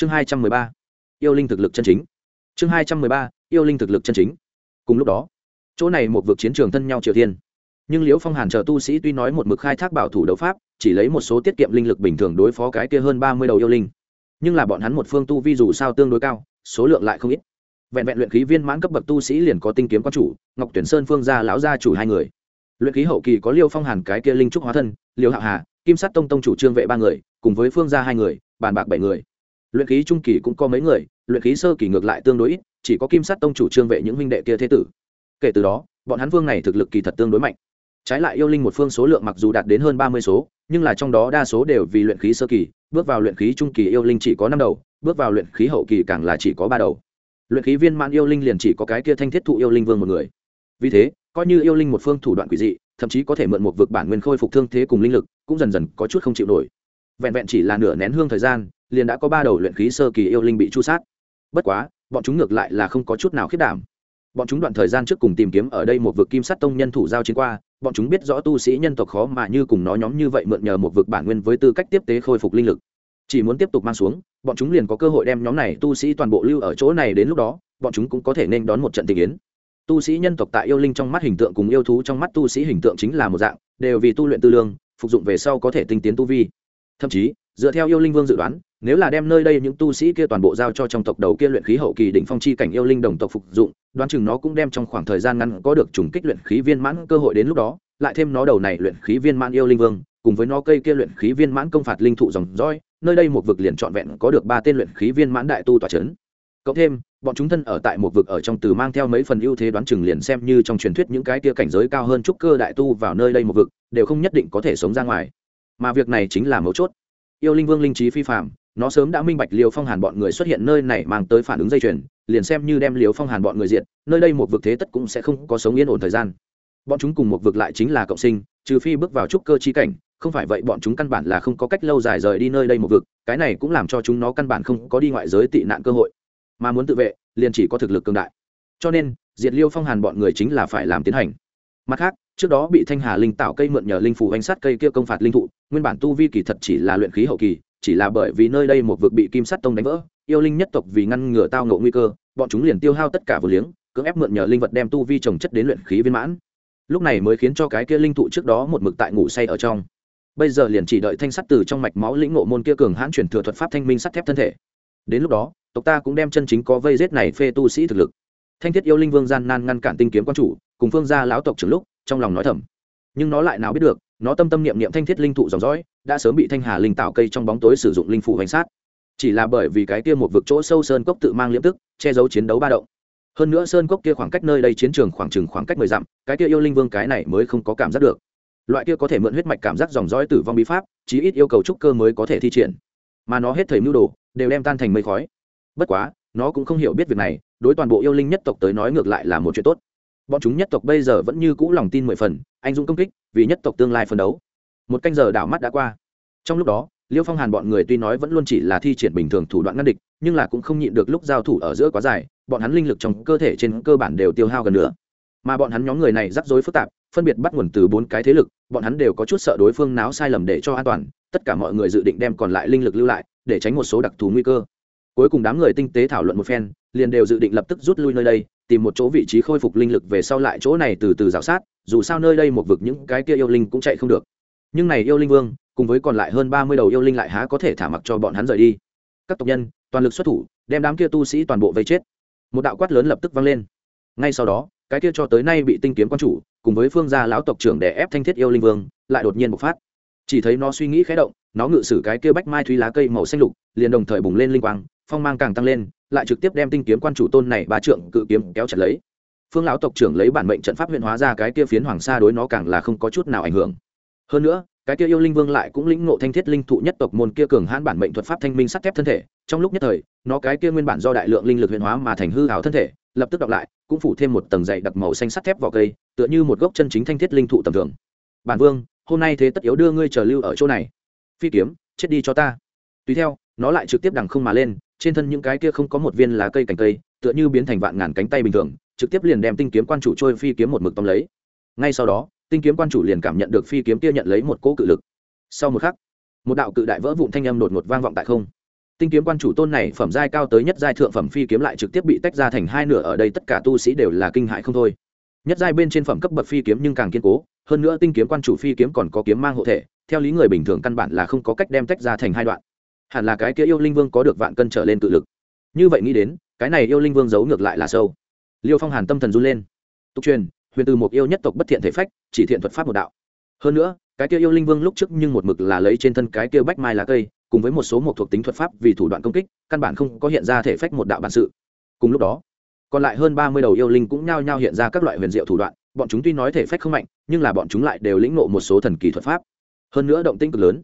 chương hai trăm mười ba, yêu linh thực lực chân chính. Chương hai trăm mười ba, yêu linh thực lực chân chính. Cùng lúc đó, chỗ này một vực chiến trường thân nhau triều tiên. Nhưng liễu phong hàn chờ tu sĩ tuy nói một mực khai thác bảo thủ đấu pháp, chỉ lấy một số tiết kiệm linh lực bình thường đối phó cái kia hơn ba mươi đầu yêu linh. Nhưng là bọn hắn một phương tu vi dù sao tương đối cao, số lượng lại không ít. Vẹn vẹn luyện khí viên mãn cấp bậc tu sĩ liền có tinh kiếm quan chủ, ngọc tuyển sơn phương gia lão gia chủ hai người. Luyện khí hậu kỳ có liêu phong hàn cái kia linh trúc hóa thân, liêu hạo hà, kim sắt tông tông chủ trương vệ ba người, cùng với phương gia hai người, bàn bạc bảy người luyện khí trung kỳ cũng có mấy người, luyện khí sơ kỳ ngược lại tương đối ít, chỉ có kim Sát tông chủ trương vệ những huynh đệ kia thế tử. Kể từ đó, bọn hắn Vương này thực lực kỳ thật tương đối mạnh. Trái lại yêu linh một phương số lượng mặc dù đạt đến hơn ba mươi số, nhưng là trong đó đa số đều vì luyện khí sơ kỳ, bước vào luyện khí trung kỳ yêu linh chỉ có năm đầu, bước vào luyện khí hậu kỳ càng là chỉ có ba đầu. Luyện khí viên mãn yêu linh liền chỉ có cái kia thanh thiết thụ yêu linh vương một người. Vì thế, coi như yêu linh một phương thủ đoạn quỷ dị, thậm chí có thể mượn một vực bản nguyên khôi phục thương thế cùng linh lực, cũng dần dần có chút không chịu nổi vẹn vẹn chỉ là nửa nén hương thời gian, liền đã có ba đầu luyện khí sơ kỳ yêu linh bị chu sát. Bất quá, bọn chúng ngược lại là không có chút nào khiết đảm. Bọn chúng đoạn thời gian trước cùng tìm kiếm ở đây một vực kim sắt tông nhân thủ giao chiến qua, bọn chúng biết rõ tu sĩ nhân tộc khó mà như cùng nó nhóm như vậy mượn nhờ một vực bản nguyên với tư cách tiếp tế khôi phục linh lực. Chỉ muốn tiếp tục mang xuống, bọn chúng liền có cơ hội đem nhóm này tu sĩ toàn bộ lưu ở chỗ này đến lúc đó, bọn chúng cũng có thể nên đón một trận tình yến. Tu sĩ nhân tộc tại yêu linh trong mắt hình tượng cùng yêu thú trong mắt tu sĩ hình tượng chính là một dạng, đều vì tu luyện tư lương, phục dụng về sau có thể tinh tiến tu vi thậm chí, dựa theo yêu linh vương dự đoán, nếu là đem nơi đây những tu sĩ kia toàn bộ giao cho trong tộc đầu kia luyện khí hậu kỳ đỉnh phong chi cảnh yêu linh đồng tộc phục dụng, đoán chừng nó cũng đem trong khoảng thời gian ngắn có được trùng kích luyện khí viên mãn cơ hội đến lúc đó, lại thêm nó đầu này luyện khí viên mãn yêu linh vương, cùng với nó cây kia luyện khí viên mãn công phạt linh thụ dòng dõi, nơi đây một vực liền trọn vẹn có được ba tên luyện khí viên mãn đại tu tòa c h ấ n cộng thêm, bọn chúng thân ở tại một vực ở trong từ mang theo mấy phần ưu thế đoán chừng liền xem như trong truyền thuyết những cái kia cảnh giới cao hơn trúc cơ đại tu vào nơi đây một vực, đều không nhất định có thể sống ra ngoài mà việc này chính là mấu chốt. Yêu linh vương linh trí phi phạm nó sớm đã minh bạch liều phong hàn bọn người xuất hiện nơi này mang tới phản ứng dây chuyền, liền xem như đem liều phong hàn bọn người diện nơi đây một vực thế tất cũng sẽ không có sống yên ổn thời gian. Bọn chúng cùng một vực lại chính là cộng sinh, trừ phi bước vào trúc cơ chi cảnh, không phải vậy bọn chúng căn bản là không có cách lâu dài rời đi nơi đây một vực, cái này cũng làm cho chúng nó căn bản không có đi ngoại giới tị nạn cơ hội. Mà muốn tự vệ, liền chỉ có thực lực cường đại. Cho nên, diệt liêu phong hàn bọn người chính là phải làm tiến hành mặt khác, trước đó bị thanh hà linh tạo cây mượn nhờ linh phủ anh sát cây kia công phạt linh thụ, nguyên bản tu vi kỳ thật chỉ là luyện khí hậu kỳ, chỉ là bởi vì nơi đây một vực bị kim sắt tông đánh vỡ, yêu linh nhất tộc vì ngăn ngừa tao ngộ nguy cơ, bọn chúng liền tiêu hao tất cả vừa liếng, cưỡng ép mượn nhờ linh vật đem tu vi trồng chất đến luyện khí viên mãn. Lúc này mới khiến cho cái kia linh thụ trước đó một mực tại ngủ say ở trong. Bây giờ liền chỉ đợi thanh sắt từ trong mạch máu lĩnh ngộ môn kia cường hãn chuyển thừa thuật pháp thanh minh sắt thép thân thể. Đến lúc đó, tộc ta cũng đem chân chính có vây rết này phê tu sĩ thực lực thanh thiết yêu linh vương gian nan ngăn cản tinh kiếm quan chủ, cùng phương gia lão tộc trưởng lúc, trong lòng nói thầm. Nhưng nó lại nào biết được, nó tâm tâm niệm niệm thanh thiết linh thụ dòng dõi, đã sớm bị thanh hà linh tạo cây trong bóng tối sử dụng linh phủ hành sát. Chỉ là bởi vì cái kia một vực chỗ sâu sơn cốc tự mang liễm tức, che giấu chiến đấu ba động. Hơn nữa sơn cốc kia khoảng cách nơi đây chiến trường khoảng chừng khoảng cách mười dặm, cái kia yêu linh vương cái này mới không có cảm giác được. Loại kia có thể mượn huyết mạch cảm giác dòng dõi tử vong bí pháp, chí ít yêu cầu trúc cơ mới có thể thi triển. Mà nó hết thời mưu đồ, đều đem tan thành mây khói. Bất quá, nó cũng không hiểu biết việc này đối toàn bộ yêu linh nhất tộc tới nói ngược lại là một chuyện tốt. Bọn chúng nhất tộc bây giờ vẫn như cũ lòng tin mười phần, anh dũng công kích, vì nhất tộc tương lai phân đấu. Một canh giờ đảo mắt đã qua. Trong lúc đó, liêu phong hàn bọn người tuy nói vẫn luôn chỉ là thi triển bình thường thủ đoạn ngăn địch, nhưng là cũng không nhịn được lúc giao thủ ở giữa quá dài, bọn hắn linh lực trong cơ thể trên cơ bản đều tiêu hao gần nữa mà bọn hắn nhóm người này rắc rối phức tạp, phân biệt bắt nguồn từ bốn cái thế lực, bọn hắn đều có chút sợ đối phương náo sai lầm để cho an toàn, tất cả mọi người dự định đem còn lại linh lực lưu lại, để tránh một số đặc thù nguy cơ cuối cùng đám người tinh tế thảo luận một phen, liền đều dự định lập tức rút lui nơi đây, tìm một chỗ vị trí khôi phục linh lực về sau lại chỗ này từ từ rào sát, dù sao nơi đây một vực những cái kia yêu linh cũng chạy không được. Nhưng này yêu linh vương, cùng với còn lại hơn ba mươi đầu yêu linh lại há có thể thả mặc cho bọn hắn rời đi. Các tộc nhân, toàn lực xuất thủ, đem đám kia tu sĩ toàn bộ vây chết. Một đạo quát lớn lập tức vang lên. Ngay sau đó, cái kia cho tới nay bị tinh kiếm quan chủ, cùng với phương gia lão tộc trưởng để ép thanh thiết yêu linh vương, lại đột nhiên bộc phát. Chỉ thấy nó suy nghĩ khé động, nó ngự sử cái kia bách mai thúy lá cây màu xanh lục, liền đồng thời bùng lên linh quang phong mang càng tăng lên, lại trực tiếp đem tinh kiếm quan chủ tôn này ba trượng cự kiếm kéo chặt lấy. Phương lão tộc trưởng lấy bản mệnh trận pháp huyện hóa ra cái kia phiến hoàng sa đối nó càng là không có chút nào ảnh hưởng. Hơn nữa, cái kia yêu linh vương lại cũng lĩnh ngộ thanh thiết linh thụ nhất tộc môn kia cường hãn bản mệnh thuật pháp thanh minh sắt thép thân thể. Trong lúc nhất thời, nó cái kia nguyên bản do đại lượng linh lực huyện hóa mà thành hư hào thân thể, lập tức đọc lại, cũng phủ thêm một tầng dày đặc màu xanh sắt thép vào cây, tựa như một gốc chân chính thanh thiết linh thụ tầm thường. Bản vương, hôm nay thế tất yếu đưa ngươi chờ lưu ở chỗ này. Phi kiếm, chết đi cho ta. Tùy theo, nó lại trực tiếp đằng không mà lên trên thân những cái kia không có một viên lá cây cành cây, tựa như biến thành vạn ngàn cánh tay bình thường, trực tiếp liền đem tinh kiếm quan chủ trôi phi kiếm một mực tóm lấy. Ngay sau đó, tinh kiếm quan chủ liền cảm nhận được phi kiếm kia nhận lấy một cỗ cự lực. Sau một khắc, một đạo cự đại vỡ vụn thanh âm đột ngột vang vọng tại không. Tinh kiếm quan chủ tôn này phẩm giai cao tới nhất giai thượng phẩm phi kiếm lại trực tiếp bị tách ra thành hai nửa, ở đây tất cả tu sĩ đều là kinh hại không thôi. Nhất giai bên trên phẩm cấp bậc phi kiếm nhưng càng kiên cố, hơn nữa tinh kiếm quan chủ phi kiếm còn có kiếm mang hộ thể, theo lý người bình thường căn bản là không có cách đem tách ra thành hai đoạn hẳn là cái kia yêu linh vương có được vạn cân trở lên tự lực. Như vậy nghĩ đến, cái này yêu linh vương giấu ngược lại là sâu. Liêu phong hàn tâm thần run lên. Tục truyền, huyền từ một yêu nhất tộc bất thiện thể phách, chỉ thiện thuật pháp một đạo. Hơn nữa, cái kia yêu linh vương lúc trước nhưng một mực là lấy trên thân cái kia bách mai lá cây, cùng với một số một thuộc tính thuật pháp vì thủ đoạn công kích, căn bản không có hiện ra thể phách một đạo bản sự. Cùng lúc đó, còn lại hơn ba mươi đầu yêu linh cũng nhao nhao hiện ra các loại huyền diệu thủ đoạn, bọn chúng tuy nói thể phách không mạnh, nhưng là bọn chúng lại đều lĩnh ngộ một số thần kỳ thuật pháp. Hơn nữa động tinh cực lớn.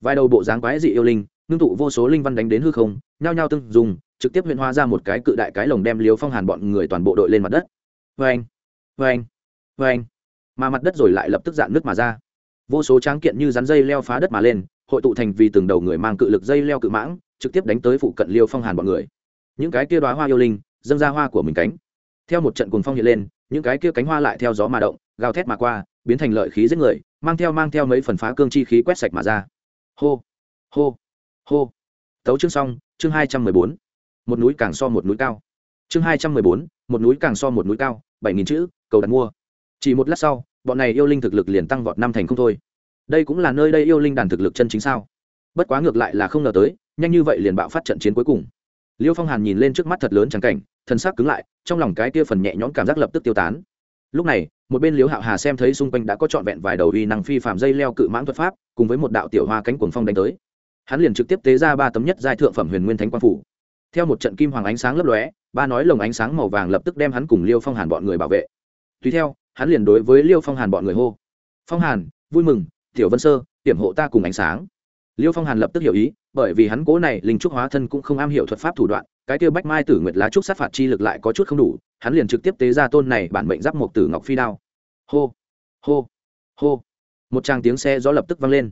Vài đầu bộ dáng quái dị yêu linh ngưng tụ vô số linh văn đánh đến hư không, nhao nhao tưng dùng, trực tiếp huyện hóa ra một cái cự đại cái lồng đem liều phong hàn bọn người toàn bộ đội lên mặt đất. Vê anh vê anh vê anh mà mặt đất rồi lại lập tức dạn nước mà ra. Vô số tráng kiện như rắn dây leo phá đất mà lên, hội tụ thành vì từng đầu người mang cự lực dây leo cự mãng, trực tiếp đánh tới phụ cận liêu phong hàn bọn người. Những cái kia đoá hoa yêu linh, dâng ra hoa của mình cánh. Theo một trận cuồng phong hiện lên, những cái kia cánh hoa lại theo gió mà động, gào thét mà qua, biến thành lợi khí giết người, mang theo mang theo mấy phần phá cương chi khí quét sạch mà ra. Hô hô hô. Tấu chương xong, chương hai trăm mười bốn. Một núi càng so một núi cao. Chương hai trăm mười bốn, một núi càng so một núi cao, bảy nghìn chữ, cầu đặt mua. Chỉ một lát sau, bọn này yêu linh thực lực liền tăng vọt năm thành không thôi. Đây cũng là nơi đây yêu linh đàn thực lực chân chính sao? Bất quá ngược lại là không ngờ tới, nhanh như vậy liền bạo phát trận chiến cuối cùng. Liêu phong hàn nhìn lên trước mắt thật lớn trắng cảnh thân xác cứng lại, trong lòng cái kia phần nhẹ nhõm cảm giác lập tức tiêu tán. Lúc này, một bên liếu hạo hà xem thấy xung quanh đã có trọn vẹn vài đầu uy năng phi phạm dây leo cự mãng thuật pháp, cùng với một đạo tiểu hoa cánh cuồng phong đánh tới hắn liền trực tiếp tế ra ba tấm nhất giai thượng phẩm huyền nguyên thánh quang phủ. Theo một trận kim hoàng ánh sáng lấp lóe, ba nói lồng ánh sáng màu vàng lập tức đem hắn cùng liêu phong hàn bọn người bảo vệ. Tùy theo, hắn liền đối với liêu phong hàn bọn người hô. Phong hàn, vui mừng, tiểu vân sơ hiểm hộ ta cùng ánh sáng. Liêu phong hàn lập tức hiểu ý, bởi vì hắn cố này linh trúc hóa thân cũng không am hiểu thuật pháp thủ đoạn, cái tiêu bách mai tử nguyệt lá trúc sát phạt chi lực lại có chút không đủ, hắn liền trực tiếp tế ra tôn này bản mệnh giáp một tử ngọc phi đao. Hô hô hô. Một tràng tiếng xe gió lập tức vang lên.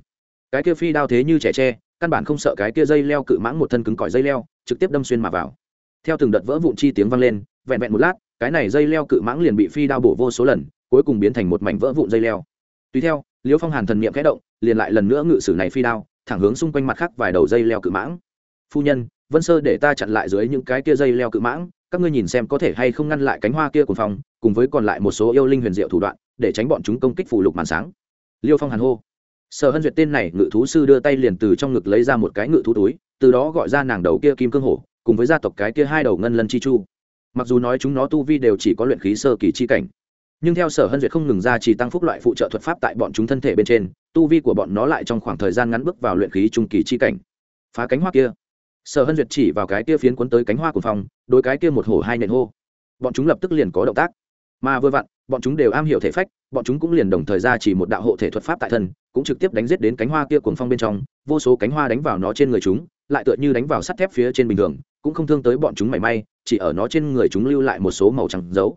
Cái kia phi đao thế như trẻ tre căn bản không sợ cái kia dây leo cự mãng một thân cứng cỏi dây leo, trực tiếp đâm xuyên mà vào. Theo từng đợt vỡ vụn chi tiếng vang lên, vẹn vẹn một lát, cái này dây leo cự mãng liền bị phi đao bổ vô số lần, cuối cùng biến thành một mảnh vỡ vụn dây leo. Tùy theo, liễu phong hàn thần niệm khẽ động, liền lại lần nữa ngự sử này phi đao, thẳng hướng xung quanh mặt khác vài đầu dây leo cự mãng. Phu nhân, vân sơ để ta chặn lại dưới những cái kia dây leo cự mãng, các ngươi nhìn xem có thể hay không ngăn lại cánh hoa kia của phòng, cùng với còn lại một số yêu linh huyền diệu thủ đoạn, để tránh bọn chúng công kích phủ lục màn sáng. Liêu phong hàn hô sở hân duyệt tên này ngự thú sư đưa tay liền từ trong ngực lấy ra một cái ngự thú túi, từ đó gọi ra nàng đầu kia kim cương hổ, cùng với gia tộc cái kia hai đầu ngân lân chi chu. Mặc dù nói chúng nó tu vi đều chỉ có luyện khí sơ kỳ chi cảnh, nhưng theo sở hân duyệt không ngừng ra chỉ tăng phúc loại phụ trợ thuật pháp tại bọn chúng thân thể bên trên, tu vi của bọn nó lại trong khoảng thời gian ngắn bước vào luyện khí trung kỳ chi cảnh. Phá cánh hoa kia. Sở hân duyệt chỉ vào cái kia phiến cuốn tới cánh hoa của phòng đôi cái kia một hổ hai nện hô. Bọn chúng lập tức liền có động tác. Mà vừa vặn bọn chúng đều am hiểu thể phách, bọn chúng cũng liền đồng thời ra chỉ một đạo hộ thể thuật pháp tại thân, cũng trực tiếp đánh giết đến cánh hoa kia cuồng phong bên trong, vô số cánh hoa đánh vào nó trên người chúng, lại tựa như đánh vào sắt thép phía trên bình thường, cũng không thương tới bọn chúng mảy may, chỉ ở nó trên người chúng lưu lại một số màu trắng dấu.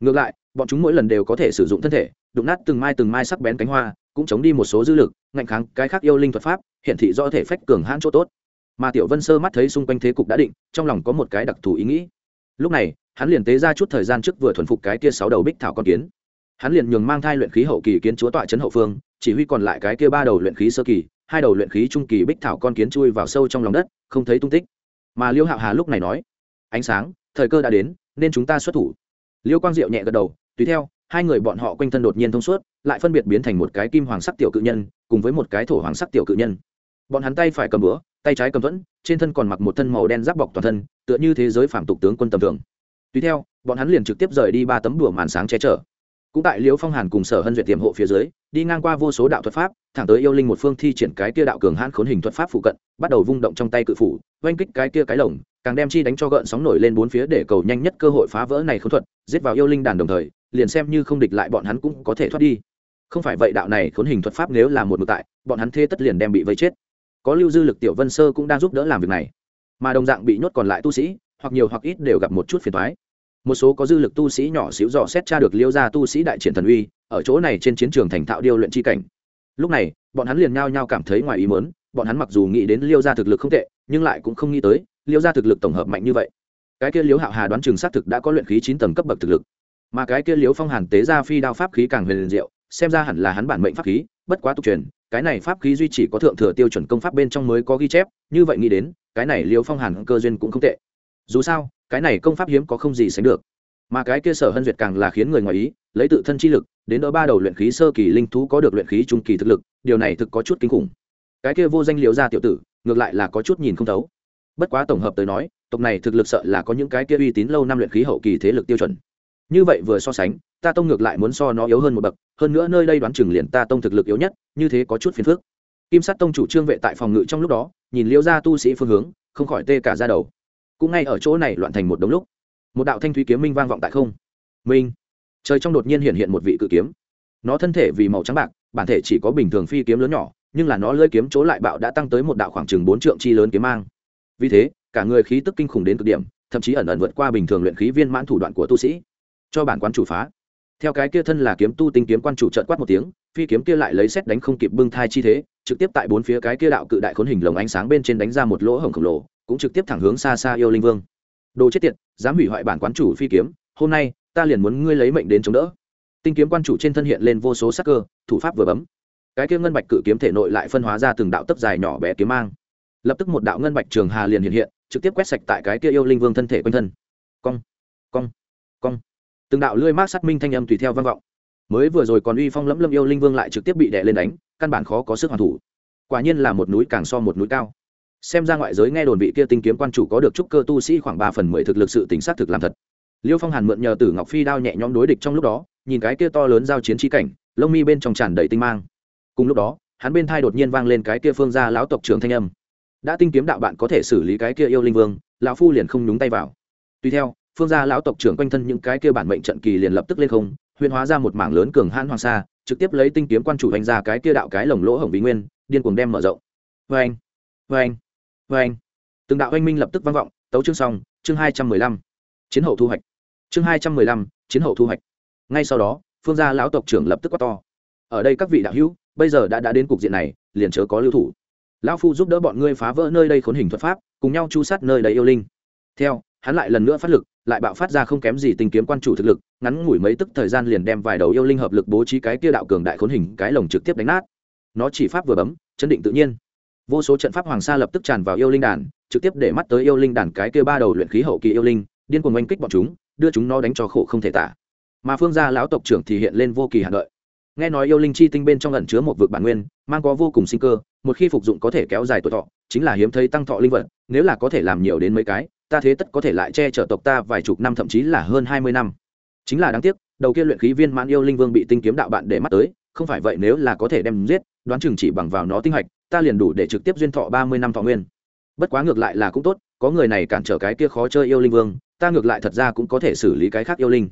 Ngược lại, bọn chúng mỗi lần đều có thể sử dụng thân thể, đụng nát từng mai từng mai sắc bén cánh hoa, cũng chống đi một số dư lực, ngạnh kháng cái khác yêu linh thuật pháp hiện thị do thể phách cường hãn chỗ tốt. Mà tiểu vân sơ mắt thấy xung quanh thế cục đã định, trong lòng có một cái đặc thù ý nghĩ. Lúc này hắn liền tế ra chút thời gian trước vừa thuần phục cái kia sáu đầu bích thảo con kiến. Hắn liền nhường mang thai luyện khí hậu kỳ kiến chúa tọa trấn hậu phương chỉ huy còn lại cái kia ba đầu luyện khí sơ kỳ hai đầu luyện khí trung kỳ bích thảo con kiến chui vào sâu trong lòng đất không thấy tung tích. Mà liêu hạo hà lúc này nói ánh sáng thời cơ đã đến nên chúng ta xuất thủ. Liêu quang diệu nhẹ gật đầu tùy theo hai người bọn họ quanh thân đột nhiên thông suốt lại phân biệt biến thành một cái kim hoàng sắc tiểu cự nhân cùng với một cái thổ hoàng sắc tiểu cự nhân. Bọn hắn tay phải cầm bữa, tay trái cầm thuẫn trên thân còn mặc một thân màu đen giáp bọc toàn thân tựa như thế giới phản tục tướng quân tầm thường tùy theo, bọn hắn liền trực tiếp rời đi ba tấm đùa màn sáng che chở. Cũng tại liễu phong hàn cùng sở hân duyệt tiềm hộ phía dưới, đi ngang qua vô số đạo thuật pháp, thẳng tới yêu linh một phương thi triển cái kia đạo cường hãn khốn hình thuật pháp phụ cận, bắt đầu vung động trong tay cự phủ, oanh kích cái kia cái lồng, càng đem chi đánh cho gợn sóng nổi lên bốn phía để cầu nhanh nhất cơ hội phá vỡ này khốn thuật, giết vào yêu linh đàn đồng thời, liền xem như không địch lại bọn hắn cũng có thể thoát đi. Không phải vậy đạo này khốn hình thuật pháp nếu là một mực tại, bọn hắn thế tất liền đem bị vây chết. Có lưu dư lực tiểu vân sơ cũng đang giúp đỡ làm việc này. Mà đồng dạng bị nhốt còn lại tu sĩ, hoặc nhiều hoặc ít đều gặp một chút phiền thoái một số có dư lực tu sĩ nhỏ xíu dò xét tra được liêu ra tu sĩ đại triển thần uy, ở chỗ này trên chiến trường thành thạo điêu luyện chi cảnh. Lúc này, bọn hắn liền nhao nhao cảm thấy ngoài ý mớn bọn hắn mặc dù nghĩ đến liêu ra thực lực không tệ, nhưng lại cũng không nghĩ tới, liêu ra thực lực tổng hợp mạnh như vậy. Cái kia liếu hạo hà đoán chừng xác thực đã có luyện khí chín tầng cấp bậc thực lực. Mà cái kia liếu phong hàn tế ra phi đao pháp khí càng huyền diệu, xem ra hẳn là hắn bản mệnh pháp khí, bất quá tục truyền, cái này pháp khí duy chỉ có thượng thừa tiêu chuẩn công pháp bên trong mới có ghi chép, như vậy nghĩ đến, cái này liêu phong hàn cơ duyên cũng không tệ dù sao, cái này công pháp hiếm có không gì sánh được. Mà cái kia sở hân duyệt càng là khiến người ngoài ý, lấy tự thân chi lực, đến đỡ ba đầu luyện khí sơ kỳ linh thú có được luyện khí trung kỳ thực lực, điều này thực có chút kinh khủng. Cái kia vô danh liễu gia tiểu tử, ngược lại là có chút nhìn không thấu. Bất quá tổng hợp tới nói, tộc này thực lực sợ là có những cái kia uy tín lâu năm luyện khí hậu kỳ thế lực tiêu chuẩn. Như vậy vừa so sánh, ta tông ngược lại muốn so nó yếu hơn một bậc, hơn nữa nơi đây đoán chừng liền ta tông thực lực yếu nhất, như thế có chút phiền phức. Kim sát tông chủ trương vệ tại phòng ngự trong lúc đó, nhìn liễu gia tu sĩ phương hướng, không khỏi tê cả ra đầu cũng ngay ở chỗ này loạn thành một đống lúc, một đạo thanh thúy kiếm minh vang vọng tại không. Minh. Trời trong đột nhiên hiện hiện một vị cự kiếm. Nó thân thể vì màu trắng bạc, bản thể chỉ có bình thường phi kiếm lớn nhỏ, nhưng là nó lơi kiếm chỗ lại bạo đã tăng tới một đạo khoảng chừng bốn trượng chi lớn kiếm mang. Vì thế, cả người khí tức kinh khủng đến cực điểm, thậm chí ẩn ẩn vượt qua bình thường luyện khí viên mãn thủ đoạn của tu sĩ. Cho bản quán chủ phá. Theo cái kia thân là kiếm tu tinh kiếm quan chủ trợn quát một tiếng, phi kiếm kia lại lấy xét đánh không kịp bưng thai chi thế, trực tiếp tại bốn phía cái kia đạo cự đại khốn hình lồng ánh sáng bên trên đánh ra một lỗ hổng khổng lồ cũng trực tiếp thẳng hướng xa xa yêu linh vương. Đồ chết tiệt, dám hủy hoại bản quán chủ phi kiếm, hôm nay, ta liền muốn ngươi lấy mệnh đến chống đỡ. Tinh kiếm quan chủ trên thân hiện lên vô số sắc cơ, thủ pháp vừa bấm. Cái kia ngân bạch cự kiếm thể nội lại phân hóa ra từng đạo tấp dài nhỏ bé kiếm mang. Lập tức một đạo ngân bạch trường hà liền hiện hiện, trực tiếp quét sạch tại cái kia yêu linh vương thân thể quanh thân. Cong cong cong. Từng đạo lưỡi mát sát minh thanh âm tùy theo vang vọng. Mới vừa rồi còn uy phong lẫm lâm yêu linh vương lại trực tiếp bị đè lên đánh, căn bản khó có sức hoàn thủ. Quả nhiên là một núi càng so một núi cao xem ra ngoại giới nghe đồn vị kia tinh kiếm quan chủ có được trúc cơ tu sĩ khoảng ba phần mười thực lực sự tính xác thực làm thật. Liêu phong hàn mượn nhờ tử ngọc phi đao nhẹ nhõm đối địch trong lúc đó, nhìn cái kia to lớn giao chiến trí cảnh, lông mi bên trong tràn đầy tinh mang. Cùng lúc đó, hắn bên thai đột nhiên vang lên cái kia phương gia lão tộc trưởng thanh âm. Đã tinh kiếm đạo bạn có thể xử lý cái kia yêu linh vương, lão phu liền không nhúng tay vào. Tuy theo, phương gia lão tộc trưởng quanh thân những cái kia bản mệnh trận kỳ liền lập tức lên không, huyền hóa ra một mảng lớn cường hãn hoàng sa, trực tiếp lấy tinh kiếm quan chủ hành ra cái kia đạo cái lồng lỗ hổng bí nguyên, điên cuồng đem mở rộng. Vê anh vê anh vê anh. Từng đạo oanh minh lập tức vang vọng, tấu chương xong, chương hai trăm mười lăm. Chiến hậu thu hoạch. Chương hai trăm mười lăm, chiến hậu thu hoạch. Ngay sau đó, phương gia lão tộc trưởng lập tức quát to. Ở đây các vị đạo hữu, bây giờ đã đã đến cục diện này, liền chớ có lưu thủ. Lão phu giúp đỡ bọn ngươi phá vỡ nơi đây khốn hình thuật pháp, cùng nhau chu sát nơi đầy yêu linh. Theo, hắn lại lần nữa phát lực, lại bạo phát ra không kém gì tình kiếm quan chủ thực lực, ngắn ngủi mấy tức thời gian liền đem vài đầu yêu linh hợp lực bố trí cái kia đạo cường đại khốn hình cái lồng trực tiếp đánh nát. Nó chỉ pháp vừa bấm, chấn định tự nhiên vô số trận pháp hoàng sa lập tức tràn vào yêu linh đàn, trực tiếp để mắt tới yêu linh đàn cái kia ba đầu luyện khí hậu kỳ yêu linh, điên cuồng oanh kích bọn chúng, đưa chúng nó đánh cho khổ không thể tả. Mà phương gia lão tộc trưởng thì hiện lên vô kỳ hạn đợi. Nghe nói yêu linh chi tinh bên trong ẩn chứa một vực bản nguyên, mang có vô cùng sinh cơ, một khi phục dụng có thể kéo dài tuổi thọ, chính là hiếm thấy tăng thọ linh vật, nếu là có thể làm nhiều đến mấy cái, ta thế tất có thể lại che chở tộc ta vài chục năm thậm chí là hơn hai mươi năm. Chính là đáng tiếc, đầu kia luyện khí viên mãn yêu linh vương bị tinh kiếm đạo bạn để mắt tới, không phải vậy nếu là có thể đem giết, đoán chừng chỉ bằng vào nó tinh hạch ta liền đủ để trực tiếp duyên thọ ba mươi năm thọ nguyên. Bất quá ngược lại là cũng tốt có người này cản trở cái kia khó chơi yêu linh vương ta ngược lại thật ra cũng có thể xử lý cái khác yêu linh.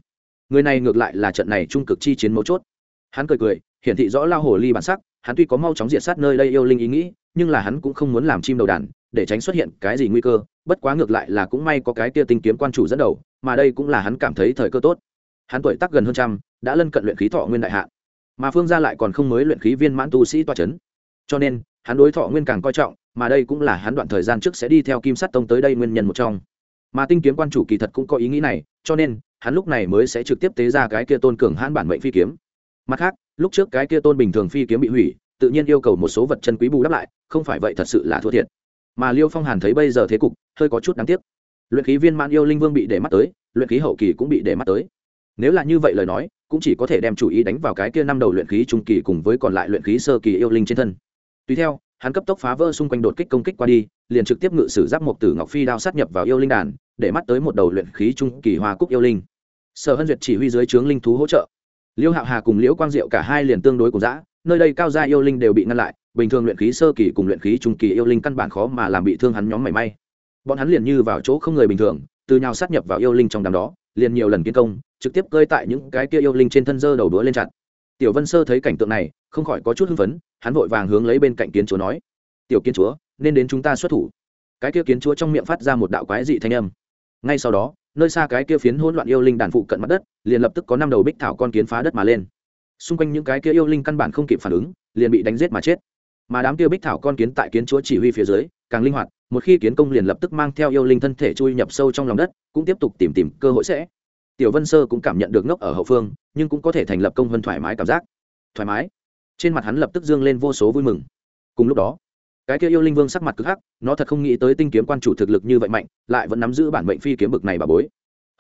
Người này ngược lại là trận này trung cực chi chiến mấu chốt. Hắn cười cười hiển thị rõ lao hồ ly bản sắc hắn tuy có mau chóng diệt sát nơi đây yêu linh ý nghĩ nhưng là hắn cũng không muốn làm chim đầu đàn để tránh xuất hiện cái gì nguy cơ bất quá ngược lại là cũng may có cái kia tinh kiếm quan chủ dẫn đầu mà đây cũng là hắn cảm thấy thời cơ tốt. Hắn tuổi tác gần hơn trăm đã lân cận luyện khí thọ nguyên đại hạ, mà phương gia lại còn không mới luyện khí viên mãn tu sĩ toa c h ấ n cho nên hắn đối thọ nguyên càng coi trọng, mà đây cũng là hắn đoạn thời gian trước sẽ đi theo kim sắt tông tới đây nguyên nhân một trong. Mà tinh kiếm quan chủ kỳ thật cũng có ý nghĩ này, cho nên, hắn lúc này mới sẽ trực tiếp tế ra cái kia tôn cường hãn bản mệnh phi kiếm. Mặt khác, lúc trước cái kia tôn bình thường phi kiếm bị hủy, tự nhiên yêu cầu một số vật chân quý bù đắp lại, không phải vậy thật sự là thua thiệt. Mà liêu phong hàn thấy bây giờ thế cục, hơi có chút đáng tiếc. Luyện khí viên mãn yêu linh vương bị để mắt tới, luyện khí hậu kỳ cũng bị để mắt tới. Nếu là như vậy lời nói, cũng chỉ có thể đem chủ ý đánh vào cái kia năm đầu luyện khí trung kỳ cùng với còn lại luyện khí sơ kỳ yêu linh trên thân tùy theo, hắn cấp tốc phá vỡ xung quanh đột kích công kích qua đi, liền trực tiếp ngự sử giáp một tử ngọc phi đao sát nhập vào yêu linh đàn, để mắt tới một đầu luyện khí trung kỳ hoa cúc yêu linh. Sở hân duyệt chỉ huy dưới trướng linh thú hỗ trợ. Liêu hạo hà cùng liễu quang diệu cả hai liền tương đối cùng dã, nơi đây cao gia yêu linh đều bị ngăn lại, bình thường luyện khí sơ kỳ cùng luyện khí trung kỳ yêu linh căn bản khó mà làm bị thương hắn nhóm mảy may. Bọn hắn liền như vào chỗ không người bình thường, từ nhau sát nhập vào yêu linh trong đám đó, liền nhiều lần kiến công, trực tiếp cơi tại những cái kia yêu linh trên thân dơ đầu đũa lên chặt. Tiểu vân sơ thấy cảnh tượng này, không khỏi có chút hưng phấn hắn vội vàng hướng lấy bên cạnh kiến chúa nói, tiểu kiến chúa, nên đến chúng ta xuất thủ. Cái kia kiến chúa trong miệng phát ra một đạo quái dị thanh âm. Ngay sau đó, nơi xa cái kia phiến hỗn loạn yêu linh đàn phụ cận mặt đất, liền lập tức có năm đầu bích thảo con kiến phá đất mà lên. Xung quanh những cái kia yêu linh căn bản không kịp phản ứng, liền bị đánh giết mà chết. Mà đám kia bích thảo con kiến tại kiến chúa chỉ huy phía dưới, càng linh hoạt, một khi kiến công liền lập tức mang theo yêu linh thân thể chui nhập sâu trong lòng đất, cũng tiếp tục tìm tìm cơ hội sẽ. Tiểu vân sơ cũng cảm nhận được ngốc ở hậu phương, nhưng cũng có thể thành lập công hơn thoải mái cảm giác. Thoải mái trên mặt hắn lập tức dương lên vô số vui mừng. Cùng lúc đó, cái kia yêu linh vương sắc mặt cực hắc, nó thật không nghĩ tới tinh kiếm quan chủ thực lực như vậy mạnh, lại vẫn nắm giữ bản mệnh phi kiếm bực này bà bối.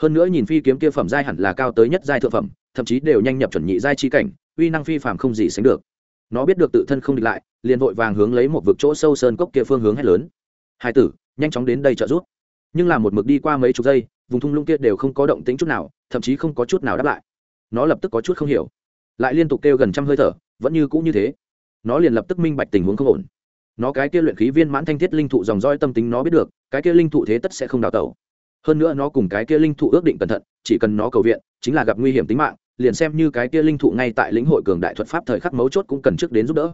Hơn nữa nhìn phi kiếm kia phẩm giai hẳn là cao tới nhất giai thượng phẩm, thậm chí đều nhanh nhập chuẩn nhị giai chi cảnh, uy năng phi phàm không gì sánh được. Nó biết được tự thân không địch lại, liền vội vàng hướng lấy một vực chỗ sâu sơn cốc kia phương hướng hét lớn. Hai tử, nhanh chóng đến đây trợ giúp. Nhưng là một mực đi qua mấy chục giây, vùng thung lũng kia đều không có động tính chút nào, thậm chí không có chút nào đáp lại. Nó lập tức có chút không hiểu. Lại liên tục kêu gần trăm hơi thở vẫn như cũ như thế. Nó liền lập tức minh bạch tình huống không ổn. Nó cái kia luyện khí viên mãn thanh thiết linh thụ dòng roi tâm tính nó biết được, cái kia linh thụ thế tất sẽ không đào tẩu. Hơn nữa nó cùng cái kia linh thụ ước định cẩn thận, chỉ cần nó cầu viện, chính là gặp nguy hiểm tính mạng, liền xem như cái kia linh thụ ngay tại lĩnh hội cường đại thuật pháp thời khắc mấu chốt cũng cần trước đến giúp đỡ.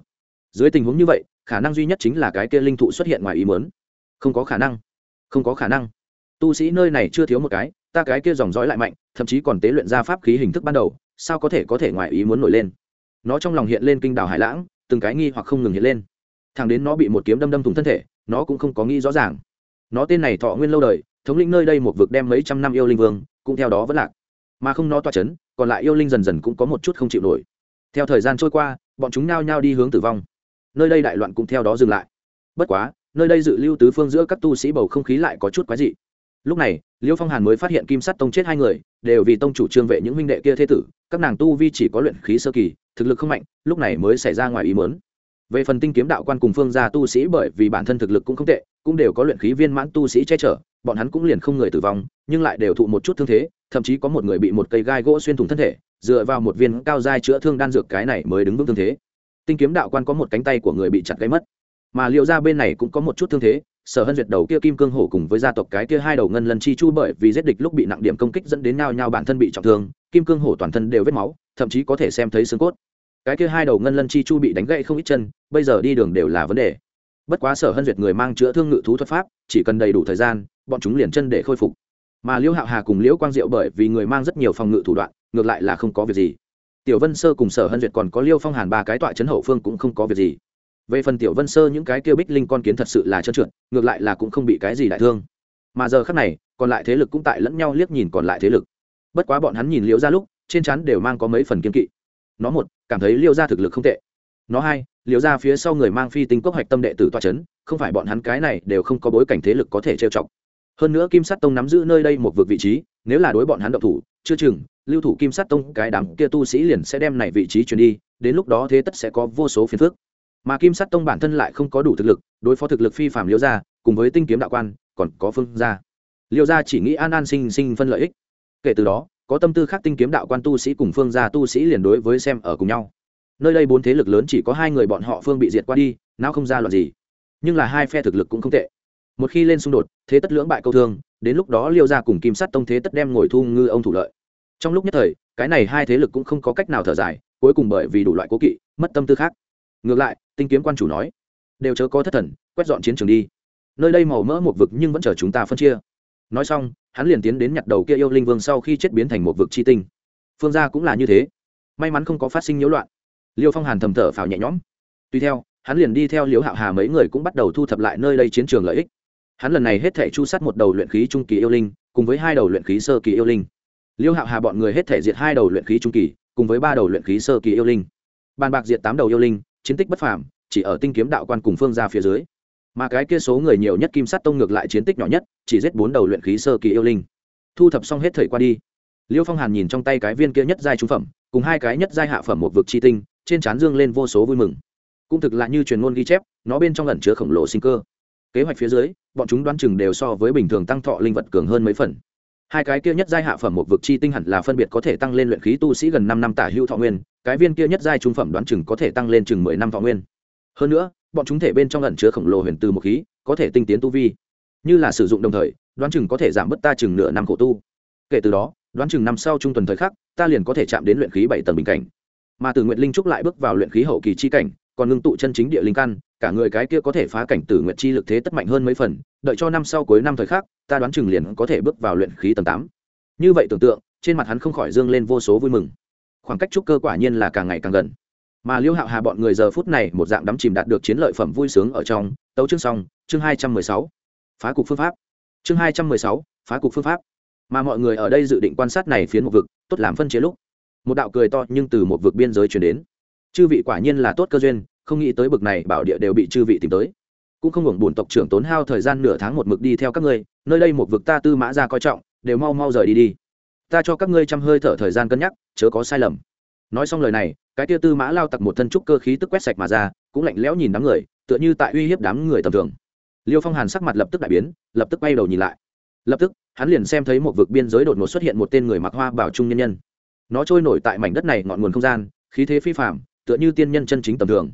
Dưới tình huống như vậy, khả năng duy nhất chính là cái kia linh thụ xuất hiện ngoài ý mớn không có khả năng. Không có khả năng. Tu sĩ nơi này chưa thiếu một cái, ta cái kia dòng dõi lại mạnh, thậm chí còn tế luyện ra pháp khí hình thức ban đầu, sao có thể có thể ngoài ý muốn nổi lên? Nó trong lòng hiện lên kinh đảo hải lãng, từng cái nghi hoặc không ngừng hiện lên. Thằng đến nó bị một kiếm đâm đâm thủng thân thể, nó cũng không có nghĩ rõ ràng. Nó tên này thọ nguyên lâu đời, thống lĩnh nơi đây một vực đem mấy trăm năm yêu linh vương, cũng theo đó vẫn lạc. Mà không nó toa c h ấ n còn lại yêu linh dần dần cũng có một chút không chịu nổi. Theo thời gian trôi qua, bọn chúng nao nhao đi hướng tử vong. Nơi đây đại loạn cũng theo đó dừng lại. Bất quá, nơi đây dự lưu tứ phương giữa các tu sĩ bầu không khí lại có chút quái dị lúc này, liêu phong hàn mới phát hiện kim sắt tông chết hai người, đều vì tông chủ trương vệ những huynh đệ kia thế tử, các nàng tu vi chỉ có luyện khí sơ kỳ, thực lực không mạnh, lúc này mới xảy ra ngoài ý mớn về phần tinh kiếm đạo quan cùng phương gia tu sĩ bởi vì bản thân thực lực cũng không tệ, cũng đều có luyện khí viên mãn tu sĩ che chở, bọn hắn cũng liền không người tử vong, nhưng lại đều thụ một chút thương thế, thậm chí có một người bị một cây gai gỗ xuyên thủng thân thể, dựa vào một viên cao dai chữa thương đan dược cái này mới đứng vững thương thế. Tinh kiếm đạo quan có một cánh tay của người bị chặt gây mất, mà liệu ra bên này cũng có một chút thương thế sở hân duyệt đầu kia kim cương hổ cùng với gia tộc cái kia hai đầu ngân lần chi chu bởi vì giết địch lúc bị nặng điểm công kích dẫn đến nao nhao bản thân bị trọng thương, kim cương hổ toàn thân đều vết máu, thậm chí có thể xem thấy xương cốt. Cái kia hai đầu ngân lân chi chu bị đánh gậy không ít chân, bây giờ đi đường đều là vấn đề. Bất quá sở hân duyệt người mang chữa thương ngự thú thuật pháp, chỉ cần đầy đủ thời gian, bọn chúng liền chân để khôi phục. Mà liễu hạo hà cùng liễu quang diệu bởi vì người mang rất nhiều phòng ngự thủ đoạn, ngược lại là không có việc gì. Tiểu vân sơ cùng sở hân duyệt còn có liêu phong hàn ba cái tọa chấn hậu phương cũng không có việc gì về phần tiểu vân sơ những cái kia bích linh con kiến thật sự là trơn trượt, ngược lại là cũng không bị cái gì đại thương. Mà giờ khác này, còn lại thế lực cũng tại lẫn nhau liếc nhìn còn lại thế lực. Bất quá bọn hắn nhìn liễu ra lúc, trên chắn đều mang có mấy phần kiên kỵ. Nó một, cảm thấy liêu ra thực lực không tệ. Nó hai liêu ra phía sau người mang phi tinh cốc hoạch tâm đệ tử toa c h ấ n không phải bọn hắn cái này đều không có bối cảnh thế lực có thể trêu chọc. Hơn nữa kim sắt tông nắm giữ nơi đây một vực vị trí, nếu là đối bọn hắn độc thủ, chưa chừng, lưu thủ kim sắt tông cái đám kia tu sĩ liền sẽ đem này vị trí chuyển đi, đến lúc đó thế tất sẽ có vô số phiền phức mà kim sắt tông bản thân lại không có đủ thực lực, đối phó thực lực phi phạm liêu gia, cùng với tinh kiếm đạo quan, còn có phương gia. Liêu gia chỉ nghĩ an an sinh sinh phân lợi ích. Kể từ đó, có tâm tư khác tinh kiếm đạo quan tu sĩ cùng phương gia tu sĩ liền đối với xem ở cùng nhau. Nơi đây bốn thế lực lớn chỉ có hai người bọn họ phương bị diệt qua đi, nào không ra loạn gì. Nhưng là hai phe thực lực cũng không tệ. Một khi lên xung đột, thế tất lưỡng bại câu thương, đến lúc đó liêu ra cùng kim sắt tông thế tất đem ngồi thu ngư ông thủ lợi. Trong lúc nhất thời, cái này hai thế lực cũng không có cách nào thở dài, cuối cùng bởi vì đủ loại cố kỵ, mất tâm tư khác. Ngược lại tinh kiếm quan chủ nói, đều chớ có thất thần, quét dọn chiến trường đi. Nơi đây màu mỡ một vực nhưng vẫn chờ chúng ta phân chia. Nói xong, hắn liền tiến đến nhặt đầu kia yêu linh vương sau khi chết biến thành một vực chi tinh. Phương gia cũng là như thế. May mắn không có phát sinh nhiễu loạn. Liêu phong hàn thầm thở phào nhẹ nhõm. Tuy theo, hắn liền đi theo liễu hạo hà mấy người cũng bắt đầu thu thập lại nơi đây chiến trường lợi ích. Hắn lần này hết thể chu sát một đầu luyện khí trung kỳ yêu linh, cùng với hai đầu luyện khí sơ kỳ yêu linh. Liêu hạo hà bọn người hết thể diệt hai đầu luyện khí trung kỳ, cùng với ba đầu luyện khí sơ kỳ yêu linh. Bàn bạc diệt tám đầu yêu linh chiến tích bất phàm, chỉ ở tinh kiếm đạo quan cùng phương ra phía dưới. Mà cái kia số người nhiều nhất kim sắt tông ngược lại chiến tích nhỏ nhất, chỉ giết bốn đầu luyện khí sơ kỳ yêu linh. Thu thập xong hết thời qua đi. Liêu phong hàn nhìn trong tay cái viên kia nhất giai trung phẩm, cùng hai cái nhất giai hạ phẩm một vực chi tinh, trên trán dương lên vô số vui mừng. Cũng thực là như truyền ngôn ghi chép, nó bên trong lần chứa khổng lồ sinh cơ. Kế hoạch phía dưới, bọn chúng đoán chừng đều so với bình thường tăng thọ linh vật cường hơn mấy phần hai cái kia nhất giai hạ phẩm một vực chi tinh hẳn là phân biệt có thể tăng lên luyện khí tu sĩ gần năm năm tả hữu thọ nguyên, cái viên kia nhất giai trung phẩm đoán chừng có thể tăng lên chừng mười năm thọ nguyên. Hơn nữa, bọn chúng thể bên trong ẩn chứa khổng lồ huyền từ một khí, có thể tinh tiến tu vi. Như là sử dụng đồng thời, đoán chừng có thể giảm bớt ta chừng nửa năm khổ tu. Kể từ đó, đoán chừng năm sau trung tuần thời khắc, ta liền có thể chạm đến luyện khí bảy tầng bình cảnh. Mà từ nguyện linh trúc lại bước vào luyện khí hậu kỳ chi cảnh còn ngưng tụ chân chính địa linh căn, cả người cái kia có thể phá cảnh tử nguyệt chi lực thế tất mạnh hơn mấy phần, đợi cho năm sau cuối năm thời khắc, ta đoán chừng liền có thể bước vào luyện khí tầng tám. Như vậy tưởng tượng, trên mặt hắn không khỏi dương lên vô số vui mừng. Khoảng cách trúc cơ quả nhiên là càng ngày càng gần. Mà liêu hạo hà bọn người giờ phút này một dạng đắm chìm đạt được chiến lợi phẩm vui sướng ở trong, tấu chương xong, chương hai trăm mười sáu. Phá cục phương pháp. Chương hai trăm mười sáu, phá cục phương pháp. Mà mọi người ở đây dự định quan sát này phiến một vực, tốt làm phân chia lúc. Một đạo cười to nhưng từ một vực biên giới chuyển đến. Chư vị quả nhiên là tốt cơ duyên không nghĩ tới bực này bảo địa đều bị chư vị tìm tới. Cũng không hưởng bổn tộc trưởng tốn hao thời gian nửa tháng một mực đi theo các ngươi, nơi đây một vực ta tư mã ra coi trọng, đều mau mau rời đi đi. Ta cho các ngươi chăm hơi thở thời gian cân nhắc, chớ có sai lầm. Nói xong lời này, cái tia tư mã lao tặc một thân trúc cơ khí tức quét sạch mà ra, cũng lạnh lẽo nhìn đám người, tựa như tại uy hiếp đám người tầm thường. Liêu phong hàn sắc mặt lập tức đại biến, lập tức bay đầu nhìn lại. Lập tức, hắn liền xem thấy một vực biên giới đột ngột xuất hiện một tên người mặc hoa bảo trung nhân nhân. Nó trôi nổi tại mảnh đất này ngọn nguồn không gian, khí thế phi phạm tựa như tiên nhân chân chính tầm thường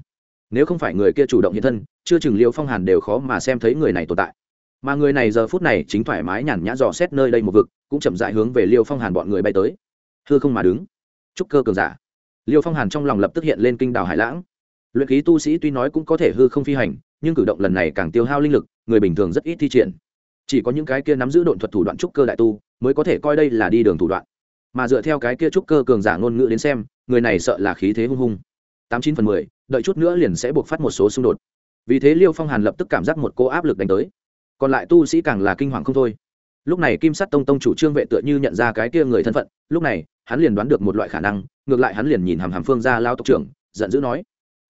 nếu không phải người kia chủ động hiện thân, chưa chừng liêu phong hàn đều khó mà xem thấy người này tồn tại. Mà người này giờ phút này chính thoải mái nhàn nhã dò xét nơi đây một vực, cũng chậm dại hướng về liêu phong hàn bọn người bay tới. Hư không mà đứng. Trúc cơ cường giả. Liêu phong hàn trong lòng lập tức hiện lên kinh đảo hải lãng. Luyện khí tu sĩ tuy nói cũng có thể hư không phi hành, nhưng cử động lần này càng tiêu hao linh lực, người bình thường rất ít thi triển. Chỉ có những cái kia nắm giữ độn thuật thủ đoạn trúc cơ đại tu, mới có thể coi đây là đi đường thủ đoạn. Mà dựa theo cái kia trúc cơ cường giả ngôn ngữ đến xem, người này sợ là khí thế hung hung tám chín phần mười, đợi chút nữa liền sẽ buộc phát một số xung đột. Vì thế liêu phong hàn lập tức cảm giác một cô áp lực đánh tới. Còn lại tu sĩ càng là kinh hoàng không thôi. Lúc này kim sắt tông tông chủ trương vệ tựa như nhận ra cái kia người thân phận, lúc này, hắn liền đoán được một loại khả năng, ngược lại hắn liền nhìn hàm hàm phương ra lao tộc trưởng, giận dữ nói,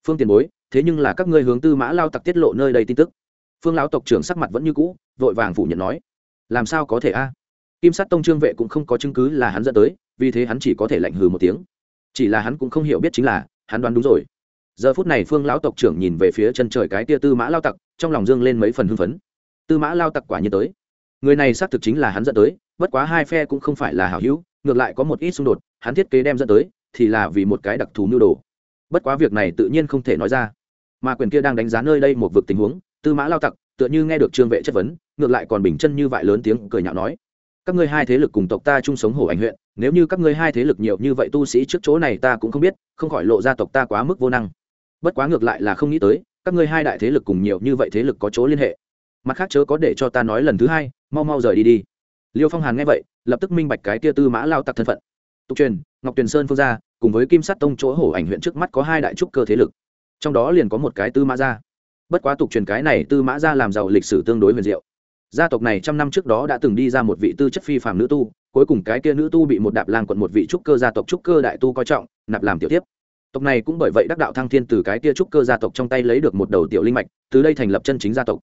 phương tiền bối, thế nhưng là các ngươi hướng tư mã lao tặc tiết lộ nơi đây tin tức. Phương lão tộc trưởng sắc mặt vẫn như cũ, vội vàng phủ nhận nói, làm sao có thể a? Kim sắt tông trương vệ cũng không có chứng cứ là hắn dẫn tới, vì thế hắn chỉ có thể lạnh hừ một tiếng. Chỉ là hắn cũng không hiểu biết chính là hắn đoán đúng rồi. Giờ phút này phương lão tộc trưởng nhìn về phía chân trời cái tia tư mã lao tặc, trong lòng dương lên mấy phần hưng phấn. Tư mã lao tặc quả nhiên tới. Người này xác thực chính là hắn dẫn tới, bất quá hai phe cũng không phải là hảo hữu, ngược lại có một ít xung đột, hắn thiết kế đem dẫn tới, thì là vì một cái đặc thù mưu đồ. Bất quá việc này tự nhiên không thể nói ra. Mà quyền kia đang đánh giá nơi đây một vực tình huống, tư mã lao tặc, tựa như nghe được trương vệ chất vấn, ngược lại còn bình chân như vậy lớn tiếng cười nhạo nói các ngươi hai thế lực cùng tộc ta chung sống hổ ảnh huyện, nếu như các ngươi hai thế lực nhiều như vậy tu sĩ trước chỗ này ta cũng không biết, không khỏi lộ ra tộc ta quá mức vô năng. Bất quá ngược lại là không nghĩ tới, các ngươi hai đại thế lực cùng nhiều như vậy thế lực có chỗ liên hệ. Mặt khác chớ có để cho ta nói lần thứ hai, mau mau rời đi đi. Liêu phong hàn nghe vậy, lập tức minh bạch cái tia tư mã lao tặc thân phận. Tục truyền, ngọc tuyền sơn phương gia cùng với kim sắt tông chỗ hổ ảnh huyện trước mắt có hai đại trúc cơ thế lực. Trong đó liền có một cái tư mã gia. Bất quá tục truyền cái này tư mã gia làm giàu lịch sử tương đối huyền diệu gia tộc này trăm năm trước đó đã từng đi ra một vị tư chất phi phàm nữ tu, cuối cùng cái kia nữ tu bị một đạp lang quận một vị trúc cơ gia tộc trúc cơ đại tu coi trọng, nạp làm tiểu tiếp. Tộc này cũng bởi vậy đắc đạo thăng thiên từ cái kia trúc cơ gia tộc trong tay lấy được một đầu tiểu linh mạch, từ đây thành lập chân chính gia tộc.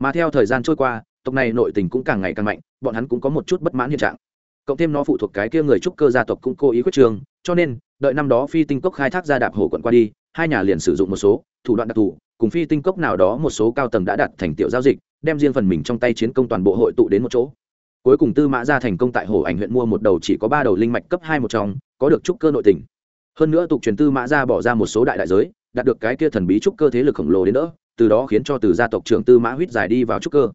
Mà theo thời gian trôi qua, tộc này nội tình cũng càng ngày càng mạnh, bọn hắn cũng có một chút bất mãn hiện trạng. Cộng thêm nó phụ thuộc cái kia người trúc cơ gia tộc cũng cố ý quyết trường, cho nên, đợi năm đó phi tinh cốc khai thác ra đạp hồ quận qua đi, hai nhà liền sử dụng một số thủ đoạn đặc thù, cùng phi tinh cốc nào đó một số cao tầng đã đặt thành tiểu giao dịch đem riêng phần mình trong tay chiến công toàn bộ hội tụ đến một chỗ. Cuối cùng tư mã ra thành công tại hồ ảnh huyện mua một đầu chỉ có ba đầu linh mạch cấp hai một trong, có được trúc cơ nội tình. Hơn nữa tục truyền tư mã ra bỏ ra một số đại đại giới, đạt được cái kia thần bí trúc cơ thế lực khổng lồ đến nữa từ đó khiến cho từ gia tộc trưởng tư mã huyết giải đi vào trúc cơ.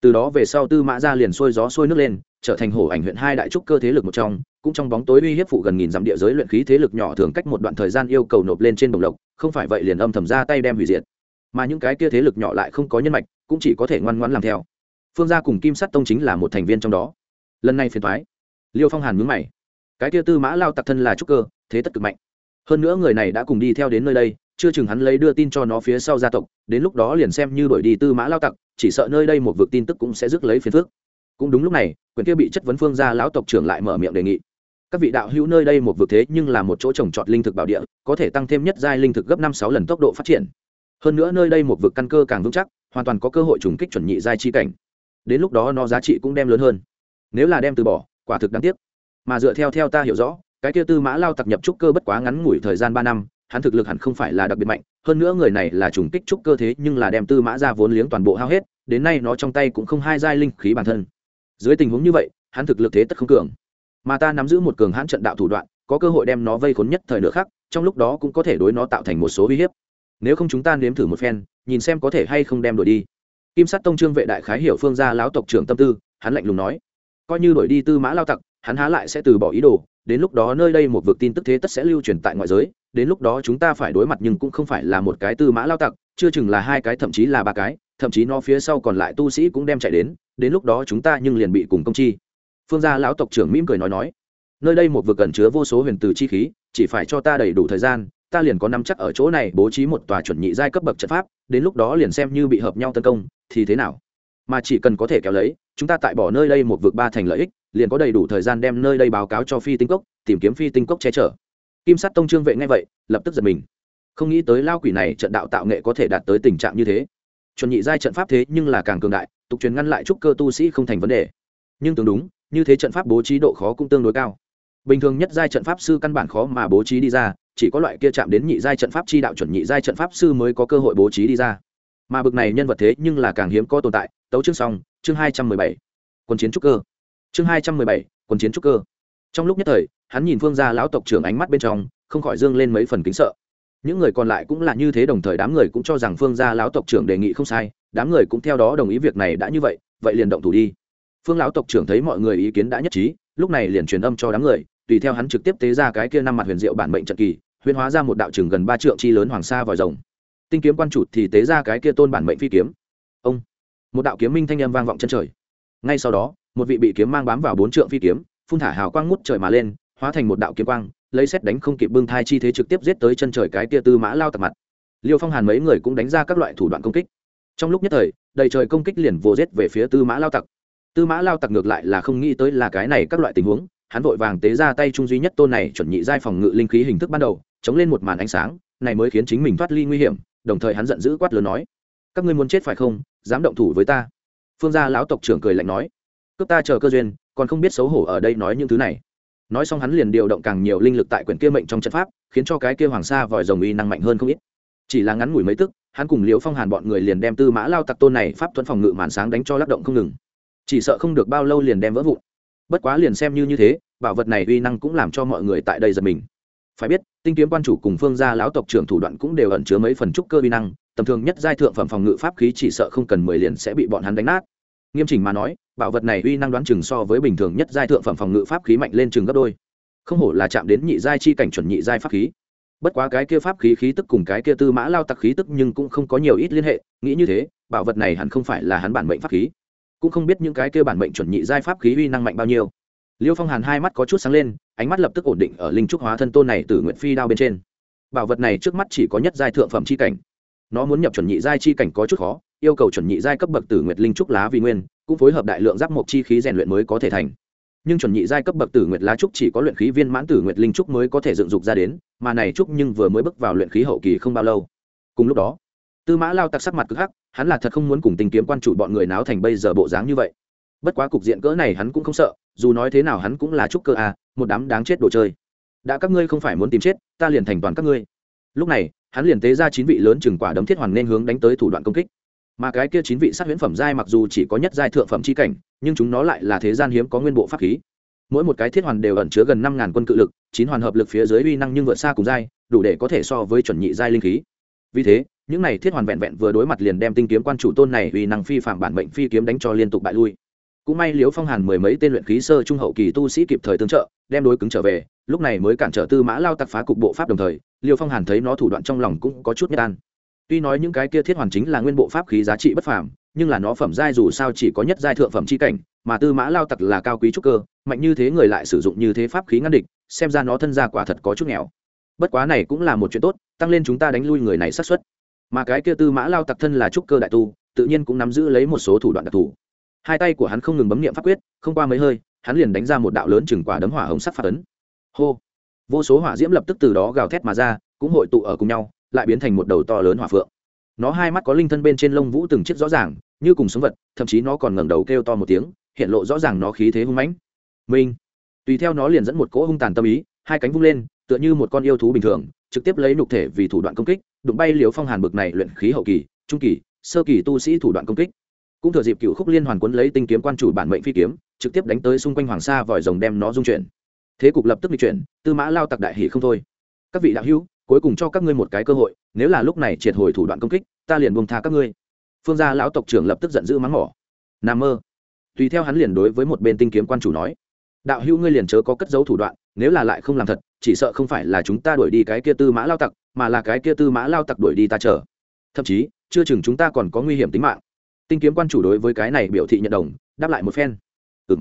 Từ đó về sau tư mã ra liền xuôi gió xuôi nước lên, trở thành hổ ảnh huyện hai đại trúc cơ thế lực một trong, cũng trong bóng tối uy hiếp phụ gần nghìn dặm địa giới luyện khí thế lực nhỏ thường cách một đoạn thời gian yêu cầu nộp lên trên đồng lộc, không phải vậy liền âm thầm ra tay đem hủy diệt. Mà những cái kia thế lực nhỏ lại không có nhân mạch cũng chỉ có thể ngoan ngoãn làm theo. Phương gia cùng kim sắt tông chính là một thành viên trong đó. Lần này phiền thoái liêu phong hàn mướn mày. Cái kia tư mã lao tặc thân là trúc cơ, thế tất cực mạnh. Hơn nữa người này đã cùng đi theo đến nơi đây, chưa chừng hắn lấy đưa tin cho nó phía sau gia tộc, đến lúc đó liền xem như đổi đi tư mã lao tặc, chỉ sợ nơi đây một vực tin tức cũng sẽ rước lấy phiền phước cũng đúng lúc này quyền kia bị chất vấn phương gia lão tộc trưởng lại mở miệng đề nghị. Các vị đạo hữu nơi đây một vực thế nhưng là một chỗ trồng trọt linh thực bảo địa, có thể tăng thêm nhất giai linh thực gấp năm sáu lần tốc độ phát triển hơn nữa nơi đây một vực căn cơ càng vững chắc, hoàn toàn có cơ hội trùng kích chuẩn nhị giai chi cảnh. Đến lúc đó nó giá trị cũng đem lớn hơn. Nếu là đem từ bỏ, quả thực đáng tiếc. Mà dựa theo theo ta hiểu rõ, cái kia tư mã lao tặc nhập trúc cơ bất quá ngắn ngủi thời gian ba năm, hắn thực lực hẳn không phải là đặc biệt mạnh. Hơn nữa người này là trùng kích trúc cơ thế nhưng là đem tư mã ra vốn liếng toàn bộ hao hết, đến nay nó trong tay cũng không hai giai linh khí bản thân. Dưới tình huống như vậy, hắn thực lực thế tất không cường. Mà ta nắm giữ một cường hãn trận đạo thủ đoạn, có cơ hội đem nó vây khốn nhất thời nữa khác trong lúc đó cũng có thể đối nó tạo thành một số uy hiếp nếu không chúng ta nếm thử một phen, nhìn xem có thể hay không đem đổi đi. Kim sắt tông trương vệ đại khái hiểu phương gia lão tộc trưởng tâm tư, hắn lạnh lùng nói, coi như đổi đi tư mã lao tặc, hắn há lại sẽ từ bỏ ý đồ, đến lúc đó nơi đây một vực tin tức thế tất sẽ lưu truyền tại ngoại giới, đến lúc đó chúng ta phải đối mặt nhưng cũng không phải là một cái tư mã lao tặc, chưa chừng là hai cái, thậm chí là ba cái, thậm chí nó phía sau còn lại tu sĩ cũng đem chạy đến đến lúc đó chúng ta nhưng liền bị cùng công chi. Phương gia lão tộc trưởng mỉm cười nói nói, nơi đây một vực cần chứa vô số huyền từ chi khí, chỉ phải cho ta đầy đủ thời gian ta liền có nắm chắc ở chỗ này bố trí một tòa chuẩn nhị giai cấp bậc trận pháp, đến lúc đó liền xem như bị hợp nhau tấn công, thì thế nào? Mà chỉ cần có thể kéo lấy, chúng ta tại bỏ nơi đây một vực ba thành lợi ích, liền có đầy đủ thời gian đem nơi đây báo cáo cho phi tinh cốc, tìm kiếm phi tinh cốc che chở. Kim sắt tông trương vệ ngay vậy, lập tức giật mình. Không nghĩ tới lao quỷ này trận đạo tạo nghệ có thể đạt tới tình trạng như thế. Chuẩn nhị giai trận pháp thế nhưng là càng cường đại, tục truyền ngăn lại trúc cơ tu sĩ không thành vấn đề. Nhưng tương đúng, như thế trận pháp bố trí độ khó cũng tương đối cao. Bình thường nhất giai trận pháp sư căn bản khó mà bố trí đi ra chỉ có loại kia chạm đến nhị giai trận pháp chi đạo chuẩn nhị giai trận pháp sư mới có cơ hội bố trí đi ra. Mà bực này nhân vật thế nhưng là càng hiếm có tồn tại. Tấu chương xong, chương hai trăm mười bảy. Quân chiến trúc cơ. Chương hai trăm mười bảy, quân chiến trúc cơ. Trong lúc nhất thời, hắn nhìn phương gia lão tộc trưởng ánh mắt bên trong, không khỏi dương lên mấy phần kính sợ. Những người còn lại cũng là như thế đồng thời đám người cũng cho rằng phương gia lão tộc trưởng đề nghị không sai, đám người cũng theo đó đồng ý việc này đã như vậy vậy liền động thủ đi. Phương lão tộc trưởng thấy mọi người ý kiến đã nhất trí, lúc này liền truyền âm cho đám người, tùy theo hắn trực tiếp tế ra cái kia năm mặt huyền diệu bản mệnh trận kỳ huyền hóa ra một đạo trường gần ba trượng chi lớn hoàng sa vòi rồng. Tinh kiếm quan chủ thì tế ra cái kia tôn bản mệnh phi kiếm. Ông, một đạo kiếm minh thanh âm vang vọng chân trời. Ngay sau đó, một vị bị kiếm mang bám vào bốn trượng phi kiếm, phun thả hào quang ngút trời mà lên, hóa thành một đạo kiếm quang, lấy xét đánh không kịp bưng thai chi thế trực tiếp giết tới chân trời cái tia tư mã lao tặc mặt. Liêu phong hàn mấy người cũng đánh ra các loại thủ đoạn công kích. Trong lúc nhất thời, đầy trời công kích liền vô giết về phía tư mã lao tặc. Tư mã lao tặc ngược lại là không nghĩ tới là cái này các loại tình huống, hắn vội vàng tế ra tay trung duy nhất tôn này chuẩn nhị giai phòng ngự linh khí hình thức ban đầu chống lên một màn ánh sáng, này mới khiến chính mình thoát ly nguy hiểm, đồng thời hắn giận dữ quát lớn nói, các ngươi muốn chết phải không? Dám động thủ với ta. Phương gia lão tộc trưởng cười lạnh nói, cướp ta chờ cơ duyên, còn không biết xấu hổ ở đây nói những thứ này. Nói xong hắn liền điều động càng nhiều linh lực tại quyển kia mệnh trong trận pháp, khiến cho cái kia hoàng sa vòi rồng uy năng mạnh hơn không ít. Chỉ là ngắn ngủi mấy tức, hắn cùng liễu phong hàn bọn người liền đem tư mã lao tặc tôn này pháp thuẫn phòng ngự màn sáng đánh cho lắc động không ngừng. Chỉ sợ không được bao lâu liền đem vỡ vụn. Bất quá liền xem như như thế, bảo vật này uy năng cũng làm cho mọi người tại đây giật mình. Phải biết tinh kiếm quan chủ cùng phương gia lão tộc trưởng thủ đoạn cũng đều ẩn chứa mấy phần trúc cơ vi năng, tầm thường nhất giai thượng phẩm phòng ngự pháp khí chỉ sợ không cần mười liền sẽ bị bọn hắn đánh nát. Nghiêm chỉnh mà nói, bảo vật này uy năng đoán chừng so với bình thường nhất giai thượng phẩm phòng ngự pháp khí mạnh lên chừng gấp đôi. Không hổ là chạm đến nhị giai chi cảnh chuẩn nhị giai pháp khí. Bất quá cái kia pháp khí khí tức cùng cái kia tư mã lao tặc khí tức nhưng cũng không có nhiều ít liên hệ, nghĩ như thế, bảo vật này hẳn không phải là hắn bản mệnh pháp khí. Cũng không biết những cái kia bản mệnh chuẩn nhị giai pháp khí uy năng mạnh bao nhiêu. Liêu phong hàn hai mắt có chút sáng lên ánh mắt lập tức ổn định ở linh trúc hóa thân tôn này từ nguyện phi đao bên trên. Bảo vật này trước mắt chỉ có nhất giai thượng phẩm chi cảnh. Nó muốn nhập chuẩn nhị giai chi cảnh có chút khó, yêu cầu chuẩn nhị giai cấp bậc tử nguyệt linh trúc lá vì nguyên, cũng phối hợp đại lượng giáp mộc chi khí rèn luyện mới có thể thành. Nhưng chuẩn nhị giai cấp bậc tử nguyệt lá trúc chỉ có luyện khí viên mãn tử nguyệt linh trúc mới có thể dựng dục ra đến, mà này trúc nhưng vừa mới bước vào luyện khí hậu kỳ không bao lâu. Cùng lúc đó, tư mã lao tặc sắc mặt cực hắc, hắn là thật không muốn cùng tình kiếm quan chủ bọn người náo thành bây giờ bộ dáng như vậy. Bất quá cục diện cỡ này hắn cũng không sợ, dù nói thế nào hắn cũng là trúc cơ à một đám đáng chết đồ chơi. Đã các ngươi không phải muốn tìm chết, ta liền thành toàn các ngươi. Lúc này, hắn liền tế ra chín vị lớn chừng quả đấm thiết hoàn nên hướng đánh tới thủ đoạn công kích. Mà cái kia chín vị sát huyễn phẩm giai mặc dù chỉ có nhất giai thượng phẩm c h i cảnh, nhưng chúng nó lại là thế gian hiếm có nguyên bộ pháp khí. Mỗi một cái thiết hoàn đều ẩn chứa gần năm ngàn quân cự lực, chín hoàn hợp lực phía dưới uy năng nhưng vượt xa cùng giai, đủ để có thể so với chuẩn nhị giai linh khí. Vì thế, những này thiết hoàn vẹn vẹn vừa đối mặt liền đem tinh kiếm quan chủ tôn này uy năng phi phạm bản mệnh phi kiếm đánh cho liên tục bại lui. Cũng may liếu phong hàn mười mấy tên luyện khí sơ trung hậu kỳ tu sĩ kịp thời tương trợ đem đối cứng trở về, lúc này mới cản trở tư mã lao tặc phá cục bộ pháp đồng thời, liêu phong hàn thấy nó thủ đoạn trong lòng cũng có chút nhất an tuy nói những cái kia thiết hoàn chính là nguyên bộ pháp khí giá trị bất phàm, nhưng là nó phẩm giai dù sao chỉ có nhất giai thượng phẩm c h i cảnh, mà tư mã lao tặc là cao quý trúc cơ, mạnh như thế người lại sử dụng như thế pháp khí ngăn địch, xem ra nó thân ra quả thật có chút nghèo. Bất quá này cũng là một chuyện tốt, tăng lên chúng ta đánh lui người này sát xuất mà cái kia tư mã lao tặc thân là trúc cơ đại tu, tự nhiên cũng nắm giữ lấy một số thủ đoạn đặc thù. Hai tay của hắn không ngừng bấm nghiệm pháp quyết, không qua mấy hơi hắn liền đánh ra một đạo lớn chừng quả đấm hỏa hồng sắc phát ấn. Hô! Vô số hỏa diễm lập tức từ đó gào thét mà ra, cũng hội tụ ở cùng nhau, lại biến thành một đầu to lớn hỏa phượng. Nó hai mắt có linh thân bên trên lông vũ từng chiếc rõ ràng, như cùng sống vật, thậm chí nó còn ngẩng đầu kêu to một tiếng, hiện lộ rõ ràng nó khí thế hung mãnh. Minh tùy theo nó liền dẫn một cỗ hung tàn tâm ý, hai cánh vung lên, tựa như một con yêu thú bình thường, trực tiếp lấy nhục thể vì thủ đoạn công kích, đụng bay liều phong hàn bực này luyện khí hậu kỳ, trung kỳ, sơ kỳ tu sĩ thủ đoạn công kích. Cũng thừa dịp cựu khúc liên hoàn quấn lấy tinh kiếm quan chủ bản mệnh phi kiếm trực tiếp đánh tới xung quanh hoàng sa vòi rồng đem nó dung chuyển. Thế cục lập tức bị chuyển, tư mã lao tặc đại hỷ không thôi. Các vị đạo hữu, cuối cùng cho các ngươi một cái cơ hội, nếu là lúc này triệt hồi thủ đoạn công kích, ta liền buông tha các ngươi. Phương gia lão tộc trưởng lập tức giận dữ mắng mỏ. N mơ. Tùy theo hắn liền đối với một bên tinh kiếm quan chủ nói. Đạo hữu ngươi liền chớ có cất dấu thủ đoạn, nếu là lại không làm thật, chỉ sợ không phải là chúng ta đuổi đi cái kia tư mã lao tặc, mà là cái kia tư mã lao tặc đuổi đi ta chờ. Thậm chí, chưa chừng chúng ta còn có nguy hiểm tính mạng. Tinh kiếm quan chủ đối với cái này biểu thị nhận đồng, đáp lại một phen ừ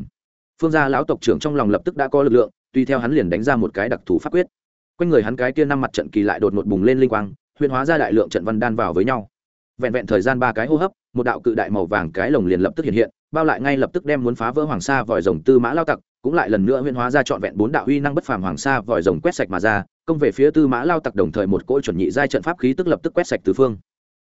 phương gia lão tộc trưởng trong lòng lập tức đã có lực lượng tùy theo hắn liền đánh ra một cái đặc thù pháp quyết. Quanh người hắn cái kia năm mặt trận kỳ lại đột ngột bùng lên linh quang, huyền hóa ra đại lượng trận văn đan vào với nhau. Vẹn vẹn thời gian ba cái hô hấp, một đạo cự đại màu vàng cái lồng liền lập tức hiện hiện, bao lại ngay lập tức đem muốn phá vỡ hoàng sa vòi rồng tư mã lao tặc, cũng lại lần nữa huyền hóa ra trọn vẹn bốn đạo uy năng bất phàm hoàng sa vòi rồng quét sạch mà ra, công về phía tư mã lao tặc đồng thời một cỗ chuẩn nhị giai trận pháp khí tức lập tức quét sạch tứ phương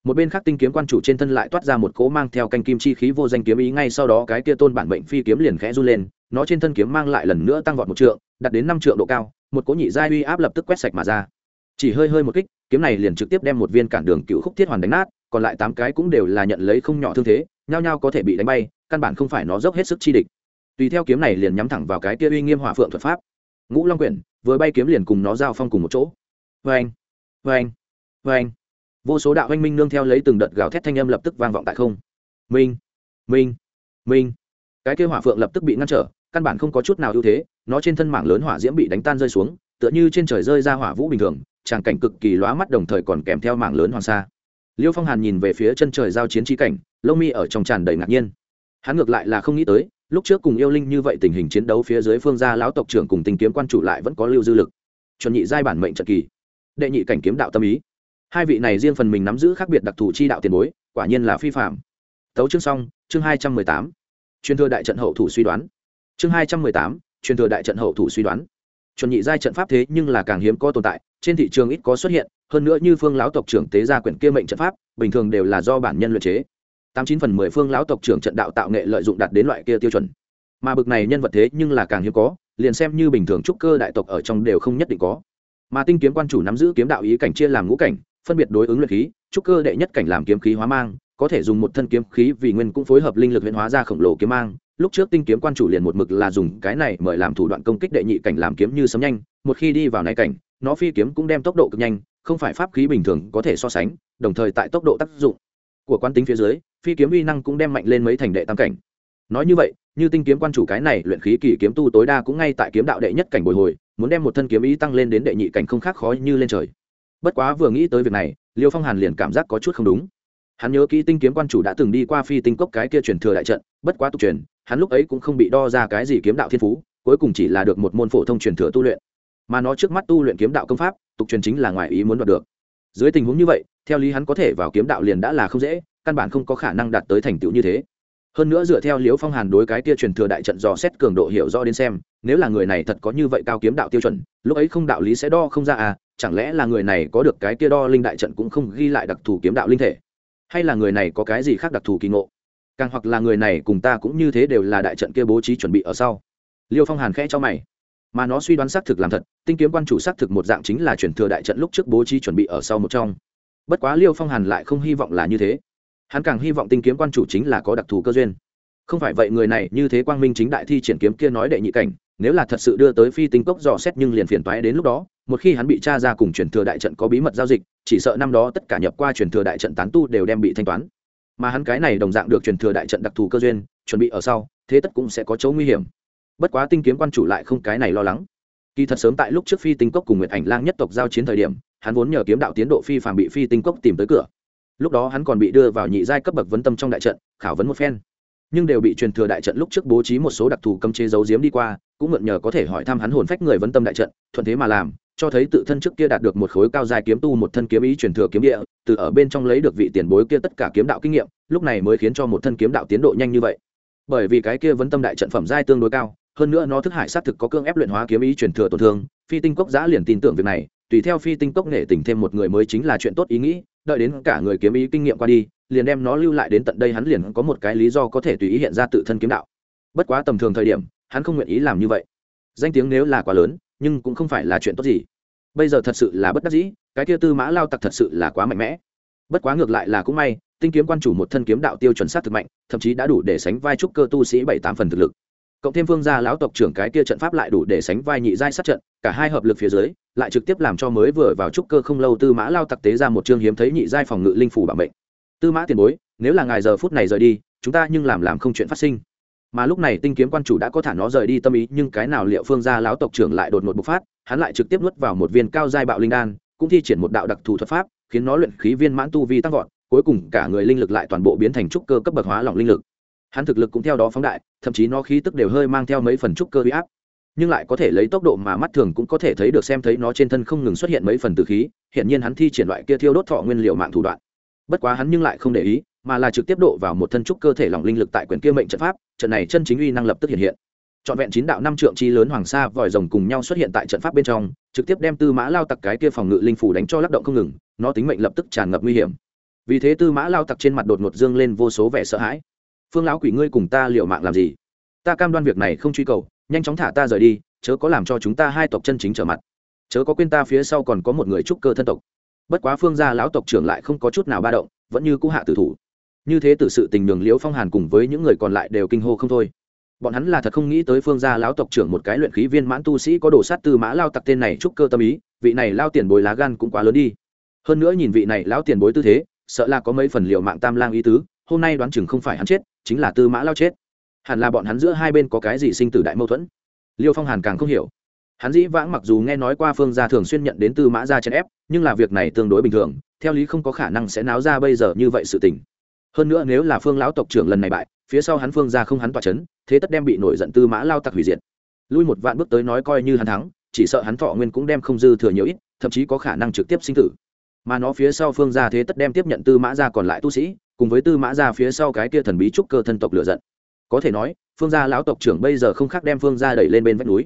một bên khác tinh kiếm quan chủ trên thân lại toát ra một cỗ mang theo canh kim chi khí vô danh kiếm ý, ngay sau đó cái kia tôn bản mệnh phi kiếm liền khẽ run lên, nó trên thân kiếm mang lại lần nữa tăng vọt một trượng, đạt đến năm trượng độ cao, một cỗ nhị giai uy áp lập tức quét sạch mà ra. Chỉ hơi hơi một kích, kiếm này liền trực tiếp đem một viên cản đường cựu khúc thiết hoàn đánh nát, còn lại tám cái cũng đều là nhận lấy không nhỏ thương thế, nhao nhao có thể bị đánh bay, căn bản không phải nó dốc hết sức chi địch. Tùy theo kiếm này liền nhắm thẳng vào cái kia uy nghiêm hỏa phượng thuật pháp. Ngũ long quyển, vừa bay kiếm liền cùng nó giao phong cùng một chỗ. Vê anh vê anh vê anh vô số đạo anh minh nương theo lấy từng đợt gào thét thanh âm lập tức vang vọng tại không. Minh minh minh. Cái kêu hỏa phượng lập tức bị ngăn trở, căn bản không có chút nào ưu thế, nó trên thân mảng lớn hỏa diễm bị đánh tan rơi xuống, tựa như trên trời rơi ra hỏa vũ bình thường, tràng cảnh cực kỳ lóa mắt đồng thời còn kèm theo mảng lớn hoàng sa. Liêu phong hàn nhìn về phía chân trời giao chiến trí cảnh, lông mi ở trong tràn đầy ngạc nhiên. Hắn ngược lại là không nghĩ tới, lúc trước cùng yêu linh như vậy tình hình chiến đấu phía dưới phương gia lão tộc trưởng cùng tình kiếm quan chủ lại vẫn có lưu dư lực. Chuẩn nhị giai bản mệnh trận kỳ. Đệ nhị cảnh kiếm đạo tâm ý hai vị này riêng phần mình nắm giữ khác biệt đặc thù chi đạo tiền bối, quả nhiên là phi phạm tấu chương xong, chương hai trăm mười tám. Truyền thừa đại trận hậu thủ suy đoán. Chương hai trăm mười tám, truyền thừa đại trận hậu thủ suy đoán. Chuẩn nhị giai trận pháp thế nhưng là càng hiếm có tồn tại, trên thị trường ít có xuất hiện, hơn nữa như phương lão tộc trưởng tế gia quyển kia mệnh trận pháp, bình thường đều là do bản nhân luyện chế. Tám chín phần mười phương lão tộc trưởng trận đạo tạo nghệ lợi dụng đạt đến loại kia tiêu chuẩn. Mà bực này nhân vật thế nhưng là càng hiếm có, liền xem như bình thường trúc cơ đại tộc ở trong đều không nhất định có. Mà tinh kiếm quan chủ nắm giữ kiếm đạo ý cảnh chia làm ngũ cảnh phân biệt đối ứng luyện khí, trúc cơ đệ nhất cảnh làm kiếm khí hóa mang, có thể dùng một thân kiếm khí vì nguyên cũng phối hợp linh lực huyễn hóa ra khổng lồ kiếm mang. Lúc trước tinh kiếm quan chủ liền một mực là dùng cái này mời làm thủ đoạn công kích đệ nhị cảnh làm kiếm như sấm nhanh, một khi đi vào này cảnh, nó phi kiếm cũng đem tốc độ cực nhanh, không phải pháp khí bình thường có thể so sánh, đồng thời tại tốc độ tác dụng của quán tính phía dưới, phi kiếm uy năng cũng đem mạnh lên mấy thành đệ tam cảnh. Nói như vậy, như tinh kiếm quan chủ cái này luyện khí kỳ kiếm tu tối đa cũng ngay tại kiếm đạo đệ nhất cảnh bồi hồi, muốn đem một thân kiếm ý tăng lên đến đệ nhị cảnh không khác khó như lên trời bất quá vừa nghĩ tới việc này, liêu phong hàn liền cảm giác có chút không đúng. Hắn nhớ kỹ tinh kiếm quan chủ đã từng đi qua phi tinh cốc cái kia truyền thừa đại trận, bất quá tục truyền, hắn lúc ấy cũng không bị đo ra cái gì kiếm đạo thiên phú, cuối cùng chỉ là được một môn phổ thông truyền thừa tu luyện. Mà nó trước mắt tu luyện kiếm đạo công pháp, tục truyền chính là ngoài ý muốn đoạt được. Dưới tình huống như vậy, theo lý hắn có thể vào kiếm đạo liền đã là không dễ, căn bản không có khả năng đạt tới thành tựu như thế. Hơn nữa dựa theo liễu phong hàn đối cái kia truyền thừa đại trận dò xét cường độ hiểu rõ đến xem, nếu là người này thật có như vậy cao kiếm đạo tiêu chuẩn, lúc ấy không đạo lý sẽ đo không ra à chẳng lẽ là người này có được cái kia đo linh đại trận cũng không ghi lại đặc thù kiếm đạo linh thể? Hay là người này có cái gì khác đặc thù kỳ ngộ? Càng hoặc là người này cùng ta cũng như thế đều là đại trận kia bố trí chuẩn bị ở sau. Liêu phong hàn khẽ cho mày. Mà nó suy đoán xác thực làm thật, tinh kiếm quan chủ xác thực một dạng chính là chuyển thừa đại trận lúc trước bố trí chuẩn bị ở sau một trong. Bất quá liêu phong hàn lại không hy vọng là như thế. Hắn càng hy vọng tinh kiếm quan chủ chính là có đặc thù cơ duyên. Không phải vậy người này như thế quang minh chính đại thi triển kiếm kia nói đệ nhị cảnh, nếu là thật sự đưa tới phi tinh cốc dò xét nhưng liền phiền toái đến lúc đó một khi hắn bị tra ra cùng truyền thừa đại trận có bí mật giao dịch, chỉ sợ năm đó tất cả nhập qua truyền thừa đại trận tán tu đều đem bị thanh toán. Mà hắn cái này đồng dạng được truyền thừa đại trận đặc thù cơ duyên, chuẩn bị ở sau, thế tất cũng sẽ có chỗ nguy hiểm. Bất quá tinh kiếm quan chủ lại không cái này lo lắng. Kỳ thật sớm tại lúc trước phi tinh cốc cùng nguyệt ảnh lang nhất tộc giao chiến thời điểm, hắn vốn nhờ kiếm đạo tiến độ phi phàm bị phi tinh cốc tìm tới cửa. Lúc đó hắn còn bị đưa vào nhị giai cấp bậc vấn tâm trong đại trận, khảo vấn một phen. Nhưng đều bị truyền thừa đại trận lúc trước bố trí một số đặc thù cấm chế giấu giếm đi qua, cũng mượn nhờ có thể hỏi thăm hắn hồn phách người vấn tâm đại trận, thuận thế mà làm cho thấy tự thân trước kia đạt được một khối cao dài kiếm tu, một thân kiếm ý truyền thừa kiếm địa, từ ở bên trong lấy được vị tiền bối kia tất cả kiếm đạo kinh nghiệm, lúc này mới khiến cho một thân kiếm đạo tiến độ nhanh như vậy. Bởi vì cái kia vấn tâm đại trận phẩm giai tương đối cao, hơn nữa nó thức hải sát thực có cương ép luyện hóa kiếm ý truyền thừa tổn thương, phi tinh cốc Giá liền tin tưởng việc này, tùy theo phi tinh cốc nghệ tỉnh thêm một người mới chính là chuyện tốt ý nghĩ, đợi đến cả người kiếm ý kinh nghiệm qua đi, liền đem nó lưu lại đến tận đây hắn liền có một cái lý do có thể tùy ý hiện ra tự thân kiếm đạo. Bất quá tầm thường thời điểm, hắn không nguyện ý làm như vậy. Danh tiếng nếu là quá lớn nhưng cũng không phải là chuyện tốt gì. Bây giờ thật sự là bất đắc dĩ, cái kia tư mã lao tặc thật sự là quá mạnh mẽ. Bất quá ngược lại là cũng may, tinh kiếm quan chủ một thân kiếm đạo tiêu chuẩn sát thực mạnh, thậm chí đã đủ để sánh vai trúc cơ tu sĩ bảy tám phần thực lực. Cộng thêm phương gia lão tộc trưởng cái kia trận pháp lại đủ để sánh vai nhị giai sát trận, cả hai hợp lực phía dưới, lại trực tiếp làm cho mới vừa vào trúc cơ không lâu tư mã lao tặc tế ra một chương hiếm thấy nhị giai phòng ngự linh phủ bảo mệnh. Tư mã tiền bối, nếu là ngài giờ phút này rời đi, chúng ta nhưng làm làm không chuyện phát sinh mà lúc này tinh kiếm quan chủ đã có thả nó rời đi tâm ý, nhưng cái nào liệu phương gia lão tộc trưởng lại đột ngột bộc phát, hắn lại trực tiếp nuốt vào một viên cao giai bạo linh đan, cũng thi triển một đạo đặc thù thuật pháp, khiến nó luyện khí viên mãn tu vi tăng vọt, cuối cùng cả người linh lực lại toàn bộ biến thành trúc cơ cấp bậc hóa lỏng linh lực. Hắn thực lực cũng theo đó phóng đại, thậm chí nó khí tức đều hơi mang theo mấy phần trúc cơ huy áp. Nhưng lại có thể lấy tốc độ mà mắt thường cũng có thể thấy được xem thấy nó trên thân không ngừng xuất hiện mấy phần từ khí hiện nhiên hắn thi triển loại kia thiêu đốt thọ nguyên liệu mạng thủ đoạn. Bất quá hắn nhưng lại không để ý mà là trực tiếp độ vào một thân trúc cơ thể lỏng linh lực tại quyển kia mệnh trận pháp, trận này chân chính uy năng lập tức hiện hiện. Trọn vẹn chín đạo năm trượng chi lớn hoàng sa vòi rồng cùng nhau xuất hiện tại trận pháp bên trong, trực tiếp đem tư mã lao tặc cái kia phòng ngự linh phủ đánh cho lắc động không ngừng, nó tính mệnh lập tức tràn ngập nguy hiểm. Vì thế tư mã lao tặc trên mặt đột ngột dương lên vô số vẻ sợ hãi. Phương lão quỷ ngươi cùng ta liệu mạng làm gì? Ta cam đoan việc này không truy cầu, nhanh chóng thả ta rời đi, chớ có làm cho chúng ta hai tộc chân chính trở mặt. Chớ có quên ta phía sau còn có một người trúc cơ thân tộc. Bất quá phương gia lão tộc trưởng lại không có chút nào ba động, vẫn như cũ hạ tử thủ như thế từ sự tình đường liễu phong hàn cùng với những người còn lại đều kinh hô không thôi. Bọn hắn là thật không nghĩ tới phương gia lão tộc trưởng một cái luyện khí viên mãn tu sĩ có đồ sát tư mã lao tặc tên này trúc cơ tâm ý, vị này lao tiền bối lá gan cũng quá lớn đi. Hơn nữa nhìn vị này lão tiền bối tư thế, sợ là có mấy phần liệu mạng tam lang ý tứ, hôm nay đoán chừng không phải hắn chết, chính là tư mã lao chết. Hẳn là bọn hắn giữa hai bên có cái gì sinh tử đại mâu thuẫn. Liêu phong hàn càng không hiểu. Hắn dĩ vãng mặc dù nghe nói qua phương gia thường xuyên nhận đến tư mã gia chèn ép, nhưng là việc này tương đối bình thường, theo lý không có khả năng sẽ náo ra bây giờ như vậy sự tình hơn nữa nếu là phương lão tộc trưởng lần này bại, phía sau hắn phương gia không hắn tỏa chấn, thế tất đem bị nổi giận tư mã lao tặc hủy diệt. Lui một vạn bước tới nói coi như hắn thắng, chỉ sợ hắn thọ nguyên cũng đem không dư thừa nhiều ít, thậm chí có khả năng trực tiếp sinh tử. Mà nó phía sau phương gia thế tất đem tiếp nhận tư mã gia còn lại tu sĩ, cùng với tư mã gia phía sau cái kia thần bí trúc cơ thân tộc lựa giận. Có thể nói, phương gia lão tộc trưởng bây giờ không khác đem phương gia đẩy lên bên vách núi.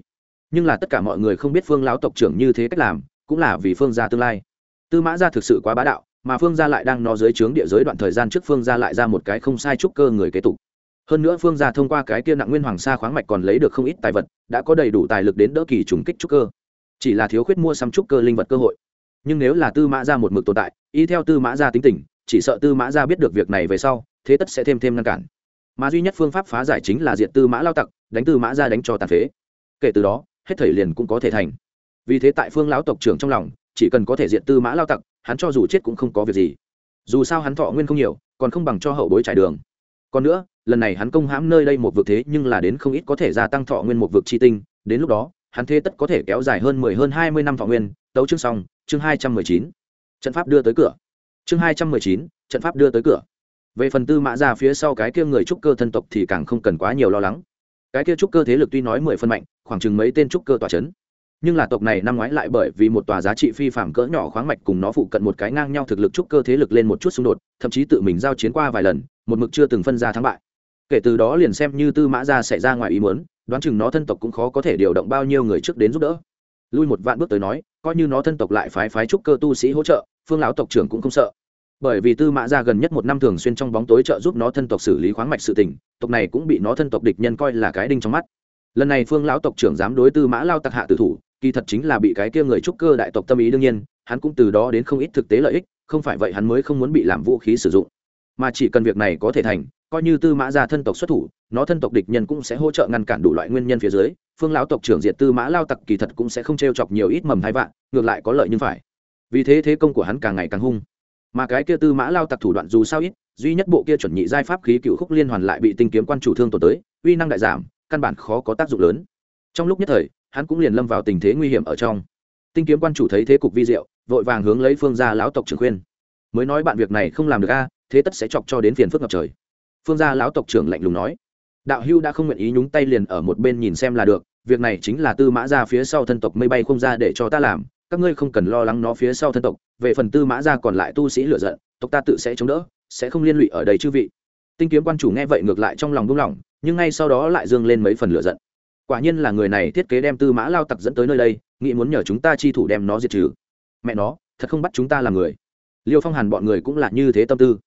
Nhưng là tất cả mọi người không biết phương lão tộc trưởng như thế cách làm, cũng là vì phương gia tương lai. Tư mã gia thực sự quá bá đạo mà phương gia lại đang nó dưới trướng địa giới đoạn thời gian trước phương gia lại ra một cái không sai trúc cơ người kế tục. Hơn nữa phương gia thông qua cái kia nặng nguyên hoàng sa khoáng mạch còn lấy được không ít tài vật, đã có đầy đủ tài lực đến đỡ kỳ trùng kích trúc cơ. Chỉ là thiếu khuyết mua xăm trúc cơ linh vật cơ hội. Nhưng nếu là tư mã gia một mực tồn tại, y theo tư mã gia tính tình, chỉ sợ tư mã gia biết được việc này về sau, thế tất sẽ thêm thêm ngăn cản. Mà duy nhất phương pháp phá giải chính là diện tư mã lao tặc, đánh tư mã gia đánh cho tàn phế. Kể từ đó, hết thầy liền cũng có thể thành. Vì thế tại phương lão tộc trưởng trong lòng, chỉ cần có thể diện tư mã lao tặc hắn cho dù chết cũng không có việc gì. Dù sao hắn thọ nguyên không nhiều, còn không bằng cho hậu bối trải đường. Còn nữa, lần này hắn công hãm nơi đây một vực thế nhưng là đến không ít có thể gia tăng thọ nguyên một vực chi tinh, đến lúc đó, hắn thế tất có thể kéo dài hơn mười hơn hai mươi năm thọ nguyên. Tấu chương xong, chương hai trăm mười chín. Trận pháp đưa tới cửa. Chương hai trăm mười chín, trận pháp đưa tới cửa. Về phần tư mã ra phía sau cái kia người trúc cơ thân tộc thì càng không cần quá nhiều lo lắng. Cái kia trúc cơ thế lực tuy nói mười phân mạnh, khoảng chừng mấy tên trúc cơ tòa c h ấ n nhưng là tộc này năm ngoái lại bởi vì một tòa giá trị phi phạm cỡ nhỏ khoáng mạch cùng nó phụ cận một cái ngang nhau thực lực trúc cơ thế lực lên một chút xung đột, thậm chí tự mình giao chiến qua vài lần, một mực chưa từng phân ra thắng bại. Kể từ đó liền xem như tư mã ra xảy ra ngoài ý muốn, đoán chừng nó thân tộc cũng khó có thể điều động bao nhiêu người trước đến giúp đỡ. Lui một vạn bước tới nói, coi như nó thân tộc lại phái phái trúc cơ tu sĩ hỗ trợ, phương lão tộc trưởng cũng không sợ. Bởi vì tư mã ra gần nhất một năm thường xuyên trong bóng tối trợ giúp nó thân tộc xử lý khoáng mạch sự tình, tộc này cũng bị nó thân tộc địch nhân coi là cái đinh trong mắt. Lần này phương lão tộc trưởng dám đối tư mã lao tặc hạ tử thủ kỳ thật chính là bị cái kia người trúc cơ đại tộc tâm ý đương nhiên, hắn cũng từ đó đến không ít thực tế lợi ích, không phải vậy hắn mới không muốn bị làm vũ khí sử dụng. Mà chỉ cần việc này có thể thành, coi như tư mã ra thân tộc xuất thủ, nó thân tộc địch nhân cũng sẽ hỗ trợ ngăn cản đủ loại nguyên nhân phía dưới, phương lão tộc trưởng diệt tư mã lao tặc kỳ thật cũng sẽ không t r e o chọc nhiều ít mầm hai vạn, ngược lại có lợi nhưng phải. Vì thế thế công của hắn càng ngày càng hung. Mà cái kia tư mã lao tặc thủ đoạn dù sao ít, duy nhất bộ kia chuẩn nhị giai pháp khí cựu khúc liên hoàn lại bị tinh kiếm quan chủ thương tổn tới, uy năng đại giảm, căn bản khó có tác dụng lớn. Trong lúc nhất thời hắn cũng liền lâm vào tình thế nguy hiểm ở trong. Tinh kiếm quan chủ thấy thế cục vi diệu, vội vàng hướng lấy phương gia lão tộc trưởng khuyên. Mới nói bạn việc này không làm được a, thế tất sẽ chọc cho đến phiền phức ngập trời. Phương gia lão tộc trưởng lạnh lùng nói. Đạo hưu đã không nguyện ý nhúng tay liền ở một bên nhìn xem là được, việc này chính là tư mã ra phía sau thân tộc mây bay không ra để cho ta làm, các ngươi không cần lo lắng nó phía sau thân tộc, về phần tư mã ra còn lại tu sĩ lựa giận, tộc ta tự sẽ chống đỡ, sẽ không liên lụy ở đây chư vị. Tinh kiếm quan chủ nghe vậy ngược lại trong lòng buông lỏng, nhưng ngay sau đó lại dương lên mấy phần lựa giận quả nhiên là người này thiết kế đem tư mã lao tặc dẫn tới nơi đây, nghĩ muốn nhờ chúng ta chi thủ đem nó diệt trừ. Mẹ nó, thật không bắt chúng ta làm người. Liêu phong hàn bọn người cũng là như thế tâm tư.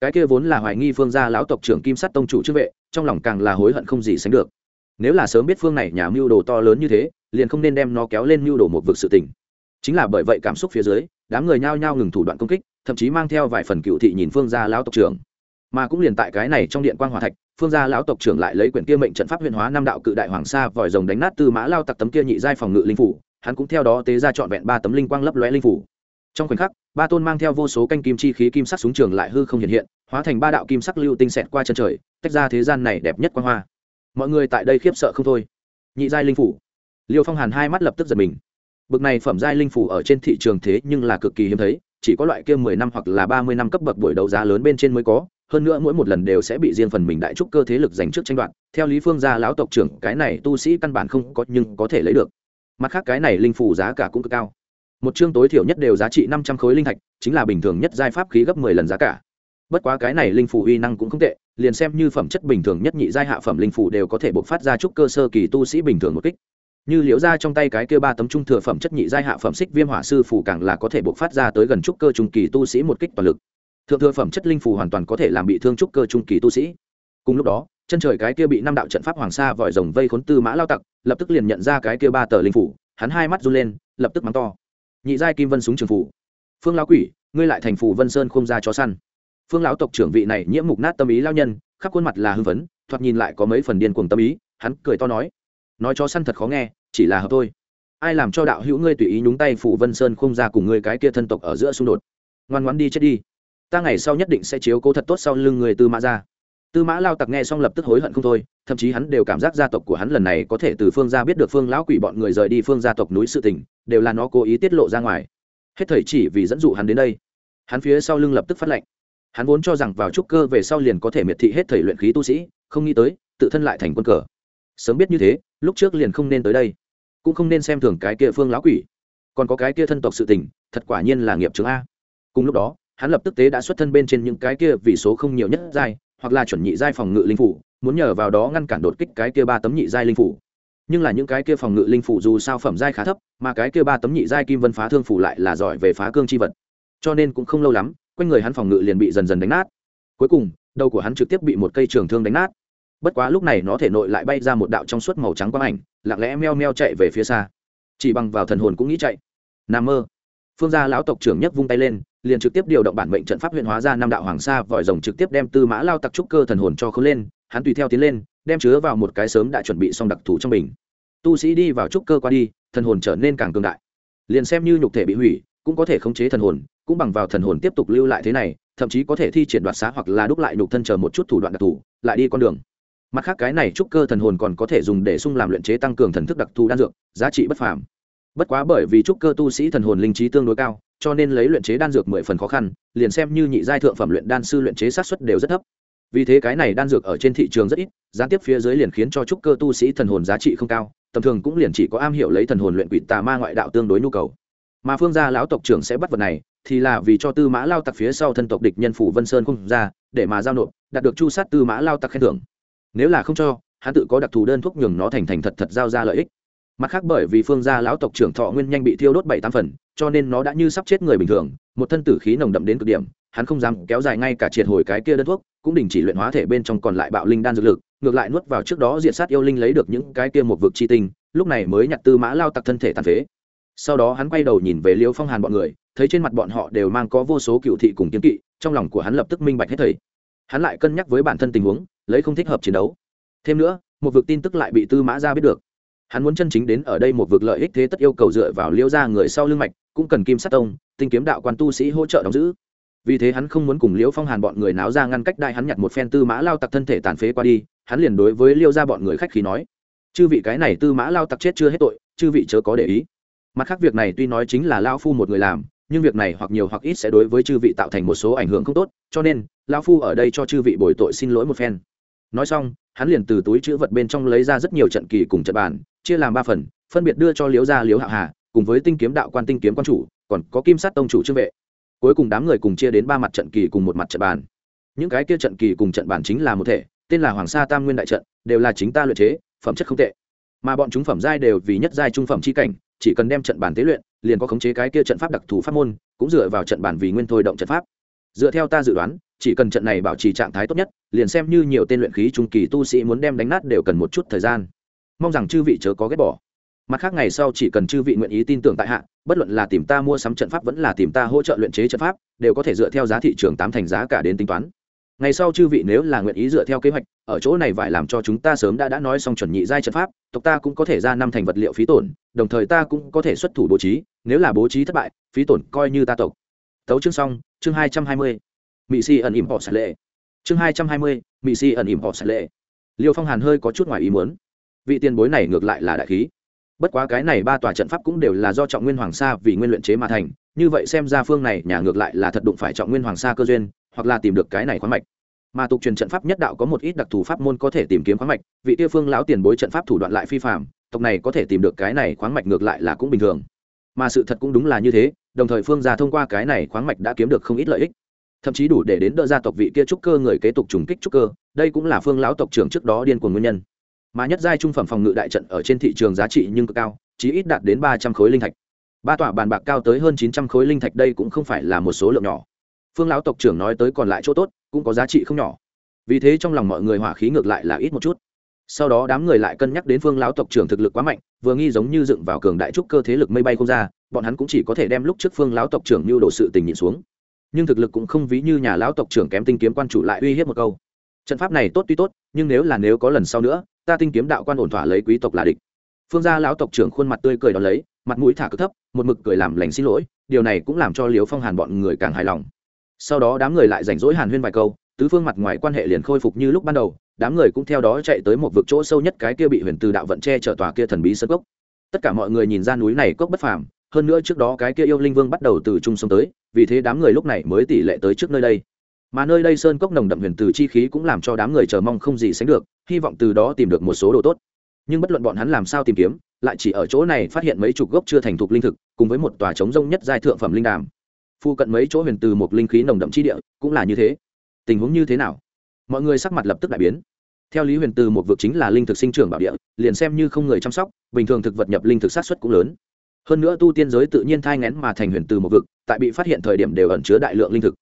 Cái kia vốn là hoài nghi phương gia lão tộc trưởng kim sắt tông chủ trước vệ, trong lòng càng là hối hận không gì sánh được. Nếu là sớm biết phương này nhà mưu đồ to lớn như thế, liền không nên đem nó kéo lên mưu đồ một vực sự tình. Chính là bởi vậy cảm xúc phía dưới, đám người nhao nhao ngừng thủ đoạn công kích, thậm chí mang theo vài phần cựu thị nhìn phương gia lão tộc trưởng mà cũng liền tại cái này trong điện quan hòa thạch, phương gia lão tộc trưởng lại lấy quyển kia mệnh trận pháp huyền hóa năm đạo cự đại hoàng sa vòi rồng đánh nát tư mã lao tặc tấm kia nhị giai phòng ngự linh phủ, hắn cũng theo đó tế ra trọn vẹn ba tấm linh quang lấp lóe linh phủ. Trong khoảnh khắc, ba tôn mang theo vô số canh kim chi khí kim sắc súng trường lại hư không hiện hiện, hóa thành ba đạo kim sắc lưu tinh xẹt qua chân trời, tách ra thế gian này đẹp nhất quan hoa. Mọi người tại đây khiếp sợ không thôi. Nhị giai linh phủ. Liêu phong hàn hai mắt lập tức giật mình. Bực này phẩm giai linh phủ ở trên thị trường thế nhưng là cực kỳ hiếm thấy, chỉ có loại kia mười năm hoặc là ba mươi năm cấp bậc buổi đấu giá lớn bên trên mới có hơn nữa mỗi một lần đều sẽ bị riêng phần mình đại trúc cơ thế lực giành trước tranh đoạt. Theo lý phương gia lão tộc trưởng, cái này tu sĩ căn bản không có, nhưng có thể lấy được. Mặt khác, cái này linh phủ giá cả cũng cực cao. Một chương tối thiểu nhất đều giá trị năm trăm khối linh thạch, chính là bình thường nhất giai pháp khí gấp mười lần giá cả. Bất quá cái này linh phủ uy năng cũng không tệ, liền xem như phẩm chất bình thường nhất nhị giai hạ phẩm linh phủ đều có thể bộc phát ra chút cơ sơ kỳ tu sĩ bình thường một kích. Như liễu ra trong tay cái kia ba tấm trung thừa phẩm chất nhị giai hạ phẩm xích viêm hỏa sư phủ càng là có thể bộc phát ra tới gần trúc cơ trung kỳ tu sĩ một kích toàn lực thượng thừa phẩm chất linh phủ hoàn toàn có thể làm bị thương trúc cơ trung kỳ tu sĩ. Cùng lúc đó, chân trời cái kia bị năm đạo trận pháp hoàng sa vòi rồng vây khốn tư mã lao tặc, lập tức liền nhận ra cái kia ba tờ linh phủ hắn hai mắt run lên, lập tức mắng to. Nhị giai kim vân súng trường phủ phương lão quỷ, ngươi lại thành phủ vân sơn không ra chó săn. Phương lão tộc trưởng vị này nhiễm mục nát tâm ý lao nhân, khắp khuôn mặt là hưng phấn, thoạt nhìn lại có mấy phần điên cuồng tâm ý, hắn cười to nói. Nói chó săn thật khó nghe, chỉ là hợp thôi. Ai làm cho đạo hữu ngươi tùy ý nhúng tay phủ vân sơn không ra cùng ngươi cái kia thân tộc ở giữa xung đột? Ngoan ngoan đi chết đi ta ngày sau nhất định sẽ chiếu cố thật tốt sau lưng người tư mã ra. Tư mã lao tặc nghe xong lập tức hối hận không thôi, thậm chí hắn đều cảm giác gia tộc của hắn lần này có thể từ phương gia biết được phương lão quỷ bọn người rời đi phương gia tộc núi sự tình, đều là nó cố ý tiết lộ ra ngoài. Hết thời chỉ vì dẫn dụ hắn đến đây. Hắn phía sau lưng lập tức phát lệnh. Hắn vốn cho rằng vào trúc cơ về sau liền có thể miệt thị hết thời luyện khí tu sĩ, không nghĩ tới, tự thân lại thành quân cờ. Sớm biết như thế, lúc trước liền không nên tới đây. Cũng không nên xem thường cái kia phương lão quỷ. Còn có cái kia thân tộc sự tình, thật quả nhiên là nghiệp chứng a. Cùng lúc đó hắn lập tức tế đã xuất thân bên trên những cái kia vì số không nhiều nhất giai, hoặc là chuẩn nhị giai phòng ngự linh phủ, muốn nhờ vào đó ngăn cản đột kích cái kia ba tấm nhị giai linh phủ. Nhưng là những cái kia phòng ngự linh phủ dù sao phẩm giai khá thấp, mà cái kia ba tấm nhị giai kim vân phá thương phủ lại là giỏi về phá cương chi vật. Cho nên cũng không lâu lắm, quanh người hắn phòng ngự liền bị dần dần đánh nát. Cuối cùng, đầu của hắn trực tiếp bị một cây trường thương đánh nát. Bất quá lúc này nó thể nội lại bay ra một đạo trong suốt màu trắng quang ảnh, lặng lẽ meo meo chạy về phía xa. Chỉ bằng vào thần hồn cũng nghĩ chạy. N mơ. Phương gia lão tộc trưởng nhất vung tay lên liền trực tiếp điều động bản mệnh trận pháp huyện hóa ra năm đạo hoàng sa vòi rồng trực tiếp đem tư mã lao tặc trúc cơ thần hồn cho khớn lên, hắn tùy theo tiến lên, đem chứa vào một cái sớm đã chuẩn bị xong đặc thù trong mình tu sĩ đi vào trúc cơ qua đi, thần hồn trở nên càng cường đại. Liền xem như nhục thể bị hủy, cũng có thể khống chế thần hồn, cũng bằng vào thần hồn tiếp tục lưu lại thế này, thậm chí có thể thi triển đoạt xá hoặc là đúc lại nhục thân chờ một chút thủ đoạn đặc thù, lại đi con đường. Mặt khác cái này trúc cơ thần hồn còn có thể dùng để sung làm luyện chế tăng cường thần thức đặc thù đan dược, giá trị bất phàm. Bất quá bởi vì trúc cơ tu sĩ thần hồn linh trí tương đối cao cho nên lấy luyện chế đan dược mười phần khó khăn, liền xem như nhị giai thượng phẩm luyện đan sư luyện chế sát xuất đều rất thấp. Vì thế cái này đan dược ở trên thị trường rất ít, gián tiếp phía dưới liền khiến cho trúc cơ tu sĩ thần hồn giá trị không cao, tầm thường cũng liền chỉ có am hiểu lấy thần hồn luyện quỷ tà ma ngoại đạo tương đối nhu cầu. Mà phương gia lão tộc trưởng sẽ bắt vật này, thì là vì cho tư mã lao tặc phía sau thân tộc địch nhân phủ vân sơn không ra, để mà giao nộp, đạt được chu sát tư mã lao tặc khen thưởng. Nếu là không cho, hắn tự có đặc thù đơn thuốc nhường nó thành thành thật thật giao ra lợi ích. Mặt khác bởi vì phương gia lão tộc trưởng thọ nguyên nhanh bị thiêu đốt bảy tám phần cho nên nó đã như sắp chết người bình thường, một thân tử khí nồng đậm đến cực điểm, hắn không dám kéo dài ngay cả triệt hồi cái kia đơn thuốc, cũng đình chỉ luyện hóa thể bên trong còn lại bạo linh đan dược lực, ngược lại nuốt vào trước đó diện sát yêu linh lấy được những cái kia một vực chi tinh, lúc này mới nhặt tư mã lao tặc thân thể tàn phế. Sau đó hắn quay đầu nhìn về liêu phong hàn bọn người, thấy trên mặt bọn họ đều mang có vô số cựu thị cùng kiếm kỵ, trong lòng của hắn lập tức minh bạch hết thầy. Hắn lại cân nhắc với bản thân tình huống, lấy không thích hợp chiến đấu. Thêm nữa, một vực tin tức lại bị tư mã ra biết được hắn muốn chân chính đến ở đây một vực lợi ích thế tất yêu cầu dựa vào liêu ra người sau lưng mạch, cũng cần kim sát tông, tinh kiếm đạo quan tu sĩ hỗ trợ đóng giữ. Vì thế hắn không muốn cùng liễu phong hàn bọn người náo ra ngăn cách đại hắn nhặt một phen tư mã lao tặc thân thể tàn phế qua đi, hắn liền đối với liêu ra bọn người khách khí nói, chư vị cái này tư mã lao tặc chết chưa hết tội, chư vị chớ có để ý. Mặt khác việc này tuy nói chính là lao phu một người làm, nhưng việc này hoặc nhiều hoặc ít sẽ đối với chư vị tạo thành một số ảnh hưởng không tốt, cho nên, lao phu ở đây cho chư vị bồi tội xin lỗi một phen. Nói xong hắn liền từ túi chữ vật bên trong lấy ra rất nhiều trận kỳ cùng trận bàn, chia làm ba phần, phân biệt đưa cho liếu gia liếu hạ hà, cùng với tinh kiếm đạo quan tinh kiếm quan chủ, còn có kim sát tông chủ trương vệ. Cuối cùng đám người cùng chia đến ba mặt trận kỳ cùng một mặt trận bàn. Những cái kia trận kỳ cùng trận bàn chính là một thể, tên là hoàng sa tam nguyên đại trận, đều là chính ta luyện chế, phẩm chất không tệ. Mà bọn chúng phẩm giai đều vì nhất giai trung phẩm chi cảnh, chỉ cần đem trận bàn tế luyện, liền có khống chế cái kia trận pháp đặc thù pháp môn, cũng dựa vào trận bản vì nguyên thôi động trận pháp dựa theo ta dự đoán, chỉ cần trận này bảo trì trạng thái tốt nhất, liền xem như nhiều tên luyện khí trung kỳ tu sĩ muốn đem đánh nát đều cần một chút thời gian. Mong rằng chư vị chớ có ghét bỏ. Mặt khác ngày sau chỉ cần chư vị nguyện ý tin tưởng tại hạ, bất luận là tìm ta mua sắm trận pháp vẫn là tìm ta hỗ trợ luyện chế trận pháp, đều có thể dựa theo giá thị trường tám thành giá cả đến tính toán. Ngày sau chư vị nếu là nguyện ý dựa theo kế hoạch, ở chỗ này phải làm cho chúng ta sớm đã đã nói xong chuẩn nhị giai trận pháp, tộc ta cũng có thể ra năm thành vật liệu phí tổn, đồng thời ta cũng có thể xuất thủ bố trí, nếu là bố trí thất bại, phí tổn coi như ta tộc. Tấu chương xong chương hai trăm hai mươi mỹ si ẩn ỉm họ sạt lệ. Chương hai trăm hai mươi mỹ si ẩn ỉm họ sạt lệ. Liêu phong hàn hơi có chút ngoài ý muốn. Vị tiền bối này ngược lại là đại khí. Bất quá cái này ba tòa trận pháp cũng đều là do trọng nguyên hoàng sa vì nguyên luyện chế mà thành, như vậy xem ra phương này nhà ngược lại là thật đụng phải trọng nguyên hoàng sa cơ duyên, hoặc là tìm được cái này khoáng mạch. Mà tục truyền trận pháp nhất đạo có một ít đặc thù pháp môn có thể tìm kiếm khoáng mạch, vị tiêu phương lão tiền bối trận pháp thủ đoạn lại phi phạm tộc này có thể tìm được cái này khoáng mạch ngược lại là cũng bình thường. Mà sự thật cũng đúng là như thế đồng thời phương gia thông qua cái này khoáng mạch đã kiếm được không ít lợi ích. Thậm chí đủ để đến đỡ gia tộc vị kia trúc cơ người kế tục trùng kích trúc cơ, đây cũng là phương lão tộc trưởng trước đó điên cuồng nguyên nhân. Mà nhất giai trung phẩm phòng ngự đại trận ở trên thị trường giá trị nhưng cực cao chỉ ít đạt đến ba trăm khối linh thạch. Ba tòa bàn bạc cao tới hơn chín trăm khối linh thạch đây cũng không phải là một số lượng nhỏ. Phương lão tộc trưởng nói tới còn lại chỗ tốt, cũng có giá trị không nhỏ. Vì thế trong lòng mọi người hỏa khí ngược lại là ít một chút sau đó đám người lại cân nhắc đến phương lão tộc trưởng thực lực quá mạnh, vừa nghi giống như dựng vào cường đại trúc cơ thế lực mây bay không ra, bọn hắn cũng chỉ có thể đem lúc trước phương lão tộc trưởng mưu đồ sự tình nhịn xuống. Nhưng thực lực cũng không ví như nhà lão tộc trưởng kém tinh kiếm quan chủ lại uy hiếp một câu. Trận pháp này tốt tuy tốt, nhưng nếu là nếu có lần sau nữa, ta tinh kiếm đạo quan ổn thỏa lấy quý tộc là địch. Phương gia lão tộc trưởng khuôn mặt tươi cười đón lấy, mặt mũi thả cực thấp, một mực cười làm lành xin lỗi, điều này cũng làm cho liều phong hàn bọn người càng hài lòng. Sau đó đám người lại rảnh rỗi hàn huyên vài câu tứ phương mặt ngoài quan hệ liền khôi phục như lúc ban đầu, đám người cũng theo đó chạy tới một vực chỗ sâu nhất cái kia bị huyền từ đạo vận che chở tòa kia thần bí sơ cốc. Tất cả mọi người nhìn ra núi này cốc bất phàm, hơn nữa trước đó cái kia yêu linh vương bắt đầu từ trung sông tới, vì thế đám người lúc này mới tỷ lệ tới trước nơi đây. Mà nơi đây sơn cốc nồng đậm huyền từ chi khí cũng làm cho đám người chờ mong không gì sánh được, hy vọng từ đó tìm được một số đồ tốt. Nhưng bất luận bọn hắn làm sao tìm kiếm, lại chỉ ở chỗ này phát hiện mấy chục gốc chưa thành thục linh thực, cùng với một tòa trống rông nhất giai thượng phẩm linh đàm. Phu cận mấy chỗ huyền từ một linh khí nồng đậm chi địa, cũng là như thế tình huống như thế nào? Mọi người sắc mặt lập tức đại biến. Theo lý huyền từ một vực chính là linh thực sinh trưởng bảo địa, liền xem như không người chăm sóc, bình thường thực vật nhập linh thực sát xuất cũng lớn. Hơn nữa tu tiên giới tự nhiên thai ngén mà thành huyền từ một vực, tại bị phát hiện thời điểm đều ẩn chứa đại lượng linh thực.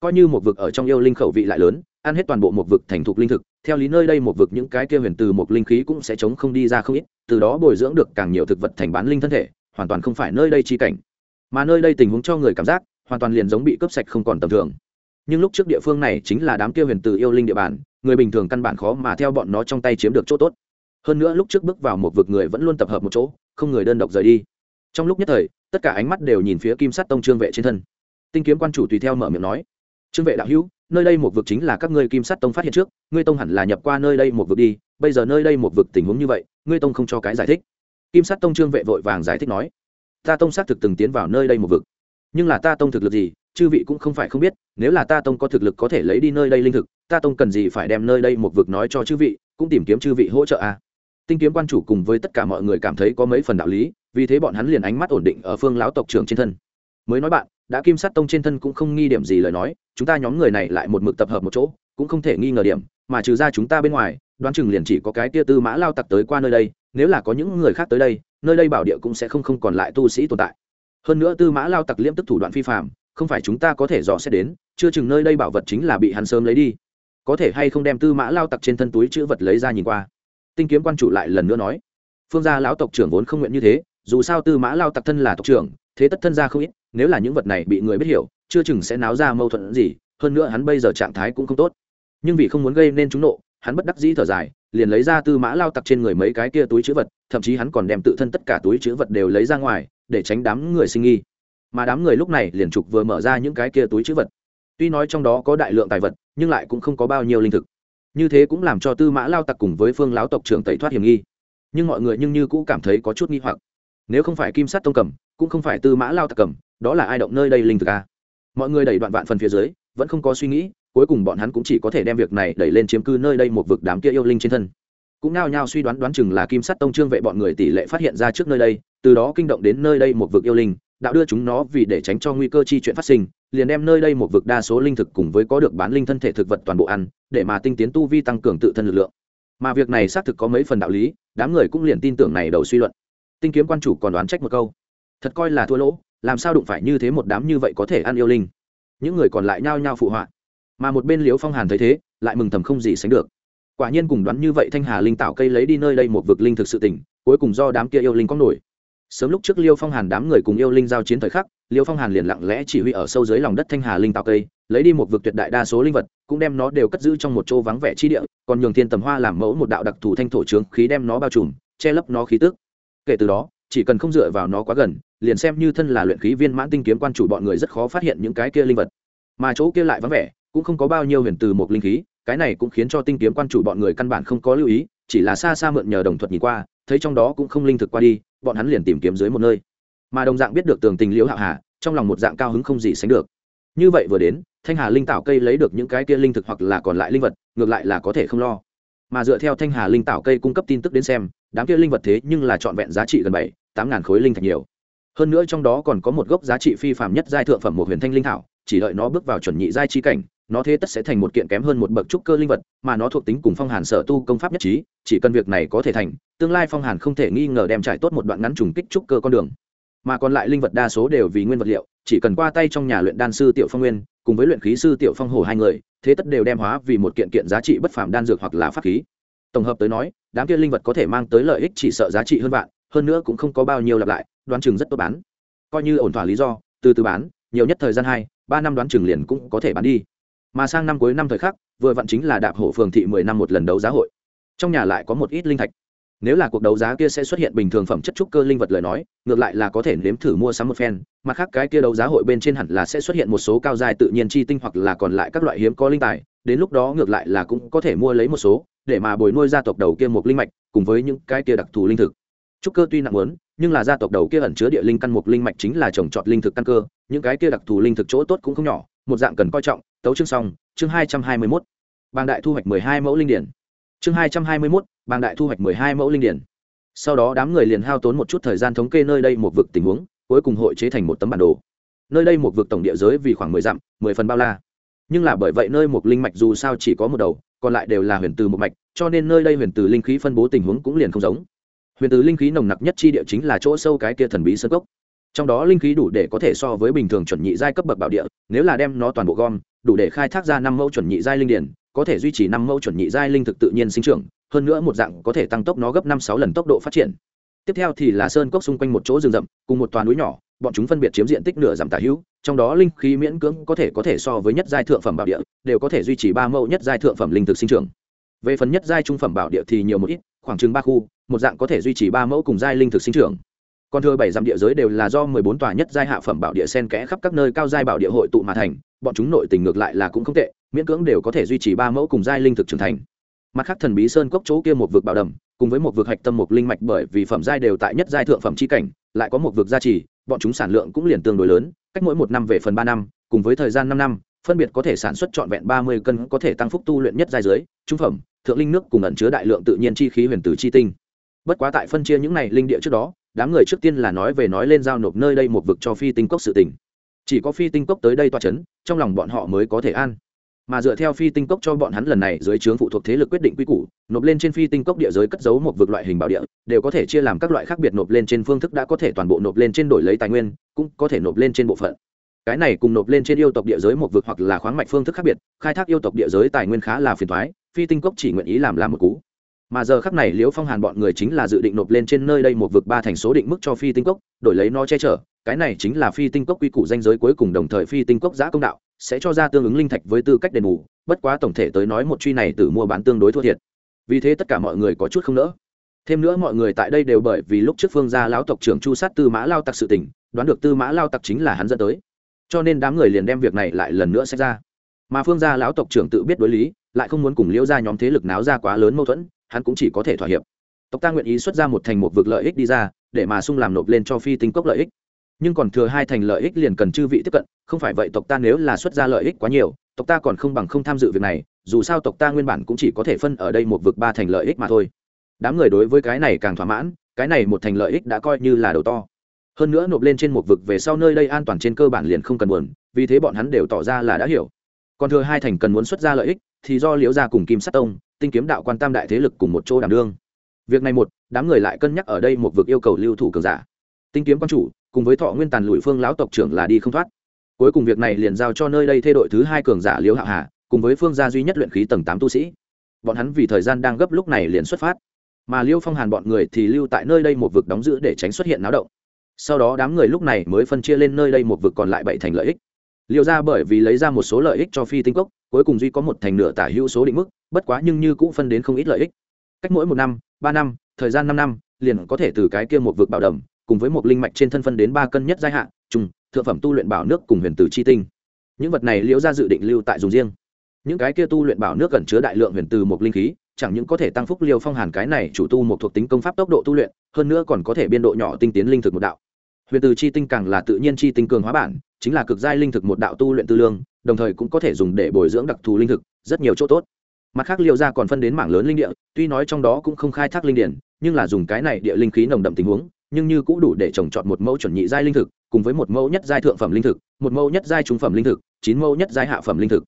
Coi như một vực ở trong yêu linh khẩu vị lại lớn, ăn hết toàn bộ một vực thành thục linh thực, theo lý nơi đây một vực những cái kia huyền từ một linh khí cũng sẽ chống không đi ra không ít, từ đó bồi dưỡng được càng nhiều thực vật thành bán linh thân thể, hoàn toàn không phải nơi đây chi cảnh. Mà nơi đây tình huống cho người cảm giác, hoàn toàn liền giống bị cướp sạch không còn tầm thường nhưng lúc trước địa phương này chính là đám kia huyền từ yêu linh địa bàn, người bình thường căn bản khó mà theo bọn nó trong tay chiếm được chỗ tốt. Hơn nữa lúc trước bước vào một vực người vẫn luôn tập hợp một chỗ, không người đơn độc rời đi. Trong lúc nhất thời, tất cả ánh mắt đều nhìn phía kim sắt tông trương vệ trên thân. Tinh kiếm quan chủ tùy theo mở miệng nói, trương vệ đạo hữu, nơi đây một vực chính là các ngươi kim sắt tông phát hiện trước, ngươi tông hẳn là nhập qua nơi đây một vực đi, bây giờ nơi đây một vực tình huống như vậy, ngươi tông không cho cái giải thích. Kim sắt tông trương vệ vội vàng giải thích nói, ta tông xác thực từng tiến vào nơi đây một vực nhưng là ta tông thực lực gì, chư vị cũng không phải không biết, nếu là ta tông có thực lực có thể lấy đi nơi đây linh thực, ta tông cần gì phải đem nơi đây một vực nói cho chư vị, cũng tìm kiếm chư vị hỗ trợ à. tinh kiếm quan chủ cùng với tất cả mọi người cảm thấy có mấy phần đạo lý, vì thế bọn hắn liền ánh mắt ổn định ở phương lão tộc trưởng trên thân mới nói bạn, đã kim sát tông trên thân cũng không nghi điểm gì lời nói, chúng ta nhóm người này lại một mực tập hợp một chỗ, cũng không thể nghi ngờ điểm, mà trừ ra chúng ta bên ngoài, đoán chừng liền chỉ có cái tia tư mã lao tặc tới qua nơi đây, nếu là có những người khác tới đây, nơi đây bảo địa cũng sẽ không không còn lại tu sĩ tồn tại hơn nữa tư mã lao tặc liễm tức thủ đoạn phi phạm không phải chúng ta có thể dò xét đến, chưa chừng nơi đây bảo vật chính là bị hắn sớm lấy đi. Có thể hay không đem tư mã lao tặc trên thân túi chữ vật lấy ra nhìn qua? Tinh kiếm quan chủ lại lần nữa nói. Phương gia lão tộc trưởng vốn không nguyện như thế, dù sao tư mã lao tặc thân là tộc trưởng, thế tất thân gia không ít, nếu là những vật này bị người biết hiểu, chưa chừng sẽ náo ra mâu thuẫn gì, hơn nữa hắn bây giờ trạng thái cũng không tốt. Nhưng vì không muốn gây nên chúng nộ, hắn bất đắc dĩ thở dài, liền lấy ra tư mã lao tặc trên người mấy cái kia túi chữ vật, thậm chí hắn còn đem tự thân tất cả túi chữ vật đều lấy ra ngoài để tránh đám người sinh nghi. Mà đám người lúc này liền trục vừa mở ra những cái kia túi chữ vật. Tuy nói trong đó có đại lượng tài vật, nhưng lại cũng không có bao nhiêu linh thực. Như thế cũng làm cho tư mã lao tặc cùng với phương lão tộc trưởng tẩy thoát hiểm nghi. Nhưng mọi người nhưng như cũng cảm thấy có chút nghi hoặc. Nếu không phải kim sắt tông cầm, cũng không phải tư mã lao tặc cầm, đó là ai động nơi đây linh thực a à? mọi người đẩy đoạn vạn phần phía dưới, vẫn không có suy nghĩ, cuối cùng bọn hắn cũng chỉ có thể đem việc này đẩy lên chiếm cư nơi đây một vực đám kia yêu linh trên thân. Cũng nao nhao suy đoán đoán chừng là kim sắt tông trương vệ bọn người tỷ lệ phát hiện ra trước nơi đây từ đó kinh động đến nơi đây một vực yêu linh, đạo đưa chúng nó vì để tránh cho nguy cơ chi chuyện phát sinh, liền đem nơi đây một vực đa số linh thực cùng với có được bán linh thân thể thực vật toàn bộ ăn, để mà tinh tiến tu vi tăng cường tự thân lực lượng. Mà việc này xác thực có mấy phần đạo lý, đám người cũng liền tin tưởng này đầu suy luận. Tinh kiếm quan chủ còn đoán trách một câu. Thật coi là thua lỗ, làm sao đụng phải như thế một đám như vậy có thể ăn yêu linh? Những người còn lại nhao nhao phụ họa. Mà một bên liếu phong hàn thấy thế, lại mừng thầm không gì sánh được. Quả nhiên cùng đoán như vậy thanh hà linh tạo cây lấy đi nơi đây một vực linh thực sự tỉnh, cuối cùng do đám kia yêu linh có nổi sớm lúc trước liêu phong hàn đám người cùng yêu linh giao chiến thời khắc, liêu phong hàn liền lặng lẽ chỉ huy ở sâu dưới lòng đất thanh hà linh tạo cây, lấy đi một vực tuyệt đại đa số linh vật, cũng đem nó đều cất giữ trong một chỗ vắng vẻ chi địa, còn nhường thiên tầm hoa làm mẫu một đạo đặc thù thanh thổ trướng khí đem nó bao trùm, che lấp nó khí tức. Kể từ đó, chỉ cần không dựa vào nó quá gần, liền xem như thân là luyện khí viên mãn tinh kiếm quan chủ bọn người rất khó phát hiện những cái kia linh vật. Mà chỗ kia lại vắng vẻ, cũng không có bao nhiêu huyền từ một linh khí, cái này cũng khiến cho tinh kiếm quan chủ bọn người căn bản không có lưu ý, chỉ là xa xa mượn nhờ đồng thuật nhìn qua, thấy trong đó cũng không linh thực qua đi bọn hắn liền tìm kiếm dưới một nơi. Mà đồng dạng biết được tường tình liễu hạo hà, trong lòng một dạng cao hứng không gì sánh được. Như vậy vừa đến, thanh hà linh tạo cây lấy được những cái kia linh thực hoặc là còn lại linh vật, ngược lại là có thể không lo. Mà dựa theo thanh hà linh tạo cây cung cấp tin tức đến xem, đám kia linh vật thế nhưng là trọn vẹn giá trị gần bảy, tám ngàn khối linh thạch nhiều. Hơn nữa trong đó còn có một gốc giá trị phi phạm nhất giai thượng phẩm một huyền thanh linh thảo, chỉ đợi nó bước vào chuẩn nhị giai chi cảnh nó thế tất sẽ thành một kiện kém hơn một bậc trúc cơ linh vật, mà nó thuộc tính cùng phong hàn sở tu công pháp nhất trí, chỉ cần việc này có thể thành, tương lai phong hàn không thể nghi ngờ đem trải tốt một đoạn ngắn trùng kích trúc cơ con đường. Mà còn lại linh vật đa số đều vì nguyên vật liệu, chỉ cần qua tay trong nhà luyện đan sư tiểu phong nguyên, cùng với luyện khí sư tiểu phong hồ hai người, thế tất đều đem hóa vì một kiện kiện giá trị bất phàm đan dược hoặc là pháp khí. Tổng hợp tới nói, đám kia linh vật có thể mang tới lợi ích chỉ sợ giá trị hơn bạn hơn nữa cũng không có bao nhiêu lặp lại, đoán chừng rất tốt bán. Coi như ổn thỏa lý do, từ từ bán, nhiều nhất thời gian hai, ba năm đoán chừng liền cũng có thể bán đi mà sang năm cuối năm thời khắc, vừa vặn chính là đạp hổ phường thị mười năm một lần đấu giá hội. Trong nhà lại có một ít linh thạch. Nếu là cuộc đấu giá kia sẽ xuất hiện bình thường phẩm chất trúc cơ linh vật lời nói, ngược lại là có thể nếm thử mua sắm một phen, mặt khác cái kia đấu giá hội bên trên hẳn là sẽ xuất hiện một số cao dài tự nhiên chi tinh hoặc là còn lại các loại hiếm có linh tài, đến lúc đó ngược lại là cũng có thể mua lấy một số, để mà bồi nuôi gia tộc đầu kia một linh mạch, cùng với những cái kia đặc thù linh thực. Trúc cơ tuy nặng lớn nhưng là gia tộc đầu kia ẩn chứa địa linh căn mục linh mạch chính là trồng trọt linh thực căn cơ, những cái kia đặc thù linh thực chỗ tốt cũng không nhỏ, một dạng cần coi trọng tấu chương xong, chương hai trăm hai mươi mốt. Bàng đại thu hoạch mười hai mẫu linh điển. Chương hai trăm hai mươi mốt, bàng đại thu hoạch mười hai mẫu linh điển. Sau đó đám người liền hao tốn một chút thời gian thống kê nơi đây một vực tình huống, cuối cùng hội chế thành một tấm bản đồ. Nơi đây một vực tổng địa giới vì khoảng mười dặm, mười phần bao la. Nhưng là bởi vậy nơi một linh mạch dù sao chỉ có một đầu, còn lại đều là huyền từ một mạch, cho nên nơi đây huyền từ linh khí phân bố tình huống cũng liền không giống. Huyền từ linh khí nồng nặc nhất chi địa chính là chỗ sâu cái kia thần bí sơn cốc trong đó linh khí đủ để có thể so với bình thường chuẩn nhị giai cấp bậc bảo địa, nếu là đem nó toàn bộ gom, đủ để khai thác ra năm mẫu chuẩn nhị giai linh điển, có thể duy trì năm mẫu chuẩn nhị giai linh thực tự nhiên sinh trưởng, hơn nữa một dạng có thể tăng tốc nó gấp năm sáu lần tốc độ phát triển. Tiếp theo thì là sơn cốc xung quanh một chỗ rừng rậm, cùng một toàn núi nhỏ, bọn chúng phân biệt chiếm diện tích nửa giảm tả hữu, trong đó linh khí miễn cưỡng có thể có thể so với nhất giai thượng phẩm bảo địa, đều có thể duy trì ba mẫu nhất giai thượng phẩm linh thực sinh trưởng. Về phần nhất giai trung phẩm bảo địa thì nhiều một ít, khoảng chừng ba khu, một dạng có thể duy trì ba mẫu cùng giai linh thực sinh trưởng còn thừa bảy dặm địa giới đều là do mười bốn tòa nhất giai hạ phẩm bảo địa sen kẽ khắp các nơi cao giai bảo địa hội tụ mà thành, bọn chúng nội tình ngược lại là cũng không tệ, miễn cưỡng đều có thể duy trì ba mẫu cùng giai linh thực trưởng thành. Mặt khác thần bí sơn cốc chỗ kia một vực bảo đầm, cùng với một vực hạch tâm một linh mạch bởi vì phẩm giai đều tại nhất giai thượng phẩm chi cảnh, lại có một vực gia trì, bọn chúng sản lượng cũng liền tương đối lớn, cách mỗi một năm về phần ba năm, cùng với thời gian năm năm, phân biệt có thể sản xuất trọn vẹn ba mươi cân, có thể tăng phúc tu luyện nhất giai dưới trung phẩm, thượng linh nước cùng ẩn chứa đại lượng tự nhiên chi khí huyền tử chi tinh. Bất quá tại phân chia những này linh địa trước đó đám người trước tiên là nói về nói lên giao nộp nơi đây một vực cho phi tinh cốc sự tình. Chỉ có phi tinh cốc tới đây toa c h ấ n trong lòng bọn họ mới có thể an. Mà dựa theo phi tinh cốc cho bọn hắn lần này dưới trướng phụ thuộc thế lực quyết định quy củ, nộp lên trên phi tinh cốc địa giới cất giấu một vực loại hình bảo địa, đều có thể chia làm các loại khác biệt nộp lên trên phương thức đã có thể toàn bộ nộp lên trên đổi lấy tài nguyên, cũng có thể nộp lên trên bộ phận. Cái này cùng nộp lên trên yêu tộc địa giới một vực hoặc là khoáng mạch phương thức khác biệt, khai thác yêu tộc địa giới tài nguyên khá là phiền thoái phi tinh cốc chỉ nguyện ý làm làm một cú mà giờ khắc này liễu phong hàn bọn người chính là dự định nộp lên trên nơi đây một vực ba thành số định mức cho phi tinh cốc, đổi lấy nó che chở. Cái này chính là phi tinh cốc quy củ danh giới cuối cùng đồng thời phi tinh cốc giã công đạo sẽ cho ra tương ứng linh thạch với tư cách đền bù, bất quá tổng thể tới nói một truy này từ mua bán tương đối thua thiệt. Vì thế tất cả mọi người có chút không nỡ. Thêm nữa mọi người tại đây đều bởi vì lúc trước phương gia lão tộc trưởng chu sát tư mã lao tặc sự tình, đoán được tư mã lao tặc chính là hắn dẫn tới. Cho nên đám người liền đem việc này lại lần nữa xét ra. Mà phương gia lão tộc trưởng tự biết đối lý, lại không muốn cùng liễu ra nhóm thế lực náo ra quá lớn mâu thuẫn hắn cũng chỉ có thể thỏa hiệp. Tộc ta nguyện ý xuất ra một thành một vực lợi ích đi ra, để mà sung làm nộp lên cho phi tinh cốc lợi ích. Nhưng còn thừa hai thành lợi ích liền cần chư vị tiếp cận, không phải vậy tộc ta nếu là xuất ra lợi ích quá nhiều, tộc ta còn không bằng không tham dự việc này, dù sao tộc ta nguyên bản cũng chỉ có thể phân ở đây một vực ba thành lợi ích mà thôi. Đám người đối với cái này càng thỏa mãn, cái này một thành lợi ích đã coi như là đầu to. Hơn nữa nộp lên trên một vực về sau nơi đây an toàn trên cơ bản liền không cần buồn, vì thế bọn hắn đều tỏ ra là đã hiểu. Còn thừa hai thành cần muốn xuất ra lợi ích, thì do liễu gia cùng kim sắt tông tinh kiếm đạo quan tam đại thế lực cùng một chỗ đảm đương. Việc này một, đám người lại cân nhắc ở đây một vực yêu cầu lưu thủ cường giả. Tinh kiếm quan chủ, cùng với thọ nguyên tàn lụi phương lão tộc trưởng là đi không thoát. Cuối cùng việc này liền giao cho nơi đây thay đội thứ hai cường giả liễu hạ hà, cùng với phương gia duy nhất luyện khí tầng tám tu sĩ. Bọn hắn vì thời gian đang gấp lúc này liền xuất phát. Mà liêu phong hàn bọn người thì lưu tại nơi đây một vực đóng giữ để tránh xuất hiện náo động. Sau đó đám người lúc này mới phân chia lên nơi đây một vực còn lại bảy thành lợi ích liệu ra bởi vì lấy ra một số lợi ích cho phi tinh cốc, cuối cùng duy có một thành nửa tả hữu số định mức, bất quá nhưng như cũng phân đến không ít lợi ích. Cách mỗi một năm, ba năm, thời gian năm năm, liền có thể từ cái kia một vực bảo đảm cùng với một linh mạch trên thân phân đến ba cân nhất giai hạn trùng, thượng phẩm tu luyện bảo nước cùng huyền tử chi tinh. Những vật này liễu ra dự định lưu tại dùng riêng. Những cái kia tu luyện bảo nước cần chứa đại lượng huyền từ một linh khí, chẳng những có thể tăng phúc liêu phong hàn cái này chủ tu một thuộc tính công pháp tốc độ tu luyện, hơn nữa còn có thể biên độ nhỏ tinh tiến linh thực một đạo. Huyền từ chi tinh càng là tự nhiên chi tinh cường hóa bản chính là cực giai linh thực một đạo tu luyện tư lương, đồng thời cũng có thể dùng để bồi dưỡng đặc thù linh thực, rất nhiều chỗ tốt. Mặt khác liệu ra còn phân đến mảng lớn linh địa, tuy nói trong đó cũng không khai thác linh điển, nhưng là dùng cái này địa linh khí nồng đậm tình huống, nhưng như cũng đủ để trồng trọt một mẫu chuẩn nhị giai linh thực, cùng với một mẫu nhất giai thượng phẩm linh thực, một mẫu nhất giai trung phẩm linh thực, chín mẫu nhất giai hạ phẩm linh thực.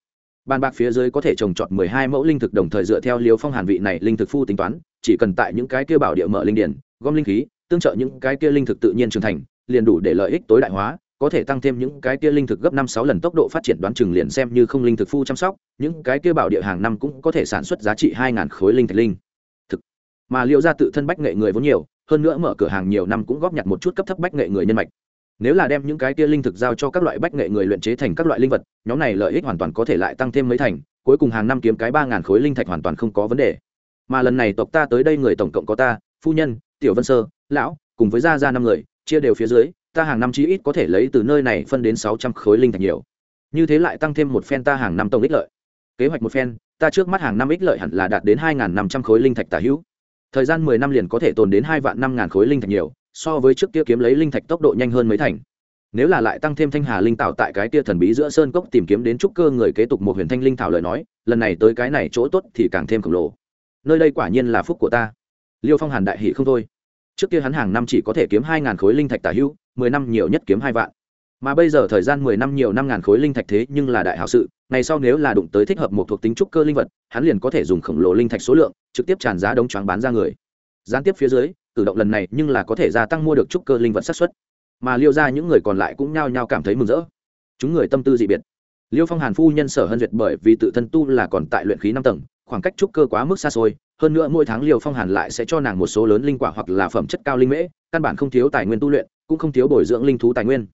Bàn bạc phía dưới có thể trồng trọt mười hai mẫu linh thực đồng thời dựa theo liều phong hàn vị này linh thực phu tính toán, chỉ cần tại những cái kia bảo địa mở linh điển, gom linh khí, tương trợ những cái kia linh thực tự nhiên trưởng thành, liền đủ để lợi ích tối đại hóa có thể tăng thêm những cái kia linh thực gấp năm sáu lần tốc độ phát triển đoán chừng liền xem như không linh thực phu chăm sóc, những cái kia bảo địa hàng năm cũng có thể sản xuất giá trị hai ngàn khối linh thạch linh. Thực. Mà liễu gia tự thân bách nghệ người vốn nhiều, hơn nữa mở cửa hàng nhiều năm cũng góp nhặt một chút cấp thấp bách nghệ người nhân mạch. Nếu là đem những cái kia linh thực giao cho các loại bách nghệ người luyện chế thành các loại linh vật, nhóm này lợi ích hoàn toàn có thể lại tăng thêm mấy thành, cuối cùng hàng năm kiếm cái ba ngàn khối linh thạch hoàn toàn không có vấn đề. Mà lần này tộc ta tới đây người tổng cộng có ta, phu nhân, tiểu vân sơ, lão, cùng với gia gia năm người, chia đều phía dưới ta hàng năm chí ít có thể lấy từ nơi này phân đến sáu trăm khối linh thạch nhiều. Như thế lại tăng thêm một phen ta hàng năm tổng ích lợi. Kế hoạch một phen, ta trước mắt hàng năm ích lợi hẳn là đạt đến hai năm trăm khối linh thạch tả hữu. Thời gian mười năm liền có thể tồn đến hai vạn năm ngàn khối linh thạch nhiều, so với trước kia kiếm lấy linh thạch tốc độ nhanh hơn mấy thành. Nếu là lại tăng thêm thanh hà linh tạo tại cái kia thần bí giữa sơn cốc tìm kiếm đến trúc cơ người kế tục một huyền thanh linh thảo lời nói, lần này tới cái này chỗ tốt thì càng thêm khổng lồ. Nơi đây quả nhiên là phúc của ta. Liêu phong hàn đại hỷ không thôi trước kia hắn hàng năm chỉ có thể kiếm hai ngàn khối linh thạch tả hữu, mười năm nhiều nhất kiếm hai vạn. Mà bây giờ thời gian mười năm nhiều năm ngàn khối linh thạch thế nhưng là đại hảo sự, ngày sau nếu là đụng tới thích hợp một thuộc tính trúc cơ linh vật, hắn liền có thể dùng khổng lồ linh thạch số lượng, trực tiếp tràn giá đống choáng bán ra người. Gián tiếp phía dưới, cử động lần này nhưng là có thể gia tăng mua được trúc cơ linh vật xác suất. Mà liêu ra những người còn lại cũng nhao nhao cảm thấy mừng rỡ. Chúng người tâm tư dị biệt. Liêu phong hàn phu nhân sở hân duyệt bởi vì tự thân tu là còn tại luyện khí năm tầng khoảng cách trúc cơ quá mức xa xôi, hơn nữa mỗi tháng liều phong hàn lại sẽ cho nàng một số lớn linh quả hoặc là phẩm chất cao linh mễ, căn bản không thiếu tài nguyên tu luyện, cũng không thiếu bồi dưỡng linh thú tài nguyên.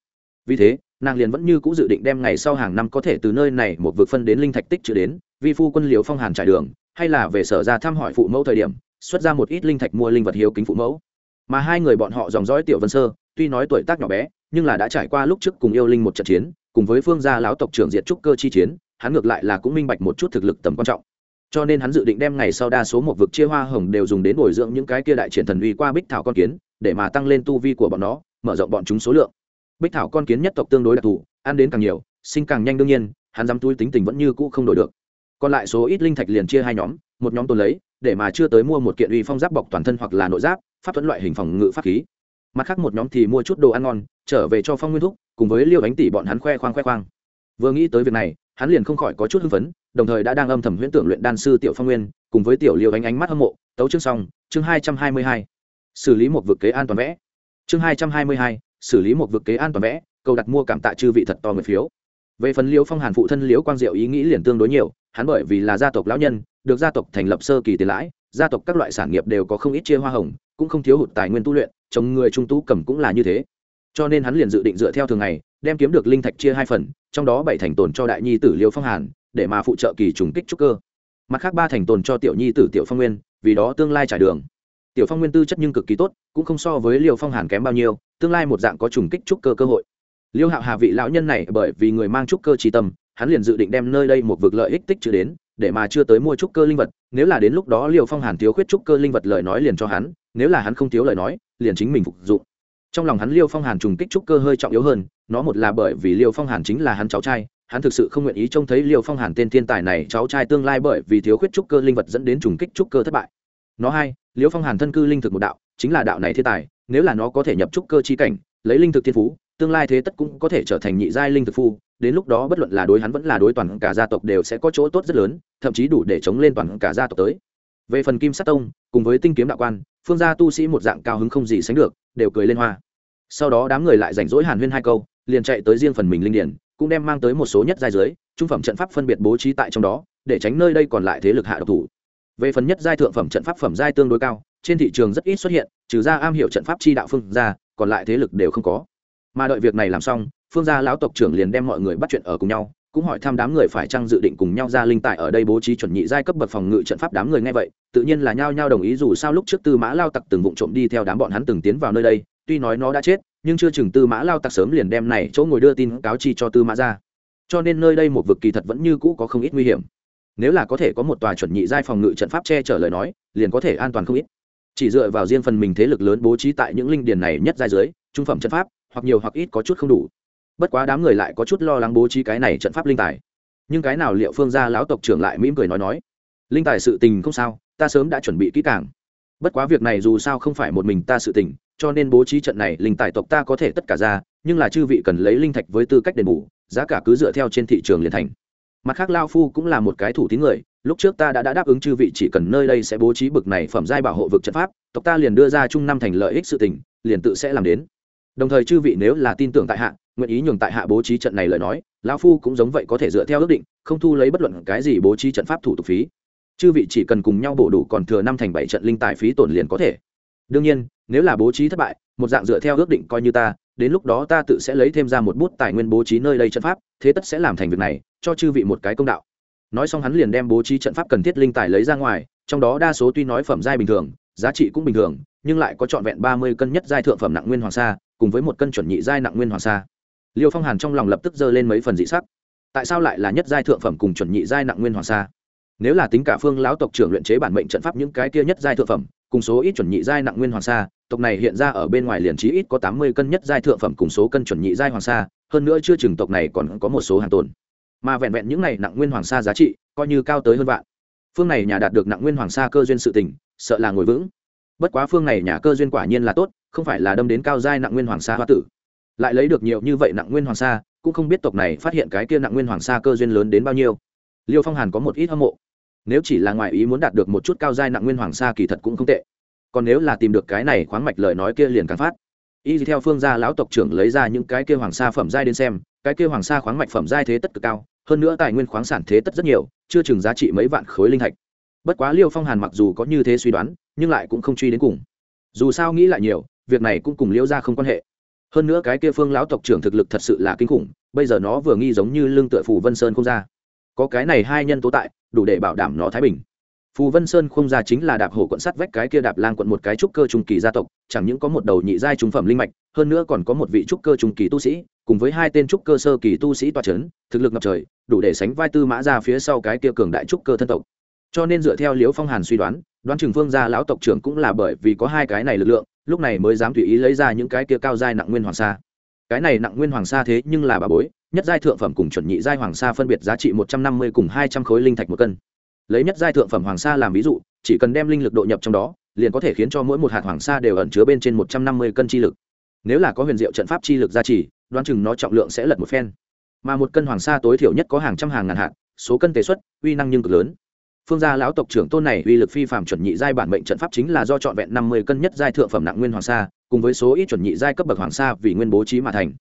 Vì thế, nàng liền vẫn như c ũ dự định đem ngày sau hàng năm có thể từ nơi này một vực phân đến linh thạch tích trữ đến vi phu quân liều phong hàn trải đường, hay là về sở ra thăm hỏi phụ mẫu thời điểm, xuất ra một ít linh thạch mua linh vật hiếu kính phụ mẫu. Mà hai người bọn họ dòng dõi tiểu vân sơ, tuy nói tuổi tác nhỏ bé, nhưng là đã trải qua lúc trước cùng yêu linh một trận chiến, cùng với phương gia lão tộc trưởng diệt trúc cơ chi chiến, hắn ngược lại là cũng minh bạch một chút thực lực tầm quan trọng cho nên hắn dự định đem ngày sau đa số một vực chia hoa hồng đều dùng đến bồi dưỡng những cái kia đại triển thần uy qua bích thảo con kiến, để mà tăng lên tu vi của bọn nó, mở rộng bọn chúng số lượng. Bích thảo con kiến nhất tộc tương đối đặc thù, ăn đến càng nhiều, sinh càng nhanh đương nhiên, hắn dám túi tính tình vẫn như cũ không đổi được. Còn lại số ít linh thạch liền chia hai nhóm, một nhóm tồn lấy, để mà chưa tới mua một kiện uy phong giáp bọc toàn thân hoặc là nội giáp, pháp thuẫn loại hình phòng ngự pháp khí. Mặt khác một nhóm thì mua chút đồ ăn ngon, trở về cho phong nguyên thúc, cùng với liêu ánh tỷ bọn hắn khoe khoang khoe khoang. Vừa nghĩ tới việc này, hắn liền không khỏi có chút hưng phấn đồng thời đã đang âm thầm huyễn tưởng luyện đan sư tiểu phong nguyên, cùng với tiểu liêu ánh ánh mắt hâm mộ, tấu chương xong, chương hai trăm hai mươi hai. Xử lý một vực kế an toàn vẽ. Chương hai trăm hai mươi hai, xử lý một vực kế an toàn vẽ, cầu đặt mua cảm tạ chư vị thật to người phiếu. Về phần liêu phong hàn phụ thân liễu quang diệu ý nghĩ liền tương đối nhiều, hắn bởi vì là gia tộc lão nhân, được gia tộc thành lập sơ kỳ tiền lãi, gia tộc các loại sản nghiệp đều có không ít chia hoa hồng, cũng không thiếu hụt tài nguyên tu luyện, chồng người trung tú cầm cũng là như thế. Cho nên hắn liền dự định dựa theo thường ngày, đem kiếm được linh thạch chia hai phần, trong đó bảy thành tồn cho đại nhi tử liêu phong hàn để mà phụ trợ kỳ trùng kích trúc cơ. Mặt khác ba thành tồn cho tiểu nhi tử tiểu phong nguyên, vì đó tương lai trải đường. Tiểu phong nguyên tư chất nhưng cực kỳ tốt, cũng không so với liêu phong hàn kém bao nhiêu, tương lai một dạng có trùng kích trúc cơ cơ hội. Liêu hạo hà vị lão nhân này bởi vì người mang trúc cơ trí tâm, hắn liền dự định đem nơi đây một vực lợi ích tích trữ đến, để mà chưa tới mua trúc cơ linh vật, nếu là đến lúc đó liêu phong hàn thiếu khuyết trúc cơ linh vật lời nói liền cho hắn, nếu là hắn không thiếu lời nói, liền chính mình phục dụng trong lòng hắn liêu phong hàn trùng kích trúc cơ hơi trọng yếu hơn, nó một là bởi vì liêu phong hàn chính là hắn cháu trai hắn thực sự không nguyện ý trông thấy liều phong hàn tên thiên tài này, cháu trai tương lai bởi vì thiếu khuyết trúc cơ linh vật dẫn đến trùng kích trúc cơ thất bại. Nó hai liều phong hàn thân cư linh thực một đạo, chính là đạo này thiên tài, nếu là nó có thể nhập trúc cơ chi cảnh, lấy linh thực thiên phú, tương lai thế tất cũng có thể trở thành nhị giai linh thực phu, đến lúc đó bất luận là đối hắn vẫn là đối toàn cả gia tộc đều sẽ có chỗ tốt rất lớn, thậm chí đủ để chống lên toàn cả gia tộc tới. Về phần kim sát tông, cùng với tinh kiếm đạo quan, phương gia tu sĩ một dạng cao hứng không gì sánh được, đều cười lên hoa. Sau đó đám người lại rảnh rỗi hàn huyên hai câu, liền chạy tới riêng phần mình linh điển cũng đem mang tới một số nhất giai dưới trung phẩm trận pháp phân biệt bố trí tại trong đó, để tránh nơi đây còn lại thế lực hạ độc thủ. Về phần nhất giai thượng phẩm trận pháp phẩm giai tương đối cao, trên thị trường rất ít xuất hiện, trừ ra am hiểu trận pháp chi đạo phương ra còn lại thế lực đều không có. Mà đợi việc này làm xong, phương gia lão tộc trưởng liền đem mọi người bắt chuyện ở cùng nhau, cũng hỏi thăm đám người phải chăng dự định cùng nhau ra linh tại ở đây bố trí chuẩn nhị giai cấp bậc phòng ngự trận pháp đám người nghe vậy, tự nhiên là nhao nhao đồng ý dù sao lúc trước tư mã lao tặc từng vụng trộm đi theo đám bọn hắn từng tiến vào nơi đây, tuy nói nó đã chết nhưng chưa chừng tư mã lao tặc sớm liền đem này chỗ ngồi đưa tin cáo chi cho tư mã ra. Cho nên nơi đây một vực kỳ thật vẫn như cũ có không ít nguy hiểm. Nếu là có thể có một tòa chuẩn nhị giai phòng ngự trận pháp che chở lời nói, liền có thể an toàn không ít. Chỉ dựa vào riêng phần mình thế lực lớn bố trí tại những linh điền này nhất giai dưới, trung phẩm trận pháp, hoặc nhiều hoặc ít có chút không đủ. Bất quá đám người lại có chút lo lắng bố trí cái này trận pháp linh tài. Nhưng cái nào liệu phương gia lão tộc trưởng lại mỉm cười nói nói, linh tài sự tình không sao, ta sớm đã chuẩn bị kỹ càng. Bất quá việc này dù sao không phải một mình ta sự tình cho nên bố trí trận này linh tài tộc ta có thể tất cả ra nhưng là chư vị cần lấy linh thạch với tư cách đền bù giá cả cứ dựa theo trên thị trường liền thành. Mặt khác lao phu cũng là một cái thủ tín người lúc trước ta đã, đã đáp ứng chư vị chỉ cần nơi đây sẽ bố trí bực này phẩm giai bảo hộ vực trận pháp tộc ta liền đưa ra chung năm thành lợi ích sự tình liền tự sẽ làm đến. Đồng thời chư vị nếu là tin tưởng tại hạ nguyện ý nhường tại hạ bố trí trận này lời nói lão phu cũng giống vậy có thể dựa theo ước định không thu lấy bất luận cái gì bố trí trận pháp thủ tục phí. Chư vị chỉ cần cùng nhau bổ đủ còn thừa năm thành bảy trận linh tài phí tổn liền có thể đương nhiên, nếu là bố trí thất bại, một dạng dựa theo ước định coi như ta, đến lúc đó ta tự sẽ lấy thêm ra một bút tài nguyên bố trí nơi đây trận pháp, thế tất sẽ làm thành việc này, cho chư vị một cái công đạo. Nói xong hắn liền đem bố trí trận pháp cần thiết linh tài lấy ra ngoài, trong đó đa số tuy nói phẩm giai bình thường, giá trị cũng bình thường, nhưng lại có trọn vẹn ba mươi cân nhất giai thượng phẩm nặng nguyên hoàng sa, cùng với một cân chuẩn nhị giai nặng nguyên hoàng sa. Liêu phong hàn trong lòng lập tức dơ lên mấy phần dị sắc. Tại sao lại là nhất giai thượng phẩm cùng chuẩn nhị giai nặng nguyên hoàng sa? Nếu là tính cả phương lão tộc trưởng luyện chế bản mệnh trận pháp những cái kia nhất giai thượng phẩm cùng số ít chuẩn nhị giai nặng nguyên hoàng sa, tộc này hiện ra ở bên ngoài liền trí ít có tám mươi cân nhất giai thượng phẩm cùng số cân chuẩn nhị giai hoàng sa, hơn nữa chưa chừng tộc này còn có một số hàng tồn. Mà vẹn vẹn những này nặng nguyên hoàng sa giá trị, coi như cao tới hơn vạn. Phương này nhà đạt được nặng nguyên hoàng sa cơ duyên sự tình, sợ là ngồi vững. Bất quá phương này nhà cơ duyên quả nhiên là tốt, không phải là đâm đến cao giai nặng nguyên hoàng sa hoa tử. Lại lấy được nhiều như vậy nặng nguyên hoàng sa, cũng không biết tộc này phát hiện cái kia nặng nguyên hoàng sa cơ duyên lớn đến bao nhiêu. Liêu phong hàn có một ít hâm mộ nếu chỉ là ngoại ý muốn đạt được một chút cao giai nặng nguyên hoàng sa kỳ thật cũng không tệ. Còn nếu là tìm được cái này khoáng mạch lời nói kia liền càng phát. Y theo phương gia lão tộc trưởng lấy ra những cái kia hoàng sa phẩm giai đến xem, cái kia hoàng sa khoáng mạch phẩm giai thế tất cực cao, hơn nữa tài nguyên khoáng sản thế tất rất nhiều, chưa chừng giá trị mấy vạn khối linh thạch. Bất quá liêu phong hàn mặc dù có như thế suy đoán, nhưng lại cũng không truy đến cùng. Dù sao nghĩ lại nhiều, việc này cũng cùng liễu ra không quan hệ. Hơn nữa cái kia phương lão tộc trưởng thực lực thật sự là kinh khủng, bây giờ nó vừa nghi giống như lương tựa phù vân sơn không ra. Có cái này hai nhân tố tại đủ để bảo đảm nó thái bình. Phù vân sơn không ra chính là đạp hổ quận sắt vách cái kia đạp lang quận một cái trúc cơ trung kỳ gia tộc, chẳng những có một đầu nhị giai trung phẩm linh mạch, hơn nữa còn có một vị trúc cơ trung kỳ tu sĩ, cùng với hai tên trúc cơ sơ kỳ tu sĩ toa c h ấ n thực lực ngập trời, đủ để sánh vai tư mã ra phía sau cái kia cường đại trúc cơ thân tộc. Cho nên dựa theo liễu phong hàn suy đoán đoán trường phương gia lão tộc trưởng cũng là bởi vì có hai cái này lực lượng, lúc này mới dám tùy ý lấy ra những cái kia cao giai nặng nguyên hoàng sa. Cái này nặng nguyên hoàng sa thế nhưng là bà bối nhất giai thượng phẩm cùng chuẩn nhị giai hoàng sa phân biệt giá trị một trăm năm mươi cùng hai trăm khối linh thạch một cân. Lấy nhất giai thượng phẩm hoàng sa làm ví dụ, chỉ cần đem linh lực độ nhập trong đó, liền có thể khiến cho mỗi một hạt hoàng sa đều ẩn chứa bên trên một trăm năm mươi cân chi lực. Nếu là có huyền diệu trận pháp chi lực gia trì, đoán chừng nó trọng lượng sẽ lật một phen. Mà một cân hoàng sa tối thiểu nhất có hàng trăm hàng ngàn hạt, số cân tế xuất uy năng nhưng cực lớn. Phương gia lão tộc trưởng tôn này uy lực phi phàm chuẩn nhị giai bản mệnh trận pháp chính là do chọn vẹn năm mươi cân nhất giai thượng phẩm nặng nguyên hoàng sa, cùng với số ít chuẩn nhị giai cấp bậc hoàng sa vì nguyên bố trí mà thành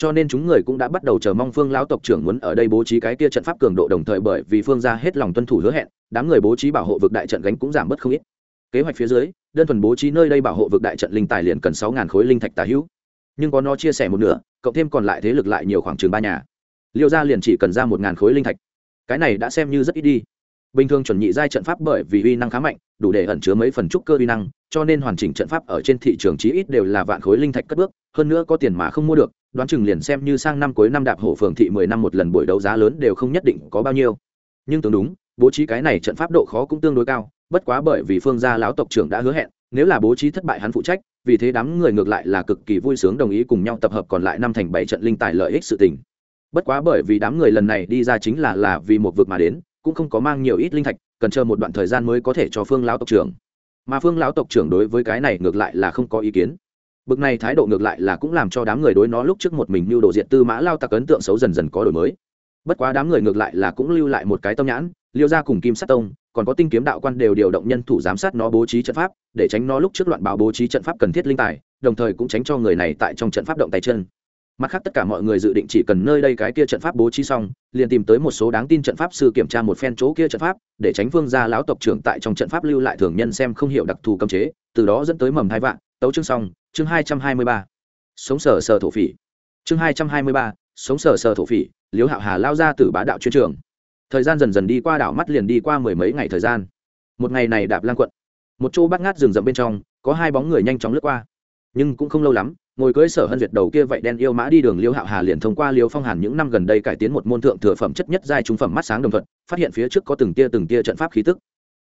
cho nên chúng người cũng đã bắt đầu chờ mong phương lão tộc trưởng muốn ở đây bố trí cái kia trận pháp cường độ đồng thời bởi vì phương gia hết lòng tuân thủ hứa hẹn, đám người bố trí bảo hộ vực đại trận gánh cũng giảm bớt không ít. Kế hoạch phía dưới, đơn thuần bố trí nơi đây bảo hộ vực đại trận linh tài liền cần sáu khối linh thạch tà hữu. Nhưng có nó chia sẻ một nửa, cộng thêm còn lại thế lực lại nhiều khoảng chừng ba nhà. Liêu gia liền chỉ cần ra một khối linh thạch. Cái này đã xem như rất ít đi. Bình thường chuẩn nhị giai trận pháp bởi vì uy năng khá mạnh, đủ để ẩn chứa mấy phần trúc cơ uy năng cho nên hoàn chỉnh trận pháp ở trên thị trường chí ít đều là vạn khối linh thạch cất bước, hơn nữa có tiền mà không mua được, đoán chừng liền xem như sang năm cuối năm đạp hổ phường thị mười năm một lần buổi đấu giá lớn đều không nhất định có bao nhiêu. Nhưng tưởng đúng, bố trí cái này trận pháp độ khó cũng tương đối cao, bất quá bởi vì phương gia lão tộc trưởng đã hứa hẹn, nếu là bố trí thất bại hắn phụ trách, vì thế đám người ngược lại là cực kỳ vui sướng đồng ý cùng nhau tập hợp còn lại năm thành bảy trận linh tài lợi ích sự tình. Bất quá bởi vì đám người lần này đi ra chính là là vì một vực mà đến, cũng không có mang nhiều ít linh thạch, cần chờ một đoạn thời gian mới có thể cho phương lão tộc trưởng mà phương lão tộc trưởng đối với cái này ngược lại là không có ý kiến. Bực này thái độ ngược lại là cũng làm cho đám người đối nó lúc trước một mình mưu đồ diện tư mã lao tặc ấn tượng xấu dần dần có đổi mới. Bất quá đám người ngược lại là cũng lưu lại một cái tâm nhãn, liêu ra cùng kim sát tông, còn có tinh kiếm đạo quan đều điều động nhân thủ giám sát nó bố trí trận pháp, để tránh nó lúc trước loạn báo bố trí trận pháp cần thiết linh tài, đồng thời cũng tránh cho người này tại trong trận pháp động tay chân mặt khác tất cả mọi người dự định chỉ cần nơi đây cái kia trận pháp bố trí xong, liền tìm tới một số đáng tin trận pháp sư kiểm tra một phen chỗ kia trận pháp, để tránh phương gia lão tộc trưởng tại trong trận pháp lưu lại thường nhân xem không hiểu đặc thù cấm chế, từ đó dẫn tới mầm hai vạn. Tấu chương xong, chương hai trăm hai mươi ba. Sống sờ sờ thổ phỉ. Chương hai trăm hai mươi ba, sống sờ sờ thổ phỉ liếu hạo hà lao ra từ bá đạo chuyên trường. Thời gian dần dần đi qua đảo mắt liền đi qua mười mấy ngày thời gian. Một ngày này đạp lan quận. Một chỗ bắt ngát rừng rậm bên trong, có hai bóng người nhanh chóng lướt qua. Nhưng cũng không lâu lắm ngồi cưới sở hân duyệt đầu kia vậy đen yêu mã đi đường liêu hạo hà liền thông qua liêu phong hàn những năm gần đây cải tiến một môn thượng thừa phẩm chất nhất giai trung phẩm mắt sáng đồng thuận, phát hiện phía trước có từng tia từng tia trận pháp khí tức.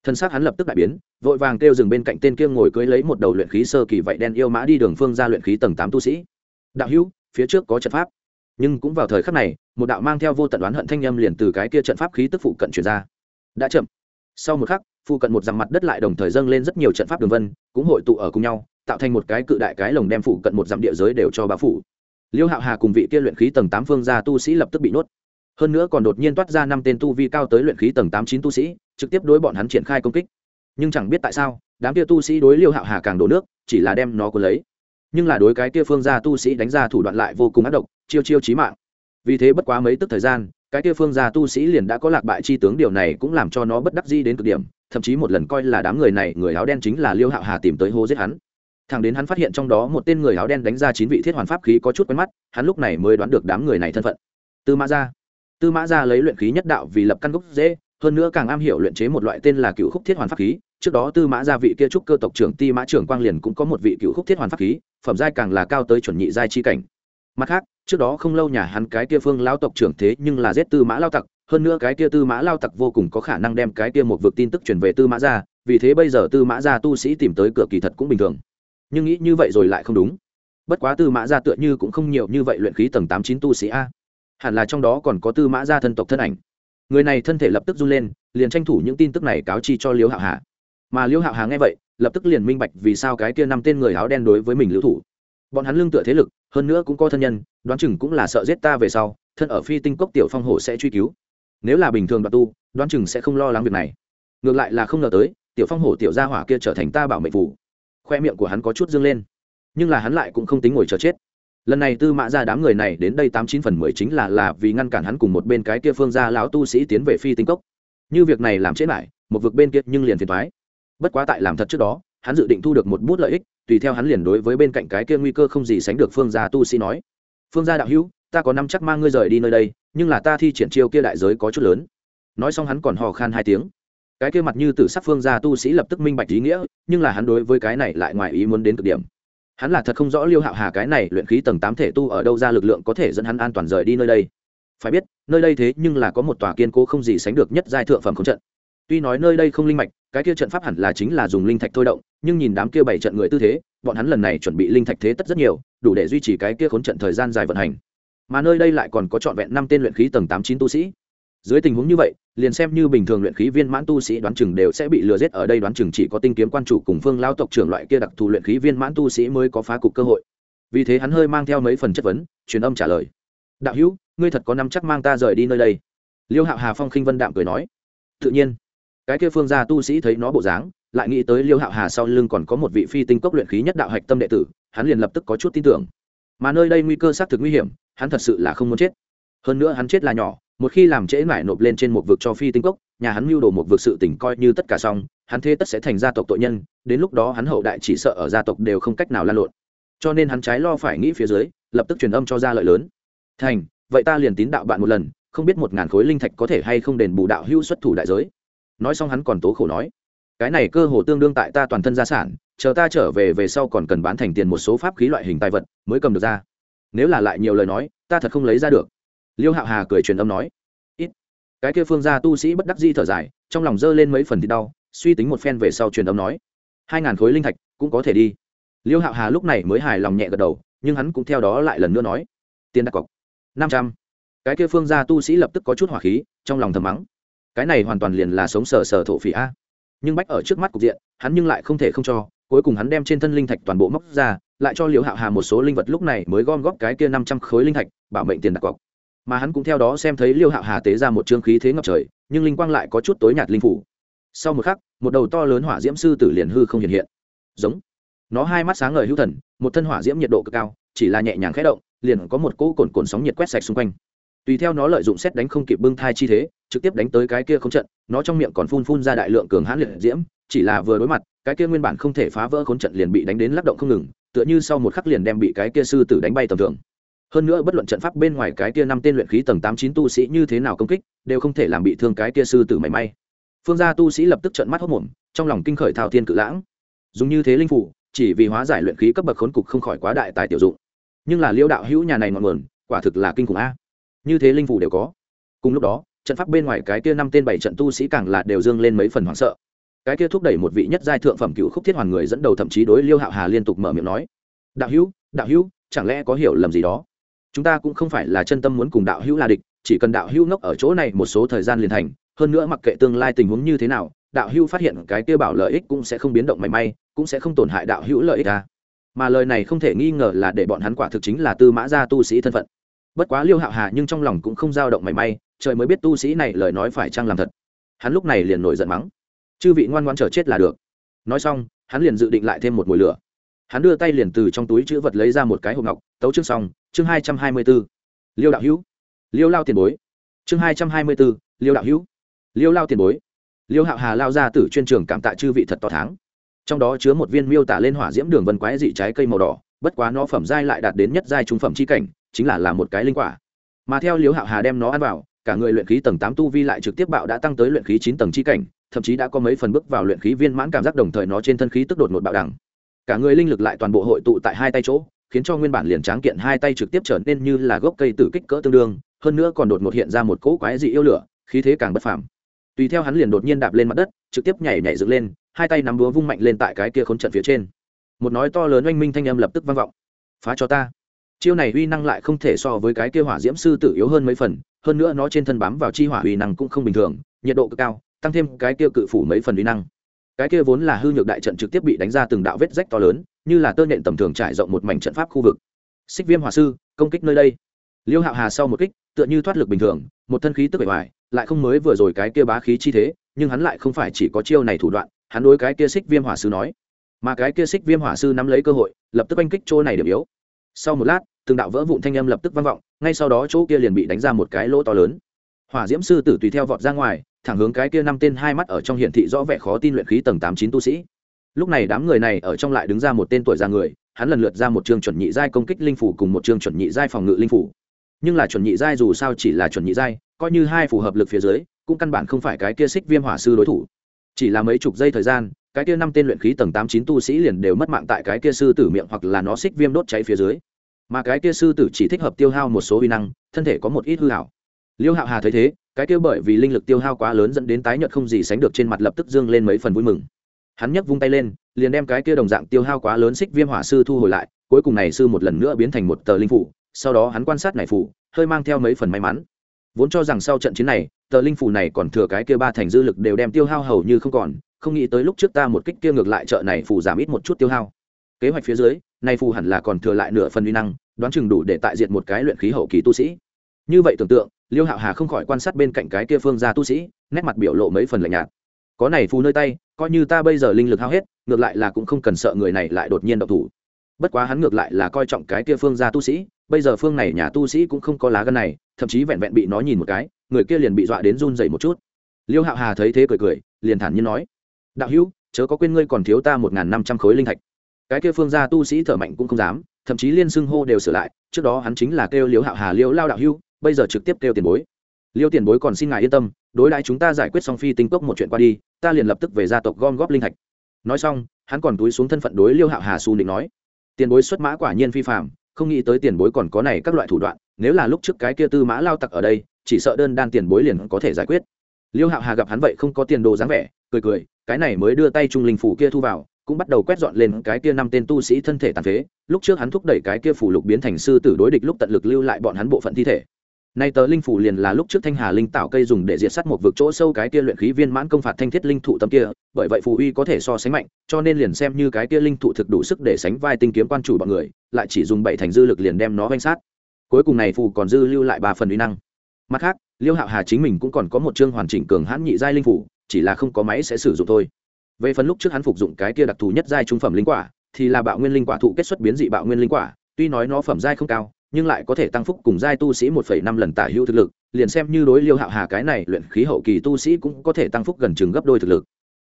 Thân xác hắn lập tức đại biến, vội vàng kêu dừng bên cạnh tên kia ngồi cưới lấy một đầu luyện khí sơ kỳ vậy đen yêu mã đi đường phương ra luyện khí tầng tám tu sĩ. Đạo hữu, phía trước có trận pháp. Nhưng cũng vào thời khắc này, một đạo mang theo vô tận đoán hận thanh âm liền từ cái kia trận pháp khí tức phụ cận chuyển ra. Đã chậm. Sau một khắc, phụ cận một dặm mặt đất lại đồng thời dâng lên rất nhiều trận pháp đường vân, cũng hội tụ ở cùng nhau tạo thành một cái cự đại cái lồng đem phủ cận một dặm địa giới đều cho bá phủ. Liêu hạo hà cùng vị kia luyện khí tầng tám phương gia tu sĩ lập tức bị nuốt. Hơn nữa còn đột nhiên toát ra năm tên tu vi cao tới luyện khí tầng tám chín tu sĩ, trực tiếp đối bọn hắn triển khai công kích. Nhưng chẳng biết tại sao, đám kia tu sĩ đối liêu hạo hà càng đổ nước, chỉ là đem nó cuốn lấy. Nhưng là đối cái kia phương gia tu sĩ đánh ra thủ đoạn lại vô cùng ác độc, chiêu chiêu chí mạng. Vì thế bất quá mấy tức thời gian, cái kia phương gia tu sĩ liền đã có lạc bại chi tướng, điều này cũng làm cho nó bất đắc di đến cực điểm, thậm chí một lần coi là đám người này, người áo đen chính là liêu hạo hà tìm tới hô giết hắn thằng đến hắn phát hiện trong đó một tên người áo đen đánh ra chín vị thiết hoàn pháp khí có chút quen mắt, hắn lúc này mới đoán được đám người này thân phận. Tư mã gia. Tư mã gia lấy luyện khí nhất đạo vì lập căn gốc dễ, hơn nữa càng am hiểu luyện chế một loại tên là cựu khúc thiết hoàn pháp khí. Trước đó tư mã gia vị kia trúc cơ tộc trưởng ti mã trưởng quang liền cũng có một vị cựu khúc thiết hoàn pháp khí, phẩm giai càng là cao tới chuẩn nhị giai chi cảnh. Mặt khác, trước đó không lâu nhà hắn cái kia phương lao tộc trưởng thế nhưng là giết tư mã lao tặc, hơn nữa cái kia tư mã lao tặc vô cùng có khả năng đem cái kia một vực tin tức truyền về tư mã gia, vì thế bây giờ tư mã gia tu sĩ tìm tới cửa kỳ thật cũng bình thường nhưng nghĩ như vậy rồi lại không đúng. Bất quá tư mã gia tựa như cũng không nhiều như vậy luyện khí tầng tám chín tu sĩ a. Hẳn là trong đó còn có tư mã gia thân tộc thân ảnh. Người này thân thể lập tức run lên, liền tranh thủ những tin tức này cáo chi cho liễu hạo hà. Mà liễu hạo hà nghe vậy, lập tức liền minh bạch vì sao cái kia năm tên người áo đen đối với mình lưu thủ. Bọn hắn lương tựa thế lực, hơn nữa cũng có thân nhân, đoán chừng cũng là sợ giết ta về sau, thân ở phi tinh cốc tiểu phong hổ sẽ truy cứu. Nếu là bình thường đoạn tu, đoán chừng sẽ không lo lắng việc này. Ngược lại là không ngờ tới, tiểu phong hổ tiểu gia hỏa kia trở thành ta bảo mệnh phủ khoe miệng của hắn có chút dương lên. Nhưng là hắn lại cũng không tính ngồi chờ chết. Lần này tư mã ra đám người này đến đây tám chín phần mười chính là là vì ngăn cản hắn cùng một bên cái kia phương gia lão tu sĩ tiến về phi tinh cốc. Như việc này làm chết lại, một vực bên kia nhưng liền phiền thoái bất quá tại làm thật trước đó, hắn dự định thu được một bút lợi ích, tùy theo hắn liền đối với bên cạnh cái kia nguy cơ không gì sánh được phương gia tu sĩ nói. Phương gia đạo hữu, ta có năm chắc mang ngươi rời đi nơi đây, nhưng là ta thi triển chiêu kia đại giới có chút lớn. Nói xong hắn còn hò khan hai tiếng cái kia mặt như từ sắc phương gia tu sĩ lập tức minh bạch ý nghĩa, nhưng là hắn đối với cái này lại ngoài ý muốn đến cực điểm. Hắn là thật không rõ liêu hạo hà cái này luyện khí tầng tám thể tu ở đâu ra lực lượng có thể dẫn hắn an toàn rời đi nơi đây. Phải biết, nơi đây thế nhưng là có một tòa kiên cố không gì sánh được nhất giai thượng phẩm không trận. Tuy nói nơi đây không linh mạch, cái kia trận pháp hẳn là chính là dùng linh thạch thôi động, nhưng nhìn đám kia bảy trận người tư thế, bọn hắn lần này chuẩn bị linh thạch thế tất rất nhiều, đủ để duy trì cái kia khốn trận thời gian dài vận hành. Mà nơi đây lại còn có trọn vẹn năm tên luyện khí tầng tám chín tu sĩ. Dưới tình huống như vậy liền xem như bình thường luyện khí viên mãn tu sĩ đoán chừng đều sẽ bị lừa giết ở đây, đoán chừng chỉ có tinh kiếm quan chủ cùng phương lao tộc trưởng loại kia đặc thù luyện khí viên mãn tu sĩ mới có phá cục cơ hội. Vì thế hắn hơi mang theo mấy phần chất vấn, truyền âm trả lời. Đạo hữu, ngươi thật có năm chắc mang ta rời đi nơi đây? Liêu hạo hà phong khinh vân đạm cười nói. Tự nhiên. Cái kia phương gia tu sĩ thấy nó bộ dáng, lại nghĩ tới liêu hạo hà sau lưng còn có một vị phi tinh cốc luyện khí nhất đạo hạch tâm đệ tử, hắn liền lập tức có chút tin tưởng. Mà nơi đây nguy cơ xác thực nguy hiểm, hắn thật sự là không muốn chết. Hơn nữa hắn chết là nhỏ một khi làm trễ mải nộp lên trên một vực cho phi tinh cốc, nhà hắn mưu đồ một vực sự tỉnh coi như tất cả xong, hắn thế tất sẽ thành gia tộc tội nhân, đến lúc đó hắn hậu đại chỉ sợ ở gia tộc đều không cách nào lan lộn. Cho nên hắn trái lo phải nghĩ phía dưới, lập tức truyền âm cho gia lợi lớn. Thành, vậy ta liền tín đạo bạn một lần, không biết một ngàn khối linh thạch có thể hay không đền bù đạo hữu xuất thủ đại giới. Nói xong hắn còn tố khổ nói, cái này cơ hồ tương đương tại ta toàn thân gia sản, chờ ta trở về về sau còn cần bán thành tiền một số pháp khí loại hình tài vật mới cầm được ra. Nếu là lại nhiều lời nói, ta thật không lấy ra được liêu hạo hà cười truyền âm nói, ít. Cái kia phương gia tu sĩ bất đắc di thở dài, trong lòng dơ lên mấy phần thì đau, suy tính một phen về sau truyền âm nói, hai ngàn khối linh thạch cũng có thể đi. Liêu hạo hà lúc này mới hài lòng nhẹ gật đầu, nhưng hắn cũng theo đó lại lần nữa nói, tiền đặt cọc, năm trăm. Cái kia phương gia tu sĩ lập tức có chút hỏa khí, trong lòng thầm mắng, cái này hoàn toàn liền là sống sờ sờ thổ phỉ a. Nhưng bách ở trước mắt cục diện, hắn nhưng lại không thể không cho, cuối cùng hắn đem trên thân linh thạch toàn bộ móc ra, lại cho liễu hạo hà một số linh vật lúc này mới gom góp cái kia năm trăm khối linh thạch, bảo mệnh tiền đặt cọc mà hắn cũng theo đó xem thấy liêu hạo hà tế ra một trương khí thế ngập trời, nhưng linh quang lại có chút tối nhạt linh phủ. Sau một khắc, một đầu to lớn hỏa diễm sư tử liền hư không hiện hiện. Giống. Nó hai mắt sáng ngời hữu thần, một thân hỏa diễm nhiệt độ cực cao, chỉ là nhẹ nhàng khẽ động, liền có một cỗ cồn cồn sóng nhiệt quét sạch xung quanh. Tùy theo nó lợi dụng xét đánh không kịp bưng thai chi thế, trực tiếp đánh tới cái kia không trận, nó trong miệng còn phun phun ra đại lượng cường hãn liệt diễm, chỉ là vừa đối mặt, cái kia nguyên bản không thể phá vỡ khốn trận liền bị đánh đến lắc động không ngừng, tựa như sau một khắc liền đem bị cái kia sư tử đánh bay tầm thường hơn nữa bất luận trận pháp bên ngoài cái kia năm tên luyện khí tầng tám chín tu sĩ như thế nào công kích, đều không thể làm bị thương cái kia sư tử mảy may. Phương gia tu sĩ lập tức trận mắt hốc mồm trong lòng kinh khởi thao thiên cự lãng. Dùng như thế linh phủ chỉ vì hóa giải luyện khí cấp bậc khốn cục không khỏi quá đại tài tiểu dụng. Nhưng là liêu đạo hữu nhà này ngọn nguồn, quả thực là kinh khủng a. Như thế linh phủ đều có. Cùng lúc đó, trận pháp bên ngoài cái kia năm tên bảy trận tu sĩ càng là đều dương lên mấy phần hoảng sợ. Cái kia thúc đẩy một vị nhất giai thượng phẩm cựu khúc thiết hoàn người dẫn đầu thậm chí đối liêu hạo hà liên tục mở miệng nói, đạo hữu đạo hữu, chẳng lẽ có hiểu lầm gì đó? Chúng ta cũng không phải là chân tâm muốn cùng đạo hữu là địch, chỉ cần đạo hữu ngốc ở chỗ này một số thời gian liền thành. Hơn nữa mặc kệ tương lai tình huống như thế nào, đạo hữu phát hiện cái kia bảo lợi ích cũng sẽ không biến động mảy may, cũng sẽ không tổn hại đạo hữu lợi ích ta mà lời này không thể nghi ngờ là để bọn hắn quả thực chính là tư mã gia tu sĩ thân phận. Bất quá liêu hạo hà nhưng trong lòng cũng không dao động mảy may, trời mới biết tu sĩ này lời nói phải chăng làm thật. Hắn lúc này liền nổi giận mắng. Chư vị ngoan ngoan chờ chết là được. Nói xong, hắn liền dự định lại thêm một mùi lửa hắn đưa tay liền từ trong túi chữ vật lấy ra một cái hộp ngọc, tấu chương xong, chương hai trăm hai mươi b ố liêu đạo hữu. Liêu lao tiền bối. Chương hai trăm hai mươi b ố liêu đạo hữu. Liêu lao tiền bối. Liêu hạo hà lao ra từ chuyên trường cảm tạ chư vị thật to tháng trong đó chứa một viên miêu tả lên hỏa diễm đường vân quái dị trái cây màu đỏ, bất quá nó phẩm giai lại đạt đến nhất giai trung phẩm c h i cảnh, chính là là một cái linh quả. Mà theo liêu hạo hà đem nó ăn vào, cả người luyện khí tầng tám tu vi lại trực tiếp bạo đã tăng tới luyện khí chín tầng c h i cảnh, thậm chí đã có mấy phần bước vào luyện khí viên mãn cảm giác đồng thời nó trên thân khí tức đột một bạo đẳng cả người linh lực lại toàn bộ hội tụ tại hai tay chỗ, khiến cho nguyên bản liền tráng kiện hai tay trực tiếp trở nên như là gốc cây tử kích cỡ tương đương, hơn nữa còn đột ngột hiện ra một cỗ quái dị yêu lửa, khí thế càng bất phàm. Tùy theo hắn liền đột nhiên đạp lên mặt đất, trực tiếp nhảy nhảy dựng lên, hai tay nắm búa vung mạnh lên tại cái kia khốn trận phía trên. Một nói to lớn oanh minh thanh âm lập tức vang vọng. Phá cho ta. Chiêu này uy năng lại không thể so với cái kia hỏa diễm sư tử yếu hơn mấy phần, hơn nữa nó trên thân bám vào chi hỏa uy năng cũng không bình thường, nhiệt độ cực cao, tăng thêm cái kia cự phủ mấy phần uy năng cái kia vốn là hư nhược đại trận trực tiếp bị đánh ra từng đạo vết rách to lớn, như là tơ nện tầm thường trải rộng một mảnh trận pháp khu vực. Xích viêm hỏa sư, công kích nơi đây. Liêu hạo hà sau một kích, tựa như thoát lực bình thường, một thân khí tức bề ngoài lại không mới vừa rồi cái kia bá khí chi thế, nhưng hắn lại không phải chỉ có chiêu này thủ đoạn, hắn đối cái kia xích viêm hỏa sư nói. Mà cái kia xích viêm hỏa sư nắm lấy cơ hội, lập tức oanh kích chỗ này điểm yếu. Sau một lát, từng đạo vỡ vụn thanh âm lập tức vang vọng, ngay sau đó chỗ kia liền bị đánh ra một cái lỗ to lớn. Hỏa diễm sư tử tùy theo vọt ra ngoài thẳng hướng cái kia năm tên hai mắt ở trong hiển thị rõ vẻ khó tin luyện khí tầng tám chín tu sĩ. Lúc này đám người này ở trong lại đứng ra một tên tuổi già người, hắn lần lượt ra một chương chuẩn nhị giai công kích linh phủ cùng một chương chuẩn nhị giai phòng ngự linh phủ. Nhưng là chuẩn nhị giai dù sao chỉ là chuẩn nhị giai, coi như hai phù hợp lực phía dưới, cũng căn bản không phải cái kia xích viêm hỏa sư đối thủ. Chỉ là mấy chục giây thời gian, cái kia năm tên luyện khí tầng tám chín tu sĩ liền đều mất mạng tại cái kia sư tử miệng hoặc là nó xích viêm đốt cháy phía dưới. Mà cái kia sư tử chỉ thích hợp tiêu hao một số uy năng, thân thể có một ít hư hảo. Liêu hạo hà thấy thế cái kia bởi vì linh lực tiêu hao quá lớn dẫn đến tái nhợt không gì sánh được trên mặt lập tức dương lên mấy phần vui mừng. Hắn nhấc vung tay lên, liền đem cái kia đồng dạng tiêu hao quá lớn xích viêm hỏa sư thu hồi lại, cuối cùng này sư một lần nữa biến thành một tờ linh phủ, sau đó hắn quan sát này phủ, hơi mang theo mấy phần may mắn. Vốn cho rằng sau trận chiến này, tờ linh phủ này còn thừa cái kia ba thành dư lực đều đem tiêu hao hầu như không còn, không nghĩ tới lúc trước ta một kích kia ngược lại chợ này phủ giảm ít một chút tiêu hao. Kế hoạch phía dưới nay phù hẳn là còn thừa lại nửa phần uy năng, đoán chừng đủ để tại diện một cái luyện khí hậu kỳ tu sĩ như vậy tưởng tượng, liêu hạo hà không khỏi quan sát bên cạnh cái kia phương gia tu sĩ, nét mặt biểu lộ mấy phần lạnh nhạt. Có này phù nơi tay, coi như ta bây giờ linh lực hao hết, ngược lại là cũng không cần sợ người này lại đột nhiên độc thủ. Bất quá hắn ngược lại là coi trọng cái kia phương gia tu sĩ, bây giờ phương này nhà tu sĩ cũng không có lá gân này, thậm chí vẹn vẹn bị nó nhìn một cái, người kia liền bị dọa đến run dậy một chút. Liêu hạo hà thấy thế cười cười, liền thản nhiên nói, đạo hữu, chớ có quên ngươi còn thiếu ta một n g h n năm trăm khối linh thạch. Cái kia phương gia tu sĩ thở mạnh cũng không dám, thậm chí liên xưng hô đều sửa lại, trước đó hắn chính là kêu liêu hạo hà liêu lao đạo hữu bây giờ trực tiếp kêu tiền bối. Liêu tiền bối còn xin ngài yên tâm, đối đãi chúng ta giải quyết xong phi tinh cốc một chuyện qua đi, ta liền lập tức về gia tộc gom góp linh thạch. Nói xong, hắn còn túi xuống thân phận đối liêu hạo hà su định nói. Tiền bối xuất mã quả nhiên phi phạm không nghĩ tới tiền bối còn có này các loại thủ đoạn, nếu là lúc trước cái kia tư mã lao tặc ở đây, chỉ sợ đơn đan tiền bối liền có thể giải quyết. Liêu hạo hà gặp hắn vậy không có tiền đồ dáng vẻ, cười cười, cái này mới đưa tay trung linh phủ kia thu vào, cũng bắt đầu quét dọn lên cái kia năm tên tu sĩ thân thể tàn phế. Lúc trước hắn thúc đẩy cái kia phủ lục biến thành sư tử đối địch lúc tận lực lưu lại bọn hắn bộ phận thi thể nay tờ linh phủ liền là lúc trước thanh hà linh tạo cây dùng để diệt sát một vực chỗ sâu cái kia luyện khí viên mãn công phạt thanh thiết linh thụ tâm kia, bởi vậy phù uy có thể so sánh mạnh, cho nên liền xem như cái kia linh thụ thực đủ sức để sánh vai tinh kiếm quan chủ bọn người, lại chỉ dùng bảy thành dư lực liền đem nó vanh sát. Cuối cùng này phù còn dư lưu lại ba phần uy năng. Mặt khác, liêu hạo hà chính mình cũng còn có một chương hoàn chỉnh cường hãn nhị giai linh phủ, chỉ là không có máy sẽ sử dụng thôi. Về phần lúc trước hắn phục dụng cái kia đặc thù nhất giai trung phẩm linh quả, thì là bạo nguyên linh quả thụ kết xuất biến dị bạo nguyên linh quả, tuy nói nó phẩm giai không cao nhưng lại có thể tăng phúc cùng giai tu sĩ một phẩy năm lần tả hữu thực lực, liền xem như đối liêu hạo hà cái này luyện khí hậu kỳ tu sĩ cũng có thể tăng phúc gần chừng gấp đôi thực lực.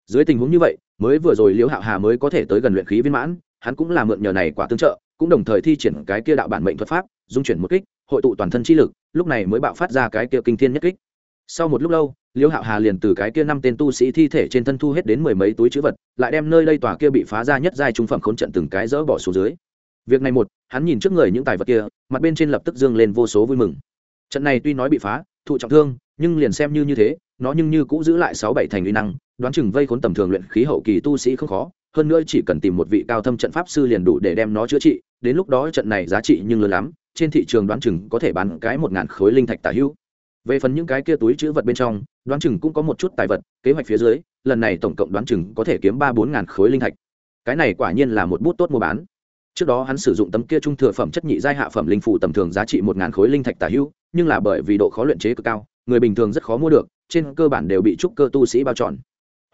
Dưới tình huống như vậy, mới vừa rồi liêu hạo hà mới có thể tới gần luyện khí viên mãn, hắn cũng là mượn nhờ này quả tương trợ, cũng đồng thời thi triển cái kia đạo bản mệnh thuật pháp, dung chuyển một kích, hội tụ toàn thân chi lực, lúc này mới bạo phát ra cái kia kinh thiên nhất kích. Sau một lúc lâu, liêu hạo hà liền từ cái kia năm tên tu sĩ thi thể trên thân thu hết đến mười mấy túi chữ vật, lại đem nơi đây tòa kia bị phá ra nhất giai trung phẩm khốn trận từng cái dỡ bỏ xuống dưới việc này một, hắn nhìn trước người những tài vật kia, mặt bên trên lập tức dương lên vô số vui mừng. Trận này tuy nói bị phá, thụ trọng thương, nhưng liền xem như như thế, nó nhưng như cũng giữ lại sáu bảy thành uy năng, đoán chừng vây khốn tầm thường luyện khí hậu kỳ tu sĩ không khó, hơn nữa chỉ cần tìm một vị cao thâm trận pháp sư liền đủ để đem nó chữa trị, đến lúc đó trận này giá trị nhưng lớn lắm, trên thị trường đoán chừng có thể bán cái một ngàn khối linh thạch tả hữu. Về phần những cái kia túi chữ vật bên trong, đoán chừng cũng có một chút tài vật, kế hoạch phía dưới, lần này tổng cộng đoán chừng có thể kiếm ba bốn ngàn khối linh thạch. Cái này quả nhiên là một bút tốt mua bán trước đó hắn sử dụng tấm kia trung thừa phẩm chất nhị giai hạ phẩm linh phủ tầm thường giá trị một ngàn khối linh thạch tả hữu, nhưng là bởi vì độ khó luyện chế cực cao, người bình thường rất khó mua được, trên cơ bản đều bị trúc cơ tu sĩ bao trọn.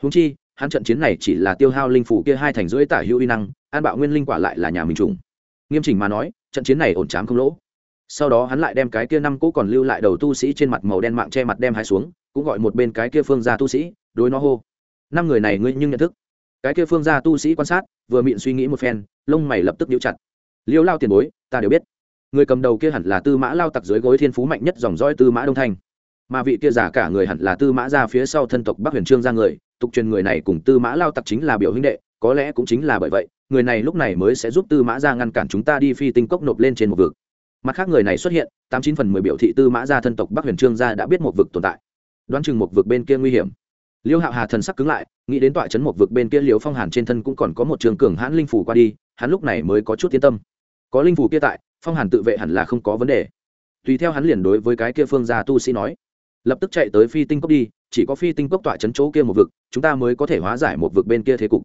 Húng chi, hắn trận chiến này chỉ là tiêu hao linh phủ kia hai thành rưỡi tả hữu uy năng, an bạo nguyên linh quả lại là nhà mình trùng. Nghiêm chỉnh mà nói, trận chiến này ổn chám không lỗ. Sau đó hắn lại đem cái kia năm cũ còn lưu lại đầu tu sĩ trên mặt màu đen mạng che mặt đem hai xuống, cũng gọi một bên cái kia phương gia tu sĩ, đối nó hô. Năm người này ngươi nhưng nhận thức cái kia phương gia tu sĩ quan sát, vừa miệng suy nghĩ một phen, lông mày lập tức nhíu chặt. Liêu lao tiền bối, ta đều biết. Người cầm đầu kia hẳn là tư mã lao tặc dưới gối thiên phú mạnh nhất dòng dõi tư mã đông thanh. Mà vị kia giả cả người hẳn là tư mã ra phía sau thân tộc bắc huyền trương ra người, tục truyền người này cùng tư mã lao tặc chính là biểu huynh đệ, có lẽ cũng chính là bởi vậy, người này lúc này mới sẽ giúp tư mã ra ngăn cản chúng ta đi phi tinh cốc nộp lên trên một vực. Mặt khác người này xuất hiện, tám chín phần mười biểu thị tư mã ra thân tộc bắc huyền trương gia đã biết một vực tồn tại. Đoán chừng một vực bên kia nguy hiểm liêu hạo hà thần sắc cứng lại, nghĩ đến tọa chấn một vực bên kia Liêu phong hàn trên thân cũng còn có một trường cường hãn linh phủ qua đi, hắn lúc này mới có chút yên tâm. Có linh phủ kia tại, phong hàn tự vệ hẳn là không có vấn đề. Tùy theo hắn liền đối với cái kia phương gia tu sĩ nói, lập tức chạy tới phi tinh cốc đi, chỉ có phi tinh cốc tọa chấn chỗ kia một vực, chúng ta mới có thể hóa giải một vực bên kia thế cục.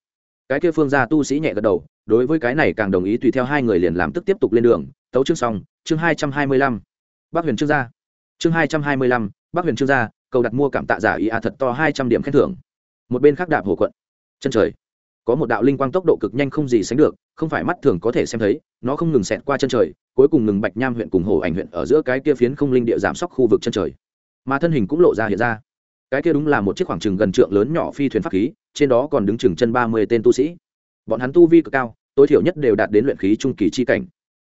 Cái kia phương gia tu sĩ nhẹ gật đầu, đối với cái này càng đồng ý tùy theo hai người liền làm tức tiếp tục lên đường. Tấu chương xong, chương hai trăm hai mươi lăm. Bắc huyền trương gia. Chương hai trăm hai mươi lăm, bắc huyền trương gia cầu đặt mua cảm tạ giả ý a thật to hai trăm điểm khen thưởng. Một bên khác đạp hồ quận. Chân trời. Có một đạo linh quang tốc độ cực nhanh không gì sánh được, không phải mắt thường có thể xem thấy, nó không ngừng xẹt qua chân trời, cuối cùng ngừng bạch nham huyện cùng hồ ảnh huyện ở giữa cái kia phiến không linh địa giảm sóc khu vực chân trời. Mà thân hình cũng lộ ra hiện ra. Cái kia đúng là một chiếc khoảng trừng gần trượng lớn nhỏ phi thuyền pháp khí, trên đó còn đứng chừng chân ba mươi tên tu sĩ. Bọn hắn tu vi cực cao, tối thiểu nhất đều đạt đến luyện khí trung kỳ chi cảnh.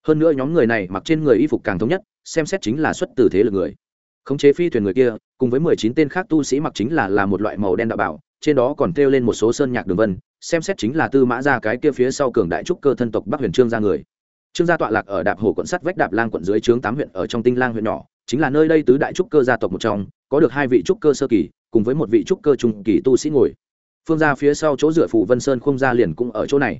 Hơn nữa nhóm người này mặc trên người y phục càng thống nhất, xem xét chính là xuất từ thế lực người khống chế phi thuyền người kia, cùng với mười chín tên khác tu sĩ mặc chính là là một loại màu đen đạo bảo, trên đó còn treo lên một số sơn nhạc đường vân, xem xét chính là tư mã ra cái kia phía sau cường đại trúc cơ thân tộc bắc huyền trương gia người. Trương gia tọa lạc ở đạp hồ quận sắt vách đạp lang quận dưới trướng tám huyện ở trong tinh lang huyện nhỏ, chính là nơi đây tứ đại trúc cơ gia tộc một trong, có được hai vị trúc cơ sơ kỳ, cùng với một vị trúc cơ trung kỳ tu sĩ ngồi. Phương gia phía sau chỗ dựa phủ vân sơn không gia liền cũng ở chỗ này.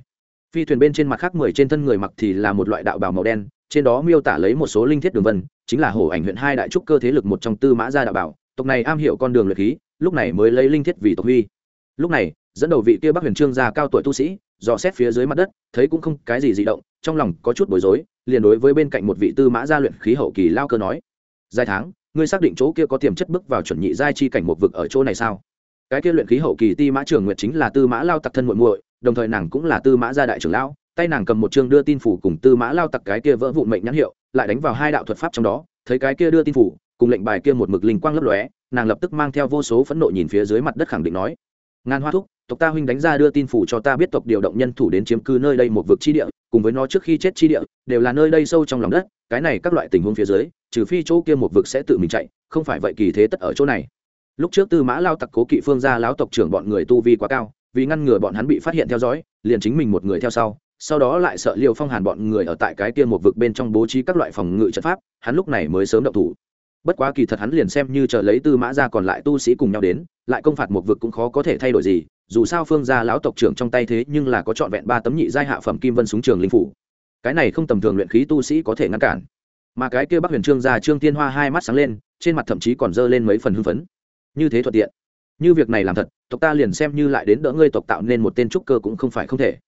Phi thuyền bên trên mặt khác mười trên thân người mặc thì là một loại đạo bào màu đen, trên đó miêu tả lấy một số linh thiết đường vân chính là hổ ảnh huyện hai đại trúc cơ thế lực một trong tư mã gia đạo bảo, tộc này am hiểu con đường luyện khí, lúc này mới lấy linh thiết vì tộc huy. Lúc này, dẫn đầu vị kia bắc huyền trương gia cao tuổi tu sĩ, dò xét phía dưới mặt đất, thấy cũng không cái gì dị động, trong lòng có chút bối rối, liền đối với bên cạnh một vị tư mã gia luyện khí hậu kỳ lao cơ nói, giai tháng, ngươi xác định chỗ kia có tiềm chất bước vào chuẩn nhị giai chi cảnh một vực ở chỗ này sao? Cái kia luyện khí hậu kỳ ti mã trường nguyệt chính là tư mã lao tặc thân muội muội, đồng thời nàng cũng là tư mã gia đại trưởng lão tay nàng cầm một chương đưa tin phủ cùng tư mã lao tặc cái kia vỡ vụn mệnh nhãn hiệu, lại đánh vào hai đạo thuật pháp trong đó, thấy cái kia đưa tin phủ, cùng lệnh bài kia một mực linh quang lấp lóe, nàng lập tức mang theo vô số phẫn nộ nhìn phía dưới mặt đất khẳng định nói, ngàn hoa thúc, tộc ta huynh đánh ra đưa tin phủ cho ta biết tộc điều động nhân thủ đến chiếm cư nơi đây một vực chi địa, cùng với nó trước khi chết chi địa, đều là nơi đây sâu trong lòng đất, cái này các loại tình huống phía dưới, trừ phi chỗ kia một vực sẽ tự mình chạy, không phải vậy kỳ thế tất ở chỗ này. Lúc trước tư mã lao tặc cố kỵ phương ra lão tộc trưởng bọn người tu vi quá cao, vì ngăn ngừa bọn hắn bị phát hiện theo dõi, liền chính mình một người theo sau sau đó lại sợ liều phong hàn bọn người ở tại cái kia một vực bên trong bố trí các loại phòng ngự trận pháp, hắn lúc này mới sớm động thủ. Bất quá kỳ thật hắn liền xem như chờ lấy tư mã ra còn lại tu sĩ cùng nhau đến, lại công phạt một vực cũng khó có thể thay đổi gì, dù sao phương gia lão tộc trưởng trong tay thế nhưng là có trọn vẹn ba tấm nhị giai hạ phẩm kim vân súng trường linh phủ. Cái này không tầm thường luyện khí tu sĩ có thể ngăn cản. Mà cái kia bắc huyền trương gia trương tiên hoa hai mắt sáng lên, trên mặt thậm chí còn dơ lên mấy phần hưng phấn. Như thế thuận tiện. Như việc này làm thật, tộc ta liền xem như lại đến đỡ ngươi tộc tạo nên một tên trúc cơ cũng không phải không thể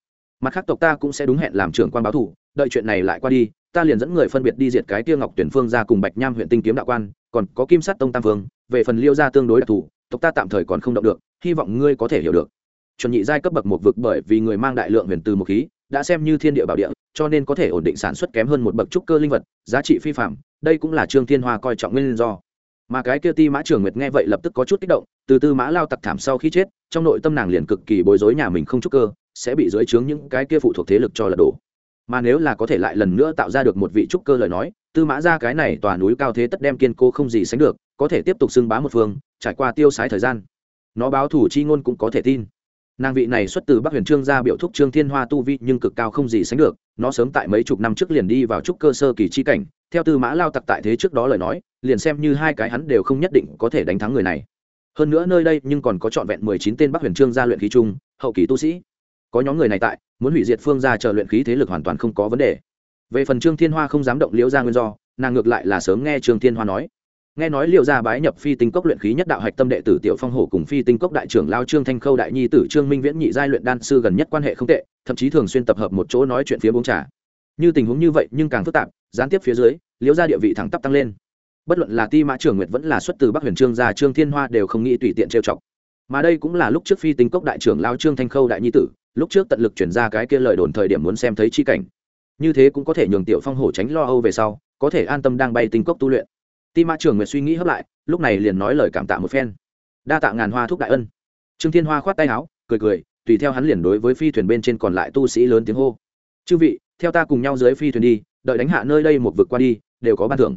mặt khác tộc ta cũng sẽ đúng hẹn làm trưởng quan báo thủ, đợi chuyện này lại qua đi, ta liền dẫn người phân biệt đi diệt cái kia ngọc tuyển phương ra cùng bạch nham huyện tinh kiếm đạo quan, còn có kim sắt tông tam phương, về phần liêu gia tương đối đặc thù, tộc ta tạm thời còn không động được, hy vọng ngươi có thể hiểu được. Chuẩn nhị giai cấp bậc một vực bởi vì người mang đại lượng huyền từ một khí, đã xem như thiên địa bảo địa, cho nên có thể ổn định sản xuất kém hơn một bậc trúc cơ linh vật, giá trị phi phạm, đây cũng là trương thiên hoa coi trọng nguyên do. Mà cái kia ti mã trường nguyệt nghe vậy lập tức có chút kích động, từ tư mã lao tặc thảm sau khi chết, trong nội tâm nàng liền cực kỳ bối rối nhà mình không trúc cơ sẽ bị dưới trướng những cái kia phụ thuộc thế lực cho là đổ. Mà nếu là có thể lại lần nữa tạo ra được một vị trúc cơ lời nói, tư mã ra cái này tòa núi cao thế tất đem kiên cố không gì sánh được, có thể tiếp tục xưng bá một phương, trải qua tiêu sái thời gian. Nó báo thủ chi ngôn cũng có thể tin. Nàng vị này xuất từ bắc huyền trương gia biểu thúc trương thiên hoa tu vi nhưng cực cao không gì sánh được, nó sớm tại mấy chục năm trước liền đi vào trúc cơ sơ kỳ chi cảnh, theo tư mã lao tặc tại thế trước đó lời nói, liền xem như hai cái hắn đều không nhất định có thể đánh thắng người này. Hơn nữa nơi đây nhưng còn có trọn vẹn mười chín tên bắc huyền trương gia luyện khí trung, hậu kỳ tu sĩ có nhóm người này tại, muốn hủy diệt phương gia chờ luyện khí thế lực hoàn toàn không có vấn đề. Về phần trương thiên hoa không dám động liễu ra nguyên do, nàng ngược lại là sớm nghe trương thiên hoa nói. Nghe nói liệu gia bái nhập phi tinh cốc luyện khí nhất đạo hạch tâm đệ tử tiểu phong hổ cùng phi tinh cốc đại trưởng lao trương thanh khâu đại nhi tử trương minh viễn nhị giai luyện đan sư gần nhất quan hệ không tệ, thậm chí thường xuyên tập hợp một chỗ nói chuyện phía uống trà. Như tình huống như vậy, nhưng càng phức tạp, gián tiếp phía dưới, liễu gia địa vị thẳng tắp tăng lên. Bất luận là ti mã trường nguyệt vẫn là xuất từ bắc huyền trương gia trương thiên hoa đều không nghĩ tùy tiện trêu chọc. Mà đây cũng là lúc trước phi tinh cốc đại trưởng lao trương thanh khâu đại nhi tử lúc trước tận lực chuyển ra cái kia lời đồn thời điểm muốn xem thấy chi cảnh. Như thế cũng có thể nhường tiểu phong hổ tránh lo âu về sau, có thể an tâm đang bay tinh cốc tu luyện. Ti mã trường nguyệt suy nghĩ hấp lại, lúc này liền nói lời cảm tạ một phen. Đa tạ ngàn hoa thúc đại ân. Trương thiên hoa khoát tay áo, cười cười, tùy theo hắn liền đối với phi thuyền bên trên còn lại tu sĩ lớn tiếng hô. Chư vị, theo ta cùng nhau dưới phi thuyền đi, đợi đánh hạ nơi đây một vực qua đi, đều có ban thưởng.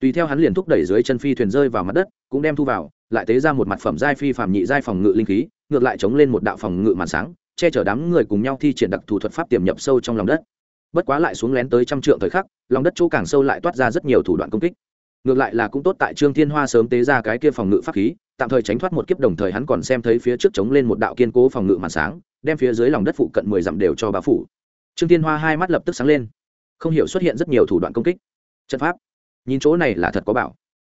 Tùy theo hắn liền thúc đẩy dưới chân phi thuyền rơi vào mặt đất, cũng đem thu vào, lại tế ra một mặt phẩm giai phi phạm nhị giai phòng ngự linh khí, ngược lại chống lên một đạo phòng ngự màn sáng che chở đám người cùng nhau thi triển đặc thù thuật pháp tiềm nhập sâu trong lòng đất. Bất quá lại xuống lén tới trăm trượng thời khắc, lòng đất chỗ càng sâu lại toát ra rất nhiều thủ đoạn công kích. Ngược lại là cũng tốt tại trương thiên hoa sớm tế ra cái kia phòng ngự pháp khí, tạm thời tránh thoát một kiếp đồng thời hắn còn xem thấy phía trước chống lên một đạo kiên cố phòng ngự màn sáng, đem phía dưới lòng đất phụ cận mười dặm đều cho bao phủ. Trương thiên hoa hai mắt lập tức sáng lên. Không hiểu xuất hiện rất nhiều thủ đoạn công kích. Trận pháp. Nhìn chỗ này là thật có bảo.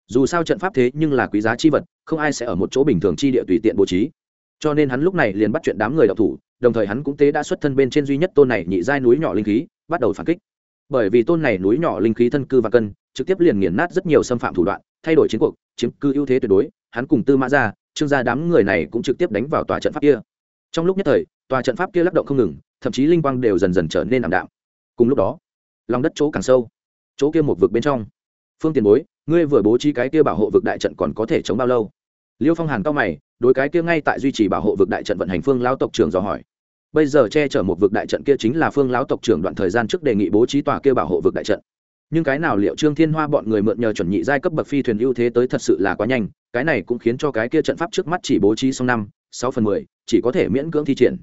Dù sao trận pháp thế nhưng là quý giá chi vật, không ai sẽ ở một chỗ bình thường chi địa tùy tiện bố trí. Cho nên hắn lúc này liền bắt chuyện đám người đạo thủ đồng thời hắn cũng tế đã xuất thân bên trên duy nhất tôn này nhị giai núi nhỏ linh khí, bắt đầu phản kích. Bởi vì tôn này núi nhỏ linh khí thân cư và cân, trực tiếp liền nghiền nát rất nhiều xâm phạm thủ đoạn, thay đổi chiến cuộc, chiếm cư ưu thế tuyệt đối, hắn cùng tư mã ra trương gia đám người này cũng trực tiếp đánh vào tòa trận pháp kia. Trong lúc nhất thời, tòa trận pháp kia lắc động không ngừng, thậm chí linh quang đều dần dần trở nên ảm đạm. Cùng lúc đó, lòng đất chỗ càng sâu, chỗ kia một vực bên trong. Phương tiền bối, ngươi vừa bố trí cái kia bảo hộ vực đại trận còn có thể chống bao lâu? Liêu phong hàn cao mày, đối cái kia ngay tại duy trì bảo hộ vực đại trận vận hành phương lao tộc trưởng dò hỏi bây giờ che chở một vực đại trận kia chính là phương lão tộc trưởng đoạn thời gian trước đề nghị bố trí tòa kia bảo hộ vực đại trận. Nhưng cái nào liệu trương thiên hoa bọn người mượn nhờ chuẩn nhị giai cấp bậc phi thuyền ưu thế tới thật sự là quá nhanh, cái này cũng khiến cho cái kia trận pháp trước mắt chỉ bố trí xong năm, sáu phần mười, chỉ có thể miễn cưỡng thi triển.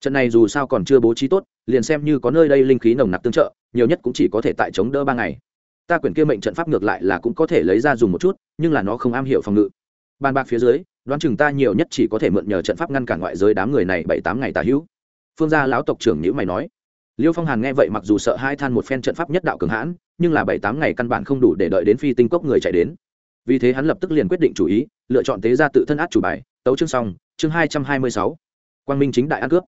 Trận này dù sao còn chưa bố trí tốt, liền xem như có nơi đây linh khí nồng nặc tương trợ, nhiều nhất cũng chỉ có thể tại chống đỡ ba ngày. Ta quyển kia mệnh trận pháp ngược lại là cũng có thể lấy ra dùng một chút, nhưng là nó không am hiểu phòng ngự. Bàn bạc phía dưới, đoán chừng ta nhiều nhất chỉ có thể mượn nhờ trận pháp ngăn cản ngoại giới đám người này bảy tám ngày tà hữu phương gia lão tộc trưởng nhữ mày nói. Liêu phong hàn nghe vậy mặc dù sợ hai than một phen trận pháp nhất đạo cường hãn, nhưng là bảy tám ngày căn bản không đủ để đợi đến phi tinh cốc người chạy đến. Vì thế hắn lập tức liền quyết định chủ ý, lựa chọn tế ra tự thân át chủ bài, tấu chương xong, chương hai trăm hai mươi sáu. Quang minh chính đại ăn cướp.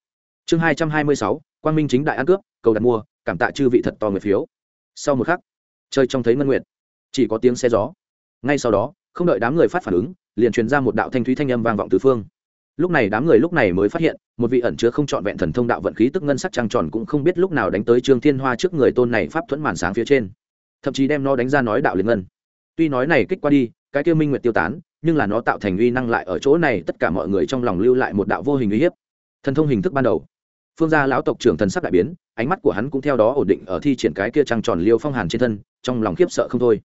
Chương hai trăm hai mươi sáu, quang minh chính đại ăn cướp, cầu đặt mua, cảm tạ chư vị thật to người phiếu. Sau một khắc chơi trong thấy ngân nguyện chỉ có tiếng xe gió. Ngay sau đó, không đợi đám người phát phản ứng, liền truyền ra một đạo thanh thúy thanh âm vang vọng từ phương lúc này đám người lúc này mới phát hiện, một vị ẩn chứa không trọn vẹn thần thông đạo vận khí tức ngân sắc trăng tròn cũng không biết lúc nào đánh tới trương thiên hoa trước người tôn này pháp thuẫn màn sáng phía trên. Thậm chí đem nó đánh ra nói đạo liền ngân. Tuy nói này kích qua đi, cái kia minh nguyệt tiêu tán, nhưng là nó tạo thành uy năng lại ở chỗ này, tất cả mọi người trong lòng lưu lại một đạo vô hình uy hiếp. Thần thông hình thức ban đầu. Phương gia lão tộc trưởng thần sắc đại biến, ánh mắt của hắn cũng theo đó ổn định ở thi triển cái kia trăng tròn liêu phong hàn trên thân, trong lòng khiếp sợ không thôi.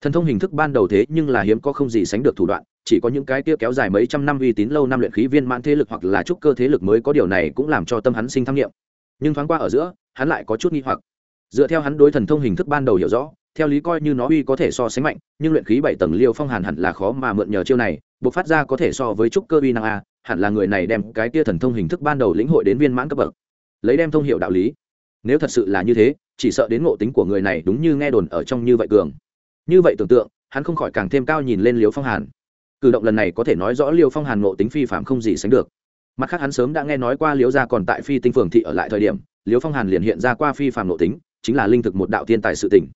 Thần thông hình thức ban đầu thế nhưng là hiếm có không gì sánh được thủ đoạn chỉ có những cái kia kéo dài mấy trăm năm uy tín lâu năm luyện khí viên mãn thế lực hoặc là trúc cơ thế lực mới có điều này cũng làm cho tâm hắn sinh tham nghiệm. Nhưng thoáng qua ở giữa, hắn lại có chút nghi hoặc. Dựa theo hắn đối thần thông hình thức ban đầu hiểu rõ, theo lý coi như nó uy có thể so sánh mạnh, nhưng luyện khí bảy tầng liêu phong hàn hẳn là khó mà mượn nhờ chiêu này buộc phát ra có thể so với trúc cơ uy năng a, hẳn là người này đem cái kia thần thông hình thức ban đầu lĩnh hội đến viên mãn cấp bậc. Lấy đem thông hiệu đạo lý, nếu thật sự là như thế, chỉ sợ đến ngộ tính của người này đúng như nghe đồn ở trong như vậy cường. Như vậy tưởng tượng, hắn không khỏi càng thêm cao nhìn lên liêu phong hàn cử động lần này có thể nói rõ liêu phong hàn ngộ tính phi phạm không gì sánh được. Mặt khác hắn sớm đã nghe nói qua liêu gia còn tại phi tinh phường thị ở lại thời điểm, liêu phong hàn liền hiện ra qua phi phạm ngộ tính, chính là linh thực một đạo thiên tài sự tỉnh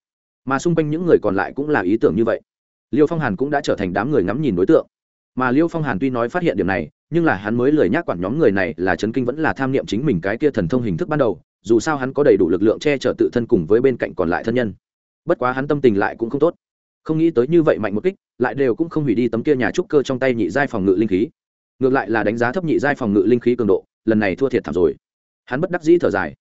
mà xung quanh những người còn lại cũng là ý tưởng như vậy. Liêu phong hàn cũng đã trở thành đám người ngắm nhìn đối tượng. Mà liêu phong hàn tuy nói phát hiện điểm này, nhưng là hắn mới lời nhắc quản nhóm người này là chấn kinh vẫn là tham niệm chính mình cái kia thần thông hình thức ban đầu, dù sao hắn có đầy đủ lực lượng che chở tự thân cùng với bên cạnh còn lại thân nhân. Bất quá hắn tâm tình lại cũng không tốt không nghĩ tới như vậy mạnh một kích, lại đều cũng không hủy đi tấm kia nhà trúc cơ trong tay nhị giai phòng ngự linh khí. Ngược lại là đánh giá thấp nhị giai phòng ngự linh khí cường độ, lần này thua thiệt thảm rồi. Hắn bất đắc dĩ thở dài.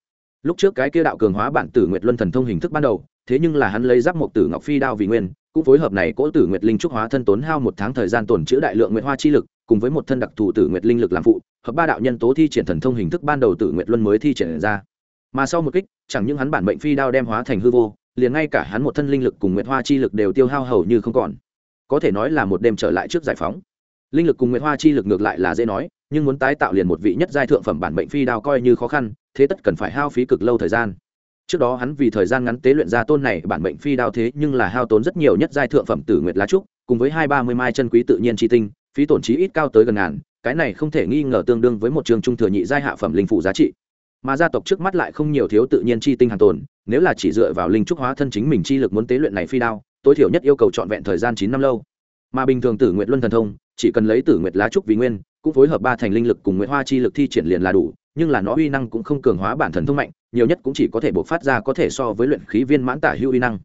Lúc trước cái kia đạo cường hóa bản tử nguyệt luân thần thông hình thức ban đầu, thế nhưng là hắn lấy giáp một tử ngọc phi đao vì nguyên, cũng phối hợp này cỗ tử nguyệt linh trúc hóa thân tốn hao một tháng thời gian tổn chữa đại lượng nguyệt hoa chi lực, cùng với một thân đặc thù tử nguyệt linh lực làm phụ, hợp ba đạo nhân tố thi triển thần thông hình thức ban đầu tử nguyệt luân mới thi triển ra. Mà sau một kích, chẳng những hắn bản mệnh phi đao đem hóa thành hư vô liền ngay cả hắn một thân linh lực cùng nguyệt hoa chi lực đều tiêu hao hầu như không còn. Có thể nói là một đêm trở lại trước giải phóng. Linh lực cùng nguyệt hoa chi lực ngược lại là dễ nói, nhưng muốn tái tạo liền một vị nhất giai thượng phẩm bản bệnh phi đao coi như khó khăn, thế tất cần phải hao phí cực lâu thời gian. Trước đó hắn vì thời gian ngắn tế luyện ra tôn này bản bệnh phi đao thế nhưng là hao tốn rất nhiều nhất giai thượng phẩm tử nguyệt lá trúc, cùng với hai ba mươi mai chân quý tự nhiên chi tinh, phí tổn trí ít cao tới gần ngàn, cái này không thể nghi ngờ tương đương với một trường trung thừa nhị giai hạ phẩm linh phụ giá trị mà gia tộc trước mắt lại không nhiều thiếu tự nhiên chi tinh hàng tồn, nếu là chỉ dựa vào linh trúc hóa thân chính mình chi lực muốn tế luyện này phi đao, tối thiểu nhất yêu cầu trọn vẹn thời gian chín năm lâu. Mà bình thường tử nguyện luân thần thông, chỉ cần lấy tử nguyện lá trúc vì nguyên, cũng phối hợp ba thành linh lực cùng nguyện hoa chi lực thi triển liền là đủ, nhưng là nó uy năng cũng không cường hóa bản thần thông mạnh, nhiều nhất cũng chỉ có thể bộc phát ra có thể so với luyện khí viên mãn tả hữu uy năng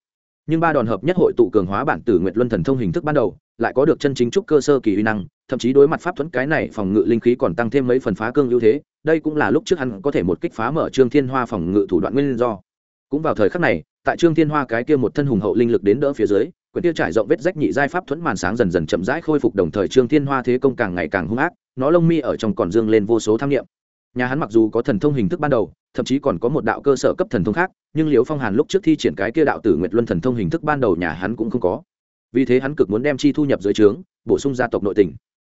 nhưng ba đòn hợp nhất hội tụ cường hóa bản tử nguyện luân thần thông hình thức ban đầu, lại có được chân chính trúc cơ sơ kỳ uy năng, thậm chí đối mặt pháp thuẫn cái này phòng ngự linh khí còn tăng thêm mấy phần phá cương ưu thế, đây cũng là lúc trước hắn có thể một kích phá mở trương thiên hoa phòng ngự thủ đoạn nguyên do. Cũng vào thời khắc này, tại trương thiên hoa cái kia một thân hùng hậu linh lực đến đỡ phía dưới quyển tiêu trải rộng vết rách nhị giai pháp thuẫn màn sáng dần dần chậm rãi khôi phục đồng thời trương thiên hoa thế công càng ngày càng hung ác, nó lông mi ở trong còn dương lên vô số tham nghiệm nhà hắn mặc dù có thần thông hình thức ban đầu thậm chí còn có một đạo cơ sở cấp thần thông khác, nhưng liễu phong hàn lúc trước thi triển cái kia đạo tử nguyệt luân thần thông hình thức ban đầu nhà hắn cũng không có. Vì thế hắn cực muốn đem chi thu nhập dưới trướng, bổ sung gia tộc nội tình.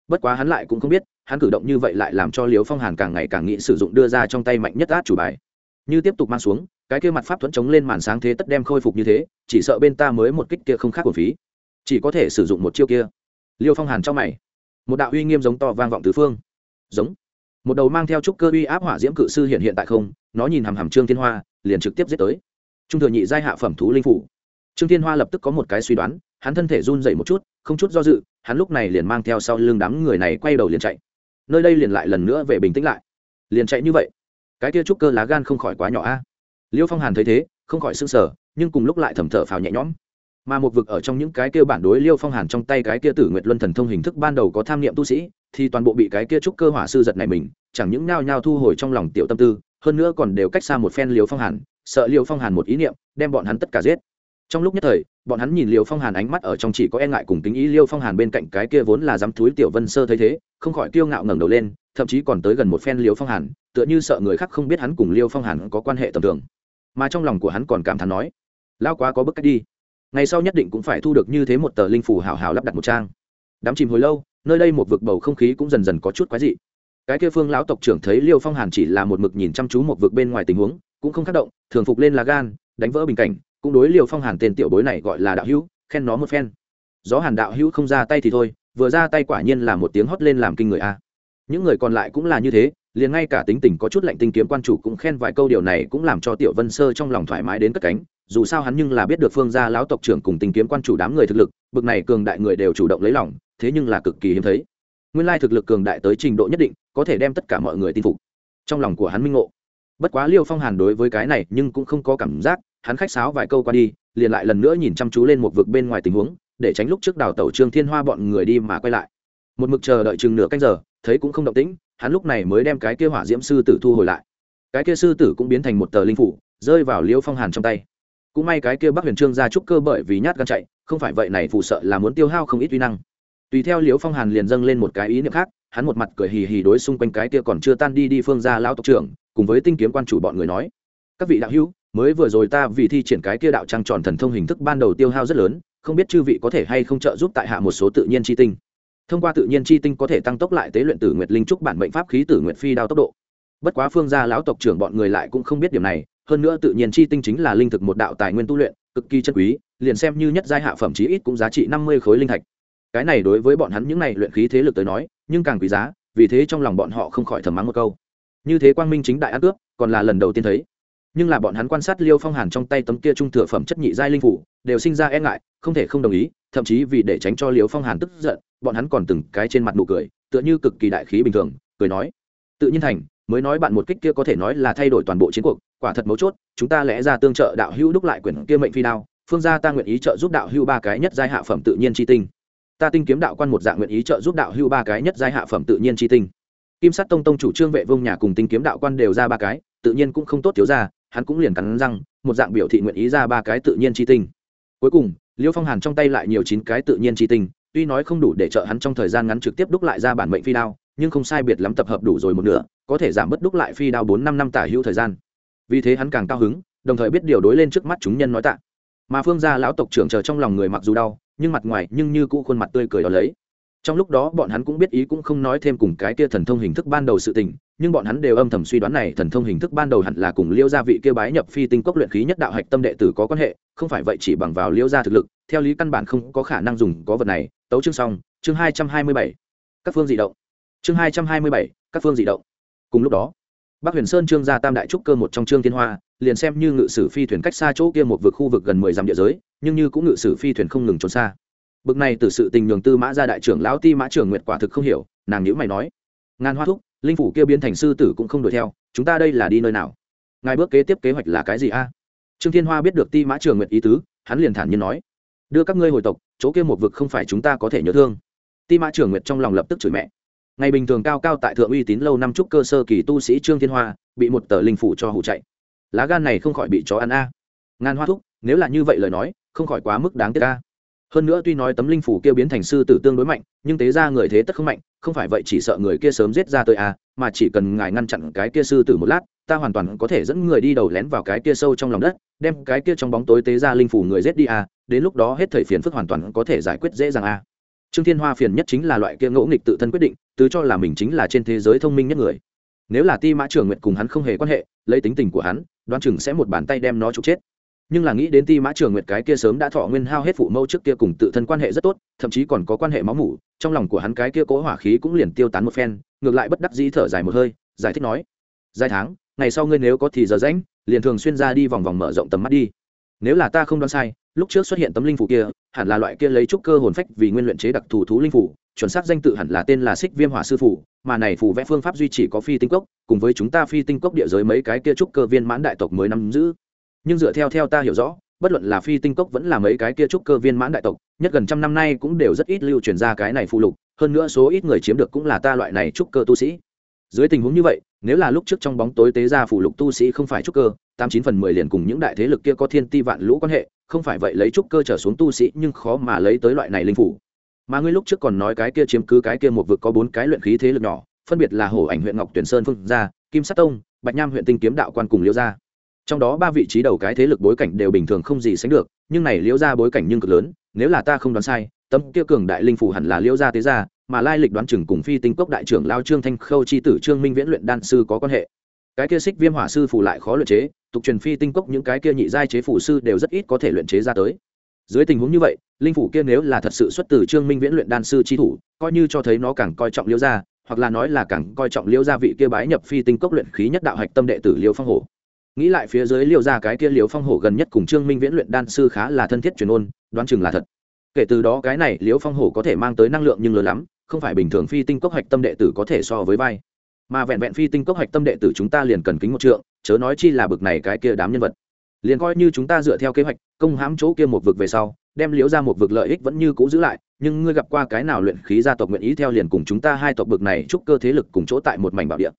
Bất quá hắn lại cũng không biết, hắn cử động như vậy lại làm cho liễu phong hàn càng ngày càng nghĩ sử dụng đưa ra trong tay mạnh nhất át chủ bài. Như tiếp tục mang xuống, cái kia mặt pháp thuẫn chống lên màn sáng thế tất đem khôi phục như thế, chỉ sợ bên ta mới một kích kia không khác của phí. Chỉ có thể sử dụng một chiêu kia. Liêu phong hàn trong mày. Một đạo uy nghiêm giống to vang vọng tứ phương. Giống một đầu mang theo trúc cơ uy áp hỏa diễm cự sư hiện hiện tại không, nó nhìn hằm hằm trương thiên hoa, liền trực tiếp giết tới. Trung thừa nhị giai hạ phẩm thú linh phủ. Trương thiên hoa lập tức có một cái suy đoán, hắn thân thể run dậy một chút, không chút do dự, hắn lúc này liền mang theo sau lưng đám người này quay đầu liền chạy. Nơi đây liền lại lần nữa về bình tĩnh lại. Liền chạy như vậy. Cái kia trúc cơ lá gan không khỏi quá nhỏ a. Liêu phong hàn thấy thế, không khỏi s ư n g sở nhưng cùng lúc lại thầm thở phào nhẹ nhõm. Mà một vực ở trong những cái kia bản đối liêu phong hàn trong tay cái kia tử nguyệt luân thần thông hình thức ban đầu có tham niệm tu sĩ thì toàn bộ bị cái kia trúc cơ hỏa sư giật này mình, chẳng những nao nhao thu hồi trong lòng tiểu tâm tư, hơn nữa còn đều cách xa một phen liêu phong hàn, sợ liêu phong hàn một ý niệm, đem bọn hắn tất cả giết. Trong lúc nhất thời, bọn hắn nhìn liêu phong hàn ánh mắt ở trong chỉ có e ngại cùng tính ý liêu phong hàn bên cạnh cái kia vốn là dám thúi tiểu vân sơ thấy thế, không khỏi kiêu ngạo ngẩng đầu lên, thậm chí còn tới gần một phen liêu phong hàn, tựa như sợ người khác không biết hắn cùng liêu phong hàn có quan hệ tầm thường. Mà trong lòng của hắn còn cảm thán nói lao quá có bức cách đi. Ngày sau nhất định cũng phải thu được như thế một tờ linh phủ hào hào lắp đặt một trang. Đám chìm hồi lâu nơi đây một vực bầu không khí cũng dần dần có chút quái dị. Cái kia phương lão tộc trưởng thấy liêu phong hàn chỉ là một mực nhìn chăm chú một vực bên ngoài tình huống, cũng không tác động, thường phục lên là gan, đánh vỡ bình cảnh, cũng đối liêu phong hàn tên tiểu bối này gọi là đạo hữu, khen nó một phen. Gió hàn đạo hữu không ra tay thì thôi, vừa ra tay quả nhiên là một tiếng hót lên làm kinh người a. Những người còn lại cũng là như thế, liền ngay cả tính tình có chút lạnh tinh kiếm quan chủ cũng khen vài câu điều này cũng làm cho tiểu vân sơ trong lòng thoải mái đến cất cánh, dù sao hắn nhưng là biết được phương gia lão tộc trưởng cùng tình kiếm quan chủ đám người thực lực, bực này cường đại người đều chủ động lấy lòng thế nhưng là cực kỳ hiếm thấy. Nguyên lai thực lực cường đại tới trình độ nhất định, có thể đem tất cả mọi người tin phục. Trong lòng của hắn minh ngộ. Bất quá liêu phong hàn đối với cái này nhưng cũng không có cảm giác, hắn khách sáo vài câu qua đi, liền lại lần nữa nhìn chăm chú lên một vực bên ngoài tình huống, để tránh lúc trước đào tẩu trương thiên hoa bọn người đi mà quay lại. Một mực chờ đợi chừng nửa canh giờ, thấy cũng không động tĩnh, hắn lúc này mới đem cái kia hỏa diễm sư tử thu hồi lại. Cái kia sư tử cũng biến thành một tờ linh phủ, rơi vào liêu phong hàn trong tay. Cũng may cái kia bắc huyền trương ra trúc cơ bởi vì nhát gan chạy, không phải vậy này phù sợ là muốn tiêu hao không ít uy năng tùy theo Liễu phong hàn liền dâng lên một cái ý niệm khác, hắn một mặt cười hì hì đối xung quanh cái kia còn chưa tan đi đi phương ra lao tộc trưởng, cùng với tinh kiếm quan chủ bọn người nói, các vị đạo hữu, mới vừa rồi ta vì thi triển cái kia đạo trăng tròn thần thông hình thức ban đầu tiêu hao rất lớn, không biết chư vị có thể hay không trợ giúp tại hạ một số tự nhiên chi tinh? Thông qua tự nhiên chi tinh có thể tăng tốc lại tế luyện tử nguyệt linh trúc bản mệnh pháp khí tử nguyệt phi đao tốc độ. Bất quá phương gia lão tộc trưởng bọn người lại cũng không biết điểm này, hơn nữa tự nhiên chi tinh chính là linh thực một đạo tài nguyên tu luyện, cực kỳ chân quý, liền xem như nhất giai hạ phẩm chí ít cũng giá trị năm mươi khối linh thạch cái này đối với bọn hắn những này luyện khí thế lực tới nói, nhưng càng quý giá, vì thế trong lòng bọn họ không khỏi thầm mắng một câu. Như thế quang minh chính đại ăn cướp, còn là lần đầu tiên thấy. Nhưng là bọn hắn quan sát liêu phong hàn trong tay tấm kia trung thừa phẩm chất nhị giai linh phủ, đều sinh ra e ngại, không thể không đồng ý, thậm chí vì để tránh cho liêu phong hàn tức giận, bọn hắn còn từng cái trên mặt nụ cười, tựa như cực kỳ đại khí bình thường, cười nói, tự nhiên thành, mới nói bạn một kích kia có thể nói là thay đổi toàn bộ chiến cuộc, quả thật mấu chốt, chúng ta lẽ ra tương trợ đạo hữu đúc lại quyển kia mệnh phi đao, phương gia ta nguyện ý trợ giúp đạo hữu ba cái nhất giai hạ phẩm tự nhiên chi tinh ta tinh kiếm đạo quan một dạng nguyện ý trợ giúp đạo hưu ba cái nhất giai hạ phẩm tự nhiên chi tinh. Kim sát tông tông chủ trương vệ vương nhà cùng tinh kiếm đạo quan đều ra ba cái, tự nhiên cũng không tốt thiếu ra, hắn cũng liền cắn răng, một dạng biểu thị nguyện ý ra ba cái tự nhiên chi tinh. Cuối cùng, liêu phong hàn trong tay lại nhiều chín cái tự nhiên chi tinh, tuy nói không đủ để trợ hắn trong thời gian ngắn trực tiếp đúc lại ra bản mệnh phi đao, nhưng không sai biệt lắm tập hợp đủ rồi một nửa, có thể giảm bớt đúc lại phi đao bốn năm năm tả hữu thời gian. Vì thế hắn càng cao hứng, đồng thời biết điều đối lên trước mắt chúng nhân nói tạ. Mà phương gia lão tộc trưởng chờ trong lòng người mặc dù đau nhưng mặt ngoài nhưng như cũ khuôn mặt tươi cười đó lấy. Trong lúc đó bọn hắn cũng biết ý cũng không nói thêm cùng cái kia thần thông hình thức ban đầu sự tình, nhưng bọn hắn đều âm thầm suy đoán này thần thông hình thức ban đầu hẳn là cùng liêu gia vị kia bái nhập phi tinh cốc luyện khí nhất đạo hạch tâm đệ tử có quan hệ, không phải vậy chỉ bằng vào liêu gia thực lực, theo lý căn bản không có khả năng dùng có vật này. Tấu chương xong, chương hai trăm hai mươi bảy. Các phương dị động. Chương hai trăm hai mươi bảy, các phương dị động. Cùng lúc đó, bắc huyền sơn trương gia tam đại trúc cơ một trong trương thiên hoa, liền xem như ngự sử phi thuyền cách xa chỗ kia một vực khu vực gần mười dặm địa giới nhưng như cũng ngự sử phi thuyền không ngừng trốn xa. Bực này từ sự tình nhường tư mã ra đại trưởng lão ti mã trưởng nguyệt quả thực không hiểu, nàng nhữ mày nói, ngàn hoa thúc, linh phủ kia biến thành sư tử cũng không đuổi theo, chúng ta đây là đi nơi nào? Ngài bước kế tiếp kế hoạch là cái gì a? À? Trương thiên hoa biết được ti mã trường nguyệt ý tứ, hắn liền thản nhiên nói, đưa các ngươi hồi tộc, chỗ kia một vực không phải chúng ta có thể nhớ thương. Ti mã trường nguyệt trong lòng lập tức chửi mẹ. Ngày bình thường cao cao tại thượng uy tín lâu năm trúc cơ sơ kỳ tu sĩ trương thiên hoa bị một tờ linh phủ cho hụ chạy. Lá gan này không khỏi bị chó ăn a. Ngàn hoa thúc, nếu là như vậy lời nói không khỏi quá mức đáng tiếc ca. Hơn nữa tuy nói tấm linh phủ kia biến thành sư tử tương đối mạnh nhưng tế ra người thế tất không mạnh không phải vậy chỉ sợ người kia sớm giết ra tới à, mà chỉ cần ngài ngăn chặn cái kia sư tử một lát ta hoàn toàn có thể dẫn người đi đầu lén vào cái kia sâu trong lòng đất đem cái kia trong bóng tối tế ra linh phủ người giết đi à, đến lúc đó hết thời phiền phức hoàn toàn có thể giải quyết dễ dàng à. trương thiên hoa phiền nhất chính là loại kia ngỗ nghịch tự thân quyết định từ cho là mình chính là trên thế giới thông minh nhất người. Nếu là ti mã trường nguyện cùng hắn không hề quan hệ lấy tính tình của hắn đoán chừng sẽ một bàn tay đem nó trục chết nhưng là nghĩ đến ti mã trường nguyệt cái kia sớm đã thọ nguyên hao hết phụ mâu trước kia cùng tự thân quan hệ rất tốt, thậm chí còn có quan hệ máu mủ, trong lòng của hắn cái kia cố hỏa khí cũng liền tiêu tán một phen, ngược lại bất đắc dĩ thở dài một hơi, giải thích nói, dài tháng, ngày sau ngươi nếu có thì giờ rãnh liền thường xuyên ra đi vòng vòng mở rộng tầm mắt đi. Nếu là ta không đoán sai, lúc trước xuất hiện tấm linh phủ kia, hẳn là loại kia lấy trúc cơ hồn phách vì nguyên luyện chế đặc thù thú linh phủ, chuẩn xác danh tự hẳn là tên là xích viêm hỏa sư phủ, mà này phủ vẽ phương pháp duy chỉ có phi tinh cốc, cùng với chúng ta phi tinh cốc địa giới mấy cái kia trúc cơ viên mãn đại tộc mới nắm giữ nhưng dựa theo theo ta hiểu rõ, bất luận là phi tinh cốc vẫn là mấy cái kia trúc cơ viên mãn đại tộc, nhất gần trăm năm nay cũng đều rất ít lưu truyền ra cái này phụ lục, hơn nữa số ít người chiếm được cũng là ta loại này trúc cơ tu sĩ. Dưới tình huống như vậy, nếu là lúc trước trong bóng tối tế ra phụ lục tu sĩ không phải trúc cơ, tám chín phần mười liền cùng những đại thế lực kia có thiên ti vạn lũ quan hệ, không phải vậy lấy trúc cơ trở xuống tu sĩ nhưng khó mà lấy tới loại này linh phủ. Mà ngươi lúc trước còn nói cái kia chiếm cứ cái kia một vực có bốn cái luyện khí thế lực nhỏ, phân biệt là hổ ảnh huyện ngọc tuyển sơn phương gia, kim sát tông, bạch nham huyện tinh kiếm đạo quan cùng liễu gia trong đó ba vị trí đầu cái thế lực bối cảnh đều bình thường không gì sánh được, nhưng này liễu gia bối cảnh nhưng cực lớn, nếu là ta không đoán sai, tấm kia cường đại linh phủ hẳn là liễu gia tế gia, mà lai lịch đoán chừng cùng phi tinh cốc đại trưởng lao trương thanh khâu chi tử trương minh viễn luyện đan sư có quan hệ. Cái kia xích viêm hỏa sư phủ lại khó luyện chế, tục truyền phi tinh cốc những cái kia nhị giai chế phủ sư đều rất ít có thể luyện chế ra tới. Dưới tình huống như vậy, linh phủ kia nếu là thật sự xuất từ trương minh viễn luyện đan sư chi thủ, coi như cho thấy nó càng coi trọng liễu gia, hoặc là nói là càng coi trọng liễu gia vị kia bái nhập phi tinh cốc luyện khí nhất đạo hạch tâm đệ tử liễu phong hổ nghĩ lại phía dưới liêu ra cái kia liêu phong hổ gần nhất cùng trương minh viễn luyện đan sư khá là thân thiết truyền ôn, đoán chừng là thật. Kể từ đó cái này liêu phong hổ có thể mang tới năng lượng nhưng lớn lắm, không phải bình thường phi tinh cốc hạch tâm đệ tử có thể so với vai. Mà vẹn vẹn phi tinh cốc hạch tâm đệ tử chúng ta liền cần kính một trượng, chớ nói chi là bực này cái kia đám nhân vật. Liền coi như chúng ta dựa theo kế hoạch, công hãm chỗ kia một vực về sau, đem liễu ra một vực lợi ích vẫn như cũ giữ lại, nhưng ngươi gặp qua cái nào luyện khí gia tộc nguyện ý theo liền cùng chúng ta hai tộc bực này chúc cơ thế lực cùng chỗ tại một mảnh bảo địa.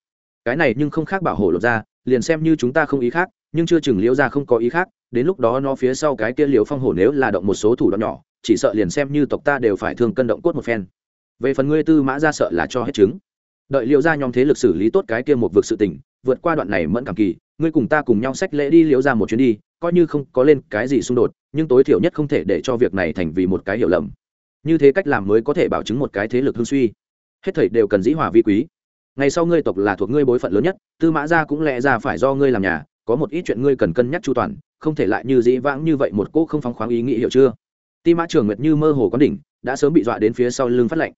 Cái này nhưng không khác bảo hộ lột ra liền xem như chúng ta không ý khác, nhưng chưa chừng liễu ra không có ý khác, đến lúc đó nó phía sau cái kia liễu phong hổ nếu là động một số thủ đoạn nhỏ, chỉ sợ liền xem như tộc ta đều phải thương cân động cốt một phen. Về phần ngươi tư mã ra sợ là cho hết chứng. Đợi liễu ra nhóm thế lực xử lý tốt cái kia một vực sự tình, vượt qua đoạn này mẫn cảm kỳ, ngươi cùng ta cùng nhau sách lễ đi liễu ra một chuyến đi, coi như không có lên cái gì xung đột, nhưng tối thiểu nhất không thể để cho việc này thành vì một cái hiểu lầm. Như thế cách làm mới có thể bảo chứng một cái thế lực hương suy. Hết thảy đều cần dĩ hòa vi quý ngày sau ngươi tộc là thuộc ngươi bối phận lớn nhất, tư mã ra cũng lẽ ra phải do ngươi làm nhà, có một ít chuyện ngươi cần cân nhắc chu toàn, không thể lại như dĩ vãng như vậy một cô không phóng khoáng ý nghĩ hiểu chưa? Ti mã trường nguyệt như mơ hồ có đỉnh, đã sớm bị dọa đến phía sau lưng phát lệnh.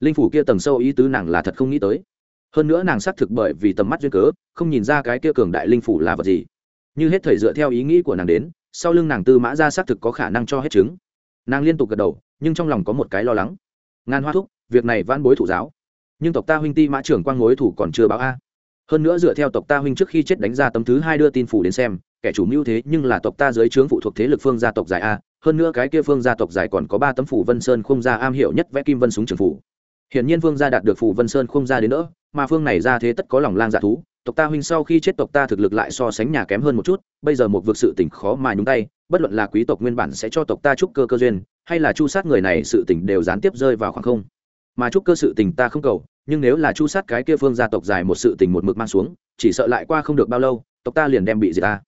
Linh phủ kia tầng sâu ý tứ nàng là thật không nghĩ tới. Hơn nữa nàng xác thực bởi vì tầm mắt duyên cớ, không nhìn ra cái kia cường đại linh phủ là vật gì. Như hết thời dựa theo ý nghĩ của nàng đến, sau lưng nàng tư mã ra xác thực có khả năng cho hết chứng. Nàng liên tục gật đầu, nhưng trong lòng có một cái lo lắng. Ngàn hoa thúc, việc này van bối thủ giáo nhưng tộc ta huynh ti mã trưởng quang mối thủ còn chưa báo a. Hơn nữa dựa theo tộc ta huynh trước khi chết đánh ra tấm thứ hai đưa tin phủ đến xem, kẻ chủ mưu thế nhưng là tộc ta dưới trướng phụ thuộc thế lực phương gia tộc giải a, hơn nữa cái kia phương gia tộc giải còn có ba tấm phủ vân sơn không gia am hiểu nhất vẽ kim vân súng trường phủ. Hiển nhiên phương gia đạt được phủ vân sơn không gia đến nữa mà phương này ra thế tất có lòng lang dạ thú, tộc ta huynh sau khi chết tộc ta thực lực lại so sánh nhà kém hơn một chút, bây giờ một vực sự tỉnh khó mà nhúng tay, bất luận là quý tộc nguyên bản sẽ cho tộc ta chúc cơ cơ duyên, hay là chu sát người này sự tỉnh đều gián tiếp rơi vào khoảng không mà chúc cơ sự tình ta không cầu, nhưng nếu là chu sát cái kia phương gia tộc dài một sự tình một mực mang xuống, chỉ sợ lại qua không được bao lâu, tộc ta liền đem bị diệt ta.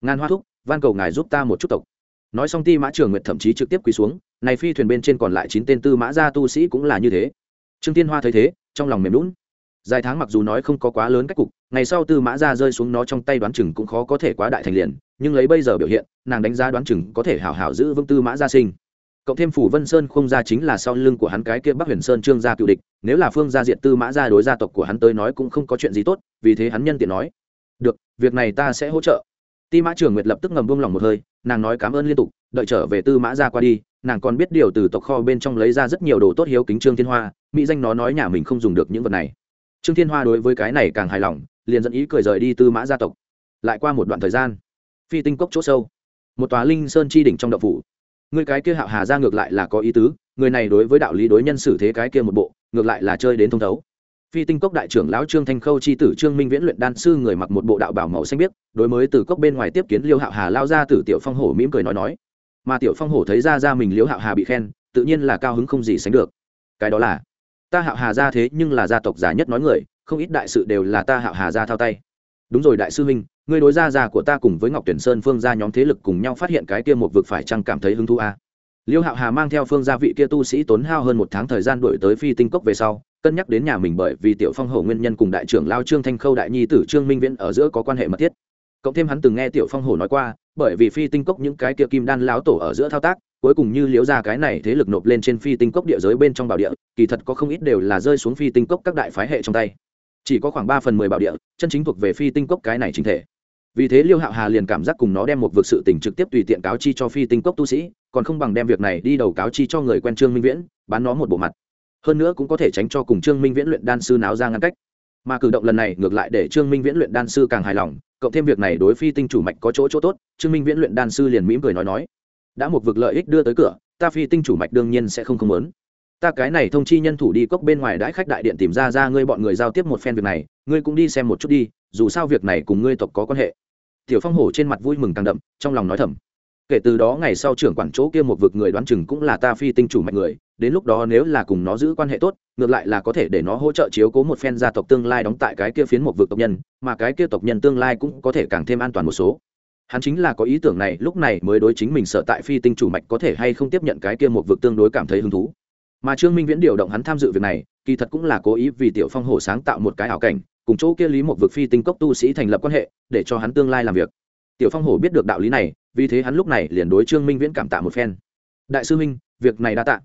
Ngàn hoa thúc, van cầu ngài giúp ta một chút tộc. Nói xong ti mã trường nguyệt thậm chí trực tiếp quỳ xuống, này phi thuyền bên trên còn lại chín tên tư mã gia tu sĩ cũng là như thế. Trương tiên hoa thấy thế, trong lòng mềm lún dài tháng mặc dù nói không có quá lớn cách cục, ngày sau tư mã gia rơi xuống nó trong tay đoán chừng cũng khó có thể quá đại thành liền, nhưng lấy bây giờ biểu hiện, nàng đánh giá đoán chừng có thể hảo hảo giữ vững tư mã gia sinh cộng thêm phủ vân sơn không ra chính là sau lưng của hắn cái kia bắc huyền sơn trương gia cựu địch, nếu là phương gia diện tư mã gia đối gia tộc của hắn tới nói cũng không có chuyện gì tốt, vì thế hắn nhân tiện nói, được, việc này ta sẽ hỗ trợ. Ti mã trường nguyệt lập tức ngầm buông lỏng một hơi, nàng nói cảm ơn liên tục, đợi trở về tư mã gia qua đi, nàng còn biết điều từ tộc kho bên trong lấy ra rất nhiều đồ tốt hiếu kính trương thiên hoa, mỹ danh nó nói nhà mình không dùng được những vật này. Trương thiên hoa đối với cái này càng hài lòng, liền dẫn ý cười rời đi tư mã gia tộc. Lại qua một đoạn thời gian, phi tinh cốc chỗ sâu, một tòa linh sơn chi đỉnh trong đậu phủ người cái kia hạo hà ra ngược lại là có ý tứ, người này đối với đạo lý đối nhân xử thế cái kia một bộ, ngược lại là chơi đến thông thấu. Phi tinh cốc đại trưởng lão trương thanh khâu c h i tử trương minh viễn luyện đan sư người mặc một bộ đạo bảo màu xanh biếc, đối mới từ cốc bên ngoài tiếp kiến liêu hạo hà lao ra từ tiểu phong hổ mỉm cười nói nói. Mà tiểu phong hổ thấy ra ra mình liêu hạo hà bị khen, tự nhiên là cao hứng không gì sánh được. Cái đó là, ta hạo hà ra thế nhưng là gia tộc già nhất nói người, không ít đại sự đều là ta hạo hà ra thao tay đúng rồi đại sư huynh người đối gia già của ta cùng với ngọc tuyển sơn phương ra nhóm thế lực cùng nhau phát hiện cái kia một vực phải chăng cảm thấy hứng thú a à? liêu hạo hà mang theo phương gia vị kia tu sĩ tốn hao hơn một tháng thời gian đổi tới phi tinh cốc về sau, cân nhắc đến nhà mình bởi vì tiểu phong hổ nguyên nhân cùng đại trưởng lao trương thanh khâu đại nhi tử trương minh viễn ở giữa có quan hệ mật thiết cộng thêm hắn từng nghe tiểu phong hổ nói qua, bởi vì phi tinh cốc những cái kia kim đan láo tổ ở giữa thao tác, cuối cùng như liếu ra cái này thế lực nộp lên trên phi tinh cốc địa giới bên trong bảo địa, kỳ thật có không ít đều là rơi xuống phi tinh cốc các đại phái hệ trong tay chỉ có khoảng ba phần mười bảo địa, chân chính thuộc về phi tinh cốc cái này chính thể. Vì thế liêu hạo hà liền cảm giác cùng nó đem một vực sự tình trực tiếp tùy tiện cáo chi cho phi tinh cốc tu sĩ, còn không bằng đem việc này đi đầu cáo chi cho người quen trương minh viễn, bán nó một bộ mặt. Hơn nữa cũng có thể tránh cho cùng trương minh viễn luyện đan sư náo ra ngăn cách. Mà cử động lần này ngược lại để trương minh viễn luyện đan sư càng hài lòng, cộng thêm việc này đối phi tinh chủ mạch có chỗ chỗ tốt, trương minh viễn luyện đan sư liền mỉm cười nói nói, đã một vực lợi ích đưa tới cửa, ta phi tinh chủ mạch đương nhiên sẽ không không lớn ta cái này thông chi nhân thủ đi cốc bên ngoài đãi khách đại điện tìm ra ra ngươi bọn người giao tiếp một phen việc này, ngươi cũng đi xem một chút đi, dù sao việc này cùng ngươi tộc có quan hệ. Tiểu phong hổ trên mặt vui mừng càng đậm, trong lòng nói thầm. Kể từ đó ngày sau trưởng quản chỗ kia một vực người đoán chừng cũng là ta phi tinh chủ mạnh người, đến lúc đó nếu là cùng nó giữ quan hệ tốt, ngược lại là có thể để nó hỗ trợ chiếu cố một phen gia tộc tương lai đóng tại cái kia phiến một vực tộc nhân, mà cái kia tộc nhân tương lai cũng có thể càng thêm an toàn một số. Hắn chính là có ý tưởng này, lúc này mới đối chính mình sợ tại phi tinh chủ mạch có thể hay không tiếp nhận cái kia một vực tương đối cảm thấy hứng thú mà trương minh viễn điều động hắn tham dự việc này, kỳ thật cũng là cố ý vì tiểu phong hổ sáng tạo một cái ảo cảnh, cùng chỗ kia lý một vực phi tinh cốc tu sĩ thành lập quan hệ, để cho hắn tương lai làm việc. Tiểu phong hổ biết được đạo lý này, vì thế hắn lúc này liền đối trương minh viễn cảm tạ một phen. Đại sư minh, việc này đã tạ.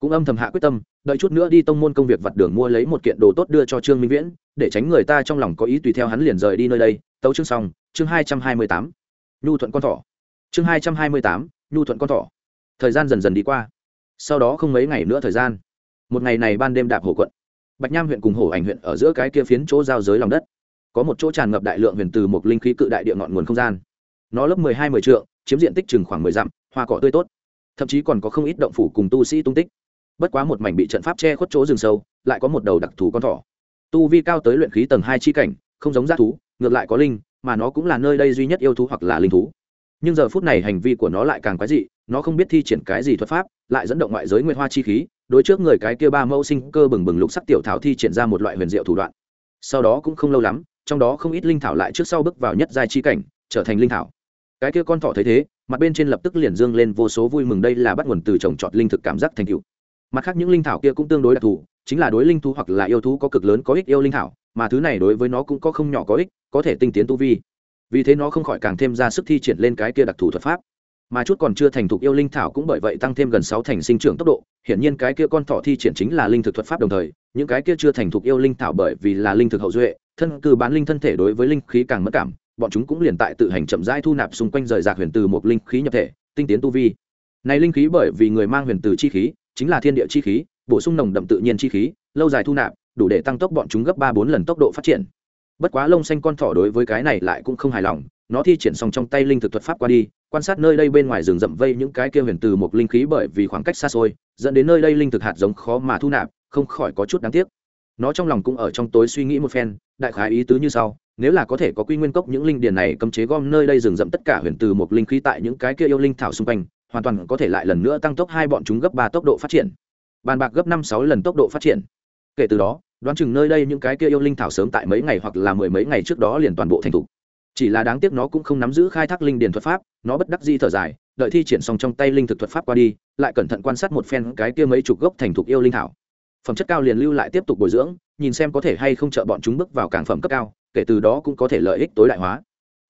Cũng âm thầm hạ quyết tâm, đợi chút nữa đi tông môn công việc vặt đường mua lấy một kiện đồ tốt đưa cho trương minh viễn, để tránh người ta trong lòng có ý tùy theo hắn liền rời đi nơi đây. Tấu chương xong, chương hai trăm hai mươi tám. Nhu thuận con thỏ. Chương hai trăm hai mươi tám, nhu thuận con thỏ. Thời gian dần dần đi qua sau đó không mấy ngày nữa thời gian, một ngày này ban đêm đạp hồ quận, bạch nham huyện cùng hồ ảnh huyện ở giữa cái kia phiến chỗ giao giới lòng đất, có một chỗ tràn ngập đại lượng huyền từ một linh khí cự đại địa ngọn nguồn không gian. Nó lớp mười hai mười trượng, chiếm diện tích chừng khoảng mười dặm, hoa cỏ tươi tốt. Thậm chí còn có không ít động phủ cùng tu sĩ tung tích. Bất quá một mảnh bị trận pháp che khuất chỗ rừng sâu, lại có một đầu đặc thù con thỏ. Tu vi cao tới luyện khí tầng hai chi cảnh, không giống g thú, ngược lại có linh, mà nó cũng là nơi đây duy nhất yêu thú hoặc là linh thú. Nhưng giờ phút này hành vi của nó lại càng quái dị nó không biết thi triển cái gì thuật pháp, lại dẫn động ngoại giới nguyên hoa chi khí, đối trước người cái kia ba mẫu sinh cơ bừng bừng lục sắc tiểu thảo thi triển ra một loại huyền diệu thủ đoạn. Sau đó cũng không lâu lắm, trong đó không ít linh thảo lại trước sau bước vào nhất giai chi cảnh, trở thành linh thảo. Cái kia con thỏ thấy thế, mặt bên trên lập tức liền dương lên vô số vui mừng đây là bắt nguồn từ trồng trọt linh thực cảm giác thành tựu. mặt khác những linh thảo kia cũng tương đối đặc thù, chính là đối linh thú hoặc là yêu thú có cực lớn có ích yêu linh thảo, mà thứ này đối với nó cũng có không nhỏ có ích, có thể tinh tiến tu vi. Vì thế nó không khỏi càng thêm ra sức thi triển lên cái kia đặc thù thuật pháp mà chút còn chưa thành thục yêu linh thảo cũng bởi vậy tăng thêm gần sáu thành sinh trưởng tốc độ. Hiển nhiên cái kia con thỏ thi triển chính là linh thực thuật pháp đồng thời, những cái kia chưa thành thục yêu linh thảo bởi vì là linh thực hậu duệ, thân cư bán linh thân thể đối với linh khí càng mất cảm, bọn chúng cũng liền tại tự hành chậm rãi thu nạp xung quanh rời rạc huyền từ một linh khí nhập thể, tinh tiến tu vi. Này linh khí bởi vì người mang huyền từ chi khí, chính là thiên địa chi khí, bổ sung nồng đậm tự nhiên chi khí, lâu dài thu nạp, đủ để tăng tốc bọn chúng gấp ba bốn lần tốc độ phát triển. Bất quá lông xanh con thỏ đối với cái này lại cũng không hài lòng, nó thi triển xong trong tay linh thực thuật pháp qua đi quan sát nơi đây bên ngoài rừng rậm vây những cái kia huyền từ một linh khí bởi vì khoảng cách xa xôi, dẫn đến nơi đây linh thực hạt giống khó mà thu nạp, không khỏi có chút đáng tiếc. Nó trong lòng cũng ở trong tối suy nghĩ một phen, đại khái ý tứ như sau, nếu là có thể có quy nguyên cốc những linh điền này cấm chế gom nơi đây rừng rậm tất cả huyền từ một linh khí tại những cái kia yêu linh thảo xung quanh, hoàn toàn có thể lại lần nữa tăng tốc hai bọn chúng gấp ba tốc độ phát triển. Bàn bạc gấp năm sáu lần tốc độ phát triển. Kể từ đó, đoán chừng nơi đây những cái kia yêu linh thảo sớm tại mấy ngày hoặc là mười mấy ngày trước đó liền toàn bộ thành thục chỉ là đáng tiếc nó cũng không nắm giữ khai thác linh điền thuật pháp, nó bất đắc di thở dài, đợi thi triển xong trong tay linh thực thuật pháp qua đi, lại cẩn thận quan sát một phen cái kia mấy chục gốc thành thục yêu linh thảo. Phẩm chất cao liền lưu lại tiếp tục bồi dưỡng, nhìn xem có thể hay không trợ bọn chúng bước vào cảng phẩm cấp cao, kể từ đó cũng có thể lợi ích tối đại hóa.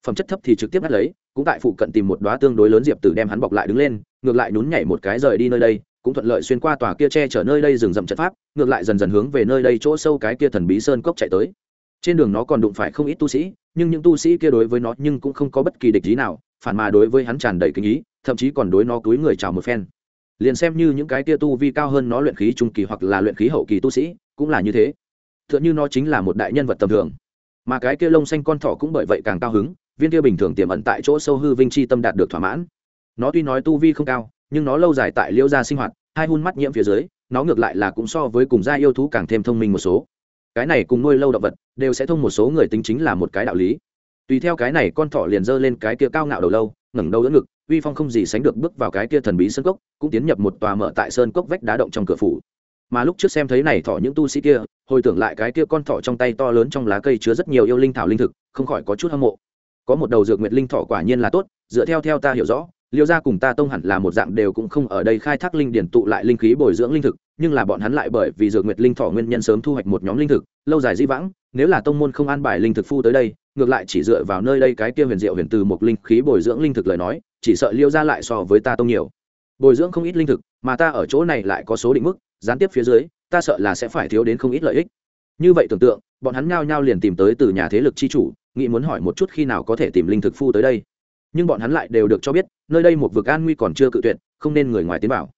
Phẩm chất thấp thì trực tiếp ngắt lấy, cũng tại phụ cận tìm một đoá tương đối lớn diệp tử đem hắn bọc lại đứng lên, ngược lại nhún nhảy một cái rời đi nơi đây, cũng thuận lợi xuyên qua tòa kia che chở nơi đây rừng rậm trận pháp, ngược lại dần dần hướng về nơi đây chỗ sâu cái kia thần bí sơn cốc chạy tới trên đường nó còn đụng phải không ít tu sĩ, nhưng những tu sĩ kia đối với nó nhưng cũng không có bất kỳ địch ý nào, phản mà đối với hắn tràn đầy kinh ý, thậm chí còn đối nó túi người chào một phen. Liền xem như những cái kia tu vi cao hơn nó luyện khí trung kỳ hoặc là luyện khí hậu kỳ tu sĩ, cũng là như thế. T h ư ợ n h ư nó chính là một đại nhân vật tầm thường. Mà cái kia lông xanh con thỏ cũng bởi vậy càng cao hứng, viên kia bình thường tiềm ẩn tại chỗ sâu hư vinh chi tâm đạt được thỏa mãn. Nó tuy nói tu vi không cao, nhưng nó lâu dài tại liêu gia sinh hoạt, hai hun mắt nhiễm phía dưới, nó ngược lại là cũng so với cùng gia yêu thú càng thêm thông minh một số cái này cùng nuôi lâu động vật đều sẽ thông một số người tính chính là một cái đạo lý. Tùy theo cái này con thỏ liền giơ lên cái kia cao ngạo đầu lâu, ngẩng đầu đỡ ngực, uy phong không gì sánh được bước vào cái kia thần bí sơn cốc, cũng tiến nhập một tòa mở tại sơn cốc vách đá động trong cửa phủ. Mà lúc trước xem thấy này thỏ những tu sĩ kia, hồi tưởng lại cái kia con thỏ trong tay to lớn trong lá cây chứa rất nhiều yêu linh thảo linh thực, không khỏi có chút hâm mộ. Có một đầu dược nguyệt linh thỏ quả nhiên là tốt, dựa theo theo ta hiểu rõ liêu gia cùng ta tông hẳn là một dạng đều cũng không ở đây khai thác linh điển tụ lại linh khí bồi dưỡng linh thực, nhưng là bọn hắn lại bởi vì dược nguyệt linh thọ nguyên nhân sớm thu hoạch một nhóm linh thực, lâu dài di vãng, nếu là tông môn không an bài linh thực phu tới đây, ngược lại chỉ dựa vào nơi đây cái kia huyền diệu huyền từ một linh khí bồi dưỡng linh thực lời nói, chỉ sợ liêu ra lại so với ta tông nhiều. Bồi dưỡng không ít linh thực, mà ta ở chỗ này lại có số định mức, gián tiếp phía dưới, ta sợ là sẽ phải thiếu đến không ít lợi ích. Như vậy tưởng tượng, bọn hắn nhao nhao liền tìm tới từ nhà thế lực chi chủ, nghĩ muốn hỏi một chút khi nào có thể tìm linh thực phu tới đây nhưng bọn hắn lại đều được cho biết, nơi đây một vực an nguy còn chưa cự tuyệt, không nên người ngoài tiến vào.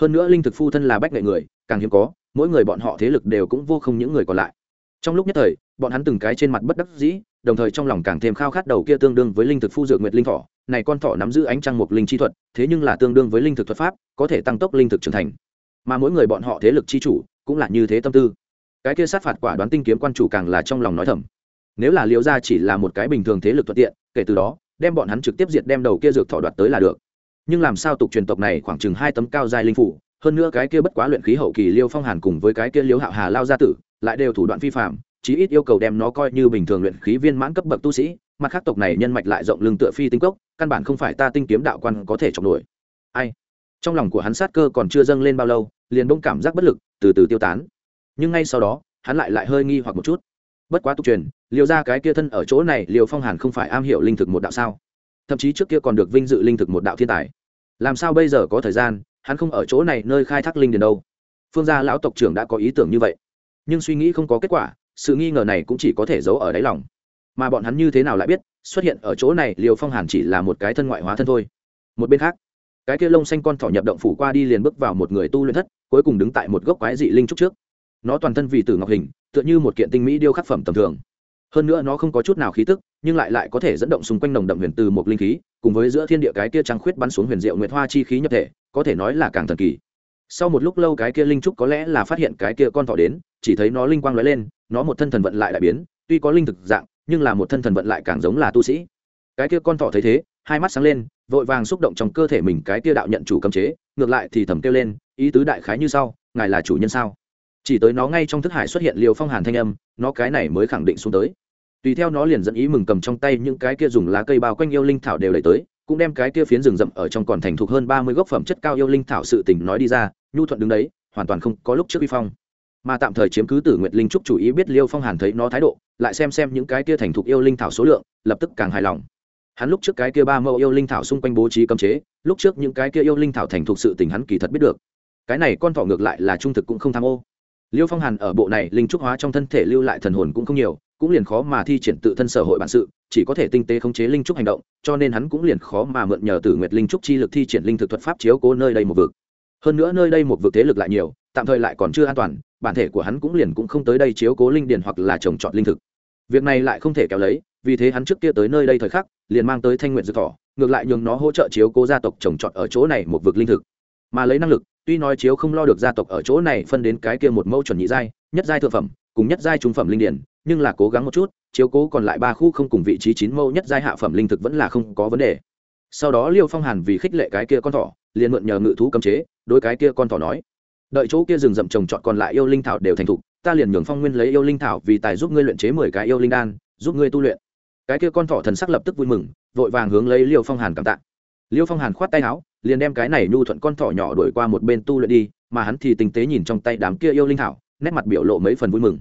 Hơn nữa linh thực phu thân là bách nghệ người, càng hiếm có, mỗi người bọn họ thế lực đều cũng vô không những người còn lại. Trong lúc nhất thời, bọn hắn từng cái trên mặt bất đắc dĩ, đồng thời trong lòng càng thêm khao khát đầu kia tương đương với linh thực phu dược nguyệt linh thỏ này con thỏ nắm giữ ánh trăng mục linh chi thuật, thế nhưng là tương đương với linh thực thuật pháp, có thể tăng tốc linh thực trưởng thành. Mà mỗi người bọn họ thế lực chi chủ, cũng là như thế tâm tư. Cái kia sát phạt quả đoán tinh kiếm quan chủ càng là trong lòng nói thầm. Nếu là liễu gia chỉ là một cái bình thường thế lực thuận tiện, kể từ đó đem bọn hắn trực tiếp diệt đem đầu kia dược thọ đoạt tới là được. Nhưng làm sao tục truyền tộc này khoảng chừng hai tấm cao giai linh phủ, hơn nữa cái kia bất quá luyện khí hậu kỳ liêu phong hàn cùng với cái kia liêu hạo hà lao gia tử, lại đều thủ đoạn vi phạm chí ít yêu cầu đem nó coi như bình thường luyện khí viên mãn cấp bậc tu sĩ, mặt khác tộc này nhân mạch lại rộng lưng tựa phi tinh cốc, căn bản không phải ta tinh kiếm đạo quan có thể chọc nổi. Ai? Trong lòng của hắn sát cơ còn chưa dâng lên bao lâu, liền bỗng cảm giác bất lực, từ từ tiêu tán. Nhưng ngay sau đó, hắn lại lại hơi nghi hoặc một chút bất quá tục truyền liều ra cái kia thân ở chỗ này liều phong hàn không phải am hiểu linh thực một đạo sao? Thậm chí trước kia còn được vinh dự linh thực một đạo thiên tài. Làm sao bây giờ có thời gian, hắn không ở chỗ này, nơi khai thác linh điền đâu? Phương gia lão tộc trưởng đã có ý tưởng như vậy. Nhưng suy nghĩ không có kết quả, sự nghi ngờ này cũng chỉ có thể giấu ở đáy lòng. Mà bọn hắn như thế nào lại biết, xuất hiện ở chỗ này liều phong hàn chỉ là một cái thân ngoại hóa thân thôi. Một bên khác, cái kia lông xanh con thỏ nhập động phủ qua đi liền bước vào một người tu luyện thất, cuối cùng đứng tại một gốc quái dị linh trúc trước. Nó toàn thân vì tử ngọc hình tựa như một kiện tinh mỹ điêu khắc phẩm tầm thường. Hơn nữa nó không có chút nào khí tức, nhưng lại lại có thể dẫn động xung quanh nồng đậm huyền từ một linh khí, cùng với giữa thiên địa cái kia trăng khuyết bắn xuống huyền diệu nguyệt hoa chi khí nhập thể, có thể nói là càng thần kỳ. Sau một lúc lâu cái kia linh trúc có lẽ là phát hiện cái kia con thỏ đến, chỉ thấy nó linh quang lóe lên, nó một thân thần vận lại đại biến, tuy có linh thực dạng, nhưng là một thân thần vận lại càng giống là tu sĩ. Cái kia con thỏ thấy thế, hai mắt sáng lên, vội vàng xúc động trong cơ thể mình cái kia đạo nhận chủ cấm chế, ngược lại thì thầm kêu lên, ý tứ đại khái như sau, ngài là chủ nhân sao? Chỉ tới nó ngay trong thức hải xuất hiện liều phong hàn thanh âm, nó cái này mới khẳng định xuống tới. Tùy theo nó liền dẫn ý mừng cầm trong tay những cái kia dùng lá cây bao quanh yêu linh thảo đều đẩy tới, cũng đem cái kia phiến rừng rậm ở trong còn thành thục hơn ba mươi gốc phẩm chất cao yêu linh thảo sự tình nói đi ra, nhu thuận đứng đấy, hoàn toàn không có lúc trước vi phong. Mà tạm thời chiếm cứ tử nguyệt linh trúc chủ ý biết liêu phong hàn thấy nó thái độ, lại xem xem những cái kia thành thục yêu linh thảo số lượng, lập tức càng hài lòng. Hắn lúc trước cái kia ba mẫu yêu linh thảo xung quanh bố trí cấm chế, lúc trước những cái kia yêu linh thảo thành thục sự tình hắn kỳ thật biết được. Cái này con thỏ ngược lại là trung thực cũng không tham ô liêu phong hàn ở bộ này linh trúc hóa trong thân thể lưu lại thần hồn cũng không nhiều, cũng liền khó mà thi triển tự thân sở hội bản sự, chỉ có thể tinh tế khống chế linh trúc hành động, cho nên hắn cũng liền khó mà mượn nhờ tử nguyệt linh trúc chi lực thi triển linh thực thuật pháp chiếu cố nơi đây một vực. Hơn nữa nơi đây một vực thế lực lại nhiều, tạm thời lại còn chưa an toàn, bản thể của hắn cũng liền cũng không tới đây chiếu cố linh điền hoặc là trồng trọt linh thực. Việc này lại không thể kéo lấy, vì thế hắn trước kia tới nơi đây thời khắc, liền mang tới thanh nguyện dược thỏ, ngược lại nhường nó hỗ trợ chiếu cố gia tộc trồng trọt ở chỗ này một vực linh thực. Mà lấy năng lực tuy nói chiếu không lo được gia tộc ở chỗ này phân đến cái kia một mẫu chuẩn nhị giai, nhất giai thượng phẩm, cùng nhất giai trung phẩm linh điển, nhưng là cố gắng một chút, chiếu cố còn lại ba khu không cùng vị trí chín mẫu nhất giai hạ phẩm linh thực vẫn là không có vấn đề. Sau đó liêu phong hàn vì khích lệ cái kia con thỏ, liền mượn nhờ ngự thú cấm chế đôi cái kia con thỏ nói, đợi chỗ kia rừng rậm trồng trọt còn lại yêu linh thảo đều thành thục, ta liền nhường phong nguyên lấy yêu linh thảo vì tài giúp ngươi luyện chế mười cái yêu linh đan, giúp ngươi tu luyện. Cái kia con thỏ thần sắc lập tức vui mừng, vội vàng hướng lấy liêu phong hàn cảm tạ liêu phong hàn khoát tay áo, liền đem cái này nhu thuận con thỏ nhỏ đổi qua một bên tu luyện đi, mà hắn thì tinh tế nhìn trong tay đám kia yêu linh thảo, nét mặt biểu lộ mấy phần vui mừng.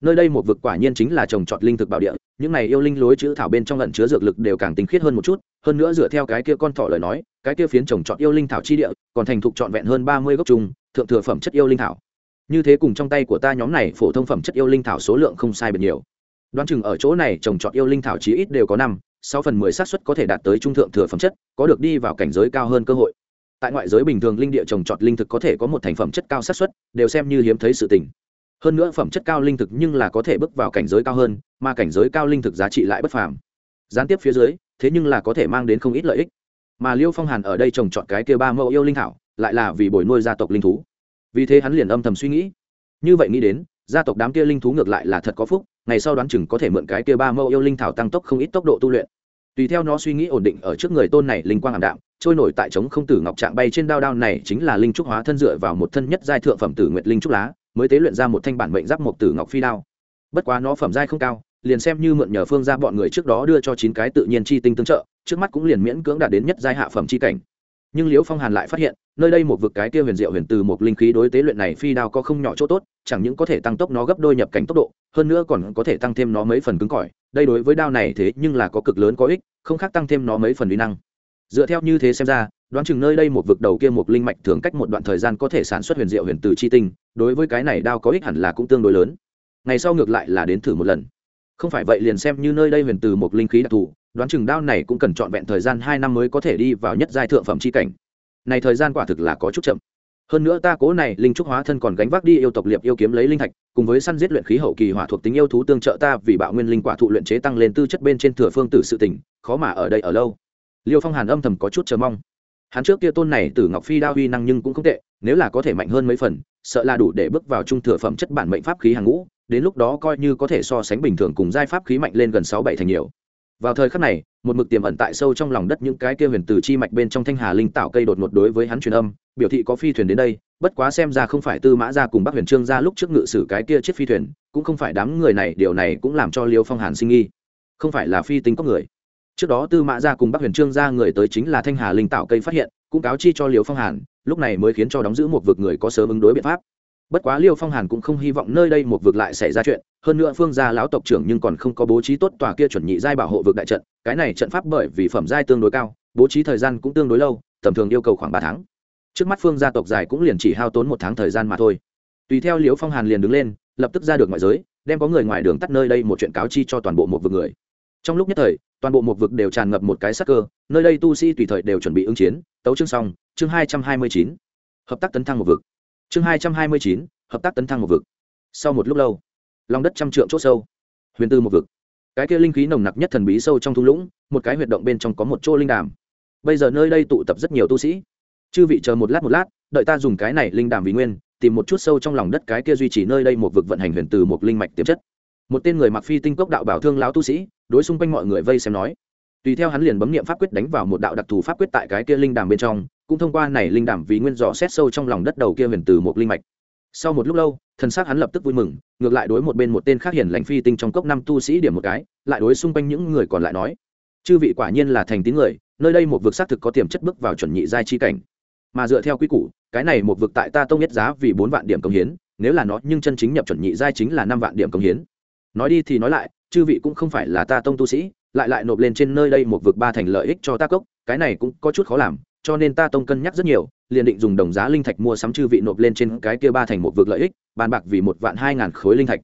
Nơi đây một vực quả nhiên chính là trồng trọt linh thực bảo địa, những này yêu linh lối chữ thảo bên trong lận chứa dược lực đều càng tinh khiết hơn một chút, hơn nữa dựa theo cái kia con thỏ lời nói, cái kia phiến trồng trọt yêu linh thảo chi địa, còn thành thục trọn vẹn hơn ba mươi gốc trùng, thượng thừa phẩm chất yêu linh thảo. Như thế cùng trong tay của ta nhóm này phổ thông phẩm chất yêu linh thảo số lượng không sai biệt nhiều. Đoán chừng ở chỗ này trồng trọt yêu linh thảo chí ít đều có năm sáu phần mười xác suất có thể đạt tới trung thượng thừa phẩm chất, có được đi vào cảnh giới cao hơn cơ hội. Tại ngoại giới bình thường linh địa trồng trọt linh thực có thể có một thành phẩm chất cao xác suất, đều xem như hiếm thấy sự tình. Hơn nữa phẩm chất cao linh thực nhưng là có thể bước vào cảnh giới cao hơn, mà cảnh giới cao linh thực giá trị lại bất phàm. Gián tiếp phía dưới, thế nhưng là có thể mang đến không ít lợi ích. Mà liêu phong hàn ở đây trồng trọt cái kia ba mẫu yêu linh thảo, lại là vì bồi nuôi gia tộc linh thú. Vì thế hắn liền âm thầm suy nghĩ. Như vậy nghĩ đến, gia tộc đám kia linh thú ngược lại là thật có phúc ngày sau đoán chừng có thể mượn cái kia ba mẫu yêu linh thảo tăng tốc không ít tốc độ tu luyện. Tùy theo nó suy nghĩ ổn định ở trước người tôn này linh quang ảm đạm, trôi nổi tại trống không tử ngọc trạng bay trên đao đao này chính là linh trúc hóa thân dựa vào một thân nhất giai thượng phẩm tử nguyệt linh trúc lá, mới tế luyện ra một thanh bản mệnh giáp một tử ngọc phi đao. Bất quá nó phẩm giai không cao, liền xem như mượn nhờ phương ra bọn người trước đó đưa cho chín cái tự nhiên chi tinh tương trợ, trước mắt cũng liền miễn cưỡng đạt đến nhất giai hạ phẩm chi cảnh nhưng liễu phong hàn lại phát hiện, nơi đây một vực cái kia huyền diệu huyền từ một linh khí đối tế luyện này phi đao có không nhỏ chỗ tốt, chẳng những có thể tăng tốc nó gấp đôi nhập cảnh tốc độ, hơn nữa còn có thể tăng thêm nó mấy phần cứng cỏi. Đây đối với đao này thế nhưng là có cực lớn có ích, không khác tăng thêm nó mấy phần uy năng. Dựa theo như thế xem ra, đoán chừng nơi đây một vực đầu kia một linh mạch thường cách một đoạn thời gian có thể sản xuất huyền diệu huyền từ chi tinh, đối với cái này đao có ích hẳn là cũng tương đối lớn. Ngày sau ngược lại là đến thử một lần. Không phải vậy liền xem như nơi đây huyền từ một linh khí đặc thù đoán chừng đao này cũng cần trọn vẹn thời gian hai năm mới có thể đi vào nhất giai thượng phẩm chi cảnh. Này thời gian quả thực là có chút chậm. Hơn nữa ta cố này linh trúc hóa thân còn gánh vác đi yêu tộc liệp yêu kiếm lấy linh thạch, cùng với săn giết luyện khí hậu kỳ hỏa thuộc tính yêu thú tương trợ ta vì bạo nguyên linh quả thụ luyện chế tăng lên tư chất bên trên thừa phương tử sự tỉnh khó mà ở đây ở lâu. Liêu phong hàn âm thầm có chút chờ mong. Hắn trước kia tôn này từ ngọc phi đao huy năng nhưng cũng không tệ, nếu là có thể mạnh hơn mấy phần, sợ là đủ để bước vào trung thừa phẩm chất bản mệnh pháp khí hàng ngũ, đến lúc đó coi như có thể so sánh bình thường cùng giai pháp khí mạnh lên gần sáu bảy thành nhiều vào thời khắc này, một mực tiềm ẩn tại sâu trong lòng đất những cái kia huyền từ chi mạch bên trong thanh hà linh tạo cây đột ngột đối với hắn truyền âm, biểu thị có phi thuyền đến đây, bất quá xem ra không phải tư mã ra cùng bắc huyền trương ra lúc trước ngự sử cái kia chiếc phi thuyền, cũng không phải đám người này, điều này cũng làm cho liêu phong hàn sinh nghi. Không phải là phi tính có người. Trước đó tư mã ra cùng bắc huyền trương ra người tới chính là thanh hà linh tạo cây phát hiện, cũng cáo chi cho liêu phong hàn, lúc này mới khiến cho đóng giữ một vực người có sớm ứng đối biện pháp bất quá liêu phong hàn cũng không hy vọng nơi đây một vực lại xảy ra chuyện, hơn nữa phương gia lão tộc trưởng nhưng còn không có bố trí tốt tòa kia chuẩn nhị giai bảo hộ vực đại trận, cái này trận pháp bởi vì phẩm giai tương đối cao, bố trí thời gian cũng tương đối lâu, tầm thường yêu cầu khoảng ba tháng. Trước mắt phương gia tộc dài cũng liền chỉ hao tốn một tháng thời gian mà thôi. Tùy theo liễu phong hàn liền đứng lên, lập tức ra được ngoại giới, đem có người ngoài đường tắt nơi đây một chuyện cáo chi cho toàn bộ một vực người. Trong lúc nhất thời, toàn bộ một vực đều tràn ngập một cái sắc cơ, nơi đây tu sĩ tùy thời đều chuẩn bị ứng chiến, tấu chương xong, chương hai trăm hai mươi chín. Hợp tác tấn thăng một vực chương hai trăm hai mươi chín, hợp tác tấn thăng một vực. Sau một lúc lâu, lòng đất trăm trượng c h ỗ sâu, huyền tư một vực. Cái kia linh khí nồng nặc nhất thần bí sâu trong thung lũng, một cái huyệt động bên trong có một chỗ linh đàm. Bây giờ nơi đây tụ tập rất nhiều tu sĩ. Chư vị chờ một lát một lát, đợi ta dùng cái này linh đàm vì nguyên, tìm một chút sâu trong lòng đất cái kia duy trì nơi đây một vực vận hành huyền từ một linh mạch tiềm chất. Một tên người mặc phi tinh cốc đạo bảo thương lão tu sĩ, đối xung quanh mọi người vây xem nói. Tùy theo hắn liền bấm niệm pháp quyết đánh vào một đạo đặc thù pháp quyết tại cái kia linh đàm bên trong cũng thông qua này linh đảm vì nguyên dò xét sâu trong lòng đất đầu kia huyền từ một linh mạch. Sau một lúc lâu, thần xác hắn lập tức vui mừng, ngược lại đối một bên một tên khác hiển lãnh phi tinh trong cốc năm tu sĩ điểm một cái, lại đối xung quanh những người còn lại nói, chư vị quả nhiên là thành tín người, nơi đây một vực xác thực có tiềm chất bước vào chuẩn nhị giai chi cảnh. Mà dựa theo quy củ, cái này một vực tại ta tông nhất giá vì bốn vạn điểm công hiến, nếu là nó nhưng chân chính nhập chuẩn nhị giai chính là năm vạn điểm công hiến. Nói đi thì nói lại, chư vị cũng không phải là ta tông tu sĩ, lại lại nộp lên trên nơi đây một vực ba thành lợi ích cho ta cốc, cái này cũng có chút khó làm cho nên ta tông cân nhắc rất nhiều, liền định dùng đồng giá linh thạch mua sắm chư vị nộp lên trên cái kia ba thành một vực lợi ích, bàn bạc vì một vạn hai ngàn khối linh thạch.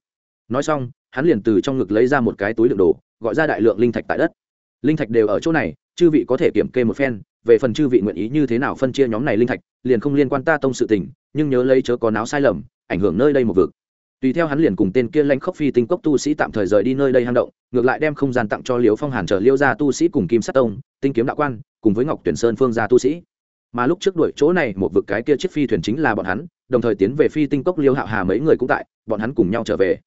Nói xong, hắn liền từ trong ngực lấy ra một cái túi đựng đồ, gọi ra đại lượng linh thạch tại đất. Linh thạch đều ở chỗ này, chư vị có thể kiểm kê một phen, về phần chư vị nguyện ý như thế nào phân chia nhóm này linh thạch, liền không liên quan ta tông sự tình, nhưng nhớ lấy chớ có náo sai lầm, ảnh hưởng nơi đây một vực. Tùy theo hắn liền cùng tên kia lãnh khốc phi tinh cốc tu sĩ tạm thời rời đi nơi đây hang động, ngược lại đem không gian tặng cho liễu phong hàn trở liêu gia tu sĩ cùng kim sát tông, tinh kiếm đạo quan cùng với ngọc tuyển sơn phương gia tu sĩ. Mà lúc trước đuổi chỗ này, một vực cái kia chiếc phi thuyền chính là bọn hắn, đồng thời tiến về phi tinh cốc liêu hạo hà mấy người cũng tại, bọn hắn cùng nhau trở về.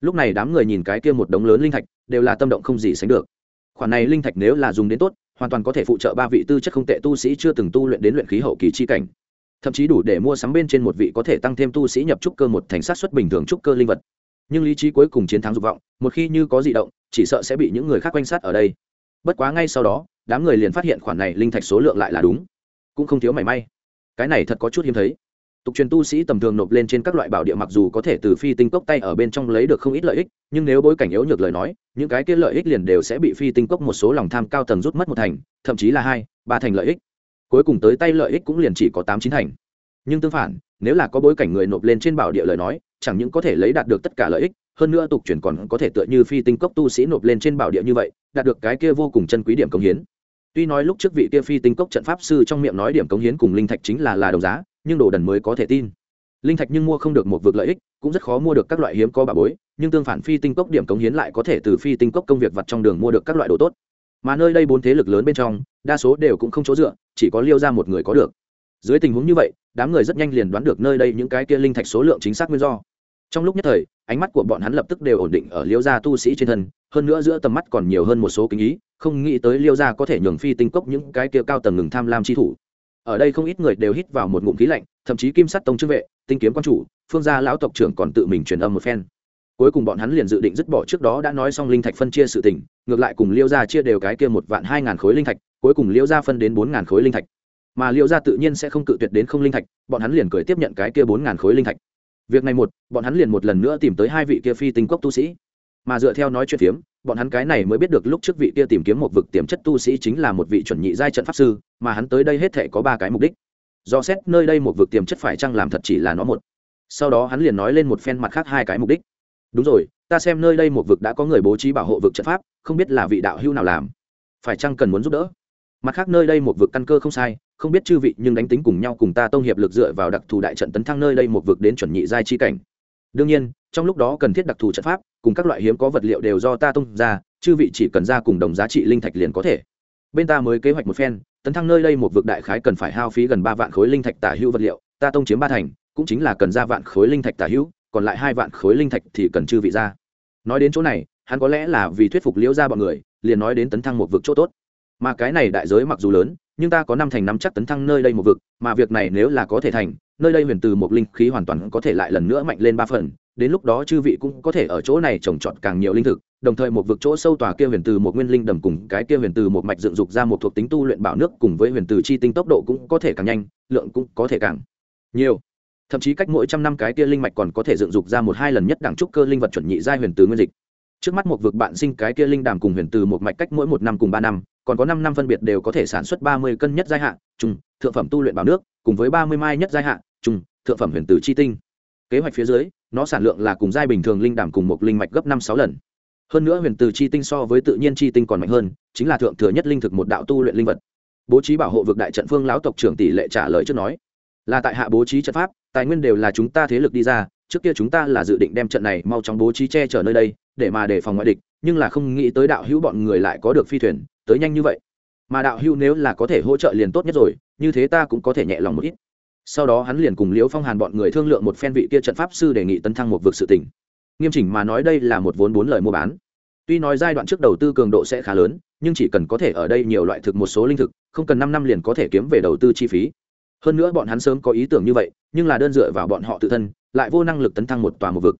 Lúc này đám người nhìn cái kia một đống lớn linh thạch, đều là tâm động không gì sánh được. Khoản này linh thạch nếu là dùng đến tốt, hoàn toàn có thể phụ trợ ba vị tư chất không tệ tu sĩ chưa từng tu luyện đến luyện khí hậu kỳ chi cảnh. Thậm chí đủ để mua sắm bên trên một vị có thể tăng thêm tu sĩ nhập trúc cơ một thành sát xuất bình thường trúc cơ linh vật. Nhưng lý trí cuối cùng chiến thắng dục vọng, một khi như có di động, chỉ sợ sẽ bị những người khác quanh sát ở đây. Bất quá ngay sau đó đám người liền phát hiện khoản này linh thạch số lượng lại là đúng. Cũng không thiếu mảy may. Cái này thật có chút hiếm thấy. Tục truyền tu sĩ tầm thường nộp lên trên các loại bảo địa mặc dù có thể từ phi tinh cốc tay ở bên trong lấy được không ít lợi ích, nhưng nếu bối cảnh yếu nhược lời nói, những cái kia lợi ích liền đều sẽ bị phi tinh cốc một số lòng tham cao tầng rút mất một thành, thậm chí là hai, ba thành lợi ích. Cuối cùng tới tay lợi ích cũng liền chỉ có tám chín thành. Nhưng tương phản, nếu là có bối cảnh người nộp lên trên bảo địa lời nói, chẳng những có thể lấy đạt được tất cả lợi ích, hơn nữa tục truyền còn có thể tựa như phi tinh cốc tu sĩ nộp lên trên bảo địa như vậy, đạt được cái kia vô cùng chân quý điểm công hiến tuy nói lúc trước vị kia phi tinh cốc trận pháp sư trong miệng nói điểm cống hiến cùng linh thạch chính là là đồng giá, nhưng đồ đần mới có thể tin. Linh thạch nhưng mua không được một vực lợi ích, cũng rất khó mua được các loại hiếm có bà bối, nhưng tương phản phi tinh cốc điểm cống hiến lại có thể từ phi tinh cốc công việc vặt trong đường mua được các loại đồ tốt. Mà nơi đây bốn thế lực lớn bên trong, đa số đều cũng không chỗ dựa, chỉ có liêu ra một người có được. Dưới tình huống như vậy, đám người rất nhanh liền đoán được nơi đây những cái kia linh thạch số lượng chính xác nguyên do trong lúc nhất thời, ánh mắt của bọn hắn lập tức đều ổn định ở liêu gia tu sĩ trên thân, hơn nữa giữa tầm mắt còn nhiều hơn một số kính ý, không nghĩ tới liêu gia có thể nhường phi tinh cốc những cái kia cao tầng ngừng tham lam chi thủ. Ở đây không ít người đều hít vào một ngụm khí lạnh, thậm chí kim sắt tông trương vệ, tinh kiếm quan chủ, phương gia lão tộc trưởng còn tự mình truyền âm một phen. Cuối cùng bọn hắn liền dự định dứt bỏ trước đó đã nói xong linh thạch phân chia sự tình, ngược lại cùng liêu gia chia đều cái kia một vạn hai ngàn khối linh thạch, cuối cùng liêu gia phân đến bốn ngàn khối linh thạch. Mà liêu gia tự nhiên sẽ không cự tuyệt đến không linh thạch, bọn hắn liền cười tiếp nhận cái kia bốn ngàn khối linh thạch việc này một, bọn hắn liền một lần nữa tìm tới hai vị kia phi tinh cốc tu sĩ. Mà dựa theo nói chuyện phiếm, bọn hắn cái này mới biết được lúc trước vị kia tìm kiếm một vực tiềm chất tu sĩ chính là một vị chuẩn nhị giai trận pháp sư, mà hắn tới đây hết thể có ba cái mục đích. Do xét nơi đây một vực tiềm chất phải chăng làm thật chỉ là nó một. Sau đó hắn liền nói lên một phen mặt khác hai cái mục đích. Đúng rồi, ta xem nơi đây một vực đã có người bố trí bảo hộ vực trận pháp, không biết là vị đạo hưu nào làm. Phải chăng cần muốn giúp đỡ? Mặt khác nơi đây một vực căn cơ không sai không biết chư vị nhưng đánh tính cùng nhau cùng ta tông hiệp lực dựa vào đặc thù đại trận tấn thăng nơi đây một vực đến chuẩn nhị giai chi cảnh. Đương nhiên, trong lúc đó cần thiết đặc thù trận pháp, cùng các loại hiếm có vật liệu đều do ta tông ra, chư vị chỉ cần ra cùng đồng giá trị linh thạch liền có thể. Bên ta mới kế hoạch một phen, tấn thăng nơi đây một vực đại khái cần phải hao phí gần ba vạn khối linh thạch tả hữu vật liệu, ta tông chiếm ba thành, cũng chính là cần ra vạn khối linh thạch tả hữu, còn lại hai vạn khối linh thạch thì cần chư vị ra. Nói đến chỗ này, hắn có lẽ là vì thuyết phục liễu ra bọn người, liền nói đến tấn thăng một vực chỗ tốt mà cái này đại giới mặc dù lớn, nhưng ta có năm thành năm chắc tấn thăng nơi đây một vực, mà việc này nếu là có thể thành, nơi đây huyền từ một linh khí hoàn toàn có thể lại lần nữa mạnh lên ba phần, đến lúc đó chư vị cũng có thể ở chỗ này trồng trọt càng nhiều linh thực, đồng thời một vực chỗ sâu tòa kia huyền từ một nguyên linh đầm cùng cái kia huyền từ một mạch dựng dục ra một thuộc tính tu luyện bảo nước cùng với huyền từ chi tinh tốc độ cũng có thể càng nhanh, lượng cũng có thể càng nhiều. Thậm chí cách mỗi trăm năm cái kia linh mạch còn có thể dựng dục ra một hai lần nhất đẳng trúc cơ linh vật chuẩn nhị giai huyền từ nguyên dịch trước mắt một vực bạn sinh cái kia linh đàm cùng huyền từ một mạch cách mỗi một năm cùng ba năm, còn có năm năm phân biệt đều có thể sản xuất ba mươi cân nhất giai hạn trung thượng phẩm tu luyện bảo nước, cùng với ba mươi mai nhất giai hạn trung thượng phẩm huyền từ chi tinh. Kế hoạch phía dưới, nó sản lượng là cùng giai bình thường linh đàm cùng một linh mạch gấp năm sáu lần. Hơn nữa huyền từ chi tinh so với tự nhiên chi tinh còn mạnh hơn, chính là thượng thừa nhất linh thực một đạo tu luyện linh vật. Bố trí bảo hộ vực đại trận phương lão tộc trưởng tỷ lệ trả lời trước nói, là tại hạ bố trí trận pháp, tài nguyên đều là chúng ta thế lực đi ra trước kia chúng ta là dự định đem trận này mau chóng bố trí che chở nơi đây, để mà đề phòng ngoại địch, nhưng là không nghĩ tới đạo hữu bọn người lại có được phi thuyền, tới nhanh như vậy. Mà đạo hữu nếu là có thể hỗ trợ liền tốt nhất rồi, như thế ta cũng có thể nhẹ lòng một ít. Sau đó hắn liền cùng liễu phong hàn bọn người thương lượng một phen vị kia trận pháp sư đề nghị tấn thăng một vực sự tỉnh. Nghiêm chỉnh mà nói đây là một vốn bốn lời mua bán. Tuy nói giai đoạn trước đầu tư cường độ sẽ khá lớn, nhưng chỉ cần có thể ở đây nhiều loại thực một số linh thực, không cần năm năm liền có thể kiếm về đầu tư chi phí hơn nữa bọn hắn sớm có ý tưởng như vậy, nhưng là đơn dựa vào bọn họ tự thân, lại vô năng lực tấn thăng một tòa một vực.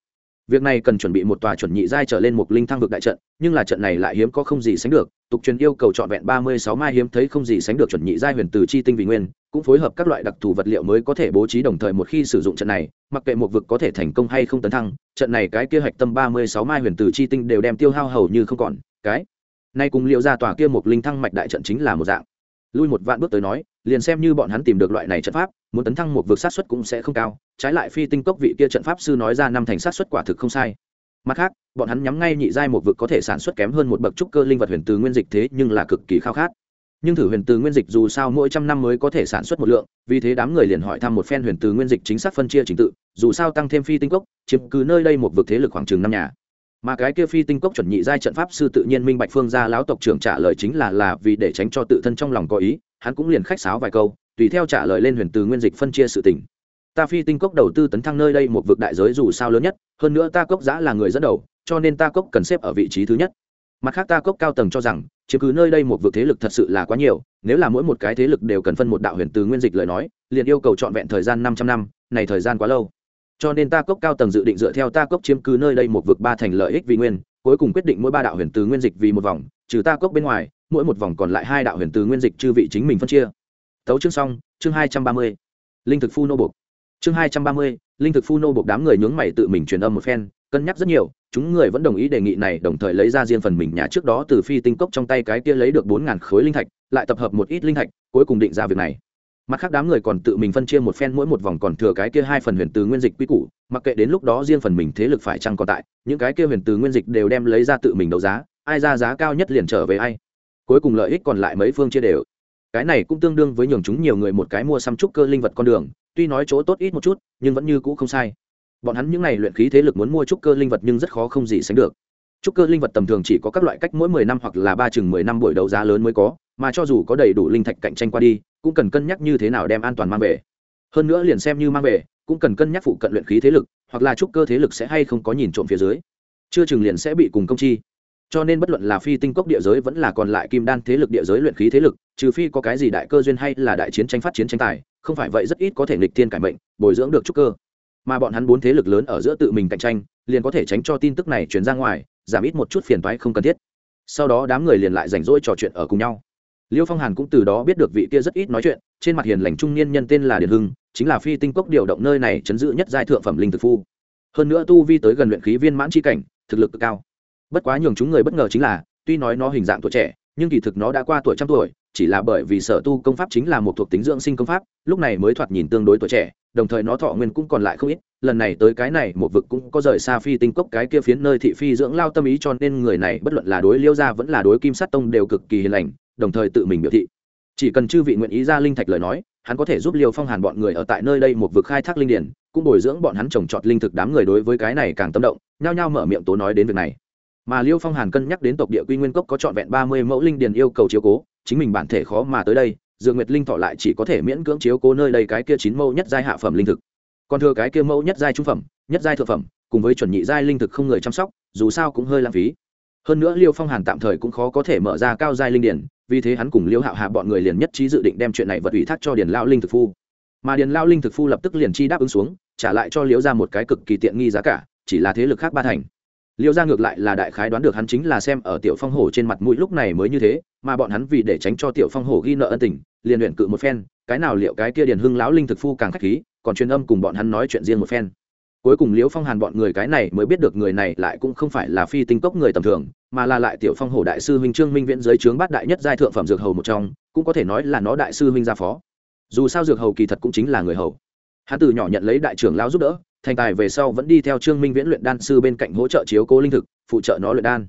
Việc này cần chuẩn bị một tòa chuẩn nhị giai trở lên một linh thăng vực đại trận, nhưng là trận này lại hiếm có không gì sánh được, tục truyền yêu cầu trọn vẹn ba mươi sáu mai hiếm thấy không gì sánh được chuẩn nhị giai huyền từ chi tinh vị nguyên, cũng phối hợp các loại đặc thù vật liệu mới có thể bố trí đồng thời một khi sử dụng trận này, mặc kệ một vực có thể thành công hay không tấn thăng, trận này cái kia hạch tâm ba mươi sáu mai huyền từ chi tinh đều đem tiêu hao hầu như không còn, cái nay cùng liệu ra tòa kia một linh thăng mạch đại trận chính là một dạng lui một vạn bước tới nói, liền xem như bọn hắn tìm được loại này trận pháp, muốn tấn thăng một vực sát xuất cũng sẽ không cao, trái lại phi tinh cốc vị kia trận pháp sư nói ra năm thành sát xuất quả thực không sai. Mặt khác, bọn hắn nhắm ngay nhị giai một vực có thể sản xuất kém hơn một bậc trúc cơ linh vật huyền từ nguyên dịch thế nhưng là cực kỳ khao khát. Nhưng thử huyền từ nguyên dịch dù sao mỗi trăm năm mới có thể sản xuất một lượng, vì thế đám người liền hỏi thăm một phen huyền từ nguyên dịch chính xác phân chia trình tự, dù sao tăng thêm phi tinh cốc, chiếm cứ nơi đây một vực thế lực khoảng chừng năm nhà mà cái kia phi tinh cốc chuẩn nhị giai trận pháp sư tự nhiên minh bạch phương gia lão tộc trưởng trả lời chính là là vì để tránh cho tự thân trong lòng có ý, hắn cũng liền khách sáo vài câu, tùy theo trả lời lên huyền từ nguyên dịch phân chia sự tình. Ta phi tinh cốc đầu tư tấn thăng nơi đây một vực đại giới dù sao lớn nhất, hơn nữa ta cốc giã là người dẫn đầu, cho nên ta cốc cần xếp ở vị trí thứ nhất. Mặt khác ta cốc cao tầng cho rằng, chiếm cứ nơi đây một vực thế lực thật sự là quá nhiều, nếu là mỗi một cái thế lực đều cần phân một đạo huyền từ nguyên dịch lời nói, liền yêu cầu trọn vẹn thời gian năm trăm năm, này thời gian quá lâu cho nên ta cốc cao tầng dự định dựa theo ta cốc chiếm cứ nơi đây một vực ba thành lợi ích vì nguyên, cuối cùng quyết định mỗi ba đạo huyền từ nguyên dịch vì một vòng, trừ ta cốc bên ngoài, mỗi một vòng còn lại hai đạo huyền từ nguyên dịch chư vị chính mình phân chia. Tấu chương xong, chương hai trăm ba mươi, linh thực phu nô bục chương hai trăm ba mươi, linh thực phu nô bục đám người nhướng mày tự mình truyền âm một phen, cân nhắc rất nhiều, chúng người vẫn đồng ý đề nghị này, đồng thời lấy ra riêng phần mình nhà trước đó từ phi tinh cốc trong tay cái kia lấy được bốn ngàn khối linh thạch, lại tập hợp một ít linh thạch, cuối cùng định ra việc này mặt khác đám người còn tự mình phân chia một phen mỗi một vòng còn thừa cái kia hai phần huyền từ nguyên dịch quy củ, mặc kệ đến lúc đó riêng phần mình thế lực phải chăng còn tại, những cái kia huyền từ nguyên dịch đều đem lấy ra tự mình đấu giá, ai ra giá cao nhất liền trở về ai. Cuối cùng lợi ích còn lại mấy phương chia đều. Cái này cũng tương đương với nhường chúng nhiều người một cái mua xăm trúc cơ linh vật con đường, tuy nói chỗ tốt ít một chút, nhưng vẫn như cũ không sai. Bọn hắn những n à y luyện khí thế lực muốn mua trúc cơ linh vật nhưng rất khó không gì sánh được trúc cơ linh vật tầm thường chỉ có các loại cách mỗi mười năm hoặc là ba chừng mười năm buổi đấu giá lớn mới có, mà cho dù có đầy đủ linh thạch cạnh tranh qua đi, cũng cần cân nhắc như thế nào đem an toàn mang về. Hơn nữa liền xem như mang về, cũng cần cân nhắc phụ cận luyện khí thế lực, hoặc là trúc cơ thế lực sẽ hay không có nhìn trộm phía dưới. Chưa chừng liền sẽ bị cùng công chi. Cho nên bất luận là phi tinh cốc địa giới vẫn là còn lại kim đan thế lực địa giới luyện khí thế lực, trừ phi có cái gì đại cơ duyên hay là đại chiến tranh phát chiến tranh tài, không phải vậy rất ít có thể nghịch thiên cải mệnh, bồi dưỡng được trúc cơ. Mà bọn hắn bốn thế lực lớn ở giữa tự mình cạnh tranh, liền có thể tránh cho tin tức này truyền ra ngoài giảm ít một chút phiền toái không cần thiết. Sau đó đám người liền lại rảnh rỗi trò chuyện ở cùng nhau. Liêu phong hàn cũng từ đó biết được vị kia rất ít nói chuyện, trên mặt hiền lành trung niên nhân tên là điền hưng, chính là phi tinh cốc điều động nơi này chấn giữ nhất giai thượng phẩm linh thực phu. Hơn nữa tu vi tới gần luyện khí viên mãn chi cảnh, thực lực cực cao. Bất quá nhường chúng người bất ngờ chính là, tuy nói nó hình dạng tuổi trẻ, nhưng kỳ thực nó đã qua tuổi trăm tuổi chỉ là bởi vì sở tu công pháp chính là một thuộc tính dưỡng sinh công pháp, lúc này mới thoạt nhìn tương đối tuổi trẻ, đồng thời nó thọ nguyên cũng còn lại không ít, lần này tới cái này một vực cũng có rời xa phi tinh cốc cái kia phiến nơi thị phi dưỡng lao tâm ý cho nên người này bất luận là đối liêu gia vẫn là đối kim sát tông đều cực kỳ hiền lành, đồng thời tự mình biểu thị. Chỉ cần chư vị nguyện ý ra linh thạch lời nói, hắn có thể giúp liêu phong hàn bọn người ở tại nơi đây một vực khai thác linh điển, cũng bồi dưỡng bọn hắn trồng trọt linh thực đám người đối với cái này càng tâm động, nhao nhao mở miệng tố nói đến việc này. Mà liêu phong hàn cân nhắc đến tộc địa quy nguyên cốc có trọn vẹn ba mươi mẫu linh điền yêu cầu chiếu cố chính mình bản thể khó mà tới đây, dược nguyệt linh thọ lại chỉ có thể miễn cưỡng chiếu cố nơi đây cái kia chín mẫu nhất giai hạ phẩm linh thực. Còn thừa cái kia mẫu nhất giai trung phẩm, nhất giai thượng phẩm, cùng với chuẩn nhị giai linh thực không người chăm sóc, dù sao cũng hơi lãng phí. Hơn nữa liêu phong hàn tạm thời cũng khó có thể mở ra cao giai linh điển, vì thế hắn cùng liêu hạo hạ bọn người liền nhất trí dự định đem chuyện này vật ủy thác cho điền lao linh thực phu. Mà điền lao linh thực phu lập tức liền chi đáp ứng xuống, trả lại cho liễu ra một cái cực kỳ tiện nghi giá cả, chỉ là thế lực khác ba thành liêu ra ngược lại là đại khái đoán được hắn chính là xem ở tiểu phong hổ trên mặt mũi lúc này mới như thế, mà bọn hắn vì để tránh cho tiểu phong hổ ghi nợ ân tình, liền luyện cự một phen, cái nào liệu cái kia điền hưng lão linh thực phu càng k h á c h khí, còn truyền âm cùng bọn hắn nói chuyện riêng một phen. Cuối cùng liễu phong hàn bọn người cái này mới biết được người này lại cũng không phải là phi tinh cốc người tầm thường, mà là lại tiểu phong hổ đại sư huynh trương minh viễn dưới trướng bát đại nhất giai thượng phẩm dược hầu một trong, cũng có thể nói là nó đại sư huynh gia phó. Dù sao dược hầu kỳ thật cũng chính là người hầu. Hắn từ nhỏ nhận lấy đại trưởng lão giúp đỡ thành tài về sau vẫn đi theo trương minh viễn luyện đan sư bên cạnh hỗ trợ chiếu cố linh thực, phụ trợ nó luyện đan.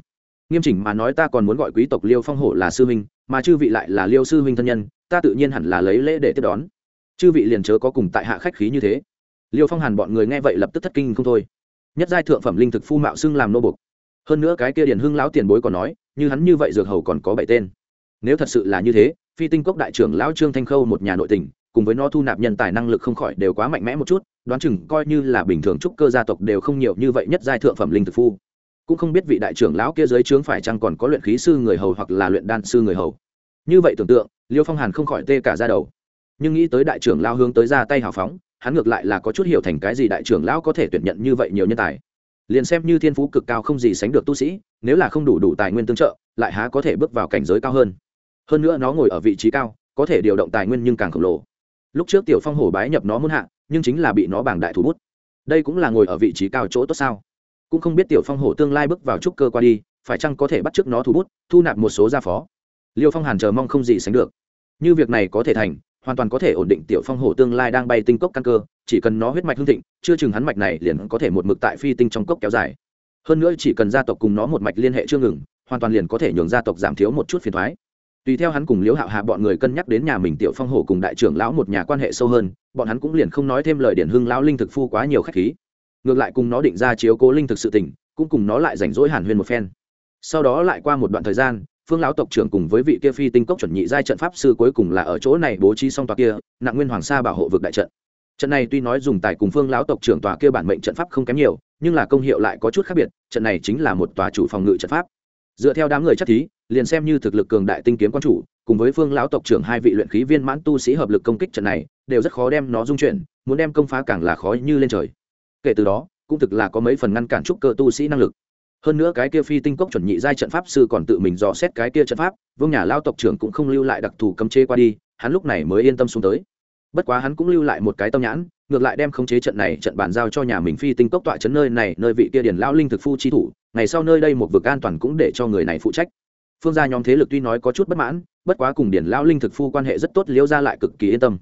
Nghiêm chỉnh mà nói ta còn muốn gọi quý tộc liêu phong hổ là sư huynh, mà chư vị lại là liêu sư huynh thân nhân, ta tự nhiên hẳn là lấy lễ để tiếp đón. Chư vị liền chớ có cùng tại hạ khách khí như thế. Liêu phong hàn bọn người nghe vậy lập tức thất kinh không thôi. Nhất giai thượng phẩm linh thực phu mạo xưng làm nô bục hơn nữa cái kia điền hưng lão tiền bối còn nói, như hắn như vậy dược hầu còn có bảy tên. Nếu thật sự là như thế, phi tinh cốc đại trưởng lão trương thanh khâu một nhà nội tình cùng với nó thu nạp nhân tài năng lực không khỏi đều quá mạnh mẽ một chút, đoán chừng coi như là bình thường trúc cơ gia tộc đều không nhiều như vậy nhất giai thượng phẩm linh thực phu. Cũng không biết vị đại trưởng lão kia dưới trướng phải chăng còn có luyện khí sư người hầu hoặc là luyện đan sư người hầu. Như vậy tưởng tượng, liêu phong hàn không khỏi tê cả ra đầu. Nhưng nghĩ tới đại trưởng lão hướng tới ra tay hào phóng, hắn ngược lại là có chút hiểu thành cái gì đại trưởng lão có thể tuyển nhận như vậy nhiều nhân tài. Liền xem như thiên phú cực cao không gì sánh được tu sĩ, nếu là không đủ đủ tài nguyên tương trợ, lại há có thể bước vào cảnh giới cao hơn. Hơn nữa nó ngồi ở vị trí cao, có thể điều động tài nguyên nhưng càng khổng lồ lúc trước tiểu phong hổ bái nhập nó muốn hạ, nhưng chính là bị nó bảng đại thủ bút. Đây cũng là ngồi ở vị trí cao chỗ tốt sao? Cũng không biết tiểu phong hổ tương lai bước vào trúc cơ qua đi, phải chăng có thể bắt trước nó thủ bút, thu nạp một số gia phó? Liêu phong hàn chờ mong không gì sánh được. Như việc này có thể thành, hoàn toàn có thể ổn định tiểu phong hổ tương lai đang bay tinh cốc căn cơ, chỉ cần nó huyết mạch hương thịnh, chưa chừng hắn mạch này liền có thể một mực tại phi tinh trong cốc kéo dài. Hơn nữa chỉ cần gia tộc cùng nó một mạch liên hệ chưa ngừng, hoàn toàn liền có thể nhường gia tộc giảm thiếu một chút phiền thoái tùy theo hắn cùng liễu hạo hạ bọn người cân nhắc đến nhà mình tiểu phong hổ cùng đại trưởng lão một nhà quan hệ sâu hơn, bọn hắn cũng liền không nói thêm lời điển hưng lão linh thực phu quá nhiều khách khí. Ngược lại cùng nó định ra chiếu cố linh thực sự tình, cũng cùng nó lại rảnh rỗi hàn huyên một phen. Sau đó lại qua một đoạn thời gian, phương lão tộc trưởng cùng với vị kia phi tinh cốc chuẩn nhị giai trận pháp sư cuối cùng là ở chỗ này bố trí xong tòa kia, nặng nguyên hoàng sa bảo hộ vực đại trận. Trận này tuy nói dùng tài cùng phương lão tộc trưởng tòa kia bản mệnh trận pháp không kém nhiều, nhưng là công hiệu lại có chút khác biệt, trận này chính là một tòa chủ phòng ngự trận pháp. Dựa theo đám người chắc thí liền xem như thực lực cường đại tinh kiếm quan chủ, cùng với phương lão tộc trưởng hai vị luyện khí viên mãn tu sĩ hợp lực công kích trận này, đều rất khó đem nó dung chuyển, muốn đem công phá càng là khó như lên trời. Kể từ đó, cũng thực là có mấy phần ngăn cản trúc cơ tu sĩ năng lực. Hơn nữa cái kia phi tinh cốc chuẩn nhị giai trận pháp sư còn tự mình dò xét cái kia trận pháp, vương nhà lao tộc trưởng cũng không lưu lại đặc thù cấm chế qua đi, hắn lúc này mới yên tâm xuống tới. Bất quá hắn cũng lưu lại một cái tâm nhãn, ngược lại đem khống chế trận này trận bàn giao cho nhà mình phi tinh cốc tọa chấn nơi này, nơi vị kia điển lao linh thực phu chi thủ, ngày sau nơi đây một vực an toàn cũng để cho người này phụ trách phương gia nhóm thế lực tuy nói có chút bất mãn, bất quá cùng điển lao linh thực phu quan hệ rất tốt, liễu ra lại cực kỳ yên tâm.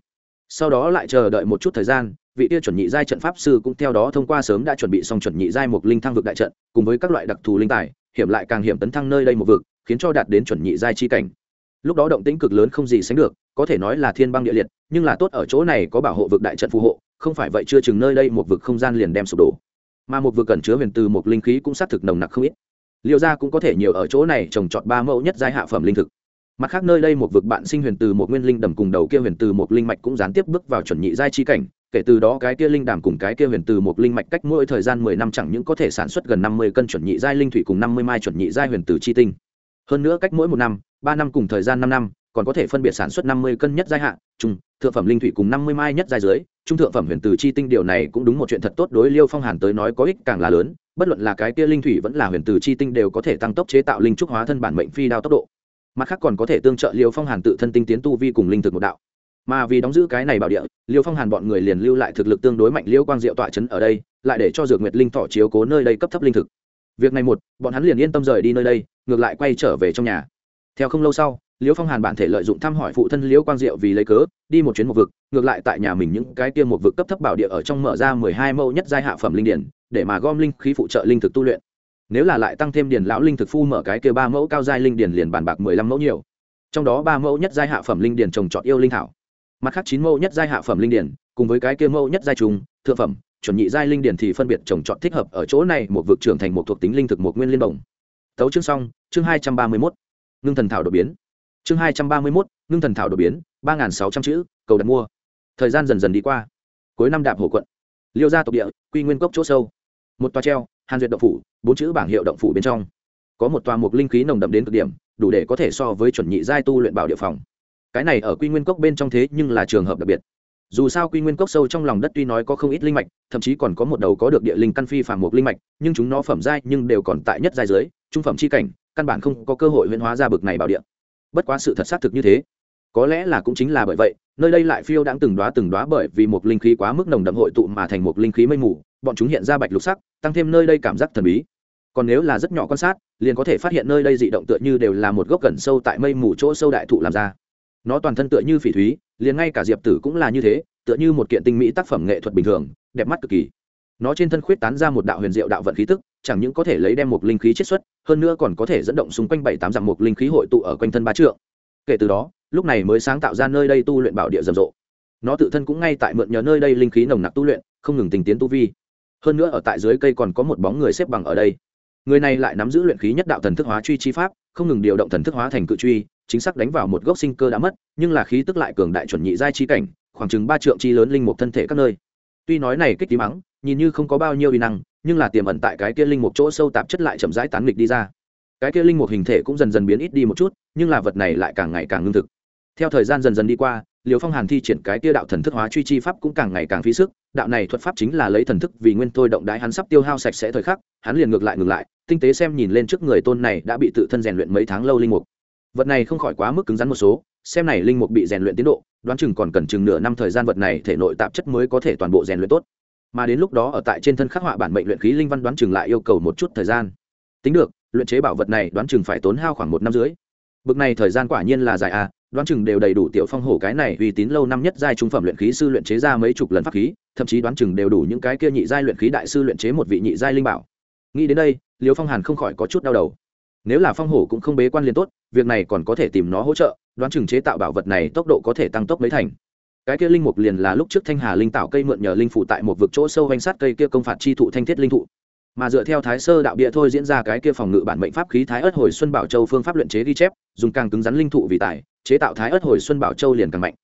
Sau đó lại chờ đợi một chút thời gian, vị tiêu chuẩn nhị giai trận pháp sư cũng theo đó thông qua sớm đã chuẩn bị xong chuẩn nhị giai một linh thăng vực đại trận, cùng với các loại đặc thù linh tài, hiểm lại càng hiểm tấn thăng nơi đây một vực, khiến cho đạt đến chuẩn nhị giai chi cảnh. Lúc đó động tĩnh cực lớn không gì sánh được, có thể nói là thiên băng địa liệt, nhưng là tốt ở chỗ này có bảo hộ vực đại trận phù hộ, không phải vậy chưa chừng nơi đây một vực không gian liền đem sụp đổ. Mà một vực cẩn chứa huyền từ một linh khí cũng xác thực nồng nặc không ít liệu ra cũng có thể nhiều ở chỗ này trồng trọt ba mẫu nhất giai hạ phẩm linh thực. Mặt khác nơi đây một vực bạn sinh huyền từ một nguyên linh đầm cùng đầu kia huyền từ một linh mạch cũng gián tiếp bước vào chuẩn nhị giai chi cảnh, kể từ đó cái kia linh đàm cùng cái kia huyền từ một linh mạch cách mỗi thời gian mười năm chẳng những có thể sản xuất gần năm mươi cân chuẩn nhị giai linh thủy cùng năm mươi mai chuẩn nhị giai huyền từ chi tinh. Hơn nữa cách mỗi một năm, ba năm cùng thời gian năm năm, còn có thể phân biệt sản xuất năm mươi cân nhất giai hạ, trung, thượng phẩm linh thủy cùng năm mươi mai nhất giai dưới, trung thượng phẩm huyền từ chi tinh điều này cũng đúng một chuyện thật tốt đối liêu phong hàn tới nói có ích càng là lớn bất luận là cái kia linh thủy vẫn là huyền từ chi tinh đều có thể tăng tốc chế tạo linh trúc hóa thân bản mệnh phi đao tốc độ. Mặt khác còn có thể tương trợ liêu phong hàn tự thân tinh tiến tu vi cùng linh thực một đạo. Mà vì đóng giữ cái này bảo địa, liêu phong hàn bọn người liền lưu lại thực lực tương đối mạnh liêu quang diệu tọa chấn ở đây, lại để cho dược nguyệt linh thọ chiếu cố nơi đây cấp thấp linh thực. Việc này một, bọn hắn liền yên tâm rời đi nơi đây, ngược lại quay trở về trong nhà. Theo không lâu sau Liễu phong hàn bản thể lợi dụng thăm hỏi phụ thân Liễu quang diệu vì lấy cớ, đi một chuyến một vực, ngược lại tại nhà mình những cái tiêm một vực cấp thấp bảo địa ở trong mở ra mười hai mẫu nhất giai hạ phẩm linh điển, để mà gom linh khí phụ trợ linh thực tu luyện. Nếu là lại tăng thêm điển lão linh thực phu mở cái kia ba mẫu cao giai linh điển liền bàn bạc mười lăm mẫu nhiều. Trong đó ba mẫu nhất giai hạ phẩm linh điển trồng trọt yêu linh thảo. Mặt khác chín mẫu nhất giai hạ phẩm linh điển, cùng với cái kia mẫu nhất giai trùng, thượng phẩm, chuẩn nhị giai linh điển thì phân biệt trồng trọt thích hợp ở chỗ này một vực trưởng thành một thuộc tính linh thực một nguyên liên đồng tấu chương xong, chương hai trăm ba mươi mốt. Ngưng thần thảo đột biến chương hai trăm ba mươi mốt, ngưng thần thảo đột biến, ba n g h n sáu trăm chữ, cầu đặt mua. Thời gian dần dần đi qua. Cuối năm đạp hồ quận. Liêu gia tộc địa, quy nguyên cốc chỗ sâu. Một tòa treo, hàn duyệt động phủ, bốn chữ bảng hiệu động phủ bên trong. Có một tòa mục linh khí nồng đậm đến cực điểm, đủ để có thể so với chuẩn nhị giai tu luyện bảo địa phòng. Cái này ở quy nguyên cốc bên trong thế nhưng là trường hợp đặc biệt. Dù sao quy nguyên cốc sâu trong lòng đất tuy nói có không ít linh mạch, thậm chí còn có một đầu có được địa linh căn phi phàm một linh mạch, nhưng chúng nó phẩm giai nhưng đều còn tại nhất giai dưới, trung phẩm c h i cảnh, căn bản không có cơ hội huyễn hóa ra bực này bảo địa bất quá sự thật xác thực như thế. Có lẽ là cũng chính là bởi vậy, nơi đây lại phiêu đang từng đoá từng đoá bởi vì một linh khí quá mức nồng đậm hội tụ mà thành một linh khí mây mù, bọn chúng hiện ra bạch lục sắc, tăng thêm nơi đây cảm giác thần bí. Còn nếu là rất nhỏ quan sát, liền có thể phát hiện nơi đây dị động tựa như đều là một gốc gần sâu tại mây mù chỗ sâu đại thụ làm ra. Nó toàn thân tựa như phỉ thúy, liền ngay cả diệp tử cũng là như thế, tựa như một kiện tinh mỹ tác phẩm nghệ thuật bình thường, đẹp mắt cực kỳ. Nó trên thân khuyết tán ra một đạo huyền diệu đạo vận khí tức chẳng những có thể lấy đem một linh khí chiết xuất, hơn nữa còn có thể dẫn động xung quanh bảy tám dặm một linh khí hội tụ ở quanh thân ba trượng. Kể từ đó, lúc này mới sáng tạo ra nơi đây tu luyện bảo địa rầm rộ. Nó tự thân cũng ngay tại mượn nhờ nơi đây linh khí nồng nặc tu luyện, không ngừng tình tiến tu vi. Hơn nữa ở tại dưới cây còn có một bóng người xếp bằng ở đây. Người này lại nắm giữ luyện khí nhất đạo thần thức hóa truy chi pháp, không ngừng điều động thần thức hóa thành cự truy, chính xác đánh vào một gốc sinh cơ đã mất, nhưng là khí tức lại cường đại chuẩn nhị giai chi cảnh, khoảng chừng ba trượng chi lớn linh mục thân thể các nơi. Tuy nói này kích tí mắng, nhìn như không có bao nhiêu uy năng nhưng là tiềm ẩn tại cái kia linh mục chỗ sâu tạp chất lại chậm rãi tán nghịch đi ra. Cái kia linh mục hình thể cũng dần dần biến ít đi một chút, nhưng là vật này lại càng ngày càng ngưng thực. Theo thời gian dần dần đi qua liều phong hàn thi triển cái kia đạo thần thức hóa truy chi pháp cũng càng ngày càng phí sức, đạo này thuật pháp chính là lấy thần thức vì nguyên thôi động đái hắn sắp tiêu hao sạch sẽ thời khắc, hắn liền ngược lại ngược lại, tinh tế xem nhìn lên trước người tôn này đã bị tự thân rèn luyện mấy tháng lâu linh mục. Vật này không khỏi quá mức cứng rắn một số, xem này linh mục bị rèn luyện tiến độ, đoán chừng còn cần chừng nửa năm thời gian vật này thể nội tạp chất mới có thể toàn bộ rèn luyện tốt mà đến lúc đó ở tại trên thân khắc họa bản mệnh luyện khí linh văn đoán chừng lại yêu cầu một chút thời gian. Tính được, luyện chế bảo vật này đoán chừng phải tốn hao khoảng một năm rưỡi. Bực này thời gian quả nhiên là dài à đoán chừng đều đầy đủ tiểu phong hổ cái này uy tín lâu năm nhất giai trung phẩm luyện khí sư luyện chế ra mấy chục lần pháp khí, thậm chí đoán chừng đều đủ những cái kia nhị giai luyện khí đại sư luyện chế một vị nhị giai linh bảo. Nghĩ đến đây, liêu phong hàn không khỏi có chút đau đầu. Nếu là phong hổ cũng không bế quan liền tốt, việc này còn có thể tìm nó hỗ trợ, đoán chừng chế tạo bảo vật này tốc độ có thể tăng tốc mấy thành cái kia linh mục liền là lúc trước thanh hà linh tạo cây mượn nhờ linh phụ tại một vực chỗ sâu vanh sát cây kia công phạt chi thụ thanh thiết linh thụ. Mà dựa theo thái sơ đạo bia thôi diễn ra cái kia phòng ngự bản mệnh pháp khí thái ớt hồi xuân bảo châu phương pháp luyện chế ghi chép, dùng càng cứng rắn linh thụ vì tài, chế tạo thái ớt hồi xuân bảo châu liền càng mạnh.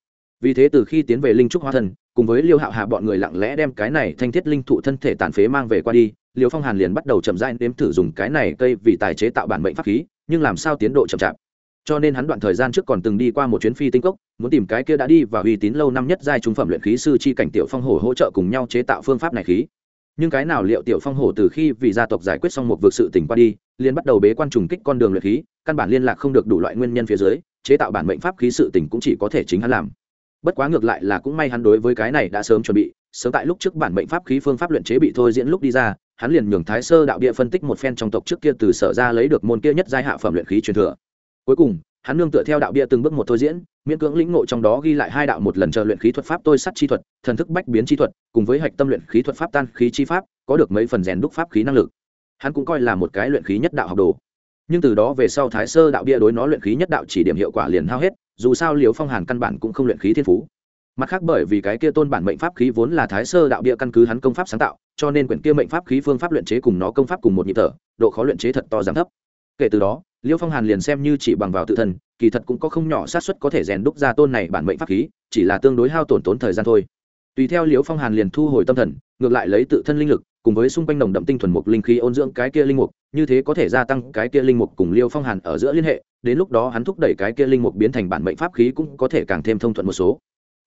Vì thế từ khi tiến về linh trúc hóa thần, cùng với liêu hạo hạ bọn người lặng lẽ đem cái này thanh thiết linh thụ thân thể tàn phế mang về qua đi, liêu phong hàn liền bắt đầu chậm rãi nếm thử dùng cái này cây vì tài chế tạo bản mệnh pháp khí, nhưng làm sao tiến độ chậm chạp? Cho nên hắn đoạn thời gian trước còn từng đi qua một chuyến phi tinh cốc, muốn tìm cái kia đã đi và uy tín lâu năm nhất giai trung phẩm luyện khí sư chi cảnh tiểu phong hổ hỗ trợ cùng nhau chế tạo phương pháp này khí. Nhưng cái nào liệu tiểu phong hổ từ khi vì gia tộc giải quyết xong một vực sự tỉnh qua đi, liền bắt đầu bế quan trùng kích con đường luyện khí, căn bản liên lạc không được đủ loại nguyên nhân phía dưới, chế tạo bản mệnh pháp khí sự tỉnh cũng chỉ có thể chính hắn làm. Bất quá ngược lại là cũng may hắn đối với cái này đã sớm chuẩn bị, sớm tại lúc trước bản mệnh pháp khí phương pháp luyện chế bị thôi diễn lúc đi ra, hắn liền nhường thái sơ đạo địa phân tích một phen trong tộc trước kia từ sở ra lấy được môn kia nhất giai hạ phẩm luyện khí truyền thừa cuối cùng, hắn nương tựa theo đạo bia từng bước một thôi diễn, miễn cưỡng lĩnh ngộ trong đó ghi lại hai đạo một lần chờ luyện khí thuật pháp tôi sắt chi thuật, thần thức bách biến chi thuật, cùng với hạch tâm luyện khí thuật pháp tan khí chi pháp, có được mấy phần rèn đúc pháp khí năng lực. Hắn cũng coi là một cái luyện khí nhất đạo học đồ. Nhưng từ đó về sau thái sơ đạo bia đối nó luyện khí nhất đạo chỉ điểm hiệu quả liền hao hết, dù sao liều phong hàn căn bản cũng không luyện khí thiên phú. Mặt khác bởi vì cái kia tôn bản mệnh pháp khí vốn là thái sơ đạo bia căn cứ hắn công pháp sáng tạo, cho nên quyển kia mệnh pháp khí phương pháp luyện chế cùng nó công pháp cùng một nhịp thở, độ khó luyện chế thật to giảm thấp kể từ đó, liêu phong hàn liền xem như chỉ bằng vào tự thân, kỳ thật cũng có không nhỏ sát suất có thể rèn đúc ra tôn này bản mệnh pháp khí, chỉ là tương đối hao tổn tốn thời gian thôi. Tùy theo liêu phong hàn liền thu hồi tâm thần, ngược lại lấy tự thân linh lực, cùng với xung quanh nồng đậm tinh thuần mục linh khí ôn dưỡng cái kia linh mục, như thế có thể gia tăng cái kia linh mục cùng liêu phong hàn ở giữa liên hệ, đến lúc đó hắn thúc đẩy cái kia linh mục biến thành bản mệnh pháp khí cũng có thể càng thêm thông thuận một số.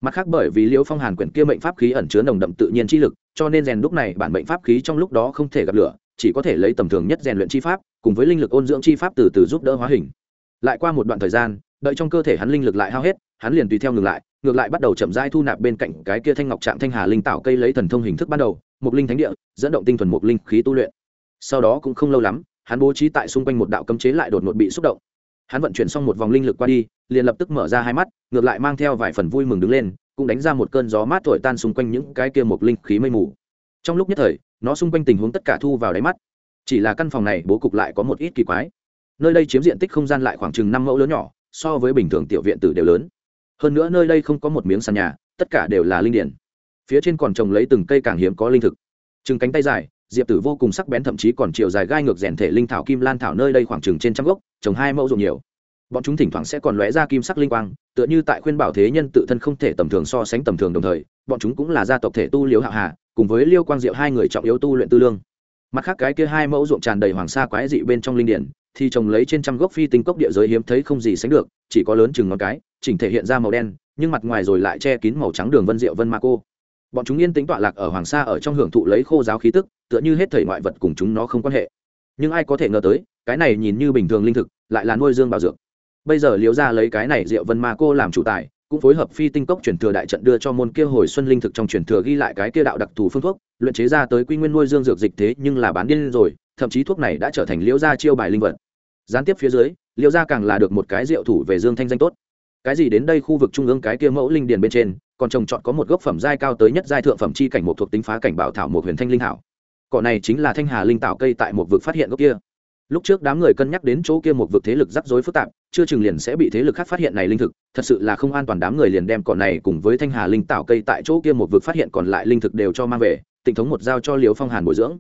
Mặt khác bởi vì liêu phong hàn quyển kia mệnh pháp khí ẩn chứa nồng đậm tự nhiên chi lực, cho nên rèn đúc này bản mệnh pháp khí trong lúc đó không thể gặp lửa chỉ có thể lấy tầm thường nhất rèn luyện chi pháp, cùng với linh lực ôn dưỡng chi pháp từ từ giúp đỡ hóa hình. Lại qua một đoạn thời gian, đợi trong cơ thể hắn linh lực lại hao hết, hắn liền tùy theo ngừng lại, ngược lại bắt đầu chậm rãi thu nạp bên cạnh cái kia thanh ngọc trạng thanh hà linh tạo cây lấy thần thông hình thức ban đầu, mục linh thánh địa, dẫn động tinh thuần mục linh khí tu luyện. Sau đó cũng không lâu lắm, hắn bố trí tại xung quanh một đạo cấm chế lại đột ngột bị xúc động. Hắn vận chuyển xong một vòng linh lực qua đi, liền lập tức mở ra hai mắt, ngược lại mang theo vài phần vui mừng đứng lên, cũng đánh ra một cơn gió mát thổi tan xung quanh những cái kia mục linh khí mây mù. Trong lúc nhất thời nó xung quanh tình huống tất cả thu vào đáy mắt. Chỉ là căn phòng này, bố cục lại có một ít kỳ quái. Nơi đây chiếm diện tích không gian lại khoảng chừng năm mẫu lớn nhỏ, so với bình thường tiểu viện tử đều lớn. Hơn nữa nơi đây không có một miếng sàn nhà, tất cả đều là linh điển. Phía trên còn trồng lấy từng cây càng hiếm có linh thực. Chừng cánh tay dài, diệp tử vô cùng sắc bén, thậm chí còn chiều dài gai ngược rèn thể linh thảo kim lan thảo nơi đây khoảng chừng trên trăm gốc, trồng hai mẫu ruộng nhiều. Bọn chúng thỉnh thoảng sẽ còn lóe ra kim sắc linh quang, tựa như tại khuyên bảo thế nhân tự thân không thể tầm thường so sánh tầm thường đồng thời, bọn chúng cũng là gia tộc thể tu liễu hạ hà cùng với liêu quang diệu hai người trọng yếu tu luyện tư lương. Mặt khác cái kia hai mẫu ruộng tràn đầy hoàng sa quái dị bên trong linh điển, thì trồng lấy trên trăm gốc phi tinh cốc địa giới hiếm thấy không gì sánh được, chỉ có lớn chừng ngón cái, chỉnh thể hiện ra màu đen, nhưng mặt ngoài rồi lại che kín màu trắng đường vân diệu vân ma cô. Bọn chúng yên tĩnh tọa lạc ở hoàng sa ở trong hưởng thụ lấy khô giáo khí tức, tựa như hết thảy ngoại vật cùng chúng nó không quan hệ. Nhưng ai có thể ngờ tới, cái này nhìn như bình thường linh thực, lại là nuôi dương bảo dược. Bây giờ liếu ra lấy cái này diệu vân ma cô làm chủ tài cũng phối hợp phi tinh cốc truyền thừa đại trận đưa cho môn kia hồi xuân linh thực trong truyền thừa ghi lại cái kia đạo đặc thù phương thuốc, luyện chế ra tới quy nguyên nuôi dương dược dịch thế nhưng là bán điên rồi, thậm chí thuốc này đã trở thành liễu gia chiêu bài linh vật. Gián tiếp phía dưới, liễu gia càng là được một cái rượu thủ về dương thanh danh tốt. Cái gì đến đây khu vực trung ương cái kia mẫu linh điền bên trên, còn trồng trọt có một gốc phẩm giai cao tới nhất giai thượng phẩm chi cảnh một thuộc tính phá cảnh bảo thảo một huyền thanh linh hảo cỏ này chính là thanh hà linh tạo cây tại một vực phát hiện gốc kia. Lúc trước đám người cân nhắc đến chỗ kia một vực thế lực rắc rối phức tạp chưa chừng liền sẽ bị thế lực khác phát hiện này linh thực, thật sự là không an toàn đám người liền đem cỏ này cùng với thanh hà linh tạo cây tại chỗ kia một vực phát hiện còn lại linh thực đều cho mang về tỉnh thống một giao cho liêu phong hàn bồi dưỡng.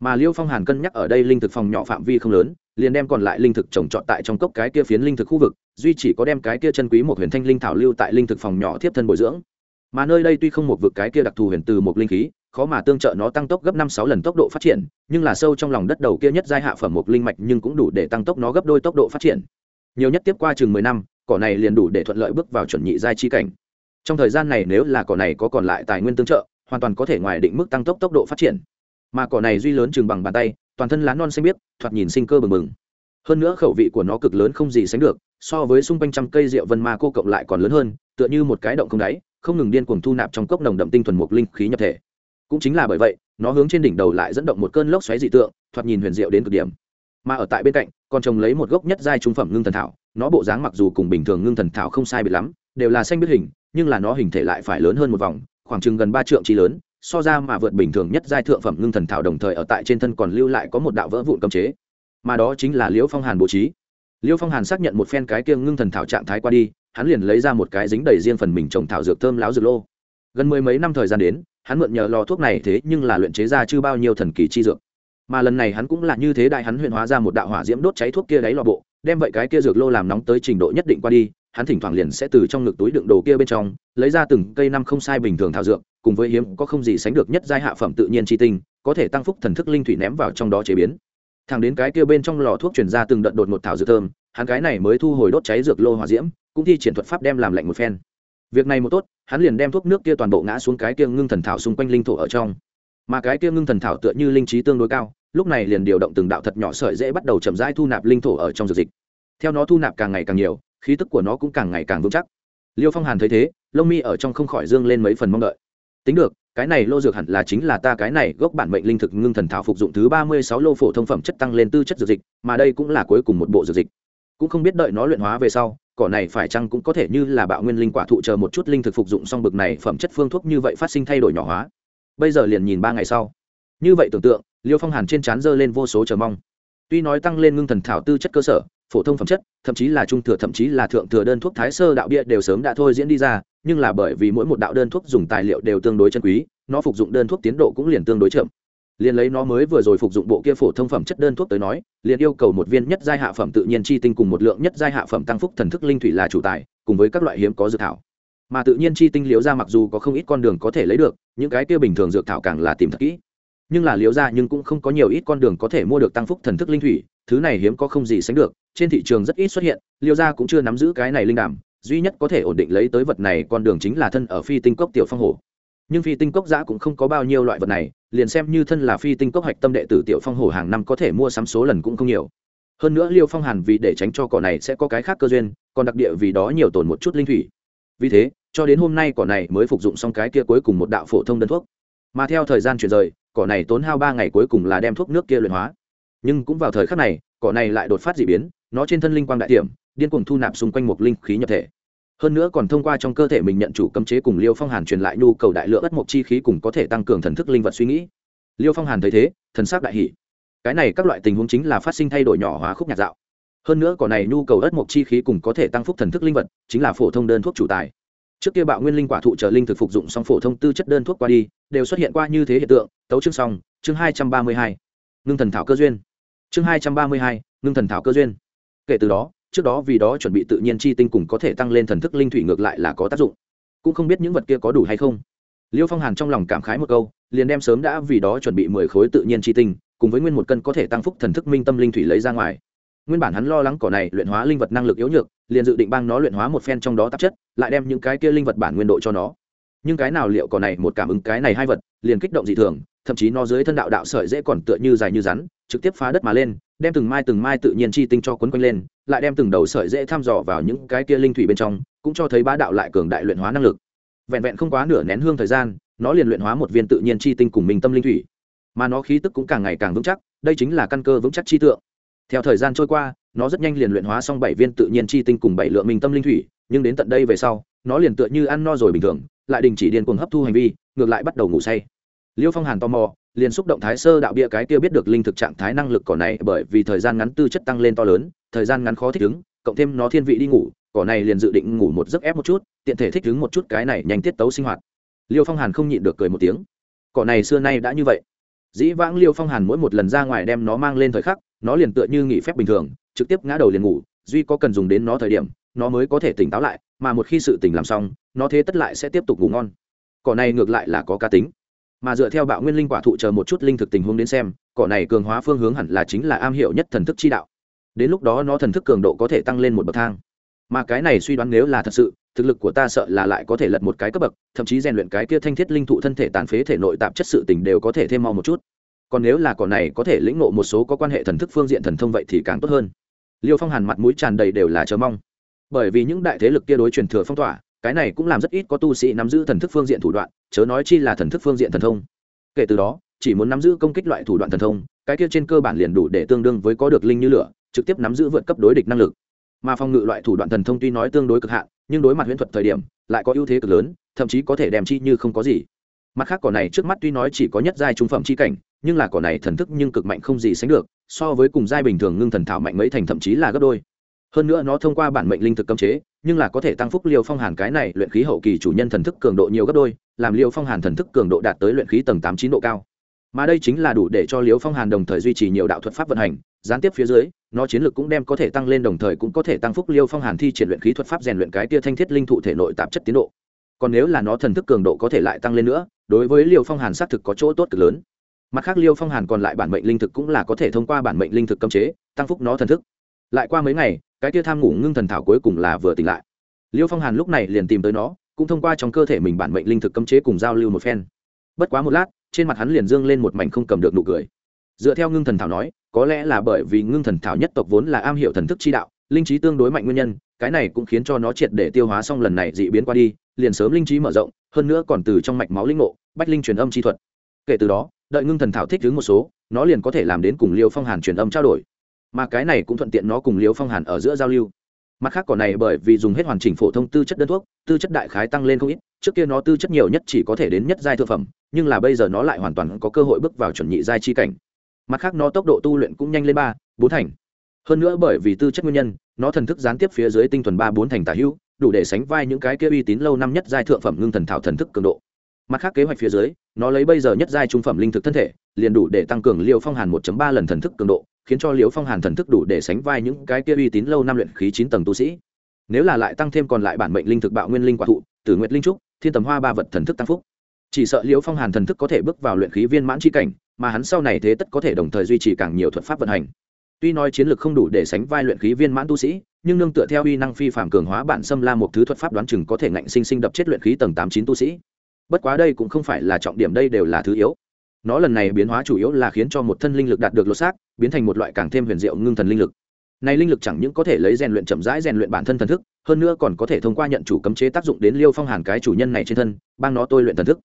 Mà liêu phong hàn cân nhắc ở đây linh thực phòng nhỏ phạm vi không lớn, liền đem còn lại linh thực trồng trọt tại trong cốc cái kia phiến linh thực khu vực, duy chỉ có đem cái kia chân quý một huyền thanh linh thảo lưu tại linh thực phòng nhỏ tiếp thân bồi dưỡng. Mà nơi đây tuy không một vực cái kia đặc thù huyền từ một linh khí, khó mà tương trợ nó tăng tốc gấp năm sáu lần tốc độ phát triển, nhưng là sâu trong lòng đất đầu kia nhất giai hạ phẩm một linh mạch nhưng cũng đủ để tăng tốc nó gấp đôi tốc độ phát triển nhiều nhất tiếp qua chừng mười năm, cỏ này liền đủ để thuận lợi bước vào chuẩn nhị giai chi cảnh. Trong thời gian này nếu là cỏ này có còn lại tài nguyên tương trợ, hoàn toàn có thể ngoài định mức tăng tốc tốc độ phát triển. Mà cỏ này duy lớn chừng bằng bàn tay, toàn thân lá non xanh biếc, thoạt nhìn sinh cơ bừng bừng. Hơn nữa khẩu vị của nó cực lớn không gì sánh được, so với xung quanh trăm cây rượu vân ma cô cộng lại còn lớn hơn, tựa như một cái động không đáy, không ngừng điên cuồng thu nạp trong cốc nồng đậm tinh thuần mục linh khí nhập thể. Cũng chính là bởi vậy, nó hướng trên đỉnh đầu lại dẫn động một cơn lốc xoáy dị tượng, thoạt nhìn huyền diệu đến cực điểm mà ở tại bên cạnh còn trồng lấy một gốc nhất giai trung phẩm ngưng thần thảo. Nó bộ dáng mặc dù cùng bình thường ngưng thần thảo không sai biệt lắm, đều là xanh biết hình, nhưng là nó hình thể lại phải lớn hơn một vòng, khoảng chừng gần ba trượng trí lớn, so ra mà vượt bình thường nhất giai thượng phẩm ngưng thần thảo đồng thời ở tại trên thân còn lưu lại có một đạo vỡ vụn cấm chế. Mà đó chính là liễu phong hàn bố trí. Liễu phong hàn xác nhận một phen cái kia ngưng thần thảo trạng thái qua đi, hắn liền lấy ra một cái dính đầy riêng phần mình trồng thảo dược thơm láo dược lô. Gần mười mấy năm thời gian đến, hắn mượn nhờ lò thuốc này thế nhưng là luyện chế ra chưa bao nhiêu thần kỳ chi dược mà lần này hắn cũng là như thế đại hắn huyện hóa ra một đạo hỏa diễm đốt cháy thuốc kia đáy lò bộ, đem vậy cái kia dược lô làm nóng tới trình độ nhất định qua đi, hắn thỉnh thoảng liền sẽ từ trong ngực túi đựng đồ kia bên trong, lấy ra từng cây năm không sai bình thường thảo dược, cùng với hiếm có không gì sánh được nhất giai hạ phẩm tự nhiên chi tinh, có thể tăng phúc thần thức linh thủy ném vào trong đó chế biến. Thẳng đến cái kia bên trong lò thuốc chuyển ra từng đợt đột một thảo dược thơm, hắn cái này mới thu hồi đốt cháy dược lô hỏa diễm, cũng thi triển thuật pháp đem làm lạnh một phen. Việc này một tốt, hắn liền đem thuốc nước kia toàn bộ ngã xuống cái kia ngưng thần thảo xung quanh linh thổ ở trong. Mà cái kia ngưng thần thảo tựa như linh trí tương đối cao lúc này liền điều động từng đạo thật nhỏ sợi dễ bắt đầu chậm rãi thu nạp linh thổ ở trong dược dịch. Theo nó thu nạp càng ngày càng nhiều, khí tức của nó cũng càng ngày càng vững chắc. Liêu phong hàn thấy thế, lông mi ở trong không khỏi dương lên mấy phần mong đợi. Tính được, cái này lô dược hẳn là chính là ta cái này gốc bản mệnh linh thực ngưng thần thảo phục dụng thứ ba mươi sáu lô phổ thông phẩm chất tăng lên tư chất dược dịch, mà đây cũng là cuối cùng một bộ dược dịch. Cũng không biết đợi nó luyện hóa về sau, cỏ này phải chăng cũng có thể như là bạo nguyên linh quả thụ chờ một chút linh thực phục dụng xong bực này phẩm chất phương thuốc như vậy phát sinh thay đổi nhỏ hóa. Bây giờ liền nhìn ba ngày sau. Như vậy tưởng tượng liêu phong hàn trên trán dơ lên vô số chờ mong. Tuy nói tăng lên ngưng thần thảo tư chất cơ sở, phổ thông phẩm chất, thậm chí là trung thừa, thậm chí là thượng thừa đơn thuốc thái sơ đạo bia đều sớm đã thôi diễn đi ra, nhưng là bởi vì mỗi một đạo đơn thuốc dùng tài liệu đều tương đối chân quý, nó phục dụng đơn thuốc tiến độ cũng liền tương đối chậm. Liền lấy nó mới vừa rồi phục dụng bộ kia phổ thông phẩm chất đơn thuốc tới nói, liền yêu cầu một viên nhất giai hạ phẩm tự nhiên chi tinh cùng một lượng nhất giai hạ phẩm tăng phúc thần thức linh thủy là chủ tài, cùng với các loại hiếm có dược thảo. Mà tự nhiên chi tinh liễu ra mặc dù có không ít con đường có thể lấy được, những cái kia bình thường dược thảo càng là tìm thật kỹ nhưng là liễu gia nhưng cũng không có nhiều ít con đường có thể mua được tăng phúc thần thức linh thủy, thứ này hiếm có không gì sánh được, trên thị trường rất ít xuất hiện, liễu gia cũng chưa nắm giữ cái này linh đảm duy nhất có thể ổn định lấy tới vật này con đường chính là thân ở phi tinh cốc tiểu phong hổ nhưng phi tinh cốc giã cũng không có bao nhiêu loại vật này, liền xem như thân là phi tinh cốc hạch tâm đệ tử tiểu phong hổ hàng năm có thể mua sắm số lần cũng không nhiều. Hơn nữa liêu phong hàn vì để tránh cho cỏ này sẽ có cái khác cơ duyên, còn đặc địa vì đó nhiều tồn một chút linh thủy. Vì thế, cho đến hôm nay cỏ này mới phục dụng xong cái kia cuối cùng một đạo phổ thông đơn thuốc. Mà theo thời gian chuyển rời cỏ này tốn hao ba ngày cuối cùng là đem thuốc nước kia luyện hóa. Nhưng cũng vào thời khắc này, cỏ này lại đột phát d ị biến, nó trên thân linh quang đại tiệm, điên cuồng thu nạp xung quanh một linh khí nhập thể. Hơn nữa còn thông qua trong cơ thể mình nhận chủ cấm chế cùng liêu phong hàn truyền lại nhu cầu đại lượng ất mộc chi khí cùng có thể tăng cường thần thức linh vật suy nghĩ. Liêu phong hàn thấy thế, thần sắc đại hỷ cái này các loại tình huống chính là phát sinh thay đổi nhỏ hóa khúc nhạt dạo. Hơn nữa cỏ này nhu cầu ất mộc chi khí cùng có thể tăng phúc thần thức linh vật, chính là phổ thông đơn thuốc chủ tài trước kia bạo nguyên linh quả thụ trợ linh thực phục dụng xong phổ thông tư chất đơn thuốc qua đi, đều xuất hiện qua như thế hiện tượng. Tấu chương xong, chương hai trăm ba mươi hai. Ngưng thần thảo cơ duyên. Chương hai trăm ba mươi hai, ngưng thần thảo cơ duyên. Kể từ đó, trước đó vì đó chuẩn bị tự nhiên chi tinh cùng có thể tăng lên thần thức linh thủy ngược lại là có tác dụng. Cũng không biết những vật kia có đủ hay không. Liêu phong hàn trong lòng cảm khái một câu, liền đem sớm đã vì đó chuẩn bị mười khối tự nhiên chi tinh, cùng với nguyên một cân có thể tăng phúc thần thức minh tâm linh thủy lấy ra ngoài nguyên bản hắn lo lắng cỏ này luyện hóa linh vật năng lực yếu nhược, liền dự định bang nó luyện hóa một phen trong đó tạp chất, lại đem những cái kia linh vật bản nguyên độ cho nó. Nhưng cái nào liệu cỏ này một cảm ứng cái này hai vật, liền kích động dị thường, thậm chí nó dưới thân đạo đạo sợi dễ còn tựa như dài như rắn, trực tiếp phá đất mà lên, đem từng mai từng mai tự nhiên chi tinh cho quấn quanh lên, lại đem từng đầu sợi dễ thăm dò vào những cái kia linh thủy bên trong, cũng cho thấy bá đạo lại cường đại luyện hóa năng lực. Vẹn vẹn không quá nửa nén hương thời gian, nó liền luyện hóa một viên tự nhiên chi tinh cùng mình tâm linh thủy. Mà nó khí tức cũng càng ngày càng vững chắc, đây chính là căn cơ vững chắc chi tượng theo thời gian trôi qua, nó rất nhanh liền luyện hóa xong bảy viên tự nhiên chi tinh cùng bảy lượng minh tâm linh thủy, nhưng đến tận đây về sau, nó liền tựa như ăn no rồi bình thường, lại đình chỉ điên cuồng hấp thu hành vi, ngược lại bắt đầu ngủ say. Liêu phong hàn tò mò, liền xúc động thái sơ đạo bia cái kia biết được linh thực trạng thái năng lực cỏ này, bởi vì thời gian ngắn tư chất tăng lên to lớn, thời gian ngắn khó thích ứng, cộng thêm nó thiên vị đi ngủ, cỏ này liền dự định ngủ một giấc ép một chút, tiện thể thích ứng một chút cái này nhanh tiết tấu sinh hoạt. Liêu phong hàn không nhịn được cười một tiếng. Cỏ này xưa nay đã như vậy. Dĩ vãng liêu phong hàn mỗi một lần ra ngoài đem nó mang lên thời khắc nó liền tựa như nghỉ phép bình thường, trực tiếp ngã đầu liền ngủ, duy có cần dùng đến nó thời điểm, nó mới có thể tỉnh táo lại, mà một khi sự tỉnh làm xong, nó thế tất lại sẽ tiếp tục ngủ ngon. Cỏ này ngược lại là có cá tính. Mà dựa theo bạo nguyên linh quả thụ chờ một chút linh thực tình huống đến xem, cỏ này cường hóa phương hướng hẳn là chính là am hiểu nhất thần thức chi đạo. Đến lúc đó nó thần thức cường độ có thể tăng lên một bậc thang. Mà cái này suy đoán nếu là thật sự, thực lực của ta sợ là lại có thể lật một cái cấp bậc, thậm chí rèn luyện cái kia thanh thiết linh thụ thân thể tàn phế thể nội tạp chất sự tình đều có thể thêm mau một chút còn nếu là cỏ này có thể lĩnh ngộ một số có quan hệ thần thức phương diện thần thông vậy thì càng tốt hơn. Liêu phong hàn mặt mũi tràn đầy đều là chờ mong. Bởi vì những đại thế lực kia đối truyền thừa phong tỏa, cái này cũng làm rất ít có tu sĩ nắm giữ thần thức phương diện thủ đoạn, chớ nói chi là thần thức phương diện thần thông. Kể từ đó, chỉ muốn nắm giữ công kích loại thủ đoạn thần thông, cái kia trên cơ bản liền đủ để tương đương với có được linh như lửa, trực tiếp nắm giữ vượt cấp đối địch năng lực. Mà phòng ngự loại thủ đoạn thần thông tuy nói tương đối cực hạn, nhưng đối mặt huyễn thuật thời điểm, lại có ưu thế cực lớn, thậm chí có thể đem chi như không có gì. Mặt khác cỏ này trước mắt tuy nói chỉ có nhất giai trung phẩm chi cảnh nhưng là cỏ này thần thức nhưng cực mạnh không gì sánh được, so với cùng giai bình thường ngưng thần thảo mạnh mấy thành thậm chí là gấp đôi. Hơn nữa nó thông qua bản mệnh linh thực cấm chế, nhưng là có thể tăng phúc liều phong hàn cái này luyện khí hậu kỳ chủ nhân thần thức cường độ nhiều gấp đôi, làm liều phong hàn thần thức cường độ đạt tới luyện khí tầng tám chín độ cao. Mà đây chính là đủ để cho liều phong hàn đồng thời duy trì nhiều đạo thuật pháp vận hành, gián tiếp phía dưới, nó chiến lược cũng đem có thể tăng lên đồng thời cũng có thể tăng phúc liêu phong hàn thi triển luyện khí thuật pháp rèn luyện cái tia thanh thiết linh thụ thể nội tạp chất tiến độ. Còn nếu là nó thần thức cường độ có thể lại tăng lên nữa, đối với liêu phong hàn xác thực có chỗ tốt cực lớn mặt khác liêu phong hàn còn lại bản mệnh linh thực cũng là có thể thông qua bản mệnh linh thực cấm chế, tăng phúc nó thần thức. Lại qua mấy ngày, cái tia tham ngủ ngưng thần thảo cuối cùng là vừa tỉnh lại. Liêu phong hàn lúc này liền tìm tới nó, cũng thông qua trong cơ thể mình bản mệnh linh thực cấm chế cùng giao lưu một phen. Bất quá một lát, trên mặt hắn liền dương lên một mảnh không cầm được nụ cười. Dựa theo ngưng thần thảo nói, có lẽ là bởi vì ngưng thần thảo nhất tộc vốn là am hiểu thần thức chi đạo, linh trí tương đối mạnh nguyên nhân, cái này cũng khiến cho nó triệt để tiêu hóa xong lần này dị biến qua đi, liền sớm linh trí mở rộng, hơn nữa còn từ trong mạch máu linh ngộ, bách linh truyền âm chi thuật. Kể từ đó đợi ngưng thần thảo thích đứng một số, nó liền có thể làm đến cùng liêu phong hàn truyền âm trao đổi. Mà cái này cũng thuận tiện nó cùng liêu phong hàn ở giữa giao lưu. Mặt khác cỏ này bởi vì dùng hết hoàn chỉnh phổ thông tư chất đơn thuốc, tư chất đại khái tăng lên không ít, trước kia nó tư chất nhiều nhất chỉ có thể đến nhất giai thượng phẩm, nhưng là bây giờ nó lại hoàn toàn có cơ hội bước vào chuẩn nhị giai chi cảnh. Mặt khác nó tốc độ tu luyện cũng nhanh lên ba, bốn thành. Hơn nữa bởi vì tư chất nguyên nhân, nó thần thức gián tiếp phía dưới tinh thuần ba, bốn thành tả hữu, đủ để sánh vai những cái kia uy tín lâu năm nhất giai thượng phẩm ngưng thần thảo thần thức cường độ mặt khác kế hoạch phía dưới, nó lấy bây giờ nhất giai trung phẩm linh thực thân thể, liền đủ để tăng cường liều phong hàn 1 ba lần thần thức cường độ, khiến cho liều phong hàn thần thức đủ để sánh vai những cái kia uy tín lâu năm luyện khí chín tầng tu sĩ. Nếu là lại tăng thêm còn lại bản mệnh linh thực bạo nguyên linh quả thụ, tử nguyệt linh trúc, thiên tầm hoa ba vật thần thức tăng phúc. Chỉ sợ liễu phong hàn thần thức có thể bước vào luyện khí viên mãn chi cảnh, mà hắn sau này thế tất có thể đồng thời duy trì càng nhiều thuật pháp vận hành. Tuy nói chiến lược không đủ để sánh vai luyện khí viên mãn tu sĩ, nhưng nương tựa theo uy năng phi phạm cường hóa bản xâm la một thứ thuật pháp đoán chừng có thể ngạnh sinh sinh đập chết luyện khí tầng tám chín tu sĩ bất quá đây cũng không phải là trọng điểm, đây đều là thứ yếu. Nó lần này biến hóa chủ yếu là khiến cho một thân linh lực đạt được lột xác, biến thành một loại càng thêm huyền diệu ngưng thần linh lực. Này linh lực chẳng những có thể lấy rèn luyện chậm rãi rèn luyện bản thân thần thức, hơn nữa còn có thể thông qua nhận chủ cấm chế tác dụng đến liêu phong hàn cái chủ nhân này trên thân, bang nó tôi luyện thần thức.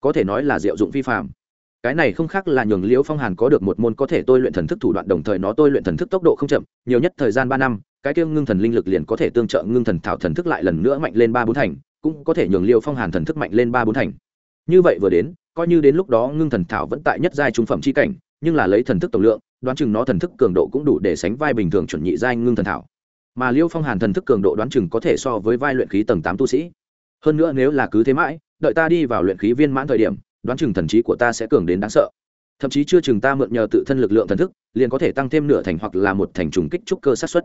Có thể nói là diệu dụng phi phạm cái này không khác là nhường liêu phong hàn có được một môn có thể tôi luyện thần thức thủ đoạn, đồng thời nó tôi luyện thần thức tốc độ không chậm, nhiều nhất thời gian ba năm, cái kia ngưng thần linh lực liền có thể tương trợ ngưng thần thảo thần thức lại lần nữa mạnh lên ba bốn thành cũng có thể nhường Liêu phong hàn thần thức mạnh lên ba bốn thành. Như vậy vừa đến, coi như đến lúc đó ngưng thần thảo vẫn tại nhất giai trung phẩm chi cảnh, nhưng là lấy thần thức tổng lượng, đoán chừng nó thần thức cường độ cũng đủ để sánh vai bình thường chuẩn nhị giai ngưng thần thảo. Mà liêu phong hàn thần thức cường độ đoán chừng có thể so với vai luyện khí tầng tám tu sĩ. Hơn nữa nếu là cứ thế mãi, đợi ta đi vào luyện khí viên mãn thời điểm, đoán chừng thần trí của ta sẽ cường đến đáng sợ. Thậm chí chưa chừng ta mượn nhờ tự thân lực lượng thần thức, liền có thể tăng thêm nửa thành hoặc là một thành trùng kích trúc cơ sát xuất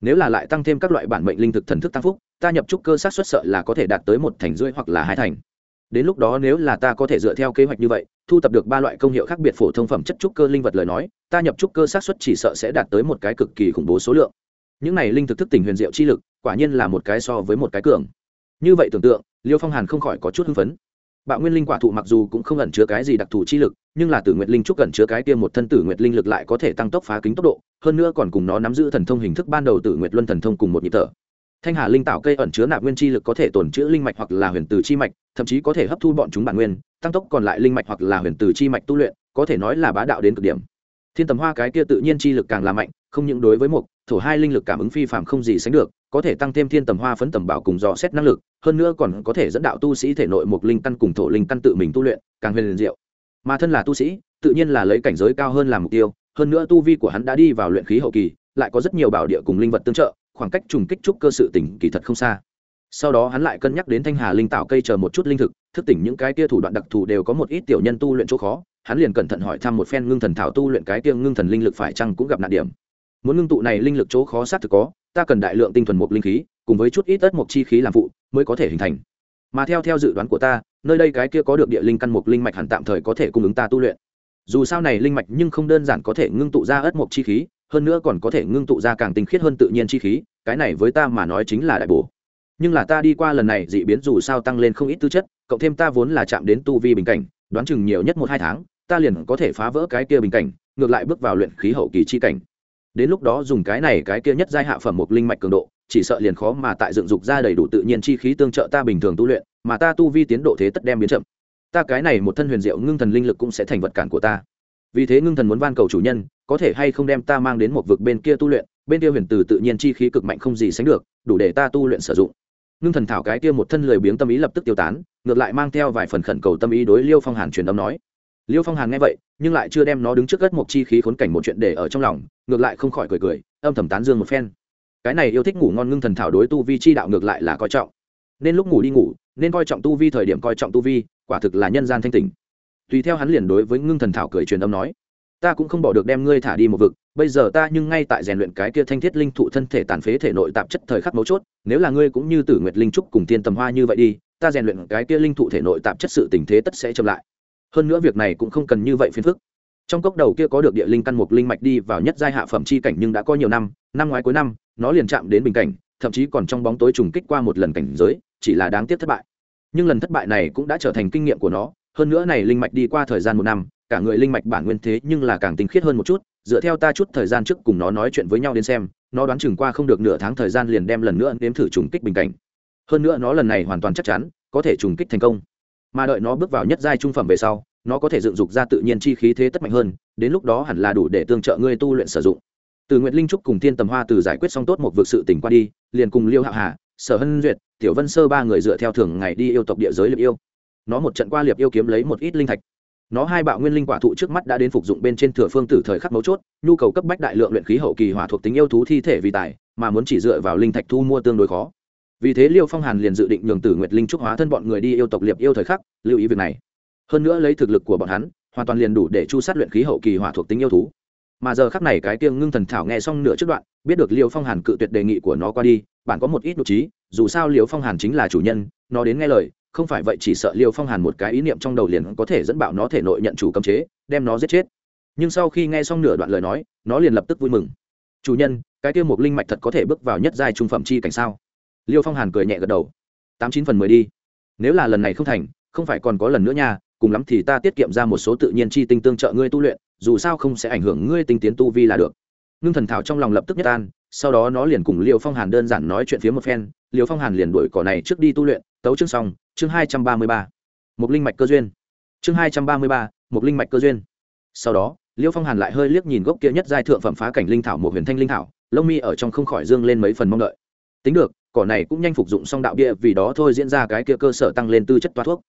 nếu là lại tăng thêm các loại bản mệnh linh thực thần thức tăng phúc, ta nhập trúc cơ sát xuất sợ là có thể đạt tới một thành rưỡi hoặc là hai thành. Đến lúc đó nếu là ta có thể dựa theo kế hoạch như vậy, thu tập được ba loại công hiệu khác biệt phổ thông phẩm chất trúc cơ linh vật lời nói, ta nhập trúc cơ sát xuất chỉ sợ sẽ đạt tới một cái cực kỳ khủng bố số lượng. Những này linh thực thức tỉnh huyền diệu chi lực, quả nhiên là một cái so với một cái cường. Như vậy tưởng tượng, liêu phong hàn không khỏi có chút hưng phấn. Bạo nguyên linh quả thụ mặc dù cũng không ẩn chứa cái gì đặc thù chi lực nhưng là tử nguyệt linh trúc cẩn chứa cái kia một thân tử nguyệt linh lực lại có thể tăng tốc phá kính tốc độ, hơn nữa còn cùng nó nắm giữ thần thông hình thức ban đầu tử nguyệt luân thần thông cùng một nhịp thở. Thanh hà linh tạo cây ẩn chứa nạp nguyên chi lực có thể tồn chữ linh mạch hoặc là huyền từ chi mạch, thậm chí có thể hấp thu bọn chúng bản nguyên, tăng tốc còn lại linh mạch hoặc là huyền từ chi mạch tu luyện, có thể nói là bá đạo đến cực điểm. Thiên tầm hoa cái kia tự nhiên chi lực càng là mạnh, không những đối với một thổ hai linh lực cảm ứng phi phạm không gì sánh được, có thể tăng thêm thiên tầm hoa phấn tầm bảo cùng dò xét năng lực, hơn nữa còn có thể dẫn đạo tu sĩ thể nội một linh căn cùng thổ linh căn tự mình tu luyện, càng huyền liền diệu mà thân là tu sĩ, tự nhiên là lấy cảnh giới cao hơn làm mục tiêu, hơn nữa tu vi của hắn đã đi vào luyện khí hậu kỳ, lại có rất nhiều bảo địa cùng linh vật tương trợ, khoảng cách trùng kích trúc cơ sự tỉnh kỳ thật không xa. Sau đó hắn lại cân nhắc đến thanh hà linh tạo cây chờ một chút linh thực, thức tỉnh những cái kia thủ đoạn đặc thù đều có một ít tiểu nhân tu luyện chỗ khó, hắn liền cẩn thận hỏi thăm một phen ngưng thần thảo tu luyện cái kia ngưng thần linh lực phải chăng cũng gặp nạn điểm. Muốn ngưng tụ này linh lực chỗ khó xác thực có, ta cần đại lượng tinh thuần mục linh khí, cùng với chút ít ớt mục chi khí làm phụ, mới có thể hình thành mà theo theo dự đoán của ta, nơi đây cái kia có được địa linh căn mục linh mạch hẳn tạm thời có thể cung ứng ta tu luyện. Dù sao này linh mạch nhưng không đơn giản có thể ngưng tụ ra ớt mộc chi khí, hơn nữa còn có thể ngưng tụ ra càng tinh khiết hơn tự nhiên chi khí, cái này với ta mà nói chính là đại bổ. Nhưng là ta đi qua lần này dị biến dù sao tăng lên không ít tư chất, cộng thêm ta vốn là chạm đến tu vi bình cảnh, đoán chừng nhiều nhất một hai tháng, ta liền có thể phá vỡ cái kia bình cảnh, ngược lại bước vào luyện khí hậu kỳ chi cảnh đến lúc đó dùng cái này cái kia nhất giai hạ phẩm một linh mạch cường độ, chỉ sợ liền khó mà tại dựng dục ra đầy đủ tự nhiên chi khí tương trợ ta bình thường tu luyện, mà ta tu vi tiến độ thế tất đem biến chậm. Ta cái này một thân huyền diệu ngưng thần linh lực cũng sẽ thành vật cản của ta. Vì thế ngưng thần muốn van cầu chủ nhân, có thể hay không đem ta mang đến một vực bên kia tu luyện, bên kia huyền từ tự nhiên chi khí cực mạnh không gì sánh được, đủ để ta tu luyện sử dụng. Ngưng thần thảo cái kia một thân lười biếng tâm ý lập tức tiêu tán, ngược lại mang theo vài phần khẩn cầu tâm ý đối liêu phong hàn truyền âm nói liêu phong hàn nghe vậy, nhưng lại chưa đem nó đứng trước gất một chi khí khốn cảnh một chuyện để ở trong lòng, ngược lại không khỏi cười cười, âm thầm tán dương một phen. Cái này yêu thích ngủ ngon ngưng thần thảo đối tu vi chi đạo ngược lại là coi trọng. Nên lúc ngủ đi ngủ, nên coi trọng tu vi thời điểm coi trọng tu vi, quả thực là nhân gian thanh tình tùy theo hắn liền đối với ngưng thần thảo cười truyền âm nói, ta cũng không bỏ được đem ngươi thả đi một vực, bây giờ ta nhưng ngay tại rèn luyện cái kia thanh thiết linh thụ thân thể tàn phế thể nội tạp chất thời khắc mấu chốt, nếu là ngươi cũng như tử nguyệt linh trúc cùng tiên tầm hoa như vậy đi, ta rèn luyện cái kia linh thụ thể nội tạp chất sự tình thế tất sẽ chậm lại hơn nữa việc này cũng không cần như vậy phiền phức. Trong cốc đầu kia có được địa linh căn mục linh mạch đi vào nhất giai hạ phẩm chi cảnh nhưng đã có nhiều năm năm ngoái cuối năm, nó liền chạm đến bình cảnh, thậm chí còn trong bóng tối trùng kích qua một lần cảnh giới, chỉ là đáng tiếc thất bại. Nhưng lần thất bại này cũng đã trở thành kinh nghiệm của nó, hơn nữa này linh mạch đi qua thời gian một năm, cả người linh mạch bản nguyên thế nhưng là càng tinh khiết hơn một chút, dựa theo ta chút thời gian trước cùng nó nói chuyện với nhau đến xem, nó đoán chừng qua không được nửa tháng thời gian liền đem lần nữa nếm thử trùng kích bình cảnh. Hơn nữa nó lần này hoàn toàn chắc chắn, có thể trùng kích thành công mà đợi nó bước vào nhất giai trung phẩm về sau, nó có thể dựng dục ra tự nhiên chi khí thế tất mạnh hơn, đến lúc đó hẳn là đủ để tương trợ ngươi tu luyện sử dụng. Từ nguyệt linh trúc cùng thiên tầm hoa từ giải quyết xong tốt một vực sự tỉnh qua đi, liền cùng liêu hạo hà, sở hân duyệt, tiểu vân sơ ba người dựa theo thường ngày đi yêu tộc địa giới liệp yêu. Nó một trận qua liệp yêu kiếm lấy một ít linh thạch. Nó hai bạo nguyên linh quả thụ trước mắt đã đến phục dụng bên trên thừa phương tử thời khắc mấu chốt, nhu cầu cấp bách đại lượng luyện khí hậu kỳ hỏa thuộc tính yêu thú thi thể vì tài, mà muốn chỉ dựa vào linh thạch thu mua tương đối khó vì thế liêu phong hàn liền dự định nhường tử nguyệt linh trúc hóa thân bọn người đi yêu tộc liệp yêu thời khắc, lưu ý việc này. Hơn nữa lấy thực lực của bọn hắn, hoàn toàn liền đủ để chu sát luyện khí hậu kỳ hỏa thuộc tính yêu thú. Mà giờ khắc này cái tiêng ngưng thần thảo nghe xong nửa trước đoạn, biết được liêu phong hàn cự tuyệt đề nghị của nó qua đi, bạn có một ít nội trí, dù sao liêu phong hàn chính là chủ nhân, nó đến nghe lời, không phải vậy chỉ sợ liêu phong hàn một cái ý niệm trong đầu liền có thể dẫn bạo nó thể nội nhận chủ cấm chế, đem nó giết chết. Nhưng sau khi nghe xong nửa đoạn lời nói, nó liền lập tức vui mừng. Chủ nhân, cái tiêu một linh mạch thật có thể bước vào nhất giai trung phẩm chi cảnh sao? Liêu phong hàn cười nhẹ gật đầu. Tám chín phần mười đi. Nếu là lần này không thành, không phải còn có lần nữa nha, cùng lắm thì ta tiết kiệm ra một số tự nhiên chi tinh tương trợ ngươi tu luyện, dù sao không sẽ ảnh hưởng ngươi tinh tiến tu vi là được. Ngưng thần thảo trong lòng lập tức nhất an, sau đó nó liền cùng liêu phong hàn đơn giản nói chuyện phía một phen, liêu phong hàn liền đuổi cỏ này trước đi tu luyện, tấu chương xong, chương hai trăm ba mươi ba. Một linh mạch cơ duyên. Chương hai trăm ba mươi ba một linh mạch cơ duyên. Sau đó, liêu phong hàn lại hơi liếc nhìn gốc kia nhất giai thượng phẩm phá cảnh linh thảo một huyền thanh linh thảo, lông mi ở trong không khỏi dương lên mấy phần mong đợi. Tính được cỏ này cũng nhanh phục dụng xong đạo bia, vì đó thôi diễn ra cái kia cơ sở tăng lên tư chất toa thuốc.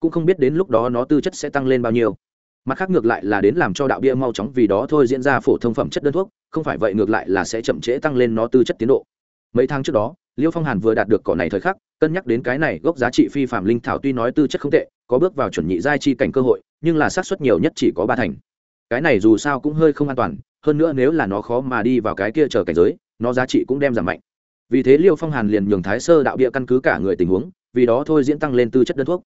Cũng không biết đến lúc đó nó tư chất sẽ tăng lên bao nhiêu. Mặt khác ngược lại là đến làm cho đạo bia mau chóng, vì đó thôi diễn ra phổ thông phẩm chất đơn thuốc, không phải vậy ngược lại là sẽ chậm trễ tăng lên nó tư chất tiến độ. Mấy tháng trước đó, liêu phong hàn vừa đạt được cỏ này thời khắc, cân nhắc đến cái này gốc giá trị phi phạm linh thảo tuy nói tư chất không tệ, có bước vào chuẩn nhị giai chi cảnh cơ hội, nhưng là xác suất nhiều nhất chỉ có ba thành. Cái này dù sao cũng hơi không an toàn, hơn nữa nếu là nó khó mà đi vào cái kia chờ cảnh giới, nó giá trị cũng đem giảm mạnh vì thế liêu phong hàn liền nhường thái sơ đạo bia căn cứ cả người tình huống, vì đó thôi diễn tăng lên tư chất đơn thuốc.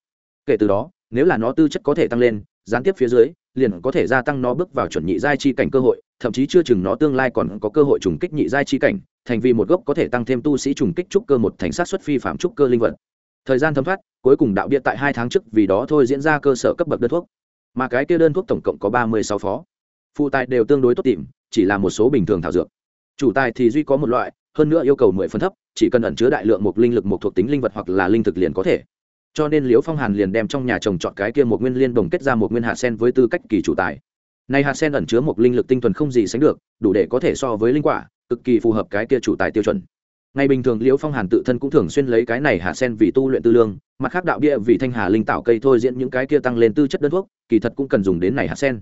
Kể từ đó, nếu là nó tư chất có thể tăng lên, gián tiếp phía dưới, liền có thể gia tăng nó bước vào chuẩn nhị giai chi cảnh cơ hội, thậm chí chưa chừng nó tương lai còn có cơ hội trùng kích nhị giai chi cảnh, thành vì một gốc có thể tăng thêm tu sĩ trùng kích trúc cơ một thành sát xuất phi phạm trúc cơ linh vật. Thời gian thấm thoát, cuối cùng đạo bia tại hai tháng trước vì đó thôi diễn ra cơ sở cấp bậc đơn thuốc. Mà cái kia đơn thuốc tổng cộng có ba mươi sáu phó. Phụ tài đều tương đối tốt tìm, chỉ là một số bình thường thảo dược. Chủ tài thì duy có một loại hơn nữa yêu cầu mười phân thấp, chỉ cần ẩn chứa đại lượng một linh lực một thuộc tính linh vật hoặc là linh thực liền có thể. Cho nên liễu phong hàn liền đem trong nhà trồng chọn cái kia một nguyên liên đồng kết ra một nguyên hạt sen với tư cách kỳ chủ tài. Này hạt sen ẩn chứa một linh lực tinh thuần không gì sánh được, đủ để có thể so với linh quả, cực kỳ phù hợp cái kia chủ tài tiêu chuẩn. Ngày bình thường liễu phong hàn tự thân cũng thường xuyên lấy cái này hạt sen vì tu luyện tư lương, mặt khác đạo bia vì thanh hà linh tạo cây thôi diễn những cái kia tăng lên tư chất đơn thuốc, kỳ thật cũng cần dùng đến này hạt sen.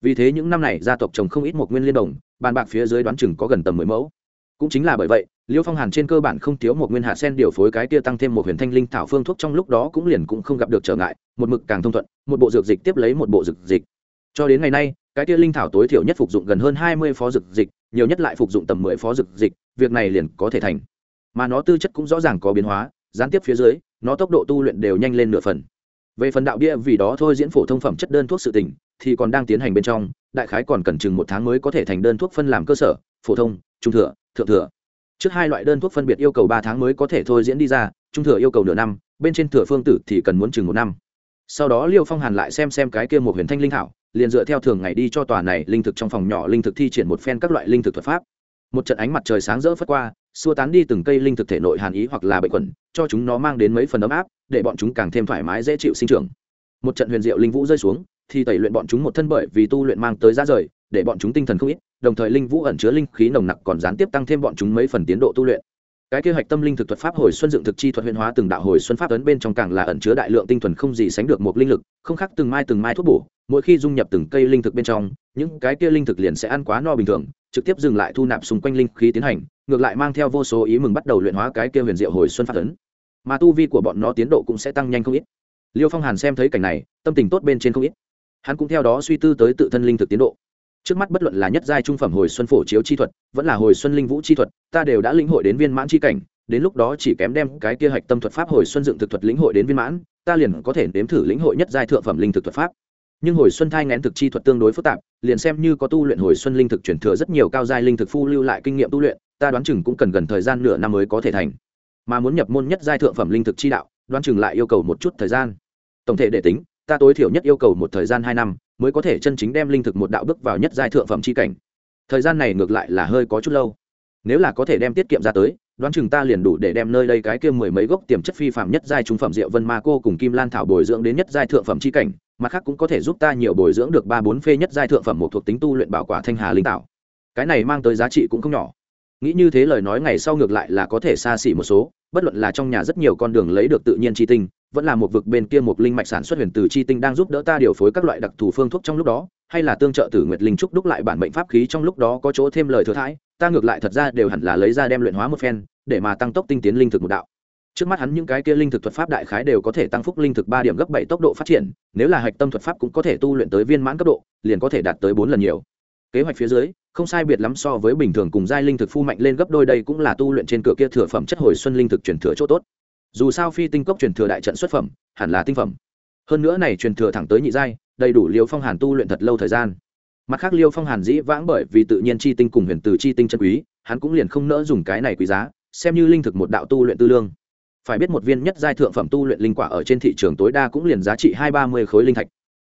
Vì thế những năm này gia tộc trồng không ít một nguyên liên đồng, bàn bạc phía dưới đoán chừng có gần tầm mười mẫu cũng chính là bởi vậy, liêu phong hàn trên cơ bản không thiếu một nguyên hạ sen điều phối cái kia tăng thêm một huyền thanh linh thảo phương thuốc trong lúc đó cũng liền cũng không gặp được trở ngại, một mực càng thông thuận, một bộ dược dịch tiếp lấy một bộ dược dịch. Cho đến ngày nay, cái kia linh thảo tối thiểu nhất phục dụng gần hơn hai mươi phó dược dịch, nhiều nhất lại phục dụng tầm mười phó dược dịch, việc này liền có thể thành. Mà nó tư chất cũng rõ ràng có biến hóa, gián tiếp phía dưới, nó tốc độ tu luyện đều nhanh lên nửa phần. Về phần đạo bia vì đó thôi diễn phổ thông phẩm chất đơn thuốc sự tỉnh thì còn đang tiến hành bên trong, đại khái còn cần chừng một tháng mới có thể thành đơn thuốc phân làm cơ sở, phổ thông trung thừa, thượng thừa. Trước hai loại đơn thuốc phân biệt yêu cầu ba tháng mới có thể thôi diễn đi ra, trung thừa yêu cầu nửa năm, bên trên thừa phương tử thì cần muốn chừng một năm. Sau đó liêu phong hàn lại xem xem cái kia một huyền thanh linh thảo, liền dựa theo thường ngày đi cho tòa này linh thực trong phòng nhỏ linh thực thi triển một phen các loại linh thực thuật pháp. Một trận ánh mặt trời sáng rỡ phất qua, xua tán đi từng cây linh thực thể nội hàn ý hoặc là bệnh quẩn cho chúng nó mang đến mấy phần ấm áp, để bọn chúng càng thêm thoải mái dễ chịu sinh trưởng. Một trận huyền diệu linh vũ rơi xuống, thì tẩy luyện bọn chúng một thân bởi vì tu luyện mang tới ra rời, để bọn chúng tinh thần không ít đồng thời linh vũ ẩn chứa linh khí nồng nặc còn gián tiếp tăng thêm bọn chúng mấy phần tiến độ tu luyện. Cái kế hoạch tâm linh thực thuật pháp hồi xuân dựng thực chi thuật huyền hóa từng đạo hồi xuân pháp ấn bên trong càng là ẩn chứa đại lượng tinh thuần không gì sánh được một linh lực, không khác từng mai từng mai thuốc bổ, mỗi khi dung nhập từng cây linh thực bên trong, những cái kia linh thực liền sẽ ăn quá no bình thường, trực tiếp dừng lại thu nạp xung quanh linh khí tiến hành, ngược lại mang theo vô số ý mừng bắt đầu luyện hóa cái kia huyền diệu hồi xuân pháp ấn. Mà tu vi của bọn nó tiến độ cũng sẽ tăng nhanh không ít. Liêu phong hàn xem thấy cảnh này, tâm tình tốt bên trên không ít. Hắn cũng theo đó suy tư tới tự thân linh thực tiến độ trước mắt bất luận là nhất giai trung phẩm hồi xuân phổ chiếu chi thuật, vẫn là hồi xuân linh vũ chi thuật, ta đều đã lĩnh hội đến viên mãn chi cảnh, đến lúc đó chỉ kém đem cái kia hạch tâm thuật pháp hồi xuân dựng thực thuật lĩnh hội đến viên mãn, ta liền có thể nếm thử lĩnh hội nhất giai thượng phẩm linh thực thuật pháp. Nhưng hồi xuân thai ngén thực chi thuật tương đối phức tạp, liền xem như có tu luyện hồi xuân linh thực chuyển thừa rất nhiều cao giai linh thực phu lưu lại kinh nghiệm tu luyện, ta đoán chừng cũng cần gần thời gian nửa năm mới có thể thành. Mà muốn nhập môn nhất giai thượng phẩm linh thực chi đạo, đoán chừng lại yêu cầu một chút thời gian. Tổng thể để tính, ta tối thiểu nhất yêu cầu một thời gian hai năm mới có thể chân chính đem linh thực một đạo bước vào nhất giai thượng phẩm c h i cảnh. Thời gian này ngược lại là hơi có chút lâu. Nếu là có thể đem tiết kiệm ra tới, đoán chừng ta liền đủ để đem nơi đây cái kia mười mấy gốc tiềm chất phi phạm nhất giai trung phẩm rượu vân ma cô cùng kim lan thảo bồi dưỡng đến nhất giai thượng phẩm c h i cảnh, mặt khác cũng có thể giúp ta nhiều bồi dưỡng được ba bốn phê nhất giai thượng phẩm một thuộc tính tu luyện bảo quả thanh hà linh tạo. Cái này mang tới giá trị cũng không nhỏ. Nghĩ như thế lời nói ngày sau ngược lại là có thể xa xỉ một số bất luận là trong nhà rất nhiều con đường lấy được tự nhiên chi tinh, vẫn là một vực bên kia một linh mạch sản xuất huyền từ chi tinh đang giúp đỡ ta điều phối các loại đặc thù phương thuốc trong lúc đó, hay là tương trợ tử nguyệt linh trúc đúc lại bản bệnh pháp khí trong lúc đó có chỗ thêm lời thừa thãi, ta ngược lại thật ra đều hẳn là lấy ra đem luyện hóa một phen, để mà tăng tốc tinh tiến linh thực một đạo. Trước mắt hắn những cái kia linh thực thuật pháp đại khái đều có thể tăng phúc linh thực ba điểm gấp bảy tốc độ phát triển, nếu là hạch tâm thuật pháp cũng có thể tu luyện tới viên mãn cấp độ, liền có thể đạt tới bốn lần nhiều. Kế hoạch phía dưới không sai biệt lắm so với bình thường cùng giai linh thực phu mạnh lên gấp đôi đây cũng là tu luyện trên cửa kia thừa phẩm chất hồi xuân linh thực truyền thừa chỗ tốt. Dù sao phi tinh cốc truyền thừa đại trận xuất phẩm, hẳn là tinh phẩm. Hơn nữa này truyền thừa thẳng tới nhị giai, đầy đủ liêu phong hàn tu luyện thật lâu thời gian. Mặt khác liêu phong hàn dĩ vãng bởi vì tự nhiên chi tinh cùng huyền từ chi tinh chân quý, hắn cũng liền không nỡ dùng cái này quý giá, xem như linh thực một đạo tu luyện tư lương. Phải biết một viên nhất giai thượng phẩm tu luyện linh quả ở trên thị trường tối đa cũng liền giá trị hai ba mươi khối linh thạch.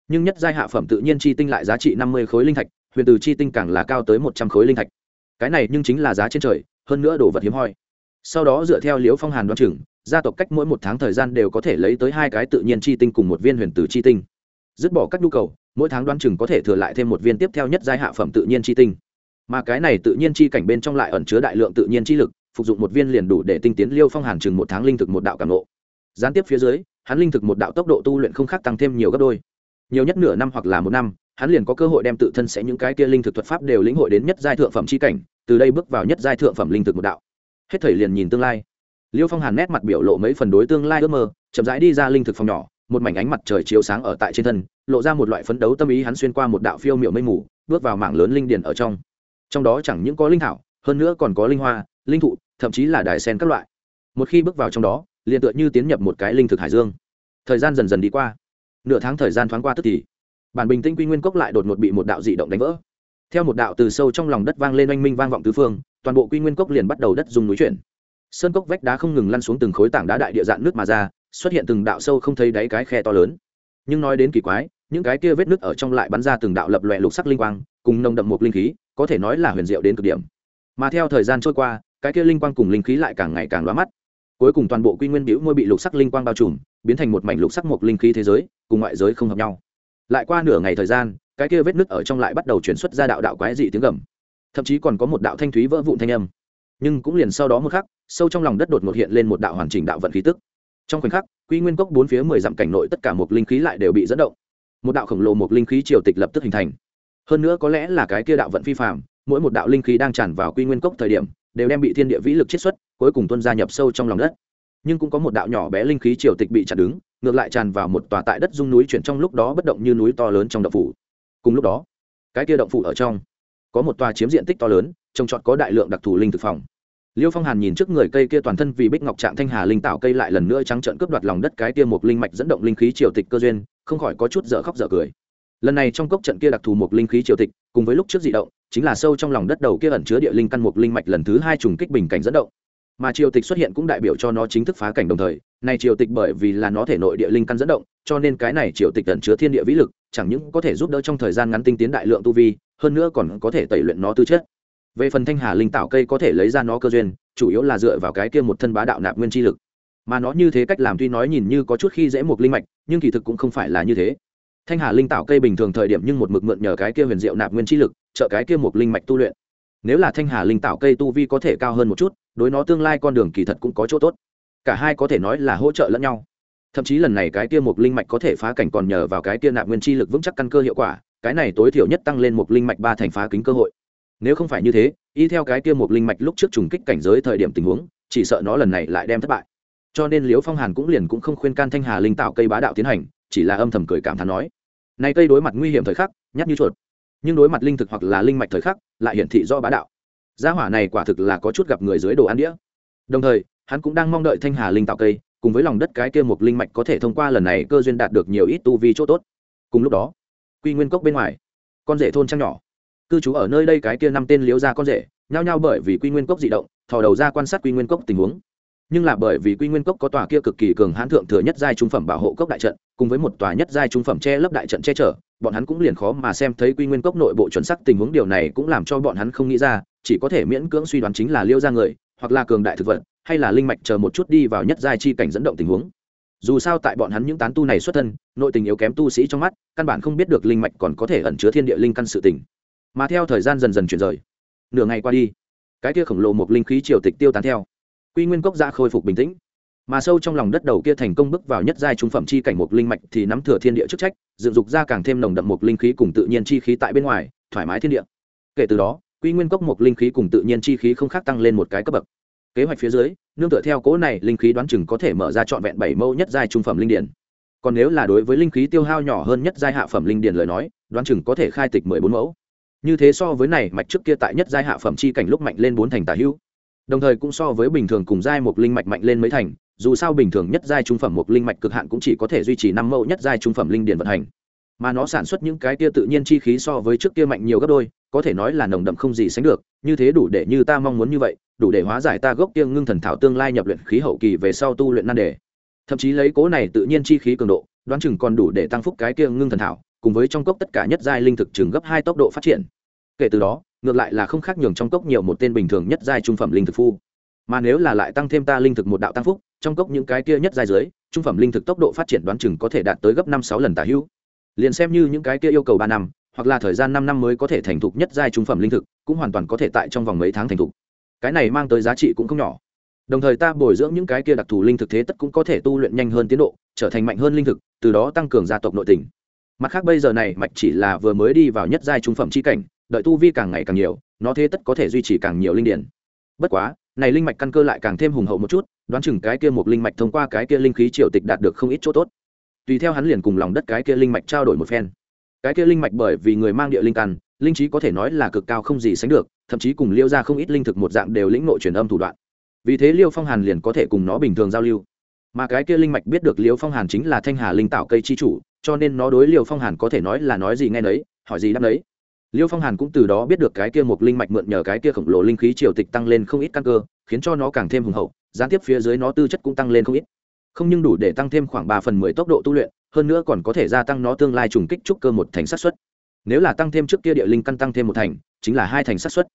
Nhưng nhất giai hạ phẩm tự nhiên chi tinh lại giá trị năm mươi khối linh thạch huyền từ chi tinh càng là cao tới một trăm khối linh thạch. Cái này nhưng chính là giá trên trời, hơn nữa đồ vật hiếm hoi. Sau đó dựa theo liễu phong hàn đoán chừng, gia tộc cách mỗi một tháng thời gian đều có thể lấy tới hai cái tự nhiên chi tinh cùng một viên huyền từ chi tinh. Dứt bỏ các nhu cầu, mỗi tháng đoán chừng có thể thừa lại thêm một viên tiếp theo nhất giai hạ phẩm tự nhiên chi tinh. Mà cái này tự nhiên chi cảnh bên trong lại ẩn chứa đại lượng tự nhiên chi lực, phục dụng một viên liền đủ để tinh tiến liêu phong hàn chừng một tháng linh thực một đạo cảm ngộ. Gián tiếp phía dưới, hắn linh thực một đạo tốc độ tu luyện không khác tăng thêm nhiều gấp đôi. Nhiều nhất nửa năm hoặc là một năm hắn liền có cơ hội đem tự thân sẽ những cái kia linh thực thuật pháp đều lĩnh hội đến nhất giai thượng phẩm chi cảnh, từ đây bước vào nhất giai thượng phẩm linh thực một đạo. Hết thời liền nhìn tương lai. Liêu phong hàn nét mặt biểu lộ mấy phần đối tương lai ước mơ, chậm rãi đi ra linh thực phòng nhỏ, một mảnh ánh mặt trời chiếu sáng ở tại trên thân, lộ ra một loại phấn đấu tâm ý hắn xuyên qua một đạo phiêu miệu mây mù, bước vào mảng lớn linh điền ở trong. Trong đó chẳng những có linh thảo, hơn nữa còn có linh hoa, linh thụ, thậm chí là đài sen các loại. Một khi bước vào trong đó, liền tựa như tiến nhập một cái linh thực hải dương. Thời gian dần dần đi qua. Nửa tháng thời gian thoáng qua tức thì bản bình tĩnh quy nguyên cốc lại đột ngột bị một đạo dị động đánh vỡ. Theo một đạo từ sâu trong lòng đất vang lên oanh minh vang vọng tứ phương, toàn bộ quy nguyên cốc liền bắt đầu đất dùng núi chuyển. Sơn cốc vách đá không ngừng lăn xuống từng khối tảng đá đại địa dạn nước mà ra, xuất hiện từng đạo sâu không thấy đáy cái khe to lớn. Nhưng nói đến kỳ quái, những cái kia vết nước ở trong lại bắn ra từng đạo lập lòe lục sắc linh quang, cùng nồng đậm một linh khí, có thể nói là huyền diệu đến cực điểm. Mà theo thời gian trôi qua, cái kia linh quang cùng linh khí lại càng ngày càng loa mắt. Cuối cùng toàn bộ quy nguyên biểu môi bị lục sắc linh quang bao trùm, biến thành một mảnh lục sắc một linh khí thế giới, cùng ngoại giới không hợp nhau lại qua nửa ngày thời gian, cái kia vết nứt ở trong lại bắt đầu chuyển xuất ra đạo đạo quái dị tiếng gầm. Thậm chí còn có một đạo thanh thúy vỡ vụn thanh âm. Nhưng cũng liền sau đó một khắc, sâu trong lòng đất đột ngột hiện lên một đạo hoàn chỉnh đạo vận khí tức. Trong khoảnh khắc, quy nguyên cốc bốn phía mười dặm cảnh nội tất cả một linh khí lại đều bị dẫn động. Một đạo khổng lồ một linh khí triều tịch lập tức hình thành. Hơn nữa có lẽ là cái kia đạo vận phi phạm mỗi một đạo linh khí đang tràn vào quy nguyên cốc thời điểm, đều đem bị thiên địa vĩ lực chiết xuất, cuối cùng tuân gia nhập sâu trong lòng đất. Nhưng cũng có một đạo nhỏ bé linh khí triều tịch bị chặn đứng ngược lại tràn vào một tòa tại đất dung núi chuyển trong lúc đó bất động như núi to lớn trong động phủ. Cùng lúc đó, cái kia động phủ ở trong, có một tòa chiếm diện tích to lớn, trồng trọt có đại lượng đặc thù linh thực phòng. Liêu phong hàn nhìn trước người cây kia toàn thân vì bích ngọc trạng thanh hà linh tạo cây lại lần nữa trắng trợn cướp đoạt lòng đất cái kia một linh mạch dẫn động linh khí triều tịch cơ duyên, không khỏi có chút dở khóc dở cười. Lần này trong cốc trận kia đặc thù một linh khí triều tịch, cùng với lúc trước dị động, chính là sâu trong lòng đất đầu kia ẩn chứa địa linh căn một linh mạch lần thứ hai trùng kích bình cảnh dẫn động mà triều tịch xuất hiện cũng đại biểu cho nó chính thức phá cảnh đồng thời, này triều tịch bởi vì là nó thể nội địa linh căn dẫn động, cho nên cái này triều tịch tận chứa thiên địa vĩ lực, chẳng những có thể giúp đỡ trong thời gian ngắn tinh tiến đại lượng tu vi, hơn nữa còn có thể tẩy luyện nó tư chất. Về phần thanh hà linh tạo cây có thể lấy ra nó cơ duyên, chủ yếu là dựa vào cái kia một thân bá đạo nạp nguyên chi lực. Mà nó như thế cách làm tuy nói nhìn như có chút khi dễ một linh mạch, nhưng kỳ thực cũng không phải là như thế. Thanh hà linh tạo cây bình thường thời điểm nhưng một mực mượn nhờ cái kia huyền diệu nạp nguyên chi lực, trợ cái kia một linh mạch tu luyện nếu là thanh hà linh tạo cây tu vi có thể cao hơn một chút, đối nó tương lai con đường kỳ thật cũng có chỗ tốt. Cả hai có thể nói là hỗ trợ lẫn nhau. Thậm chí lần này cái kia một linh mạch có thể phá cảnh còn nhờ vào cái kia nạp nguyên chi lực vững chắc căn cơ hiệu quả, cái này tối thiểu nhất tăng lên một linh mạch ba thành phá kính cơ hội. Nếu không phải như thế, y theo cái kia một linh mạch lúc trước trùng kích cảnh giới thời điểm tình huống, chỉ sợ nó lần này lại đem thất bại. Cho nên liễu phong hàn cũng liền cũng không khuyên can thanh hà linh tạo cây bá đạo tiến hành, chỉ là âm thầm cười cảm thán nói nay cây đối mặt nguy hiểm thời khắc, nhát như chuột nhưng đối mặt linh thực hoặc là linh mạch thời khắc, lại hiển thị do bá đạo. Gia hỏa này quả thực là có chút gặp người dưới đồ ăn đĩa. Đồng thời, hắn cũng đang mong đợi thanh hà linh tạo cây, cùng với lòng đất cái kia một linh mạch có thể thông qua lần này cơ duyên đạt được nhiều ít tu vi chỗ tốt. Cùng lúc đó, quy nguyên cốc bên ngoài, con rể thôn trang nhỏ. Cư trú ở nơi đây cái kia năm tên liếu ra con rể, nhao nhao bởi vì quy nguyên cốc dị động, thò đầu ra quan sát quy nguyên cốc tình huống. Nhưng là bởi vì quy nguyên cốc có tòa kia cực kỳ cường hãn thượng thừa nhất giai trung phẩm bảo hộ cốc đại trận, cùng với một tòa nhất giai trung phẩm che lấp đại trận che chở bọn hắn cũng liền khó mà xem thấy quy nguyên cốc nội bộ chuẩn sắc tình huống, điều này cũng làm cho bọn hắn không nghĩ ra, chỉ có thể miễn cưỡng suy đoán chính là liêu ra người, hoặc là cường đại thực vật, hay là linh mạch chờ một chút đi vào nhất giai chi cảnh dẫn động tình huống. Dù sao tại bọn hắn những tán tu này xuất thân, nội tình yếu kém tu sĩ trong mắt, căn bản không biết được linh mạch còn có thể ẩn chứa thiên địa linh căn sự tình. Mà theo thời gian dần dần chuyển rời, nửa ngày qua đi, cái kia khổng lồ một linh khí triều tịch tiêu tán theo. Quy nguyên cốc ra khôi phục bình tĩnh mà sâu trong lòng đất đầu kia thành công bước vào nhất giai trung phẩm chi cảnh một linh mạch thì nắm thừa thiên địa chức trách, dựng dục ra càng thêm nồng đậm một linh khí cùng tự nhiên chi khí tại bên ngoài, thoải mái thiên địa. Kể từ đó, quy nguyên cốc một linh khí cùng tự nhiên chi khí không khác tăng lên một cái cấp bậc. Kế hoạch phía dưới, nương tựa theo cố này, linh khí đoán chừng có thể mở ra trọn vẹn bảy mẫu nhất giai trung phẩm linh điển. Còn nếu là đối với linh khí tiêu hao nhỏ hơn nhất giai hạ phẩm linh điển lời nói, đoán chừng có thể khai tịch mười bốn mẫu. Như thế so với này, mạch trước kia tại nhất giai hạ phẩm chi cảnh lúc mạnh lên bốn thành tả hữu. Đồng thời cũng so với bình thường cùng giai một linh mạch mạnh lên mấy thành dù sao bình thường nhất giai trung phẩm một linh mạch cực hạn cũng chỉ có thể duy trì năm mẫu nhất giai trung phẩm linh điển vận hành. Mà nó sản xuất những cái kia tự nhiên chi khí so với trước kia mạnh nhiều gấp đôi, có thể nói là nồng đậm không gì sánh được, như thế đủ để như ta mong muốn như vậy, đủ để hóa giải ta gốc kia ngưng thần thảo tương lai nhập luyện khí hậu kỳ về sau tu luyện nan đề. Thậm chí lấy cố này tự nhiên chi khí cường độ, đoán chừng còn đủ để tăng phúc cái kia ngưng thần thảo, cùng với trong cốc tất cả nhất giai linh thực chừng gấp hai tốc độ phát triển. Kể từ đó, ngược lại là không khác nhường trong cốc nhiều một tên bình thường nhất giai trung phẩm linh thực phu. Mà nếu là lại tăng thêm ta linh thực một đạo tăng phúc trong cốc những cái kia nhất giai dưới, trung phẩm linh thực tốc độ phát triển đoán chừng có thể đạt tới gấp năm sáu lần tả hữu. Liền xem như những cái kia yêu cầu ba năm, hoặc là thời gian năm năm mới có thể thành thục nhất giai trung phẩm linh thực, cũng hoàn toàn có thể tại trong vòng mấy tháng thành thục. Cái này mang tới giá trị cũng không nhỏ. Đồng thời ta bồi dưỡng những cái kia đặc thù linh thực thế tất cũng có thể tu luyện nhanh hơn tiến độ, trở thành mạnh hơn linh thực, từ đó tăng cường gia tộc nội tình. Mặt khác bây giờ này, mạch chỉ là vừa mới đi vào nhất giai trung phẩm c h i cảnh, đợi tu vi càng ngày càng nhiều, nó thế tất có thể duy trì càng nhiều linh điển. Bất quá, này linh mạch căn cơ lại càng thêm hùng hậu một chút đoán chừng cái kia một linh mạch thông qua cái kia linh khí triều tịch đạt được không ít chỗ tốt. Tùy theo hắn liền cùng lòng đất cái kia linh mạch trao đổi một phen. Cái kia linh mạch bởi vì người mang địa linh căn, linh trí có thể nói là cực cao không gì sánh được, thậm chí cùng liêu ra không ít linh thực một dạng đều lĩnh nội truyền âm thủ đoạn. Vì thế liêu phong hàn liền có thể cùng nó bình thường giao lưu. Mà cái kia linh mạch biết được liêu phong hàn chính là thanh hà linh tạo cây chi chủ, cho nên nó đối liêu phong hàn có thể nói là nói gì nghe nấy, hỏi gì đáp đấy liêu phong hàn cũng từ đó biết được cái kia một linh mạch mượn nhờ cái kia khổng lồ linh khí triều tịch tăng lên không ít căn cơ, khiến cho nó càng thêm hùng hậu gián tiếp phía dưới nó tư chất cũng tăng lên không ít. Không nhưng đủ để tăng thêm khoảng ba phần mười tốc độ tu luyện, hơn nữa còn có thể gia tăng nó tương lai trùng kích trúc cơ một thành sát xuất nếu là tăng thêm trước kia địa linh căn tăng thêm một thành, chính là hai thành sát xuất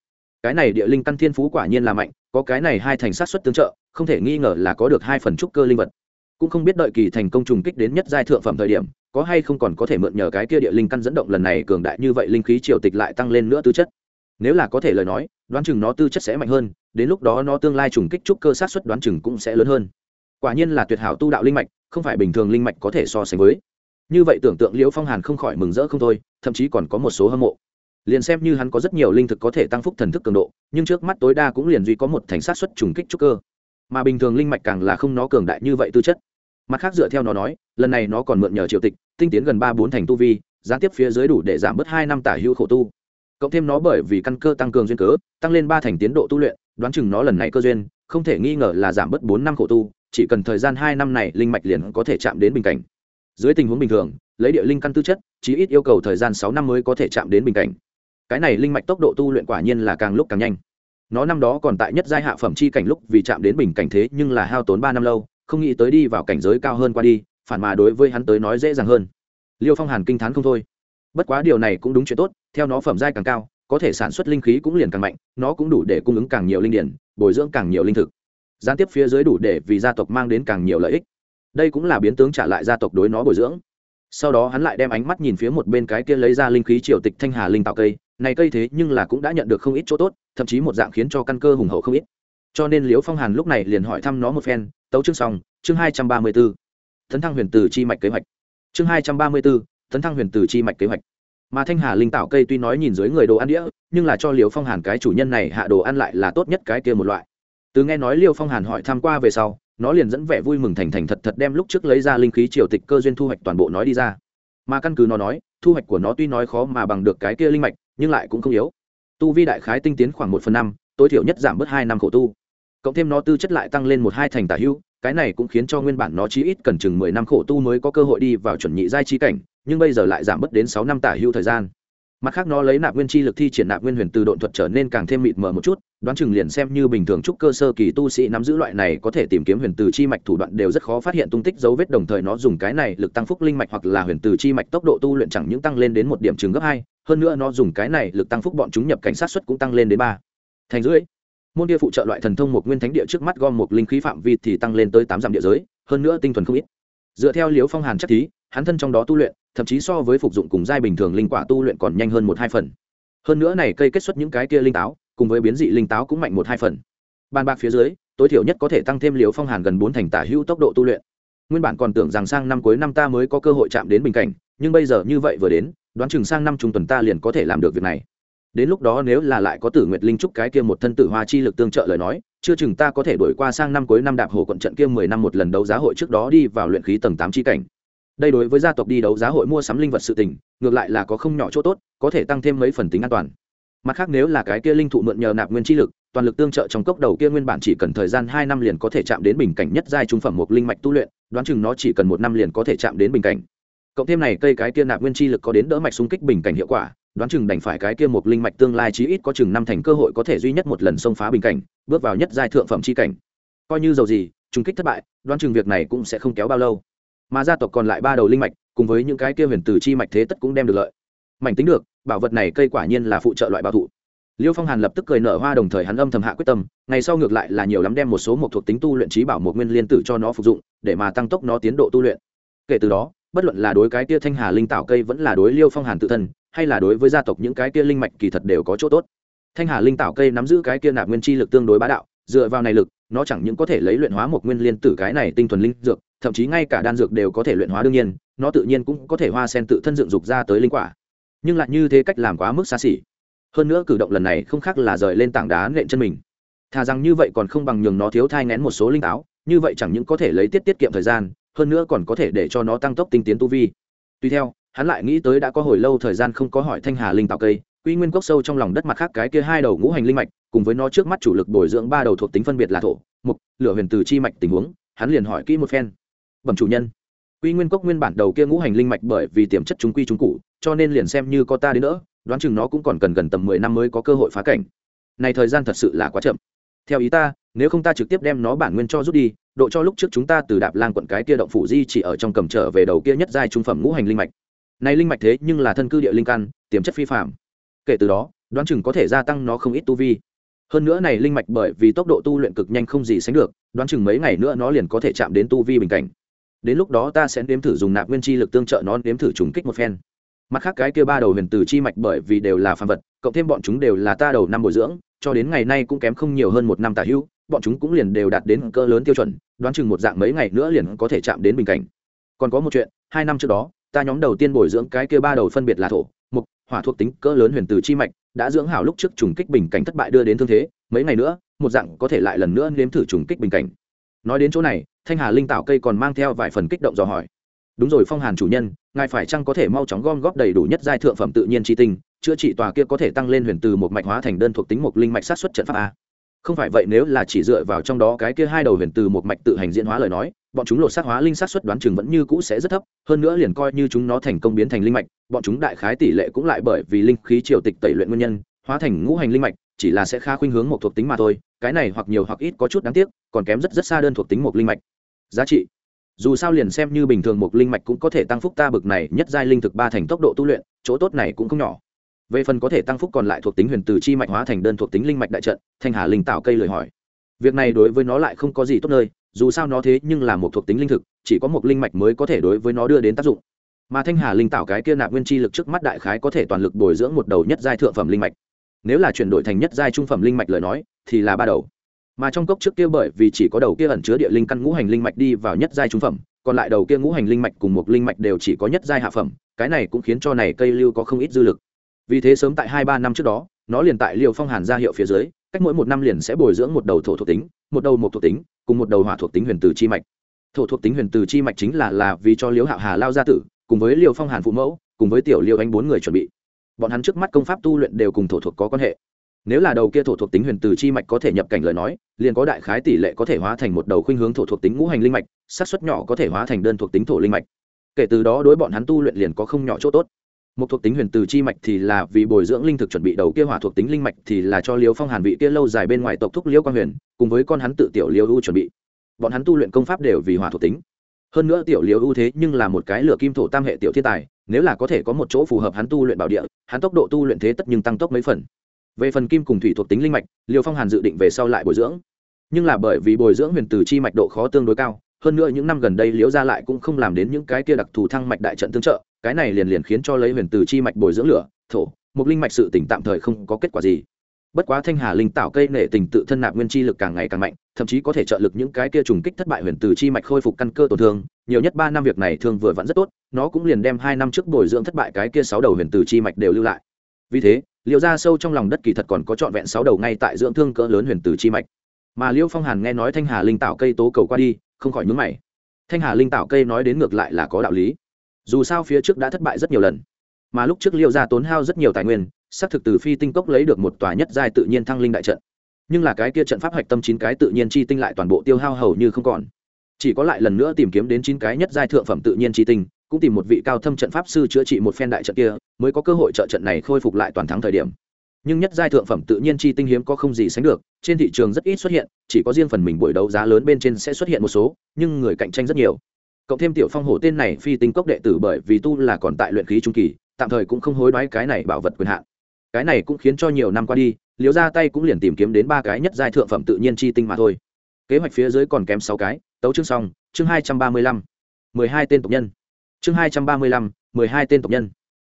cái này địa linh căn thiên phú quả nhiên là mạnh, có cái này hai thành sát xuất tương trợ, không thể nghi ngờ là có được hai phần trúc cơ linh vật. Cũng không biết đợi kỳ thành công trùng kích đến nhất giai thượng phẩm thời điểm, có hay không còn có thể mượn nhờ cái kia địa linh căn dẫn động lần này cường đại như vậy linh khí triều tịch lại tăng lên nữa tư chất. Nếu là có thể lời nói, đoán chừng nó tư chất sẽ mạnh hơn đến lúc đó nó tương lai trùng kích trúc cơ sát xuất đoán chừng cũng sẽ lớn hơn. Quả nhiên là tuyệt hảo tu đạo linh mạch, không phải bình thường linh mạch có thể so sánh với. Như vậy tưởng tượng liễu phong hàn không khỏi mừng rỡ không thôi, thậm chí còn có một số hâm mộ. Liền xem như hắn có rất nhiều linh thực có thể tăng phúc thần thức cường độ, nhưng trước mắt tối đa cũng liền duy có một thành sát xuất trùng kích trúc cơ. Mà bình thường linh mạch càng là không nó cường đại như vậy tư chất. Mặt khác dựa theo nó nói, lần này nó còn mượn nhờ triệu tịch, tinh tiến gần ba bốn thành tu vi, gián tiếp phía dưới đủ để giảm bớt hai năm tả hữu khổ tu. Cộng thêm nó bởi vì căn cơ tăng cường duyên cớ, tăng lên ba thành tiến độ tu luyện đoán chừng nó lần này cơ duyên, không thể nghi ngờ là giảm bớt bốn năm khổ tu, chỉ cần thời gian hai năm này linh mạch liền có thể chạm đến bình cảnh. Dưới tình huống bình thường, lấy địa linh căn tư chất, chí ít yêu cầu thời gian sáu năm mới có thể chạm đến bình cảnh. Cái này linh mạch tốc độ tu luyện quả nhiên là càng lúc càng nhanh. Nó năm đó còn tại nhất giai hạ phẩm chi cảnh lúc vì chạm đến bình cảnh thế nhưng là hao tốn ba năm lâu, không nghĩ tới đi vào cảnh giới cao hơn qua đi, phản mà đối với hắn tới nói dễ dàng hơn. Liêu phong hàn kinh t h á n không thôi. Bất quá điều này cũng đúng chuyện tốt, theo nó phẩm giai càng cao có thể sản xuất linh khí cũng liền càng mạnh, nó cũng đủ để cung ứng càng nhiều linh điển, bồi dưỡng càng nhiều linh thực. Gián tiếp phía dưới đủ để vì gia tộc mang đến càng nhiều lợi ích. Đây cũng là biến tướng trả lại gia tộc đối nó bồi dưỡng. Sau đó hắn lại đem ánh mắt nhìn phía một bên cái kia lấy ra linh khí triều tịch thanh hà linh tạo cây, này cây thế nhưng là cũng đã nhận được không ít chỗ tốt, thậm chí một dạng khiến cho căn cơ hùng hậu không ít. Cho nên liễu phong hàn lúc này liền hỏi thăm nó một phen, tấu chương xong, chương hai trăm ba mươi b ố thăng huyền tử chi mạch kế hoạch. Chương hai trăm ba mươi b ố thăng huyền tử chi mạch kế hoạch mà thanh hà linh tạo cây tuy nói nhìn dưới người đồ ăn đĩa, nhưng là cho liều phong hàn cái chủ nhân này hạ đồ ăn lại là tốt nhất cái kia một loại. Từ nghe nói liêu phong hàn hỏi tham q u a về sau, nó liền dẫn vẻ vui mừng thành thành thật thật đem lúc trước lấy ra linh khí triều tịch cơ duyên thu hoạch toàn bộ nói đi ra. Mà căn cứ nó nói, thu hoạch của nó tuy nói khó mà bằng được cái kia linh mạch, nhưng lại cũng không yếu. Tu vi đại khái tinh tiến khoảng một phần năm, tối thiểu nhất giảm bớt hai năm khổ tu. Cộng thêm nó tư chất lại tăng lên một hai thành tả hưu cái này cũng khiến cho nguyên bản nó chí ít cần chừng mười năm khổ tu mới có cơ hội đi vào chuẩn nhị giai chi cảnh nhưng bây giờ lại giảm bớt đến sáu năm tả hưu thời gian. Mặt khác nó lấy nạp nguyên chi lực thi triển nạp nguyên huyền từ độn thuật trở nên càng thêm mịt mờ một chút, đoán chừng liền xem như bình thường trúc cơ sơ kỳ tu sĩ nắm giữ loại này có thể tìm kiếm huyền từ chi mạch thủ đoạn đều rất khó phát hiện tung tích dấu vết, đồng thời nó dùng cái này lực tăng phúc linh mạch hoặc là huyền từ chi mạch tốc độ tu luyện chẳng những tăng lên đến một điểm chừng gấp hai, hơn nữa nó dùng cái này lực tăng phúc bọn chúng nhập cảnh sát xuất cũng tăng lên đến ba. Thành rưỡi, môn địa phụ trợ loại thần thông một nguyên thánh địa trước mắt gom một linh khí phạm vi thì tăng lên tới tám dặm địa giới, hơn nữa tinh thuần không ít. Dựa theo liếu phong hàn chắc thí, hắn thân trong đó tu luyện thậm chí so với phục dụng cùng giai bình thường linh quả tu luyện còn nhanh hơn một hai phần. Hơn nữa này cây kết xuất những cái kia linh táo, cùng với biến dị linh táo cũng mạnh một hai phần. Bàn bạc phía dưới, tối thiểu nhất có thể tăng thêm liều phong hàn gần bốn thành tả hữu tốc độ tu luyện. Nguyên bản còn tưởng rằng sang năm cuối năm ta mới có cơ hội chạm đến bình cảnh, nhưng bây giờ như vậy vừa đến, đoán chừng sang năm trung tuần ta liền có thể làm được việc này. Đến lúc đó nếu là lại có tử nguyệt linh trúc cái kia một thân tử hoa chi lực tương trợ lời nói, chưa chừng ta có thể đổi qua sang năm cuối năm đạp hồ quận trận kia mười năm một lần đấu giá hội trước đó đi vào luyện khí tầng tám chi cảnh đây đối với gia tộc đi đấu giá hội mua sắm linh vật sự tình, ngược lại là có không nhỏ chỗ tốt, có thể tăng thêm mấy phần tính an toàn. Mặt khác nếu là cái kia linh thụ mượn nhờ nạp nguyên chi lực, toàn lực tương trợ trong cốc đầu kia nguyên bản chỉ cần thời gian hai năm liền có thể chạm đến bình cảnh nhất giai trung phẩm một linh mạch tu luyện, đoán chừng nó chỉ cần một năm liền có thể chạm đến bình cảnh. Cộng thêm này cây cái kia nạp nguyên chi lực có đến đỡ mạch xung kích bình cảnh hiệu quả, đoán chừng đành phải cái kia một linh mạch tương lai chí ít có chừng năm thành cơ hội có thể duy nhất một lần xông phá bình cảnh, bước vào nhất giai thượng phẩm chi cảnh. Coi như dầu gì trung kích thất bại, đoán chừng việc này cũng sẽ không kéo bao lâu mà gia tộc còn lại ba đầu linh mạch, cùng với những cái kia huyền từ chi mạch thế tất cũng đem được lợi. Mảnh tính được, bảo vật này cây quả nhiên là phụ trợ loại bảo thụ. Liêu phong hàn lập tức cười nở hoa đồng thời hắn âm thầm hạ quyết tâm, ngày sau ngược lại là nhiều lắm đem một số một thuộc tính tu luyện trí bảo một nguyên liên tử cho nó phục dụng, để mà tăng tốc nó tiến độ tu luyện. Kể từ đó, bất luận là đối cái kia thanh hà linh tạo cây vẫn là đối liêu phong hàn tự thân, hay là đối với gia tộc những cái kia linh mạch kỳ thật đều có chỗ tốt. Thanh hà linh tạo cây nắm giữ cái kia nạp nguyên chi lực tương đối bá đạo dựa vào này lực, nó chẳng những có thể lấy luyện hóa một nguyên liên tử cái này tinh thuần linh dược, thậm chí ngay cả đan dược đều có thể luyện hóa đương nhiên, nó tự nhiên cũng có thể hoa sen tự thân dựng dục ra tới linh quả. Nhưng lại như thế cách làm quá mức xa xỉ. Hơn nữa cử động lần này không khác là rời lên tảng đá nện chân mình. Thà rằng như vậy còn không bằng nhường nó thiếu thai ngén một số linh táo như vậy chẳng những có thể lấy tiết tiết kiệm thời gian, hơn nữa còn có thể để cho nó tăng tốc tinh tiến tu vi. Tuy theo, hắn lại nghĩ tới đã có hồi lâu thời gian không có hỏi thanh hà linh tạo cây quy nguyên cốc sâu trong lòng đất mặt khác cái kia hai đầu ngũ hành linh mạch, cùng với nó trước mắt chủ lực bồi dưỡng ba đầu thuộc tính phân biệt là thổ, mục, lửa huyền từ chi mạch tình huống, hắn liền hỏi kỹ một phen. Bẩm chủ nhân. Quy nguyên cốc nguyên bản đầu kia ngũ hành linh mạch bởi vì tiềm chất chúng quy chúng cụ, cho nên liền xem như có ta đến nữa đoán chừng nó cũng còn cần gần tầm mười năm mới có cơ hội phá cảnh. Này thời gian thật sự là quá chậm. Theo ý ta, nếu không ta trực tiếp đem nó bản nguyên cho rút đi, độ cho lúc trước chúng ta từ đạp lang quận cái kia động phủ di chỉ ở trong cầm trở về đầu kia nhất giai trung phẩm ngũ hành linh mạch. Này linh mạch thế nhưng là thân cư địa linh căn, tiềm chất phi phạm kể từ đó, đoán chừng có thể gia tăng nó không ít tu vi. Hơn nữa này linh mạch bởi vì tốc độ tu luyện cực nhanh không gì sánh được, đoán chừng mấy ngày nữa nó liền có thể chạm đến tu vi bình cảnh. Đến lúc đó ta sẽ nếm thử dùng nạp nguyên chi lực tương trợ nó nếm thử trùng kích một phen. Mặt khác cái kia ba đầu huyền tử chi mạch bởi vì đều là phàm vật, cộng thêm bọn chúng đều là ta đầu năm bồi dưỡng, cho đến ngày nay cũng kém không nhiều hơn một năm tả hữu, bọn chúng cũng liền đều đạt đến cỡ lớn tiêu chuẩn, đoán chừng một dạng mấy ngày nữa liền có thể chạm đến bình cảnh. Còn có một chuyện, hai năm trước đó, ta nhóm đầu tiên bồi dưỡng cái kia ba đầu phân biệt là thổ hỏa thuộc tính cỡ lớn huyền từ chi mạch, đã dưỡng hảo lúc trước trùng kích bình cảnh thất bại đưa đến thương thế, mấy ngày nữa, một dạng có thể lại lần nữa nếm thử trùng kích bình cảnh. Nói đến chỗ này, thanh hà linh tạo cây còn mang theo vài phần kích động dò hỏi. Đúng rồi phong hàn chủ nhân, ngài phải chăng có thể mau chóng gom góp đầy đủ nhất giai thượng phẩm tự nhiên tri tinh, chữa trị tòa kia có thể tăng lên huyền từ một mạch hóa thành đơn thuộc tính một linh mạch sát xuất trận pháp a? Không phải vậy, nếu là chỉ dựa vào trong đó cái kia hai đầu huyền từ một mạch tự hành diễn hóa lời nói bọn chúng lột xác hóa linh sát xuất đoán chừng vẫn như cũ sẽ rất thấp, hơn nữa liền coi như chúng nó thành công biến thành linh mạch, bọn chúng đại khái tỷ lệ cũng lại bởi vì linh khí triều tịch tẩy luyện nguyên nhân, hóa thành ngũ hành linh mạch, chỉ là sẽ khá khuynh hướng một thuộc tính mà thôi, cái này hoặc nhiều hoặc ít có chút đáng tiếc, còn kém rất rất xa đơn thuộc tính một linh mạch. Giá trị. Dù sao liền xem như bình thường một linh mạch cũng có thể tăng phúc ta bực này, nhất giai linh thực ba thành tốc độ tu luyện, chỗ tốt này cũng không nhỏ. Về phần có thể tăng phúc còn lại thuộc tính huyền từ chi mạch hóa thành đơn thuộc tính linh mạch đại trận, thanh hà linh tạo cây lời hỏi. Việc này đối với nó lại không có gì tốt nơi dù sao nó thế nhưng là một thuộc tính linh thực, chỉ có một linh mạch mới có thể đối với nó đưa đến tác dụng. Mà thanh hà linh tạo cái kia nạp nguyên chi lực trước mắt đại khái có thể toàn lực bồi dưỡng một đầu nhất giai thượng phẩm linh mạch. Nếu là chuyển đổi thành nhất giai trung phẩm linh mạch lời nói, thì là ba đầu. Mà trong cốc trước kia bởi vì chỉ có đầu kia ẩn chứa địa linh căn ngũ hành linh mạch đi vào nhất giai trung phẩm, còn lại đầu kia ngũ hành linh mạch cùng một linh mạch đều chỉ có nhất giai hạ phẩm, cái này cũng khiến cho này cây lưu có không ít dư lực. Vì thế sớm tại hai ba năm trước đó, nó liền tại liều phong hàn ra hiệu phía dưới cách mỗi một năm liền sẽ bồi dưỡng một đầu thổ thuộc tính, một đầu một thuộc tính, cùng một đầu hỏa thuộc tính huyền từ chi mạch. Thổ thuộc tính huyền từ chi mạch chính là là vì cho liễu hạo hà lao gia tử, cùng với liều phong hàn phụ mẫu, cùng với tiểu liêu anh bốn người chuẩn bị. Bọn hắn trước mắt công pháp tu luyện đều cùng thổ thuộc có quan hệ. Nếu là đầu kia thổ thuộc tính huyền từ chi mạch có thể nhập cảnh lời nói, liền có đại khái tỷ lệ có thể hóa thành một đầu khuynh hướng thổ thuộc tính ngũ hành linh mạch sát xuất nhỏ có thể hóa thành đơn thuộc tính thổ linh mạch. Kể từ đó đối bọn hắn tu luyện liền có không nhỏ chỗ tốt một thuộc tính huyền từ chi mạch thì là vì bồi dưỡng linh thực chuẩn bị đầu kia hỏa thuộc tính linh mạch thì là cho liêu phong hàn vị kia lâu dài bên ngoài tộc thúc liêu quang huyền, cùng với con hắn tự tiểu liêu u chuẩn bị. Bọn hắn tu luyện công pháp đều vì hỏa thuộc tính. Hơn nữa tiểu liêu u thế nhưng là một cái lửa kim thổ tam hệ tiểu thiên tài, nếu là có thể có một chỗ phù hợp hắn tu luyện bảo địa, hắn tốc độ tu luyện thế tất nhưng tăng tốc mấy phần. Về phần kim cùng thủy thuộc tính linh mạch, liêu phong hàn dự định về sau lại bồi dưỡng. Nhưng là bởi vì bồi dưỡng huyền từ chi mạch độ khó tương đối cao, hơn nữa những năm gần đây liễu gia lại cũng không làm đến những cái kia đặc thù thăng mạch đại trận tương trợ cái này liền liền khiến cho lấy huyền từ chi mạch bồi dưỡng lửa, thổ một linh mạch sự tỉnh tạm thời không có kết quả gì. Bất quá thanh hà linh tạo cây nể tình tự thân nạp nguyên chi lực càng ngày càng mạnh, thậm chí có thể trợ lực những cái kia trùng kích thất bại huyền từ chi mạch khôi phục căn cơ tổn thương, nhiều nhất ba năm việc này thường vừa vẫn rất tốt, nó cũng liền đem hai năm trước bồi dưỡng thất bại cái kia sáu đầu huyền từ chi mạch đều lưu lại. Vì thế liệu ra sâu trong lòng đất kỳ thật còn có trọn vẹn sáu đầu ngay tại dưỡng thương cỡ lớn huyền từ chi mạch. Mà liêu phong hàn nghe nói thanh hà linh tạo cây tố cầu qua đi, không khỏi nhúng mày. Thanh hà linh tạo cây nói đến ngược lại là có đạo lý dù sao phía trước đã thất bại rất nhiều lần. Mà lúc trước liêu ra tốn hao rất nhiều tài nguyên, xác thực từ phi tinh cốc lấy được một tòa nhất giai tự nhiên thăng linh đại trận. Nhưng là cái kia trận pháp hạch tâm chín cái tự nhiên chi tinh lại toàn bộ tiêu hao hầu như không còn. Chỉ có lại lần nữa tìm kiếm đến chín cái nhất giai thượng phẩm tự nhiên chi tinh, cũng tìm một vị cao thâm trận pháp sư chữa trị một phen đại trận kia, mới có cơ hội trợ trận này khôi phục lại toàn thắng thời điểm. Nhưng nhất giai thượng phẩm tự nhiên chi tinh hiếm có không gì sánh được, trên thị trường rất ít xuất hiện, chỉ có riêng phần mình buổi đấu giá lớn bên trên sẽ xuất hiện một số, nhưng người cạnh tranh rất nhiều cộng thêm tiểu phong hổ tên này phi tinh cốc đệ tử bởi vì tu là còn tại luyện khí trung kỳ, tạm thời cũng không hối đoái cái này bảo vật quyền hạn. Cái này cũng khiến cho nhiều năm qua đi liếu ra tay cũng liền tìm kiếm đến ba cái nhất giai thượng phẩm tự nhiên chi tinh mà thôi. Kế hoạch phía dưới còn kém sáu cái, tấu chương xong, chương hai trăm ba mươi lăm, mười hai tên tộc nhân. Chương hai trăm ba mươi lăm, mười hai tên tộc nhân.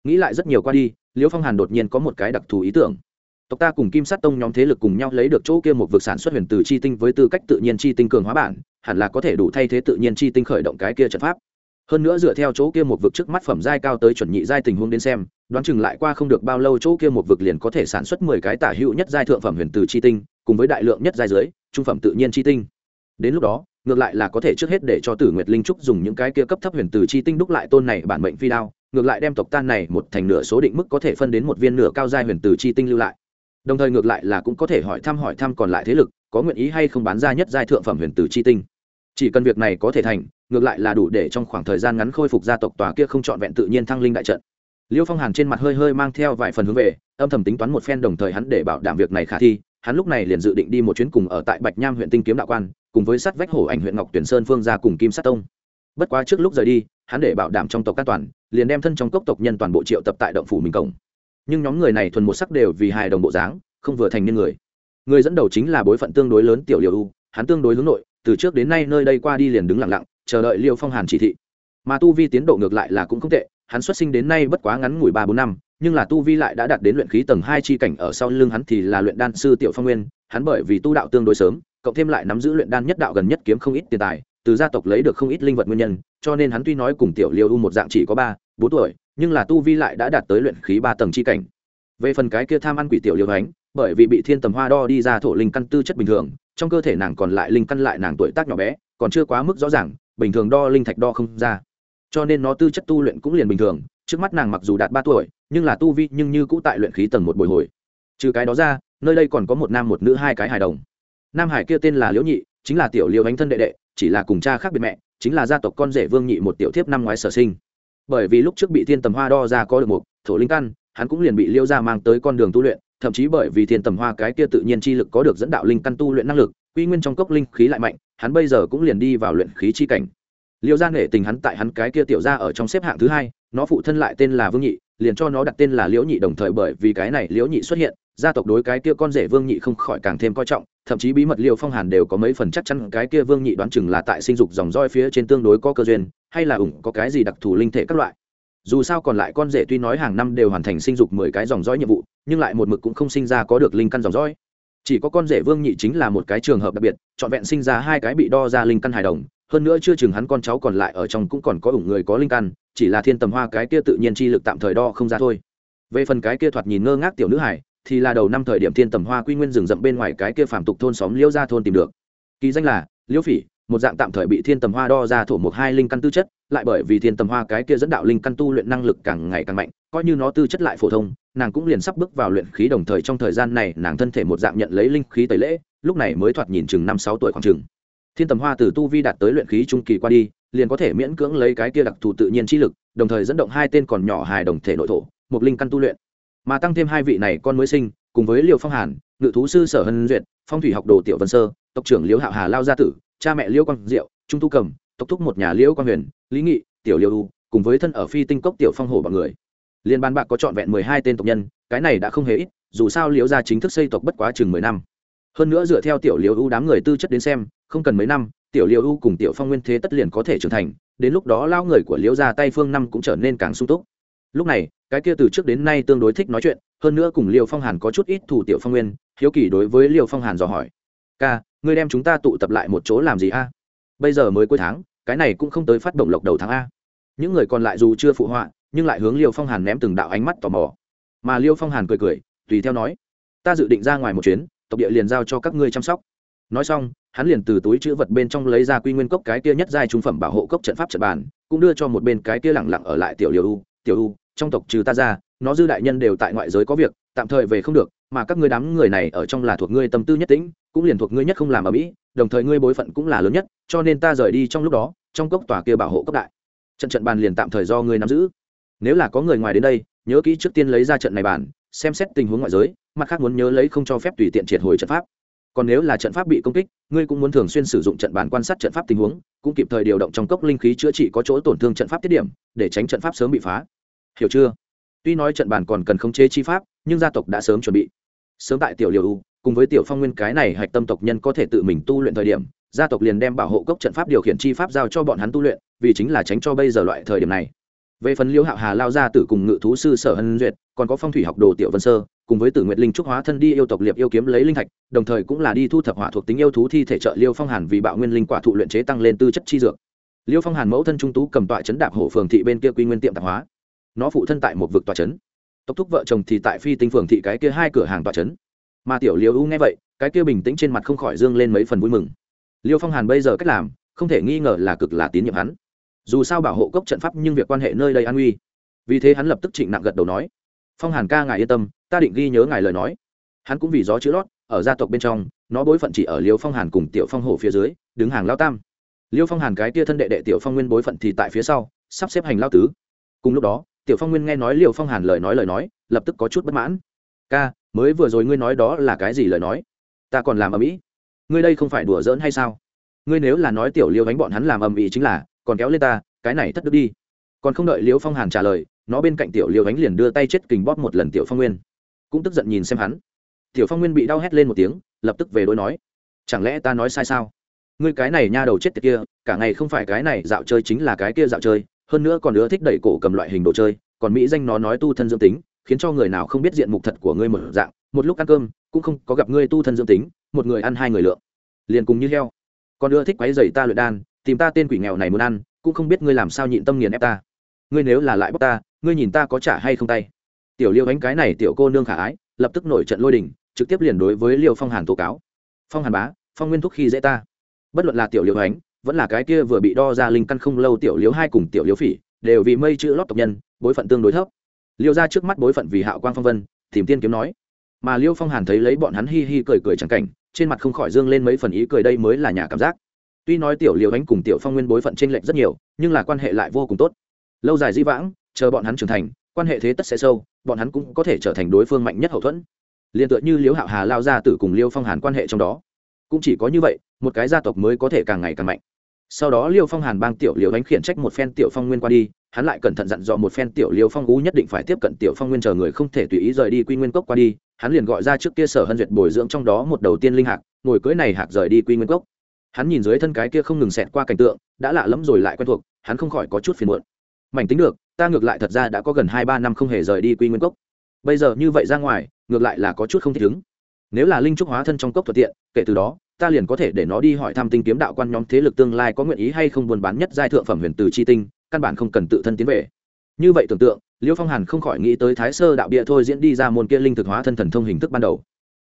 Nghĩ lại rất nhiều qua đi, liễu phong hàn đột nhiên có một cái đặc thù ý tưởng tộc ta cùng kim sát tông nhóm thế lực cùng nhau lấy được chỗ kia một vực sản xuất huyền từ chi tinh với tư cách tự nhiên chi tinh cường hóa bản, hẳn là có thể đủ thay thế tự nhiên chi tinh khởi động cái kia trận pháp. Hơn nữa dựa theo chỗ kia một vực trước mắt phẩm giai cao tới chuẩn nhị giai tình huống đến xem, đoán chừng lại qua không được bao lâu chỗ kia một vực liền có thể sản xuất mười cái tả hữu nhất giai thượng phẩm huyền từ chi tinh, cùng với đại lượng nhất giai dưới, trung phẩm tự nhiên chi tinh. Đến lúc đó, ngược lại là có thể trước hết để cho tử nguyệt linh trúc dùng những cái kia cấp thấp huyền từ chi tinh đúc lại tôn này bản mệnh phi đao, ngược lại đem tộc tan này một thành nửa số định mức có thể phân đến một viên nửa cao giai huyền từ chi tinh lưu lại đồng thời ngược lại là cũng có thể hỏi thăm hỏi thăm còn lại thế lực, có nguyện ý hay không bán ra nhất giai thượng phẩm huyền từ chi tinh. Chỉ cần việc này có thể thành, ngược lại là đủ để trong khoảng thời gian ngắn khôi phục gia tộc tòa kia không trọn vẹn tự nhiên thăng linh đại trận. Liêu phong hàn trên mặt hơi hơi mang theo vài phần hướng về, âm thầm tính toán một phen đồng thời hắn để bảo đảm việc này khả thi, hắn lúc này liền dự định đi một chuyến cùng ở tại bạch nham huyện tinh kiếm đạo quan, cùng với sát vách hổ ảnh huyện ngọc tuyển sơn phương ra cùng kim sát tông. Bất quá trước lúc rời đi, hắn để bảo đảm trong tộc an toàn, liền đem thân trong cốc tộc nhân toàn bộ triệu tập tại động phủ mình cổng nhưng nhóm người này thuần một sắc đều vì hài đồng bộ dáng, không vừa thành niên người. Người dẫn đầu chính là bối phận tương đối lớn tiểu liều u, hắn tương đối hướng nội, từ trước đến nay nơi đây qua đi liền đứng lặng lặng, chờ đợi liêu phong hàn chỉ thị. Mà tu vi tiến độ ngược lại là cũng không tệ, hắn xuất sinh đến nay bất quá ngắn ngủi ba bốn năm, nhưng là tu vi lại đã đạt đến luyện khí tầng hai chi cảnh ở sau lưng hắn thì là luyện đan sư tiểu phong nguyên, hắn bởi vì tu đạo tương đối sớm, cộng thêm lại nắm giữ luyện đan nhất đạo gần nhất kiếm không ít tiền tài, từ gia tộc lấy được không ít linh vật nguyên nhân, cho nên hắn tuy nói cùng tiểu liêu u một dạng chỉ có ba bốn tuổi, nhưng là tu vi lại đã đạt tới luyện khí ba tầng chi cảnh. Về phần cái kia tham ăn quỷ tiểu liêu ánh bởi vì bị thiên tầm hoa đo đi ra thổ linh căn tư chất bình thường, trong cơ thể nàng còn lại linh căn lại nàng tuổi tác nhỏ bé, còn chưa quá mức rõ ràng, bình thường đo linh thạch đo không ra. Cho nên nó tư chất tu luyện cũng liền bình thường, trước mắt nàng mặc dù đạt ba tuổi, nhưng là tu vi nhưng như cũ tại luyện khí tầng một bồi hồi. Trừ cái đó ra, nơi đây còn có một nam một nữ hai cái hài đồng. Nam hải kia tên là liễu nhị, chính là tiểu liễu ánh thân đệ đệ, chỉ là cùng cha khác biệt mẹ, chính là gia tộc con rể vương nhị một tiểu thiếp năm ngoái sở sinh bởi vì lúc trước bị thiên tầm hoa đo ra có được một thổ linh căn, hắn cũng liền bị liêu ra mang tới con đường tu luyện, thậm chí bởi vì thiên tầm hoa cái kia tự nhiên chi lực có được dẫn đạo linh căn tu luyện năng lực, quy nguyên trong cốc linh khí lại mạnh, hắn bây giờ cũng liền đi vào luyện khí chi cảnh. Liêu gia nể tình hắn tại hắn cái kia tiểu ra ở trong xếp hạng thứ hai, nó phụ thân lại tên là vương nhị, liền cho nó đặt tên là liễu nhị đồng thời bởi vì cái này liễu nhị xuất hiện gia tộc đối cái kia con rể vương nhị không khỏi càng thêm coi trọng, thậm chí bí mật liêu phong hàn đều có mấy phần chắc chắn cái kia vương nhị đoán chừng là tại sinh dục dòng roi phía trên tương đối có cơ duyên, hay là ủng có cái gì đặc thù linh thể các loại. Dù sao còn lại con rể tuy nói hàng năm đều hoàn thành sinh dục mười cái dòng dõi nhiệm vụ, nhưng lại một mực cũng không sinh ra có được linh căn dòng dõi. Chỉ có con rể vương nhị chính là một cái trường hợp đặc biệt, trọn vẹn sinh ra hai cái bị đo ra linh căn hài đồng, hơn nữa chưa chừng hắn con cháu còn lại ở trong cũng còn có ủng người có linh căn, chỉ là thiên tầm hoa cái kia tự nhiên chi lực tạm thời đo không ra thôi. Về phần cái kia thoạt nhìn ngơ ngác tiểu nữ hải thì là đầu năm thời điểm thiên tầm hoa quy nguyên rừng rậm bên ngoài cái kia phàm tục thôn xóm liễu gia thôn tìm được. Kỳ danh là liễu phỉ, một dạng tạm thời bị thiên tầm hoa đo ra thổ một hai linh căn tư chất, lại bởi vì thiên tầm hoa cái kia dẫn đạo linh căn tu luyện năng lực càng ngày càng mạnh, coi như nó tư chất lại phổ thông, nàng cũng liền sắp bước vào luyện khí đồng thời trong thời gian này nàng thân thể một dạng nhận lấy linh khí tẩy lễ, lúc này mới thoạt nhìn chừng năm sáu tuổi khoảng chừng. Thiên tầm hoa từ tu vi đạt tới luyện khí trung kỳ qua đi, liền có thể miễn cưỡng lấy cái kia đặc thù tự nhiên chi lực, đồng thời dẫn động hai tên còn nhỏ hài đồng thể nội thổ, một linh căn tu luyện mà tăng thêm hai vị này con mới sinh, cùng với liều phong hàn, ngự thú sư sở hân duyệt, phong thủy học đồ tiểu vân sơ, tộc trưởng liễu hạo hà lao gia tử, cha mẹ liễu quang diệu, trung tu cầm, tộc thúc một nhà liễu quang huyền, lý nghị, tiểu liêu u, cùng với thân ở phi tinh cốc tiểu phong hổ bằng người. Liên ban bạc có trọn vẹn mười hai tên tộc nhân, cái này đã không hề ít, dù sao liễu gia chính thức xây tộc bất quá chừng mười năm. Hơn nữa dựa theo tiểu liễu u đám người tư chất đến xem, không cần mấy năm, tiểu liễu u cùng tiểu phong nguyên thế tất liền có thể trưởng thành, đến lúc đó lao người của liễu gia tay phương năm cũng trở nên càng sung túc. Lúc này cái kia từ trước đến nay tương đối thích nói chuyện, hơn nữa cùng liêu phong hàn có chút ít thủ tiểu phong nguyên, hiếu kỳ đối với liêu phong hàn dò hỏi. Ca, ngươi đem chúng ta tụ tập lại một chỗ làm gì a? Bây giờ mới cuối tháng, cái này cũng không tới phát động lộc đầu tháng a. Những người còn lại dù chưa phụ họa, nhưng lại hướng liêu phong hàn ném từng đạo ánh mắt tò mò. Mà liêu phong hàn cười cười, tùy theo nói, ta dự định ra ngoài một chuyến, tộc địa liền giao cho các ngươi chăm sóc. Nói xong, hắn liền từ túi chữ vật bên trong lấy ra quy nguyên cốc cái kia nhất giai trung phẩm bảo hộ cốc trận pháp trận bàn, cũng đưa cho một bên cái kia lẳng lặng ở lại tiểu liều u, tiểu u trong tộc trừ ta ra, nó dư đại nhân đều tại ngoại giới có việc, tạm thời về không được, mà các ngươi đám người này ở trong là thuộc ngươi tâm tư nhất tĩnh, cũng liền thuộc ngươi nhất không làm ở mỹ, đồng thời ngươi bối phận cũng là lớn nhất, cho nên ta rời đi trong lúc đó, trong cốc tòa kia bảo hộ cấp đại. Trận trận bàn liền tạm thời do ngươi nắm giữ. Nếu là có người ngoài đến đây, nhớ kỹ trước tiên lấy ra trận này bàn, xem xét tình huống ngoại giới, mặt khác muốn nhớ lấy không cho phép tùy tiện triệt hồi trận pháp. Còn nếu là trận pháp bị công kích, ngươi cũng muốn thường xuyên sử dụng trận bàn quan sát trận pháp tình huống, cũng kịp thời điều động trong cốc linh khí chữa trị có chỗ tổn thương trận pháp tiết điểm, để tránh trận pháp sớm bị phá hiểu chưa? Tuy nói trận bàn còn cần khống chế chi pháp, nhưng gia tộc đã sớm chuẩn bị. Sớm tại tiểu liều u, cùng với tiểu phong nguyên cái này hạch tâm tộc nhân có thể tự mình tu luyện thời điểm, gia tộc liền đem bảo hộ cốc trận pháp điều khiển chi pháp giao cho bọn hắn tu luyện, vì chính là tránh cho bây giờ loại thời điểm này. Về phần liễu hạo hà, lao ra tử cùng ngự thú sư sở hân duyệt, còn có phong thủy học đồ tiểu vân sơ, cùng với tử nguyệt linh trúc hóa thân đi yêu tộc liệp yêu kiếm lấy linh thạch, đồng thời cũng là đi thu thập hỏa thuộc tính yêu thú thi thể trợ liêu phong hàn vì bạo nguyên linh quả thụ luyện chế tăng lên tư chất chi dược. Liêu phong hàn mẫu thân trung tú cầm tọa chấn đạp hổ phường thị bên kia quy nguyên tiệm tạp hóa nó phụ thân tại một vực tòa chấn tộc thúc vợ chồng thì tại phi tinh phường thị cái kia hai cửa hàng tòa chấn mà tiểu liêu u nghe vậy, cái kia bình tĩnh trên mặt không khỏi dương lên mấy phần vui mừng. Liêu phong hàn bây giờ cách làm, không thể nghi ngờ là cực là tín nhiệm hắn. Dù sao bảo hộ cốc trận pháp nhưng việc quan hệ nơi đây an uy vì thế hắn lập tức trịnh nặng gật đầu nói, phong hàn ca ngài yên tâm, ta định ghi nhớ ngài lời nói. Hắn cũng vì gió chữ lót, ở gia tộc bên trong, nó bối phận chỉ ở liêu phong hàn cùng tiểu phong hổ phía dưới, đứng hàng lao tam. Liêu phong hàn cái tia thân đệ đệ tiểu phong nguyên bối phận thì tại phía sau, sắp xếp hành lao tứ. Cùng lúc đó tiểu phong nguyên nghe nói liêu phong hàn lời nói lời nói, lập tức có chút bất mãn. Ca, mới vừa rồi ngươi nói đó là cái gì lời nói? Ta còn làm âm ĩ. Ngươi đây không phải đùa giỡn hay sao? Ngươi nếu là nói tiểu liêu đánh bọn hắn làm ầm ĩ chính là, còn kéo lên ta, cái này thất đức đi. Còn không đợi liêu phong hàn trả lời, nó bên cạnh tiểu liêu đánh liền đưa tay chết kình bóp một lần tiểu phong nguyên. Cũng tức giận nhìn xem hắn. Tiểu phong nguyên bị đau hét lên một tiếng, lập tức về đối nói. Chẳng lẽ ta nói sai sao? Ngươi cái này nha đầu chết tiệt kia, cả ngày không phải cái này dạo chơi chính là cái kia dạo chơi hơn nữa còn nữa thích đẩy cổ cầm loại hình đồ chơi, còn mỹ danh nó nói tu thân dương tính, khiến cho người nào không biết diện mục thật của ngươi một dạng. Một lúc ăn cơm, cũng không có gặp ngươi tu thân dương tính, một người ăn hai người lượng. Liền cùng như heo. Còn ưa thích quấy dày ta luyện đan, tìm ta tên quỷ nghèo này muốn ăn, cũng không biết ngươi làm sao nhịn tâm nghiền ép ta. Ngươi nếu là lại bóc ta, ngươi nhìn ta có trả hay không tay. Tiểu liêu ánh cái này tiểu cô nương khả ái, lập tức nổi trận lôi đình, trực tiếp liền đối với liêu phong hàn tố cáo. Phong hàn bá, phong nguyên thúc khi dễ ta. Bất luận là tiểu liêu ánh vẫn là cái kia vừa bị đo ra linh căn không lâu tiểu liếu hai cùng tiểu liếu phỉ, đều vì mây chữ lót tộc nhân, bối phận tương đối thấp. Liêu ra trước mắt bối phận vì hạo quang phong vân, tìm tiên kiếm nói. Mà liêu phong hàn thấy lấy bọn hắn hi hi cười cười chẳng cảnh, trên mặt không khỏi dương lên mấy phần ý cười đây mới là nhà cảm giác. Tuy nói tiểu liều ánh cùng tiểu phong nguyên bối phận t r ê n lệch rất nhiều, nhưng là quan hệ lại vô cùng tốt. Lâu dài di vãng, chờ bọn hắn trưởng thành, quan hệ thế tất sẽ sâu, bọn hắn cũng có thể trở thành đối phương mạnh nhất hậu thuẫn. Liền tựa như liễu hạo hà lao ra tử cùng liêu phong hàn quan hệ trong đó. Cũng chỉ có như vậy một cái gia tộc mới có thể càng ngày càng mạnh. Sau đó liêu phong hàn bang tiểu liêu đánh khiển trách một phen tiểu phong nguyên qua đi, hắn lại cẩn thận dặn dò một phen tiểu liêu phong ú nhất định phải tiếp cận tiểu phong nguyên chờ người không thể tùy ý rời đi quy nguyên cốc qua đi, hắn liền gọi ra trước kia sở hân duyệt bồi dưỡng trong đó một đầu tiên linh hạc, ngồi cưới này hạc rời đi quy nguyên cốc. Hắn nhìn dưới thân cái kia không ngừng xẹt qua cảnh tượng, đã lạ lẫm rồi lại quen thuộc, hắn không khỏi có chút phiền muộn. Mảnh tính được, ta ngược lại thật ra đã có gần hai ba năm không hề rời đi quy nguyên cốc. Bây giờ như vậy ra ngoài, ngược lại là có chút không thích ứng. Nếu là linh trúc hóa thân trong cốc thuận tiện, kể từ đó ta liền có thể để nó đi hỏi thăm tinh kiếm đạo quan nhóm thế lực tương lai có nguyện ý hay không buôn bán nhất giai thượng phẩm huyền từ chi tinh, căn bản không cần tự thân tiến về. Như vậy tưởng tượng, liêu phong hàn không khỏi nghĩ tới thái sơ đạo bịa thôi diễn đi ra môn kia linh thực hóa thân thần thông hình thức ban đầu.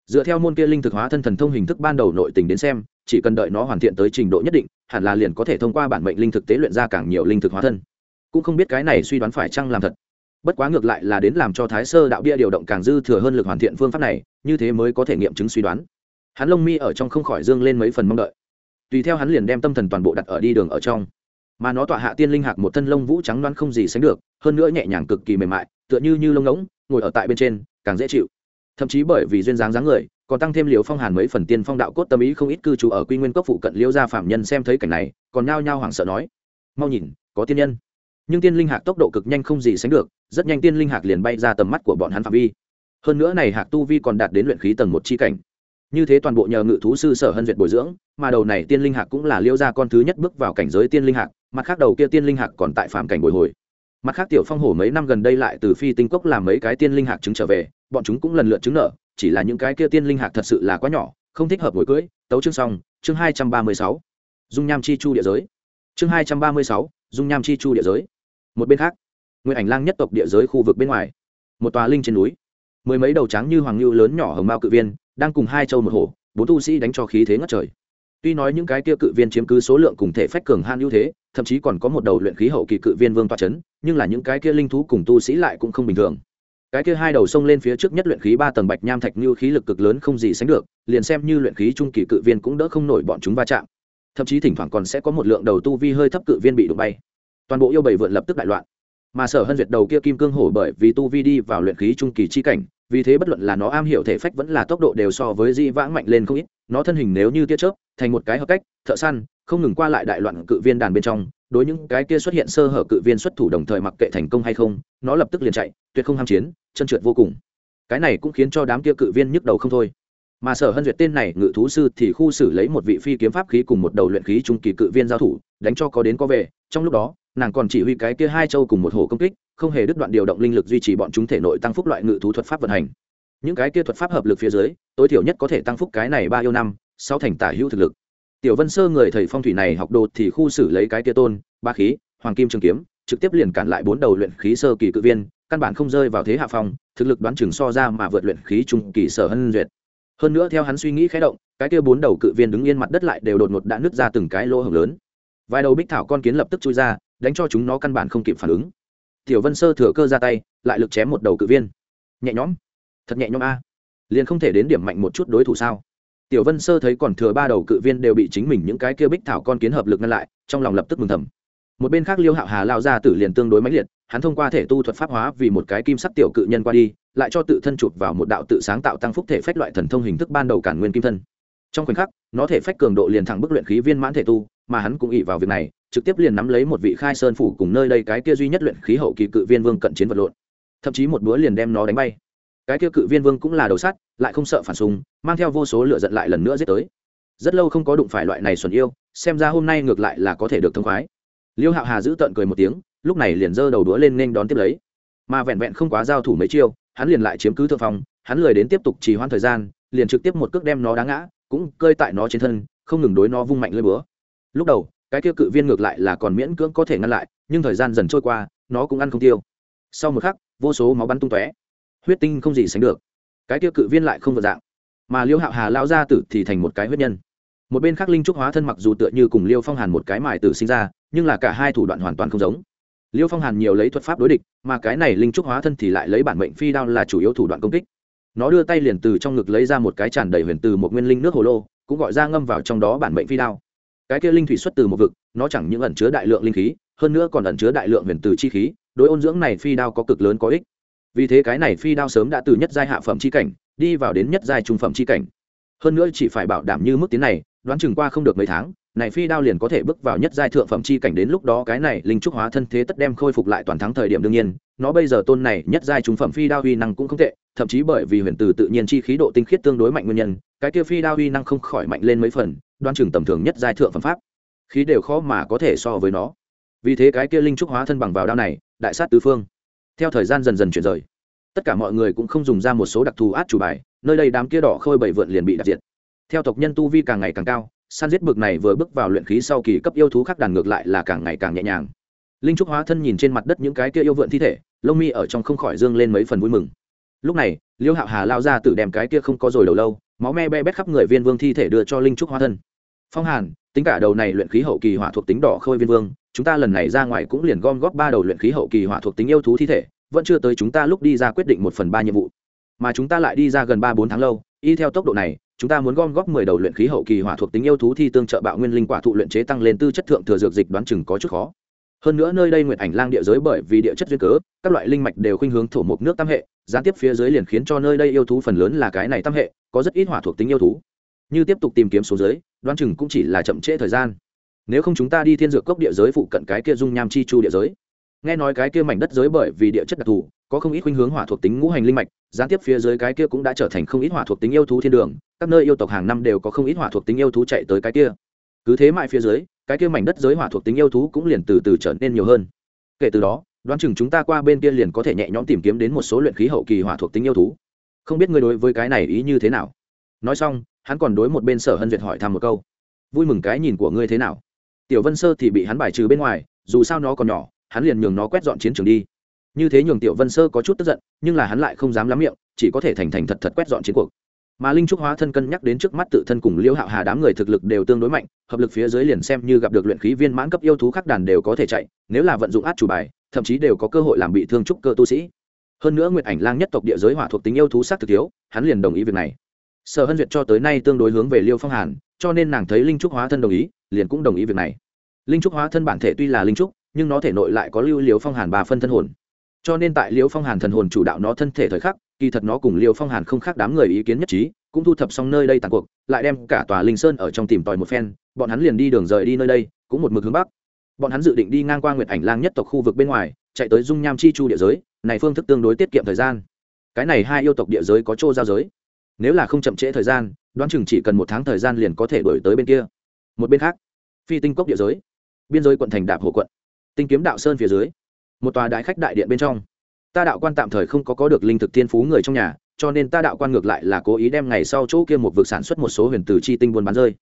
Dựa theo môn kia linh thực hóa thân thần thông hình thức ban đầu nội tình đến xem, chỉ cần đợi nó hoàn thiện tới trình độ nhất định, hẳn là liền có thể thông qua bản mệnh linh thực tế luyện ra càng nhiều linh thực hóa thân. Cũng không biết cái này suy đoán phải chăng làm thật. Bất quá ngược lại là đến làm cho thái sơ đạo bia điều động càng dư thừa hơn lực hoàn thiện phương pháp này, như thế mới có thể nghiệm chứng suy đoán hắn lông mi ở trong không khỏi dương lên mấy phần mong đợi. Tùy theo hắn liền đem tâm thần toàn bộ đặt ở đi đường ở trong. Mà nó tọa hạ tiên linh hạc một thân lông vũ trắng đoán không gì sánh được, hơn nữa nhẹ nhàng cực kỳ mềm mại, tựa như như lông ngỗng, ngồi ở tại bên trên, càng dễ chịu. Thậm chí bởi vì duyên dáng dáng người, còn tăng thêm liều phong hàn mấy phần tiên phong đạo cốt tâm ý không ít cư trú ở quy nguyên cốc phụ cận liêu gia phạm nhân xem thấy cảnh này, còn nhao nhao hoảng sợ nói, mau nhìn, có tiên nhân. Nhưng tiên linh hạc tốc độ cực nhanh không gì sánh được, rất nhanh tiên linh hạc liền bay ra tầm mắt của bọn hắn phạm vi. Hơn nữa này hạc tu vi còn đạt đến luyện khí tầng một chi cảnh như thế toàn bộ nhờ ngự thú sư sở hân duyệt bồi dưỡng, mà đầu này tiên linh hạc cũng là liêu gia con thứ nhất bước vào cảnh giới tiên linh hạc, mặt khác đầu kia tiên linh hạc còn tại phạm cảnh bồi hồi. Mặt khác tiểu phong hổ mấy năm gần đây lại từ phi tinh cốc làm mấy cái tiên linh hạc trứng trở về, bọn chúng cũng lần lượt trứng nở chỉ là những cái kia tiên linh hạc thật sự là quá nhỏ, không thích hợp ngồi cưỡi. Tấu chương xong, chương hai trăm ba mươi sáu. Dung nham chi chu địa giới. Chương hai trăm ba mươi sáu, dung nham chi chu địa giới. Một bên khác nguyên ảnh lang nhất tộc địa giới khu vực bên ngoài. Một tòa linh trên núi mười mấy đầu trắng như hoàng lưu lớn nhỏ hồng mao cự viên, đang cùng hai châu một hổ, bốn tu sĩ đánh cho khí thế ngất trời. Tuy nói những cái kia cự viên chiếm cứ số lượng cùng thể phách cường han ưu thế, thậm chí còn có một đầu luyện khí hậu kỳ cự viên vương toa c h ấ n nhưng là những cái kia linh thú cùng tu sĩ lại cũng không bình thường. Cái kia hai đầu sông lên phía trước nhất luyện khí ba tầng bạch nham thạch như khí lực cực lớn không gì sánh được, liền xem như luyện khí trung kỳ cự viên cũng đỡ không nổi bọn chúng va chạm. Thậm chí thỉnh thoảng còn sẽ có một lượng đầu tu vi hơi thấp cự viên bị đụng bay. Toàn bộ yêu bảy vượn lập tức đại loạn mà sở hân duyệt đầu kia kim cương hổ bởi vì tu vi đi vào luyện khí trung kỳ chi cảnh, vì thế bất luận là nó am hiểu thể phách vẫn là tốc độ đều so với di vãng mạnh lên không ít, nó thân hình nếu như tia chớp, thành một cái hợp cách, thợ săn, không ngừng qua lại đại loạn cự viên đàn bên trong, đối những cái kia xuất hiện sơ hở cự viên xuất thủ đồng thời mặc kệ thành công hay không, nó lập tức liền chạy, tuyệt không ham chiến, chân trượt vô cùng. Cái này cũng khiến cho đám kia cự viên nhức đầu không thôi. Mà sở hân duyệt tên này ngự thú sư thì khu xử lấy một vị phi kiếm pháp khí cùng một đầu luyện khí trung kỳ cự viên giao thủ, đánh cho có đến có về, trong lúc đó nàng còn chỉ huy cái kia hai châu cùng một hồ công kích, không hề đứt đoạn điều động linh lực duy trì bọn chúng thể nội tăng phúc loại ngự thú thuật pháp vận hành. Những cái kia thuật pháp hợp lực phía dưới, tối thiểu nhất có thể tăng phúc cái này ba yêu năm sau thành tả hữu thực lực. Tiểu vân sơ người thầy phong thủy này học đồ thì khu xử lấy cái kia tôn, ba khí, hoàng kim trường kiếm, trực tiếp liền cản lại bốn đầu luyện khí sơ kỳ cự viên, căn bản không rơi vào thế hạ phong, thực lực đoán chừng so ra mà vượt luyện khí trung kỳ sở hân duyệt. Hơn nữa theo hắn suy nghĩ khé động, cái kia bốn đầu cự viên đứng yên mặt đất lại đều đột ngột đã nứt ra từng cái lỗ hổng lớn. Vài đầu bích thảo con kiến lập tức chui ra đánh cho chúng nó căn bản không kịp phản ứng. Tiểu vân sơ thừa cơ ra tay, lại lực chém một đầu cự viên. Nhẹ nhõm. Thật nhẹ nhõm a. Liền không thể đến điểm mạnh một chút đối thủ sao? Tiểu vân sơ thấy còn thừa ba đầu cự viên đều bị chính mình những cái kia bích thảo con kiến hợp lực ngăn lại, trong lòng lập tức mừng thầm. Một bên khác liêu hạo hà lao ra tử liền tương đối mãnh liệt, hắn thông qua thể tu thuật pháp hóa vì một cái kim sắc tiểu cự nhân qua đi, lại cho tự thân chụp vào một đạo tự sáng tạo tăng phúc thể phách loại thần thông hình thức ban đầu cản nguyên kim thân. Trong khoảnh khắc, nó thể phách cường độ liền thẳng bức luyện khí viên mãn thể tu mà hắn cũng ỉ vào việc này trực tiếp liền nắm lấy một vị khai sơn phủ cùng nơi đây cái kia duy nhất luyện khí hậu kỳ cự viên vương cận chiến vật lộn. Thậm chí một đũa liền đem nó đánh bay. Cái kia cự viên vương cũng là đầu sắt lại không sợ phản súng mang theo vô số lựa giận lại lần nữa giết tới. Rất lâu không có đụng phải loại này xuẩn yêu xem ra hôm nay ngược lại là có thể được thông khoái. Liêu hạo hà giữ tận cười một tiếng lúc này liền giơ đầu đũa lên nên đón tiếp lấy. Mà vẹn vẹn không quá giao thủ mấy chiêu hắn liền lại chiếm cứ thượng phòng, hắn lười đến tiếp tục trì hoãn thời gian liền trực tiếp một cước đem nó đá ngã cũng cơi tại nó trên thân không ngừng đối nó vung mạnh lưỡi bữa lúc đầu, cái kia cự viên ngược lại là còn miễn cưỡng có thể ngăn lại, nhưng thời gian dần trôi qua, nó cũng ăn không tiêu. Sau một khắc, vô số máu bắn tung tóe. Huyết tinh không gì sánh được. Cái kia cự viên lại không vượt dạng. Mà liêu hạo hà lao ra tử thì thành một cái huyết nhân. Một bên khác linh trúc hóa thân mặc dù tựa như cùng liêu phong hàn một cái mài tử sinh ra, nhưng là cả hai thủ đoạn hoàn toàn không giống. Liêu phong hàn nhiều lấy thuật pháp đối địch, mà cái này linh trúc hóa thân thì lại lấy bản mệnh phi đao là chủ yếu thủ đoạn công kích. Nó đưa tay liền từ trong ngực lấy ra một cái tràn đầy huyền từ một nguyên linh nước hồ lô, cũng gọi ra ngâm vào trong đó bản mệnh phi đao cái kia linh thủy xuất từ một vực, nó chẳng những ẩn chứa đại lượng linh khí, hơn nữa còn ẩn chứa đại lượng huyền từ chi khí, đối ôn dưỡng này phi đao có cực lớn có ích. Vì thế cái này phi đao sớm đã từ nhất giai hạ phẩm chi cảnh, đi vào đến nhất giai trung phẩm chi cảnh. Hơn nữa chỉ phải bảo đảm như mức tiến này, đoán chừng qua không được mấy tháng này phi đao liền có thể bước vào nhất giai thượng phẩm chi cảnh đến lúc đó cái này linh trúc hóa thân thế tất đem khôi phục lại toàn thắng thời điểm đương nhiên, nó bây giờ tôn này nhất giai trung phẩm phi đao uy năng cũng không tệ, thậm chí bởi vì huyền từ tự nhiên chi khí độ tinh khiết tương đối mạnh nguyên nhân, cái kia phi đao uy năng không khỏi mạnh lên mấy phần, đoan chừng tầm thường nhất giai thượng phẩm pháp. Khí đều khó mà có thể so với nó. Vì thế cái kia linh trúc hóa thân bằng vào đao này, đại sát tứ phương. Theo thời gian dần dần chuyển rời, tất cả mọi người cũng không dùng ra một số đặc thù át chủ bài, nơi đây đám kia đỏ khôi bảy vượn liền bị đặc diệt. Theo tộc nhân tu vi càng ngày càng cao san giết bực này vừa bước vào luyện khí sau kỳ cấp yêu thú khác đàn ngược lại là càng ngày càng nhẹ nhàng. Linh trúc hóa thân nhìn trên mặt đất những cái kia yêu vượn thi thể, lông mi ở trong không khỏi dương lên mấy phần vui mừng. Lúc này, liêu hạo hà lao ra tự đem cái kia không có rồi đầu lâu, máu me be bét khắp người viên vương thi thể đưa cho linh trúc hóa thân. Phong hàn, tính cả đầu này luyện khí hậu kỳ hỏa thuộc tính đỏ khôi viên vương, chúng ta lần này ra ngoài cũng liền gom góp ba đầu luyện khí hậu kỳ hỏa thuộc tính yêu thú thi thể, vẫn chưa tới chúng ta lúc đi ra quyết định một phần ba nhiệm vụ. Mà chúng ta lại đi ra gần ba bốn tháng lâu, y theo tốc độ này chúng ta muốn gom góp mười đầu luyện khí hậu kỳ hỏa thuộc tính yêu thú thi tương trợ bạo nguyên linh quả thụ luyện chế tăng lên tư chất thượng thừa dược dịch đoán chừng có chút khó. Hơn nữa nơi đây nguyệt ảnh lang địa giới bởi vì địa chất duyên cớ, các loại linh mạch đều khuynh hướng thổ mục nước tam hệ, gián tiếp phía dưới liền khiến cho nơi đây yêu thú phần lớn là cái này tam hệ, có rất ít hỏa thuộc tính yêu thú. Như tiếp tục tìm kiếm số dưới đoán chừng cũng chỉ là chậm trễ thời gian. Nếu không chúng ta đi thiên dược cốc địa giới phụ cận cái kia dung nham chi chu địa giới. Nghe nói cái kia mảnh đất giới bởi vì địa chất đặc thù, có không ít khuynh hướng hỏa thuộc tính ngũ hành linh mạch gián tiếp phía dưới cái kia cũng đã trở thành không ít hỏa thuộc tính yêu thú thiên đường, các nơi yêu tộc hàng năm đều có không ít hỏa thuộc tính yêu thú chạy tới cái kia. Cứ thế mãi phía dưới, cái kia mảnh đất giới hỏa thuộc tính yêu thú cũng liền từ từ trở nên nhiều hơn. Kể từ đó, đoán chừng chúng ta qua bên kia liền có thể nhẹ nhõm tìm kiếm đến một số luyện khí hậu kỳ hỏa thuộc tính yêu thú. Không biết ngươi đối với cái này ý như thế nào? Nói xong, hắn còn đối một bên sở hân duyệt hỏi thăm một câu. Vui mừng cái nhìn của ngươi thế nào? Tiểu vân sơ thì bị hắn bài trừ bên ngoài, dù sao nó còn nhỏ, hắn liền nhường nó quét dọn chiến trường đi như thế nhường tiểu vân sơ có chút tức giận, nhưng là hắn lại không dám lắm miệng, chỉ có thể thành thành thật thật quét dọn chiến cuộc. Mà linh trúc hóa thân cân nhắc đến trước mắt tự thân cùng liêu hạo hà đám người thực lực đều tương đối mạnh, hợp lực phía dưới liền xem như gặp được luyện khí viên mãn cấp yêu thú khắc đàn đều có thể chạy, nếu là vận dụng át chủ bài, thậm chí đều có cơ hội làm bị thương trúc cơ tu sĩ. Hơn nữa nguyệt ảnh lang nhất tộc địa giới hỏa thuộc tính yêu thú sắc thực thiếu, hắn liền đồng ý việc này. Sở hân duyệt cho tới nay tương đối hướng về liêu phong hàn, cho nên nàng thấy linh trúc hóa thân đồng ý, liền cũng đồng ý việc này. Linh trúc hóa thân bản thể tuy là linh trúc, nhưng nó thể nội lại có lưu liêu phong hàn ba phân thân hồn cho nên tại liêu phong hàn thần hồn chủ đạo nó thân thể thời khắc, kỳ thật nó cùng liêu phong hàn không khác đám người ý kiến nhất trí, cũng thu thập xong nơi đây tàn cuộc, lại đem cả tòa linh sơn ở trong tìm tòi một phen, bọn hắn liền đi đường rời đi nơi đây, cũng một mực hướng bắc. Bọn hắn dự định đi ngang qua nguyệt ảnh lang nhất tộc khu vực bên ngoài, chạy tới dung nham chi chu địa giới, này phương thức tương đối tiết kiệm thời gian. Cái này hai yêu tộc địa giới có chỗ giao giới. Nếu là không chậm trễ thời gian, đoán chừng chỉ cần một tháng thời gian liền có thể đổi tới bên kia. Một bên khác, phi tinh cốc địa giới, biên giới quận thành đạp hồ quận. Tinh kiếm đạo sơn phía dưới một tòa đại khách đại điện bên trong. Ta đạo quan tạm thời không có có được linh thực tiên phú người trong nhà, cho nên ta đạo quan ngược lại là cố ý đem ngày sau chỗ kia một vực sản xuất một số huyền tử chi tinh buôn bán rơi.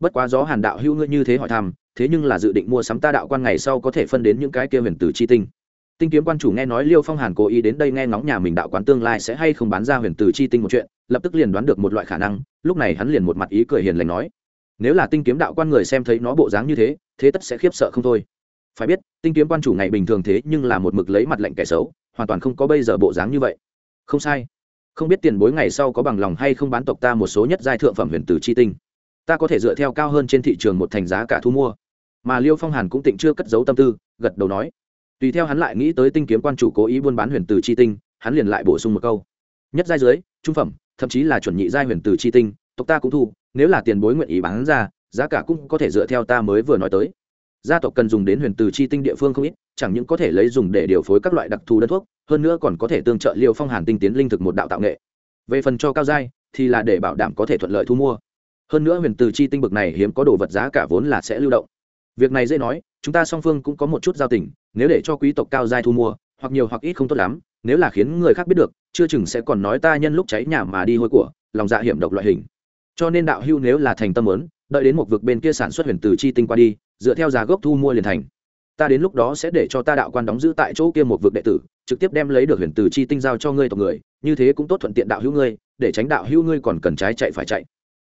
Bất quá gió hàn đạo hữu ngươi như thế hỏi thăm, thế nhưng là dự định mua sắm ta đạo quan ngày sau có thể phân đến những cái kia huyền tử chi tinh. Tinh kiếm quan chủ nghe nói liêu phong hàn cố ý đến đây nghe ngóng nhà mình đạo quán tương lai sẽ hay không bán ra huyền tử chi tinh một chuyện, lập tức liền đoán được một loại khả năng, lúc này hắn liền một mặt ý cười hiền lành nói, nếu là tinh kiếm đạo quan người xem thấy nó bộ dáng như thế thế tất sẽ khiếp sợ không thôi phải biết, tinh kiếm quan chủ ngày bình thường thế nhưng là một mực lấy mặt lệnh kẻ xấu, hoàn toàn không có bây giờ bộ dáng như vậy. Không sai. Không biết tiền bối ngày sau có bằng lòng hay không bán tộc ta một số nhất giai thượng phẩm huyền tử chi tinh. Ta có thể dựa theo cao hơn trên thị trường một thành giá cả thu mua. Mà liêu phong hàn cũng tịnh chưa cất giấu tâm tư, gật đầu nói. Tùy theo hắn lại nghĩ tới tinh kiếm quan chủ cố ý buôn bán huyền tử chi tinh, hắn liền lại bổ sung một câu. Nhất giai dưới, trung phẩm, thậm chí là chuẩn nhị giai huyền tử chi tinh, tộc ta cũng thu, nếu là tiền bối nguyện ý bán ra, giá cả cũng có thể dựa theo ta mới vừa nói tới gia tộc cần dùng đến huyền từ chi tinh địa phương không ít, chẳng những có thể lấy dùng để điều phối các loại đặc thù đơn thuốc, hơn nữa còn có thể tương trợ liều phong hàn tinh tiến linh thực một đạo tạo nghệ. Về phần cho cao giai, thì là để bảo đảm có thể thuận lợi thu mua. Hơn nữa huyền từ chi tinh bực này hiếm có đồ vật giá cả vốn là sẽ lưu động. Việc này dễ nói, chúng ta song phương cũng có một chút giao tình, nếu để cho quý tộc cao giai thu mua, hoặc nhiều hoặc ít không tốt lắm, nếu là khiến người khác biết được, chưa chừng sẽ còn nói ta nhân lúc cháy nhà mà đi hôi của, lòng dạ hiểm độc loại hình. Cho nên đạo hưu nếu là thành tâm lớn đợi đến một vực bên kia sản xuất huyền từ chi tinh qua đi dựa theo giá gốc thu mua liền thành. Ta đến lúc đó sẽ để cho ta đạo quan đóng giữ tại chỗ kia một vực đệ tử, trực tiếp đem lấy được huyền từ chi tinh giao cho ngươi tộc người, như thế cũng tốt thuận tiện đạo hữu ngươi, để tránh đạo hữu ngươi còn cần trái chạy phải chạy.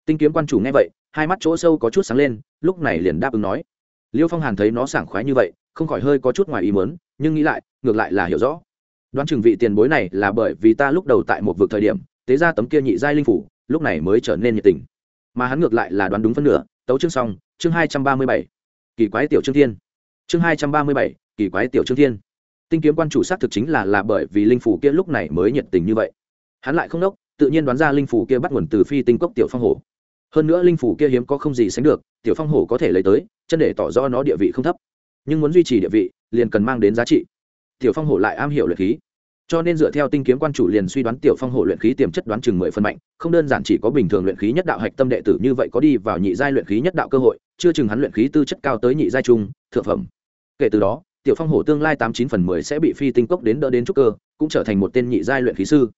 Tinh kiếm quan chủ nghe vậy, hai mắt chỗ sâu có chút sáng lên, lúc này liền đáp ứng nói. Liêu phong hàn thấy nó sảng khoái như vậy, không khỏi hơi có chút ngoài ý mớn nhưng nghĩ lại, ngược lại là hiểu rõ. Đoán chừng vị tiền bối này là bởi vì ta lúc đầu tại một vực thời điểm, tế ra tấm kia nhị giai linh phủ, lúc này mới trở nên nhiệt tình. Mà hắn ngược lại là đoán đúng phân nửa, tấu chương xong, chương hai trăm ba mươi bảy kỳ quái tiểu trương thiên. Chương hai trăm ba mươi bảy, kỳ quái tiểu trương thiên. Tinh kiếm quan chủ xác thực chính là là bởi vì linh phủ kia lúc này mới nhiệt tình như vậy. Hắn lại không đốc tự nhiên đoán ra linh phủ kia bắt nguồn từ phi tinh cốc tiểu phong hổ. Hơn nữa linh phủ kia hiếm có không gì sánh được, tiểu phong hổ có thể lấy tới, chân để tỏ rõ nó địa vị không thấp. Nhưng muốn duy trì địa vị, liền cần mang đến giá trị. Tiểu phong hổ lại am hiểu luyện khí. Cho nên dựa theo tinh kiếm quan chủ liền suy đoán tiểu phong hổ luyện khí tiềm chất đoán chừng mười phân mạnh, không đơn giản chỉ có bình thường luyện khí nhất đạo hạch tâm đệ tử như vậy có đi vào nhị giai luyện khí nhất đạo cơ hội chưa chừng hắn luyện khí tư chất cao tới nhị giai trung, thượng phẩm. Kể từ đó, tiểu phong hổ tương lai tám chín phần mười sẽ bị phi tinh cốc đến đỡ đến trúc cơ, cũng trở thành một tên nhị giai luyện khí sư.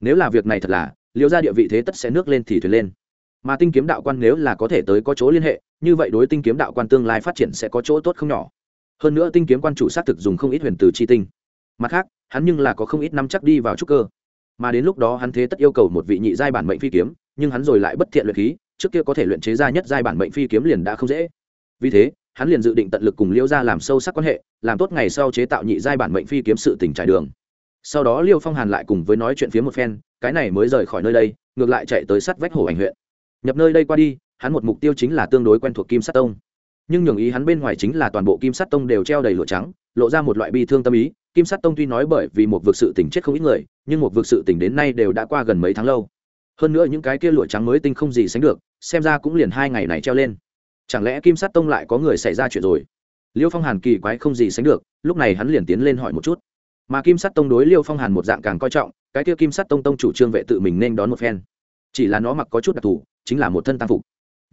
Nếu là việc này thật là, liêu ra địa vị thế tất sẽ nước lên thì thuyền lên. Mà tinh kiếm đạo quan nếu là có thể tới có chỗ liên hệ, như vậy đối tinh kiếm đạo quan tương lai phát triển sẽ có chỗ tốt không nhỏ. Hơn nữa tinh kiếm quan chủ xác thực dùng không ít huyền từ chi tinh. Mặt khác, hắn nhưng là có không ít năm chắc đi vào trúc cơ. Mà đến lúc đó hắn thế tất yêu cầu một vị nhị giai bản mệnh phi kiếm, nhưng hắn rồi lại bất thiện luyện khí trước kia có thể luyện chế ra nhất giai bản mệnh phi kiếm liền đã không dễ. Vì thế, hắn liền dự định tận lực cùng liêu ra làm sâu sắc quan hệ, làm tốt ngày sau chế tạo nhị giai bản mệnh phi kiếm sự tỉnh trải đường. Sau đó liêu phong hàn lại cùng với nói chuyện phía một phen, cái này mới rời khỏi nơi đây, ngược lại chạy tới sắt vách hồ ảnh huyện. Nhập nơi đây qua đi, hắn một mục tiêu chính là tương đối quen thuộc kim sắt tông. Nhưng nhường ý hắn bên ngoài chính là toàn bộ kim sắt tông đều treo đầy lụa trắng, lộ ra một loại bi thương tâm ý. Kim sắt tông tuy nói bởi vì một vực sự tỉnh chết không ít người, nhưng một vực sự tỉnh đến nay đều đã qua gần mấy tháng lâu hơn nữa những cái kia lụa trắng mới tinh không gì sánh được, xem ra cũng liền hai ngày này treo lên. Chẳng lẽ kim sắt tông lại có người xảy ra chuyện rồi? Liêu phong hàn kỳ quái không gì sánh được, lúc này hắn liền tiến lên hỏi một chút. Mà kim sắt tông đối liêu phong hàn một dạng càng coi trọng, cái kia kim sắt tông tông chủ trương vệ tự mình nên đón một phen. Chỉ là nó mặc có chút đặc thù, chính là một thân tăng phục.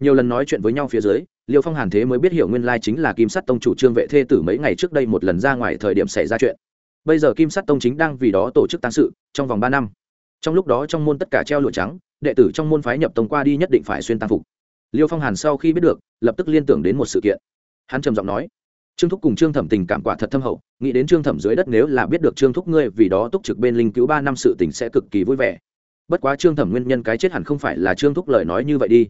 Nhiều lần nói chuyện với nhau phía dưới, liêu phong hàn thế mới biết hiểu nguyên lai chính là kim sắt tông chủ trương vệ thê tử mấy ngày trước đây một lần ra ngoài thời điểm xảy ra chuyện. Bây giờ kim sắt tông chính đang vì đó tổ chức tăng sự, trong vòng ba năm trong lúc đó trong môn tất cả treo lụa trắng, đệ tử trong môn phái nhập tông qua đi nhất định phải xuyên tăng phục. Liêu phong hàn sau khi biết được, lập tức liên tưởng đến một sự kiện. Hắn trầm giọng nói, trương thúc cùng trương thẩm tình cảm quả thật thâm hậu, nghĩ đến trương thẩm dưới đất nếu là biết được trương thúc ngươi, vì đó túc trực bên linh cứu ba năm sự tình sẽ cực kỳ vui vẻ. Bất quá trương thẩm nguyên nhân cái chết hẳn không phải là trương thúc lời nói như vậy đi.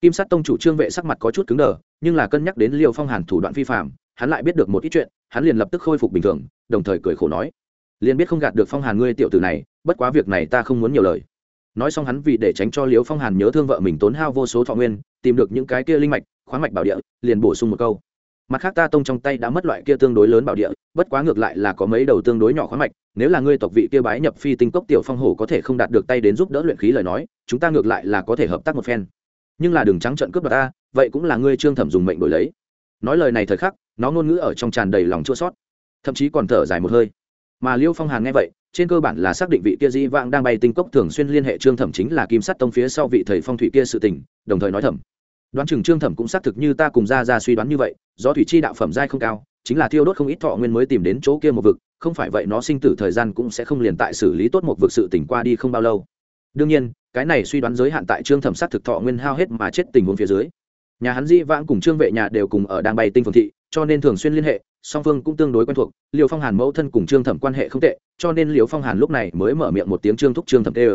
Kim sát tông chủ trương vệ sắc mặt có chút cứng đờ, nhưng là cân nhắc đến liêu phong hàn thủ đoạn vi phạm hắn lại biết được một ít chuyện, hắn liền lập tức khôi phục bình thường, đồng thời cười khổ nói liền biết không gạt được phong hàn ngươi tiểu tử này, bất quá việc này ta không muốn nhiều lời. Nói xong hắn vì để tránh cho liếu phong hàn nhớ thương vợ mình tốn hao vô số thọ nguyên, tìm được những cái kia linh mạch, khoáng mạch bảo địa, liền bổ sung một câu. Mặt khác ta tông trong tay đã mất loại kia tương đối lớn bảo địa, bất quá ngược lại là có mấy đầu tương đối nhỏ khoáng mạch, nếu là ngươi tộc vị kia bái nhập phi tinh cốc tiểu phong hổ có thể không đạt được tay đến giúp đỡ luyện khí lời nói, chúng ta ngược lại là có thể hợp tác một phen. Nhưng là đừng trắng trận cướp đoạt ta, vậy cũng là ngươi trương thẩm dùng mệnh đổi lấy. Nói lời này thời khắc, nó ngôn ngữ ở trong tràn đầy lòng chua sót thậm chí còn thở dài một hơi mà liêu phong hàn nghe vậy, trên cơ bản là xác định vị kia di vãng đang bay tinh cốc thường xuyên liên hệ trương thẩm chính là kim sắt tông phía sau vị thầy phong thủy kia sự tình, đồng thời nói thẩm đoán chừng trương thẩm cũng xác thực như ta cùng ra ra suy đoán như vậy do thủy chi đạo phẩm giai không cao, chính là thiêu đốt không ít thọ nguyên mới tìm đến chỗ kia một vực, không phải vậy nó sinh tử thời gian cũng sẽ không liền tại xử lý tốt một vực sự tỉnh qua đi không bao lâu. Đương nhiên, cái này suy đoán giới hạn tại trương thẩm xác thực thọ nguyên hao hết mà chết tình huống phía dưới. Nhà hắn di vãng cùng trương vệ nhà đều cùng ở đang bay tinh phường thị, cho nên thường xuyên liên hệ song phương cũng tương đối quen thuộc liều phong hàn mẫu thân cùng trương thẩm quan hệ không tệ, cho nên liều phong hàn lúc này mới mở miệng một tiếng trương thúc trương thẩm tê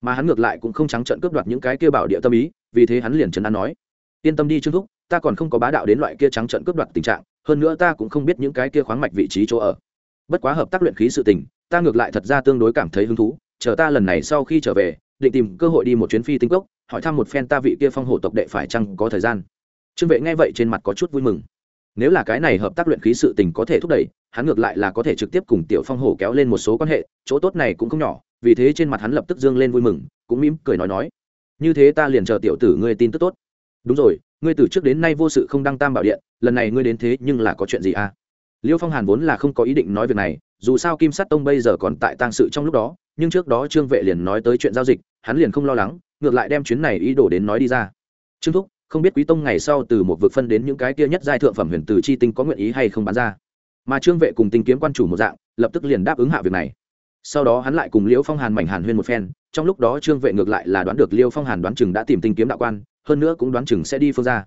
mà hắn ngược lại cũng không trắng trận cướp đoạt những cái kia bảo địa tâm ý, vì thế hắn liền trấn an nói, yên tâm đi trương thúc, ta còn không có bá đạo đến loại kia trắng trận cướp đoạt tình trạng, hơn nữa ta cũng không biết những cái kia khoáng mạch vị trí chỗ ở. Bất quá hợp tác luyện khí sự tình, ta ngược lại thật ra tương đối cảm thấy hứng thú, chờ ta lần này sau khi trở về, định tìm cơ hội đi một chuyến phi tinh cốc, hỏi thăm một phen ta vị kia phong hổ tộc đệ phải chăng có thời gian. Trương vệ nghe vậy trên mặt có chút vui mừng nếu là cái này hợp tác luyện khí sự tình có thể thúc đẩy, hắn ngược lại là có thể trực tiếp cùng tiểu phong hổ kéo lên một số quan hệ, chỗ tốt này cũng không nhỏ, vì thế trên mặt hắn lập tức dương lên vui mừng, cũng mỉm cười nói nói. Như thế ta liền chờ tiểu tử ngươi tin tức tốt. Đúng rồi, ngươi từ trước đến nay vô sự không đăng tam bảo điện, lần này ngươi đến thế nhưng là có chuyện gì à? Liêu phong hàn vốn là không có ý định nói việc này, dù sao kim sắt tông bây giờ còn tại tang sự trong lúc đó, nhưng trước đó trương vệ liền nói tới chuyện giao dịch, hắn liền không lo lắng, ngược lại đem chuyến này ý đồ đến nói đi ra. Trương thúc không biết quý tông ngày sau từ một vực phân đến những cái kia nhất giai thượng phẩm huyền từ chi tinh có nguyện ý hay không bán ra. Mà trương vệ cùng tinh kiếm quan chủ một dạng, lập tức liền đáp ứng hạ việc này. Sau đó hắn lại cùng liễu phong hàn mảnh hàn huyên một phen, trong lúc đó trương vệ ngược lại là đoán được liêu phong hàn đoán chừng đã tìm tinh kiếm đạo quan, hơn nữa cũng đoán chừng sẽ đi phương gia.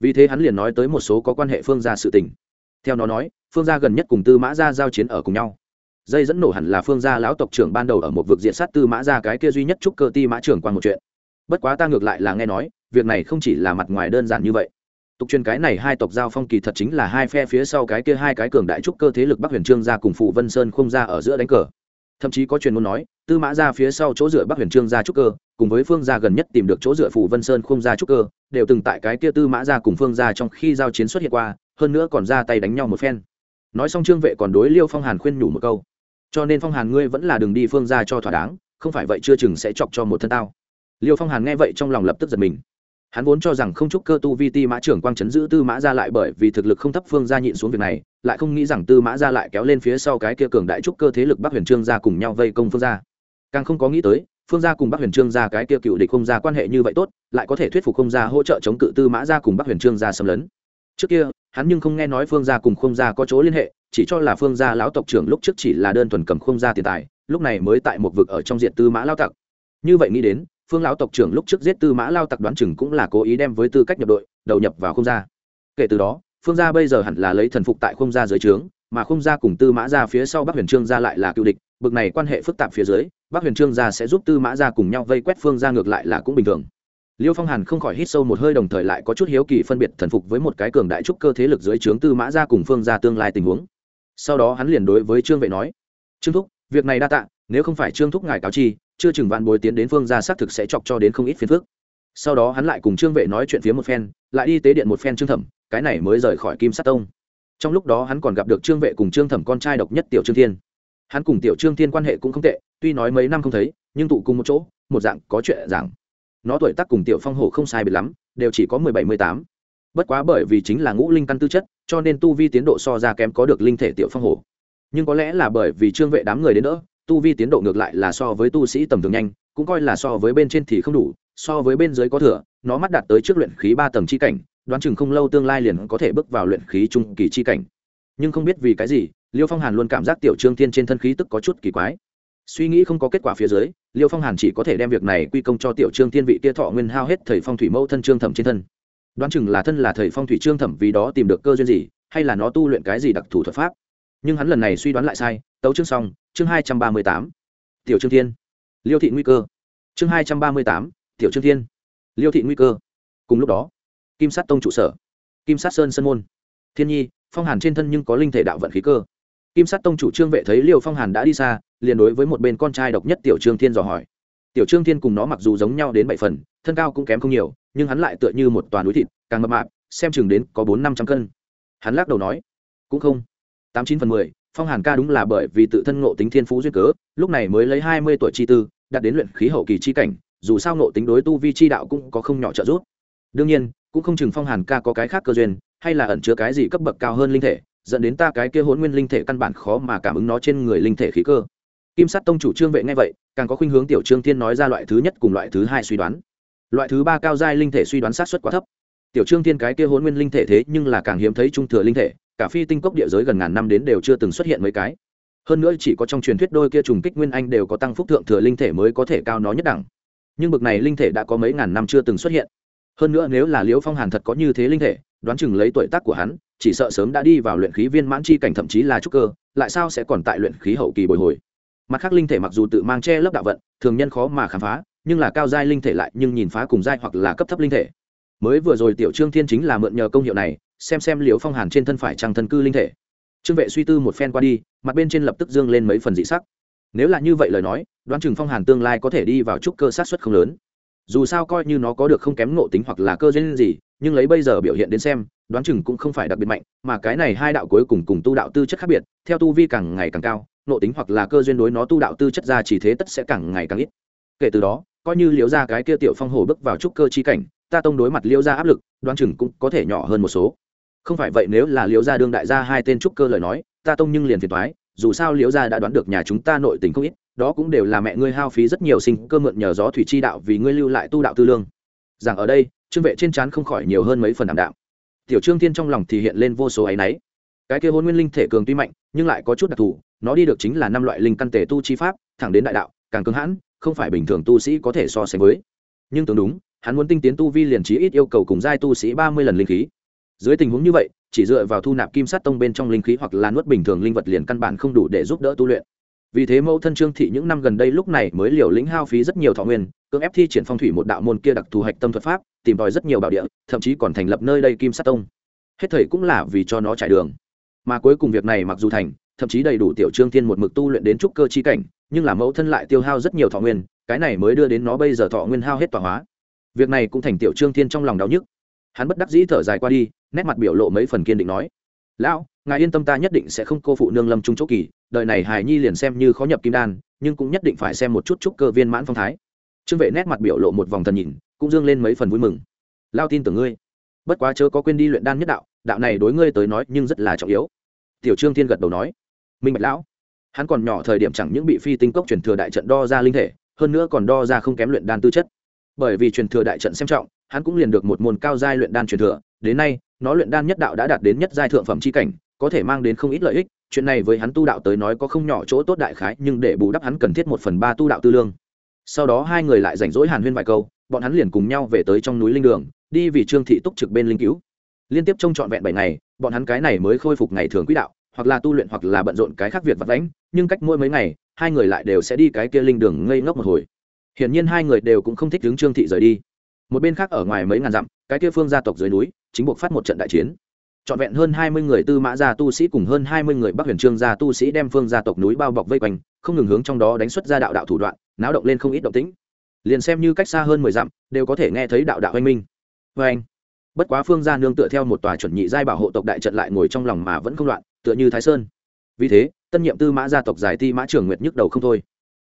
Vì thế hắn liền nói tới một số có quan hệ phương gia sự tình. Theo nó nói, phương gia gần nhất cùng tư mã gia giao chiến ở cùng nhau. Dây dẫn nổ hẳn là phương gia lão tộc trưởng ban đầu ở một vực diện sát tư mã gia cái kia duy nhất trúc cơ ti mã trưởng quan một chuyện. Bất quá ta ngược lại là nghe nói việc này không chỉ là mặt ngoài đơn giản như vậy. Tục truyền cái này hai tộc giao phong kỳ thật chính là hai phe phía sau cái kia hai cái cường đại trúc cơ thế lực bắc huyền trương gia cùng phụ vân sơn không ra ở giữa đánh cờ. Thậm chí có truyền muốn nói, tư mã ra phía sau chỗ dựa bắc huyền trương gia trúc cơ, cùng với phương gia gần nhất tìm được chỗ dựa phụ vân sơn không gia trúc cơ, đều từng tại cái kia tư mã ra cùng phương gia trong khi giao chiến xuất hiện qua, hơn nữa còn ra tay đánh nhau một phen. Nói xong trương vệ còn đối liêu phong hàn khuyên nhủ một câu, cho nên phong hàn ngươi vẫn là đường đi phương gia cho thỏa đáng, không phải vậy chưa chừng sẽ chọc cho một thân tao. Liêu phong hàn nghe vậy trong lòng lập tức giật mình hắn vốn cho rằng không chúc cơ tu vi ti mã trưởng quang chấn giữ tư mã ra lại bởi vì thực lực không thấp phương gia nhịn xuống việc này, lại không nghĩ rằng tư mã ra lại kéo lên phía sau cái kia cường đại trúc cơ thế lực bắc huyền trương gia cùng nhau vây công phương gia. Càng không có nghĩ tới, phương gia cùng bắc huyền trương gia cái kia cựu địch không gia quan hệ như vậy tốt, lại có thể thuyết phục không gia hỗ trợ chống cự tư mã gia cùng bắc huyền trương gia xâm lấn. Trước kia, hắn nhưng không nghe nói phương gia cùng không gia có chỗ liên hệ, chỉ cho là phương gia lão tộc trưởng lúc trước chỉ là đơn thuần cầm không gia tiền tài, lúc này mới tại một vực ở trong diện tư mã lao tặc. Như vậy nghĩ đến phương lão tộc trưởng lúc trước giết tư mã lao tặc đoán chừng cũng là cố ý đem với tư cách nhập đội, đầu nhập vào không gia. Kể từ đó, phương gia bây giờ hẳn là lấy thần phục tại không gia dưới trướng, mà không gia cùng tư mã gia phía sau bắc huyền trương gia lại là cựu địch, bực này quan hệ phức tạp phía dưới, bắc huyền trương gia sẽ giúp tư mã gia cùng nhau vây quét phương gia ngược lại là cũng bình thường. Liêu phong hàn không khỏi hít sâu một hơi đồng thời lại có chút hiếu kỳ phân biệt thần phục với một cái cường đại trúc cơ thế lực dưới trướng tư mã gia cùng phương gia tương lai tình huống. Sau đó hắn liền đối với trương vệ nói, trương thúc, việc này đa tạ, nếu không phải trương thúc ngài cáo chi chưa chừng vạn bối tiến đến phương gia xác thực sẽ chọc cho đến không ít phiền phức. Sau đó hắn lại cùng trương vệ nói chuyện phía một phen, lại đi tế điện một phen trương thẩm, cái này mới rời khỏi kim sát tông. Trong lúc đó hắn còn gặp được trương vệ cùng trương thẩm con trai độc nhất tiểu trương thiên. Hắn cùng tiểu trương thiên quan hệ cũng không tệ, tuy nói mấy năm không thấy, nhưng tụ cùng một chỗ, một dạng có chuyện giảng nó tuổi tác cùng tiểu phong hổ không sai biệt lắm, đều chỉ có mười bảy, mười tám. Bất quá bởi vì chính là ngũ linh căn tư chất, cho nên tu vi tiến độ so ra kém có được linh thể tiểu phong hổ. Nhưng có lẽ là bởi vì trương vệ đám người đến nữa tu vi tiến độ ngược lại là so với tu sĩ tầm thường nhanh, cũng coi là so với bên trên thì không đủ, so với bên dưới có thừa, nó mắt đạt tới trước luyện khí ba tầng chi cảnh, đoán chừng không lâu tương lai liền có thể bước vào luyện khí trung kỳ chi cảnh. Nhưng không biết vì cái gì, liêu phong hàn luôn cảm giác tiểu trương thiên trên thân khí tức có chút kỳ quái. Suy nghĩ không có kết quả phía dưới, liêu phong hàn chỉ có thể đem việc này quy công cho tiểu trương thiên vị kia thọ nguyên hao hết thầy phong thủy mẫu thân trương thẩm trên thân. Đoán chừng là thân là thầy phong thủy trương thẩm vì đó tìm được cơ duyên gì, hay là nó tu luyện cái gì đặc thù thuật pháp. Nhưng hắn lần này suy đoán lại sai tấu chương xong, chương hai trăm ba mươi tám. Tiểu trương thiên. Liêu thị nguy cơ. Chương hai trăm ba mươi tám, tiểu trương thiên. Liêu thị nguy cơ. Cùng lúc đó, kim sát tông trụ sở, kim sát sơn sơn môn. Thiên nhi, phong hàn trên thân nhưng có linh thể đạo vận khí cơ. Kim sát tông chủ trương vệ thấy liêu phong hàn đã đi xa, liền đối với một bên con trai độc nhất tiểu trương thiên dò hỏi. Tiểu trương thiên cùng nó mặc dù giống nhau đến bảy phần, thân cao cũng kém không nhiều, nhưng hắn lại tựa như một toàn núi thịt, càng mập mạp, xem chừng đến có bốn năm trăm cân. Hắn lắc đầu nói, cũng không, tám chín phần mười phong hàn ca đúng là bởi vì tự thân ngộ tính thiên phú duyên cớ, lúc này mới lấy hai mươi tuổi chi tư, đạt đến luyện khí hậu kỳ chi cảnh, dù sao ngộ tính đối tu vi chi đạo cũng có không nhỏ trợ giúp. Đương nhiên, cũng không chừng phong hàn ca có cái khác cơ duyên, hay là ẩn chứa cái gì cấp bậc cao hơn linh thể, dẫn đến ta cái kia hỗn nguyên linh thể căn bản khó mà cảm ứng nó trên người linh thể khí cơ. Kim sát tông chủ trương vệ ngay vậy, càng có khuynh hướng tiểu trương thiên nói ra loại thứ nhất cùng loại thứ hai suy đoán. Loại thứ ba cao giai linh thể suy đoán sát xuất quá thấp. Tiểu trương thiên cái kia hỗn nguyên linh thể thế nhưng là càng hiếm thấy trung thừa linh thể cả phi tinh cốc địa giới gần ngàn năm đến đều chưa từng xuất hiện mấy cái. Hơn nữa chỉ có trong truyền thuyết đôi kia trùng kích nguyên anh đều có tăng phúc thượng thừa linh thể mới có thể cao nó nhất đẳng. Nhưng bực này linh thể đã có mấy ngàn năm chưa từng xuất hiện. Hơn nữa nếu là liễu phong hàn thật có như thế linh thể, đoán chừng lấy tuổi tác của hắn, chỉ sợ sớm đã đi vào luyện khí viên mãn chi cảnh thậm chí là trúc cơ, lại sao sẽ còn tại luyện khí hậu kỳ bồi hồi. Mặt khác linh thể mặc dù tự mang che lớp đạo vận, thường nhân khó mà khám phá, nhưng là cao giai linh thể lại nhưng nhìn phá cùng giai hoặc là cấp thấp linh thể. Mới vừa rồi tiểu trương thiên chính là mượn nhờ công hiệu này xem xem liễu phong hàn trên thân phải trăng thân cư linh thể. Trương vệ suy tư một phen qua đi, mặt bên trên lập tức dương lên mấy phần dị sắc. Nếu là như vậy lời nói, đoán chừng phong hàn tương lai có thể đi vào trúc cơ sát xuất không lớn. Dù sao coi như nó có được không kém ngộ tính hoặc là cơ duyên gì, nhưng lấy bây giờ biểu hiện đến xem, đoán chừng cũng không phải đặc biệt mạnh, mà cái này hai đạo cuối cùng cùng tu đạo tư chất khác biệt, theo tu vi càng ngày càng cao, ngộ tính hoặc là cơ duyên đối nó tu đạo tư chất ra chỉ thế tất sẽ càng ngày càng ít. Kể từ đó, coi như liễu ra cái kia tiểu phong hồ bước vào trúc cơ chi cảnh, ta tông đối mặt liễu ra áp lực, đoán chừng cũng có thể nhỏ hơn một số không phải vậy, nếu là liễu gia đương đại gia hai tên trúc cơ lời nói, ta tông nhưng liền phiền toái, dù sao liễu gia đã đoán được nhà chúng ta nội tình không ít, đó cũng đều là mẹ ngươi hao phí rất nhiều sinh cơ mượn nhờ gió thủy chi đạo vì ngươi lưu lại tu đạo tư lương. Rằng ở đây, trương vệ trên trán không khỏi nhiều hơn mấy phần đảm đạo tiểu trương tiên trong lòng thì hiện lên vô số áy náy. Cái kia hôn nguyên linh thể cường tuy mạnh, nhưng lại có chút đặc thù, nó đi được chính là năm loại linh căn tề tu chi pháp, thẳng đến đại đạo, càng cứng hãn, không phải bình thường tu sĩ có thể so sánh với. Nhưng tưởng đúng, hắn muốn tinh tiến tu vi liền trí ít yêu cầu cùng giai tu sĩ ba mươi lần linh khí dưới tình huống như vậy, chỉ dựa vào thu nạp kim sắt tông bên trong linh khí hoặc là nuốt bình thường linh vật liền căn bản không đủ để giúp đỡ tu luyện. Vì thế mẫu thân trương thị những năm gần đây lúc này mới liều lĩnh hao phí rất nhiều thọ nguyên, cưỡng ép thi triển phong thủy một đạo môn kia đặc thù hạch tâm thuật pháp, tìm tòi rất nhiều bảo địa, thậm chí còn thành lập nơi đây kim sắt tông. Hết thời cũng là vì cho nó trải đường. Mà cuối cùng việc này mặc dù thành, thậm chí đầy đủ tiểu trương thiên một mực tu luyện đến trúc cơ chi cảnh, nhưng là mẫu thân lại tiêu hao rất nhiều thọ nguyên, cái này mới đưa đến nó bây giờ thọ nguyên hao hết tọa hóa. Việc này cũng thành tiểu trương thiên trong lòng đau nhức. Hắn bất đắc dĩ thở dài qua đi nét mặt biểu lộ mấy phần kiên định nói, lão, ngài yên tâm ta nhất định sẽ không cô phụ nương lâm trung chỗ kỳ, đời này hài nhi liền xem như khó nhập kim đan, nhưng cũng nhất định phải xem một chút chút cơ viên mãn phong thái. Trương vệ nét mặt biểu lộ một vòng thần nhìn, cũng dương lên mấy phần vui mừng. Lao tin tưởng ngươi. Bất quá chớ có quên đi luyện đan nhất đạo đạo này đối ngươi tới nói nhưng rất là trọng yếu. Tiểu trương thiên gật đầu nói, minh bạch lão, hắn còn nhỏ thời điểm chẳng những bị phi tinh cốc truyền thừa đại trận đo ra linh thể, hơn nữa còn đo ra không kém luyện đan tư chất. Bởi vì truyền thừa đại trận xem trọng, hắn cũng liền được một môn cao giai luyện đan truyền thừa, đến nay nó luyện đan nhất đạo đã đạt đến nhất giai thượng phẩm chi cảnh, có thể mang đến không ít lợi ích, chuyện này với hắn tu đạo tới nói có không nhỏ chỗ tốt đại khái, nhưng để bù đắp hắn cần thiết một phần ba tu đạo tư lương. Sau đó hai người lại rảnh rỗi hàn huyên vài câu, bọn hắn liền cùng nhau về tới trong núi linh đường, đi vì trương thị túc trực bên linh cứu. Liên tiếp trông trọn vẹn bảy ngày, bọn hắn cái này mới khôi phục ngày thường quỹ đạo, hoặc là tu luyện hoặc là bận rộn cái khác việc vật lãnh nhưng cách mỗi mấy ngày, hai người lại đều sẽ đi cái kia linh đường ngây ngốc một hồi. Hiển nhiên hai người đều cũng không thích đứng trương thị rời đi. Một bên khác ở ngoài mấy ngàn dặm, cái kia phương gia tộc dưới núi chính buộc phát một trận đại chiến. Trọn vẹn hơn hai mươi người tư mã gia tu sĩ cùng hơn hai mươi người bắc huyền trương gia tu sĩ đem phương gia tộc núi bao bọc vây quanh, không ngừng hướng trong đó đánh xuất ra đạo đạo thủ đoạn, náo động lên không ít động tĩnh. Liền xem như cách xa hơn mười dặm, đều có thể nghe thấy đạo đạo oanh minh. Vê anh, bất quá phương gia nương tựa theo một tòa chuẩn nhị giai bảo hộ tộc đại trận lại ngồi trong lòng mà vẫn không loạn, tựa như thái sơn. Vì thế, tân nhiệm tư mã gia tộc giải ti mã trường nguyệt nhức đầu không thôi.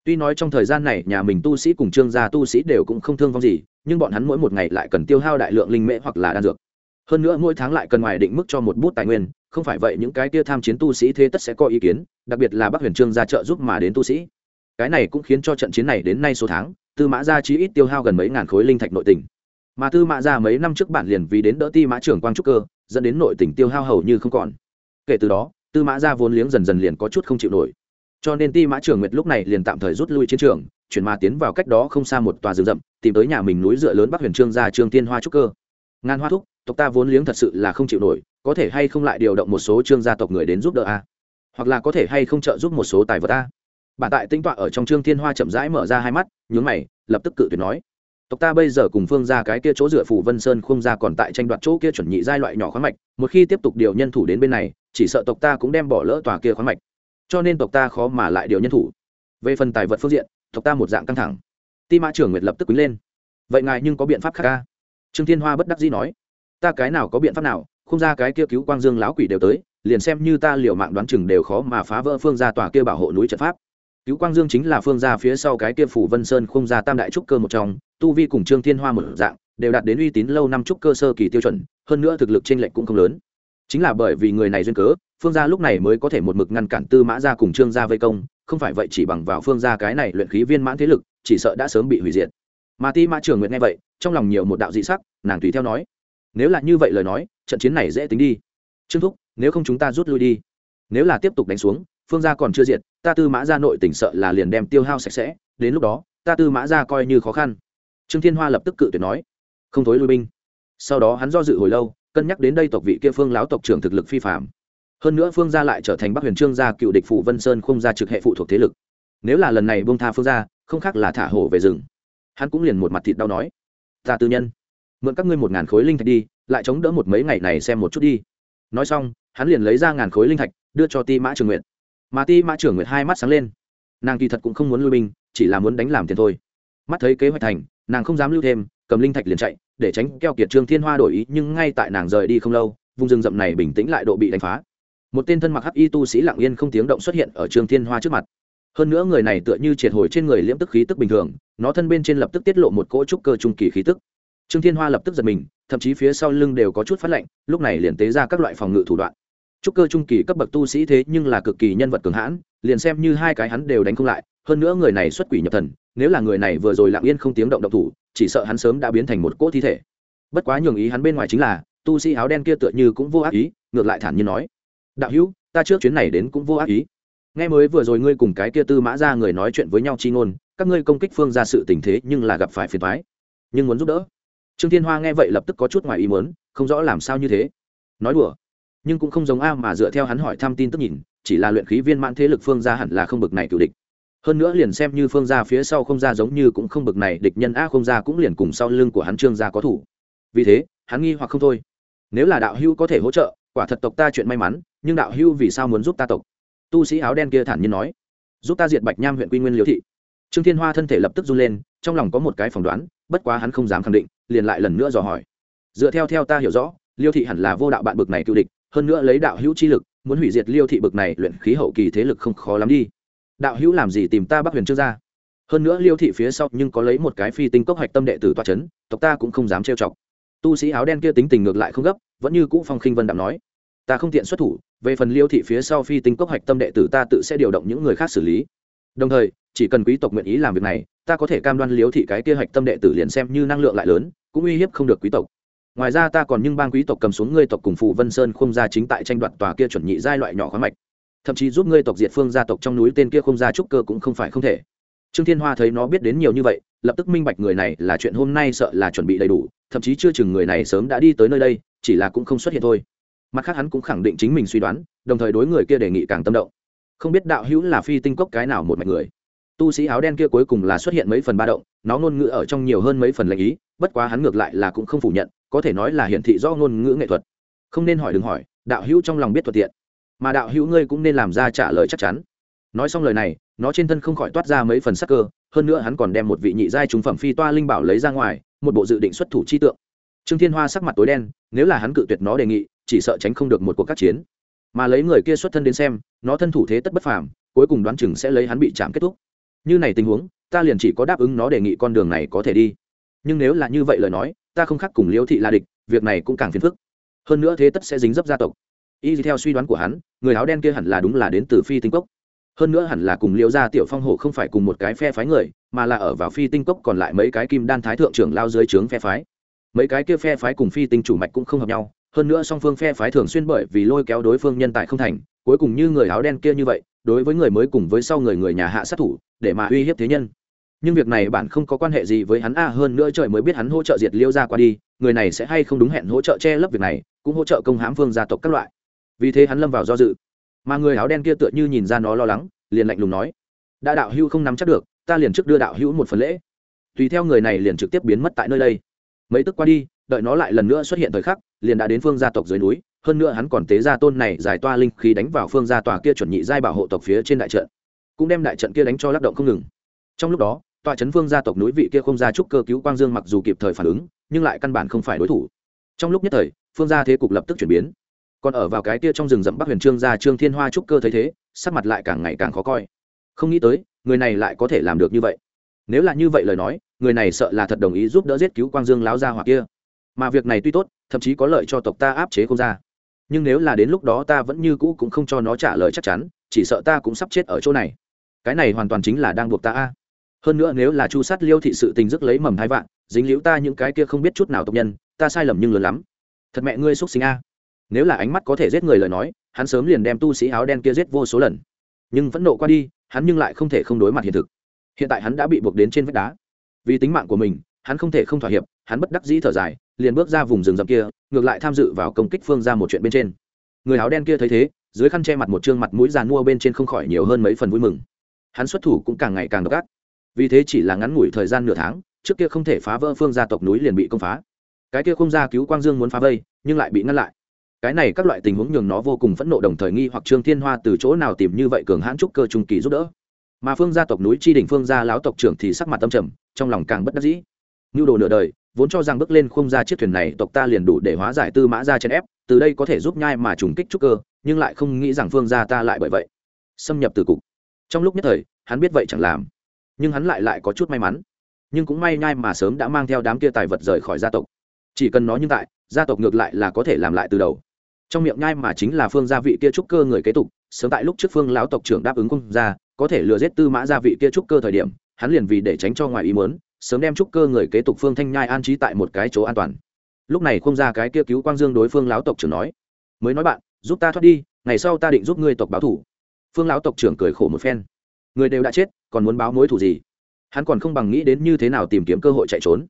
Tuy nói trong thời gian này nhà mình tu sĩ cùng trương gia tu sĩ đều cũng không thương vong gì, nhưng bọn hắn mỗi một ngày lại cần tiêu hao đại lượng linh mễ hoặc là đan dược hơn nữa mỗi tháng lại cần ngoài định mức cho một bút tài nguyên, không phải vậy những cái tia tham chiến tu sĩ thế tất sẽ có ý kiến, đặc biệt là bắc huyền trương ra trợ giúp mà đến tu sĩ. Cái này cũng khiến cho trận chiến này đến nay số tháng, tư mã gia chí ít tiêu hao gần mấy ngàn khối linh thạch nội tỉnh mà tư mã gia mấy năm trước bản liền vì đến đỡ ti mã trưởng quang trúc cơ, dẫn đến nội tỉnh tiêu hao hầu như không còn. Kể từ đó, tư mã gia vốn liếng dần dần liền có chút không chịu nổi. Cho nên ti mã trưởng nguyệt lúc này liền tạm thời rút lui chiến trường, chuyển mà tiến vào cách đó không xa một tòa rừng rậm, tìm tới nhà mình núi dựa lớn bắc huyền trương gia trương tiên hoa trúc cơ. Ngàn hoa thúc tộc ta vốn liếng thật sự là không chịu nổi, có thể hay không lại điều động một số trương gia tộc người đến giúp đỡ a? Hoặc là có thể hay không trợ giúp một số tài vật a? Bản tại tinh tọa ở trong trương thiên hoa chậm rãi mở ra hai mắt, nhướng mày, lập tức cự tuyệt nói. Tộc ta bây giờ cùng phương ra cái kia chỗ dựa phủ vân sơn không ra còn tại tranh đoạt chỗ kia chuẩn nhị giai loại nhỏ khoáng mạch, một khi tiếp tục điều nhân thủ đến bên này, chỉ sợ tộc ta cũng đem bỏ lỡ tòa kia khoáng mạch. Cho nên tộc ta khó mà lại điều nhân thủ. Về phần tài vật phương diện, tộc ta một dạng căng thẳng. Ti mã trưởng nguyệt lập tức quý lên. Vậy ngài nhưng có biện pháp khác ca trương thiên hoa bất đắc dĩ nói ta cái nào có biện pháp nào, không ra cái kia cứu quang dương lão quỷ đều tới, liền xem như ta liều mạng đoán chừng đều khó mà phá vỡ phương gia tòa kia bảo hộ núi trận pháp. Cứu quang dương chính là phương gia phía sau cái kia phủ vân sơn không ra tam đại trúc cơ một trong, tu vi cùng trương thiên hoa một dạng, đều đạt đến uy tín lâu năm trúc cơ sơ kỳ tiêu chuẩn, hơn nữa thực lực trên lệnh cũng không lớn. Chính là bởi vì người này duyên cớ, phương gia lúc này mới có thể một mực ngăn cản tư mã gia cùng trương gia vây công, không phải vậy chỉ bằng vào phương gia cái này luyện khí viên mãn thế lực, chỉ sợ đã sớm bị hủy diệt. Mà ti mã trường nguyện nghe vậy, trong lòng nhiều một đạo dị sắc, nàng tùy theo nói nếu là như vậy lời nói, trận chiến này dễ tính đi. Trương thúc, nếu không chúng ta rút lui đi. Nếu là tiếp tục đánh xuống, phương gia còn chưa diệt, ta tư mã gia nội tỉnh sợ là liền đem tiêu hao sạch sẽ, đến lúc đó, ta tư mã gia coi như khó khăn. Trương thiên hoa lập tức cự tuyệt nói. Không thối lui binh. Sau đó hắn do dự hồi lâu, cân nhắc đến đây tộc vị kia phương lão tộc trưởng thực lực phi phạm hơn nữa phương gia lại trở thành bắc huyền trương gia cựu địch phủ vân sơn không ra trực hệ phụ thuộc thế lực. Nếu là lần này bông tha phương gia, không khác là thả hổ về rừng. Hắn cũng liền một mặt thịt đau nói. Ta tư nhân mượn các ngươi một ngàn khối linh thạch đi, lại chống đỡ một mấy ngày này xem một chút đi. Nói xong, hắn liền lấy ra ngàn khối linh thạch, đưa cho ti mã trường nguyện mà ti mã trường nguyện hai mắt sáng lên. Nàng kỳ thật cũng không muốn lui binh, chỉ là muốn đánh làm tiền thôi. Mắt thấy kế hoạch thành, nàng không dám lưu thêm, cầm linh thạch liền chạy, để tránh keo kiệt trương thiên hoa đổi ý, nhưng ngay tại nàng rời đi không lâu, vùng rừng rậm này bình tĩnh lại độ bị đánh phá. Một tên thân mặc hắc y tu sĩ lặng yên không tiếng động xuất hiện ở trương thiên hoa trước mặt. Hơn nữa người này tựa như triệt hồi trên người liễm tức khí tức bình thường, nó thân bên trên lập tức tiết lộ một cỗ trúc cơ trung kỳ khí tức trương thiên hoa lập tức giật mình, thậm chí phía sau lưng đều có chút phát lạnh, lúc này liền tế ra các loại phòng ngự thủ đoạn. Trúc cơ trung kỳ cấp bậc tu sĩ thế nhưng là cực kỳ nhân vật cường hãn, liền xem như hai cái hắn đều đánh không lại, hơn nữa người này xuất quỷ nhập thần, nếu là người này vừa rồi lặng yên không tiếng động động thủ, chỉ sợ hắn sớm đã biến thành một cỗ thi thể. Bất quá nhường ý hắn bên ngoài chính là, tu sĩ áo đen kia tựa như cũng vô ác ý, ngược lại thản nhiên nói, đạo hữu, ta trước chuyến này đến cũng vô ác ý. Nghe mới vừa rồi ngươi cùng cái kia tư mã ra người nói chuyện với nhau chi ngôn, các ngươi công kích phương ra sự tình thế nhưng là gặp phải phiền thoái nhưng muốn giúp đỡ trương thiên hoa nghe vậy lập tức có chút ngoài ý muốn, không rõ làm sao như thế. Nói đùa, nhưng cũng không giống a mà dựa theo hắn hỏi thăm tin tức nhìn, chỉ là luyện khí viên mãn thế lực phương gia hẳn là không bực này cựu địch. Hơn nữa liền xem như phương gia phía sau không ra giống như cũng không bực này, địch nhân a không ra cũng liền cùng sau lưng của hắn trương gia có thủ. Vì thế, hắn nghi hoặc không thôi. Nếu là đạo hưu có thể hỗ trợ, quả thật tộc ta chuyện may mắn, nhưng đạo hưu vì sao muốn giúp ta tộc? Tu sĩ áo đen kia thản nhiên nói. Giúp ta diệt bạch nham huyện quy nguyên liễu thị. Trương thiên hoa thân thể lập tức run lên, trong lòng có một cái phỏng đoán, bất quá hắn không dám khẳng định liền lại lần nữa dò hỏi. Dựa theo theo ta hiểu rõ, liêu thị hẳn là vô đạo bạn bực này cựu địch, hơn nữa lấy đạo hữu chi lực, muốn hủy diệt liêu thị bực này luyện khí hậu kỳ thế lực không khó lắm đi. Đạo hữu làm gì tìm ta bắc huyền trương gia hơn nữa liêu thị phía sau nhưng có lấy một cái phi tinh cốc hạch tâm đệ tử toa c h ấ n tộc ta cũng không dám trêu chọc. Tu sĩ áo đen kia tính tình ngược lại không gấp, vẫn như cũ phong khinh vân đạm nói, ta không tiện xuất thủ, về phần liêu thị phía sau phi tinh cốc hạch tâm đệ tử ta tự sẽ điều động những người khác xử lý. Đồng thời, chỉ cần quý tộc nguyện ý làm việc này, ta có thể cam đoan liêu thị cái kia hạch tâm đệ tử liền xem như năng lượng lại lớn cũng uy hiếp không được quý tộc. Ngoài ra ta còn nhưng bang quý tộc cầm xuống ngươi tộc cùng phụ vân sơn không ra chính tại tranh đoạt tòa kia chuẩn nhị giai loại nhỏ khoáng mạch. Thậm chí giúp ngươi tộc diệt phương gia tộc trong núi tên kia không ra trúc cơ cũng không phải không thể. Trương thiên hoa thấy nó biết đến nhiều như vậy, lập tức minh bạch người này là chuyện hôm nay sợ là chuẩn bị đầy đủ, thậm chí chưa chừng người này sớm đã đi tới nơi đây, chỉ là cũng không xuất hiện thôi. Mặt khác hắn cũng khẳng định chính mình suy đoán, đồng thời đối người kia đề nghị càng tâm động. Không biết đạo hữu là phi tinh cốc cái nào một mạch người tu sĩ áo đen kia cuối cùng là xuất hiện mấy phần ba động, nó ngôn ngữ ở trong nhiều hơn mấy phần lệnh ý, bất quá hắn ngược lại là cũng không phủ nhận, có thể nói là hiển thị do ngôn ngữ nghệ thuật. Không nên hỏi đừng hỏi, đạo hữu trong lòng biết thuận tiện. Mà đạo hữu ngươi cũng nên làm ra trả lời chắc chắn. Nói xong lời này, nó trên thân không khỏi toát ra mấy phần sắc cơ, hơn nữa hắn còn đem một vị nhị giai trung phẩm phi toa linh bảo lấy ra ngoài, một bộ dự định xuất thủ chi tượng. Trương thiên hoa sắc mặt tối đen, nếu là hắn cự tuyệt nó đề nghị, chỉ sợ tránh không được một cuộc các chiến. Mà lấy người kia xuất thân đến xem, nó thân thủ thế tất bất phàm, cuối cùng đoán chừng sẽ lấy hắn bị chạm kết thúc như này tình huống, ta liền chỉ có đáp ứng nó đề nghị con đường này có thể đi. Nhưng nếu là như vậy lời nói, ta không khác cùng liễu thị là địch, việc này cũng càng phiền phức. Hơn nữa thế tất sẽ dính dấp gia tộc. Y theo suy đoán của hắn, người áo đen kia hẳn là đúng là đến từ phi tinh cốc. Hơn nữa hẳn là cùng liễu gia tiểu phong hổ không phải cùng một cái phe phái người, mà là ở vào phi tinh cốc còn lại mấy cái kim đan thái thượng trưởng lao dưới trướng phe phái. Mấy cái kia phe phái cùng phi tinh chủ mạch cũng không hợp nhau, hơn nữa song phương phe phái thường xuyên bởi vì lôi kéo đối phương nhân tài không thành, cuối cùng như người áo đen kia như vậy đối với người mới cùng với sau người người nhà hạ sát thủ, để mà uy hiếp thế nhân. Nhưng việc này bạn không có quan hệ gì với hắn, a, hơn nữa trời mới biết hắn hỗ trợ diệt liêu ra qua đi, người này sẽ hay không đúng hẹn hỗ trợ che lấp việc này, cũng hỗ trợ công hãm phương gia tộc các loại. Vì thế hắn lâm vào do dự. Mà người áo đen kia tựa như nhìn ra nó lo lắng, liền lạnh lùng nói, đã đạo hữu không nắm chắc được, ta liền trước đưa đạo hữu một phần lễ. Tùy theo người này liền trực tiếp biến mất tại nơi đây. Mấy tức qua đi, đợi nó lại lần nữa xuất hiện thời khắc, liền đã đến phương gia tộc dưới núi hơn nữa hắn còn tế gia tôn này giải toa linh khí đánh vào phương gia tòa kia chuẩn nhị giai bảo hộ tộc phía trên đại trận, cũng đem đại trận kia đánh cho lắc động không ngừng. Trong lúc đó, tòa trấn phương gia tộc núi vị kia không ra trúc cơ cứu quang dương mặc dù kịp thời phản ứng, nhưng lại căn bản không phải đối thủ. Trong lúc nhất thời, phương gia thế cục lập tức chuyển biến. Còn ở vào cái kia trong rừng rậm bắc huyền trương gia trương thiên hoa trúc cơ thấy thế, sắc mặt lại càng ngày càng khó coi. Không nghĩ tới, người này lại có thể làm được như vậy. Nếu là như vậy lời nói, người này sợ là thật đồng ý giúp đỡ giết cứu quang dương láo gia hoặc kia. Mà việc này tuy tốt, thậm chí có lợi cho tộc ta áp chế không ra nhưng nếu là đến lúc đó ta vẫn như cũ cũng không cho nó trả lời chắc chắn, chỉ sợ ta cũng sắp chết ở chỗ này. Cái này hoàn toàn chính là đang buộc ta a. Hơn nữa nếu là chu sát liêu thị sự tình dứt lấy mầm hai vạn, dính liễu ta những cái kia không biết chút nào tộc nhân, ta sai lầm nhưng lớn lắm. Thật mẹ ngươi xúc sinh a. Nếu là ánh mắt có thể giết người lời nói, hắn sớm liền đem tu sĩ áo đen kia giết vô số lần. Nhưng vẫn nộ qua đi, hắn nhưng lại không thể không đối mặt hiện thực. Hiện tại hắn đã bị buộc đến trên vách đá. Vì tính mạng của mình, hắn không thể không thỏa hiệp, hắn bất đắc dĩ thở dài liền bước ra vùng rừng rậm kia, ngược lại tham dự vào công kích phương ra một chuyện bên trên. Người áo đen kia thấy thế, dưới khăn che mặt một chương mặt mũi giàn mua bên trên không khỏi nhiều hơn mấy phần vui mừng. Hắn xuất thủ cũng càng ngày càng độc ác. Vì thế chỉ là ngắn ngủi thời gian nửa tháng, trước kia không thể phá vỡ phương gia tộc núi liền bị công phá. Cái kia không ra cứu quang dương muốn phá vây, nhưng lại bị ngăn lại. Cái này các loại tình huống nhường nó vô cùng phẫn nộ đồng thời nghi hoặc trương thiên hoa từ chỗ nào tìm như vậy cường hãn trúc cơ trung kỳ giúp đỡ. Mà phương gia tộc núi tri đình phương gia lão tộc trưởng thì sắc mặt tâm trầm, trong lòng càng bất đắc dĩ. Nhu đồ nửa đời vốn cho rằng bước lên khung ra chiếc thuyền này tộc ta liền đủ để hóa giải tư mã ra chèn ép, từ đây có thể giúp nhai mà trùng kích trúc cơ, nhưng lại không nghĩ rằng phương gia ta lại bởi vậy xâm nhập từ cục. Trong lúc nhất thời, hắn biết vậy chẳng làm. Nhưng hắn lại lại có chút may mắn. Nhưng cũng may nhai mà sớm đã mang theo đám kia tài vật rời khỏi gia tộc. Chỉ cần nó như tại, gia tộc ngược lại là có thể làm lại từ đầu. Trong miệng nhai mà chính là phương gia vị kia trúc cơ người kế tục, sớm tại lúc trước phương lão tộc trưởng đáp ứng công gia có thể lừa giết tư mã gia vị kia trúc cơ thời điểm, hắn liền vì để tránh cho ngoài ý muốn sớm đem trúc cơ người kế tục phương thanh nhai an trí tại một cái chỗ an toàn. Lúc này không ra cái kia cứu quang dương đối phương lão tộc trưởng nói, mới nói bạn, giúp ta thoát đi, ngày sau ta định giúp ngươi tộc báo thủ. Phương lão tộc trưởng cười khổ một phen, người đều đã chết, còn muốn báo mối thủ gì? Hắn còn không bằng nghĩ đến như thế nào tìm kiếm cơ hội chạy trốn.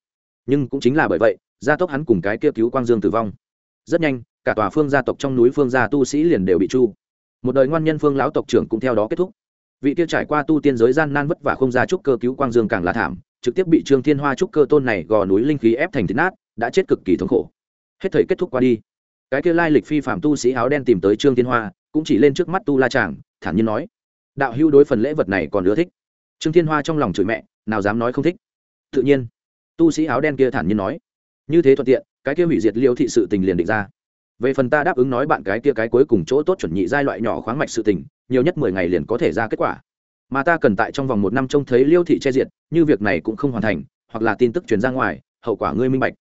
Nhưng cũng chính là bởi vậy, gia tốc hắn cùng cái kia cứu quang dương tử vong. Rất nhanh, cả tòa phương gia tộc trong núi phương gia tu sĩ liền đều bị chu một đời ngoan nhân phương lão tộc trưởng cũng theo đó kết thúc. Vị kia trải qua tu tiên giới gian nan vất vả không ra trúc cơ cứu quang dương càng là thảm trực tiếp bị trương thiên hoa trúc cơ tôn này gò núi linh khí ép thành thịt nát, đã chết cực kỳ thống khổ. Hết thời kết thúc qua đi. Cái kia lai lịch phi phạm tu sĩ áo đen tìm tới trương thiên hoa, cũng chỉ lên trước mắt tu la tràng thản nhiên nói, đạo hưu đối phần lễ vật này còn ưa thích. Trương thiên hoa trong lòng chửi mẹ, nào dám nói không thích. Tự nhiên, tu sĩ áo đen kia thản nhiên nói, như thế thuận tiện, cái kia hủy diệt liêu thị sự tình liền định ra. Về phần ta đáp ứng nói bạn cái kia cái cuối cùng chỗ tốt chuẩn nhị giai loại nhỏ khoáng mạch sự tình, nhiều nhất mười ngày liền có thể ra kết quả mà ta cần tại trong vòng một năm trông thấy liêu thị che diệt, như việc này cũng không hoàn thành, hoặc là tin tức truyền ra ngoài, hậu quả ngươi minh bạch.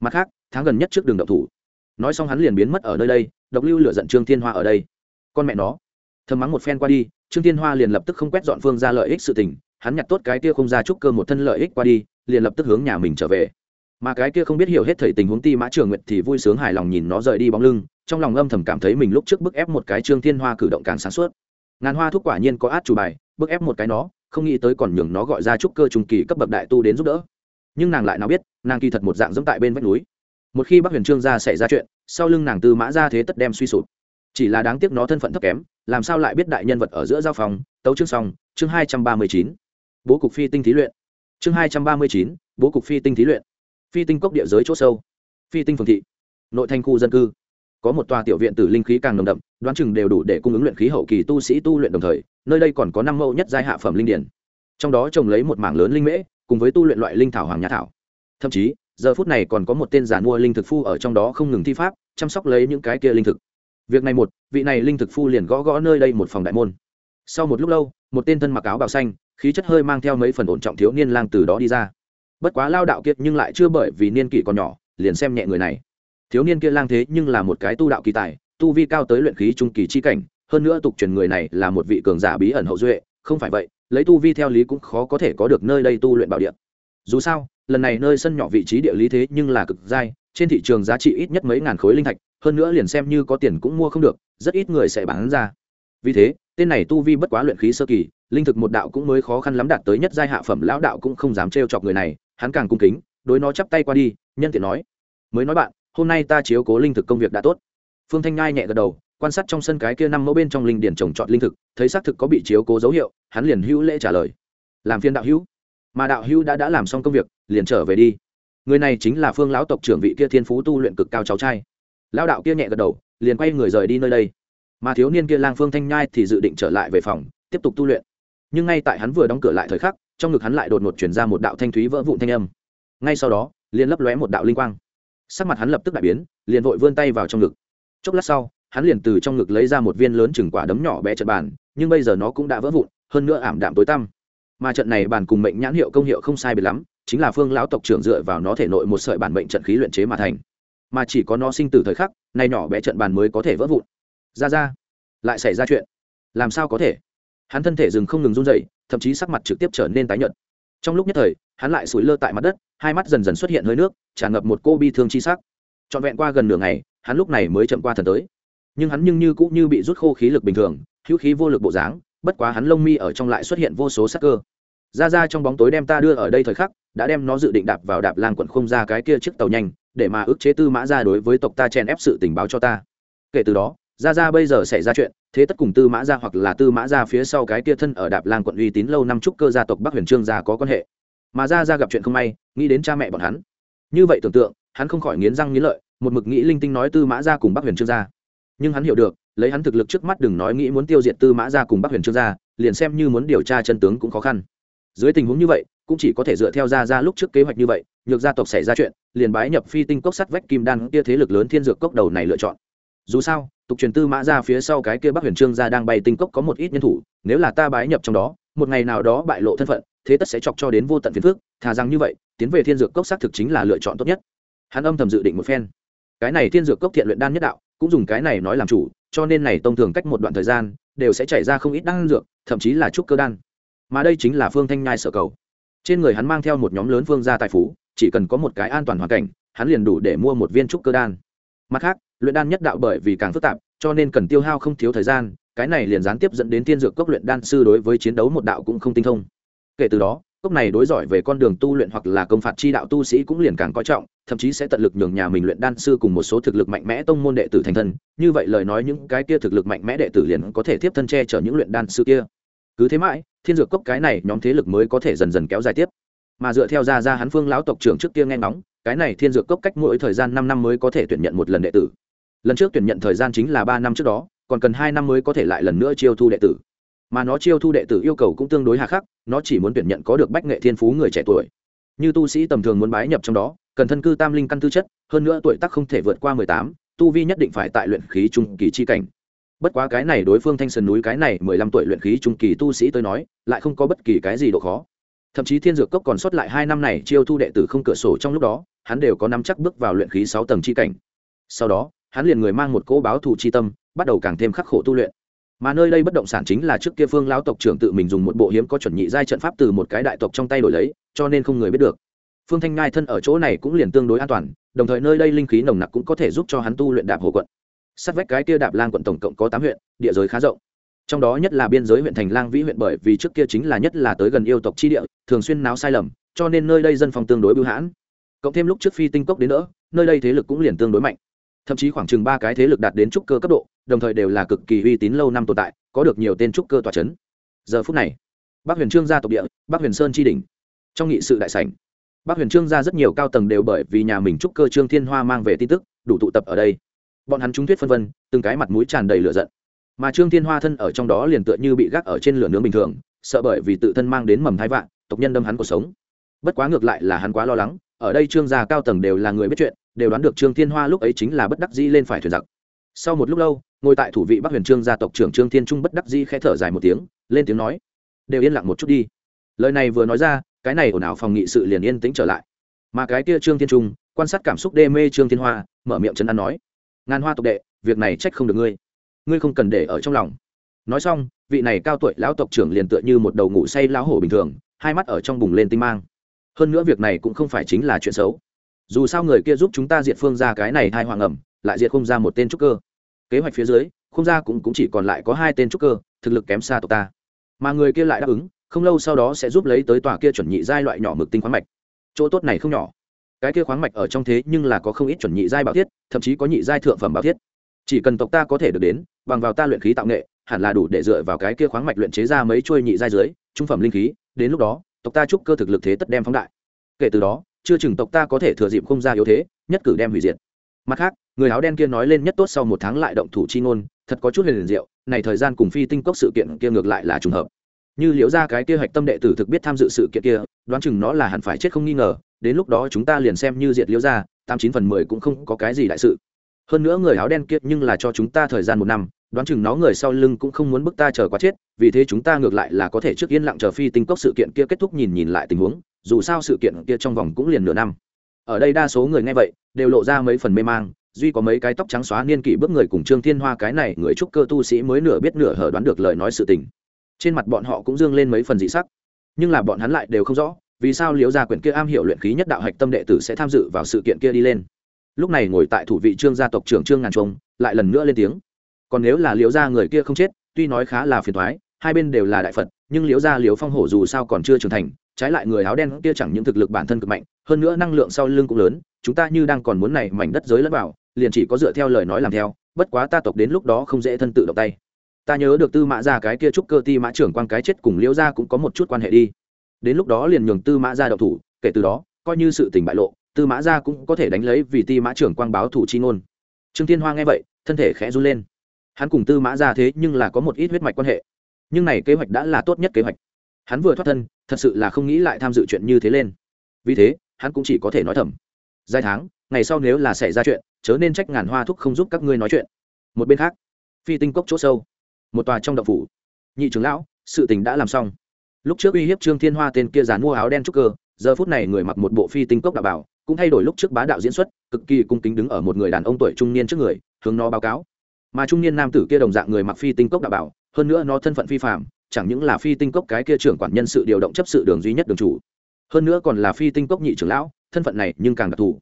Mặt khác, tháng gần nhất trước đường độc thủ. Nói xong hắn liền biến mất ở nơi đây, độc lưu lựa giận trương thiên hoa ở đây. Con mẹ nó. Thầm mắng một phen qua đi, trương thiên hoa liền lập tức không quét dọn phương ra lợi ích sự tình, hắn nhặt tốt cái kia không ra chúc cơ một thân lợi ích qua đi, liền lập tức hướng nhà mình trở về. Mà cái kia không biết hiểu hết thầy tình huống ti mã trường nguyệt thì vui sướng hài lòng nhìn nó rời đi bóng lưng, trong lòng âm thầm cảm thấy mình lúc trước bức ép một cái trương thiên hoa cử động càng sáng suốt. Ngàn hoa thuốc quả nhiên có át chủ bài bức ép một cái nó, không nghĩ tới còn nhường nó gọi ra trúc cơ trung kỳ cấp bậc đại tu đến giúp đỡ. Nhưng nàng lại nào biết, nàng kỳ thật một dạng dẫm tại bên vách núi. Một khi bắc huyền trương gia xảy ra chuyện, sau lưng nàng tư mã ra thế tất đem suy sụp. Chỉ là đáng tiếc nó thân phận thấp kém, làm sao lại biết đại nhân vật ở giữa giao phòng, tấu chương xong, chương hai trăm ba mươi chín. Bố cục phi tinh thí luyện. Chương hai trăm ba mươi chín, bố cục phi tinh thí luyện. Phi tinh cốc địa giới c h ỗ sâu. Phi tinh phường thị. Nội thành khu dân cư. Có một tòa tiểu viện tử linh khí càng nồng đậm, đoán chừng đều đủ để cung ứng luyện khí hậu kỳ tu sĩ tu luyện đồng thời nơi đây còn có năm mẫu nhất giai hạ phẩm linh điển. Trong đó trồng lấy một mảng lớn linh mễ, cùng với tu luyện loại linh thảo hoàng nhã thảo. Thậm chí, giờ phút này còn có một tên giả mua linh thực phu ở trong đó không ngừng thi pháp, chăm sóc lấy những cái kia linh thực. Việc này một, vị này linh thực phu liền gõ gõ nơi đây một phòng đại môn. Sau một lúc lâu, một tên thân mặc áo bào xanh, khí chất hơi mang theo mấy phần ổn trọng thiếu niên lang từ đó đi ra. Bất quá lao đạo kiệt nhưng lại chưa bởi vì niên kỷ còn nhỏ, liền xem nhẹ người này. Thiếu niên kia lang thế nhưng là một cái tu đạo kỳ tài, tu vi cao tới luyện khí trung kỳ chi cảnh hơn nữa tục truyền người này là một vị cường giả bí ẩn hậu duệ, không phải vậy, lấy tu vi theo lý cũng khó có thể có được nơi đây tu luyện bảo địa. Dù sao, lần này nơi sân nhỏ vị trí địa lý thế nhưng là cực dai, trên thị trường giá trị ít nhất mấy ngàn khối linh thạch, hơn nữa liền xem như có tiền cũng mua không được, rất ít người sẽ bán ra. Vì thế, tên này tu vi bất quá luyện khí sơ kỳ, linh thực một đạo cũng mới khó khăn lắm đạt tới nhất giai hạ phẩm lão đạo cũng không dám trêu chọc người này, hắn càng cung kính, đối nó chắp tay qua đi, nhân tiện nói, mới nói bạn, hôm nay ta chiếu cố linh thực công việc đã tốt. Phương thanh ngai nhẹ gật đầu quan sát trong sân cái kia năm mẫu bên trong linh điển trồng trọt linh thực, thấy xác thực có bị chiếu cố dấu hiệu, hắn liền hữu lễ trả lời. Làm phiên đạo hữu. Mà đạo hữu đã đã làm xong công việc, liền trở về đi. Người này chính là phương lão tộc trưởng vị kia thiên phú tu luyện cực cao cháu trai. Lão đạo kia nhẹ gật đầu, liền quay người rời đi nơi đây. Mà thiếu niên kia lang phương thanh nhai thì dự định trở lại về phòng, tiếp tục tu luyện. Nhưng ngay tại hắn vừa đóng cửa lại thời khắc, trong ngực hắn lại đột ngột chuyển ra một đạo thanh thúy vỡ vụn thanh âm. Ngay sau đó, liền lấp lóe một đạo linh quang. Sắc mặt hắn lập tức đại biến, liền vội vươn tay vào trong ngực. Chốc lát sau hắn liền từ trong ngực lấy ra một viên lớn chừng quả đấm nhỏ bé trận bàn, nhưng bây giờ nó cũng đã vỡ vụn, hơn nữa ảm đạm tối tăm. Mà trận này bàn cùng mệnh nhãn hiệu công hiệu không sai biệt lắm, chính là phương lão tộc trưởng dựa vào nó thể nội một sợi bản mệnh trận khí luyện chế mà thành. Mà chỉ có nó sinh từ thời khắc, nay nhỏ bé trận bàn mới có thể vỡ vụn. Ra ra, lại xảy ra chuyện. Làm sao có thể? Hắn thân thể dừng không ngừng run dậy thậm chí sắc mặt trực tiếp trở nên tái nhợt. Trong lúc nhất thời, hắn lại sủi lơ tại mặt đất, hai mắt dần dần xuất hiện hơi nước, tràn ngập một cô bi thương chi sắc. Trọn vẹn qua gần nửa ngày, hắn lúc này mới chậm qua thần tới nhưng hắn nhưng như cũng như bị rút khô khí lực bình thường, hữu khí vô lực bộ dáng, bất quá hắn lông mi ở trong lại xuất hiện vô số sắc cơ. Ra ra trong bóng tối đem ta đưa ở đây thời khắc, đã đem nó dự định đạp vào đạp lang quận không ra cái kia chiếc tàu nhanh, để mà ức chế tư mã ra đối với tộc ta chen ép sự tình báo cho ta. Kể từ đó, ra ra bây giờ xảy ra chuyện, thế tất cùng tư mã ra hoặc là tư mã ra phía sau cái kia thân ở đạp lang quận uy tín lâu năm trúc cơ gia tộc bắc huyền trương gia có quan hệ. Mà ra ra gặp chuyện không may, nghĩ đến cha mẹ bọn hắn. Như vậy tưởng tượng, hắn không khỏi nghiến răng nghiến lợi, một mực nghĩ linh tinh nói tư mã ra cùng bắc huyền trương gia nhưng hắn hiểu được, lấy hắn thực lực trước mắt đừng nói nghĩ muốn tiêu diệt tư mã ra cùng bắc huyền trương gia, liền xem như muốn điều tra chân tướng cũng khó khăn. Dưới tình huống như vậy, cũng chỉ có thể dựa theo ra ra lúc trước kế hoạch như vậy, nhược gia tộc xảy ra chuyện, liền bái nhập phi tinh cốc sắt vách kim đan kia thế lực lớn thiên dược cốc đầu này lựa chọn. Dù sao, tục truyền tư mã ra phía sau cái kia bắc huyền trương gia đang bay tinh cốc có một ít nhân thủ, nếu là ta bái nhập trong đó, một ngày nào đó bại lộ thân phận, thế tất sẽ chọc cho đến vô tận phiền phước thà rằng như vậy, tiến về thiên dược cốc xác thực chính là lựa chọn tốt nhất. Hắn âm thầm dự định một phen. Cái này thiên dược cốc thiện luyện đan nhất đạo cũng dùng cái này nói làm chủ, cho nên này tông thường cách một đoạn thời gian, đều sẽ chảy ra không ít đan dược, thậm chí là trúc cơ đan. Mà đây chính là phương thanh nhai sở cầu. Trên người hắn mang theo một nhóm lớn phương gia tài phú, chỉ cần có một cái an toàn hoàn cảnh, hắn liền đủ để mua một viên trúc cơ đan. Mặt khác, luyện đan nhất đạo bởi vì càng phức tạp, cho nên cần tiêu hao không thiếu thời gian, cái này liền gián tiếp dẫn đến tiên dược cốc luyện đan sư đối với chiến đấu một đạo cũng không tinh thông. Kể từ đó cốc này đối giỏi về con đường tu luyện hoặc là công phạt chi đạo tu sĩ cũng liền càng coi trọng, thậm chí sẽ tận lực nhường nhà mình luyện đan sư cùng một số thực lực mạnh mẽ tông môn đệ tử thành thân. Như vậy lời nói những cái kia thực lực mạnh mẽ đệ tử liền có thể tiếp thân che chở những luyện đan sư kia. Cứ thế mãi, thiên dược cốc cái này nhóm thế lực mới có thể dần dần kéo dài tiếp. Mà dựa theo ra ra hắn phương lão tộc trưởng trước kia nghe ngóng, cái này thiên dược cốc cách mỗi thời gian năm năm mới có thể tuyển nhận một lần đệ tử. Lần trước tuyển nhận thời gian chính là ba năm trước đó, còn cần hai năm mới có thể lại lần nữa chiêu thu đệ tử mà nó chiêu thu đệ tử yêu cầu cũng tương đối hà khắc, nó chỉ muốn tuyển nhận có được bách nghệ thiên phú người trẻ tuổi. Như tu sĩ tầm thường muốn bái nhập trong đó, cần thân cư tam linh căn tư chất, hơn nữa tuổi tác không thể vượt qua mười tám, tu vi nhất định phải tại luyện khí trung kỳ chi cảnh. Bất quá cái này đối phương thanh sơn núi cái này mười lăm tuổi luyện khí trung kỳ tu sĩ tới nói, lại không có bất kỳ cái gì độ khó. Thậm chí thiên dược cốc còn sót lại hai năm này chiêu thu đệ tử không cửa sổ trong lúc đó, hắn đều có nắm chắc bước vào luyện khí sáu tầng chi cảnh. Sau đó, hắn liền người mang một cỗ báo thù chi tâm, bắt đầu càng thêm khắc khổ tu luyện mà nơi đây bất động sản chính là trước kia phương lão tộc trưởng tự mình dùng một bộ hiếm có chuẩn nhị giai trận pháp từ một cái đại tộc trong tay đổi lấy, cho nên không người biết được. Phương thanh ngai thân ở chỗ này cũng liền tương đối an toàn, đồng thời nơi đây linh khí nồng nặc cũng có thể giúp cho hắn tu luyện đạp hồ quận. Sát vách cái kia đạp lang quận tổng cộng có tám huyện, địa giới khá rộng. Trong đó nhất là biên giới huyện thành lang vĩ huyện bởi vì trước kia chính là nhất là tới gần yêu tộc chi địa, thường xuyên náo sai lầm, cho nên nơi đây dân phòng tương đối bưu hãn. Cộng thêm lúc trước phi tinh cốc đến nữa nơi đây thế lực cũng liền tương đối mạnh. Thậm chí khoảng chừng ba cái thế lực đạt đến trúc cơ cấp độ đồng thời đều là cực kỳ uy tín lâu năm tồn tại, có được nhiều tên trúc cơ tòa c h ấ n giờ phút này, bắc huyền trương gia tộc địa, bắc huyền sơn tri đình trong nghị sự đại sảnh, bắc huyền trương gia rất nhiều cao tầng đều bởi vì nhà mình trúc cơ trương thiên hoa mang về tin tức, đủ tụ tập ở đây. Bọn hắn trúng thuyết phân vân, từng cái mặt mũi tràn đầy lửa giận. Mà trương thiên hoa thân ở trong đó liền tựa như bị gác ở trên lửa nướng bình thường, sợ bởi vì tự thân mang đến mầm thai vạn, tộc nhân đâm hắn cuộc sống. Bất quá ngược lại là hắn quá lo lắng, ở đây trương gia cao tầng đều là người biết chuyện, đều đoán được trương thiên hoa lúc ấy chính là bất đắc dĩ lên phải thuyền giặc. Sau một lúc lâu ngồi tại thủ vị bắc huyền trương gia tộc trưởng trương thiên trung bất đắc dĩ khẽ thở dài một tiếng, lên tiếng nói, đều yên lặng một chút đi. Lời này vừa nói ra, cái này ồn ào phòng nghị sự liền yên tĩnh trở lại. Mà cái kia trương thiên trung, quan sát cảm xúc đê mê trương thiên hoa, mở miệng chân ăn nói, ngàn hoa tộc đệ, việc này trách không được ngươi. Ngươi không cần để ở trong lòng. Nói xong, vị này cao tuổi lão tộc trưởng liền tựa như một đầu ngủ say lão hổ bình thường, hai mắt ở trong bùng lên tinh mang. Hơn nữa việc này cũng không phải chính là chuyện xấu. Dù sao người kia giúp chúng ta diệt phương ra cái này hai hoàng ẩm lại diệt không ra một tên trúc cơ kế hoạch phía dưới không ra cũng, cũng chỉ còn lại có hai tên trúc cơ thực lực kém xa tộc ta. Mà người kia lại đáp ứng không lâu sau đó sẽ giúp lấy tới tòa kia chuẩn nhị giai loại nhỏ mực tinh khoáng mạch. Chỗ tốt này không nhỏ. Cái kia khoáng mạch ở trong thế nhưng là có không ít chuẩn nhị giai bảo thiết thậm chí có nhị giai thượng phẩm bảo thiết. Chỉ cần tộc ta có thể được đến bằng vào ta luyện khí tạo nghệ hẳn là đủ để dựa vào cái kia khoáng mạch luyện chế ra mấy chuôi nhị giai dưới trung phẩm linh khí đến lúc đó tộc ta trúc cơ thực lực thế tất đem phóng đại. Kể từ đó chưa chừng tộc ta có thể thừa dịp không ra yếu thế nhất cử đem hủy diệt mặt khác, người áo đen kia nói lên nhất tốt sau một tháng lại động thủ chi ngôn, thật có chút liền diệu, này thời gian cùng phi tinh cốc sự kiện kia ngược lại là trùng hợp. Như liễu ra cái kia hạch tâm đệ tử thực biết tham dự sự kiện kia, đoán chừng nó là hẳn phải chết không nghi ngờ, đến lúc đó chúng ta liền xem như diệt liễu ra tám chín phần mười cũng không có cái gì đại sự. Hơn nữa người áo đen kia nhưng là cho chúng ta thời gian một năm, đoán chừng nó người sau lưng cũng không muốn bức ta chờ quá chết, vì thế chúng ta ngược lại là có thể trước yên lặng chờ phi tinh cốc sự kiện kia kết thúc nhìn nhìn lại tình huống, dù sao sự kiện kia trong vòng cũng liền nửa năm ở đây đa số người nghe vậy, đều lộ ra mấy phần mê mang, duy có mấy cái tóc trắng xóa niên kỷ bước người cùng trương thiên hoa cái này người trúc cơ tu sĩ mới nửa biết nửa hở đoán được lời nói sự tình. Trên mặt bọn họ cũng dương lên mấy phần dị sắc. Nhưng là bọn hắn lại đều không rõ, vì sao liễu gia quyển kia am hiểu luyện khí nhất đạo hạch tâm đệ tử sẽ tham dự vào sự kiện kia đi lên. Lúc này ngồi tại thủ vị trương gia tộc trưởng trương ngàn trung, lại lần nữa lên tiếng. Còn nếu là liễu gia người kia không chết, tuy nói khá là phiền thoái hai bên đều là đại phật, nhưng liễu gia liễu phong hổ dù sao còn chưa trưởng thành trái lại người áo đen kia chẳng những thực lực bản thân cực mạnh, hơn nữa năng lượng sau lưng cũng lớn, chúng ta như đang còn muốn này mảnh đất giới lẫn vào, liền chỉ có dựa theo lời nói làm theo, bất quá ta tộc đến lúc đó không dễ thân tự động tay. Ta nhớ được tư mã ra cái kia trúc cơ ti mã trưởng quan cái chết cùng liễu gia cũng có một chút quan hệ đi. Đến lúc đó liền nhường tư mã ra đậu thủ, kể từ đó, coi như sự tình bại lộ, tư mã ra cũng có thể đánh lấy vì ti mã trưởng quang báo thủ chi ngôn. Trương thiên hoa nghe vậy, thân thể khẽ run lên. Hắn cùng tư mã ra thế nhưng là có một ít huyết mạch quan hệ. Nhưng này kế hoạch đã là tốt nhất kế hoạch hắn vừa thoát thân, thật sự là không nghĩ lại tham dự chuyện như thế lên. Vì thế, hắn cũng chỉ có thể nói thầm. Giai tháng, ngày sau nếu là xảy ra chuyện, chớ nên trách ngàn hoa thúc không giúp các ngươi nói chuyện. Một bên khác, phi tinh cốc chỗ sâu, một tòa trong đậu phủ. Nhị trưởng lão, sự tình đã làm xong. Lúc trước uy hiếp trương thiên hoa tên kia dán mua áo đen trúc cơ, giờ phút này người mặc một bộ phi tinh cốc đạo bảo, cũng thay đổi lúc trước bá đạo diễn xuất, cực kỳ cung kính đứng ở một người đàn ông tuổi trung niên trước người, hướng nó báo cáo. Mà trung niên nam tử kia đồng dạng người mặc phi tinh cốc đạo bảo, hơn nữa nó thân phận phi phạm chẳng những là phi tinh cốc cái kia trưởng quản nhân sự điều động chấp sự đường duy nhất đường chủ, hơn nữa còn là phi tinh cốc nhị trưởng lão, thân phận này nhưng càng đặc thù.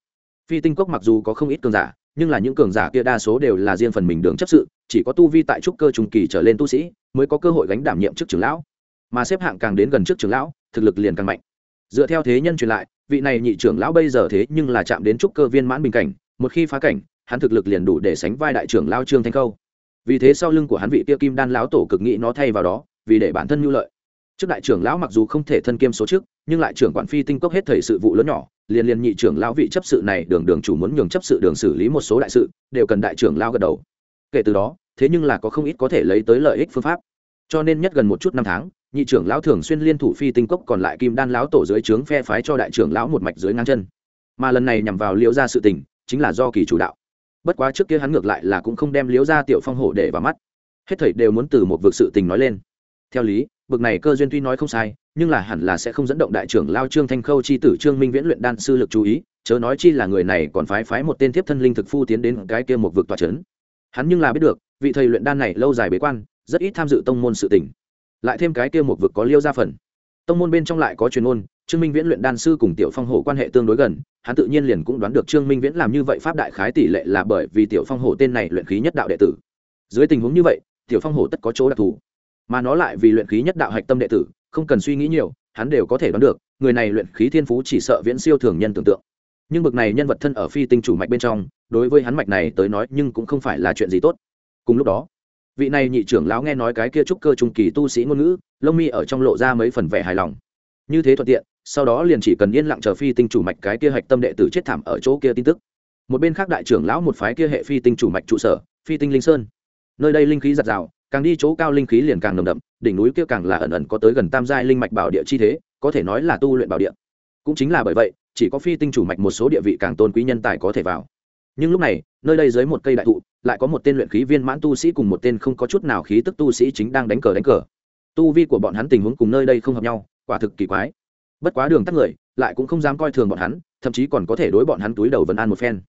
Phi tinh cốc mặc dù có không ít cường giả, nhưng là những cường giả kia đa số đều là riêng phần mình đường chấp sự, chỉ có tu vi tại trúc cơ trung kỳ trở lên tu sĩ mới có cơ hội gánh đảm nhiệm chức trưởng lão. Mà xếp hạng càng đến gần trước trưởng lão, thực lực liền càng mạnh. Dựa theo thế nhân truyền lại, vị này nhị trưởng lão bây giờ thế nhưng là chạm đến trúc cơ viên mãn bình cảnh, một khi phá cảnh, hắn thực lực liền đủ để sánh vai đại trưởng lao trương thanh khâu. Vì thế sau lưng của hắn vị kia kim đan lão tổ cực nghĩ nó thay vào đó vì để bản thân nhu lợi. Trước đại trưởng lão mặc dù không thể thân kiêm số trước, nhưng lại trưởng quản phi tinh cốc hết thời sự vụ lớn nhỏ, liền liền nhị trưởng lão vị chấp sự này, đường đường chủ muốn nhường chấp sự đường xử lý một số đại sự, đều cần đại trưởng lão gật đầu. Kể từ đó, thế nhưng là có không ít có thể lấy tới lợi ích phương pháp. Cho nên nhất gần một chút năm tháng, nhị trưởng lão thường xuyên liên thủ phi tinh cốc còn lại kim đan lão tổ dưới trướng phe phái cho đại trưởng lão một mạch dưới ngang chân. Mà lần này nhằm vào liễu gia sự tình, chính là do kỳ chủ đạo. Bất quá trước kia hắn ngược lại là cũng không đem liễu gia tiểu phong hổ để vào mắt. Hết thảy đều muốn từ một vực sự tình nói lên theo lý, bực này cơ duyên tuy nói không sai, nhưng là hẳn là sẽ không dẫn động đại trưởng lao trương thanh khâu chi tử trương minh viễn luyện đan sư lực chú ý, chớ nói chi là người này còn phái phái một tên thiếp thân linh thực phu tiến đến cái kia một vực tòa trấn. Hắn nhưng là biết được, vị thầy luyện đan này lâu dài bế quan, rất ít tham dự tông môn sự tình. Lại thêm cái kia một vực có liêu ra phần. Tông môn bên trong lại có truyền môn, trương minh viễn luyện đan sư cùng tiểu phong hổ quan hệ tương đối gần, hắn tự nhiên liền cũng đoán được trương minh viễn làm như vậy pháp đại khái tỷ lệ là bởi vì tiểu phong hổ tên này luyện khí nhất đạo đệ tử. Dưới tình huống như vậy, tiểu phong hổ tất có chỗ đặc thù mà nó lại vì luyện khí nhất đạo hạch tâm đệ tử, không cần suy nghĩ nhiều, hắn đều có thể đoán được, người này luyện khí thiên phú chỉ sợ viễn siêu thường nhân tưởng tượng. Nhưng bực này nhân vật thân ở phi tinh chủ mạch bên trong, đối với hắn mạch này tới nói nhưng cũng không phải là chuyện gì tốt. Cùng lúc đó, vị này nhị trưởng lão nghe nói cái kia trúc cơ trung kỳ tu sĩ ngôn ngữ, lông mi ở trong lộ ra mấy phần vẻ hài lòng. Như thế thuận tiện, sau đó liền chỉ cần yên lặng chờ phi tinh chủ mạch cái kia hạch tâm đệ tử chết thảm ở chỗ kia tin tức. Một bên khác đại trưởng lão một phái kia hệ phi tinh chủ mạch trụ sở, phi tinh linh sơn. Nơi đây linh khí giặt rào càng đi chỗ cao linh khí liền càng nồng đậm, đỉnh núi kia càng là ẩn ẩn có tới gần tam giai linh mạch bảo địa chi thế, có thể nói là tu luyện bảo địa. Cũng chính là bởi vậy, chỉ có phi tinh chủ mạch một số địa vị càng tôn quý nhân tài có thể vào. Nhưng lúc này, nơi đây dưới một cây đại thụ, lại có một tên luyện khí viên mãn tu sĩ cùng một tên không có chút nào khí tức tu sĩ chính đang đánh cờ đánh cờ. Tu vi của bọn hắn tình huống cùng nơi đây không hợp nhau, quả thực kỳ quái. Bất quá đường tắt người, lại cũng không dám coi thường bọn hắn, thậm chí còn có thể đối bọn hắn túi đầu vấn an một phen.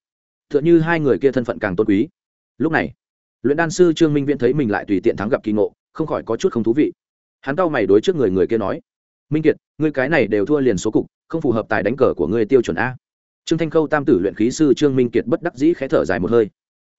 T h ư ợ n h ư hai người kia thân phận càng tôn quý. Lúc này luyện đan sư trương minh viễn thấy mình lại tùy tiện thắng gặp kỳ ngộ, không khỏi có chút không thú vị. Hắn cau mày đối trước người người kia nói, minh kiệt, ngươi cái này đều thua liền số cục, không phù hợp tài đánh cờ của ngươi tiêu chuẩn a. Trương thanh khâu tam tử luyện khí sư trương minh kiệt bất đắc dĩ khé thở dài một hơi.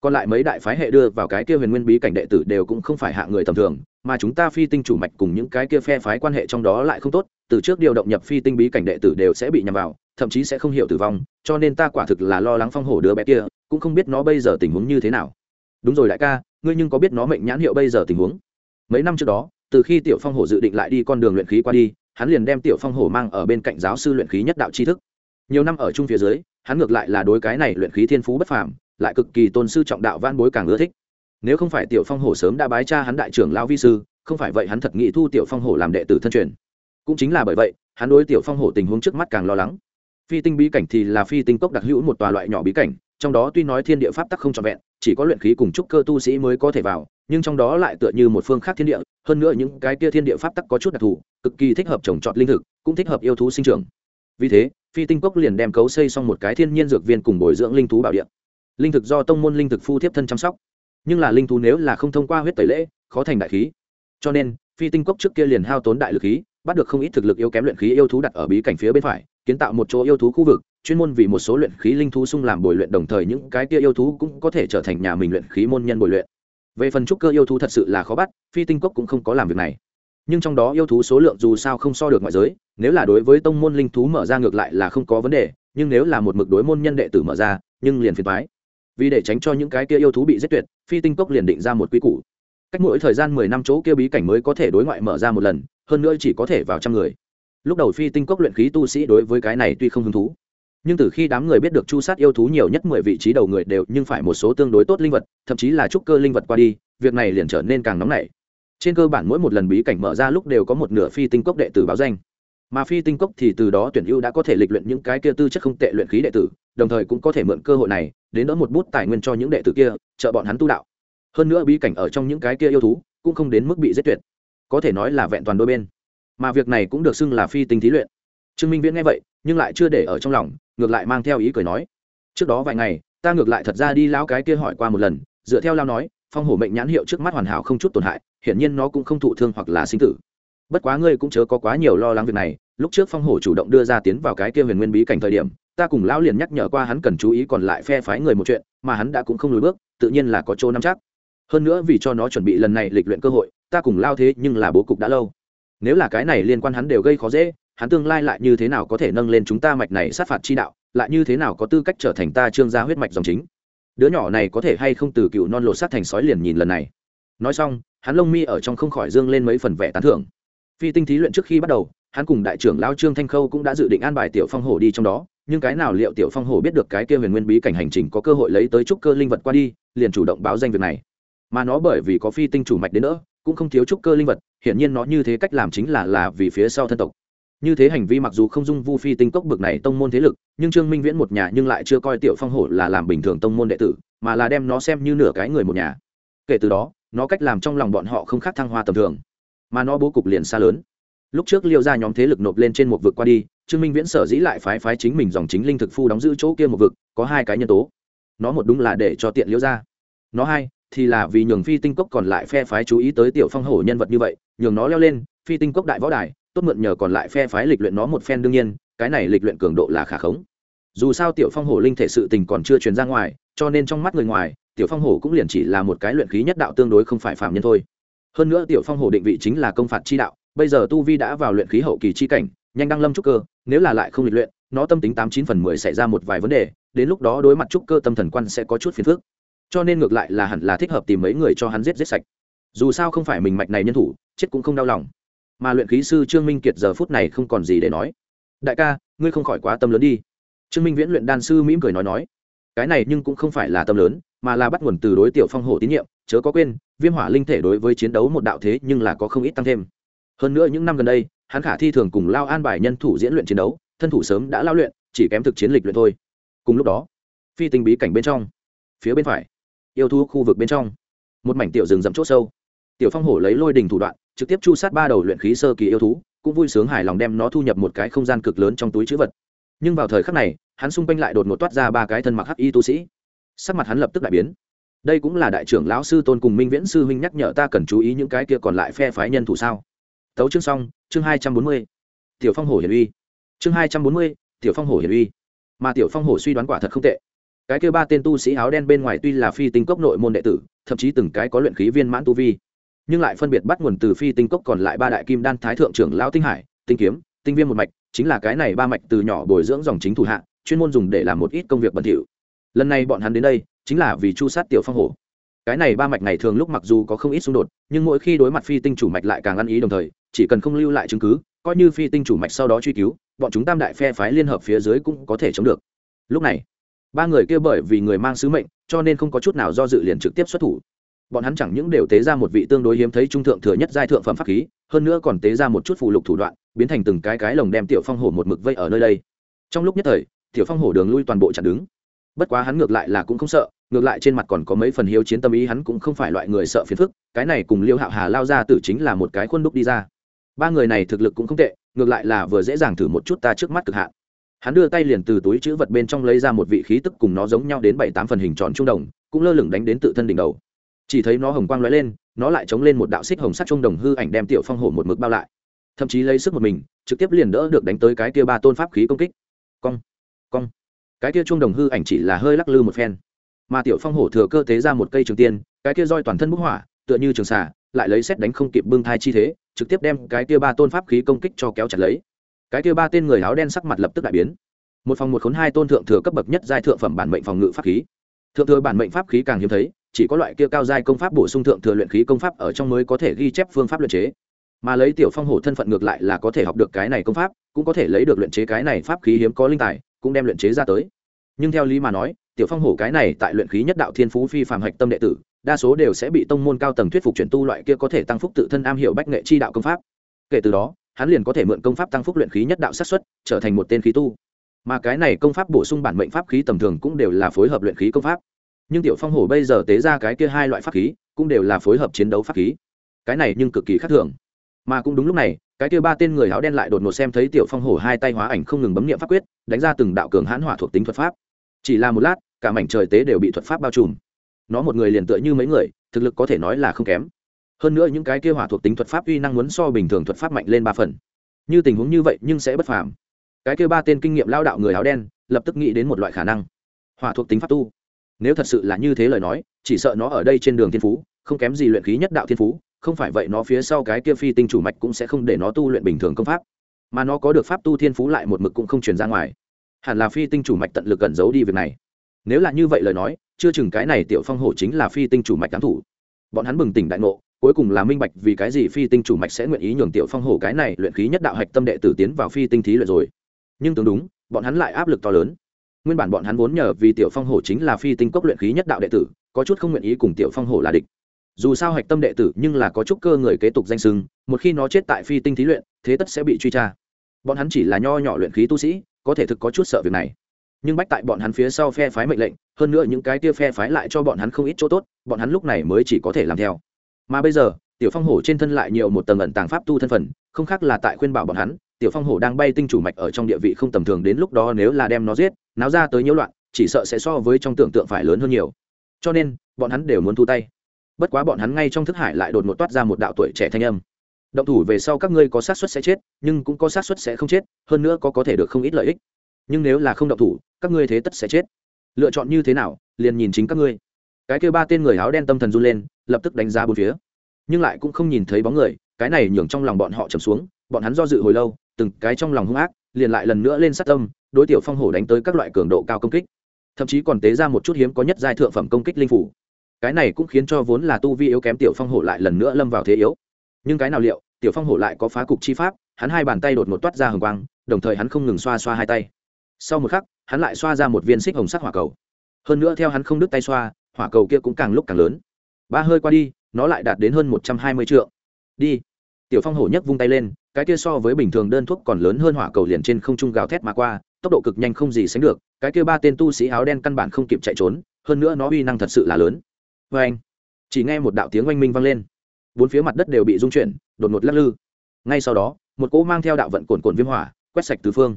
Còn lại mấy đại phái hệ đưa vào cái kia huyền nguyên bí cảnh đệ tử đều cũng không phải hạ người tầm thường, mà chúng ta phi tinh chủ mạch cùng những cái kia phe phái quan hệ trong đó lại không tốt, từ trước điều động nhập phi tinh bí cảnh đệ tử đều sẽ bị nhằm vào, thậm chí sẽ không hiểu tử vong, cho nên ta quả thực là lo lắng phong hổ đứa bé kia, cũng không biết nó bây giờ tình huống như thế nào đúng rồi đại ca, ngươi nhưng có biết nó mệnh nhãn hiệu bây giờ tình huống? Mấy năm trước đó, từ khi tiểu phong hổ dự định lại đi con đường luyện khí qua đi, hắn liền đem tiểu phong hổ mang ở bên cạnh giáo sư luyện khí nhất đạo tri thức. Nhiều năm ở chung phía dưới, hắn ngược lại là đối cái này luyện khí thiên phú bất phàm, lại cực kỳ tôn sư trọng đạo van bối càng ưa thích. Nếu không phải tiểu phong hổ sớm đã bái cha hắn đại trưởng lao vi sư, không phải vậy hắn thật nghĩ thu tiểu phong hổ làm đệ tử thân truyền. Cũng chính là bởi vậy, hắn đối tiểu phong hổ tình huống trước mắt càng lo lắng. Phi tinh bí cảnh thì là phi tinh cốc đặc hữu một tòa loại nhỏ bí cảnh, trong đó tuy nói thiên địa pháp tắc không trọn vẹn chỉ có luyện khí cùng trúc cơ tu sĩ mới có thể vào, nhưng trong đó lại tựa như một phương khác thiên địa, hơn nữa những cái kia thiên địa pháp tắc có chút đặc thù, cực kỳ thích hợp trồng trọt linh thực, cũng thích hợp yêu thú sinh trưởng. Vì thế, phi tinh cốc liền đem cấu xây xong một cái thiên nhiên dược viên cùng bồi dưỡng linh thú bảo địa. Linh thực do tông môn linh thực phu thiếp thân chăm sóc. Nhưng là linh thú nếu là không thông qua huyết tẩy lễ, khó thành đại khí. Cho nên, phi tinh cốc trước kia liền hao tốn đại lực khí, bắt được không ít thực lực yếu kém luyện khí yêu thú đặt ở bí cảnh phía bên phải, kiến tạo một chỗ yêu thú khu vực chuyên môn vì một số luyện khí linh thú sung làm bồi luyện, đồng thời những cái kia yêu thú cũng có thể trở thành nhà mình luyện khí môn nhân bồi luyện. Về phần trúc cơ yêu thú thật sự là khó bắt, phi tinh cốc cũng không có làm việc này. Nhưng trong đó yêu thú số lượng dù sao không so được ngoại giới, nếu là đối với tông môn linh thú mở ra ngược lại là không có vấn đề, nhưng nếu là một mực đối môn nhân đệ tử mở ra, nhưng liền phiền thoái vì để tránh cho những cái kia yêu thú bị giết tuyệt, phi tinh cốc liền định ra một quy củ. Cách mỗi thời gian mười năm chỗ kia bí cảnh mới có thể đối ngoại mở ra một lần, hơn nữa chỉ có thể vào trăm người. Lúc đầu phi tinh cốc luyện khí tu sĩ đối với cái này tuy không hứng thú nhưng từ khi đám người biết được chu sát yêu thú nhiều nhất mười vị trí đầu người đều nhưng phải một số tương đối tốt linh vật, thậm chí là trúc cơ linh vật qua đi, việc này liền trở nên càng nóng nảy. Trên cơ bản mỗi một lần bí cảnh mở ra lúc đều có một nửa phi tinh cốc đệ tử báo danh. Mà phi tinh cốc thì từ đó tuyển ưu đã có thể lịch luyện những cái kia tư chất không tệ luyện khí đệ tử, đồng thời cũng có thể mượn cơ hội này, đến đỡ một bút tài nguyên cho những đệ tử kia, trợ bọn hắn tu đạo. Hơn nữa bí cảnh ở trong những cái kia yêu thú cũng không đến mức bị giết tuyệt. Có thể nói là vẹn toàn đôi bên. Mà việc này cũng được xưng là phi tinh thí luyện. Trương minh viễn nghe vậy, nhưng lại chưa để ở trong lòng ngược lại mang theo ý cười nói, trước đó vài ngày, ta ngược lại thật ra đi lão cái kia hỏi qua một lần, dựa theo lao nói, phong hổ mệnh nhãn hiệu trước mắt hoàn hảo không chút tổn hại, hiển nhiên nó cũng không thụ thương hoặc là sinh tử. Bất quá ngươi cũng chớ có quá nhiều lo lắng việc này, lúc trước phong hổ chủ động đưa ra tiến vào cái kia huyền nguyên bí cảnh thời điểm, ta cùng lão liền nhắc nhở qua hắn cần chú ý còn lại phe phái người một chuyện, mà hắn đã cũng không lùi bước, tự nhiên là có chỗ nắm chắc. Hơn nữa vì cho nó chuẩn bị lần này lịch luyện cơ hội, ta cùng lao thế nhưng là bố cục đã lâu. Nếu là cái này liên quan hắn đều gây khó dễ hắn tương lai lại như thế nào có thể nâng lên chúng ta mạch này sát phạt chi đạo, lại như thế nào có tư cách trở thành ta trương gia huyết mạch dòng chính? Đứa nhỏ này có thể hay không từ cựu non lột sát thành sói liền nhìn lần này? Nói xong, hắn lông mi ở trong không khỏi dương lên mấy phần vẻ tán thưởng. Phi tinh thí luyện trước khi bắt đầu, hắn cùng đại trưởng lao trương thanh khâu cũng đã dự định an bài tiểu phong hổ đi trong đó, nhưng cái nào liệu tiểu phong hổ biết được cái kia huyền nguyên bí cảnh hành trình có cơ hội lấy tới trúc cơ linh vật qua đi, liền chủ động báo danh việc này. Mà nó bởi vì có phi tinh chủ mạch đến nữa, cũng không thiếu trúc cơ linh vật, hiển nhiên nó như thế cách làm chính là là vì phía sau thân tộc như thế hành vi mặc dù không dung vu phi tinh cốc bực này tông môn thế lực, nhưng trương minh viễn một nhà nhưng lại chưa coi tiểu phong hổ là làm bình thường tông môn đệ tử, mà là đem nó xem như nửa cái người một nhà. Kể từ đó, nó cách làm trong lòng bọn họ không khác thăng hoa tầm thường, mà nó bố cục liền xa lớn. Lúc trước liêu ra nhóm thế lực nộp lên trên một vực qua đi, trương minh viễn sở dĩ lại phái phái chính mình dòng chính linh thực phu đóng giữ chỗ kia một vực, có hai cái nhân tố. Nó một đúng là để cho tiện liêu ra nó hai, thì là vì nhường phi tinh cốc còn lại phe phái chú ý tới tiểu phong hổ nhân vật như vậy, nhường nó leo lên, phi tinh cốc đại võ đài tốt mượn nhờ còn lại phe phái lịch luyện nó một phen đương nhiên, cái này lịch luyện cường độ là khả khống. Dù sao tiểu phong hổ linh thể sự tình còn chưa truyền ra ngoài, cho nên trong mắt người ngoài, tiểu phong hổ cũng liền chỉ là một cái luyện khí nhất đạo tương đối không phải phạm nhân thôi. Hơn nữa tiểu phong hổ định vị chính là công phạt chi đạo, bây giờ tu vi đã vào luyện khí hậu kỳ chi cảnh, nhanh đăng lâm trúc cơ, nếu là lại không lịch luyện, nó tâm tính tám chín phần mười xảy ra một vài vấn đề, đến lúc đó đối mặt trúc cơ tâm thần quan sẽ có chút phiền phức. Cho nên ngược lại là hẳn là thích hợp tìm mấy người cho hắn giết giết sạch. Dù sao không phải mình mạch này nhân thủ, chết cũng không đau lòng mà luyện khí sư trương minh kiệt giờ phút này không còn gì để nói. Đại ca, ngươi không khỏi quá tâm lớn đi. Trương minh viễn luyện đan sư mỉm cười nói nói. Cái này nhưng cũng không phải là tâm lớn, mà là bắt nguồn từ đối tiểu phong hổ tín nhiệm, chớ có quên, viêm hỏa linh thể đối với chiến đấu một đạo thế nhưng là có không ít tăng thêm. Hơn nữa những năm gần đây, hắn khả thi thường cùng lao an bài nhân thủ diễn luyện chiến đấu, thân thủ sớm đã lao luyện, chỉ kém thực chiến lịch luyện thôi. Cùng lúc đó, phi tinh bí cảnh bên trong, phía bên phải, yêu thu khu vực bên trong, một mảnh tiểu rừng rậm c h ỗ sâu. Tiểu phong hổ lấy lôi đình thủ đoạn trực tiếp chu sát ba đầu luyện khí sơ kỳ yêu thú, cũng vui sướng hài lòng đem nó thu nhập một cái không gian cực lớn trong túi chữ vật. Nhưng vào thời khắc này, hắn xung quanh lại đột ngột toát ra ba cái thân mặc hắc y tu sĩ. Sắc mặt hắn lập tức đại biến. Đây cũng là đại trưởng lão sư tôn cùng minh viễn sư huynh nhắc nhở ta cần chú ý những cái kia còn lại phe phái nhân thủ sao? Tấu chương xong, chương hai trăm bốn mươi. Tiểu phong hổ hiển uy. Chương hai trăm bốn mươi, tiểu phong hổ hiển uy. Mà tiểu phong hổ suy đoán quả thật không tệ. Cái kia ba tên tu sĩ áo đen bên ngoài tuy là phi tinh cốc nội môn đệ tử, thậm chí từng cái có luyện khí viên mãn tu vi nhưng lại phân biệt bắt nguồn từ phi tinh cốc còn lại ba đại kim đan thái thượng trưởng lão tinh hải, tinh kiếm, tinh viêm một mạch, chính là cái này ba mạch từ nhỏ bồi dưỡng dòng chính thủ hạ, chuyên môn dùng để làm một ít công việc bẩn thỉu. Lần này bọn hắn đến đây, chính là vì chu sát tiểu phong hổ. Cái này ba mạch này thường lúc mặc dù có không ít xung đột, nhưng mỗi khi đối mặt phi tinh chủ mạch lại càng ăn ý đồng thời, chỉ cần không lưu lại chứng cứ, coi như phi tinh chủ mạch sau đó truy cứu, bọn chúng tam đại phe phái liên hợp phía dưới cũng có thể chống được. Lúc này, ba người kia bởi vì người mang sứ mệnh, cho nên không có chút nào do dự liền trực tiếp xuất thủ bọn hắn chẳng những đều tế ra một vị tương đối hiếm thấy trung thượng thừa nhất giai thượng phẩm pháp khí, hơn nữa còn tế ra một chút phụ lục thủ đoạn, biến thành từng cái cái lồng đem tiểu phong hổ một mực vây ở nơi đây. Trong lúc nhất thời, tiểu phong hổ đường lui toàn bộ chặn đứng. Bất quá hắn ngược lại là cũng không sợ, ngược lại trên mặt còn có mấy phần hiếu chiến tâm ý, hắn cũng không phải loại người sợ phiền phức, cái này cùng liêu hạo hà lao ra tử chính là một cái khuôn đúc đi ra. Ba người này thực lực cũng không tệ, ngược lại là vừa dễ dàng thử một chút ta trước mắt cực hạn. Hắn đưa tay liền từ túi chữ vật bên trong lấy ra một vị khí tức cùng nó giống nhau đến bảy tám phần hình tròn trung đồng, cũng lơ lửng đánh đến tự thân đỉnh đầu chỉ thấy nó hồng quang lóe lên, nó lại chống lên một đạo xích hồng sắt trung đồng hư ảnh đem tiểu phong hổ một mực bao lại. Thậm chí lấy sức một mình, trực tiếp liền đỡ được đánh tới cái kia ba tôn pháp khí công kích. Cong cong. Cái kia trung đồng hư ảnh chỉ là hơi lắc lư một phen. Mà tiểu phong hổ thừa cơ tế ra một cây trường tiên, cái kia roi toàn thân bức hỏa, tựa như trường xà, lại lấy xét đánh không kịp bưng thai chi thế, trực tiếp đem cái kia ba tôn pháp khí công kích cho kéo chặt lấy. Cái kia ba tên người áo đen sắc mặt lập tức đại biến. Một phòng một khốn hai tôn thượng thừa cấp bậc nhất giai thượng phẩm bản mệnh phòng ngự pháp khí. Thượng thừa bản mệnh pháp khí càng hiếm thấy chỉ có loại kia cao giai công pháp bổ sung thượng thừa luyện khí công pháp ở trong mới có thể ghi chép phương pháp luyện chế. Mà lấy tiểu phong hổ thân phận ngược lại là có thể học được cái này công pháp, cũng có thể lấy được luyện chế cái này pháp khí hiếm có linh tài, cũng đem luyện chế ra tới. Nhưng theo lý mà nói, tiểu phong hổ cái này tại luyện khí nhất đạo thiên phú phi phàm hạch tâm đệ tử, đa số đều sẽ bị tông môn cao tầng thuyết phục chuyển tu loại kia có thể tăng phúc tự thân am hiểu bách nghệ chi đạo công pháp. Kể từ đó, hắn liền có thể mượn công pháp tăng phúc luyện khí nhất đạo sát xuất trở thành một tên khí tu. Mà cái này công pháp bổ sung bản mệnh pháp khí tầm thường cũng đều là phối hợp luyện khí công pháp nhưng tiểu phong hổ bây giờ tế ra cái kia hai loại pháp khí, cũng đều là phối hợp chiến đấu pháp khí. Cái này nhưng cực kỳ khác thường. Mà cũng đúng lúc này, cái kia ba tên người áo đen lại đột ngột xem thấy tiểu phong hổ hai tay hóa ảnh không ngừng bấm nghiệm pháp quyết, đánh ra từng đạo cường hãn hỏa thuộc tính thuật pháp. Chỉ là một lát, cả mảnh trời tế đều bị thuật pháp bao trùm. Nó một người liền tựa như mấy người, thực lực có thể nói là không kém. Hơn nữa những cái kia hỏa thuộc tính thuật pháp uy năng muốn so bình thường thuật pháp mạnh lên ba phần. Như tình huống như vậy nhưng sẽ bất phàm. Cái kia ba tên kinh nghiệm lao đạo người áo đen, lập tức nghĩ đến một loại khả năng. Hỏa thuộc tính pháp tu nếu thật sự là như thế lời nói, chỉ sợ nó ở đây trên đường thiên phú, không kém gì luyện khí nhất đạo thiên phú, không phải vậy nó phía sau cái kia phi tinh chủ mạch cũng sẽ không để nó tu luyện bình thường công pháp. Mà nó có được pháp tu thiên phú lại một mực cũng không truyền ra ngoài. Hẳn là phi tinh chủ mạch tận lực cẩn giấu đi việc này. Nếu là như vậy lời nói, chưa chừng cái này tiểu phong hổ chính là phi tinh chủ mạch cám thủ. Bọn hắn bừng tỉnh đại ngộ, cuối cùng là minh bạch vì cái gì phi tinh chủ mạch sẽ nguyện ý nhường tiểu phong hổ cái này luyện khí nhất đạo hạch tâm đệ tử tiến vào phi tinh thí luyện rồi. Nhưng tưởng đúng, bọn hắn lại áp lực to lớn nguyên bản bọn hắn vốn nhờ vì tiểu phong hổ chính là phi tinh cốc luyện khí nhất đạo đệ tử, có chút không nguyện ý cùng tiểu phong hổ là địch. Dù sao hạch tâm đệ tử nhưng là có chút cơ người kế tục danh sưng một khi nó chết tại phi tinh thí luyện, thế tất sẽ bị truy tra. Bọn hắn chỉ là nho nhỏ luyện khí tu sĩ, có thể thực có chút sợ việc này. Nhưng bách tại bọn hắn phía sau phe phái mệnh lệnh, hơn nữa những cái tia phe phái lại cho bọn hắn không ít chỗ tốt, bọn hắn lúc này mới chỉ có thể làm theo. Mà bây giờ, tiểu phong hổ trên thân lại nhiều một tầng ẩn tàng pháp tu thân phận, không khác là tại khuyên bảo bọn hắn tiểu phong hổ đang bay tinh chủ mạch ở trong địa vị không tầm thường đến lúc đó nếu là đem nó giết, náo ra tới nhiễu loạn, chỉ sợ sẽ so với trong tưởng tượng phải lớn hơn nhiều. Cho nên, bọn hắn đều muốn thu tay. Bất quá bọn hắn ngay trong thức hải lại đột ngột toát ra một đạo tuổi trẻ thanh âm. Động thủ về sau các ngươi có sát suất sẽ chết, nhưng cũng có sát suất sẽ không chết, hơn nữa có có thể được không ít lợi ích. Nhưng nếu là không động thủ, các ngươi thế tất sẽ chết. Lựa chọn như thế nào, liền nhìn chính các ngươi. Cái kêu ba tên người áo đen tâm thần run lên, lập tức đánh giá bốn phía. Nhưng lại cũng không nhìn thấy bóng người, cái này nhường trong lòng bọn họ trầm xuống bọn hắn do dự hồi lâu, từng cái trong lòng hung ác, liền lại lần nữa lên sát tâm, đối tiểu phong hổ đánh tới các loại cường độ cao công kích. Thậm chí còn tế ra một chút hiếm có nhất giai thượng phẩm công kích linh phủ. Cái này cũng khiến cho vốn là tu vi yếu kém tiểu phong hổ lại lần nữa lâm vào thế yếu. Nhưng cái nào liệu, tiểu phong hổ lại có phá cục chi pháp, hắn hai bàn tay đột ngột toát ra hồng quang, đồng thời hắn không ngừng xoa xoa hai tay. Sau một khắc, hắn lại xoa ra một viên xích hồng sắc hỏa cầu. Hơn nữa theo hắn không đứt tay xoa, hỏa cầu kia cũng càng lúc càng lớn. Ba hơi qua đi, nó lại đạt đến hơn một trăm hai mươi triệu đi tiểu phong hổ nhấc vung tay lên, cái kia so với bình thường đơn thuốc còn lớn hơn hỏa cầu liền trên không trung gào thét mà qua, tốc độ cực nhanh không gì sánh được, cái kia ba tên tu sĩ áo đen căn bản không kịp chạy trốn, hơn nữa nó uy năng thật sự là lớn. Vê anh, chỉ nghe một đạo tiếng oanh minh vang lên. Bốn phía mặt đất đều bị rung chuyển, đột ngột lắc lư. Ngay sau đó, một cỗ mang theo đạo vận cồn cồn viêm hỏa, quét sạch tứ phương.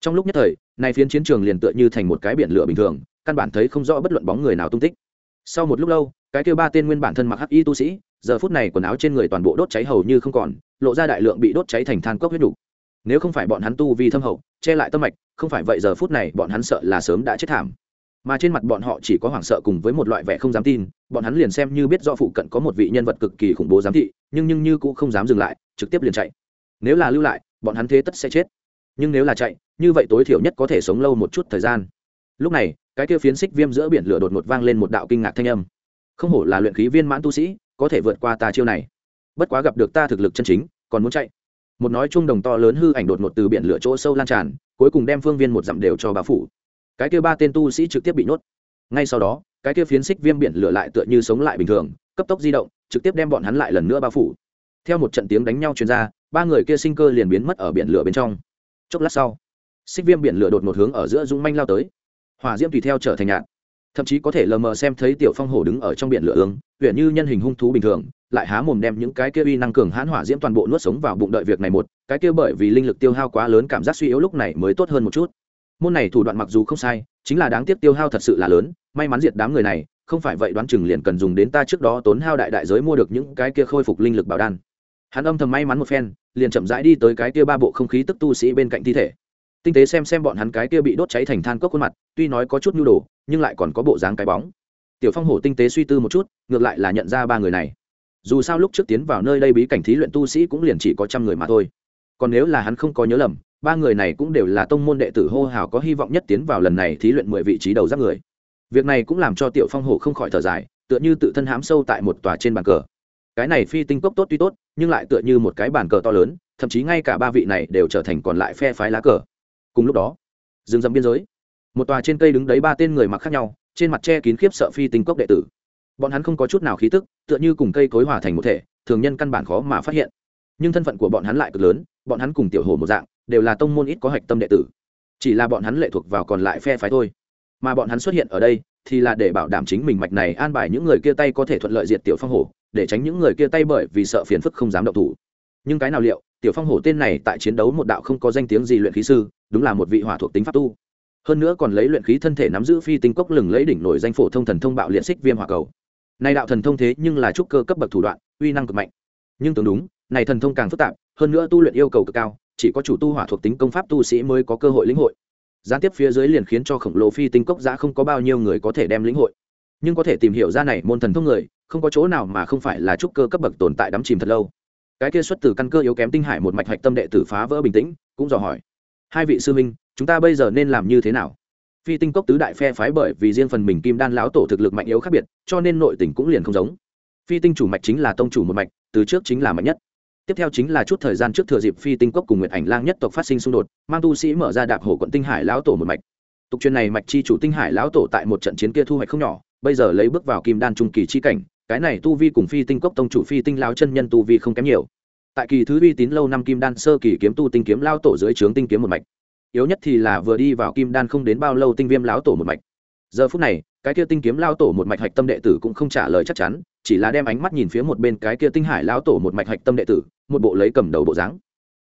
Trong lúc nhất thời, nay phiến chiến trường liền tựa như thành một cái biển lửa bình thường, căn bản thấy không rõ bất luận bóng người nào tung tích. Sau một lúc lâu, cái kêu ba tên nguyên bản thân mặc hắc y tu sĩ giờ phút này quần áo trên người toàn bộ đốt cháy hầu như không còn, lộ ra đại lượng bị đốt cháy thành than cốc huyết đủ. nếu không phải bọn hắn tu vi thâm hậu, che lại tâm mạch, không phải vậy giờ phút này bọn hắn sợ là sớm đã chết thảm. Mà trên mặt bọn họ chỉ có hoảng sợ cùng với một loại vẻ không dám tin, bọn hắn liền xem như biết do phụ cận có một vị nhân vật cực kỳ khủng bố giám thị, nhưng nhưng như cũng không dám dừng lại, trực tiếp liền chạy. Nếu là lưu lại, bọn hắn thế tất sẽ chết. Nhưng nếu là chạy, như vậy tối thiểu nhất có thể sống lâu một chút thời gian. Lúc này, cái kia phiến xích viêm giữa biển lửa đột ngột vang lên một đạo kinh ngạc thanh âm. Không hổ là luyện khí viên mãn tu sĩ có thể vượt qua ta chiêu này. Bất quá gặp được ta thực lực chân chính, còn muốn chạy. Một nói chung đồng to lớn hư ảnh đột ngột từ biển lửa chỗ sâu lan tràn, cuối cùng đem phương viên một dặm đều cho bao phủ. Cái kia ba tên tu sĩ trực tiếp bị nhốt. Ngay sau đó, cái kia phiến xích viêm biển lửa lại tựa như sống lại bình thường, cấp tốc di động, trực tiếp đem bọn hắn lại lần nữa bao phủ. Theo một trận tiếng đánh nhau chuyên ra, ba người kia sinh cơ liền biến mất ở biển lửa bên trong. Chốc lát sau, xích viêm biển lửa đột một hướng ở giữa dũng manh lao tới. Hỏa diễm tùy theo trở thành nhạt thậm chí có thể lờ mờ xem thấy tiểu phong hổ đứng ở trong biển lửa ương huyện như nhân hình hung thú bình thường, lại há mồm đem những cái kia uy năng cường hãn hỏa diễm toàn bộ nuốt sống vào bụng đợi việc này một, cái kia bởi vì linh lực tiêu hao quá lớn cảm giác suy yếu lúc này mới tốt hơn một chút. Môn này thủ đoạn mặc dù không sai, chính là đáng tiếc tiêu hao thật sự là lớn, may mắn diệt đám người này, không phải vậy đoán chừng liền cần dùng đến ta trước đó tốn hao đại đại giới mua được những cái kia khôi phục linh lực bảo đan. Hắn âm thầm may mắn một phen, liền chậm rãi đi tới cái kia ba bộ không khí tức tu sĩ bên cạnh thi thể. Tinh tế xem xem bọn hắn cái kia bị đốt cháy thành than cốc khuôn mặt, tuy nói có chút nhu đồ nhưng lại còn có bộ dáng cái bóng. Tiểu phong hổ tinh tế suy tư một chút, ngược lại là nhận ra ba người này. Dù sao lúc trước tiến vào nơi đây bí cảnh thí luyện tu sĩ cũng liền chỉ có trăm người mà thôi. Còn nếu là hắn không có nhớ lầm, ba người này cũng đều là tông môn đệ tử hô hào có hy vọng nhất tiến vào lần này thí luyện mười vị trí đầu giáp người. Việc này cũng làm cho tiểu phong hổ không khỏi thở dài, tựa như tự thân hám sâu tại một tòa trên bàn cờ. Cái này phi tinh cốc tốt tuy tốt, nhưng lại tựa như một cái bàn cờ to lớn, thậm chí ngay cả ba vị này đều trở thành còn lại phe phái lá cờ. Cùng lúc đó, rừng rậm biên giới một tòa trên cây đứng đấy ba tên người mặc khác nhau, trên mặt che kín khiếp sợ phi tinh cốc đệ tử. Bọn hắn không có chút nào khí tức, tựa như cùng cây cối hòa thành một thể, thường nhân căn bản khó mà phát hiện. Nhưng thân phận của bọn hắn lại cực lớn, bọn hắn cùng tiểu hồ một dạng, đều là tông môn ít có hạch tâm đệ tử. Chỉ là bọn hắn lệ thuộc vào còn lại phe phái thôi. Mà bọn hắn xuất hiện ở đây, thì là để bảo đảm chính mình mạch này an bài những người kia tay có thể thuận lợi diệt tiểu phong hổ, để tránh những người kia tay bởi vì sợ phiền phức không dám động thủ. Nhưng cái nào liệu, tiểu phong hổ tên này tại chiến đấu một đạo không có danh tiếng gì luyện khí sư, đúng là một vị hỏa thuộc tính pháp tu hơn nữa còn lấy luyện khí thân thể nắm giữ phi tinh cốc lừng lấy đỉnh nổi danh phổ thông thần thông bạo liệt xích viêm hỏa cầu. Này đạo thần thông thế nhưng là trúc cơ cấp bậc thủ đoạn, uy năng cực mạnh. Nhưng tưởng đúng, này thần thông càng phức tạp, hơn nữa tu luyện yêu cầu cực cao, chỉ có chủ tu hỏa thuộc tính công pháp tu sĩ mới có cơ hội lĩnh hội. Gián tiếp phía dưới liền khiến cho khổng lồ phi tinh cốc giã không có bao nhiêu người có thể đem lĩnh hội. Nhưng có thể tìm hiểu ra này môn thần thông người, không có chỗ nào mà không phải là trúc cơ cấp bậc tồn tại đắm chìm thật lâu. Cái kia xuất từ căn cơ yếu kém tinh hải một mạch hạch tâm đệ tử phá vỡ bình tĩnh, cũng dò hỏi. Hai vị sư minh chúng ta bây giờ nên làm như thế nào? Phi tinh cốc tứ đại phe phái bởi vì riêng phần mình kim đan lão tổ thực lực mạnh yếu khác biệt, cho nên nội tình cũng liền không giống. Phi tinh chủ mạch chính là tông chủ một mạch, từ trước chính là mạnh nhất. Tiếp theo chính là chút thời gian trước thừa dịp phi tinh cốc cùng nguyệt ảnh lang nhất tộc phát sinh xung đột, mang tu sĩ mở ra đạp hồ quận tinh hải lão tổ một mạch. Tục truyền này mạch chi chủ tinh hải lão tổ tại một trận chiến kia thu hoạch không nhỏ, bây giờ lấy bước vào kim đan trung kỳ chi cảnh, cái này tu vi cùng phi tinh cốc tông chủ phi tinh lão chân nhân tu vi không kém nhiều. Tại kỳ thứ uy tín lâu năm kim đan sơ kỳ kiếm tu tinh kiếm lao tổ dưới trướng tinh kiếm một mạch yếu nhất thì là vừa đi vào kim đan không đến bao lâu tinh viêm lão tổ một mạch. Giờ phút này, cái kia tinh kiếm lao tổ một mạch hạch tâm đệ tử cũng không trả lời chắc chắn, chỉ là đem ánh mắt nhìn phía một bên cái kia tinh hải lão tổ một mạch hạch tâm đệ tử, một bộ lấy cầm đầu bộ dáng.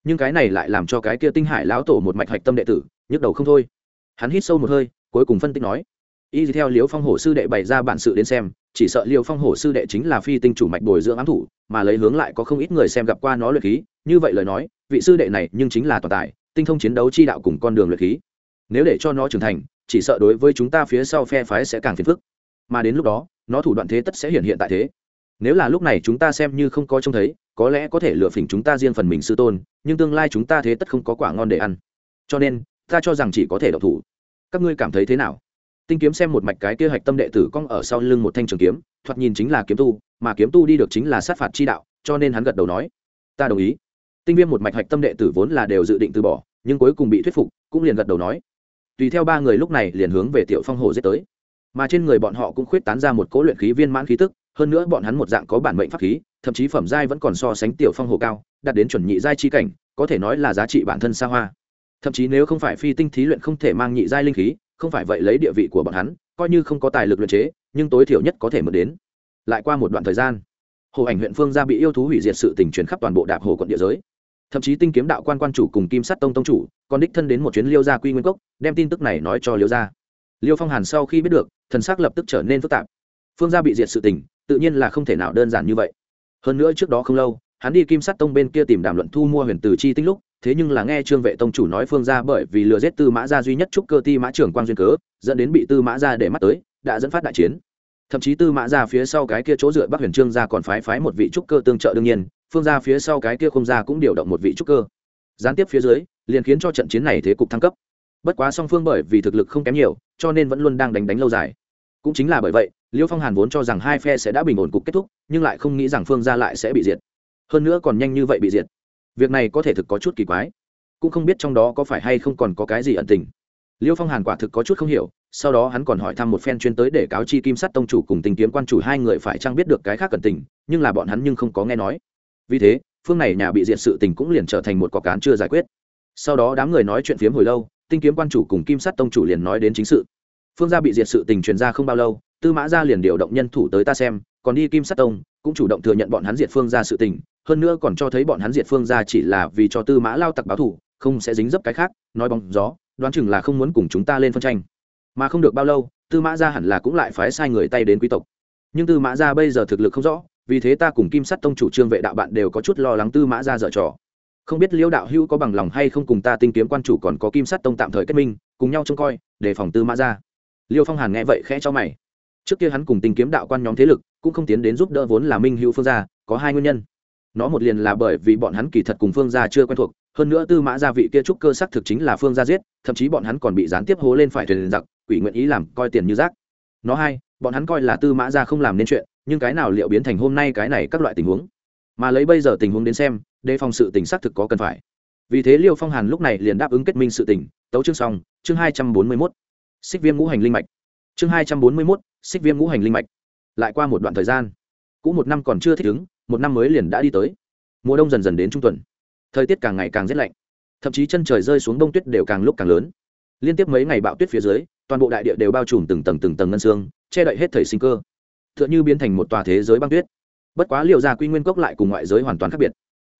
Nhưng cái này lại làm cho cái kia tinh hải lão tổ một mạch hạch tâm đệ tử nhức đầu không thôi. Hắn hít sâu một hơi, cuối cùng phân tích nói, y theo liễu phong hổ sư đệ bày ra bản sự đến xem, chỉ sợ liễu phong hổ sư đệ chính là phi tinh chủ mạch bồi dưỡng ám thủ, mà lấy hướng lại có không ít người xem gặp qua nó luyện khí, như vậy lời nói, vị sư đệ này nhưng chính là toàn tài tinh thông chiến đấu chi đạo cùng con đường luyện khí. Nếu để cho nó trưởng thành, chỉ sợ đối với chúng ta phía sau phe phái sẽ càng phiền phức. Mà đến lúc đó, nó thủ đoạn thế tất sẽ hiện hiện tại thế. Nếu là lúc này chúng ta xem như không có trông thấy, có lẽ có thể lựa phỉnh chúng ta riêng phần mình sư tôn, nhưng tương lai chúng ta thế tất không có quả ngon để ăn. Cho nên, ta cho rằng chỉ có thể độc thủ. Các ngươi cảm thấy thế nào? Tinh kiếm xem một mạch cái kế hoạch tâm đệ tử cong ở sau lưng một thanh trường kiếm, thoạt nhìn chính là kiếm tu, mà kiếm tu đi được chính là sát phạt chi đạo, cho nên hắn gật đầu nói, ta đồng ý tinh viêm một mạch hạch tâm đệ tử vốn là đều dự định từ bỏ, nhưng cuối cùng bị thuyết phục, cũng liền gật đầu nói. Tùy theo ba người lúc này liền hướng về tiểu phong hồ giết tới. Mà trên người bọn họ cũng khuyết tán ra một cố luyện khí viên mãn khí tức, hơn nữa bọn hắn một dạng có bản mệnh pháp khí, thậm chí phẩm giai vẫn còn so sánh tiểu phong hồ cao, đạt đến chuẩn nhị giai chi cảnh, có thể nói là giá trị bản thân xa hoa. Thậm chí nếu không phải phi tinh thí luyện không thể mang nhị giai linh khí, không phải vậy lấy địa vị của bọn hắn, coi như không có tài lực luyện chế, nhưng tối thiểu nhất có thể mượn đến. Lại qua một đoạn thời gian, hồ ảnh huyện phương gia bị yêu thú hủy diệt sự tình truyền khắp toàn bộ đạp hồ quận địa giới thậm chí tinh kiếm đạo quan quan chủ cùng kim sắt tông tông chủ còn đích thân đến một chuyến liêu gia quy nguyên cốc, đem tin tức này nói cho liêu gia. Liêu phong hàn sau khi biết được, thần sắc lập tức trở nên phức tạp. Phương gia bị diệt sự tình, tự nhiên là không thể nào đơn giản như vậy. Hơn nữa trước đó không lâu, hắn đi kim sắt tông bên kia tìm đàm luận thu mua huyền từ chi tinh lúc, thế nhưng là nghe trương vệ tông chủ nói phương gia bởi vì lừa giết tư mã gia duy nhất trúc cơ ti mã trưởng quang duyên cớ, dẫn đến bị tư mã gia để mắt tới, đã dẫn phát đại chiến. Thậm chí tư mã gia phía sau cái kia chỗ dựa bắc huyền trương gia còn phái phái một vị trúc cơ tương trợ đương nhiên phương gia phía sau cái kia không gia cũng điều động một vị trúc cơ. Gián tiếp phía dưới, liền khiến cho trận chiến này thế cục thăng cấp. Bất quá song phương bởi vì thực lực không kém nhiều, cho nên vẫn luôn đang đánh đánh lâu dài. Cũng chính là bởi vậy, liêu phong hàn vốn cho rằng hai phe sẽ đã bình ổn cục kết thúc, nhưng lại không nghĩ rằng phương gia lại sẽ bị diệt. Hơn nữa còn nhanh như vậy bị diệt. Việc này có thể thực có chút kỳ quái. Cũng không biết trong đó có phải hay không còn có cái gì ẩn tình. Liêu phong hàn quả thực có chút không hiểu, sau đó hắn còn hỏi thăm một phen chuyên tới để cáo chi kim sắt tông chủ cùng tình kiếm quan chủ hai người phải chăng biết được cái khác cẩn tình, nhưng là bọn hắn nhưng không có nghe nói vì thế, phương này nhà bị diệt sự tình cũng liền trở thành một cỏ cán chưa giải quyết. Sau đó đám người nói chuyện phiếm hồi lâu, tinh kiếm quan chủ cùng kim sắt tông chủ liền nói đến chính sự. Phương gia bị diệt sự tình truyền ra không bao lâu, tư mã gia liền điều động nhân thủ tới ta xem, còn đi kim sắt tông, cũng chủ động thừa nhận bọn hắn diệt phương gia sự tình, hơn nữa còn cho thấy bọn hắn diệt phương gia chỉ là vì cho tư mã lao tặc báo thủ không sẽ dính dấp cái khác, nói bóng gió, đoán chừng là không muốn cùng chúng ta lên phân tranh. Mà không được bao lâu, tư mã gia hẳn là cũng lại phái sai người tay đến quý tộc. Nhưng tư mã gia bây giờ thực lực không rõ vì thế ta cùng kim sắt tông chủ trương vệ đạo bạn đều có chút lo lắng tư mã gia dở trò. Không biết liễu đạo hữu có bằng lòng hay không cùng ta tinh kiếm quan chủ còn có kim sắt tông tạm thời kết minh, cùng nhau trông coi để phòng tư mã gia liêu phong hàn nghe vậy khẽ cho mày. Trước kia hắn cùng tinh kiếm đạo quan nhóm thế lực, cũng không tiến đến giúp đỡ vốn là minh hữu phương gia, có hai nguyên nhân. Nó một liền là bởi vì bọn hắn kỳ thật cùng phương gia chưa quen thuộc, hơn nữa tư mã gia vị kia trúc cơ sắc thực chính là phương gia giết, thậm chí bọn hắn còn bị gián tiếp hố lên phải thuyền giặc, quỷ nguyện ý làm coi tiền như rác. Nó hai, bọn hắn coi là tư mã gia không làm nên chuyện nhưng cái nào liệu biến thành hôm nay cái này các loại tình huống? Mà lấy bây giờ tình huống đến xem, đề phòng sự tình xác thực có cần phải. Vì thế liêu phong hàn lúc này liền đáp ứng kết minh sự tình, tấu chương xong, chương hai trăm bốn mươi mốt. Xích viêm ngũ hành linh mạch. Chương hai trăm bốn mươi mốt, xích viêm ngũ hành linh mạch. Lại qua một đoạn thời gian, cũ một năm còn chưa thích ứng, một năm mới liền đã đi tới. Mùa đông dần dần đến trung tuần. Thời tiết càng ngày càng rét lạnh. Thậm chí chân trời rơi xuống đông tuyết đều càng lúc càng lớn. Liên tiếp mấy ngày bạo tuyết phía dưới, toàn bộ đại địa đều bao trùm từng tầng từng tầng ngân xương, che đậy hết thời sinh cơ t h ư ợ n h ư biến thành một tòa thế giới băng tuyết. Bất quá liệu ra quy nguyên cốc lại cùng ngoại giới hoàn toàn khác biệt.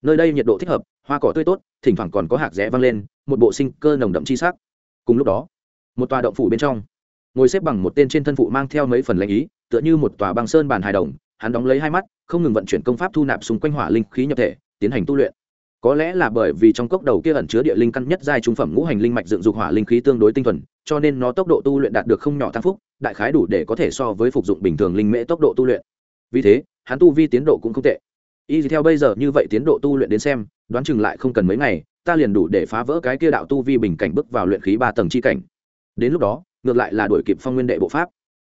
Nơi đây nhiệt độ thích hợp, hoa cỏ tươi tốt, thỉnh thoảng còn có hạt rẽ văng lên, một bộ sinh cơ nồng đậm chi sắc. Cùng lúc đó, một tòa động phủ bên trong, ngồi xếp bằng một tên trên thân phụ mang theo mấy phần lãnh ý, tựa như một tòa băng sơn bàn hài đồng, hắn đóng lấy hai mắt, không ngừng vận chuyển công pháp thu nạp xung quanh hỏa linh khí nhập thể, tiến hành tu luyện. Có lẽ là bởi vì trong cốc đầu kia ẩn chứa địa linh căn nhất giai trung phẩm ngũ hành linh mạch dựng dục hỏa linh khí tương đối tinh thuần, cho nên nó tốc độ tu luyện đạt được không nhỏ tăng phúc đại khái đủ để có thể so với phục dụng bình thường linh mễ tốc độ tu luyện. Vì thế, hắn tu vi tiến độ cũng không tệ. Y theo bây giờ như vậy tiến độ tu luyện đến xem, đoán chừng lại không cần mấy ngày, ta liền đủ để phá vỡ cái kia đạo tu vi bình cảnh bước vào luyện khí ba tầng chi cảnh. Đến lúc đó, ngược lại là đuổi kịp phong nguyên đệ bộ pháp.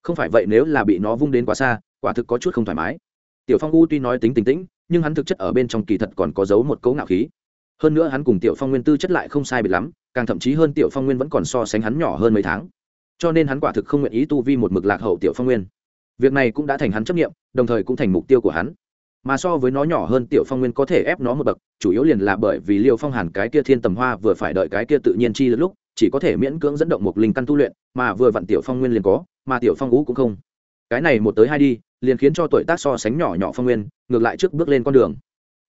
Không phải vậy nếu là bị nó vung đến quá xa, quả thực có chút không thoải mái. Tiểu phong u tuy nói tính tính tĩnh, nhưng hắn thực chất ở bên trong kỳ thật còn có giấu một cấu ngạo khí. Hơn nữa hắn cùng tiểu phong nguyên tư chất lại không sai biệt lắm, càng thậm chí hơn tiểu phong nguyên vẫn còn so sánh hắn nhỏ hơn mấy tháng cho nên hắn quả thực không nguyện ý tu vi một mực lạc hậu tiểu phong nguyên. Việc này cũng đã thành hắn chấp nghiệm đồng thời cũng thành mục tiêu của hắn. Mà so với nó nhỏ hơn, tiểu phong nguyên có thể ép nó một bậc, chủ yếu liền là bởi vì liêu phong hàn cái kia thiên tầm hoa vừa phải đợi cái kia tự nhiên chi lúc, chỉ có thể miễn cưỡng dẫn động một linh căn tu luyện, mà vừa vặn tiểu phong nguyên liền có, mà tiểu phong ú cũng không. Cái này một tới hai đi, liền khiến cho tuổi tác so sánh nhỏ nhỏ phong nguyên, ngược lại trước bước lên con đường.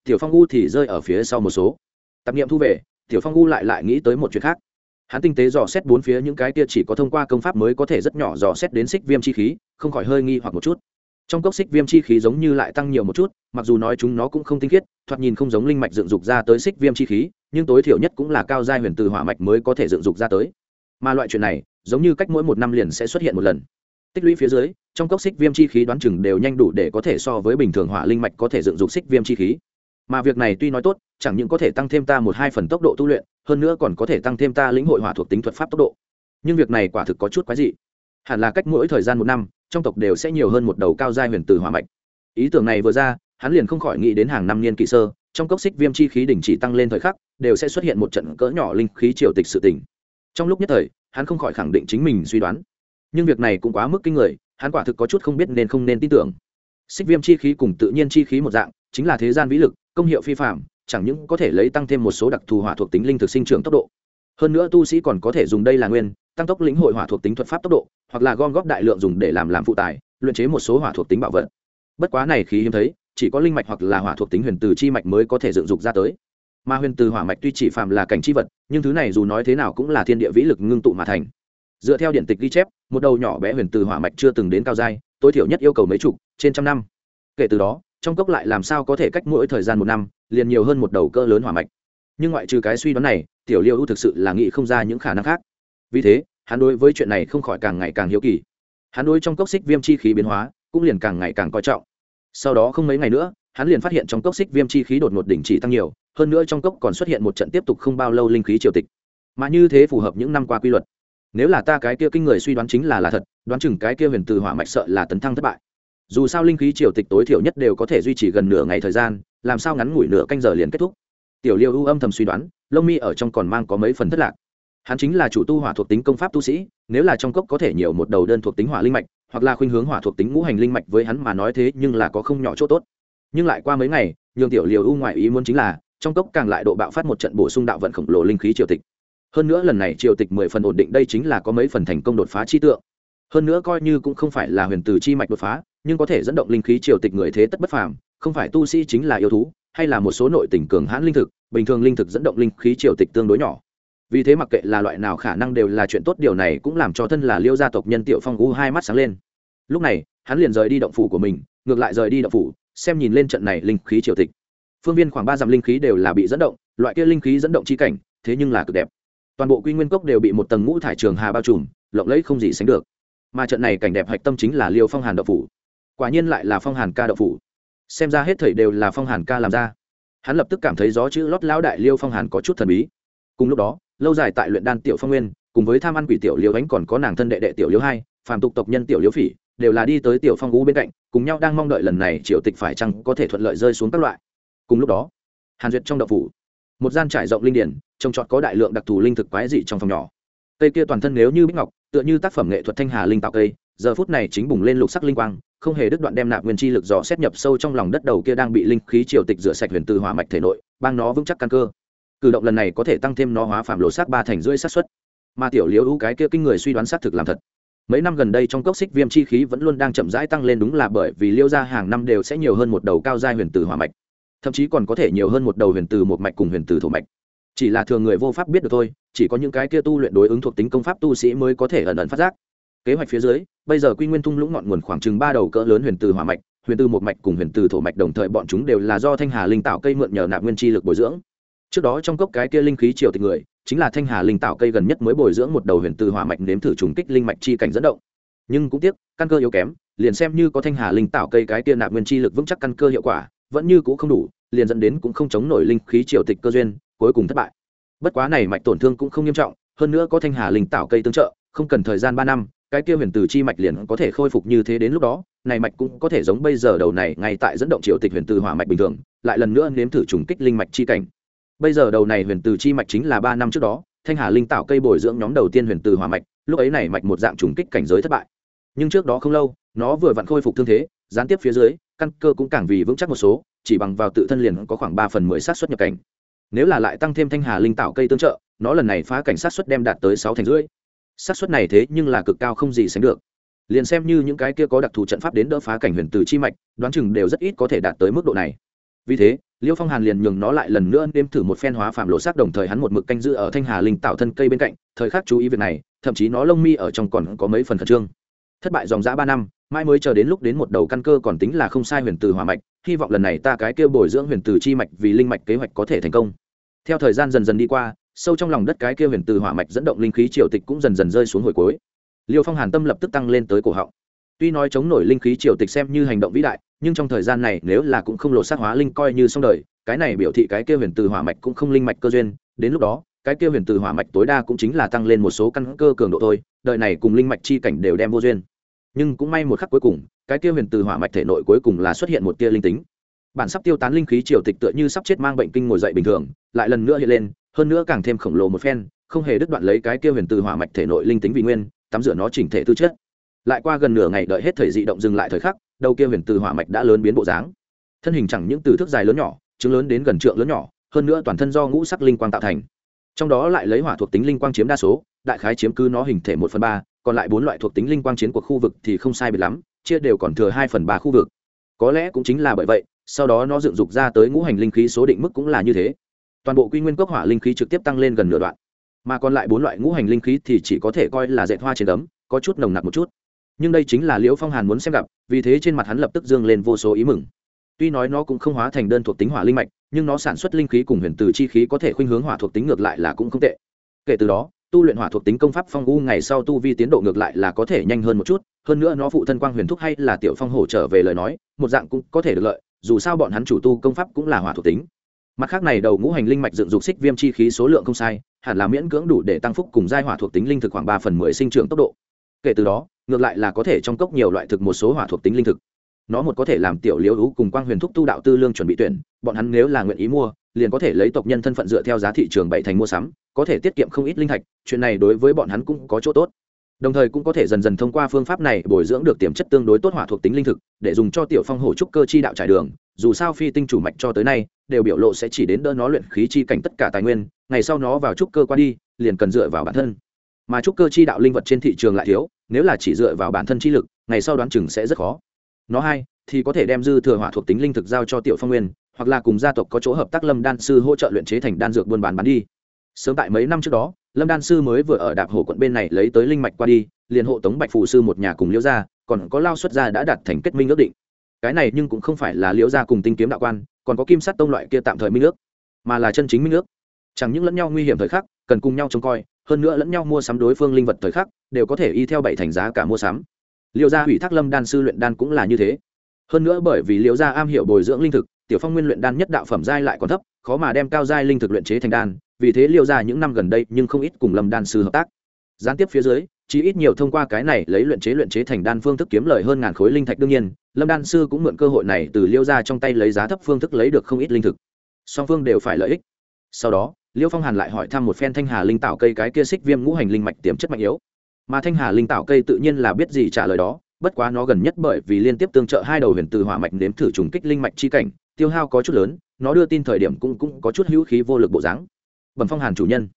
Tiểu phong u thì rơi ở phía sau một số. Tạp nghiệm thu về, tiểu phong u lại lại nghĩ tới một chuyện khác hắn tinh tế dò xét bốn phía những cái kia chỉ có thông qua công pháp mới có thể rất nhỏ dò xét đến xích viêm chi khí, không khỏi hơi nghi hoặc một chút. Trong cốc xích viêm chi khí giống như lại tăng nhiều một chút, mặc dù nói chúng nó cũng không tinh khiết, thoạt nhìn không giống linh mạch dựng dục ra tới xích viêm chi khí, nhưng tối thiểu nhất cũng là cao giai huyền từ hỏa mạch mới có thể dựng dục ra tới. Mà loại chuyện này, giống như cách mỗi một năm liền sẽ xuất hiện một lần. Tích lũy phía dưới, trong cốc xích viêm chi khí đoán chừng đều nhanh đủ để có thể so với bình thường hỏa linh mạch có thể dựng dục xích viêm chi khí mà việc này tuy nói tốt, chẳng những có thể tăng thêm ta một hai phần tốc độ tu luyện, hơn nữa còn có thể tăng thêm ta lĩnh hội hỏa thuộc tính thuật pháp tốc độ. Nhưng việc này quả thực có chút quái dị. Hẳn là cách mỗi thời gian một năm, trong tộc đều sẽ nhiều hơn một đầu cao giai huyền từ hỏa mạch. Ý tưởng này vừa ra, hắn liền không khỏi nghĩ đến hàng năm niên kỳ sơ, trong cốc xích viêm chi khí đỉnh chỉ tăng lên thời khắc, đều sẽ xuất hiện một trận cỡ nhỏ linh khí triều tịch sự tỉnh trong lúc nhất thời, hắn không khỏi khẳng định chính mình suy đoán. Nhưng việc này cũng quá mức kinh người, hắn quả thực có chút không biết nên không nên tin tưởng. Xích viêm chi khí cùng tự nhiên chi khí một dạng, chính là thế gian vĩ lực công hiệu phi phạm, chẳng những có thể lấy tăng thêm một số đặc thù hỏa thuộc tính linh thực sinh trưởng tốc độ. Hơn nữa tu sĩ còn có thể dùng đây là nguyên, tăng tốc lĩnh hội hỏa thuộc tính thuật pháp tốc độ, hoặc là gom góp đại lượng dùng để làm làm phụ tài, luyện chế một số hỏa thuộc tính bảo vật. Bất quá này khí hiếm thấy, chỉ có linh mạch hoặc là hỏa thuộc tính huyền từ chi mạch mới có thể dựng dục ra tới. Mà huyền từ hỏa mạch tuy chỉ phàm là cảnh chi vật, nhưng thứ này dù nói thế nào cũng là thiên địa vĩ lực ngưng tụ mà thành. Dựa theo điện tịch ghi chép, một đầu nhỏ bé huyền từ hỏa mạch chưa từng đến cao giai, tối thiểu nhất yêu cầu mấy chục, trên trăm năm. Kể từ đó trong cốc lại làm sao có thể cách mỗi thời gian một năm, liền nhiều hơn một đầu cơ lớn hỏa mạch. Nhưng ngoại trừ cái suy đoán này, tiểu liêu ưu thực sự là nghĩ không ra những khả năng khác. Vì thế, hắn đối với chuyện này không khỏi càng ngày càng hiếu kỳ. Hắn đối trong cốc xích viêm chi khí biến hóa, cũng liền càng ngày càng coi trọng. Sau đó không mấy ngày nữa, hắn liền phát hiện trong cốc xích viêm chi khí đột ngột đỉnh chỉ tăng nhiều, hơn nữa trong cốc còn xuất hiện một trận tiếp tục không bao lâu linh khí triều tịch. Mà như thế phù hợp những năm qua quy luật. Nếu là ta cái kia kinh người suy đoán chính là là thật, đoán chừng cái kia huyền từ hỏa mạch sợ là tấn thăng thất bại dù sao linh khí triều tịch tối thiểu nhất đều có thể duy trì gần nửa ngày thời gian, làm sao ngắn ngủi nửa canh giờ liền kết thúc? Tiểu liêu ưu âm thầm suy đoán, lông mi ở trong còn mang có mấy phần thất lạc. Hắn chính là chủ tu hỏa thuộc tính công pháp tu sĩ, nếu là trong cốc có thể nhiều một đầu đơn thuộc tính hỏa linh mạch, hoặc là khuynh hướng hỏa thuộc tính ngũ hành linh mạch với hắn mà nói thế nhưng là có không nhỏ chỗ tốt. Nhưng lại qua mấy ngày, nhường tiểu liều ưu ngoại ý muốn chính là, trong cốc càng lại độ bạo phát một trận bổ sung đạo vận khổng lồ linh khí triều tịch. Hơn nữa lần này triều tịch mười phần ổn định đây chính là có mấy phần thành công đột phá chi tượng. Hơn nữa coi như cũng không phải là huyền từ chi mạch đột phá nhưng có thể dẫn động linh khí triều tịch người thế tất bất phàm, không phải tu sĩ chính là yêu thú, hay là một số nội tình cường hãn linh thực, bình thường linh thực dẫn động linh khí triều tịch tương đối nhỏ. Vì thế mặc kệ là loại nào khả năng đều là chuyện tốt, điều này cũng làm cho thân là liêu gia tộc nhân tiểu phong u hai mắt sáng lên. Lúc này, hắn liền rời đi động phủ của mình, ngược lại rời đi động phủ, xem nhìn lên trận này linh khí triều tịch. Phương viên khoảng ba dặm linh khí đều là bị dẫn động, loại kia linh khí dẫn động chi cảnh, thế nhưng là cực đẹp. Toàn bộ quy nguyên cốc đều bị một tầng ngũ thải trường hà bao trùm, lộng lẫy không gì sánh được. Mà trận này cảnh đẹp hạch tâm chính là liêu phong hàn động phủ quả nhiên lại là phong hàn ca đậu phủ. Xem ra hết thầy đều là phong hàn ca làm ra. Hắn lập tức cảm thấy gió chữ lót lão đại liêu phong hàn có chút thần bí. Cùng lúc đó, lâu dài tại luyện đan tiểu phong nguyên, cùng với tham ăn quỷ tiểu liêu ánh còn có nàng thân đệ đệ tiểu liêu hai, phàm tục tộc nhân tiểu liêu phỉ, đều là đi tới tiểu phong ngũ bên cạnh, cùng nhau đang mong đợi lần này triều tịch phải chăng có thể thuận lợi rơi xuống các loại. Cùng lúc đó, hàn duyệt trong đậu phủ, một gian trải rộng linh điển, trồng trọt có đại lượng đặc thù linh thực quái dị trong phòng nhỏ. Cây kia toàn thân nếu như bích ngọc, tựa như tác phẩm nghệ thuật thanh hà linh tạo cây, giờ phút này chính bùng lên lục sắc linh quang không hề đứt đoạn đem nạp nguyên chi lực dò xét nhập sâu trong lòng đất đầu kia đang bị linh khí triều tịch rửa sạch huyền từ hỏa mạch thể nội, bang nó vững chắc căn cơ. Cử động lần này có thể tăng thêm nó hóa phạm lộ sát ba thành rưỡi sát xuất mà tiểu liễu ưu cái kia kinh người suy đoán xác thực làm thật. Mấy năm gần đây trong cốc xích viêm chi khí vẫn luôn đang chậm rãi tăng lên đúng là bởi vì liêu ra hàng năm đều sẽ nhiều hơn một đầu cao giai huyền từ hỏa mạch. Thậm chí còn có thể nhiều hơn một đầu huyền từ một mạch cùng huyền từ thổ mạch. Chỉ là thường người vô pháp biết được thôi, chỉ có những cái kia tu luyện đối ứng thuộc tính công pháp tu sĩ mới có thể ẩn ẩn phát giác kế hoạch phía dưới, bây giờ quy nguyên thung lũng ngọn nguồn khoảng chừng ba đầu cỡ lớn huyền từ hỏa mạch, huyền từ một mạch cùng huyền từ thổ mạch đồng thời bọn chúng đều là do thanh hà linh tạo cây mượn nhờ nạp nguyên chi lực bồi dưỡng. Trước đó trong cốc cái kia linh khí triều tịch người, chính là thanh hà linh tạo cây gần nhất mới bồi dưỡng một đầu huyền từ hỏa mạch nếm thử trùng kích linh mạch chi cảnh dẫn động. Nhưng cũng tiếc, căn cơ yếu kém, liền xem như có thanh hà linh tạo cây cái kia nạp nguyên chi lực vững chắc căn cơ hiệu quả, vẫn như cũng không đủ, liền dẫn đến cũng không chống nổi linh khí triều tịch cơ duyên, cuối cùng thất bại. Bất quá này mạch tổn thương cũng không nghiêm trọng, hơn nữa có thanh hà linh tạo cây tương trợ, không cần thời gian ba năm cái kia huyền từ chi mạch liền có thể khôi phục như thế đến lúc đó, này mạch cũng có thể giống bây giờ đầu này ngay tại dẫn động triều tịch huyền từ hỏa mạch bình thường, lại lần nữa nếm thử trùng kích linh mạch chi cảnh. Bây giờ đầu này huyền từ chi mạch chính là ba năm trước đó, thanh hà linh tạo cây bồi dưỡng nhóm đầu tiên huyền từ hỏa mạch, lúc ấy này mạch một dạng trùng kích cảnh giới thất bại. Nhưng trước đó không lâu, nó vừa vặn khôi phục thương thế, gián tiếp phía dưới, căn cơ cũng càng vì vững chắc một số, chỉ bằng vào tự thân liền có khoảng ba phần mười sát xuất nhập cảnh. Nếu là lại tăng thêm thanh hà linh tạo cây tương trợ, nó lần này phá cảnh sát xuất đem đạt tới sáu thành rưỡi. Xác suất này thế nhưng là cực cao không gì sánh được. Liền xem như những cái kia có đặc thù trận pháp đến đỡ phá cảnh huyền từ chi mạch, đoán chừng đều rất ít có thể đạt tới mức độ này. Vì thế, liêu phong hàn liền nhường nó lại lần nữa nếm thử một phen hóa phạm lộ sắc đồng thời hắn một mực canh giữ ở thanh hà linh tạo thân cây bên cạnh, thời khắc chú ý việc này, thậm chí nó lông mi ở trong còn có mấy phần khẩn trương. Thất bại dòng dã ba năm mai mới chờ đến lúc đến một đầu căn cơ còn tính là không sai huyền từ hỏa mạch, hy vọng lần này ta cái kêu bồi dưỡng huyền từ chi mạch vì linh mạch kế hoạch có thể thành công. Theo thời gian dần dần đi qua sâu trong lòng đất cái kia huyền từ hỏa mạch dẫn động linh khí triều tịch cũng dần dần rơi xuống hồi cuối. Liêu phong hàn tâm lập tức tăng lên tới cổ họng. Tuy nói chống nổi linh khí triều tịch xem như hành động vĩ đại, nhưng trong thời gian này nếu là cũng không lột xác hóa linh coi như xong đời, cái này biểu thị cái kia huyền từ hỏa mạch cũng không linh mạch cơ duyên. Đến lúc đó, cái kia huyền từ hỏa mạch tối đa cũng chính là tăng lên một số căn cơ cường độ thôi đợi này cùng linh mạch chi cảnh đều đem vô duyên. Nhưng cũng may một khắc cuối cùng, cái kia huyền từ hỏa mạch thể nội cuối cùng là xuất hiện một tia linh tính. Bản sắp tiêu tán linh khí triều tịch tựa như sắp chết mang bệnh kinh ngồi dậy bình thường, lại lần nữa hiện lên hơn nữa càng thêm khổng lồ một phen, không hề đứt đoạn lấy cái kia huyền từ hỏa mạch thể nội linh tính vị nguyên, tắm rửa nó chỉnh thể tư chất. Lại qua gần nửa ngày đợi hết thời dị động dừng lại thời khắc, đầu kia huyền từ hỏa mạch đã lớn biến bộ dáng. Thân hình chẳng những từ thước dài lớn nhỏ chứng lớn đến gần trượng lớn nhỏ, hơn nữa toàn thân do ngũ sắc linh quang tạo thành. Trong đó lại lấy hỏa thuộc tính linh quang chiếm đa số, đại khái chiếm cứ nó hình thể một phần ba, còn lại bốn loại thuộc tính linh quang chiến của khu vực thì không sai biệt lắm, chia đều còn thừa hai phần ba khu vực. Có lẽ cũng chính là bởi vậy, sau đó nó dựng dục ra tới ngũ hành linh khí số định mức cũng là như thế toàn bộ quy nguyên cốc hỏa linh khí trực tiếp tăng lên gần nửa đoạn, mà còn lại bốn loại ngũ hành linh khí thì chỉ có thể coi là dệt hoa trên ấm có chút nồng nặc một chút. Nhưng đây chính là liễu phong hàn muốn xem gặp, vì thế trên mặt hắn lập tức dương lên vô số ý mừng. Tuy nói nó cũng không hóa thành đơn thuộc tính hỏa linh mạch, nhưng nó sản xuất linh khí cùng huyền từ chi khí có thể khuynh hướng hỏa thuộc tính ngược lại là cũng không tệ. Kể từ đó, tu luyện hỏa thuộc tính công pháp phong u ngày sau tu vi tiến độ ngược lại là có thể nhanh hơn một chút, hơn nữa nó phụ thân quang huyền thúc hay là tiểu phong hổ trở về lời nói, một dạng cũng có thể được lợi, dù sao bọn hắn chủ tu công pháp cũng là hỏa thuộc tính mặt khác này đầu ngũ hành linh mạch dựng dục xích viêm chi khí số lượng không sai, hẳn là miễn cưỡng đủ để tăng phúc cùng giai hỏa thuộc tính linh thực khoảng ba phần mười sinh trưởng tốc độ. Kể từ đó, ngược lại là có thể trong cốc nhiều loại thực một số hỏa thuộc tính linh thực. Nó một có thể làm tiểu liễu ú cùng quang huyền thúc tu đạo tư lương chuẩn bị tuyển, bọn hắn nếu là nguyện ý mua, liền có thể lấy tộc nhân thân phận dựa theo giá thị trường bảy thành mua sắm, có thể tiết kiệm không ít linh thạch, chuyện này đối với bọn hắn cũng có chỗ tốt. Đồng thời cũng có thể dần dần thông qua phương pháp này bồi dưỡng được tiềm chất tương đối tốt hỏa thuộc tính linh thực, để dùng cho tiểu phong hổ trúc cơ chi đạo trải đường dù sao phi tinh chủ mạch cho tới nay, đều biểu lộ sẽ chỉ đến đỡ nó luyện khí chi cảnh tất cả tài nguyên, ngày sau nó vào trúc cơ qua đi, liền cần dựa vào bản thân. Mà trúc cơ chi đạo linh vật trên thị trường lại thiếu, nếu là chỉ dựa vào bản thân chi lực, ngày sau đoán chừng sẽ rất khó. Nó hai, thì có thể đem dư thừa hỏa thuộc tính linh thực giao cho tiểu phong nguyên, hoặc là cùng gia tộc có chỗ hợp tác lâm đan sư hỗ trợ luyện chế thành đan dược buôn bán bán đi. Sớm tại mấy năm trước đó, lâm đan sư mới vừa ở đạp hồ quận bên này lấy tới linh mạch qua đi, liền hộ tống bạch phụ sư một nhà cùng liễu gia, còn có lao xuất gia đã đạt thành kết minh ước định cái này nhưng cũng không phải là liễu gia cùng tinh kiếm đạo quan, còn có kim sắt tông loại kia tạm thời minh nước, mà là chân chính minh nước. Chẳng những lẫn nhau nguy hiểm thời khắc, cần cùng nhau trông coi, hơn nữa lẫn nhau mua sắm đối phương linh vật thời khắc, đều có thể y theo bảy thành giá cả mua sắm. Liễu gia ủy thác lâm đan sư luyện đan cũng là như thế. Hơn nữa bởi vì liễu gia am hiểu bồi dưỡng linh thực, tiểu phong nguyên luyện đan nhất đạo phẩm giai lại còn thấp, khó mà đem cao giai linh thực luyện chế thành đan, vì thế liễu gia những năm gần đây nhưng không ít cùng lâm đan sư hợp tác. Gián tiếp phía dưới chỉ ít nhiều thông qua cái này lấy luyện chế luyện chế thành đan phương thức kiếm lời hơn ngàn khối linh thạch đương nhiên, lâm đan sư cũng mượn cơ hội này từ liêu ra trong tay lấy giá thấp phương thức lấy được không ít linh thực. Song phương đều phải lợi ích. Sau đó, liêu phong hàn lại hỏi thăm một phen thanh hà linh tạo cây cái kia xích viêm ngũ hành linh mạch tiềm chất mạnh yếu. Mà thanh hà linh tạo cây tự nhiên là biết gì trả lời đó, bất quá nó gần nhất bởi vì liên tiếp tương trợ hai đầu huyền từ hỏa mạch nếm thử trùng kích linh mạch chi cảnh, tiêu hao có chút lớn, nó đưa tin thời điểm cũng cũng có chút hữu khí vô lực bộ dáng. Bẩm phong hàn chủ nhân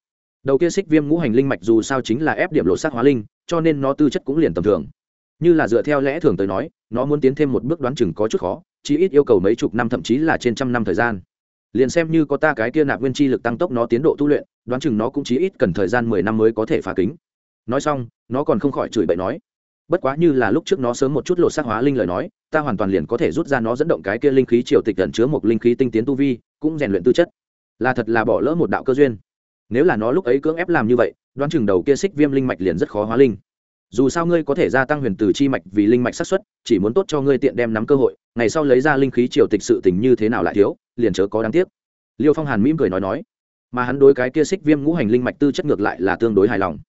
đầu kia xích viêm ngũ hành linh mạch dù sao chính là ép điểm lộ sắc hóa linh, cho nên nó tư chất cũng liền tầm thường. Như là dựa theo lẽ thường tới nói, nó muốn tiến thêm một bước đoán chừng có chút khó chỉ ít yêu cầu mấy chục năm thậm chí là trên trăm năm thời gian. Liền xem như có ta cái kia nạp nguyên chi lực tăng tốc nó tiến độ tu luyện, đoán chừng nó cũng chỉ ít cần thời gian mười năm mới có thể phá kính. Nói xong, nó còn không khỏi chửi bậy nói, bất quá như là lúc trước nó sớm một chút lột xác hóa linh lời nói, ta hoàn toàn liền có thể rút ra nó dẫn động cái kia linh khí triều tịch gần chứa một linh khí tinh tiến tu vi, cũng rèn luyện tư chất. Là thật là bỏ lỡ một đạo cơ duyên nếu là nó lúc ấy cưỡng ép làm như vậy, đoán chừng đầu kia xích viêm linh mạch liền rất khó hóa linh. Dù sao ngươi có thể gia tăng huyền từ chi mạch vì linh mạch xác suất, chỉ muốn tốt cho ngươi tiện đem nắm cơ hội, ngày sau lấy ra linh khí triều tịch sự tình như thế nào lại thiếu, liền chớ có đáng tiếc. Liêu phong hàn mỉm cười nói nói, mà hắn đối cái kia xích viêm ngũ hành linh mạch tư chất ngược lại là tương đối hài lòng.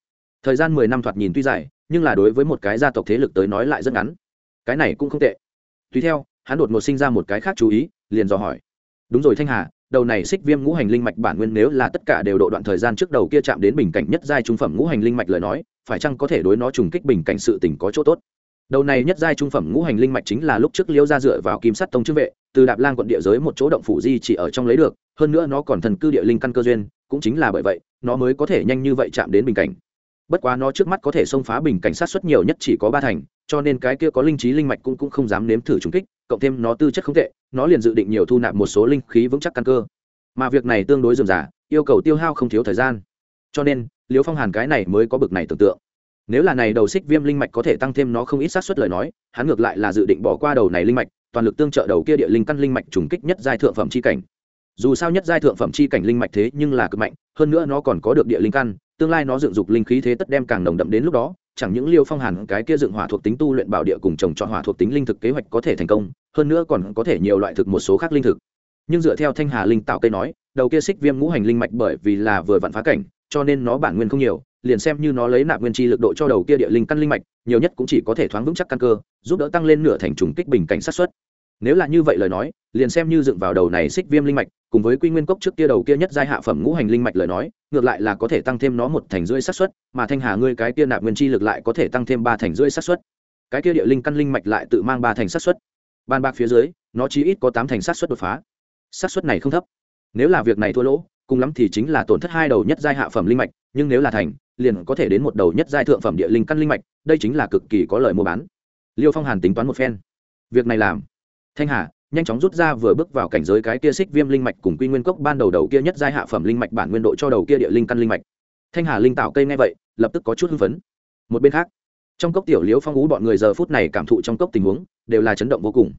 Thời gian mười năm thoạt nhìn tuy dài, nhưng là đối với một cái gia tộc thế lực tới nói lại rất ngắn. Cái này cũng không tệ. Tùy theo, hắn đột ngột sinh ra một cái khác chú ý, liền dò hỏi. Đúng rồi thanh hà đầu này xích viêm ngũ hành linh mạch bản nguyên nếu là tất cả đều độ đoạn thời gian trước đầu kia chạm đến bình cảnh nhất giai trung phẩm ngũ hành linh mạch lời nói, phải chăng có thể đối nó trùng kích bình cảnh sự tình có chỗ tốt? Đầu này nhất giai trung phẩm ngũ hành linh mạch chính là lúc trước liễu ra dựa vào kim sắt tông trương vệ, từ đạp lang quận địa giới một chỗ động phủ di chỉ ở trong lấy được, hơn nữa nó còn thần cư địa linh căn cơ duyên, cũng chính là bởi vậy, nó mới có thể nhanh như vậy chạm đến bình cảnh bất quá nó trước mắt có thể xông phá bình cảnh sát xuất nhiều nhất chỉ có ba thành, cho nên cái kia có linh trí linh mạch cũng cũng không dám nếm thử trùng kích, cộng thêm nó tư chất không tệ, nó liền dự định nhiều thu nạp một số linh khí vững chắc căn cơ. Mà việc này tương đối dườm giả yêu cầu tiêu hao không thiếu thời gian. Cho nên, liễu phong hàn cái này mới có bực này tưởng tượng. Nếu là này đầu xích viêm linh mạch có thể tăng thêm nó không ít sát xuất lời nói, hắn ngược lại là dự định bỏ qua đầu này linh mạch, toàn lực tương trợ đầu kia địa linh căn linh mạch trùng kích nhất giai thượng phẩm c h i cảnh. Dù sao nhất giai thượng phẩm c h i cảnh linh mạch thế nhưng là cực mạnh, hơn nữa nó còn có được địa linh căn tương lai nó dựng dục linh khí thế tất đem càng nồng đậm đến lúc đó, chẳng những liêu phong hàn cái kia dựng hỏa thuộc tính tu luyện bảo địa cùng trồng trọt hỏa thuộc tính linh thực kế hoạch có thể thành công, hơn nữa còn có thể nhiều loại thực một số khác linh thực. Nhưng dựa theo thanh hà linh tạo cây nói, đầu kia xích viêm ngũ hành linh mạch bởi vì là vừa vặn phá cảnh, cho nên nó bản nguyên không nhiều, liền xem như nó lấy nạp nguyên chi lực độ cho đầu kia địa linh căn linh mạch, nhiều nhất cũng chỉ có thể thoáng vững chắc căn cơ, giúp đỡ tăng lên nửa thành trùng kích bình cảnh sát xuất nếu là như vậy lời nói, liền xem như dựng vào đầu này xích viêm linh mạch cùng với quy nguyên cốc trước kia đầu kia nhất giai hạ phẩm ngũ hành linh mạch lời nói ngược lại là có thể tăng thêm nó một thành rưỡi sát suất, mà thanh hà ngươi cái kia nạp nguyên chi lực lại có thể tăng thêm ba thành rưỡi sát suất, cái kia địa linh căn linh mạch lại tự mang ba thành sát suất, ban bạc phía dưới nó chỉ ít có tám thành sát suất đột phá. Sát suất này không thấp. Nếu là việc này thua lỗ cùng lắm thì chính là tổn thất hai đầu nhất giai hạ phẩm linh mạch nhưng nếu là thành liền có thể đến một đầu nhất giai thượng phẩm địa linh căn linh mạch đây chính là cực kỳ có lợi mua bán. Liêu phong hàn tính toán một phen. Việc này làm. Thanh hà nhanh chóng rút ra vừa bước vào cảnh giới cái kia xích viêm linh mạch cùng quy nguyên cốc ban đầu đầu kia nhất giai hạ phẩm linh mạch bản nguyên độ cho đầu kia địa linh căn linh mạch. Thanh hà linh tạo cây ngay vậy, lập tức có chút hưng phấn. Một bên khác, trong cốc tiểu liễu phong ú bọn người giờ phút này cảm thụ trong cốc tình huống, đều là chấn động vô cùng.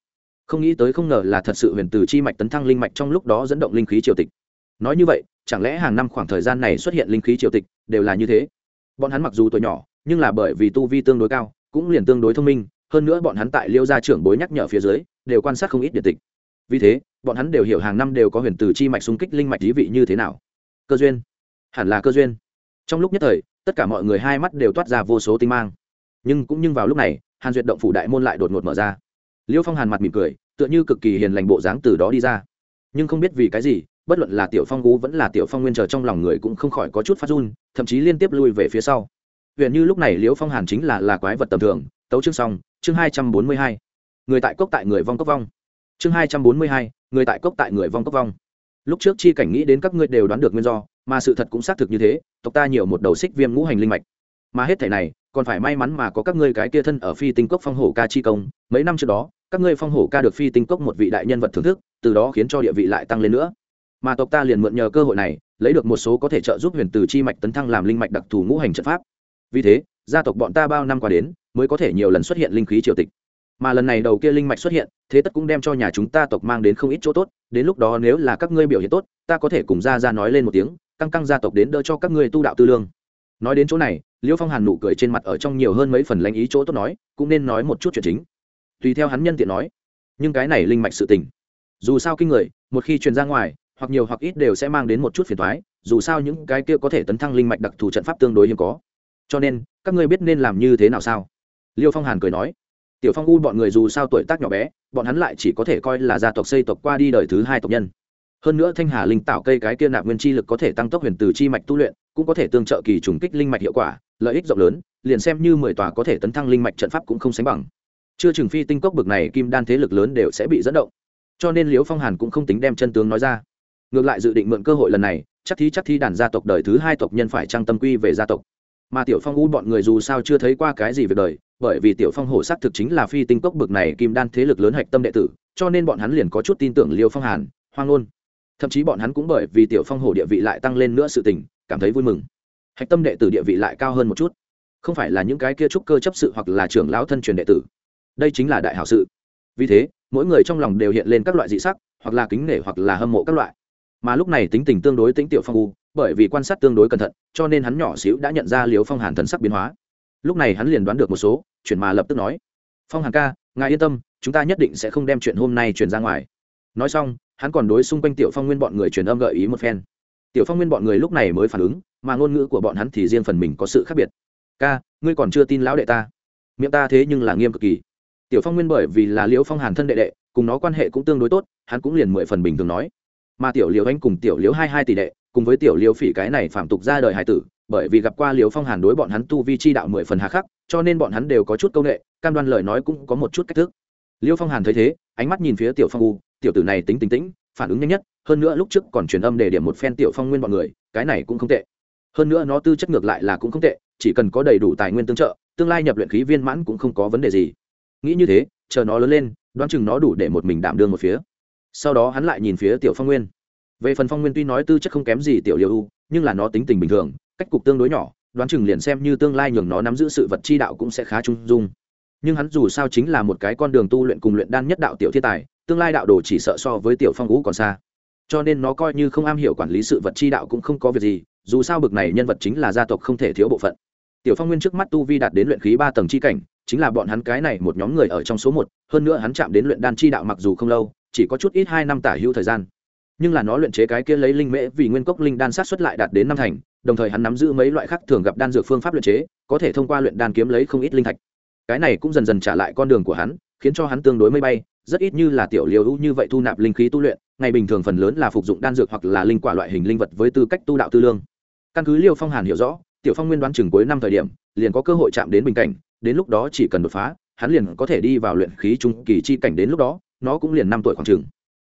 Không nghĩ tới không ngờ là thật sự huyền từ chi mạch tấn thăng linh mạch trong lúc đó dẫn động linh khí triều tịch. Nói như vậy, chẳng lẽ hàng năm khoảng thời gian này xuất hiện linh khí triều tịch, đều là như thế? Bọn hắn mặc dù tuổi nhỏ, nhưng là bởi vì tu vi tương đối cao, cũng liền tương đối thông minh hơn nữa bọn hắn tại liêu gia trưởng bối nhắc nhở phía dưới, đều quan sát không ít điện tịch. Vì thế, bọn hắn đều hiểu hàng năm đều có huyền từ chi mạch xung kích linh mạch lý vị như thế nào. Cơ duyên. Hẳn là cơ duyên. Trong lúc nhất thời, tất cả mọi người hai mắt đều toát ra vô số tinh mang. Nhưng cũng nhưng vào lúc này, hàn duyệt động phủ đại môn lại đột ngột mở ra. Liêu phong hàn mặt mỉm cười, tựa như cực kỳ hiền lành bộ dáng từ đó đi ra. Nhưng không biết vì cái gì, bất luận là tiểu phong gú vẫn là tiểu phong nguyên chờ trong lòng người cũng không khỏi có chút phát run, thậm chí liên tiếp lui về phía sau. Huyện như lúc này liễu phong hàn chính là là quái vật tầm thường, tấu chương xong chương hai trăm bốn mươi hai, người tại cốc tại người vong cốc vong. Chương hai trăm bốn mươi hai, người tại cốc tại người vong cốc vong. Lúc trước chi cảnh nghĩ đến các ngươi đều đoán được nguyên do, mà sự thật cũng xác thực như thế, tộc ta nhiều một đầu xích viêm ngũ hành linh mạch. Mà hết thể này, còn phải may mắn mà có các ngươi cái kia thân ở phi tinh cốc phong hổ ca chi công. Mấy năm trước đó, các ngươi phong hổ ca được phi tinh cốc một vị đại nhân vật thưởng thức, từ đó khiến cho địa vị lại tăng lên nữa. Mà tộc ta liền mượn nhờ cơ hội này, lấy được một số có thể trợ giúp huyền từ chi mạch tấn thăng làm linh mạch đặc thù ngũ hành trận pháp. Vì thế gia tộc bọn ta bao năm qua đến, mới có thể nhiều lần xuất hiện linh khí triều tịch. Mà lần này đầu kia linh mạch xuất hiện, thế tất cũng đem cho nhà chúng ta tộc mang đến không ít chỗ tốt, đến lúc đó nếu là các ngươi biểu hiện tốt, ta có thể cùng ra ra nói lên một tiếng, căng căng gia tộc đến đỡ cho các ngươi tu đạo tư lương. Nói đến chỗ này liêu phong hàn nụ cười trên mặt ở trong nhiều hơn mấy phần lãnh ý chỗ tốt nói, cũng nên nói một chút chuyện chính. Tùy theo hắn nhân tiện nói, nhưng cái này linh mạch sự tình, dù sao kinh người, một khi truyền ra ngoài, hoặc nhiều hoặc ít đều sẽ mang đến một chút phiền thoái dù sao những cái kia có thể tấn thăng linh mạch đặc thù trận pháp tương đối hiếm có cho nên, các ngươi biết nên làm như thế nào sao? Liêu phong hàn cười nói. Tiểu phong u bọn người dù sao tuổi tác nhỏ bé, bọn hắn lại chỉ có thể coi là gia tộc xây tộc qua đi đời thứ hai tộc nhân. Hơn nữa thanh hà linh tạo cây cái kia nạp nguyên chi lực có thể tăng tốc huyền từ chi mạch tu luyện, cũng có thể tương trợ kỳ trùng kích linh mạch hiệu quả, lợi ích rộng lớn, liền xem như mười tòa có thể tấn thăng linh mạch trận pháp cũng không sánh bằng. Chưa chừng phi tinh cốc bực này kim đan thế lực lớn đều sẽ bị dẫn động. Cho nên liễu phong hàn cũng không tính đem chân tướng nói ra. Ngược lại dự định mượn cơ hội lần này, chắc thi chắc thi đàn gia tộc đời thứ hai tộc nhân phải trang tâm quy về gia tộc mà tiểu phong u bọn người dù sao chưa thấy qua cái gì về đời, bởi vì tiểu phong hổ xác thực chính là phi tinh cốc bực này kim đan thế lực lớn hạch tâm đệ tử, cho nên bọn hắn liền có chút tin tưởng liêu phong hàn, hoang ngôn thậm chí bọn hắn cũng bởi vì tiểu phong hổ địa vị lại tăng lên nữa sự tình, cảm thấy vui mừng. Hạch tâm đệ tử địa vị lại cao hơn một chút. Không phải là những cái kia trúc cơ chấp sự hoặc là trưởng lão thân truyền đệ tử. Đây chính là đại hảo sự. Vì thế, mỗi người trong lòng đều hiện lên các loại dị sắc, hoặc là kính nể hoặc là hâm mộ các loại. Mà lúc này tính tình tương đối tính tiểu phong u bởi vì quan sát tương đối cẩn thận, cho nên hắn nhỏ xíu đã nhận ra liều phong hàn thần sắc biến hóa. Lúc này hắn liền đoán được một số, chuyển mà lập tức nói, phong hàn ca, ngài yên tâm, chúng ta nhất định sẽ không đem chuyện hôm nay truyền ra ngoài. Nói xong, hắn còn đối xung quanh tiểu phong nguyên bọn người truyền âm gợi ý một phen. Tiểu phong nguyên bọn người lúc này mới phản ứng, mà ngôn ngữ của bọn hắn thì riêng phần mình có sự khác biệt. Ca, ngươi còn chưa tin lão đệ ta. Miệng ta thế nhưng là nghiêm cực kỳ. Tiểu phong nguyên bởi vì là liễu phong hàn thân đệ đệ, cùng nó quan hệ cũng tương đối tốt, hắn cũng liền mười phần bình thường nói. Mà tiểu liễu anh cùng tiểu liễu hai hai tỷ đệ cùng với tiểu liêu phỉ cái này phạm tục ra đời hải tử, bởi vì gặp qua liều phong hàn đối bọn hắn tu vi chi đạo mười phần hà khắc, cho nên bọn hắn đều có chút công nghệ, cam đoan lời nói cũng có một chút cách thức. Liêu phong hàn thấy thế, ánh mắt nhìn phía tiểu phong u, tiểu tử này tính tính tĩnh phản ứng nhanh nhất, hơn nữa lúc trước còn truyền âm để điểm một phen tiểu phong nguyên bọn người, cái này cũng không tệ. Hơn nữa nó tư chất ngược lại là cũng không tệ, chỉ cần có đầy đủ tài nguyên tương trợ, tương lai nhập luyện khí viên mãn cũng không có vấn đề gì. Nghĩ như thế, chờ nó lớn lên, đoán chừng nó đủ để một mình đảm đương một phía. Sau đó hắn lại nhìn phía tiểu phong nguyên về phần phong nguyên tuy nói tư chất không kém gì tiểu liêu u, nhưng là nó tính tình bình thường, cách cục tương đối nhỏ, đoán chừng liền xem như tương lai nhường nó nắm giữ sự vật chi đạo cũng sẽ khá trung dung. Nhưng hắn dù sao chính là một cái con đường tu luyện cùng luyện đan nhất đạo tiểu thiên tài, tương lai đạo đồ chỉ sợ so với tiểu phong ngũ còn xa. Cho nên nó coi như không am hiểu quản lý sự vật chi đạo cũng không có việc gì, dù sao bực này nhân vật chính là gia tộc không thể thiếu bộ phận. Tiểu phong nguyên trước mắt tu vi đạt đến luyện khí ba tầng chi cảnh, chính là bọn hắn cái này một nhóm người ở trong số một, hơn nữa hắn chạm đến luyện đan chi đạo mặc dù không lâu, chỉ có chút ít hai năm tả hữu thời gian nhưng là nó luyện chế cái kia lấy linh mễ vì nguyên cốc linh đan sát xuất lại đạt đến năm thành, đồng thời hắn nắm giữ mấy loại khác thường gặp đan dược phương pháp luyện chế, có thể thông qua luyện đan kiếm lấy không ít linh thạch. Cái này cũng dần dần trả lại con đường của hắn, khiến cho hắn tương đối mây bay, rất ít như là tiểu liều hữu như vậy thu nạp linh khí tu luyện, ngày bình thường phần lớn là phục dụng đan dược hoặc là linh quả loại hình linh vật với tư cách tu đạo tư lương. Căn cứ liêu phong hàn hiểu rõ, tiểu phong nguyên đoán chừng cuối năm thời điểm, liền có cơ hội chạm đến bình cảnh, đến lúc đó chỉ cần đột phá, hắn liền có thể đi vào luyện khí trung kỳ chi cảnh đến lúc đó, nó cũng liền năm tuổi khoảng chừng.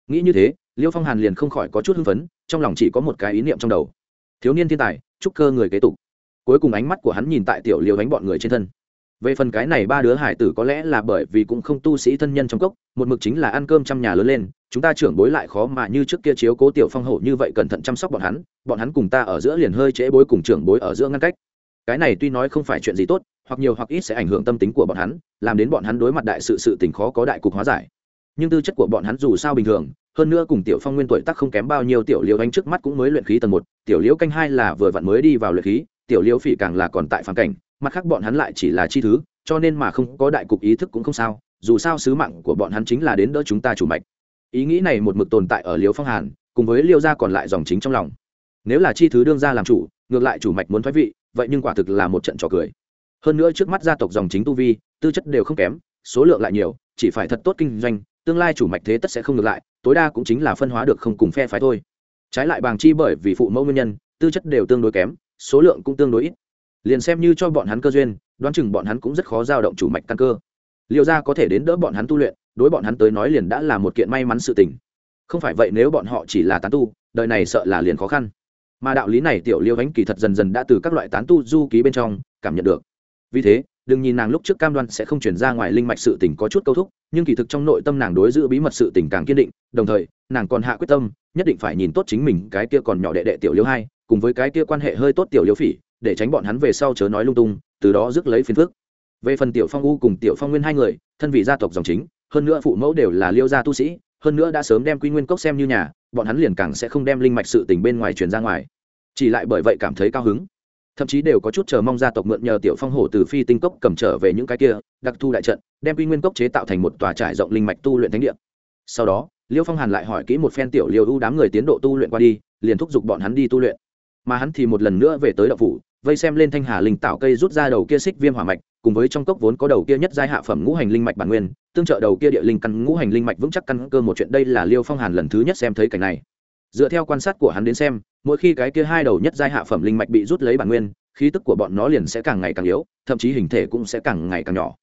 Nghĩ như thế liêu phong hàn liền không khỏi có chút hưng phấn, trong lòng chỉ có một cái ý niệm trong đầu. Thiếu niên thiên tài trúc cơ người kế tục. Cuối cùng ánh mắt của hắn nhìn tại tiểu liêu đánh bọn người trên thân. Về phần cái này ba đứa hải tử có lẽ là bởi vì cũng không tu sĩ thân nhân trong cốc, một mực chính là ăn cơm trong nhà lớn lên, chúng ta trưởng bối lại khó mà như trước kia chiếu cố tiểu phong hổ như vậy cẩn thận chăm sóc bọn hắn bọn hắn cùng ta ở giữa liền hơi trễ bối cùng trưởng bối ở giữa ngăn cách. Cái này tuy nói không phải chuyện gì tốt, hoặc nhiều hoặc ít sẽ ảnh hưởng tâm tính của bọn hắn, làm đến bọn hắn đối mặt đại sự sự tình khó có đại cục hóa giải nhưng tư chất của bọn hắn dù sao bình thường, hơn nữa cùng tiểu phong nguyên tuổi tác không kém bao nhiêu, tiểu liễu đánh trước mắt cũng mới luyện khí tầng một, tiểu liễu canh hai là vừa vặn mới đi vào luyện khí, tiểu liễu phỉ càng là còn tại phản cảnh, mặt khác bọn hắn lại chỉ là chi thứ, cho nên mà không có đại cục ý thức cũng không sao, dù sao sứ mạng của bọn hắn chính là đến đỡ chúng ta chủ mạch. Ý nghĩ này một mực tồn tại ở liễu phong hàn, cùng với liêu gia còn lại dòng chính trong lòng. Nếu là chi thứ đương gia làm chủ, ngược lại chủ mạch muốn thoái vị, vậy nhưng quả thực là một trận trò cười. Hơn nữa trước mắt gia tộc dòng chính tu vi, tư chất đều không kém, số lượng lại nhiều, chỉ phải thật tốt kinh doanh tương lai chủ mạch thế tất sẽ không ngược lại, tối đa cũng chính là phân hóa được không cùng phe phái thôi. Trái lại bàng chi bởi vì phụ mẫu nguyên nhân, tư chất đều tương đối kém, số lượng cũng tương đối ít. Liền xem như cho bọn hắn cơ duyên, đoán chừng bọn hắn cũng rất khó giao động chủ mạch căn cơ. Liệu ra có thể đến đỡ bọn hắn tu luyện, đối bọn hắn tới nói liền đã là một kiện may mắn sự tình. Không phải vậy nếu bọn họ chỉ là tán tu, đời này sợ là liền khó khăn. Mà đạo lý này tiểu liêu ánh kỳ thật dần dần đã từ các loại tán tu du ký bên trong cảm nhận được. Vì thế đừng nhìn nàng lúc trước cam đoan sẽ không chuyển ra ngoài linh mạch sự tình có chút câu thúc, nhưng kỳ thực trong nội tâm nàng đối giữ bí mật sự tình càng kiên định, đồng thời, nàng còn hạ quyết tâm, nhất định phải nhìn tốt chính mình cái kia còn nhỏ đệ đệ tiểu liêu hai, cùng với cái kia quan hệ hơi tốt tiểu liêu phỉ, để tránh bọn hắn về sau chớ nói lung tung, từ đó rước lấy phiền phước về phần tiểu phong u cùng tiểu phong nguyên hai người, thân vị gia tộc dòng chính, hơn nữa phụ mẫu đều là liêu gia tu sĩ, hơn nữa đã sớm đem quy nguyên cốc xem như nhà, bọn hắn liền càng sẽ không đem linh mạch sự tình bên ngoài truyền ra ngoài. Chỉ lại bởi vậy cảm thấy cao hứng thậm chí đều có chút chờ mong gia tộc mượn nhờ tiểu phong hổ từ phi tinh cốc cầm trở về những cái kia, đặc thu đại trận, đem quy nguyên cốc chế tạo thành một tòa trải rộng linh mạch tu luyện thánh địa. Sau đó, liêu phong hàn lại hỏi kỹ một phen tiểu liêu ưu đám người tiến độ tu luyện qua đi, liền thúc giục bọn hắn đi tu luyện. Mà hắn thì một lần nữa về tới đậu phủ, vây xem lên thanh hà linh tạo cây rút ra đầu kia xích viêm hỏa mạch, cùng với trong cốc vốn có đầu kia nhất giai hạ phẩm ngũ hành linh mạch bản nguyên, tương trợ đầu kia địa linh căn ngũ hành linh mạch vững chắc căn cơ một chuyện. Đây là liêu phong hàn lần thứ nhất xem thấy cảnh này. Dựa theo quan sát của hắn đến xem mỗi khi cái kia hai đầu nhất giai hạ phẩm linh mạch bị rút lấy bản nguyên, khí tức của bọn nó liền sẽ càng ngày càng yếu, thậm chí hình thể cũng sẽ càng ngày càng nhỏ.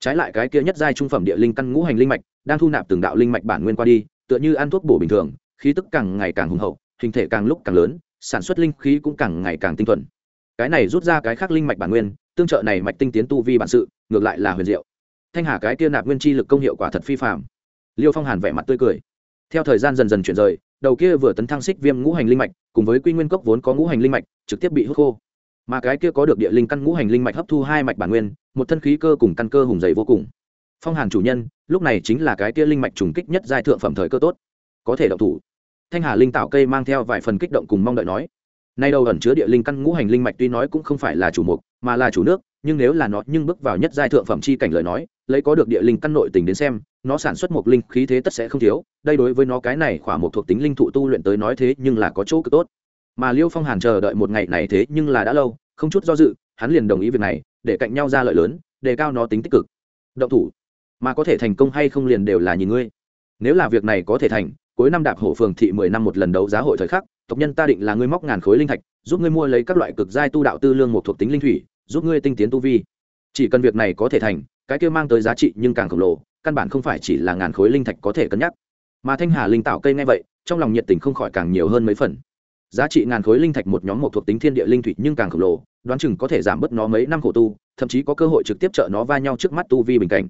Trái lại cái kia nhất giai trung phẩm địa linh căn ngũ hành linh mạch đang thu nạp từng đạo linh mạch bản nguyên qua đi, tựa như ăn thuốc bổ bình thường, khí tức càng ngày càng hùng hậu, hình thể càng lúc càng lớn, sản xuất linh khí cũng càng ngày càng tinh thuần. Cái này rút ra cái khác linh mạch bản nguyên, tương trợ này mạch tinh tiến tu vi bản sự, ngược lại là huyền diệu. Thanh hà cái kia nạp nguyên chi lực công hiệu quả thật phi phạm liêu phong hàn vẻ mặt tươi cười. Theo thời gian dần dần chuyển rời, đầu kia vừa tấn thăng xích viêm ngũ hành linh mạch cùng với quy nguyên cốc vốn có ngũ hành linh mạch, trực tiếp bị hút khô. Mà cái kia có được địa linh căn ngũ hành linh mạch hấp thu hai mạch bản nguyên, một thân khí cơ cùng căn cơ hùng dày vô cùng. Phong hàn chủ nhân, lúc này chính là cái kia linh mạch trùng kích nhất giai thượng phẩm thời cơ tốt. Có thể động thủ. Thanh hà linh tạo cây mang theo vài phần kích động cùng mong đợi nói. Nay đầu ẩn chứa địa linh căn ngũ hành linh mạch tuy nói cũng không phải là chủ mục, mà là chủ nước, nhưng nếu là nó nhưng bước vào nhất giai thượng phẩm chi cảnh lời nói, lấy có được địa linh căn nội tình đến xem nó sản xuất một linh khí thế tất sẽ không thiếu, đây đối với nó cái này khỏa một thuộc tính linh thụ tu luyện tới nói thế nhưng là có chỗ cực tốt. Mà liêu phong hàn chờ đợi một ngày này thế nhưng là đã lâu, không chút do dự, hắn liền đồng ý việc này, để cạnh nhau ra lợi lớn, đề cao nó tính tích cực. Động thủ. Mà có thể thành công hay không liền đều là nhìn ngươi. Nếu là việc này có thể thành, cuối năm đạp hổ phường thị mười năm một lần đấu giá hội thời khắc, tộc nhân ta định là ngươi móc ngàn khối linh thạch, giúp ngươi mua lấy các loại cực giai tu đạo tư lương một thuộc tính linh thủy, giúp ngươi tinh tiến tu vi. Chỉ cần việc này có thể thành, cái kia mang tới giá trị nhưng càng khổng lồ căn bản không phải chỉ là ngàn khối linh thạch có thể cân nhắc. Mà thanh hà linh tạo cây ngay vậy, trong lòng nhiệt tình không khỏi càng nhiều hơn mấy phần. Giá trị ngàn khối linh thạch một nhóm một thuộc tính thiên địa linh thủy nhưng càng khổng lồ, đoán chừng có thể giảm bớt nó mấy năm khổ tu, thậm chí có cơ hội trực tiếp trợ nó va nhau trước mắt tu vi bình cảnh.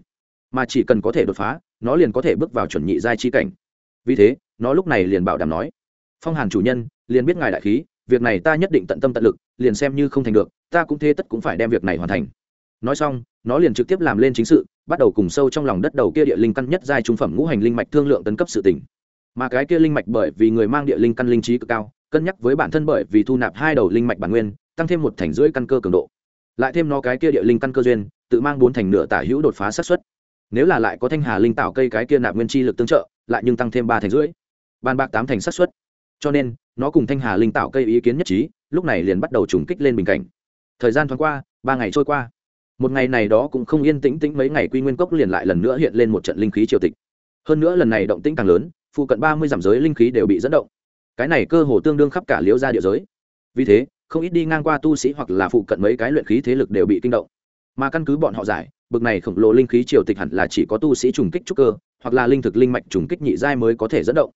Mà chỉ cần có thể đột phá, nó liền có thể bước vào chuẩn nhị giai chi cảnh. Vì thế, nó lúc này liền bảo đảm nói, phong hàn chủ nhân, liền biết ngài đại khí, việc này ta nhất định tận tâm tận lực, liền xem như không thành được, ta cũng thế tất cũng phải đem việc này hoàn thành nói xong, nó liền trực tiếp làm lên chính sự, bắt đầu cùng sâu trong lòng đất đầu kia địa linh căn nhất giai trung phẩm ngũ hành linh mạch thương lượng tấn cấp sự tỉnh mà cái kia linh mạch bởi vì người mang địa linh căn linh trí cực cao, cân nhắc với bản thân bởi vì thu nạp hai đầu linh mạch bản nguyên, tăng thêm một thành rưỡi căn cơ cường độ. Lại thêm nó cái kia địa linh căn cơ duyên, tự mang bốn thành nửa tả hữu đột phá sát xuất nếu là lại có thanh hà linh tạo cây cái kia nạp nguyên chi lực tương trợ, lại nhưng tăng thêm ba thành rưỡi. Bàn bạc tám thành sát xuất cho nên, nó cùng thanh hà linh tạo cây ý kiến nhất trí, lúc này liền bắt đầu trùng kích lên bình cảnh. Thời gian thoáng qua, ba ngày trôi qua một ngày này đó cũng không yên tĩnh tĩnh mấy ngày quy nguyên cốc liền lại lần nữa hiện lên một trận linh khí triều tịch. Hơn nữa lần này động tĩnh càng lớn, phụ cận ba mươi dặm giới linh khí đều bị dẫn động. Cái này cơ hồ tương đương khắp cả liễu gia địa giới. Vì thế, không ít đi ngang qua tu sĩ hoặc là phụ cận mấy cái luyện khí thế lực đều bị kinh động. Mà căn cứ bọn họ giải, bực này khổng lồ linh khí triều tịch hẳn là chỉ có tu sĩ trùng kích trúc cơ, hoặc là linh thực linh mạch trùng kích nhị giai mới có thể dẫn động.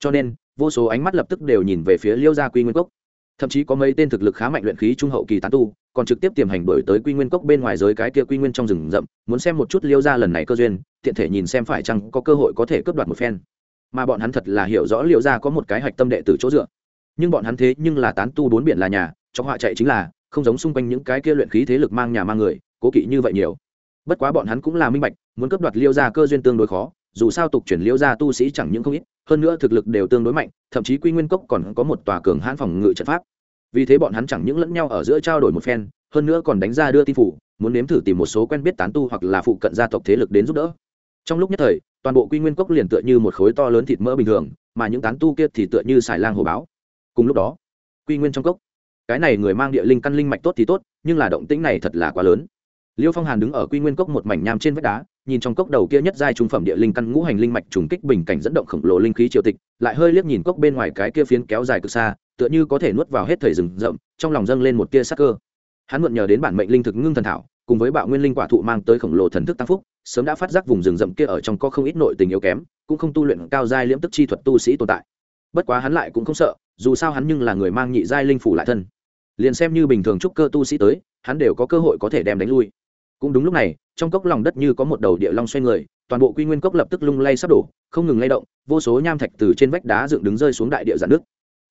Cho nên, vô số ánh mắt lập tức đều nhìn về phía liêu gia quy nguyên cốc. Thậm chí có mấy tên thực lực khá mạnh luyện khí trung hậu kỳ tán tu còn trực tiếp tiềm hành đổi tới quy nguyên cốc bên ngoài giới cái kia quy nguyên trong rừng rậm, muốn xem một chút liêu gia lần này cơ duyên, tiện thể nhìn xem phải chăng có cơ hội có thể cướp đoạt một phen. Mà bọn hắn thật là hiểu rõ liêu gia có một cái hạch tâm đệ từ chỗ dựa. Nhưng bọn hắn thế nhưng là tán tu bốn biển là nhà trong họa chạy chính là, không giống xung quanh những cái kia luyện khí thế lực mang nhà mang người, cố kỵ như vậy nhiều. Bất quá bọn hắn cũng là minh bạch, muốn cướp đoạt liêu gia cơ duyên tương đối khó, dù sao tục chuyển liêu ra tu sĩ chẳng những không ít, hơn nữa thực lực đều tương đối mạnh, thậm chí quy nguyên cốc còn có một tòa cường hãn phòng ngự trận pháp vì thế bọn hắn chẳng những lẫn nhau ở giữa trao đổi một phen, hơn nữa còn đánh ra đưa tin phủ, muốn nếm thử tìm một số quen biết tán tu hoặc là phụ cận gia tộc thế lực đến giúp đỡ. Trong lúc nhất thời, toàn bộ quy nguyên cốc liền tựa như một khối to lớn thịt mỡ bình thường, mà những tán tu kia thì tựa như xài lang hồ báo. Cùng lúc đó, quy nguyên trong cốc, cái này người mang địa linh căn linh mạch tốt thì tốt, nhưng là động tĩnh này thật là quá lớn. Liêu phong hàn đứng ở quy nguyên cốc một mảnh nham trên vách đá, nhìn trong cốc đầu kia nhất giai trung phẩm địa linh căn ngũ hành linh mạch trùng kích bình cảnh dẫn động khổng lồ linh khí triều tịch, lại hơi liếc nhìn cốc bên ngoài cái kia phiến kéo dài cực xa tựa như có thể nuốt vào hết thời rừng rậm, trong lòng dâng lên một tia sắc cơ. Hắn mượn nhờ đến bản mệnh linh thực ngưng thần thảo, cùng với bạo nguyên linh quả thụ mang tới khổng lồ thần thức tăng phúc, sớm đã phát giác vùng rừng rậm kia ở trong có không ít nội tình yếu kém, cũng không tu luyện cao giai liễm tức chi thuật tu sĩ tồn tại. Bất quá hắn lại cũng không sợ, dù sao hắn nhưng là người mang nhị giai linh phủ lại thân. Liền xem như bình thường trúc cơ tu sĩ tới, hắn đều có cơ hội có thể đem đánh lui. Cũng đúng lúc này, trong cốc lòng đất như có một đầu địa long xoay người, toàn bộ quy nguyên cốc lập tức lung lay sắp đổ, không ngừng lay động, vô số nham thạch từ trên vách đá dựng đứng rơi xuống đại địa giàn nước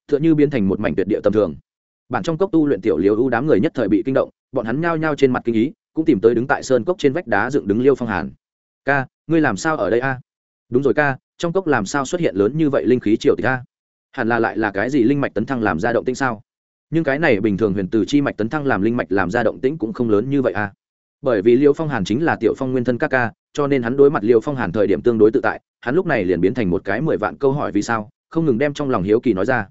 tựa như biến thành một mảnh tuyệt địa tầm thường. Bản trong cốc tu luyện tiểu liều ưu đám người nhất thời bị kinh động, bọn hắn nhao nhao trên mặt kinh ý, cũng tìm tới đứng tại sơn cốc trên vách đá dựng đứng liêu phong hàn. Ca, ngươi làm sao ở đây a? Đúng rồi ca, trong cốc làm sao xuất hiện lớn như vậy linh khí triều tịch a? Hẳn là lại là cái gì linh mạch tấn thăng làm ra động tĩnh sao? Nhưng cái này bình thường huyền từ chi mạch tấn thăng làm linh mạch làm ra động tĩnh cũng không lớn như vậy a. Bởi vì liêu phong hàn chính là tiểu phong nguyên thân ca ca, cho nên hắn đối mặt liêu phong hàn thời điểm tương đối tự tại, hắn lúc này liền biến thành một cái mười vạn câu hỏi vì sao, không ngừng đem trong lòng hiếu kỳ nói ra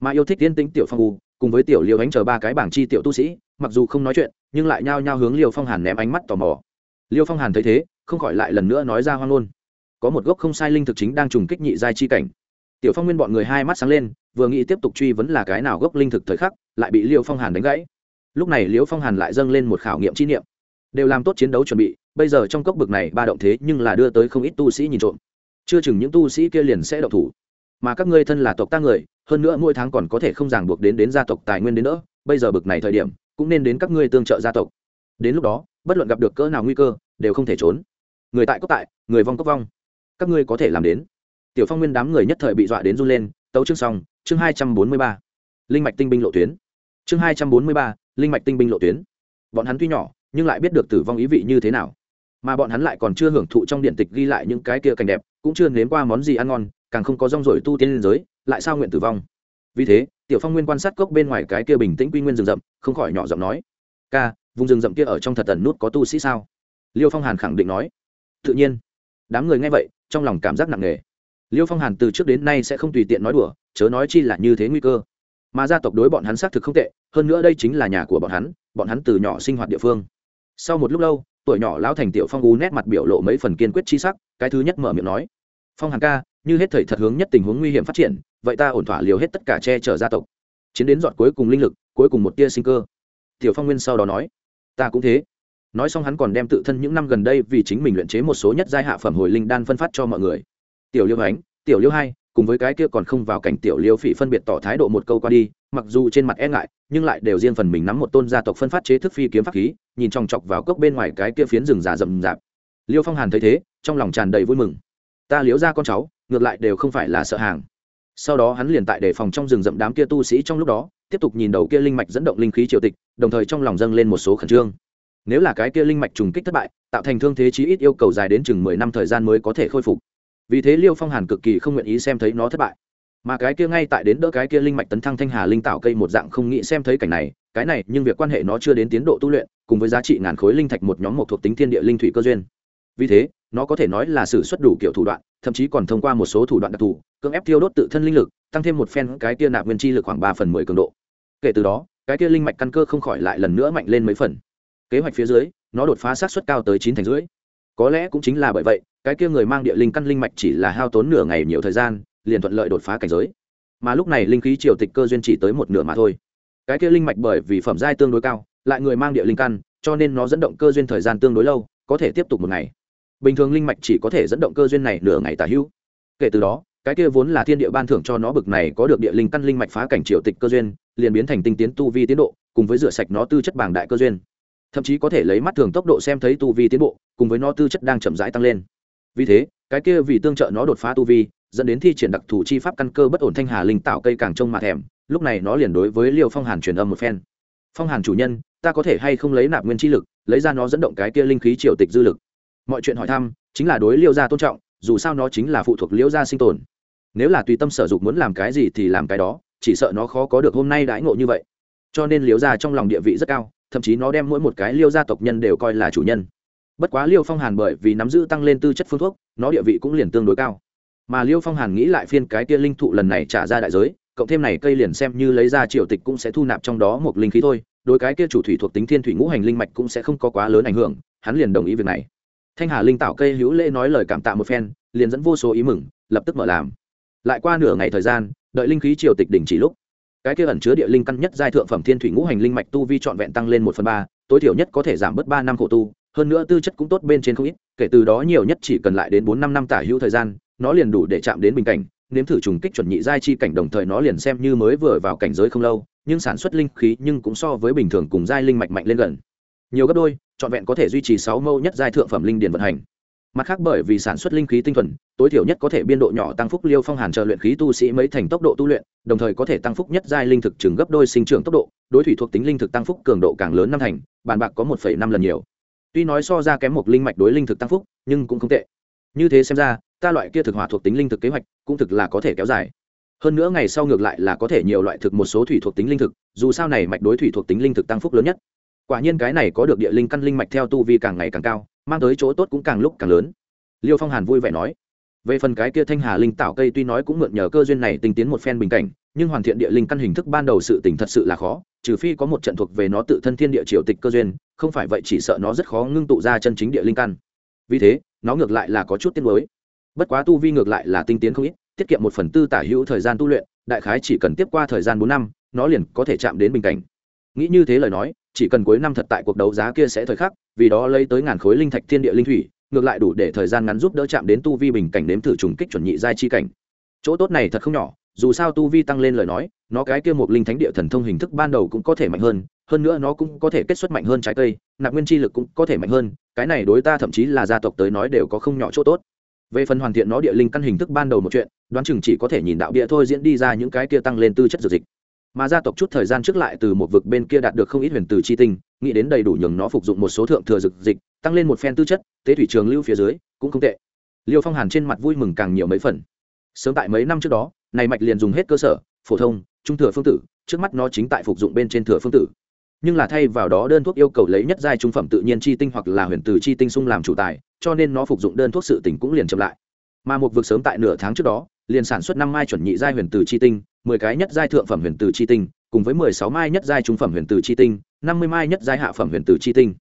mà yêu thích tiên tĩnh tiểu phong u, cùng với tiểu liêu ánh chờ ba cái bảng chi tiểu tu sĩ, mặc dù không nói chuyện, nhưng lại nhao nhao hướng liêu phong hàn ném ánh mắt tò mò. Liêu phong hàn thấy thế, không khỏi lại lần nữa nói ra hoang ngôn. Có một gốc không sai linh thực chính đang trùng kích nhị giai chi cảnh. Tiểu phong nguyên bọn người hai mắt sáng lên, vừa nghĩ tiếp tục truy vấn là cái nào gốc linh thực thời khắc, lại bị liêu phong hàn đánh gãy. Lúc này liêu phong hàn lại dâng lên một khảo nghiệm chi niệm. Đều làm tốt chiến đấu chuẩn bị, bây giờ trong cốc bực này ba động thế nhưng là đưa tới không ít tu sĩ nhìn trộm. Chưa chừng những tu sĩ kia liền sẽ động thủ mà các ngươi thân là tộc ta người, hơn nữa mỗi tháng còn có thể không ràng buộc đến đến gia tộc tài nguyên đến nữa, bây giờ bực này thời điểm, cũng nên đến các ngươi tương trợ gia tộc. Đến lúc đó, bất luận gặp được cỡ nào nguy cơ, đều không thể trốn. Người tại cốc tại, người vong cốc vong. Các ngươi có thể làm đến. Tiểu phong nguyên đám người nhất thời bị dọa đến run lên, tấu chương xong, chương hai trăm bốn mươi ba. Linh mạch tinh binh lộ tuyến. Chương hai trăm bốn mươi ba, linh mạch tinh binh lộ tuyến. Bọn hắn tuy nhỏ, nhưng lại biết được tử vong ý vị như thế nào. Mà bọn hắn lại còn chưa hưởng thụ trong điện tịch ghi lại những cái kia cảnh đẹp, cũng chưa nếm qua món gì ăn ngon càng không có rong rổi tu tiên liên giới, lại sao nguyện tử vong? Vì thế, tiểu phong nguyên quan sát cốc bên ngoài cái kia bình tĩnh quy nguyên rừng rậm, không khỏi nhỏ giọng nói, ca, vùng rừng rậm kia ở trong thật tần nút có tu sĩ sao? Liêu phong hàn khẳng định nói, tự nhiên. Đám người nghe vậy, trong lòng cảm giác nặng nề. Liêu phong hàn từ trước đến nay sẽ không tùy tiện nói đùa, chớ nói chi là như thế nguy cơ. Mà gia tộc đối bọn hắn xác thực không tệ, hơn nữa đây chính là nhà của bọn hắn bọn hắn từ nhỏ sinh hoạt địa phương. Sau một lúc lâu, tuổi nhỏ lão thành tiểu phong u nét mặt biểu lộ mấy phần kiên quyết chi sắc, cái thứ nhất mở miệng nói, phong hàn ca như hết thời thật hướng nhất tình huống nguy hiểm phát triển, vậy ta ổn thỏa liều hết tất cả che chở gia tộc. Chiến đến dọn cuối cùng linh lực, cuối cùng một tia sinh cơ. Tiểu phong nguyên sau đó nói, ta cũng thế. Nói xong hắn còn đem tự thân những năm gần đây vì chính mình luyện chế một số nhất giai hạ phẩm hồi linh đan phân phát cho mọi người. Tiểu liêu ánh, tiểu liêu hai, cùng với cái kia còn không vào cảnh tiểu liêu phỉ phân biệt tỏ thái độ một câu qua đi, mặc dù trên mặt e ngại, nhưng lại đều riêng phần mình nắm một tôn gia tộc phân phát chế thức phi kiếm pháp khí, nhìn chòng chọc vào cốc bên ngoài cái kia phiến rừng già rậm rạp. Liêu phong hàn thấy thế, trong lòng tràn đầy vui mừng. Ta liếu ra con cháu ngược lại đều không phải là sợ hàng. Sau đó hắn liền tại đề phòng trong rừng rậm đám kia tu sĩ trong lúc đó, tiếp tục nhìn đầu kia linh mạch dẫn động linh khí triều tịch, đồng thời trong lòng dâng lên một số khẩn trương. Nếu là cái kia linh mạch trùng kích thất bại, tạo thành thương thế chí ít yêu cầu dài đến chừng mười năm thời gian mới có thể khôi phục. Vì thế liêu phong hàn cực kỳ không nguyện ý xem thấy nó thất bại. Mà cái kia ngay tại đến đỡ cái kia linh mạch tấn thăng thanh hà linh tạo cây một dạng không nghĩ xem thấy cảnh này, cái này nhưng việc quan hệ nó chưa đến tiến độ tu luyện, cùng với giá trị ngàn khối linh thạch một nhóm một thuộc tính thiên địa linh thủy cơ duyên. Vì thế nó có thể nói là sử xuất đủ kiểu thủ đoạn, thậm chí còn thông qua một số thủ đoạn đặc thù, cưỡng ép tiêu đốt tự thân linh lực, tăng thêm một phen cái kia nạp nguyên chi lực khoảng ba phần mười cường độ. Kể từ đó, cái kia linh mạch căn cơ không khỏi lại lần nữa mạnh lên mấy phần. Kế hoạch phía dưới, nó đột phá sát suất cao tới chín thành rưỡi. Có lẽ cũng chính là bởi vậy, cái kia người mang địa linh căn linh mạch chỉ là hao tốn nửa ngày nhiều thời gian, liền thuận lợi đột phá cảnh giới. Mà lúc này linh khí triều tịch cơ duyên chỉ tới một nửa mà thôi. Cái kia linh mạch bởi vì phẩm giai tương đối cao, lại người mang địa linh căn, cho nên nó dẫn động cơ duyên thời gian tương đối lâu, có thể tiếp tục một ngày bình thường linh mạch chỉ có thể dẫn động cơ duyên này nửa ngày tả hữu. Kể từ đó, cái kia vốn là thiên địa ban thưởng cho nó bực này có được địa linh căn linh mạch phá cảnh triều tịch cơ duyên, liền biến thành tinh tiến tu vi tiến độ, cùng với rửa sạch nó tư chất bảng đại cơ duyên. Thậm chí có thể lấy mắt thường tốc độ xem thấy tu vi tiến bộ, cùng với nó tư chất đang chậm rãi tăng lên. Vì thế, cái kia vì tương trợ nó đột phá tu vi, dẫn đến thi triển đặc thù chi pháp căn cơ bất ổn thanh hà linh tạo cây càng trông mà thèm, lúc này nó liền đối với liêu phong hàn truyền âm một phen. Phong hàn chủ nhân, ta có thể hay không lấy nạp nguyên chi lực, lấy ra nó dẫn động cái kia linh khí triều tịch dư lực? Mọi chuyện hỏi thăm chính là đối liêu gia tôn trọng, dù sao nó chính là phụ thuộc Liêu gia sinh tồn. Nếu là tùy tâm sở dục muốn làm cái gì thì làm cái đó, chỉ sợ nó khó có được hôm nay đãi ngộ như vậy. Cho nên Liêu gia trong lòng địa vị rất cao, thậm chí nó đem mỗi một cái liêu gia tộc nhân đều coi là chủ nhân. Bất quá liêu phong hàn bởi vì nắm giữ tăng lên tư chất phương thuốc, nó địa vị cũng liền tương đối cao. Mà liêu phong hàn nghĩ lại phiên cái kia linh thụ lần này trả ra đại giới, cộng thêm này cây liền xem như lấy ra triều tịch cũng sẽ thu nạp trong đó một linh khí thôi, đối cái kia chủ thủy thuộc tính thiên thủy ngũ hành linh mạch cũng sẽ không có quá lớn ảnh hưởng, hắn liền đồng ý việc này thanh hà linh tạo cây hữu lễ nói lời cảm tạ một phen, liền dẫn vô số ý mừng, lập tức mở làm. Lại qua nửa ngày thời gian, đợi linh khí triều tịch đỉnh chỉ lúc. Cái kia ẩn chứa địa linh căn nhất giai thượng phẩm thiên thủy ngũ hành linh mạch tu vi trọn vẹn tăng lên một phần ba, tối thiểu nhất có thể giảm bớt ba năm khổ tu, hơn nữa tư chất cũng tốt bên trên không ít, kể từ đó nhiều nhất chỉ cần lại đến bốn năm năm tả hữu thời gian, nó liền đủ để chạm đến bình cảnh, nếm thử trùng kích chuẩn nhị giai chi cảnh đồng thời nó liền xem như mới vừa vào cảnh giới không lâu, nhưng sản xuất linh khí nhưng cũng so với bình thường cùng giai linh mạch mạnh lên gần. Nhiều gấp đôi trọn vẹn có thể duy trì sáu mâu nhất giai thượng phẩm linh điển vận hành. Mặt khác bởi vì sản xuất linh khí tinh thuần, tối thiểu nhất có thể biên độ nhỏ tăng phúc liêu phong hàn chờ luyện khí tu sĩ mấy thành tốc độ tu luyện, đồng thời có thể tăng phúc nhất giai linh thực chừng gấp đôi sinh trưởng tốc độ, đối thủy thuộc tính linh thực tăng phúc cường độ càng lớn năm thành, bàn bạc có một năm lần nhiều. Tuy nói so ra kém một linh mạch đối linh thực tăng phúc, nhưng cũng không tệ. Như thế xem ra, ta loại kia thực hỏa thuộc tính linh thực kế hoạch cũng thực là có thể kéo dài. Hơn nữa ngày sau ngược lại là có thể nhiều loại thực một số thủy thuộc tính linh thực, dù sao này mạch đối thủy thuộc tính linh thực tăng phúc lớn nhất quả nhiên cái này có được địa linh căn linh mạch theo tu vi càng ngày càng cao, mang tới chỗ tốt cũng càng lúc càng lớn. Liêu phong hàn vui vẻ nói, về phần cái kia thanh hà linh tạo cây tuy nói cũng mượn nhờ cơ duyên này tinh tiến một phen bình cảnh, nhưng hoàn thiện địa linh căn hình thức ban đầu sự tỉnh thật sự là khó, trừ phi có một trận thuộc về nó tự thân thiên địa triều tịch cơ duyên, không phải vậy chỉ sợ nó rất khó ngưng tụ ra chân chính địa linh căn. Vì thế, nó ngược lại là có chút tiết mới bất quá tu vi ngược lại là tinh tiến không ít, tiết kiệm một phần tư tả hữu thời gian tu luyện, đại khái chỉ cần tiếp qua thời gian bốn năm, nó liền có thể chạm đến bình cảnh. Nghĩ như thế lời nói chỉ cần cuối năm thật tại cuộc đấu giá kia sẽ thời khắc, vì đó lấy tới ngàn khối linh thạch thiên địa linh thủy, ngược lại đủ để thời gian ngắn giúp đỡ chạm đến tu vi bình cảnh nếm thử trùng kích chuẩn nhị giai chi cảnh. Chỗ tốt này thật không nhỏ, dù sao tu vi tăng lên lời nói, nó cái kia một linh thánh địa thần thông hình thức ban đầu cũng có thể mạnh hơn hơn nữa nó cũng có thể kết xuất mạnh hơn trái cây, nạp nguyên chi lực cũng có thể mạnh hơn, cái này đối ta thậm chí là gia tộc tới nói đều có không nhỏ chỗ tốt. Về phần hoàn thiện nó địa linh căn hình thức ban đầu một chuyện, đoán chừng chỉ có thể nhìn đạo địa thôi diễn đi ra những cái kia tăng lên tư chất dược dịch mà gia tộc chút thời gian trước lại từ một vực bên kia đạt được không ít huyền từ chi tinh, nghĩ đến đầy đủ nhường nó phục dụng một số thượng thừa dược dịch, tăng lên một phen tư chất, tế thủy trường lưu phía dưới, cũng không tệ. Liêu phong hàn trên mặt vui mừng càng nhiều mấy phần. Sớm tại mấy năm trước đó, này mạch liền dùng hết cơ sở, phổ thông, trung thừa phương tử, trước mắt nó chính tại phục dụng bên trên thừa phương tử. Nhưng là thay vào đó đơn thuốc yêu cầu lấy nhất giai trung phẩm tự nhiên chi tinh hoặc là huyền từ chi tinh sung làm chủ tài, cho nên nó phục dụng đơn thuốc sự tỉnh cũng liền chậm lại. Mà một vực sớm tại nửa tháng trước đó liền sản xuất năm mai chuẩn nhị giai huyền từ chi tinh, mười cái nhất giai thượng phẩm huyền từ chi tinh, cùng với mười sáu mai nhất giai trung phẩm huyền từ chi tinh, năm mươi mai nhất giai hạ phẩm huyền từ chi tinh.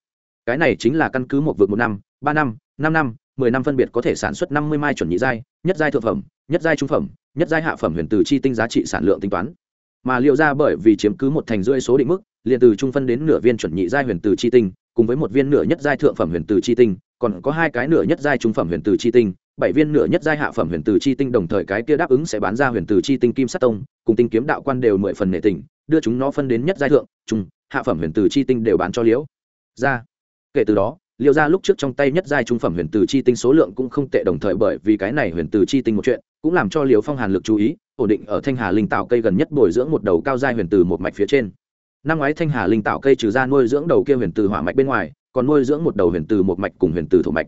Cái này chính là căn cứ một vực một năm, ba năm năm năm, mười năm phân biệt có thể sản xuất năm mươi mai chuẩn nhị giai, nhất giai thượng phẩm, nhất giai trung phẩm, nhất giai hạ phẩm huyền từ chi tinh giá trị sản lượng tính toán. Mà liệu ra bởi vì chiếm cứ một thành rưỡi số định mức, liền từ trung phân đến nửa viên chuẩn nhị giai huyền từ chi tinh, cùng với một viên nửa nhất giai thượng phẩm huyền từ chi tinh, còn có hai cái nửa nhất giai trung phẩm huyền từ chi tinh bảy viên nửa nhất giai hạ phẩm huyền từ chi tinh đồng thời cái kia đáp ứng sẽ bán ra huyền từ chi tinh kim sắt tông, cùng tinh kiếm đạo quan đều mười phần nệ tình, đưa chúng nó phân đến nhất giai thượng trung hạ phẩm huyền từ chi tinh đều bán cho liễu ra kể từ đó liệu ra lúc trước trong tay nhất giai trung phẩm huyền từ chi tinh số lượng cũng không tệ đồng thời bởi vì cái này huyền từ chi tinh một chuyện, cũng làm cho liều phong hàn lực chú ý, ổn định ở thanh hà linh tạo cây gần nhất bồi dưỡng một đầu cao giai huyền từ một mạch phía trên. Năm ngoái thanh hà linh tạo cây trừ ra nuôi dưỡng đầu kia huyền từ hỏa mạch bên ngoài, còn nuôi dưỡng một đầu huyền từ một mạch cùng huyền từ thổ mạch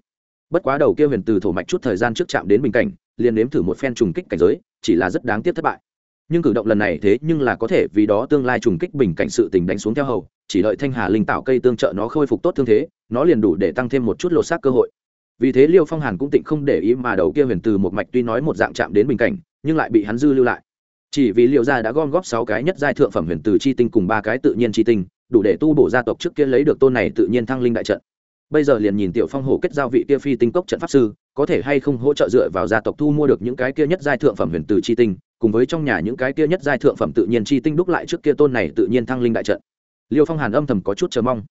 bất quá đầu kia huyền từ thổ mạch chút thời gian trước chạm đến bình cảnh, liền nếm thử một phen trùng kích cảnh giới, chỉ là rất đáng tiếc thất bại. Nhưng cử động lần này thế nhưng là có thể vì đó tương lai trùng kích bình cảnh sự tình đánh xuống theo hầu, chỉ đợi thanh hà linh tạo cây tương trợ nó khôi phục tốt thương thế, nó liền đủ để tăng thêm một chút lột xác cơ hội. Vì thế liêu phong hàn cũng tịnh không để ý mà đầu kia huyền từ một mạch tuy nói một dạng chạm đến bình cảnh, nhưng lại bị hắn dư lưu lại. Chỉ vì liệu gia đã gom góp sáu cái nhất giai thượng phẩm huyền từ chi tinh cùng ba cái tự nhiên chi tinh, đủ để tu bổ gia tộc trước kia lấy được tôn này tự nhiên thăng linh đại trận bây giờ liền nhìn tiểu phong hổ kết giao vị kia phi tinh cốc trận pháp sư, có thể hay không hỗ trợ dựa vào gia tộc thu mua được những cái kia nhất giai thượng phẩm huyền từ chi tinh, cùng với trong nhà những cái kia nhất giai thượng phẩm tự nhiên chi tinh đúc lại trước kia tôn này tự nhiên thăng linh đại trận. Liêu phong hàn âm thầm có chút chờ mong.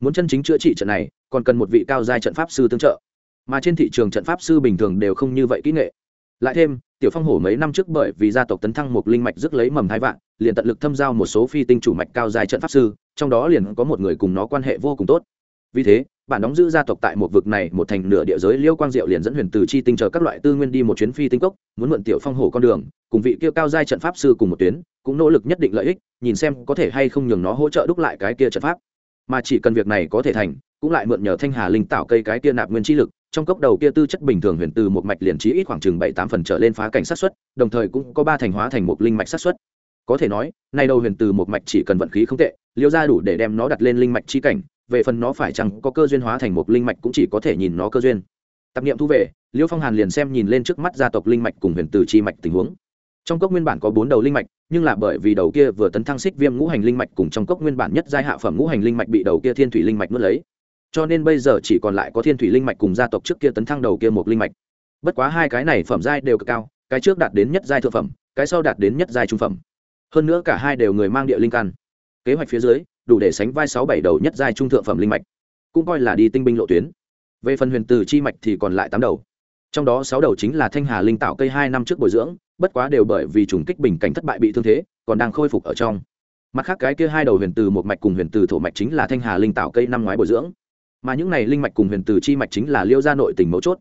Muốn chân chính chữa trị trận này, còn cần một vị cao giai trận pháp sư tương trợ. Mà trên thị trường trận pháp sư bình thường đều không như vậy kỹ nghệ. Lại thêm, tiểu phong hổ mấy năm trước bởi vì gia tộc tấn thăng một linh mạch rước lấy mầm thái vạn, liền tận lực thâm giao một số phi tinh chủ mạch cao dài trận pháp sư, trong đó liền có một người cùng nó quan hệ vô cùng tốt. Vì thế bản đóng giữ gia tộc tại một vực này một thành nửa địa giới liêu quang diệu liền dẫn huyền từ chi tinh chờ các loại tư nguyên đi một chuyến phi tinh cốc, muốn mượn tiểu phong hổ con đường, cùng vị kia cao giai trận pháp sư cùng một tuyến, cũng nỗ lực nhất định lợi ích, nhìn xem có thể hay không nhường nó hỗ trợ đúc lại cái kia trận pháp. Mà chỉ cần việc này có thể thành, cũng lại mượn nhờ thanh hà linh tạo cây cái kia nạp nguyên chi lực, trong cốc đầu kia tư chất bình thường huyền từ một mạch liền trí ít khoảng chừng bảy tám phần trở lên phá cảnh sát xuất, đồng thời cũng có ba thành hóa thành một linh mạch sát xuất. Có thể nói, nay đầu huyền từ một mạch chỉ cần vận khí không tệ, liêu ra đủ để đem nó đặt lên linh mạch chi cảnh về phần nó phải chăng có cơ duyên hóa thành một linh mạch cũng chỉ có thể nhìn nó cơ duyên. Tập niệm thu về, liêu phong hàn liền xem nhìn lên trước mắt gia tộc linh mạch cùng huyền từ chi mạch tình huống. Trong cốc nguyên bản có bốn đầu linh mạch, nhưng là bởi vì đầu kia vừa tấn thăng xích viêm ngũ hành linh mạch cùng trong cốc nguyên bản nhất giai hạ phẩm ngũ hành linh mạch bị đầu kia thiên thủy linh mạch nuốt lấy. Cho nên bây giờ chỉ còn lại có thiên thủy linh mạch cùng gia tộc trước kia tấn thăng đầu kia một linh mạch. Bất quá hai cái này phẩm giai đều cực cao, cái trước đạt đến nhất giai thượng phẩm, cái sau đạt đến nhất giai trung phẩm. Hơn nữa cả hai đều người mang địa linh căn. Kế hoạch phía dưới đủ để sánh vai sáu bảy đầu nhất giai trung thượng phẩm linh mạch, cũng coi là đi tinh binh lộ tuyến. Về phần huyền từ chi mạch thì còn lại tám đầu. Trong đó sáu đầu chính là thanh hà linh tạo cây hai năm trước bồi dưỡng, bất quá đều bởi vì trùng kích bình cảnh thất bại bị thương thế, còn đang khôi phục ở trong. Mặt khác cái kia hai đầu huyền từ một mạch cùng huyền từ thổ mạch chính là thanh hà linh tạo cây năm ngoái bồi dưỡng. Mà những này linh mạch cùng huyền từ chi mạch chính là liêu gia nội tình mấu chốt.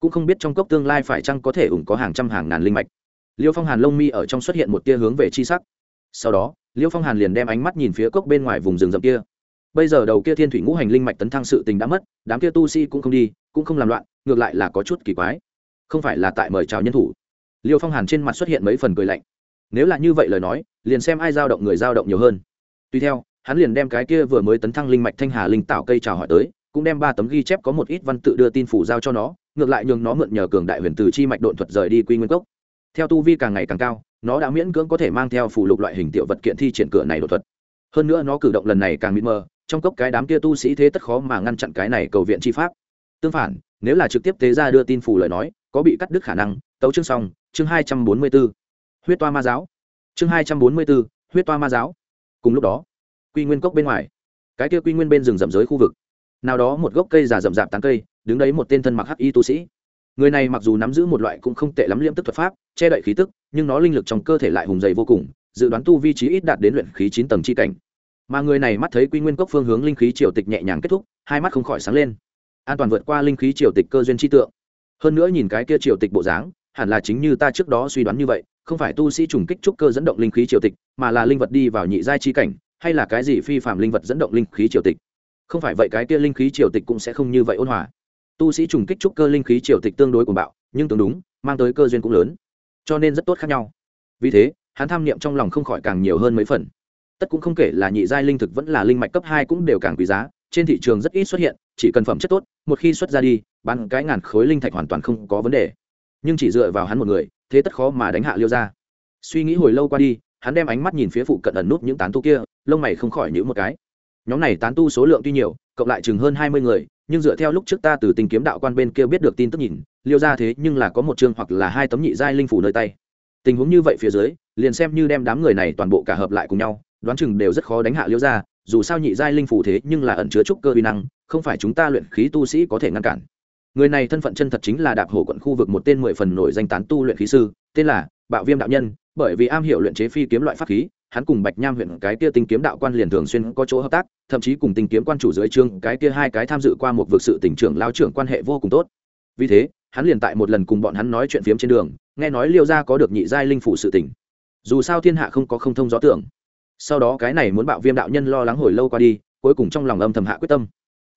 Cũng không biết trong cốc tương lai phải chăng có thể ủng có hàng trăm hàng ngàn linh mạch. Liêu phong hàn lông mi ở trong xuất hiện một tia hướng về chi sắc. Sau đó liêu phong hàn liền đem ánh mắt nhìn phía cốc bên ngoài vùng rừng rậm kia. Bây giờ đầu kia thiên thủy ngũ hành linh mạch tấn thăng sự tình đã mất, đám kia tu sĩ cũng không đi, cũng không làm loạn, ngược lại là có chút kỳ quái. Không phải là tại mời chào nhân thủ. Liêu phong hàn trên mặt xuất hiện mấy phần cười lạnh. Nếu là như vậy lời nói, liền xem ai giao động người giao động nhiều hơn. Tuy theo, hắn liền đem cái kia vừa mới tấn thăng linh mạch thanh hà linh tạo cây chào hỏi tới, cũng đem ba tấm ghi chép có một ít văn tự đưa tin phủ giao cho nó, ngược lại nhường nó mượn nhờ cường đại huyền từ chi mạch độn thuật rời đi quy nguyên cốc. Theo tu vi càng ngày càng cao nó đã miễn cưỡng có thể mang theo phụ lục loại hình tiểu vật kiện thi triển cửa này đột thuật. Hơn nữa nó cử động lần này càng mịt mờ, trong cốc cái đám kia tu sĩ thế tất khó mà ngăn chặn cái này cầu viện chi pháp. Tương phản, nếu là trực tiếp tế ra đưa tin phù lời nói, có bị cắt đứt khả năng, tấu chương xong, chương hai trăm bốn mươi b ố huyết toa ma giáo. Chương hai trăm bốn mươi b ố huyết toa ma giáo. Cùng lúc đó, quy nguyên cốc bên ngoài. Cái kia quy nguyên bên rừng rậm giới khu vực. Nào đó một gốc cây già rậm rạp tán cây, đứng đấy một tên thân mặc hắc y tu sĩ người này mặc dù nắm giữ một loại cũng không tệ lắm liêm tức thuật pháp, che đậy khí tức, nhưng nó linh lực trong cơ thể lại hùng dày vô cùng, dự đoán tu vi trí ít đạt đến luyện khí chín tầng c h i cảnh. Mà người này mắt thấy quy nguyên cốc phương hướng linh khí triều tịch nhẹ nhàng kết thúc, hai mắt không khỏi sáng lên. An toàn vượt qua linh khí triều tịch cơ duyên chi tượng. Hơn nữa nhìn cái kia triều tịch bộ dáng, hẳn là chính như ta trước đó suy đoán như vậy, không phải tu sĩ trùng kích trúc cơ dẫn động linh khí triều tịch, mà là linh vật đi vào nhị giai chi cảnh, hay là cái gì phi phạm linh vật dẫn động linh khí triều tịch. Không phải vậy cái kia linh khí triều tịch cũng sẽ không như vậy ôn hòa tu sĩ trùng kích trúc cơ linh khí triều tịch tương đối của bạo, nhưng tương đúng, mang tới cơ duyên cũng lớn. Cho nên rất tốt khác nhau. Vì thế, hắn tham niệm trong lòng không khỏi càng nhiều hơn mấy phần. Tất cũng không kể là nhị giai linh thực vẫn là linh mạch cấp hai cũng đều càng quý giá, trên thị trường rất ít xuất hiện, chỉ cần phẩm chất tốt, một khi xuất ra đi, bán cái ngàn khối linh thạch hoàn toàn không có vấn đề. Nhưng chỉ dựa vào hắn một người, thế tất khó mà đánh hạ liêu ra suy nghĩ hồi lâu qua đi, hắn đem ánh mắt nhìn phía phụ cận ẩn nút những tán tu kia, lông mày không khỏi nhữ một cái nhóm này tán tu số lượng tuy nhiều, cộng lại chừng hơn hai mươi người, nhưng dựa theo lúc trước ta từ tình kiếm đạo quan bên kia biết được tin tức nhìn, liêu ra thế nhưng là có một chương hoặc là hai tấm nhị giai linh phủ nơi tay. Tình huống như vậy phía dưới, liền xem như đem đám người này toàn bộ cả hợp lại cùng nhau, đoán chừng đều rất khó đánh hạ liêu ra dù sao nhị giai linh phủ thế nhưng là ẩn chứa trúc cơ uy năng, không phải chúng ta luyện khí tu sĩ có thể ngăn cản. Người này thân phận chân thật chính là đạp hổ quận khu vực một tên mười phần nổi danh tán tu luyện khí sư, tên là bạo viêm đạo nhân, bởi vì am hiểu luyện chế phi kiếm loại pháp khí, hắn cùng bạch nham huyện cái kia tinh kiếm đạo quan liền thường xuyên có chỗ hợp tác thậm chí cùng tình kiếm quan chủ dưới trương cái kia hai cái tham dự qua một vực sự tỉnh trưởng lao trưởng quan hệ vô cùng tốt. Vì thế, hắn liền tại một lần cùng bọn hắn nói chuyện phiếm trên đường, nghe nói liêu gia có được nhị giai linh phủ sự tỉnh. Dù sao thiên hạ không có không thông gió tưởng. Sau đó cái này muốn bạo viêm đạo nhân lo lắng hồi lâu qua đi, cuối cùng trong lòng âm thầm hạ quyết tâm.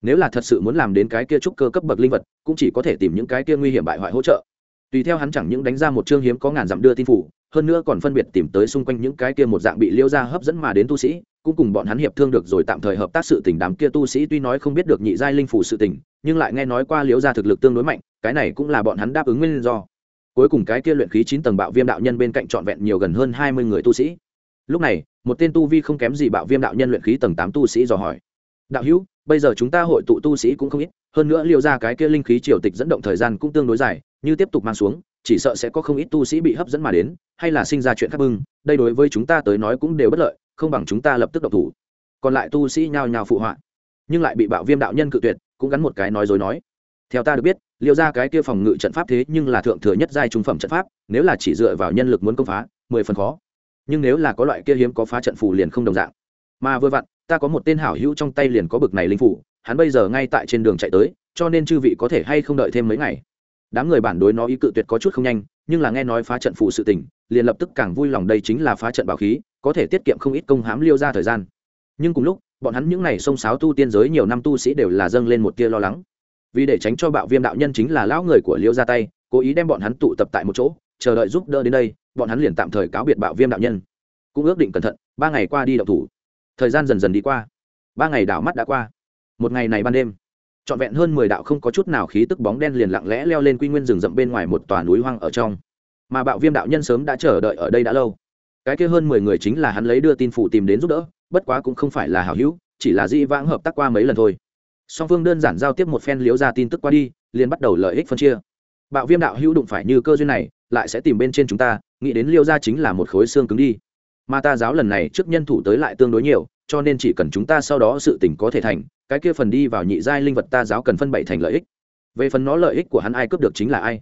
Nếu là thật sự muốn làm đến cái kia trúc cơ cấp bậc linh vật, cũng chỉ có thể tìm những cái kia nguy hiểm bại hoại hỗ trợ. Tùy theo hắn chẳng những đánh ra một chương hiếm có ngàn dặm đưa tin phủ, hơn nữa còn phân biệt tìm tới xung quanh những cái kia một dạng bị liêu ra hấp dẫn mà đến tu sĩ cũng cùng bọn hắn hiệp thương được rồi tạm thời hợp tác sự tình đám kia tu sĩ tuy nói không biết được nhị giai linh phủ sự tình, nhưng lại nghe nói qua liễu gia thực lực tương đối mạnh, cái này cũng là bọn hắn đáp ứng nguyên do. Cuối cùng cái kia luyện khí chín tầng bạo viêm đạo nhân bên cạnh trọn vẹn nhiều gần hơn hai mươi người tu sĩ. Lúc này, một tên tu vi không kém gì bạo viêm đạo nhân luyện khí tầng tám tu sĩ dò hỏi. Đạo hữu, bây giờ chúng ta hội tụ tu sĩ cũng không ít, hơn nữa liễu ra cái kia linh khí triều tịch dẫn động thời gian cũng tương đối dài, như tiếp tục mang xuống, chỉ sợ sẽ có không ít tu sĩ bị hấp dẫn mà đến, hay là sinh ra chuyện khác bưng, đây đối với chúng ta tới nói cũng đều bất lợi không bằng chúng ta lập tức độc thủ. Còn lại tu sĩ nhao nhao phụ họa. Nhưng lại bị bạo viêm đạo nhân cự tuyệt, cũng gắn một cái nói dối nói. Theo ta được biết liệu ra cái kia phòng ngự trận pháp thế nhưng là thượng thừa nhất giai trung phẩm trận pháp, nếu là chỉ dựa vào nhân lực muốn công phá, mười phần khó. Nhưng nếu là có loại kia hiếm có phá trận phù liền không đồng dạng. Mà vừa vặn, ta có một tên hảo hữu trong tay liền có bực này linh phủ hắn bây giờ ngay tại trên đường chạy tới, cho nên chư vị có thể hay không đợi thêm mấy ngày đám người bản đối nó ý cự tuyệt có chút không nhanh, nhưng là nghe nói phá trận phụ sự tỉnh liền lập tức càng vui lòng đây chính là phá trận bảo khí, có thể tiết kiệm không ít công hãm liêu ra thời gian. Nhưng cùng lúc, bọn hắn những n à y xông sáo tu tiên giới nhiều năm tu sĩ đều là dâng lên một tia lo lắng. Vì để tránh cho bạo viêm đạo nhân chính là lão người của liêu ra tay, cố ý đem bọn hắn tụ tập tại một chỗ, chờ đợi giúp đỡ đến đây, bọn hắn liền tạm thời cáo biệt bạo viêm đạo nhân. Cũng ước định cẩn thận, ba ngày qua đi đậu thủ. Thời gian dần dần đi qua. Ba ngày đảo mắt đã qua. Một ngày này ban đêm trọn vẹn hơn mười đạo không có chút nào khí tức bóng đen liền lặng lẽ leo lên quy nguyên rừng rậm bên ngoài một tòa núi hoang ở trong. Mà bạo viêm đạo nhân sớm đã chờ đợi ở đây đã lâu. Cái kia hơn mười người chính là hắn lấy đưa tin phụ tìm đến giúp đỡ, bất quá cũng không phải là hảo hữu, chỉ là di vãng hợp tác qua mấy lần thôi. Song phương đơn giản giao tiếp một phen liếu ra tin tức qua đi, liền bắt đầu lợi ích phân chia. Bạo viêm đạo hữu đụng phải như cơ duyên này, lại sẽ tìm bên trên chúng ta, nghĩ đến liêu ra chính là một khối xương cứng đi. Mà ta giáo lần này trước nhân thủ tới lại tương đối nhiều, cho nên chỉ cần chúng ta sau đó sự tình có thể thành cái kia phần đi vào nhị giai linh vật ta giáo cần phân bảy thành lợi ích. Về phần nó lợi ích của hắn ai cướp được chính là ai.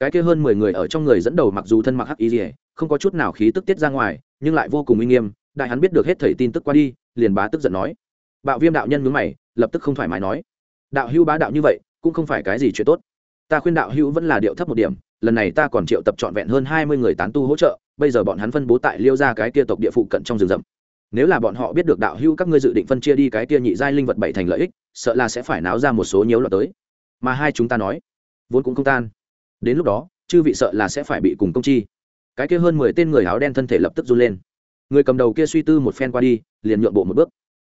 Cái kia hơn mười người ở trong người dẫn đầu mặc dù thân mặc hắc y dỉa không có chút nào khí tức tiết ra ngoài, nhưng lại vô cùng uy nghiêm, đại hắn biết được hết thầy tin tức qua đi, liền bá tức giận nói. Bạo viêm đạo nhân mướn mày, lập tức không thoải mái nói. Đạo hữu bá đạo như vậy, cũng không phải cái gì chuyện tốt. Ta khuyên đạo hữu vẫn là điệu thấp một điểm, lần này ta còn triệu tập trọn vẹn hơn hai mươi người tán tu hỗ trợ, bây giờ bọn hắn phân bố tại liêu ra cái kia tộc địa phụ cận trong rừng rậm nếu là bọn họ biết được đạo hữu các ngươi dự định phân chia đi cái kia nhị giai linh vật bảy thành lợi ích, sợ là sẽ phải náo ra một số nhiễu loạn tới. Mà hai chúng ta nói, vốn cũng không tan. Đến lúc đó, chư vị sợ là sẽ phải bị cùng công chi. Cái kia hơn mười tên người áo đen thân thể lập tức run lên. Người cầm đầu kia suy tư một phen qua đi, liền nhượng bộ một bước.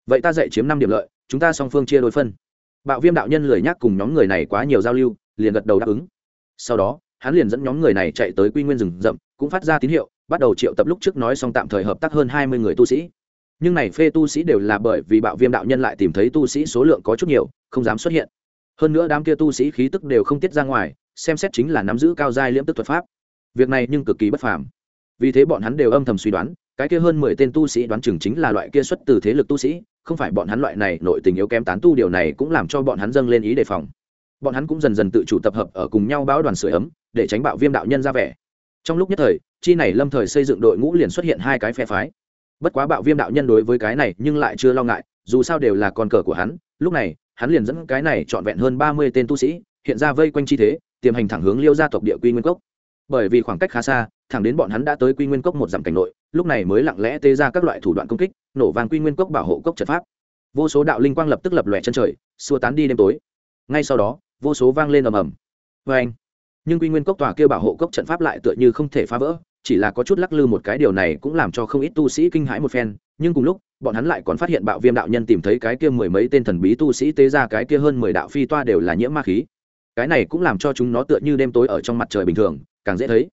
Vậy ta dạy chiếm năm điểm lợi, chúng ta song phương chia đôi phân. Bạo viêm đạo nhân lười nhắc cùng nhóm người này quá nhiều giao lưu, liền gật đầu đáp ứng. Sau đó, hắn liền dẫn nhóm người này chạy tới quy nguyên rừng rậm, cũng phát ra tín hiệu, bắt đầu triệu tập lúc trước nói xong tạm thời hợp tác hơn hai mươi người tu sĩ nhưng này phê tu sĩ đều là bởi vì bạo viêm đạo nhân lại tìm thấy tu sĩ số lượng có chút nhiều, không dám xuất hiện. Hơn nữa đám kia tu sĩ khí tức đều không tiết ra ngoài, xem xét chính là nắm giữ cao giai liễm tức thuật pháp. Việc này nhưng cực kỳ bất phàm. Vì thế bọn hắn đều âm thầm suy đoán, cái kia hơn mười tên tu sĩ đoán chừng chính là loại kia xuất từ thế lực tu sĩ, không phải bọn hắn loại này nội tình yếu kém tán tu, điều này cũng làm cho bọn hắn dâng lên ý đề phòng. Bọn hắn cũng dần dần tự chủ tập hợp ở cùng nhau báo đoàn sửa ấm, để tránh bạo viêm đạo nhân ra vẻ. Trong lúc nhất thời, chi này lâm thời xây dựng đội ngũ liền xuất hiện hai cái phe phái bất quá bạo viêm đạo nhân đối với cái này nhưng lại chưa lo ngại, dù sao đều là con cờ của hắn, lúc này, hắn liền dẫn cái này trọn vẹn hơn ba mươi tên tu sĩ, hiện ra vây quanh chi thế, tiềm hành thẳng hướng liêu gia tộc địa quy nguyên cốc. Bởi vì khoảng cách khá xa, thẳng đến bọn hắn đã tới quy nguyên cốc một dặm cảnh nội, lúc này mới lặng lẽ tê ra các loại thủ đoạn công kích, nổ vàng quy nguyên cốc bảo hộ cốc trận pháp. Vô số đạo linh quang lập tức lập lòe chân trời, xua tán đi đêm tối. Ngay sau đó, vô số vang lên ầm ầm. Vê anh nhưng quy nguyên cốc tòa kia bảo hộ cốc trận pháp lại tựa như không thể phá vỡ chỉ là có chút lắc lư một cái điều này cũng làm cho không ít tu sĩ kinh hãi một phen, nhưng cùng lúc, bọn hắn lại còn phát hiện bạo viêm đạo nhân tìm thấy cái kia mười mấy tên thần bí tu sĩ tế ra cái kia hơn mười đạo phi toa đều là nhiễm ma khí. Cái này cũng làm cho chúng nó tựa như đêm tối ở trong mặt trời bình thường, càng dễ thấy.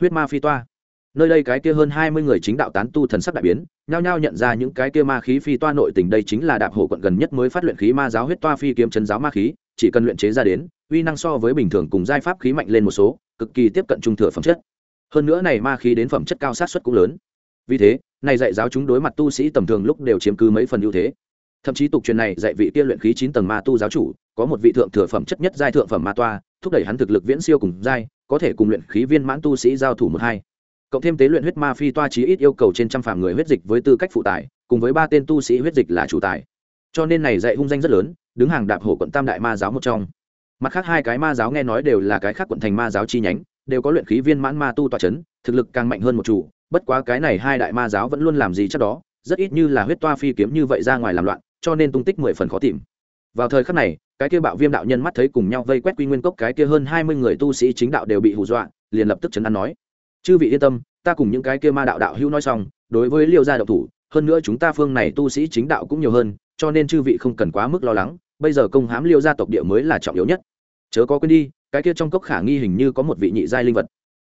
Huyết ma phi toa. Nơi đây cái kia hơn hai mươi người chính đạo tán tu thần sắc đại biến, nhao nhao nhận ra những cái kia ma khí phi toa nội tình đây chính là đạp hổ quận gần nhất mới phát luyện khí ma giáo huyết toa phi kiếm chân giáo ma khí, chỉ cần luyện chế ra đến, uy năng so với bình thường cùng giai pháp khí mạnh lên một số, cực kỳ tiếp cận trung thừa phẩm chất hơn nữa này ma khí đến phẩm chất cao sát xuất cũng lớn. Vì thế, này dạy giáo chúng đối mặt tu sĩ tầm thường lúc đều chiếm cứ mấy phần ưu thế. Thậm chí tục truyền này dạy vị tiên luyện khí chín tầng ma tu giáo chủ, có một vị thượng thừa phẩm chất nhất giai thượng phẩm ma toa, thúc đẩy hắn thực lực viễn siêu cùng giai, có thể cùng luyện khí viên mãn tu sĩ giao thủ một hai. Cộng thêm tế luyện huyết ma phi toa chí ít yêu cầu trên trăm phàm người huyết dịch với tư cách phụ tài cùng với ba tên tu sĩ huyết dịch là chủ tài cho nên này dạy hung danh rất lớn, đứng hàng đạp hổ quận tam đại ma giáo một trong. Mặt khác hai cái ma giáo nghe nói đều là cái khác quận thành ma giáo chi nhánh đều có luyện khí viên mãn ma tu tọa chấn, thực lực càng mạnh hơn một chủ, bất quá cái này hai đại ma giáo vẫn luôn làm gì chắc đó, rất ít như là huyết toa phi kiếm như vậy ra ngoài làm loạn, cho nên tung tích mười phần khó tìm. Vào thời khắc này, cái kia bạo viêm đạo nhân mắt thấy cùng nhau vây quét quy nguyên cốc cái kia hơn hai mươi người tu sĩ chính đạo đều bị hù dọa, liền lập tức chấn an nói, chư vị yên tâm, ta cùng những cái kia ma đạo đạo hữu nói xong, đối với liêu gia độc thủ, hơn nữa chúng ta phương này tu sĩ chính đạo cũng nhiều hơn, cho nên chư vị không cần quá mức lo lắng, bây giờ công hám liêu gia tộc địa mới là trọng yếu nhất. Chớ có quên đi cái kia trong cốc khả nghi hình như có một vị nhị giai linh vật.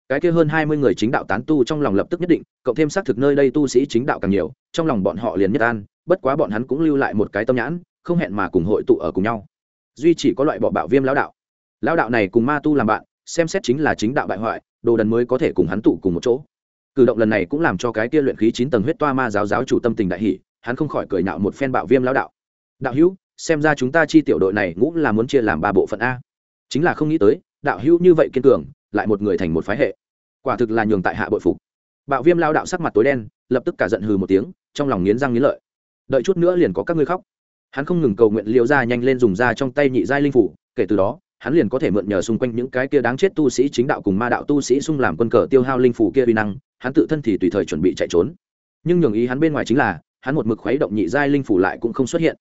Cái kia hơn hai mươi người chính đạo tán tu trong lòng lập tức nhất định, cộng thêm xác thực nơi đây tu sĩ chính đạo càng nhiều, trong lòng bọn họ liền nhất an, bất quá bọn hắn cũng lưu lại một cái tâm nhãn, không hẹn mà cùng hội tụ ở cùng nhau. Duy chỉ có loại bỏ bạo viêm lão đạo. Lão đạo này cùng ma tu làm bạn, xem xét chính là chính đạo bại hoại, đồ đần mới có thể cùng hắn tụ cùng một chỗ. Cử động lần này cũng làm cho cái kia luyện khí chín tầng huyết toa ma giáo giáo chủ tâm tình đại hỷ hắn không khỏi cười nạo một phen bạo viêm lão đạo. Đạo hữu, xem ra chúng ta chi tiểu đội này ngũ là muốn chia làm ba bộ phận a chính là không nghĩ tới, đạo hữu như vậy kiên cường, lại một người thành một phái hệ. Quả thực là nhường tại hạ bội phục. Bạo viêm lao đạo sắc mặt tối đen, lập tức cả giận hừ một tiếng, trong lòng nghiến răng nghiến lợi. Đợi chút nữa liền có các ngươi khóc. Hắn không ngừng cầu nguyện liêu ra nhanh lên dùng ra trong tay nhị giai linh phủ, kể từ đó, hắn liền có thể mượn nhờ xung quanh những cái kia đáng chết tu sĩ chính đạo cùng ma đạo tu sĩ xung làm quân cờ tiêu hao linh phủ kia uy năng, hắn tự thân thì tùy thời chuẩn bị chạy trốn. Nhưng nhường ý hắn bên ngoài chính là, hắn một mực khuấy động nhị giai linh phủ lại cũng không xuất hiện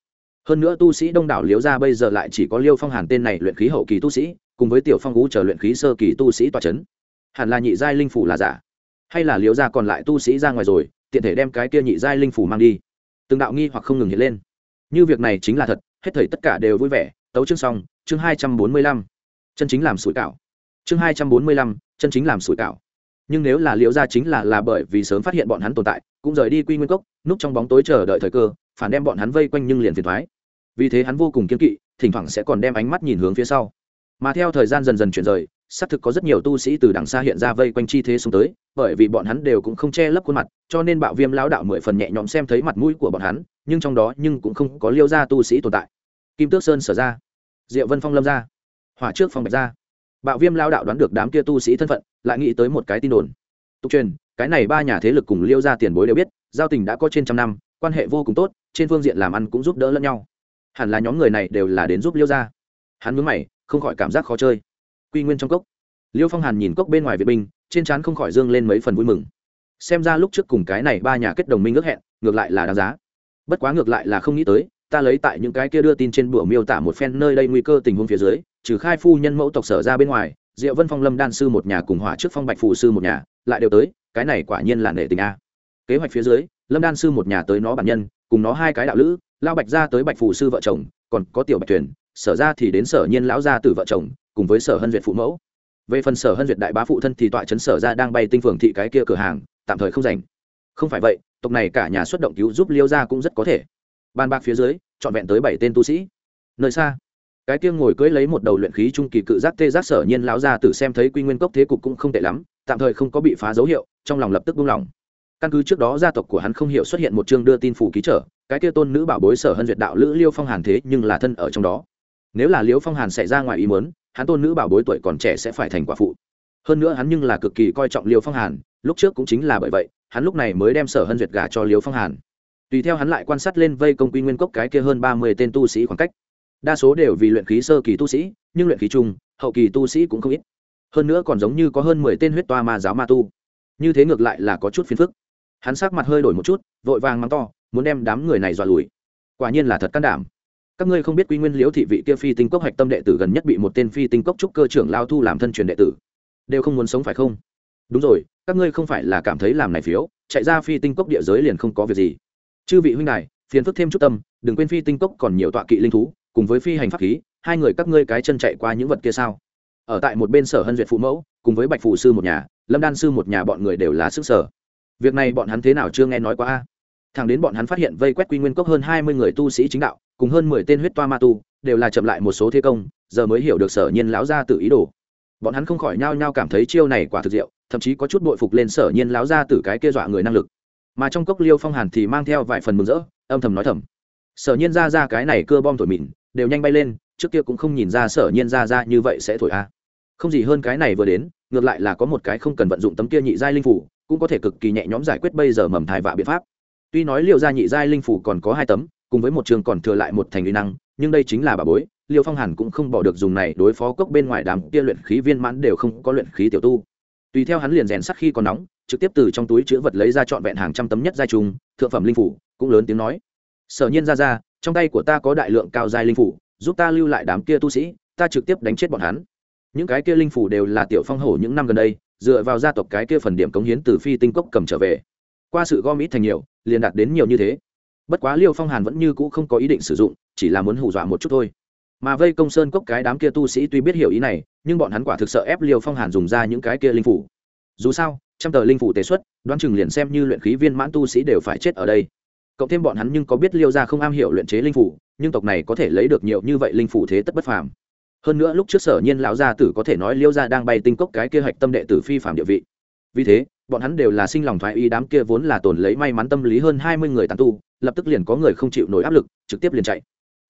hơn nữa tu sĩ đông đảo liếu ra bây giờ lại chỉ có liêu phong hàn tên này luyện khí hậu kỳ tu sĩ, cùng với tiểu phong vũ chờ luyện khí sơ kỳ tu sĩ tòa c h ấ n hẳn là nhị giai linh phủ là giả. Hay là liếu ra còn lại tu sĩ ra ngoài rồi, tiện thể đem cái kia nhị giai linh phủ mang đi. Từng đạo nghi hoặc không ngừng hiện lên. Như việc này chính là thật, hết thầy tất cả đều vui vẻ. Tấu chương xong, chương hai trăm bốn mươi lăm. Chân chính làm sủi cảo. Chương hai trăm bốn mươi lăm, chân chính làm sủi cảo. Nhưng nếu là liễu gia chính là là bởi vì sớm phát hiện bọn hắn tồn tại, cũng rời đi quy nguyên cốc, núp trong bóng tối chờ đợi thời cơ phản đem bọn hắn vây quanh nhưng liền phiền thoái. Vì thế hắn vô cùng kiên kỵ, thỉnh thoảng sẽ còn đem ánh mắt nhìn hướng phía sau. Mà theo thời gian dần dần chuyển rời, xác thực có rất nhiều tu sĩ từ đằng xa hiện ra vây quanh chi thế xuống tới, bởi vì bọn hắn đều cũng không che lấp khuôn mặt, cho nên bạo viêm lão đạo mười phần nhẹ nhõm xem thấy mặt mũi của bọn hắn, nhưng trong đó nhưng cũng không có liêu gia tu sĩ tồn tại. Kim tước sơn sở ra, diệu vân phong lâm ra, hỏa trước phong bạch ra. Bạo viêm lao đạo đoán được đám kia tu sĩ thân phận, lại nghĩ tới một cái tin đồn. Tục truyền, cái này ba nhà thế lực cùng liêu ra tiền bối đều biết, giao tình đã có trên trăm năm quan hệ vô cùng tốt, trên phương diện làm ăn cũng giúp đỡ lẫn nhau. Hẳn là nhóm người này đều là đến giúp liêu ra hắn mướn mày, không khỏi cảm giác khó chơi. Quy nguyên trong cốc. Liêu phong hàn nhìn cốc bên ngoài vệ binh, trên trán không khỏi dương lên mấy phần vui mừng. Xem ra lúc trước cùng cái này ba nhà kết đồng minh ước hẹn, ngược lại là đáng giá. Bất quá ngược lại là không nghĩ tới, ta lấy tại những cái kia đưa tin trên bữa miêu tả một phen nơi đây nguy cơ tình huống phía dưới, trừ khai phu nhân mẫu tộc sở ra bên ngoài, diệu vân phong, lâm đan sư một nhà cùng hỏa trước phong bạch phụ sư một nhà, lại đều tới, cái này quả nhiên là nể tình a. Kế hoạch phía dưới lâm đan sư một nhà tới nó bản nhân, cùng nó hai cái đạo lữ lao bạch ra tới bạch phụ sư vợ chồng, còn có tiểu bạch tuyển sở ra thì đến sở nhiên lão gia tử vợ chồng, cùng với sở hân duyệt phụ mẫu. Về phần sở hân duyệt đại bá phụ thân thì tọa chấn sở ra đang bay tinh phường thị cái kia cửa hàng, tạm thời không dành không phải vậy, tộc này cả nhà xuất động cứu giúp liêu ra cũng rất có thể. Ban bạc phía dưới, trọn vẹn tới bảy tên tu sĩ. Nơi xa, cái kia ngồi cưới lấy một đầu luyện khí trung kỳ cự giác tê giác sở nhiên lão gia tử xem thấy quy nguyên cốc thế cục cũng không tệ lắm, tạm thời không có bị phá dấu hiệu, trong lòng lập tức buông lỏng căn cứ trước đó gia tộc của hắn không hiểu xuất hiện một chương đưa tin phủ ký trở, cái kia tôn nữ bảo bối sở hân duyệt đạo lữ liêu phong hàn thế nhưng là thân ở trong đó. Nếu là liêu phong hàn xảy ra ngoài ý muốn, hắn tôn nữ bảo bối tuổi còn trẻ sẽ phải thành quả phụ. Hơn nữa hắn nhưng là cực kỳ coi trọng liêu phong hàn, lúc trước cũng chính là bởi vậy, hắn lúc này mới đem sở hân duyệt gả cho liêu phong hàn. Tùy theo hắn lại quan sát lên vây công quy nguyên cốc cái kia hơn ba mươi tên tu sĩ khoảng cách. Đa số đều vì luyện khí sơ kỳ tu sĩ, nhưng luyện khí trung hậu kỳ tu sĩ cũng không ít. Hơn nữa còn giống như có hơn mười tên huyết toa ma giáo ma tu. Như thế ngược lại là có chút phiền phức hắn sắc mặt hơi đổi một chút, vội vàng mắng to, muốn đem đám người này dọa lùi. Quả nhiên là thật can đảm. Các ngươi không biết quy nguyên liễu thị vị kia phi tinh cốc hạch tâm đệ tử gần nhất bị một tên phi tinh cốc trúc cơ trưởng lao thu làm thân truyền đệ tử. Đều không muốn sống phải không? Đúng rồi, các ngươi không phải là cảm thấy làm này phiếu, chạy ra phi tinh cốc địa giới liền không có việc gì. Chư vị huynh này phiền phức thêm chút tâm, đừng quên phi tinh cốc còn nhiều tọa kỵ linh thú, cùng với phi hành pháp khí, hai người các ngươi cái chân chạy qua những vật kia sao? Ở tại một bên sở hân duyệt phụ mẫu, cùng với bạch phụ sư một nhà, lâm đan sư một nhà bọn người đều là sức sở việc này bọn hắn thế nào chưa nghe nói qua a? Thằng đến bọn hắn phát hiện vây quét quy nguyên cốc hơn hai mươi người tu sĩ chính đạo, cùng hơn mười tên huyết toa ma tu, đều là chậm lại một số thế công, giờ mới hiểu được sở nhiên lão gia tử ý đồ. Bọn hắn không khỏi nhao nhao cảm thấy chiêu này quả thực diệu, thậm chí có chút bội phục lên sở nhiên lão gia tử cái kia dọa người năng lực. Mà trong cốc liêu phong hàn thì mang theo vài phần mừng rỡ, âm thầm nói thầm. Sở nhiên ra ra cái này cưa bom thổi mịn, đều nhanh bay lên, trước kia cũng không nhìn ra sở nhiên ra ra như vậy sẽ thổi a. Không gì hơn cái này vừa đến, ngược lại là có một cái không cần vận dụng tấm kia nhị giai linh phủ cũng có thể cực kỳ nhẹ nhõm giải quyết bây giờ mầm thai vạ biện pháp. Tuy nói liệu gia nhị giai linh phủ còn có hai tấm, cùng với một trường còn thừa lại một thành uy năng, nhưng đây chính là bà bối, liêu phong hàn cũng không bỏ được dùng này đối phó cốc bên ngoài đám kia luyện khí viên mãn đều không có luyện khí tiểu tu. Tùy theo hắn liền rèn sắc khi còn nóng, trực tiếp từ trong túi chứa vật lấy ra trọn vẹn hàng trăm tấm nhất giai trùng, thượng phẩm linh phủ cũng lớn tiếng nói. Sở nhiên ra ra trong tay của ta có đại lượng cao giai linh phủ giúp ta lưu lại đám kia tu sĩ, ta trực tiếp đánh chết bọn hắn. Những cái kia linh phủ đều là tiểu phong hổ những năm gần đây dựa vào gia tộc cái kia phần điểm cống hiến từ phi tinh cốc cầm trở về. Qua sự gom ít thành nhiều, liền đạt đến nhiều như thế. Bất quá liêu phong hàn vẫn như cũ không có ý định sử dụng, chỉ là muốn hù dọa một chút thôi. Mà vây công sơn cốc cái đám kia tu sĩ tuy biết hiểu ý này, nhưng bọn hắn quả thực sợ ép liêu phong hàn dùng ra những cái kia linh phủ. Dù sao, trăm tờ linh phủ tế xuất, đoán chừng liền xem như luyện khí viên mãn tu sĩ đều phải chết ở đây. Cộng thêm bọn hắn nhưng có biết liêu ra không am hiểu luyện chế linh phủ, nhưng tộc này có thể lấy được nhiều như vậy linh phủ thế tất bất phàm hơn nữa lúc trước sở nhiên lão gia tử có thể nói liêu gia đang bay tinh cốc cái kia hạch tâm đệ tử phi phạm địa vị. Vì thế, bọn hắn đều là sinh lòng thoái y đám kia vốn là tồn lấy may mắn tâm lý hơn hai mươi người tàn tu, lập tức liền có người không chịu nổi áp lực, trực tiếp liền chạy.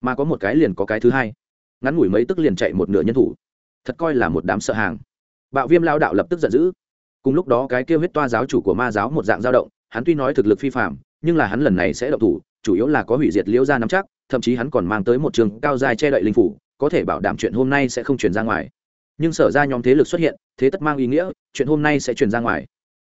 Mà có một cái liền có cái thứ hai. Ngắn ngủi mấy tức liền chạy một nửa nhân thủ. Thật coi là một đám sợ hàng. Bạo viêm lao đạo lập tức giận dữ. Cùng lúc đó cái kia huyết toa giáo chủ của ma giáo một dạng dao động, hắn tuy nói thực lực phi phạm nhưng là hắn lần này sẽ động thủ, chủ yếu là có hủy diệt liễu ra nắm chắc, thậm chí hắn còn mang tới một trường cao dài che đậy linh phủ có thể bảo đảm chuyện hôm nay sẽ không chuyển ra ngoài. Nhưng sở ra nhóm thế lực xuất hiện, thế tất mang ý nghĩa, chuyện hôm nay sẽ chuyển ra ngoài.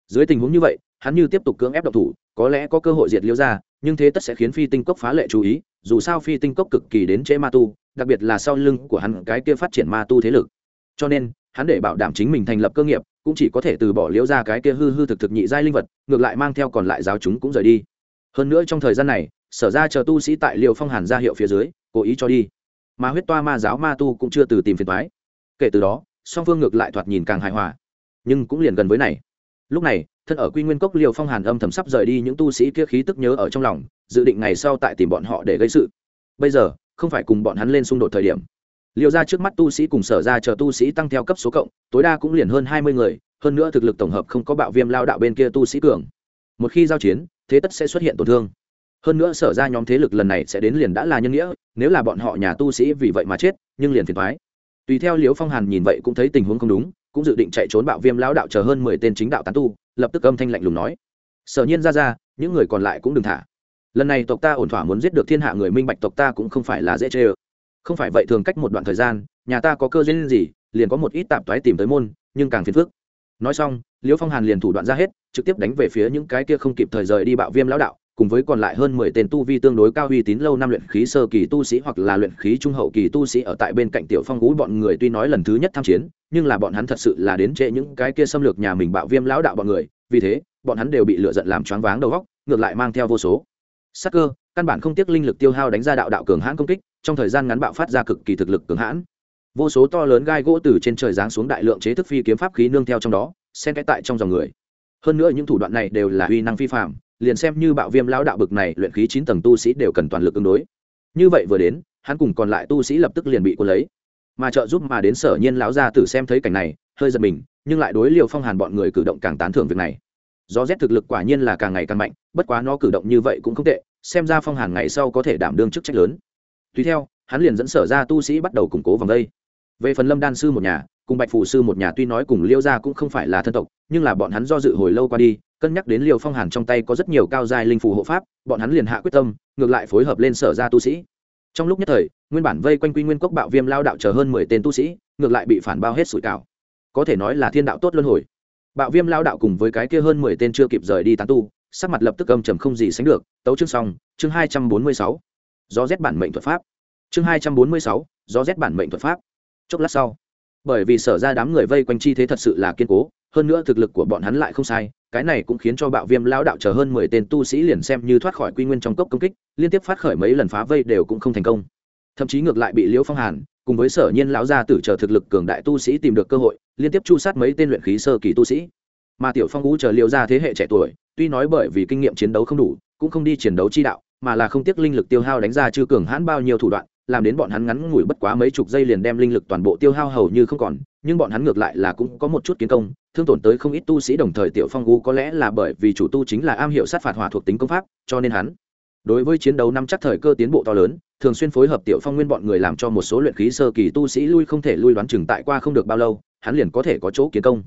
Dưới tình huống như vậy, hắn như tiếp tục cưỡng ép độc thủ, có lẽ có cơ hội diệt liêu ra nhưng thế tất sẽ khiến phi tinh cốc phá lệ chú ý, dù sao phi tinh cốc cực kỳ đến chế ma tu, đặc biệt là sau lưng của hắn cái kia phát triển ma tu thế lực. Cho nên, hắn để bảo đảm chính mình thành lập cơ nghiệp, cũng chỉ có thể từ bỏ liễu ra cái kia hư hư thực thực nhị giai linh vật, ngược lại mang theo còn lại giáo chúng cũng rời đi. Hơn nữa trong thời gian này, sở ra chờ tu sĩ tại liều phong hàn ra hiệu phía dưới, cố ý cho đi mà huyết toa ma giáo ma tu cũng chưa từ tìm phiền thoái kể từ đó, song phương ngược lại thoạt nhìn càng hài hòa, nhưng cũng liền gần với này. Lúc này, thân ở quy nguyên cốc liều phong hàn âm thầm sắp rời đi những tu sĩ kia khí tức nhớ ở trong lòng, dự định ngày sau tại tìm bọn họ để gây sự. Bây giờ, không phải cùng bọn hắn lên xung đột thời điểm. Liều ra trước mắt tu sĩ cùng sở ra chờ tu sĩ tăng theo cấp số cộng, tối đa cũng liền hơn hai mươi người, hơn nữa thực lực tổng hợp không có bạo viêm lao đạo bên kia tu sĩ cường. Một khi giao chiến, thế tất sẽ xuất hiện tổn thương. Hơn nữa sở ra nhóm thế lực lần này sẽ đến liền đã là nhân nghĩa nếu là bọn họ nhà tu sĩ vì vậy mà chết, nhưng liền phiền thoái tùy theo liễu phong hàn nhìn vậy cũng thấy tình huống không đúng, cũng dự định chạy trốn bạo viêm lão đạo chờ hơn mười tên chính đạo tán tu, lập tức âm thanh lạnh lùng nói. Sở nhiên ra ra, những người còn lại cũng đừng thả. Lần này tộc ta ổn thỏa muốn giết được thiên hạ người minh bạch tộc ta cũng không phải là dễ chê ơ. Không phải vậy thường cách một đoạn thời gian, nhà ta có cơ duyên gì, liền có một ít tạp toái tìm tới môn, nhưng càng phiền phức. Nói xong, liễu phong hàn liền thủ đoạn ra hết, trực tiếp đánh về phía những cái kia không kịp thời rời đi bạo viêm lão đạo cùng với còn lại hơn mười tên tu vi tương đối cao uy tín lâu năm luyện khí sơ kỳ tu sĩ hoặc là luyện khí trung hậu kỳ tu sĩ ở tại bên cạnh tiểu phong vũ bọn người tuy nói lần thứ nhất tham chiến nhưng là bọn hắn thật sự là đến trễ những cái kia xâm lược nhà mình bạo viêm lão đạo bọn người vì thế bọn hắn đều bị lựa giận làm choáng váng đầu óc, ngược lại mang theo vô số. Sắc cơ căn bản không tiếc linh lực tiêu hao đánh ra đạo đạo cường hãn công kích trong thời gian ngắn bạo phát ra cực kỳ thực lực cường hãn. Vô số to lớn gai gỗ từ trên trời giáng xuống đại lượng chế thức phi kiếm pháp khí nương theo trong đó xen kẽ tại trong dòng người. Hơn nữa những thủ đoạn này đều là uy năng phi phạm liền xem như bạo viêm lão đạo bực này luyện khí chín tầng tu sĩ đều cần toàn lực ứng đối. Như vậy vừa đến, hắn cùng còn lại tu sĩ lập tức liền bị quân lấy. Mà trợ giúp mà đến sở nhiên lão gia tử xem thấy cảnh này, hơi giật mình, nhưng lại đối liều phong hàn bọn người cử động càng tán thưởng việc này. Do rét thực lực quả nhiên là càng ngày càng mạnh, bất quá nó cử động như vậy cũng không tệ, xem ra phong hàn ngày sau có thể đảm đương chức trách lớn. Tùy theo, hắn liền dẫn sở ra tu sĩ bắt đầu củng cố vòng đây. Về phần lâm đan sư một nhà, cùng bạch phụ sư một nhà tuy nói cùng liêu gia cũng không phải là thân tộc, nhưng là bọn hắn do dự hồi lâu qua đi cân nhắc đến liều phong hàn trong tay có rất nhiều cao giai linh phù hộ pháp, bọn hắn liền hạ quyết tâm, ngược lại phối hợp lên sở ra tu sĩ. Trong lúc nhất thời, nguyên bản vây quanh quy nguyên cốc bạo viêm lao đạo chờ hơn mười tên tu sĩ, ngược lại bị phản bao hết sủi cảo. Có thể nói là thiên đạo tốt luân hồi. Bạo viêm lao đạo cùng với cái kia hơn mười tên chưa kịp rời đi tán tu, sắc mặt lập tức âm trầm không gì sánh được, tấu chương xong, chương hai trăm bốn mươi sáu. Do rét bản mệnh thuật pháp. Chương hai trăm bốn mươi sáu do rét bản mệnh thuật pháp. Chốc lát sau bởi vì sở ra đám người vây quanh chi thế thật sự là kiên cố, hơn nữa thực lực của bọn hắn lại không sai, cái này cũng khiến cho bạo viêm lao đạo chờ hơn mười tên tu sĩ liền xem như thoát khỏi quy nguyên trong cốc công kích, liên tiếp phát khởi mấy lần phá vây đều cũng không thành công. Thậm chí ngược lại bị liễu phong hàn, cùng với sở nhiên lão gia tử chờ thực lực cường đại tu sĩ tìm được cơ hội, liên tiếp chu sát mấy tên luyện khí sơ kỳ tu sĩ. Mà tiểu phong ngũ chờ liễu ra thế hệ trẻ tuổi, tuy nói bởi vì kinh nghiệm chiến đấu không đủ, cũng không đi chiến đấu chi đạo, mà là không tiếc linh lực tiêu hao đánh ra chư cường hãn bao nhiêu thủ đoạn làm đến bọn hắn ngắn ngủi bất quá mấy chục giây liền đem linh lực toàn bộ tiêu hao hầu như không còn, nhưng bọn hắn ngược lại là cũng có một chút kiến công, thương tổn tới không ít tu sĩ đồng thời tiểu phong gu có lẽ là bởi vì chủ tu chính là am hiểu sát phạt hỏa thuộc tính công pháp, cho nên hắn đối với chiến đấu năm chắc thời cơ tiến bộ to lớn, thường xuyên phối hợp tiểu phong nguyên bọn người làm cho một số luyện khí sơ kỳ tu sĩ lui không thể lui đoán chừng tại qua không được bao lâu, hắn liền có thể có chỗ kiến công.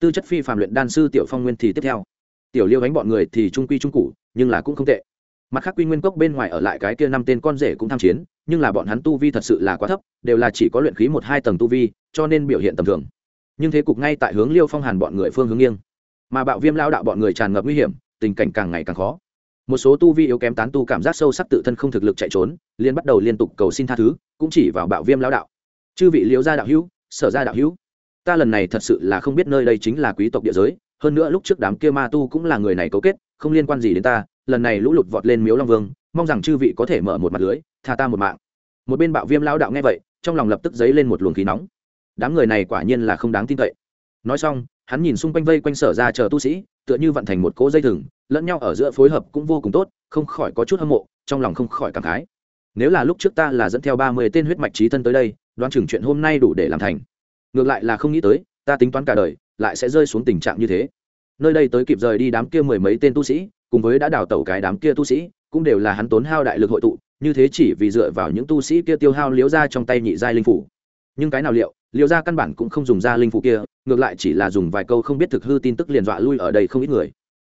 Tư chất phi phạm luyện đan sư tiểu phong nguyên thì tiếp theo. Tiểu liêu đánh bọn người thì trung quy trung cụ nhưng là cũng không tệ. Mặt khác quy nguyên cốc bên ngoài ở lại cái kia năm tên con rể cũng tham chiến nhưng là bọn hắn tu vi thật sự là quá thấp, đều là chỉ có luyện khí một hai tầng tu vi, cho nên biểu hiện tầm thường. Nhưng thế cục ngay tại hướng liêu phong hàn bọn người phương hướng nghiêng. Mà bạo viêm lao đạo bọn người tràn ngập nguy hiểm, tình cảnh càng ngày càng khó. Một số tu vi yếu kém tán tu cảm giác sâu sắc tự thân không thực lực chạy trốn liên bắt đầu liên tục cầu xin tha thứ, cũng chỉ vào bạo viêm lao đạo. Chư vị liêu gia đạo hữu, sở gia đạo hữu, ta lần này thật sự là không biết nơi đây chính là quý tộc địa giới, hơn nữa lúc trước đám kia ma tu cũng là người này cấu kết, không liên quan gì đến ta, lần này lũ lụt vọt lên miếu long vương mong rằng chư vị có thể mở một mặt lưới, tha ta một mạng. Một bên bạo viêm lao đạo nghe vậy, trong lòng lập tức dấy lên một luồng khí nóng. Đám người này quả nhiên là không đáng tin cậy. Nói xong, hắn nhìn xung quanh vây quanh sở ra chờ tu sĩ, tựa như vận thành một cỗ dây thừng, lẫn nhau ở giữa phối hợp cũng vô cùng tốt, không khỏi có chút hâm mộ, trong lòng không khỏi cảm khái. Nếu là lúc trước ta là dẫn theo ba mươi tên huyết mạch trí thân tới đây, đoán chừng chuyện hôm nay đủ để làm thành. Ngược lại là không nghĩ tới, ta tính toán cả đời, lại sẽ rơi xuống tình trạng như thế. Nơi đây tới kịp rời đi đám kia mười mấy tên tu sĩ, cùng với đã đào tẩu cái đám kia tu sĩ cũng đều là hắn tốn hao đại lực hội tụ, như thế chỉ vì dựa vào những tu sĩ kia tiêu hao liếu ra trong tay nhị giai linh phủ. Nhưng cái nào liệu, liễu ra căn bản cũng không dùng ra linh phủ kia, ngược lại chỉ là dùng vài câu không biết thực hư tin tức liền dọa lui ở đây không ít người.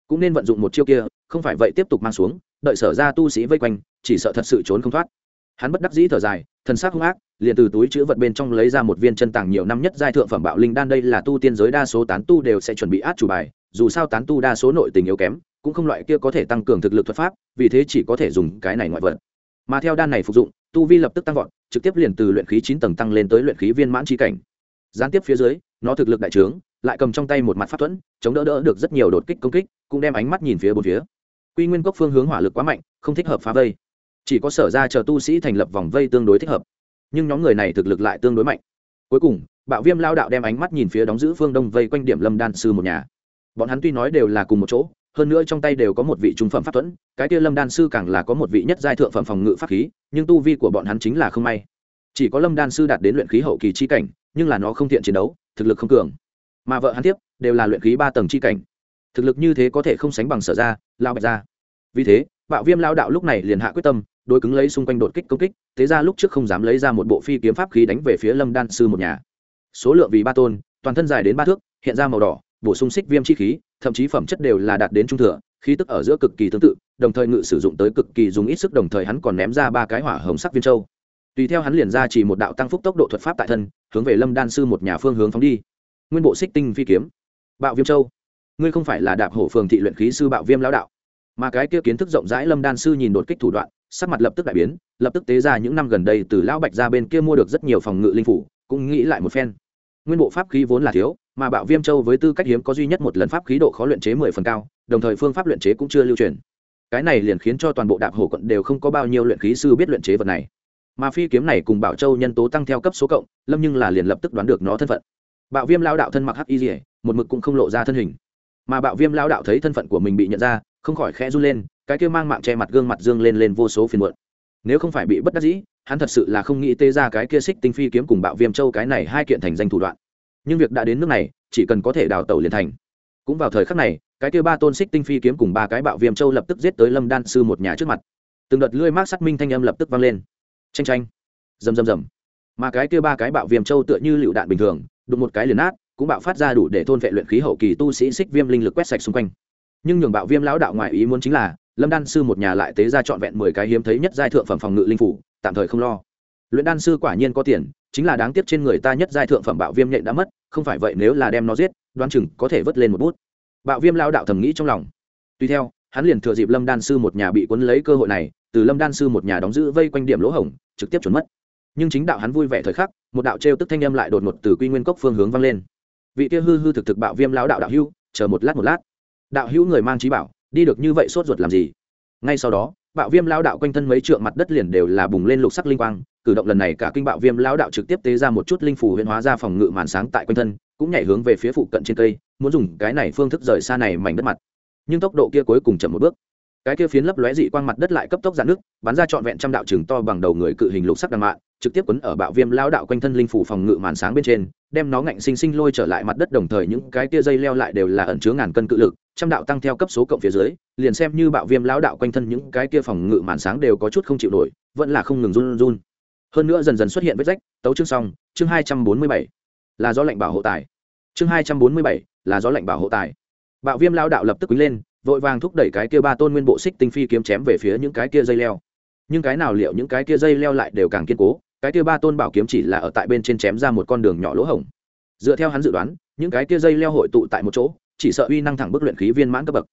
Cũng nên vận dụng một chiêu kia, không phải vậy tiếp tục mang xuống, đợi sở ra tu sĩ vây quanh, chỉ sợ thật sự trốn không thoát. Hắn bất đắc dĩ thở dài, thần sắc hung ác, liền từ túi chữ vật bên trong lấy ra một viên chân tàng nhiều năm nhất giai thượng phẩm bạo linh đan, đây là tu tiên giới đa số tán tu đều sẽ chuẩn bị át chủ bài, dù sao tán tu đa số nội tình yếu kém cũng không loại kia có thể tăng cường thực lực thuật pháp, vì thế chỉ có thể dùng cái này ngoại vật. Mà theo đan này phục dụng, tu vi lập tức tăng vọt, trực tiếp liền từ luyện khí chín tầng tăng lên tới luyện khí viên mãn chi cảnh. Gián tiếp phía dưới, nó thực lực đại trướng, lại cầm trong tay một mặt pháp thuẫn, chống đỡ đỡ được rất nhiều đột kích công kích, cũng đem ánh mắt nhìn phía bốn phía. Quy nguyên cốc phương hướng hỏa lực quá mạnh, không thích hợp phá vây. Chỉ có sở ra chờ tu sĩ thành lập vòng vây tương đối thích hợp. Nhưng nhóm người này thực lực lại tương đối mạnh. Cuối cùng, bạo viêm lao đạo đem ánh mắt nhìn phía đóng giữ phương đông vây quanh điểm lâm đan sư một nhà. Bọn hắn tuy nói đều là cùng một chỗ hơn nữa trong tay đều có một vị trung phẩm pháp thuẫn, cái kia lâm đan sư càng là có một vị nhất giai thượng phẩm phòng ngự pháp khí, nhưng tu vi của bọn hắn chính là không may. Chỉ có lâm đan sư đạt đến luyện khí hậu kỳ chi cảnh, nhưng là nó không thiện chiến đấu, thực lực không cường. Mà vợ hắn tiếp, đều là luyện khí ba tầng chi cảnh. Thực lực như thế có thể không sánh bằng sở ra lao bạch ra. Vì thế, bạo viêm lao đạo lúc này liền hạ quyết tâm đôi cứng lấy xung quanh đột kích công kích, thế ra lúc trước không dám lấy ra một bộ phi kiếm pháp khí đánh về phía lâm đan sư một nhà. Số lượng vì ba tôn, toàn thân dài đến ba thước, hiện ra màu đỏ bổ sung xích viêm chi khí, thậm chí phẩm chất đều là đạt đến trung thừa, khí tức ở giữa cực kỳ tương tự, đồng thời ngự sử dụng tới cực kỳ dùng ít sức, đồng thời hắn còn ném ra ba cái hỏa hồng sắc viên châu. Tùy theo hắn liền ra chỉ một đạo tăng phúc tốc độ thuật pháp tại thân, hướng về lâm đan sư một nhà phương hướng phóng đi. Nguyên bộ xích tinh phi kiếm. Bạo viêm châu. Ngươi không phải là đạp hổ phường thị luyện khí sư bạo viêm lão đạo. Mà cái kia kiến thức rộng rãi lâm đan sư nhìn đột kích thủ đoạn, sắc mặt lập tức đại biến, lập tức tế ra những năm gần đây từ lão bạch ra bên kia mua được rất nhiều phòng ngự linh phủ, cũng nghĩ lại một phen. Nguyên bộ pháp khí vốn là thiếu mà bạo viêm châu với tư cách hiếm có duy nhất một lần pháp khí độ khó luyện chế mười phần cao, đồng thời phương pháp luyện chế cũng chưa lưu truyền. Cái này liền khiến cho toàn bộ đạp hổ quận đều không có bao nhiêu luyện khí sư biết luyện chế vật này. Mà phi kiếm này cùng bảo châu nhân tố tăng theo cấp số cộng, lâm nhưng là liền lập tức đoán được nó thân phận. Bạo viêm lao đạo thân mặc hắc y dỉa một mực cũng không lộ ra thân hình. Mà bạo viêm lao đạo thấy thân phận của mình bị nhận ra, không khỏi khẽ run lên, cái kia mang mạng che mặt gương mặt dương lên lên vô số phiền muộn. Nếu không phải bị bất đắc dĩ, hắn thật sự là không nghĩ tê ra cái kia xích tinh phi kiếm cùng bạo viêm châu cái này hai kiện thành danh thủ đoạn nhưng việc đã đến nước này, chỉ cần có thể đào tẩu liền thành. Cũng vào thời khắc này, cái kia ba tôn xích tinh phi kiếm cùng ba cái bạo viêm châu lập tức giết tới lâm đan sư một nhà trước mặt. Từng đợt lưỡi mát xác minh thanh âm lập tức vang lên. Tranh tranh rầm rầm rầm. Mà cái kia ba cái bạo viêm châu tựa như lựu đạn bình thường, đụng một cái liền nát, cũng bạo phát ra đủ để thôn vệ luyện khí hậu kỳ tu sĩ xích viêm linh lực quét sạch xung quanh. Nhưng nhường bạo viêm lão đạo ngoại ý muốn chính là, lâm đan sư một nhà lại tế ra trọn vẹn mười cái hiếm thấy nhất giai thượng phẩm phòng ngự linh phủ, tạm thời không lo. Luyện đan sư quả nhiên có tiền, chính là đáng tiếc trên người ta nhất giai thượng phẩm bạo viêm nhện đã mất không phải vậy nếu là đem nó giết, đoán chừng có thể vớt lên một bút. Bạo viêm lao đạo thầm nghĩ trong lòng. Tuy theo, hắn liền thừa dịp lâm đan sư một nhà bị cuốn lấy cơ hội này, từ lâm đan sư một nhà đóng giữ vây quanh điểm lỗ hổng, trực tiếp trốn mất. Nhưng chính đạo hắn vui vẻ thời khắc, một đạo trêu tức thanh âm lại đột ngột từ quy nguyên cốc phương hướng vang lên. Vị kia hư hư thực thực bạo viêm lao đạo đạo hưu chờ một lát một lát. Đạo hữu người mang trí bảo, đi được như vậy sốt ruột làm gì? Ngay sau đó bạo viêm lao đạo quanh thân mấy trượng mặt đất liền đều là bùng lên lục sắc linh quang, cử động lần này cả kinh bạo viêm lao đạo trực tiếp tế ra một chút linh phủ huyễn hóa ra phòng ngự màn sáng tại quanh thân, cũng nhảy hướng về phía phụ cận trên cây, muốn dùng cái này phương thức rời xa này mảnh đất mặt. Nhưng tốc độ kia cuối cùng chậm một bước. Cái kia phiến lấp lóe dị quang mặt đất lại cấp tốc giãn nước bắn ra trọn vẹn trăm đạo chừng to bằng đầu người cự hình lục sắc đằng mạn trực tiếp quấn ở bạo viêm lao đạo quanh thân linh phủ phòng ngự màn sáng bên trên, đem nó ngạnh sinh sinh lôi trở lại mặt đất đồng thời những cái tia dây leo lại đều là ẩn chứa ngàn cân cự lực, trăm đạo tăng theo cấp số cộng phía dưới, liền xem như bạo viêm lao đạo quanh thân những cái kia phòng ngự màn sáng đều có chút không chịu nổi, vẫn là không ngừng run run. Hơn nữa dần dần xuất hiện vết rách, tấu chương xong, chương hai trăm bốn mươi bảy, là do lệnh bảo hộ tài. Chương hai trăm bốn mươi bảy, là do lệnh bảo hộ tài. Bạo viêm lao đạo lập tức quý lên, vội vàng thúc đẩy cái kia ba tôn nguyên bộ xích tinh phi kiếm chém về phía những cái kia dây leo. Nhưng cái nào liệu những cái kia dây leo lại đều càng kiên cố? Cái kia ba tôn bảo kiếm chỉ là ở tại bên trên chém ra một con đường nhỏ lỗ hổng. Dựa theo hắn dự đoán, những cái kia dây leo hội tụ tại một chỗ, chỉ sợ uy năng thẳng bức luyện khí viên mãn cấp bậc.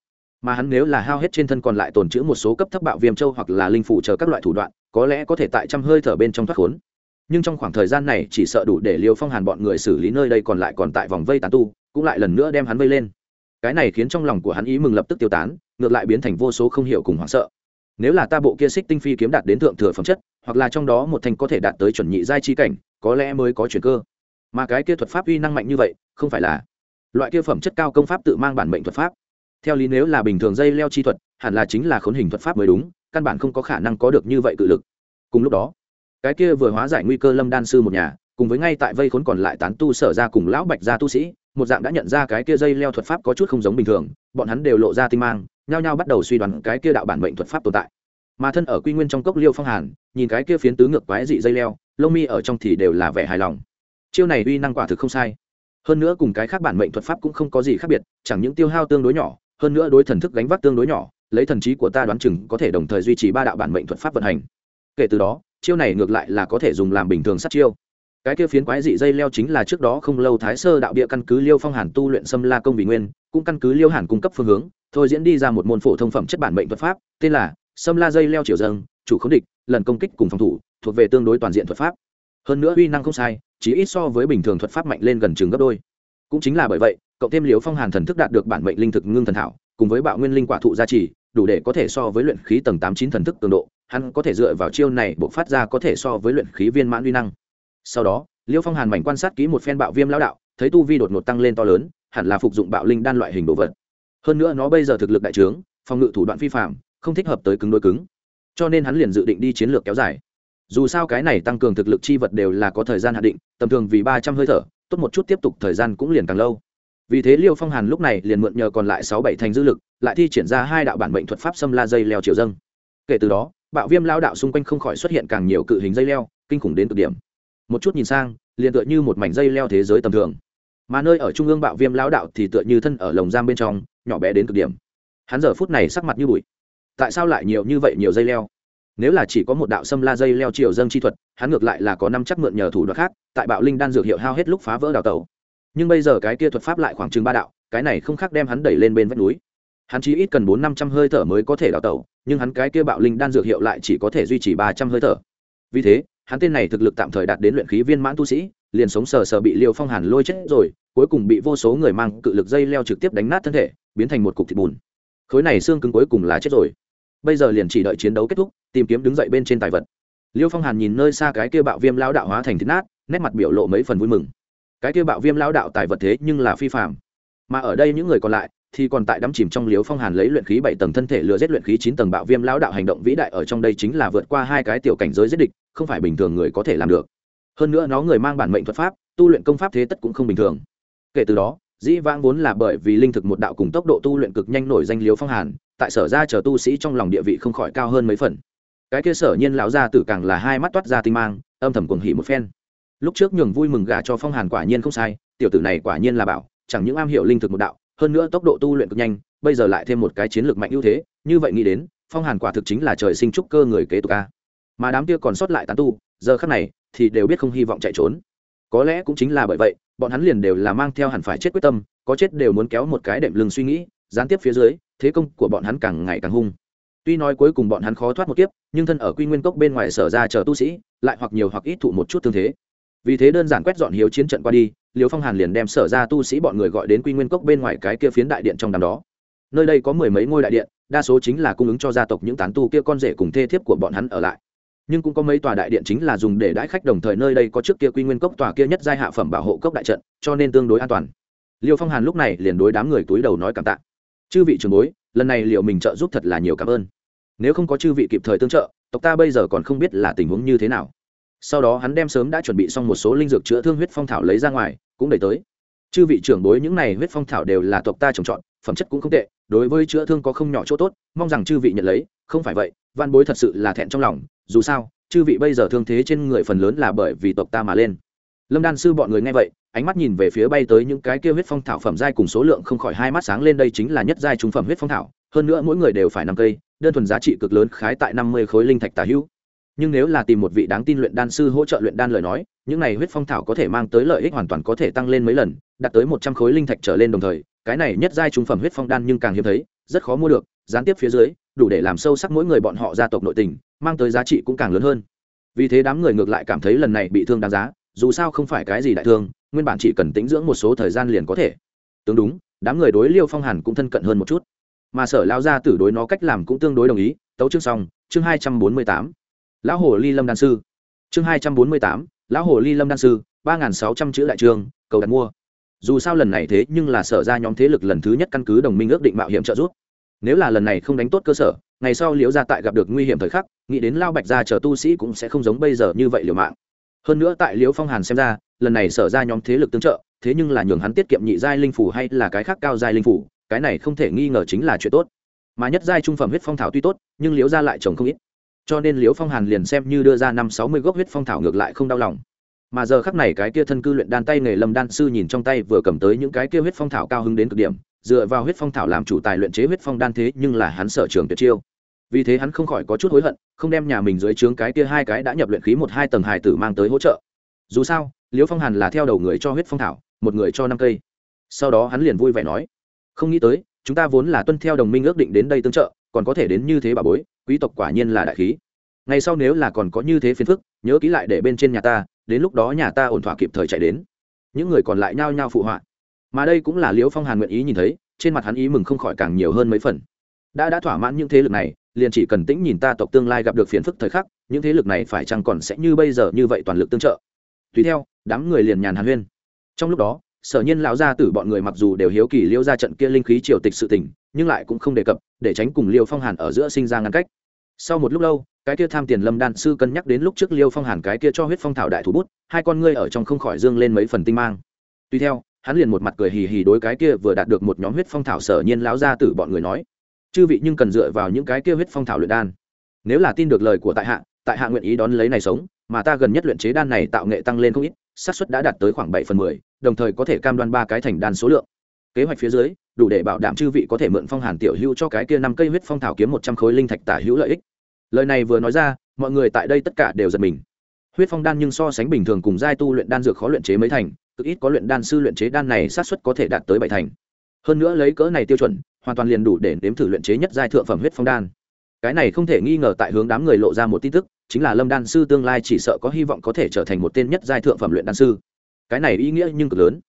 Mà hắn nếu là hao hết trên thân còn lại tồn trữ một số cấp thấp bạo viêm châu hoặc là linh phủ chờ các loại thủ đoạn, có lẽ có thể tại trăm hơi thở bên trong thoát khốn. Nhưng trong khoảng thời gian này, chỉ sợ đủ để liêu phong hàn bọn người xử lý nơi đây còn lại còn tại vòng vây tán tu, cũng lại lần nữa đem hắn vây lên. Cái này khiến trong lòng của hắn ý mừng lập tức tiêu tán, ngược lại biến thành vô số không hiểu cùng hoảng sợ nếu là ta bộ kia xích tinh phi kiếm đạt đến thượng thừa phẩm chất, hoặc là trong đó một thành có thể đạt tới chuẩn nhị giai chi cảnh, có lẽ mới có chuyển cơ. Mà cái kia thuật pháp uy năng mạnh như vậy, không phải là loại kia phẩm chất cao công pháp tự mang bản mệnh thuật pháp. Theo lý nếu là bình thường dây leo chi thuật, hẳn là chính là khốn hình thuật pháp mới đúng, căn bản không có khả năng có được như vậy cự lực. Cùng lúc đó, cái kia vừa hóa giải nguy cơ lâm đan sư một nhà, cùng với ngay tại vây khốn còn lại tán tu sở ra cùng lão bạch gia tu sĩ, một dạng đã nhận ra cái kia dây leo thuật pháp có chút không giống bình thường, bọn hắn đều lộ ra tinh mang nhao nhao bắt đầu suy đoán cái kia đạo bản mệnh thuật pháp tồn tại. Mà thân ở quy nguyên trong cốc liêu phong hàn, nhìn cái kia phiến tứ ngược quái dị dây leo, lông mi ở trong thì đều là vẻ hài lòng. Chiêu này uy năng quả thực không sai. Hơn nữa cùng cái khác bản mệnh thuật pháp cũng không có gì khác biệt, chẳng những tiêu hao tương đối nhỏ, hơn nữa đối thần thức gánh vác tương đối nhỏ, lấy thần trí của ta đoán chừng có thể đồng thời duy trì ba đạo bản mệnh thuật pháp vận hành. Kể từ đó, chiêu này ngược lại là có thể dùng làm bình thường sát chiêu cái kia phiến quái dị dây leo chính là trước đó không lâu thái sơ đạo địa căn cứ liêu phong hàn tu luyện xâm la công vị nguyên, cũng căn cứ liêu hàn cung cấp phương hướng, thôi diễn đi ra một môn phổ thông phẩm chất bản mệnh thuật pháp, tên là xâm la dây leo triều dâng, chủ khống địch, lần công kích cùng phòng thủ, thuộc về tương đối toàn diện thuật pháp. Hơn nữa uy năng không sai chỉ ít so với bình thường thuật pháp mạnh lên gần chừng gấp đôi. Cũng chính là bởi vậy, cộng thêm liều phong hàn thần thức đạt được bản mệnh linh thực ngưng thần thảo, cùng với bạo nguyên linh quả thụ gia trì, đủ để có thể so với luyện khí tầng tám chín thần thức cường độ, hắn có thể dựa vào chiêu này buộc phát ra có thể so với luyện khí viên mãn uy năng sau đó, liêu phong hàn mảnh quan sát kỹ một phen bạo viêm lão đạo, thấy tu vi đột ngột tăng lên to lớn, hẳn là phục dụng bạo linh đan loại hình đồ vật. Hơn nữa nó bây giờ thực lực đại trướng, phòng ngự thủ đoạn phi phạm không thích hợp tới cứng đối cứng. Cho nên hắn liền dự định đi chiến lược kéo dài. Dù sao cái này tăng cường thực lực chi vật đều là có thời gian hạn định, tầm thường vì ba trăm hơi thở, tốt một chút tiếp tục thời gian cũng liền càng lâu. Vì thế liêu phong hàn lúc này liền mượn nhờ còn lại sáu bảy thành dư lực, lại thi triển ra hai đạo bản mệnh thuật pháp xâm la dây leo chiều dâng. Kể từ đó, bạo viêm lao đạo xung quanh không khỏi xuất hiện càng nhiều cự hình dây leo, kinh khủng đến cực điểm một chút nhìn sang, liền tựa như một mảnh dây leo thế giới tầm thường. Mà nơi ở trung ương bạo viêm lão đạo thì tựa như thân ở lồng giam bên trong, nhỏ bé đến cực điểm. Hắn giờ phút này sắc mặt như bụi. Tại sao lại nhiều như vậy nhiều dây leo? Nếu là chỉ có một đạo xâm la dây leo triều dâng chi thuật, hắn ngược lại là có năm chắc mượn nhờ thủ đoạn khác, tại bạo linh đan dược hiệu hao hết lúc phá vỡ đào tẩu. Nhưng bây giờ cái kia thuật pháp lại khoảng chừng ba đạo, cái này không khác đem hắn đẩy lên bên vách núi. Hắn chỉ ít cần bốn năm trăm hơi thở mới có thể đào tẩu, nhưng hắn cái kia bạo linh đan dược hiệu lại chỉ có thể duy trì ba trăm hơi thở. Vì thế hắn tên này thực lực tạm thời đạt đến luyện khí viên mãn tu sĩ, liền sống sờ sờ bị liêu phong hàn lôi chết rồi, cuối cùng bị vô số người mang cự lực dây leo trực tiếp đánh nát thân thể, biến thành một cục thịt bùn. Khối này xương cứng cuối cùng là chết rồi. Bây giờ liền chỉ đợi chiến đấu kết thúc, tìm kiếm đứng dậy bên trên tài vật. Liêu phong hàn nhìn nơi xa cái kia bạo viêm lao đạo hóa thành thịt nát, nét mặt biểu lộ mấy phần vui mừng. Cái kia bạo viêm lao đạo tài vật thế nhưng là phi phạm mà ở đây những người còn lại thì còn tại đắm chìm trong liếu phong hàn lấy luyện khí bảy tầng thân thể lừa giết luyện khí chín tầng bạo viêm lão đạo hành động vĩ đại ở trong đây chính là vượt qua hai cái tiểu cảnh giới giết địch, không phải bình thường người có thể làm được. Hơn nữa nó người mang bản mệnh thuật pháp, tu luyện công pháp thế tất cũng không bình thường. Kể từ đó, dĩ vãng vốn là bởi vì linh thực một đạo cùng tốc độ tu luyện cực nhanh nổi danh liếu phong hàn, tại sở ra chờ tu sĩ trong lòng địa vị không khỏi cao hơn mấy phần. Cái kia sở nhiên lão gia tử càng là hai mắt toát ra tinh mang, âm thầm cuồng hỉ một phen. Lúc trước nhường vui mừng gả cho phong hàn quả nhiên không sai, tiểu tử này quả nhiên là bảo, chẳng những am hiểu linh thực một đạo hơn nữa tốc độ tu luyện cực nhanh, bây giờ lại thêm một cái chiến lược mạnh ưu thế, như vậy nghĩ đến, phong hàn quả thực chính là trời sinh trúc cơ người kế tục a. Mà đám kia còn sót lại tán tu, giờ khác này thì đều biết không hy vọng chạy trốn. Có lẽ cũng chính là bởi vậy, bọn hắn liền đều là mang theo hẳn phải chết quyết tâm, có chết đều muốn kéo một cái đệm lưng suy nghĩ, gián tiếp phía dưới, thế công của bọn hắn càng ngày càng hung. Tuy nói cuối cùng bọn hắn khó thoát một kiếp, nhưng thân ở quy nguyên cốc bên ngoài sở ra chờ tu sĩ, lại hoặc nhiều hoặc ít thụ một chút thương thế vì thế đơn giản quét dọn hiếu chiến trận qua đi liều phong hàn liền đem sở ra tu sĩ bọn người gọi đến quy nguyên cốc bên ngoài cái kia phiến đại điện trong đám đó. Nơi đây có mười mấy ngôi đại điện, đa số chính là cung ứng cho gia tộc những tán tu kia con rể cùng thê thiếp của bọn hắn ở lại. Nhưng cũng có mấy tòa đại điện chính là dùng để đãi khách đồng thời nơi đây có trước kia quy nguyên cốc tòa kia nhất giai hạ phẩm bảo hộ cốc đại trận, cho nên tương đối an toàn. Liêu phong hàn lúc này liền đối đám người túi đầu nói cảm tạ. Chư vị trường bối, lần này liệu mình trợ giúp thật là nhiều cảm ơn. Nếu không có chư vị kịp thời tương trợ, tộc ta bây giờ còn không biết là tình huống như thế nào sau đó hắn đem sớm đã chuẩn bị xong một số linh dược chữa thương huyết phong thảo lấy ra ngoài, cũng đẩy tới. Chư vị trưởng bối, những này huyết phong thảo đều là tộc ta trồng trọt, phẩm chất cũng không tệ, đối với chữa thương có không nhỏ chỗ tốt, mong rằng chư vị nhận lấy, không phải vậy, văn bối thật sự là thẹn trong lòng, dù sao, chư vị bây giờ thương thế trên người phần lớn là bởi vì tộc ta mà lên. Lâm đan sư bọn người nghe vậy, ánh mắt nhìn về phía bay tới những cái kia huyết phong thảo phẩm giai cùng số lượng không khỏi hai mắt sáng lên, đây chính là nhất giai trung phẩm huyết phong thảo, hơn nữa mỗi người đều phải năm cây, đơn thuần giá trị cực lớn, khái tại năm mươi khối linh thạch tà hữu nhưng nếu là tìm một vị đáng tin luyện đan sư hỗ trợ luyện đan lời nói, những này huyết phong thảo có thể mang tới lợi ích hoàn toàn có thể tăng lên mấy lần, đạt tới một trăm khối linh thạch trở lên đồng thời, cái này nhất giai trung phẩm huyết phong đan nhưng càng hiếm thấy, rất khó mua được, gián tiếp phía dưới, đủ để làm sâu sắc mỗi người bọn họ gia tộc nội tình, mang tới giá trị cũng càng lớn hơn. Vì thế đám người ngược lại cảm thấy lần này bị thương đáng giá, dù sao không phải cái gì đại thương, nguyên bản chỉ cần tĩnh dưỡng một số thời gian liền có thể. Tương đúng, đám người đối liêu phong hàn cũng thân cận hơn một chút. Mà sở lao ra tử đối nó cách làm cũng tương đối đồng ý, tấu chương xong, chương hai trăm bốn mươi tám lão hồ ly lâm đan sư. Chương hai trăm bốn mươi tám, lão hồ ly lâm đan sư, ba nghìn sáu trăm chữ đại trường, cầu đặt mua. Dù sao lần này thế nhưng là sở ra nhóm thế lực lần thứ nhất căn cứ đồng minh ước định mạo hiểm trợ giúp. Nếu là lần này không đánh tốt cơ sở, ngày sau liễu gia tại gặp được nguy hiểm thời khắc, nghĩ đến lao bạch gia chờ tu sĩ cũng sẽ không giống bây giờ như vậy liều mạng. Hơn nữa tại liễu phong hàn xem ra, lần này sở ra nhóm thế lực tương trợ, thế nhưng là nhường hắn tiết kiệm nhị giai linh phủ hay là cái khác cao giai linh phủ, cái này không thể nghi ngờ chính là chuyện tốt. Mà nhất giai trung phẩm huyết phong thảo tuy tốt, nhưng liễu gia lại trồng không ít cho nên liễu phong hàn liền xem như đưa ra năm sáu mươi gốc huyết phong thảo ngược lại không đau lòng. Mà giờ khắc này cái kia thân cư luyện đan tay nghề lâm đan sư nhìn trong tay vừa cầm tới những cái kia huyết phong thảo cao hứng đến cực điểm, dựa vào huyết phong thảo làm chủ tài luyện chế huyết phong đan thế nhưng là hắn sở trường tuyệt chiêu. Vì thế hắn không khỏi có chút hối hận, không đem nhà mình dưới trướng cái kia hai cái đã nhập luyện khí một hai tầng hài tử mang tới hỗ trợ. Dù sao, Liễu phong hàn là theo đầu người cho huyết phong thảo, một người cho năm cây. Sau đó hắn liền vui vẻ nói, không nghĩ tới, chúng ta vốn là tuân theo đồng minh ước định đến đây tương trợ còn có thể đến như thế bà bối, quý tộc quả nhiên là đại khí. Ngày sau nếu là còn có như thế phiền phức, nhớ kỹ lại để bên trên nhà ta, đến lúc đó nhà ta ổn thỏa kịp thời chạy đến. Những người còn lại nhao nhao phụ họa. Mà đây cũng là liễu phong hàn nguyện ý nhìn thấy, trên mặt hắn ý mừng không khỏi càng nhiều hơn mấy phần. Đã đã thỏa mãn những thế lực này, liền chỉ cần tĩnh nhìn ta tộc tương lai gặp được phiền phức thời khắc, những thế lực này phải chăng còn sẽ như bây giờ như vậy toàn lực tương trợ? Tùy theo, đám người liền nhàn hàn huyên. Trong lúc đó, sở nhiên lão gia tử bọn người mặc dù đều hiếu kỳ liễu ra trận kia linh khí triều tịch sự tình nhưng lại cũng không đề cập, để tránh cùng liêu phong hàn ở giữa sinh ra ngăn cách. Sau một lúc lâu, cái kia tham tiền lâm đan sư cân nhắc đến lúc trước liêu phong hàn cái kia cho huyết phong thảo đại thủ bút, hai con ngươi ở trong không khỏi dương lên mấy phần tinh mang. Tuy theo, hắn liền một mặt cười hì hì đối cái kia vừa đạt được một nhóm huyết phong thảo sở nhiên lão ra tử bọn người nói, chư vị nhưng cần dựa vào những cái kia huyết phong thảo luyện đan. Nếu là tin được lời của tại hạ tại hạ nguyện ý đón lấy này sống, mà ta gần nhất luyện chế đan này tạo nghệ tăng lên không ít, xác suất đã đạt tới khoảng bảy phần mười, đồng thời có thể cam đoan ba cái thành đan số lượng kế hoạch phía dưới, đủ để bảo đảm chư vị có thể mượn phong hàn tiểu hữu cho cái kia năm cây huyết phong thảo kiếm một trăm khối linh thạch tả hữu lợi ích. Lời này vừa nói ra, mọi người tại đây tất cả đều giật mình. Huyết phong đan nhưng so sánh bình thường cùng giai tu luyện đan dược khó luyện chế mấy thành, cực ít có luyện đan sư luyện chế đan này sát suất có thể đạt tới bảy thành. Hơn nữa lấy cỡ này tiêu chuẩn, hoàn toàn liền đủ để nếm thử luyện chế nhất giai thượng phẩm huyết phong đan. Cái này không thể nghi ngờ tại hướng đám người lộ ra một tin tức, chính là lâm đan sư tương lai chỉ sợ có hy vọng có thể trở thành một tên nhất giai thượng phẩm luyện đan sư. Cái này ý nghĩa nhưng cực lớn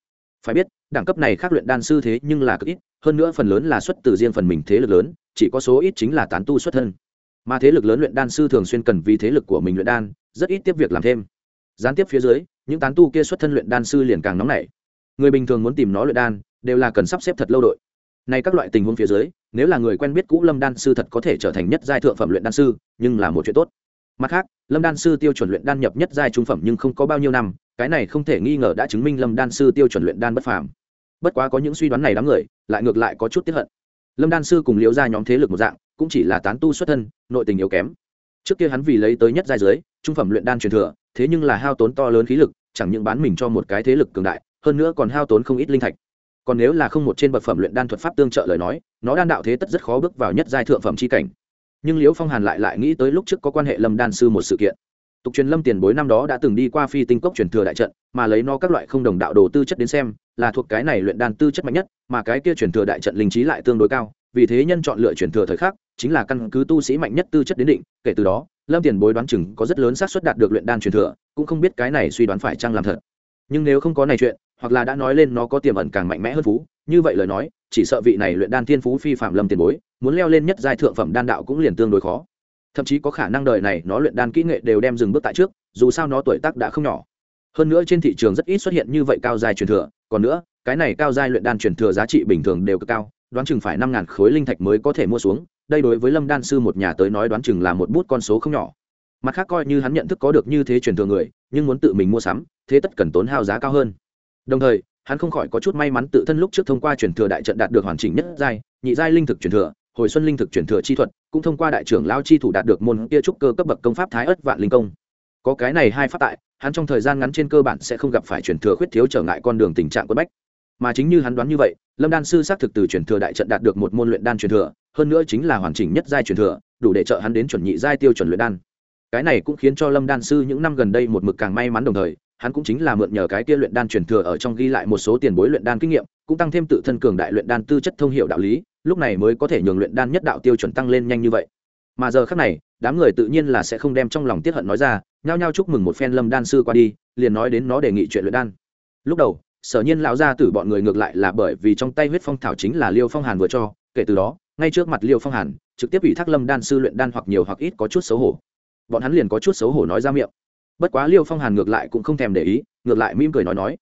phải biết, đẳng cấp này khác luyện đan sư thế nhưng là cực ít, hơn nữa phần lớn là xuất từ riêng phần mình thế lực lớn, chỉ có số ít chính là tán tu xuất thân. Mà thế lực lớn luyện đan sư thường xuyên cần vì thế lực của mình luyện đan, rất ít tiếp việc làm thêm. Gián tiếp phía dưới, những tán tu kia xuất thân luyện đan sư liền càng nóng nảy. Người bình thường muốn tìm nó luyện đan, đều là cần sắp xếp thật lâu đội. Nay các loại tình huống phía dưới, nếu là người quen biết cũ lâm đan sư thật có thể trở thành nhất giai thượng phẩm luyện đan sư, nhưng là một chuyện tốt. Mặt khác, lâm đan sư tiêu chuẩn luyện đan nhập nhất giai trung phẩm nhưng không có bao nhiêu năm cái này không thể nghi ngờ đã chứng minh lâm đan sư tiêu chuẩn luyện đan bất phàm. Bất quá có những suy đoán này đám người, lại ngược lại có chút tiếp hận. Lâm đan sư cùng liễu ra nhóm thế lực một dạng, cũng chỉ là tán tu xuất thân, nội tình yếu kém. Trước kia hắn vì lấy tới nhất giai dưới trung phẩm luyện đan truyền thừa, thế nhưng là hao tốn to lớn khí lực, chẳng những bán mình cho một cái thế lực cường đại, hơn nữa còn hao tốn không ít linh thạch. Còn nếu là không một trên bậc phẩm luyện đan thuật pháp tương trợ lời nói, nó đan đạo thế tất rất khó bước vào nhất giai thượng phẩm c h i cảnh. Nhưng liễu phong hàn lại lại nghĩ tới lúc trước có quan hệ lâm đan sư một sự kiện tục truyền lâm tiền bối năm đó đã từng đi qua phi tinh cốc truyền thừa đại trận, mà lấy nó các loại không đồng đạo đồ tư chất đến xem, là thuộc cái này luyện đan tư chất mạnh nhất, mà cái kia truyền thừa đại trận linh trí lại tương đối cao, vì thế nhân chọn lựa truyền thừa thời khắc, chính là căn cứ tu sĩ mạnh nhất tư chất đến định, kể từ đó, lâm tiền bối đoán chừng có rất lớn xác suất đạt được luyện đan truyền thừa, cũng không biết cái này suy đoán phải chăng làm thật. Nhưng nếu không có này chuyện, hoặc là đã nói lên nó có tiềm ẩn càng mạnh mẽ hơn phú, như vậy lời nói, chỉ sợ vị này luyện đan thiên phú phi phạm lâm tiền bối, muốn leo lên nhất giai thượng phẩm đan đạo cũng liền tương đối khó thậm chí có khả năng đời này nó luyện đan kỹ nghệ đều đem dừng bước tại trước, dù sao nó tuổi tác đã không nhỏ. Hơn nữa trên thị trường rất ít xuất hiện như vậy cao dài truyền thừa, còn nữa, cái này cao giai luyện đan truyền thừa giá trị bình thường đều cực cao, đoán chừng phải năm ngàn khối linh thạch mới có thể mua xuống, đây đối với lâm đan sư một nhà tới nói đoán chừng là một bút con số không nhỏ. Mặt khác coi như hắn nhận thức có được như thế truyền thừa người, nhưng muốn tự mình mua sắm, thế tất cần tốn hao giá cao hơn. Đồng thời, hắn không khỏi có chút may mắn tự thân lúc trước thông qua truyền thừa đại trận đạt được hoàn chỉnh nhất giai, nhị giai linh thực truyền thừa hồi xuân linh thực truyền thừa chi thuật, cũng thông qua đại trưởng lao chi thủ đạt được môn kia trúc cơ cấp bậc công pháp thái ất vạn linh công. Có cái này hai pháp tại, hắn trong thời gian ngắn trên cơ bản sẽ không gặp phải truyền thừa khuyết thiếu trở ngại con đường tình trạng quân bách. Mà chính như hắn đoán như vậy, lâm đan sư xác thực từ truyền thừa đại trận đạt được một môn luyện đan truyền thừa, hơn nữa chính là hoàn chỉnh nhất giai truyền thừa, đủ để trợ hắn đến chuẩn nhị giai tiêu chuẩn luyện đan. Cái này cũng khiến cho lâm đan sư những năm gần đây một mực càng may mắn đồng thời, hắn cũng chính là mượn nhờ cái kia luyện đan truyền thừa ở trong ghi lại một số tiền bối luyện đan kinh nghiệm, cũng tăng thêm tự thân cường đại luyện đan tư chất thông hiệu đạo lý lúc này mới có thể nhường luyện đan nhất đạo tiêu chuẩn tăng lên nhanh như vậy. Mà giờ khác này, đám người tự nhiên là sẽ không đem trong lòng tiết hận nói ra, nhao nhao chúc mừng một phen lâm đan sư qua đi, liền nói đến nó đề nghị chuyện luyện đan. Lúc đầu, sở nhiên lão gia tử bọn người ngược lại là bởi vì trong tay huyết phong thảo chính là liêu phong hàn vừa cho, kể từ đó, ngay trước mặt liêu phong hàn, trực tiếp ủy thác lâm đan sư luyện đan hoặc nhiều hoặc ít có chút xấu hổ. Bọn hắn liền có chút xấu hổ nói ra miệng. Bất quá liêu phong hàn ngược lại cũng không thèm để ý, ngược lại mỉm cười nói nói.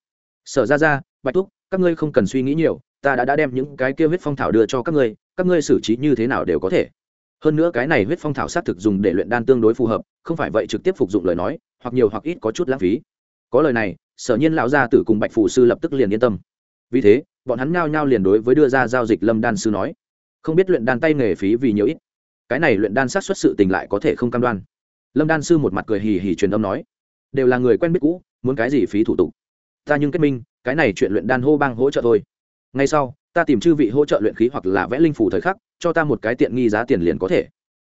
Sở ra ra bạch thúc, các ngươi không cần suy nghĩ nhiều ta đã đã đem những cái kia huyết phong thảo đưa cho các ngươi các ngươi xử trí như thế nào đều có thể. Hơn nữa cái này huyết phong thảo xác thực dùng để luyện đan tương đối phù hợp, không phải vậy trực tiếp phục dụng lời nói, hoặc nhiều hoặc ít có chút lãng phí. Có lời này, sở nhiên lão gia tử cùng bạch phù sư lập tức liền yên tâm. Vì thế, bọn hắn nhao nhao liền đối với đưa ra giao dịch lâm đan sư nói, không biết luyện đan tay nghề phí vì nhiều ít. Cái này luyện đan sát xuất sự tình lại có thể không cam đoan. Lâm đan sư một mặt cười hì hì truyền âm nói, đều là người quen biết cũ, muốn cái gì phí thủ tục. Ta nhưng kết minh, cái này chuyện luyện đan hô bang hỗ trợ thôi ngay sau, ta tìm chư vị hỗ trợ luyện khí hoặc là vẽ linh phủ thời khắc, cho ta một cái tiện nghi giá tiền liền có thể.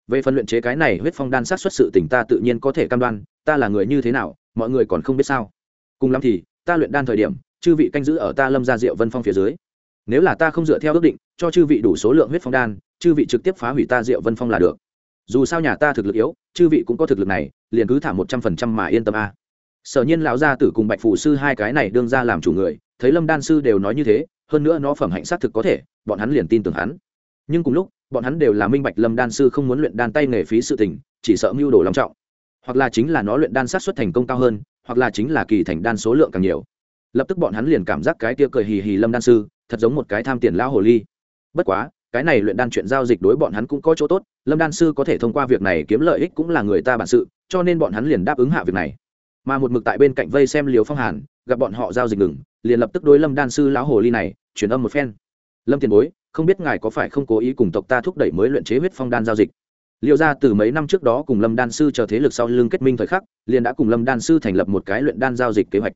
Về phần luyện chế cái này huyết phong đan sát xuất sự tình ta tự nhiên có thể cam đoan, ta là người như thế nào, mọi người còn không biết sao. Cùng lắm thì, ta luyện đan thời điểm, chư vị canh giữ ở ta lâm gia diệu vân phong phía dưới. Nếu là ta không dựa theo ước định, cho chư vị đủ số lượng huyết phong đan, chư vị trực tiếp phá hủy ta diệu vân phong là được. Dù sao nhà ta thực lực yếu, chư vị cũng có thực lực này, liền cứ thả một trăm phần trăm mà yên tâm a. Sở nhiên lão gia tử cùng bạch phủ sư hai cái này đương ra làm chủ người, thấy lâm đan sư đều nói như thế hơn nữa nó phẩm hạnh xác thực có thể, bọn hắn liền tin tưởng hắn. Nhưng cùng lúc, bọn hắn đều là minh bạch lâm đan sư không muốn luyện đan tay nghề phí sự tình, chỉ sợ mưu đồ long trọng. Hoặc là chính là nó luyện đan sát xuất thành công cao hơn, hoặc là chính là kỳ thành đan số lượng càng nhiều. Lập tức bọn hắn liền cảm giác cái tia cười hì hì lâm đan sư, thật giống một cái tham tiền lão hồ ly. Bất quá, cái này luyện đan chuyện giao dịch đối bọn hắn cũng có chỗ tốt, lâm đan sư có thể thông qua việc này kiếm lợi ích cũng là người ta bản sự, cho nên bọn hắn liền đáp ứng hạ việc này. Mà một mực tại bên cạnh vây xem liều phong hàn gặp bọn họ giao dịch ngừng, liền lập tức đối lâm đan sư lão hồ ly này truyền âm một phen. Lâm tiền bối, không biết ngài có phải không cố ý cùng tộc ta thúc đẩy mới luyện chế huyết phong đan giao dịch? Liệu ra từ mấy năm trước đó cùng lâm đan sư chờ thế lực sau lưng kết minh thời khắc, liền đã cùng lâm đan sư thành lập một cái luyện đan giao dịch kế hoạch.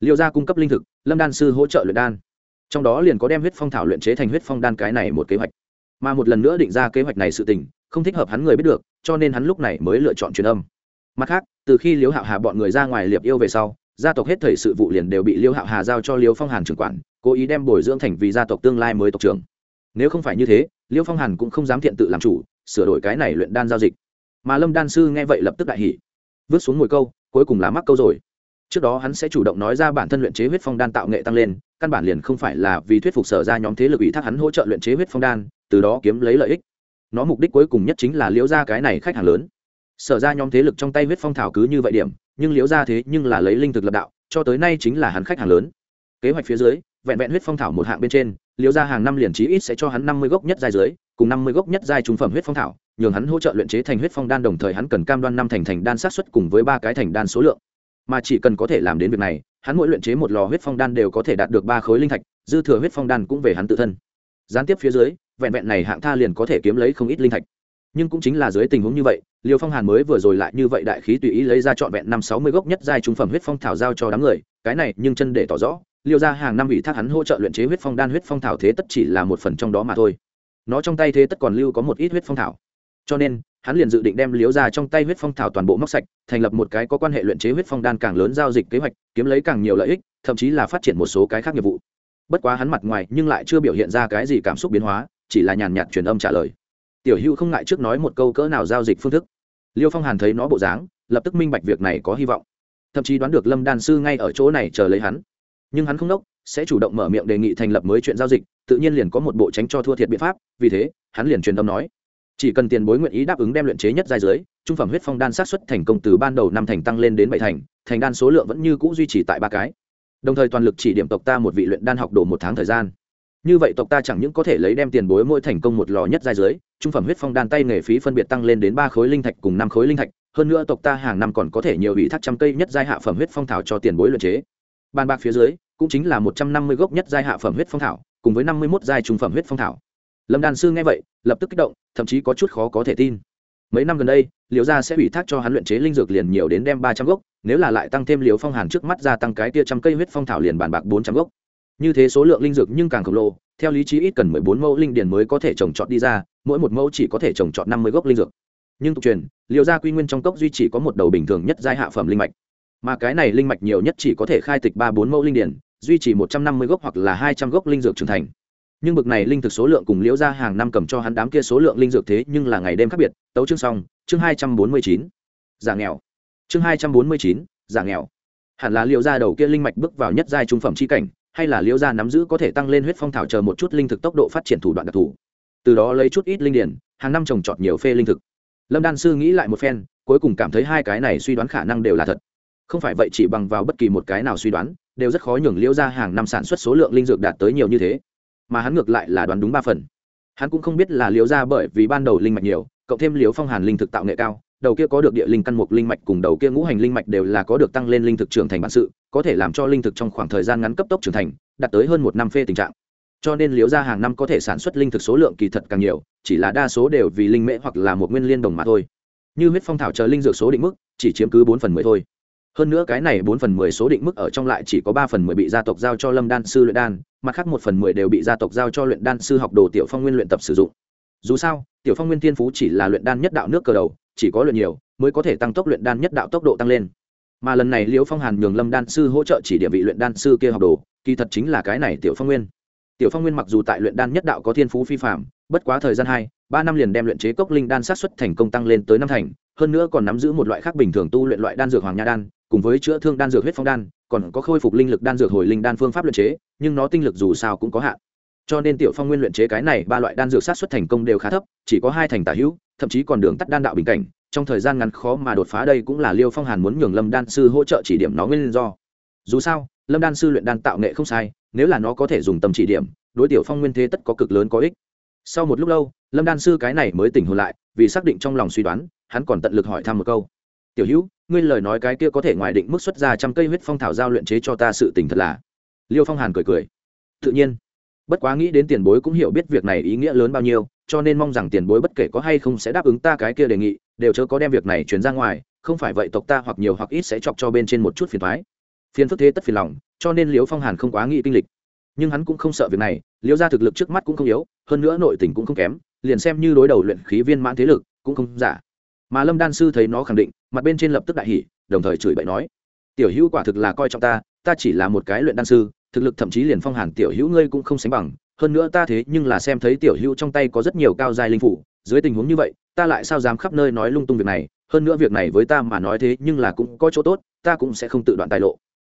Liệu ra cung cấp linh thực, lâm đan sư hỗ trợ luyện đan. Trong đó liền có đem huyết phong thảo luyện chế thành huyết phong đan cái này một kế hoạch. Mà một lần nữa định ra kế hoạch này sự tình, không thích hợp hắn người biết được, cho nên hắn lúc này mới lựa chọn truyền âm. Mặt khác, từ khi liễu hạo hà bọn người ra ngoài liệp yêu về sau gia tộc hết thảy sự vụ liền đều bị liêu hạo hà giao cho liêu phong hàn trưởng quản, cố ý đem bồi dưỡng thành vì gia tộc tương lai mới tộc trưởng. Nếu không phải như thế, liêu phong hàn cũng không dám thiện tự làm chủ, sửa đổi cái này luyện đan giao dịch. Mà lâm đan sư nghe vậy lập tức đại hỉ. Vứt xuống ngồi câu, cuối cùng là mắc câu rồi. Trước đó hắn sẽ chủ động nói ra bản thân luyện chế huyết phong đan tạo nghệ tăng lên, căn bản liền không phải là vì thuyết phục sở ra nhóm thế lực ủy thác hắn hỗ trợ luyện chế huyết phong đan, từ đó kiếm lấy lợi ích. Nó mục đích cuối cùng nhất chính là liễu ra cái này khách hàng lớn. Sở ra nhóm thế lực trong tay huyết phong thảo cứ như vậy điểm nhưng liễu ra thế nhưng là lấy linh thực lập đạo, cho tới nay chính là hắn khách hàng lớn. Kế hoạch phía dưới, vẹn vẹn huyết phong thảo một hạng bên trên, liễu ra hàng năm liền chí ít sẽ cho hắn năm mươi gốc nhất giai dưới, cùng năm mươi gốc nhất giai trung phẩm huyết phong thảo, nhường hắn hỗ trợ luyện chế thành huyết phong đan đồng thời hắn cần cam đoan năm thành thành đan sát xuất cùng với ba cái thành đan số lượng. Mà chỉ cần có thể làm đến việc này, hắn mỗi luyện chế một lò huyết phong đan đều có thể đạt được ba khối linh thạch, dư thừa huyết phong đan cũng về hắn tự thân. Gián tiếp phía dưới, vẹn vẹn này hạng tha liền có thể kiếm lấy không ít linh thạch nhưng cũng chính là dưới tình huống như vậy, liêu phong hàn mới vừa rồi lại như vậy đại khí tùy ý lấy ra trọn vẹn năm sáu mươi gốc nhất giai trung phẩm huyết phong thảo giao cho đám người, cái này nhưng chân để tỏ rõ, liêu ra hàng năm ủy thác hắn hỗ trợ luyện chế huyết phong đan huyết phong thảo thế tất chỉ là một phần trong đó mà thôi. Nó trong tay thế tất còn lưu có một ít huyết phong thảo. Cho nên, hắn liền dự định đem liếu ra trong tay huyết phong thảo toàn bộ móc sạch, thành lập một cái có quan hệ luyện chế huyết phong đan càng lớn giao dịch kế hoạch, kiếm lấy càng nhiều lợi ích, thậm chí là phát triển một số cái khác nghiệp vụ. Bất quá hắn mặt ngoài nhưng lại chưa biểu hiện ra cái gì cảm xúc biến hóa, chỉ là nhàn nhạt truyền âm trả lời tiểu hữu không ngại trước nói một câu cỡ nào giao dịch phương thức. Liêu phong hàn thấy nó bộ dáng, lập tức minh bạch việc này có hy vọng. Thậm chí đoán được lâm đan sư ngay ở chỗ này chờ lấy hắn. Nhưng hắn không đốc, sẽ chủ động mở miệng đề nghị thành lập mới chuyện giao dịch, tự nhiên liền có một bộ tránh cho thua thiệt biện pháp, vì thế, hắn liền truyền tâm nói. Chỉ cần tiền bối nguyện ý đáp ứng đem luyện chế nhất giai dưới trung phẩm huyết phong đan sát xuất thành công từ ban đầu năm thành tăng lên đến bảy thành thành đan số lượng vẫn như cũ duy trì tại ba cái. Đồng thời toàn lực chỉ điểm tộc ta một vị luyện đan học đồ một tháng thời gian như vậy tộc ta chẳng những có thể lấy đem tiền bối mỗi thành công một lò nhất giai dưới, trung phẩm huyết phong đan tay nghề phí phân biệt tăng lên đến ba khối linh thạch cùng năm khối linh thạch, hơn nữa tộc ta hàng năm còn có thể nhiều ủy thác trăm cây nhất giai hạ phẩm huyết phong thảo cho tiền bối luyện chế. Ban bạc phía dưới, cũng chính là một trăm năm mươi gốc nhất giai hạ phẩm huyết phong thảo, cùng với năm mươi mốt giai trung phẩm huyết phong thảo. Lâm đan sư nghe vậy, lập tức kích động, thậm chí có chút khó có thể tin. Mấy năm gần đây liều gia sẽ ủy thác cho hắn luyện chế linh dược liền nhiều đến đem ba trăm gốc, nếu là lại tăng thêm liều phong hàn trước mắt gia tăng cái tia trăm cây huyết phong thảo liền bàn bạc bốn trăm gốc như thế số lượng linh dược nhưng càng khổng lồ, theo lý trí ít cần mười bốn mẫu linh điền mới có thể trồng trọt đi ra, mỗi một mẫu chỉ có thể trồng trọt năm mươi gốc linh dược. Nhưng tục truyền liệu gia quy nguyên trong cốc duy chỉ có một đầu bình thường nhất giai hạ phẩm linh mạch. Mà cái này linh mạch nhiều nhất chỉ có thể khai tịch ba bốn mẫu linh điền, duy trì một trăm năm mươi gốc hoặc là hai trăm gốc linh dược trưởng thành. Nhưng bực này linh thực số lượng cùng liễu ra hàng năm cầm cho hắn đám kia số lượng linh dược thế nhưng là ngày đêm khác biệt, tấu chương xong, chương hai trăm bốn mươi chín, giả nghèo. Chương hai trăm bốn mươi chín, giả nghèo. Hẳn là liễu ra đầu kia linh mạch bước vào nhất giai trung phẩm c h i cảnh hay là liễu gia nắm giữ có thể tăng lên huyết phong thảo chờ một chút linh thực tốc độ phát triển thủ đoạn đặc thù. Từ đó lấy chút ít linh điển, hàng năm trồng trọt nhiều phê linh thực. Lâm đan sư nghĩ lại một phen, cuối cùng cảm thấy hai cái này suy đoán khả năng đều là thật. Không phải vậy chỉ bằng vào bất kỳ một cái nào suy đoán, đều rất khó nhường liễu ra hàng năm sản xuất số lượng linh dược đạt tới nhiều như thế. Mà hắn ngược lại là đoán đúng ba phần. Hắn cũng không biết là liễu ra bởi vì ban đầu linh mạch nhiều, cộng thêm liễu phong hàn linh thực tạo nghệ cao đầu kia có được địa linh căn mục linh mạch cùng đầu kia ngũ hành linh mạch đều là có được tăng lên linh thực trưởng thành bản sự, có thể làm cho linh thực trong khoảng thời gian ngắn cấp tốc trưởng thành, đạt tới hơn một năm phê tình trạng. Cho nên liễu ra hàng năm có thể sản xuất linh thực số lượng kỳ thật càng nhiều, chỉ là đa số đều vì linh mễ hoặc là một nguyên liên đồng mà thôi. Như huyết phong thảo chờ linh dược số định mức, chỉ chiếm cứ bốn phần mười thôi. Hơn nữa cái này bốn phần mười số định mức ở trong lại chỉ có ba phần mười bị gia tộc giao cho lâm đan sư luyện đan, mặt khác một phần mười đều bị gia tộc giao cho luyện đan sư học đồ tiểu phong nguyên luyện tập sử dụng. Dù sao, tiểu phong nguyên tiên phú chỉ là luyện đan nhất đạo nước cờ đầu chỉ có luyện nhiều, mới có thể tăng tốc luyện đan nhất đạo tốc độ tăng lên. Mà lần này liễu phong hàn nhường lâm đan sư hỗ trợ chỉ điểm vị luyện đan sư kia học đồ, kỳ thật chính là cái này tiểu phong nguyên. Tiểu phong nguyên mặc dù tại luyện đan nhất đạo có thiên phú phi phạm bất quá thời gian hai, ba năm liền đem luyện chế cốc linh đan sát xuất thành công tăng lên tới năm thành, hơn nữa còn nắm giữ một loại khác bình thường tu luyện loại đan dược hoàng nha đan, cùng với chữa thương đan dược huyết phong đan, còn có khôi phục linh lực đan dược hồi linh đan phương pháp luyện chế, nhưng nó tinh lực dù sao cũng có hạn cho nên tiểu phong nguyên luyện chế cái này ba loại đan dược sát xuất thành công đều khá thấp, chỉ có hai thành tả hữu, thậm chí còn đường tắt đan đạo bình cảnh, trong thời gian ngắn khó mà đột phá đây cũng là liêu phong hàn muốn nhường lâm đan sư hỗ trợ chỉ điểm nó nguyên do. Dù sao, lâm đan sư luyện đan tạo nghệ không sai, nếu là nó có thể dùng tầm chỉ điểm, đối tiểu phong nguyên thế tất có cực lớn có ích. Sau một lúc lâu, lâm đan sư cái này mới tỉnh hồn lại, vì xác định trong lòng suy đoán, hắn còn tận lực hỏi thăm một câu. Tiểu hữu, ngươi lời nói cái kia có thể ngoài định mức xuất ra trăm cây huyết phong thảo giao luyện chế cho ta sự tình thật là? Liêu phong hàn cười cười. Tự nhiên bất quá nghĩ đến tiền bối cũng hiểu biết việc này ý nghĩa lớn bao nhiêu, cho nên mong rằng tiền bối bất kể có hay không sẽ đáp ứng ta cái kia đề nghị, đều chớ có đem việc này chuyển ra ngoài, không phải vậy tộc ta hoặc nhiều hoặc ít sẽ chọc cho bên trên một chút phiền thoái phiền phức thế tất phiền lòng, cho nên liễu phong hàn không quá nghĩ kinh lịch. Nhưng hắn cũng không sợ việc này, liễu ra thực lực trước mắt cũng không yếu, hơn nữa nội tình cũng không kém, liền xem như đối đầu luyện khí viên mãn thế lực, cũng không giả. Mà lâm đan sư thấy nó khẳng định, mặt bên trên lập tức đại hỉ, đồng thời chửi bậy nói, tiểu hữu quả thực là coi trọng ta ta chỉ là một cái luyện đan sư thực lực thậm chí liền phong hàn tiểu hữu ngươi cũng không sánh bằng, hơn nữa ta thế nhưng là xem thấy tiểu hữu trong tay có rất nhiều cao giai linh phủ, dưới tình huống như vậy, ta lại sao dám khắp nơi nói lung tung việc này, hơn nữa việc này với ta mà nói thế nhưng là cũng có chỗ tốt, ta cũng sẽ không tự đoạn tài lộ.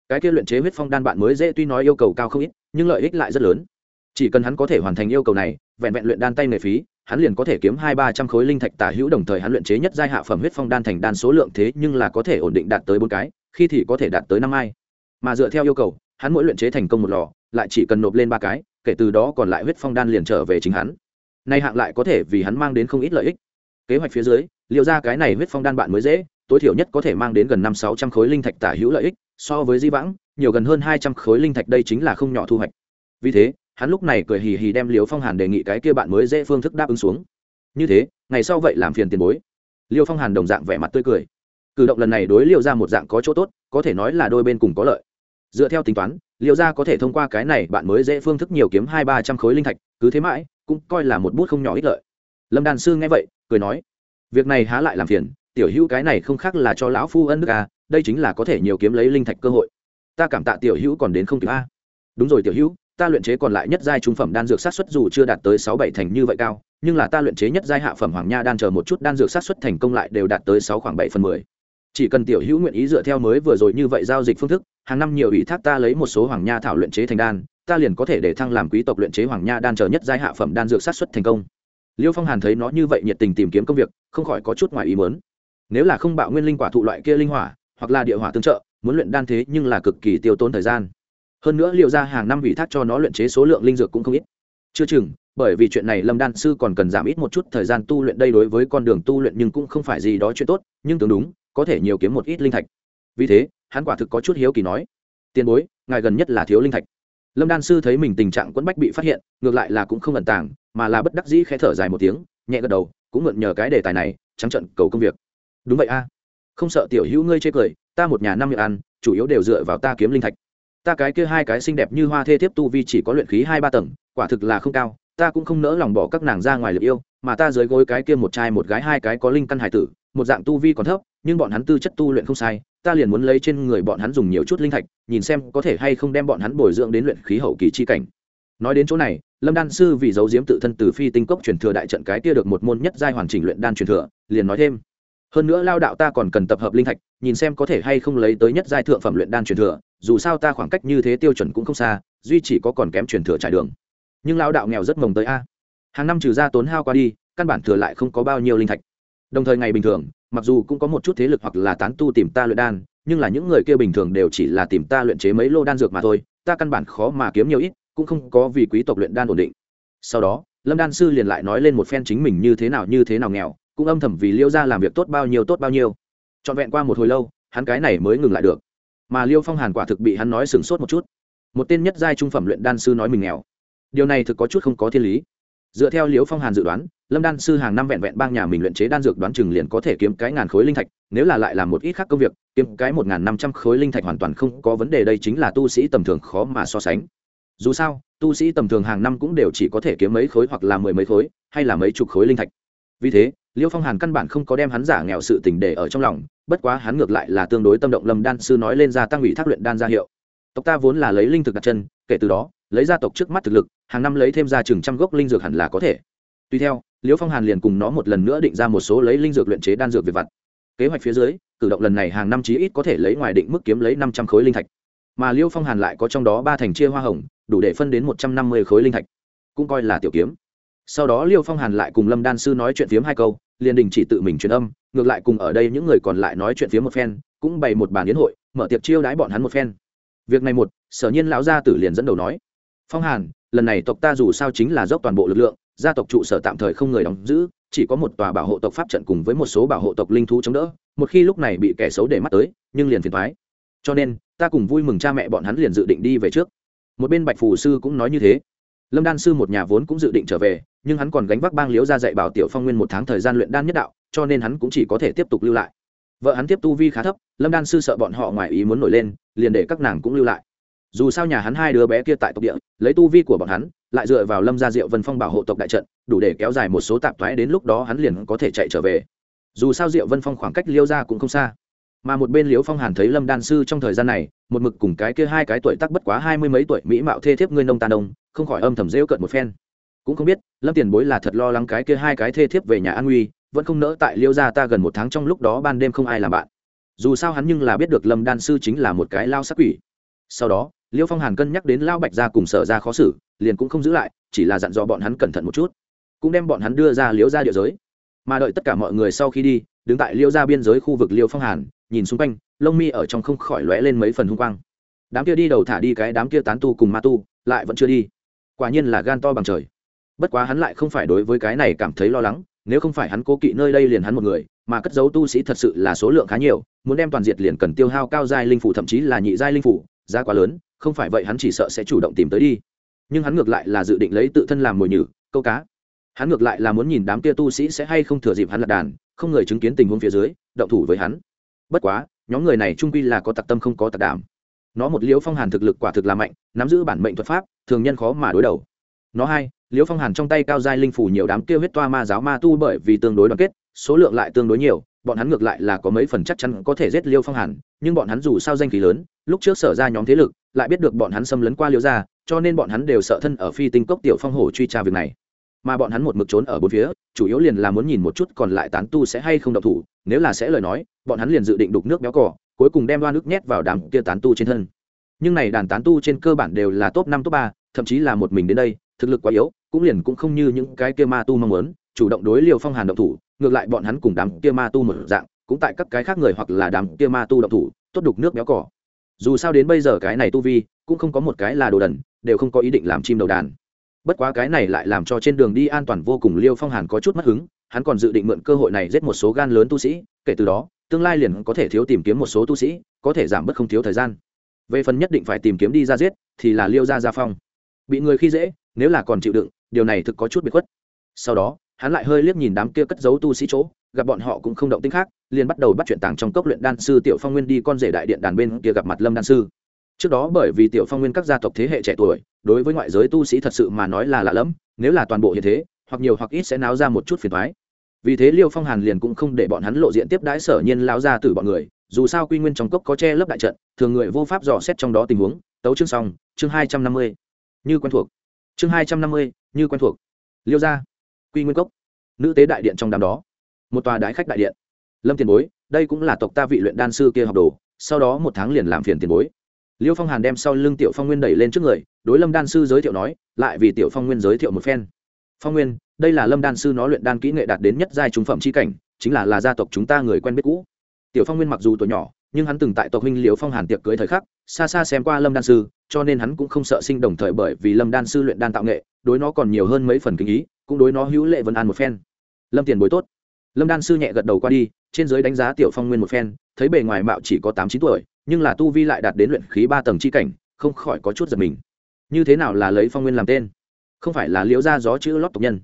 Cái kia luyện chế huyết phong đan bạn mới dễ tuy nói yêu cầu cao không ít, nhưng lợi ích lại rất lớn. Chỉ cần hắn có thể hoàn thành yêu cầu này, vẹn vẹn luyện đan tay nghề phí, hắn liền có thể kiếm hai ba trăm khối linh thạch tả hữu đồng thời hắn luyện chế nhất giai hạ phẩm huyết phong đan thành đan số lượng thế nhưng là có thể ổn định đạt tới bốn cái, khi thì có thể đạt tới năm ai. Mà dựa theo yêu cầu hắn mỗi luyện chế thành công một lò, lại chỉ cần nộp lên ba cái, kể từ đó còn lại huyết phong đan liền trở về chính hắn. Nay hạng lại có thể vì hắn mang đến không ít lợi ích. Kế hoạch phía dưới liệu ra cái này huyết phong đan bạn mới dễ, tối thiểu nhất có thể mang đến gần năm sáu trăm khối linh thạch tả hữu lợi ích, so với di vãng, nhiều gần hơn hai trăm khối linh thạch đây chính là không nhỏ thu hoạch. Vì thế, hắn lúc này cười hì hì đem liều phong hàn đề nghị cái kia bạn mới dễ phương thức đáp ứng xuống. Như thế, ngày sau vậy làm phiền tiền bối. Liêu phong hàn đồng dạng vẻ mặt tươi cười. Cử động lần này đối liêu ra một dạng có chỗ tốt, có thể nói là đôi bên cùng có lợi dựa theo tính toán liệu ra có thể thông qua cái này bạn mới dễ phương thức nhiều kiếm hai ba trăm khối linh thạch, cứ thế mãi, cũng coi là một bút không nhỏ ích lợi. Lâm đàn sư nghe vậy, cười nói, việc này há lại làm phiền, tiểu hữu cái này không khác là cho lão phu ân đức a đây chính là có thể nhiều kiếm lấy linh thạch cơ hội. Ta cảm tạ tiểu hữu còn đến không kịp a. Đúng rồi tiểu hữu, ta luyện chế còn lại nhất giai trung phẩm đan dược sát xuất dù chưa đạt tới sáu bảy thành như vậy cao, nhưng là ta luyện chế nhất giai hạ phẩm hoàng nha đan chờ một chút đan dược sát xuất thành công lại đều đạt tới sáu khoảng bảy phần mười chỉ cần tiểu hữu nguyện ý dựa theo mới vừa rồi như vậy giao dịch phương thức, hàng năm nhiều ủy thác ta lấy một số hoàng nha thảo luyện chế thành đan, ta liền có thể để thăng làm quý tộc luyện chế hoàng nha đan chờ nhất giai hạ phẩm đan dược sát xuất thành công. Liêu phong hàn thấy nó như vậy nhiệt tình tìm kiếm công việc, không khỏi có chút ngoài ý mớn nếu là không bạo nguyên linh quả thụ loại kia linh hỏa, hoặc là địa hỏa tương trợ, muốn luyện đan thế nhưng là cực kỳ tiêu tốn thời gian. Hơn nữa liệu ra hàng năm ủy thác cho nó luyện chế số lượng linh dược cũng không ít. Chưa chừng, bởi vì chuyện này lâm đan sư còn cần giảm ít một chút thời gian tu luyện đây đối với con đường tu luyện nhưng cũng không phải gì đó chuyện tốt, nhưng tưởng đúng có thể nhiều kiếm một ít linh thạch. Vì thế, hắn quả thực có chút hiếu kỳ nói, tiền bối, ngài gần nhất là thiếu linh thạch. Lâm đan sư thấy mình tình trạng quẫn bách bị phát hiện, ngược lại là cũng không ẩn tàng, mà là bất đắc dĩ khẽ thở dài một tiếng, nhẹ gật đầu, cũng mượn nhờ cái đề tài này, trắng trận cầu công việc. Đúng vậy a. Không sợ tiểu hữu ngươi chê cười, ta một nhà năm miệng ăn, chủ yếu đều dựa vào ta kiếm linh thạch. Ta cái kia hai cái xinh đẹp như hoa thê tiếp tu vi chỉ có luyện khí hai ba tầng, quả thực là không cao, ta cũng không nỡ lòng bỏ các nàng ra ngoài liệp yêu, mà ta dưới gối cái kia một trai một gái hai cái có linh căn hải tử một dạng tu vi còn thấp, nhưng bọn hắn tư chất tu luyện không sai, ta liền muốn lấy trên người bọn hắn dùng nhiều chút linh thạch, nhìn xem có thể hay không đem bọn hắn bồi dưỡng đến luyện khí hậu kỳ chi cảnh. Nói đến chỗ này, lâm đan sư vì giấu diếm tự thân từ phi tinh cốc truyền thừa đại trận cái kia được một môn nhất giai hoàn chỉnh luyện đan truyền thừa, liền nói thêm. Hơn nữa lao đạo ta còn cần tập hợp linh thạch, nhìn xem có thể hay không lấy tới nhất giai thượng phẩm luyện đan truyền thừa, dù sao ta khoảng cách như thế tiêu chuẩn cũng không xa, duy chỉ có còn kém truyền thừa trải đường. Nhưng lao đạo nghèo rất mồng tới a. Hàng năm trừ ra tốn hao qua đi, căn bản thừa lại không có bao nhiêu linh thạch đồng thời ngày bình thường, mặc dù cũng có một chút thế lực hoặc là tán tu tìm ta luyện đan, nhưng là những người kia bình thường đều chỉ là tìm ta luyện chế mấy lô đan dược mà thôi, ta căn bản khó mà kiếm nhiều ít, cũng không có vì quý tộc luyện đan ổn định. Sau đó, lâm đan sư liền lại nói lên một phen chính mình như thế nào như thế nào nghèo, cũng âm thầm vì liêu ra làm việc tốt bao nhiêu tốt bao nhiêu. Trọn vẹn qua một hồi lâu, hắn cái này mới ngừng lại được. Mà liêu phong hàn quả thực bị hắn nói sửng sốt một chút. Một tên nhất giai trung phẩm luyện đan sư nói mình nghèo. Điều này thực có chút không có thiên lý. Dựa theo liêu phong hàn dự đoán lâm đan sư hàng năm vẹn vẹn bang nhà mình luyện chế đan dược đoán chừng liền có thể kiếm cái ngàn khối linh thạch, nếu là lại làm một ít khác công việc, kiếm cái một ngàn năm trăm khối linh thạch hoàn toàn không có vấn đề, đây chính là tu sĩ tầm thường khó mà so sánh. Dù sao, tu sĩ tầm thường hàng năm cũng đều chỉ có thể kiếm mấy khối hoặc là mười mấy khối, hay là mấy chục khối linh thạch. Vì thế, liêu phong hàn căn bản không có đem hắn giả nghèo sự tình để ở trong lòng, bất quá hắn ngược lại là tương đối tâm động lâm đan sư nói lên gia tăng ủy thác luyện đan gia hiệu. Tộc ta vốn là lấy linh thực đặt chân, kể từ đó, lấy gia tộc trước mắt thực lực, hàng năm lấy thêm ra chừng trăm gốc linh dược hẳn là có thể. Tuy theo liêu phong hàn liền cùng nó một lần nữa định ra một số lấy linh dược luyện chế đan dược về vặt. Kế hoạch phía dưới, cử động lần này hàng năm chí ít có thể lấy ngoài định mức kiếm lấy năm trăm khối linh thạch. Mà liêu phong hàn lại có trong đó ba thành chia hoa hồng, đủ để phân đến một trăm năm mươi khối linh thạch. Cũng coi là tiểu kiếm. Sau đó liêu phong hàn lại cùng lâm đan sư nói chuyện phiếm hai câu, liền đình chỉ tự mình truyền âm, ngược lại cùng ở đây những người còn lại nói chuyện phiếm một phen, cũng bày một bàn yến hội, mở tiệc chiêu đãi bọn hắn một phen. Việc này một, sở nhiên lão gia tử liền dẫn đầu nói. Phong hàn, lần này tộc ta dù sao chính là dốc toàn bộ lực lượng gia tộc trụ sở tạm thời không người đóng giữ, chỉ có một tòa bảo hộ tộc pháp trận cùng với một số bảo hộ tộc linh thú chống đỡ, một khi lúc này bị kẻ xấu để mắt tới, nhưng liền phiền thoái cho nên, ta cùng vui mừng cha mẹ bọn hắn liền dự định đi về trước. Một bên bạch phù sư cũng nói như thế. Lâm đan sư một nhà vốn cũng dự định trở về, nhưng hắn còn gánh vác bang liễu ra dạy bảo tiểu phong nguyên một tháng thời gian luyện đan nhất đạo, cho nên hắn cũng chỉ có thể tiếp tục lưu lại. Vợ hắn tiếp tu vi khá thấp, lâm đan sư sợ bọn họ ngoài ý muốn nổi lên, liền để các nàng cũng lưu lại. Dù sao nhà hắn hai đứa bé kia tại tộc địa, lấy tu vi của bọn hắn lại dựa vào lâm gia diệu vân phong bảo hộ tộc đại trận, đủ để kéo dài một số tạp thoái đến lúc đó hắn liền có thể chạy trở về. Dù sao diệu vân phong khoảng cách liêu ra cũng không xa. Mà một bên liễu phong hàn thấy lâm đan sư trong thời gian này, một mực cùng cái kia hai cái tuổi tắc bất quá hai mươi mấy tuổi mỹ mạo thê thiếp ngươi nông tàn đông không khỏi âm thầm rêu cợt một phen. Cũng không biết, lâm tiền bối là thật lo lắng cái kia hai cái thê thiếp về nhà an nguy vẫn không nỡ tại liêu gia ta gần một tháng trong lúc đó ban đêm không ai làm bạn. Dù sao hắn nhưng là biết được lâm đan sư chính là một cái lao sắc quỷ. Sau đó liêu phong hàn cân nhắc đến lao bạch ra cùng sở ra khó xử, liền cũng không giữ lại, chỉ là dặn dò bọn hắn cẩn thận một chút, cũng đem bọn hắn đưa ra liễu ra địa giới. Mà đợi tất cả mọi người sau khi đi, đứng tại liêu ra biên giới khu vực liêu phong hàn, nhìn xung quanh, lông mi ở trong không khỏi lóe lên mấy phần hung quang. Đám kia đi đầu thả đi cái đám kia tán tu cùng ma tu, lại vẫn chưa đi. Quả nhiên là gan to bằng trời. Bất quá hắn lại không phải đối với cái này cảm thấy lo lắng, nếu không phải hắn cố kỵ nơi đây liền hắn một người, mà cất giấu tu sĩ thật sự là số lượng khá nhiều, muốn đem toàn diệt liền cần tiêu hao cao giai linh phủ, thậm chí là nhị giai linh phủ, giá quá lớn không phải vậy hắn chỉ sợ sẽ chủ động tìm tới đi. Nhưng hắn ngược lại là dự định lấy tự thân làm mồi nhử, câu cá. Hắn ngược lại là muốn nhìn đám kia tu sĩ sẽ hay không thừa dịp hắn lật đàn, không người chứng kiến tình huống phía dưới, động thủ với hắn. Bất quá, nhóm người này trung quy là có tặc tâm không có tặc đảm. Nó một liễu phong hàn thực lực quả thực là mạnh, nắm giữ bản mệnh thuật pháp, thường nhân khó mà đối đầu. Nó hai, liễu phong hàn trong tay cao giai linh phủ nhiều đám kia huyết toa ma giáo ma tu bởi vì tương đối đoàn kết, số lượng lại tương đối nhiều, bọn hắn ngược lại là có mấy phần chắc chắn có thể giết liêu phong hàn, nhưng bọn hắn dù sao danh khí lớn, lúc trước sở ra nhóm thế lực lại biết được bọn hắn xâm lấn qua liễu ra cho nên bọn hắn đều sợ thân ở phi tinh cốc tiểu phong hổ truy tra việc này. Mà bọn hắn một mực trốn ở bốn phía, chủ yếu liền là muốn nhìn một chút còn lại tán tu sẽ hay không độc thủ, nếu là sẽ lời nói, bọn hắn liền dự định đục nước béo cỏ cuối cùng đem đoan nước nhét vào đám kia tán tu trên thân. Nhưng này đàn tán tu trên cơ bản đều là top năm, top ba, thậm chí là một mình đến đây, thực lực quá yếu, cũng liền cũng không như những cái kia ma tu mong muốn, chủ động đối liều phong hàn động thủ, ngược lại bọn hắn cùng đám kia ma tu một dạng, cũng tại các cái khác người hoặc là đám kia ma tu động thủ, tốt đục nước béo cỏ dù sao đến bây giờ cái này tu vi cũng không có một cái là đồ đần, đều không có ý định làm chim đầu đàn. Bất quá cái này lại làm cho trên đường đi an toàn vô cùng liêu phong hàn có chút mất hứng, hắn còn dự định mượn cơ hội này giết một số gan lớn tu sĩ, kể từ đó, tương lai liền có thể thiếu tìm kiếm một số tu sĩ, có thể giảm bớt không thiếu thời gian. Về phần nhất định phải tìm kiếm đi ra giết, thì là liêu ra gia phong. Bị người khi dễ, nếu là còn chịu đựng, điều này thực có chút bị khuất. Sau đó hắn lại hơi liếc nhìn đám kia cất giấu tu sĩ chỗ, gặp bọn họ cũng không động tính khác, liền bắt đầu bắt chuyện tàng trong cốc luyện đan sư tiểu phong nguyên đi con rể đại điện đàn bên kia gặp mặt lâm đan sư. Trước đó bởi vì tiểu phong nguyên các gia tộc thế hệ trẻ tuổi, đối với ngoại giới tu sĩ thật sự mà nói là lạ lẫm, nếu là toàn bộ hiện thế, hoặc nhiều hoặc ít sẽ náo ra một chút phiền thoái vì thế liêu phong hàn liền cũng không để bọn hắn lộ diện tiếp đãi sở nhiên lao ra từ bọn người, dù sao quy nguyên trong cốc có che lớp đại trận, thường người vô pháp dò xét trong đó tình huống. Tấu chương xong, chương hai trăm năm mươi. Như quen thuộc. Chương hai trăm năm mươi, như quen thuộc. Liêu gia quy nguyên cốc. Nữ tế đại điện trong đám đó. Một tòa đái khách đại điện. Lâm tiền bối, đây cũng là tộc ta vị luyện đan sư kia học đồ, sau đó một tháng liền làm phiền tiền bối. Liêu phong hàn đem sau lưng tiểu phong nguyên đẩy lên trước người, đối lâm đan sư giới thiệu nói, lại vì tiểu phong nguyên giới thiệu một phen. Phong nguyên, đây là lâm đan sư nó luyện đan kỹ nghệ đạt đến nhất giai trung phẩm c h i cảnh, chính là là gia tộc chúng ta người quen biết cũ. Tiểu phong nguyên mặc dù tuổi nhỏ, nhưng hắn từng tại tộc huynh liều phong hàn tiệc cưới thời khắc, xa xa xem qua lâm đan sư, cho nên hắn cũng không sợ sinh đồng thời bởi vì lâm đan sư luyện đan tạo nghệ, đối nó còn nhiều hơn mấy phần kinh ý cũng đối nó hữu lệ vân an một phen. Lâm tiền bối tốt. Lâm đan sư nhẹ gật đầu qua đi, trên giới đánh giá tiểu phong nguyên một phen, thấy bề ngoài mạo chỉ có tám chín tuổi, nhưng là tu vi lại đạt đến luyện khí ba tầng c h i cảnh, không khỏi có chút giật mình. Như thế nào là lấy phong nguyên làm tên? Không phải là liễu ra gió chữ lót tộc nhân.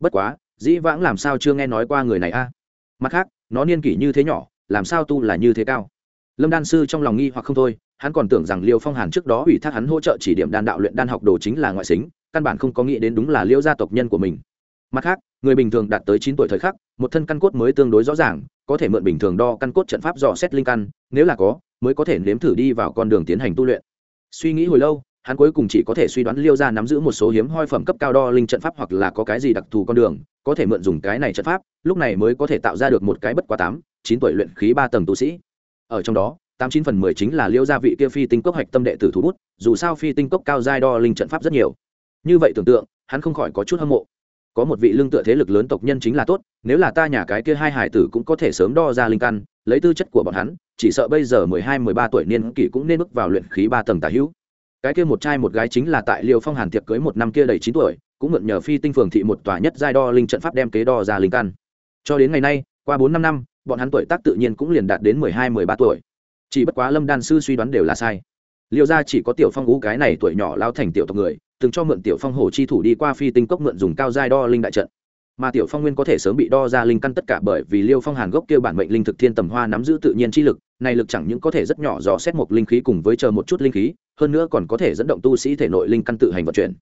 Bất quá, dĩ vãng làm sao chưa nghe nói qua người này a? Mặt khác, nó niên kỷ như thế nhỏ, làm sao tu là như thế cao? Lâm đan sư trong lòng nghi hoặc không thôi, hắn còn tưởng rằng liêu phong hàn trước đó ủy thác hắn hỗ trợ chỉ điểm đan đạo luyện đan học đồ chính là ngoại xính, căn bản không có nghĩ đến đúng là liêu gia tộc nhân của mình mặt khác, người bình thường đạt tới chín tuổi thời khắc, một thân căn cốt mới tương đối rõ ràng, có thể mượn bình thường đo căn cốt trận pháp dò xét linh căn, nếu là có, mới có thể nếm thử đi vào con đường tiến hành tu luyện. Suy nghĩ hồi lâu, hắn cuối cùng chỉ có thể suy đoán liêu ra nắm giữ một số hiếm hoi phẩm cấp cao đo linh trận pháp hoặc là có cái gì đặc thù con đường, có thể mượn dùng cái này trận pháp, lúc này mới có thể tạo ra được một cái bất quá tám, chín tuổi luyện khí ba tầng tu sĩ. Ở trong đó, tám chín phần mười chính là liêu gia vị kia phi tinh cốc hạch tâm đệ tử thủ bút, dù sao phi tinh cốc cao giai đo linh trận pháp rất nhiều. Như vậy tưởng tượng, hắn không khỏi có chút hâm mộ có một vị lương tựa thế lực lớn tộc nhân chính là tốt, nếu là ta nhà cái kia hai hải tử cũng có thể sớm đo ra linh căn, lấy tư chất của bọn hắn, chỉ sợ bây giờ mười hai, mười ba tuổi niên kỷ cũng nên bước vào luyện khí ba tầng tả hữu. Cái kia một trai một gái chính là tại liều phong hàn tiệc cưới một năm kia đầy chín tuổi, cũng mượn nhờ phi tinh phường thị một tòa nhất giai đo linh trận pháp đem kế đo ra linh căn. Cho đến ngày nay, qua bốn, năm năm, bọn hắn tuổi tác tự nhiên cũng liền đạt đến mười hai, mười ba tuổi. Chỉ bất quá lâm đan sư suy đoán đều là sai. Liệu ra chỉ có tiểu phong ú cái này tuổi nhỏ lao thành tiểu tộc người từng cho mượn tiểu phong hồ chi thủ đi qua phi tinh cốc mượn dùng cao giai đo linh đại trận. Mà tiểu phong nguyên có thể sớm bị đo ra linh căn tất cả bởi vì liêu phong hàn gốc kêu bản mệnh linh thực thiên tầm hoa nắm giữ tự nhiên chi lực, này lực chẳng những có thể rất nhỏ dò xét một linh khí cùng với chờ một chút linh khí, hơn nữa còn có thể dẫn động tu sĩ thể nội linh căn tự hành vận chuyển.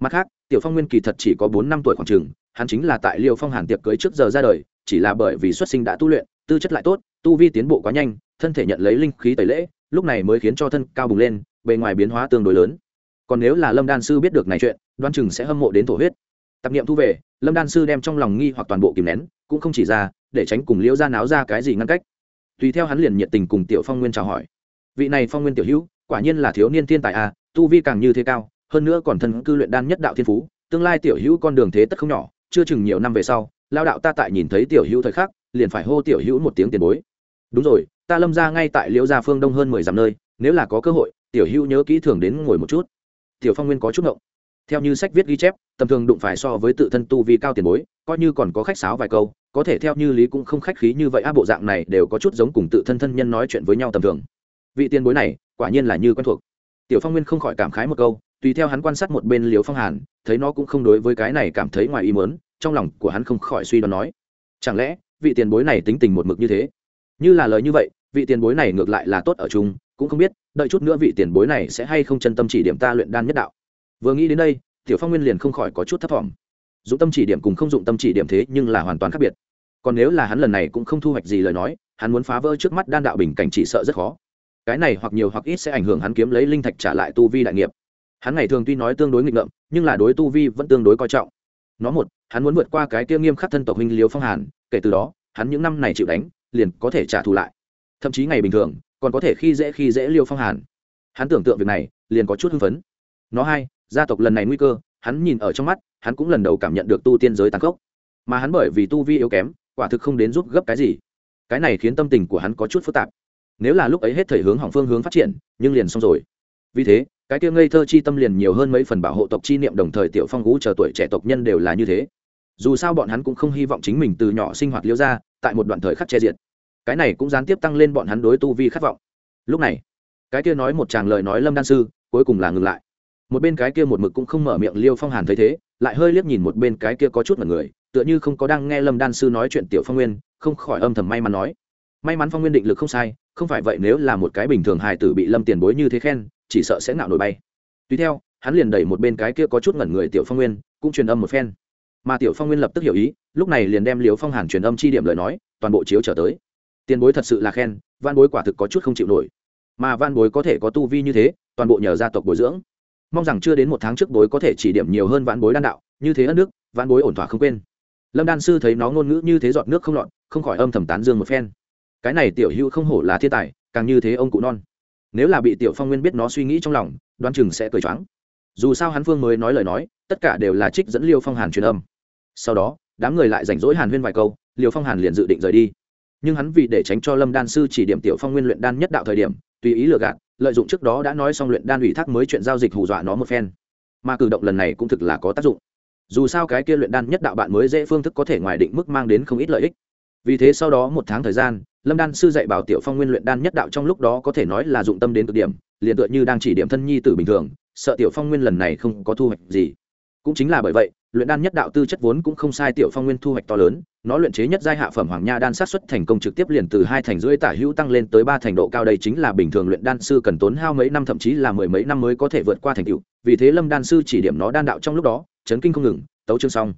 Mặt khác, tiểu phong nguyên kỳ thật chỉ có bốn năm tuổi khoảng trường hắn chính là tại liêu phong hàn tiệc cưới trước giờ ra đời, chỉ là bởi vì xuất sinh đã tu luyện, tư chất lại tốt, tu vi tiến bộ quá nhanh, thân thể nhận lấy linh khí tẩy lễ, lúc này mới khiến cho thân cao bùng lên, bề ngoài biến hóa tương đối lớn còn nếu là lâm đan sư biết được này chuyện đoan chừng sẽ hâm mộ đến thổ huyết. Tập niệm thu về, lâm đan sư đem trong lòng nghi hoặc toàn bộ kìm nén, cũng không chỉ ra, để tránh cùng liễu ra náo ra cái gì ngăn cách. Tùy theo hắn liền nhiệt tình cùng tiểu phong nguyên chào hỏi. Vị này phong nguyên tiểu hữu, quả nhiên là thiếu niên thiên tài à tu vi càng như thế cao, hơn nữa còn thân cư luyện đan nhất đạo thiên phú, tương lai tiểu hữu con đường thế tất không nhỏ, chưa chừng nhiều năm về sau lao đạo ta tại nhìn thấy tiểu hữu thời khắc, liền phải hô tiểu hữu một tiếng tiền bối. Đúng rồi, ta lâm ra ngay tại liễu gia phương đông hơn mười dặm nơi, nếu là có cơ hội, tiểu hữu nhớ kỹ thường đến ngồi một chút tiểu phong nguyên có chút ngộng. Theo như sách viết ghi chép, tầm thường đụng phải so với tự thân tu vi cao tiền bối, coi như còn có khách sáo vài câu, có thể theo như lý cũng không khách khí như vậy, a, bộ dạng này đều có chút giống cùng tự thân thân nhân nói chuyện với nhau tầm thường. Vị tiền bối này, quả nhiên là như quen thuộc. Tiểu phong nguyên không khỏi cảm khái một câu, tùy theo hắn quan sát một bên liều phong hàn, thấy nó cũng không đối với cái này cảm thấy ngoài ý mớn trong lòng của hắn không khỏi suy đoán nói, chẳng lẽ vị tiền bối này tính tình một mực như thế? Như là lời như vậy, vị tiền bối này ngược lại là tốt ở chung cũng không biết, đợi chút nữa vị tiền bối này sẽ hay không chân tâm chỉ điểm ta luyện đan nhất đạo. Vừa nghĩ đến đây, tiểu phong nguyên liền không khỏi có chút thấp t dụng tâm chỉ điểm cùng không dụng tâm chỉ điểm thế nhưng là hoàn toàn khác biệt. Còn nếu là hắn lần này cũng không thu hoạch gì lời nói, hắn muốn phá vỡ trước mắt đan đạo bình cảnh chỉ sợ rất khó. Cái này hoặc nhiều hoặc ít sẽ ảnh hưởng hắn kiếm lấy linh thạch trả lại tu vi đại nghiệp. Hắn ngày thường tuy nói tương đối nghịch ngợm, nhưng là đối tu vi vẫn tương đối coi trọng. Nó một, hắn muốn vượt qua cái kia nghiêm khắc thân tộc huynh liếu phong hàn, kể từ đó, hắn những năm này chịu đánh, liền có thể trả thù lại. Thậm chí ngày bình thường còn có thể khi dễ khi dễ liêu phong hàn. Hắn tưởng tượng việc này, liền có chút hưng phấn. Nó hai, gia tộc lần này nguy cơ, hắn nhìn ở trong mắt, hắn cũng lần đầu cảm nhận được tu tiên giới tàn khốc. Mà hắn bởi vì tu vi yếu kém, quả thực không đến giúp gấp cái gì. Cái này khiến tâm tình của hắn có chút phức tạp. Nếu là lúc ấy hết thời hướng hỏng phương hướng phát triển, nhưng liền xong rồi. Vì thế, cái kia ngây thơ chi tâm liền nhiều hơn mấy phần bảo hộ tộc chi niệm đồng thời tiểu phong vũ chờ tuổi trẻ tộc nhân đều là như thế. Dù sao bọn hắn cũng không hy vọng chính mình từ nhỏ sinh hoạt liêu ra tại một đoạn thời khắc che diệt cái này cũng gián tiếp tăng lên bọn hắn đối tu vi khát vọng. Lúc này, cái kia nói một tràng lời nói lâm đan sư, cuối cùng là ngừng lại. Một bên cái kia một mực cũng không mở miệng liêu phong hàn thấy thế, lại hơi liếc nhìn một bên cái kia có chút mật người, tựa như không có đang nghe lâm đan sư nói chuyện tiểu phong nguyên, không khỏi âm thầm may mắn nói. May mắn phong nguyên định lực không sai, không phải vậy nếu là một cái bình thường hài tử bị lâm tiền bối như thế khen, chỉ sợ sẽ ngạo nổi bay. Tùy theo, hắn liền đẩy một bên cái kia có chút ngẩn người tiểu phong nguyên, cũng truyền âm một phen. Mà tiểu phong nguyên lập tức hiểu ý, lúc này liền đem liều phong hàn truyền âm chi điểm lời nói, toàn bộ chiếu trở tới tiền bối thật sự là khen, văn bối quả thực có chút không chịu nổi. Mà văn bối có thể có tu vi như thế, toàn bộ nhờ gia tộc bồi dưỡng. Mong rằng chưa đến một tháng trước bối có thể chỉ điểm nhiều hơn vãn bối đan đạo, như thế ất nước vãn bối ổn thỏa không quên. Lâm đan sư thấy nó ngôn ngữ như thế giọt nước không lọt, không khỏi âm thầm tán dương một phen. Cái này tiểu hữu không hổ là thiên tài, càng như thế ông cụ non. Nếu là bị tiểu phong nguyên biết nó suy nghĩ trong lòng đoan chừng sẽ cười choáng. Dù sao hắn phương mới nói lời nói, tất cả đều là trích dẫn liêu phong hàn truyền âm. Sau đó, đám người lại rảnh rỗi hàn huyên vài câu, liêu phong hàn liền dự định rời đi nhưng hắn vì để tránh cho lâm đan sư chỉ điểm tiểu phong nguyên luyện đan nhất đạo thời điểm, tùy ý lừa gạt, lợi dụng trước đó đã nói xong luyện đan ủy thác mới chuyện giao dịch hù dọa nó một phen. Mà cử động lần này cũng thực là có tác dụng. Dù sao cái kia luyện đan nhất đạo bạn mới dễ phương thức có thể ngoài định mức mang đến không ít lợi ích. Vì thế sau đó một tháng thời gian, lâm đan sư dạy bảo tiểu phong nguyên luyện đan nhất đạo trong lúc đó có thể nói là dụng tâm đến cực điểm, liền tựa như đang chỉ điểm thân nhi tử bình thường, sợ tiểu phong nguyên lần này không có thu hoạch gì. Cũng chính là bởi vậy, luyện đan nhất đạo tư chất vốn cũng không sai tiểu phong nguyên thu hoạch to lớn nó luyện chế nhất giai hạ phẩm hoàng nha đan sát xuất thành công trực tiếp liền từ hai thành rưỡi tả hữu tăng lên tới ba thành độ cao đây chính là bình thường luyện đan sư cần tốn hao mấy năm thậm chí là mười mấy năm mới có thể vượt qua thành tựu. Vì thế lâm đan sư chỉ điểm nó đan đạo trong lúc đó, chấn kinh không ngừng, tấu chương xong.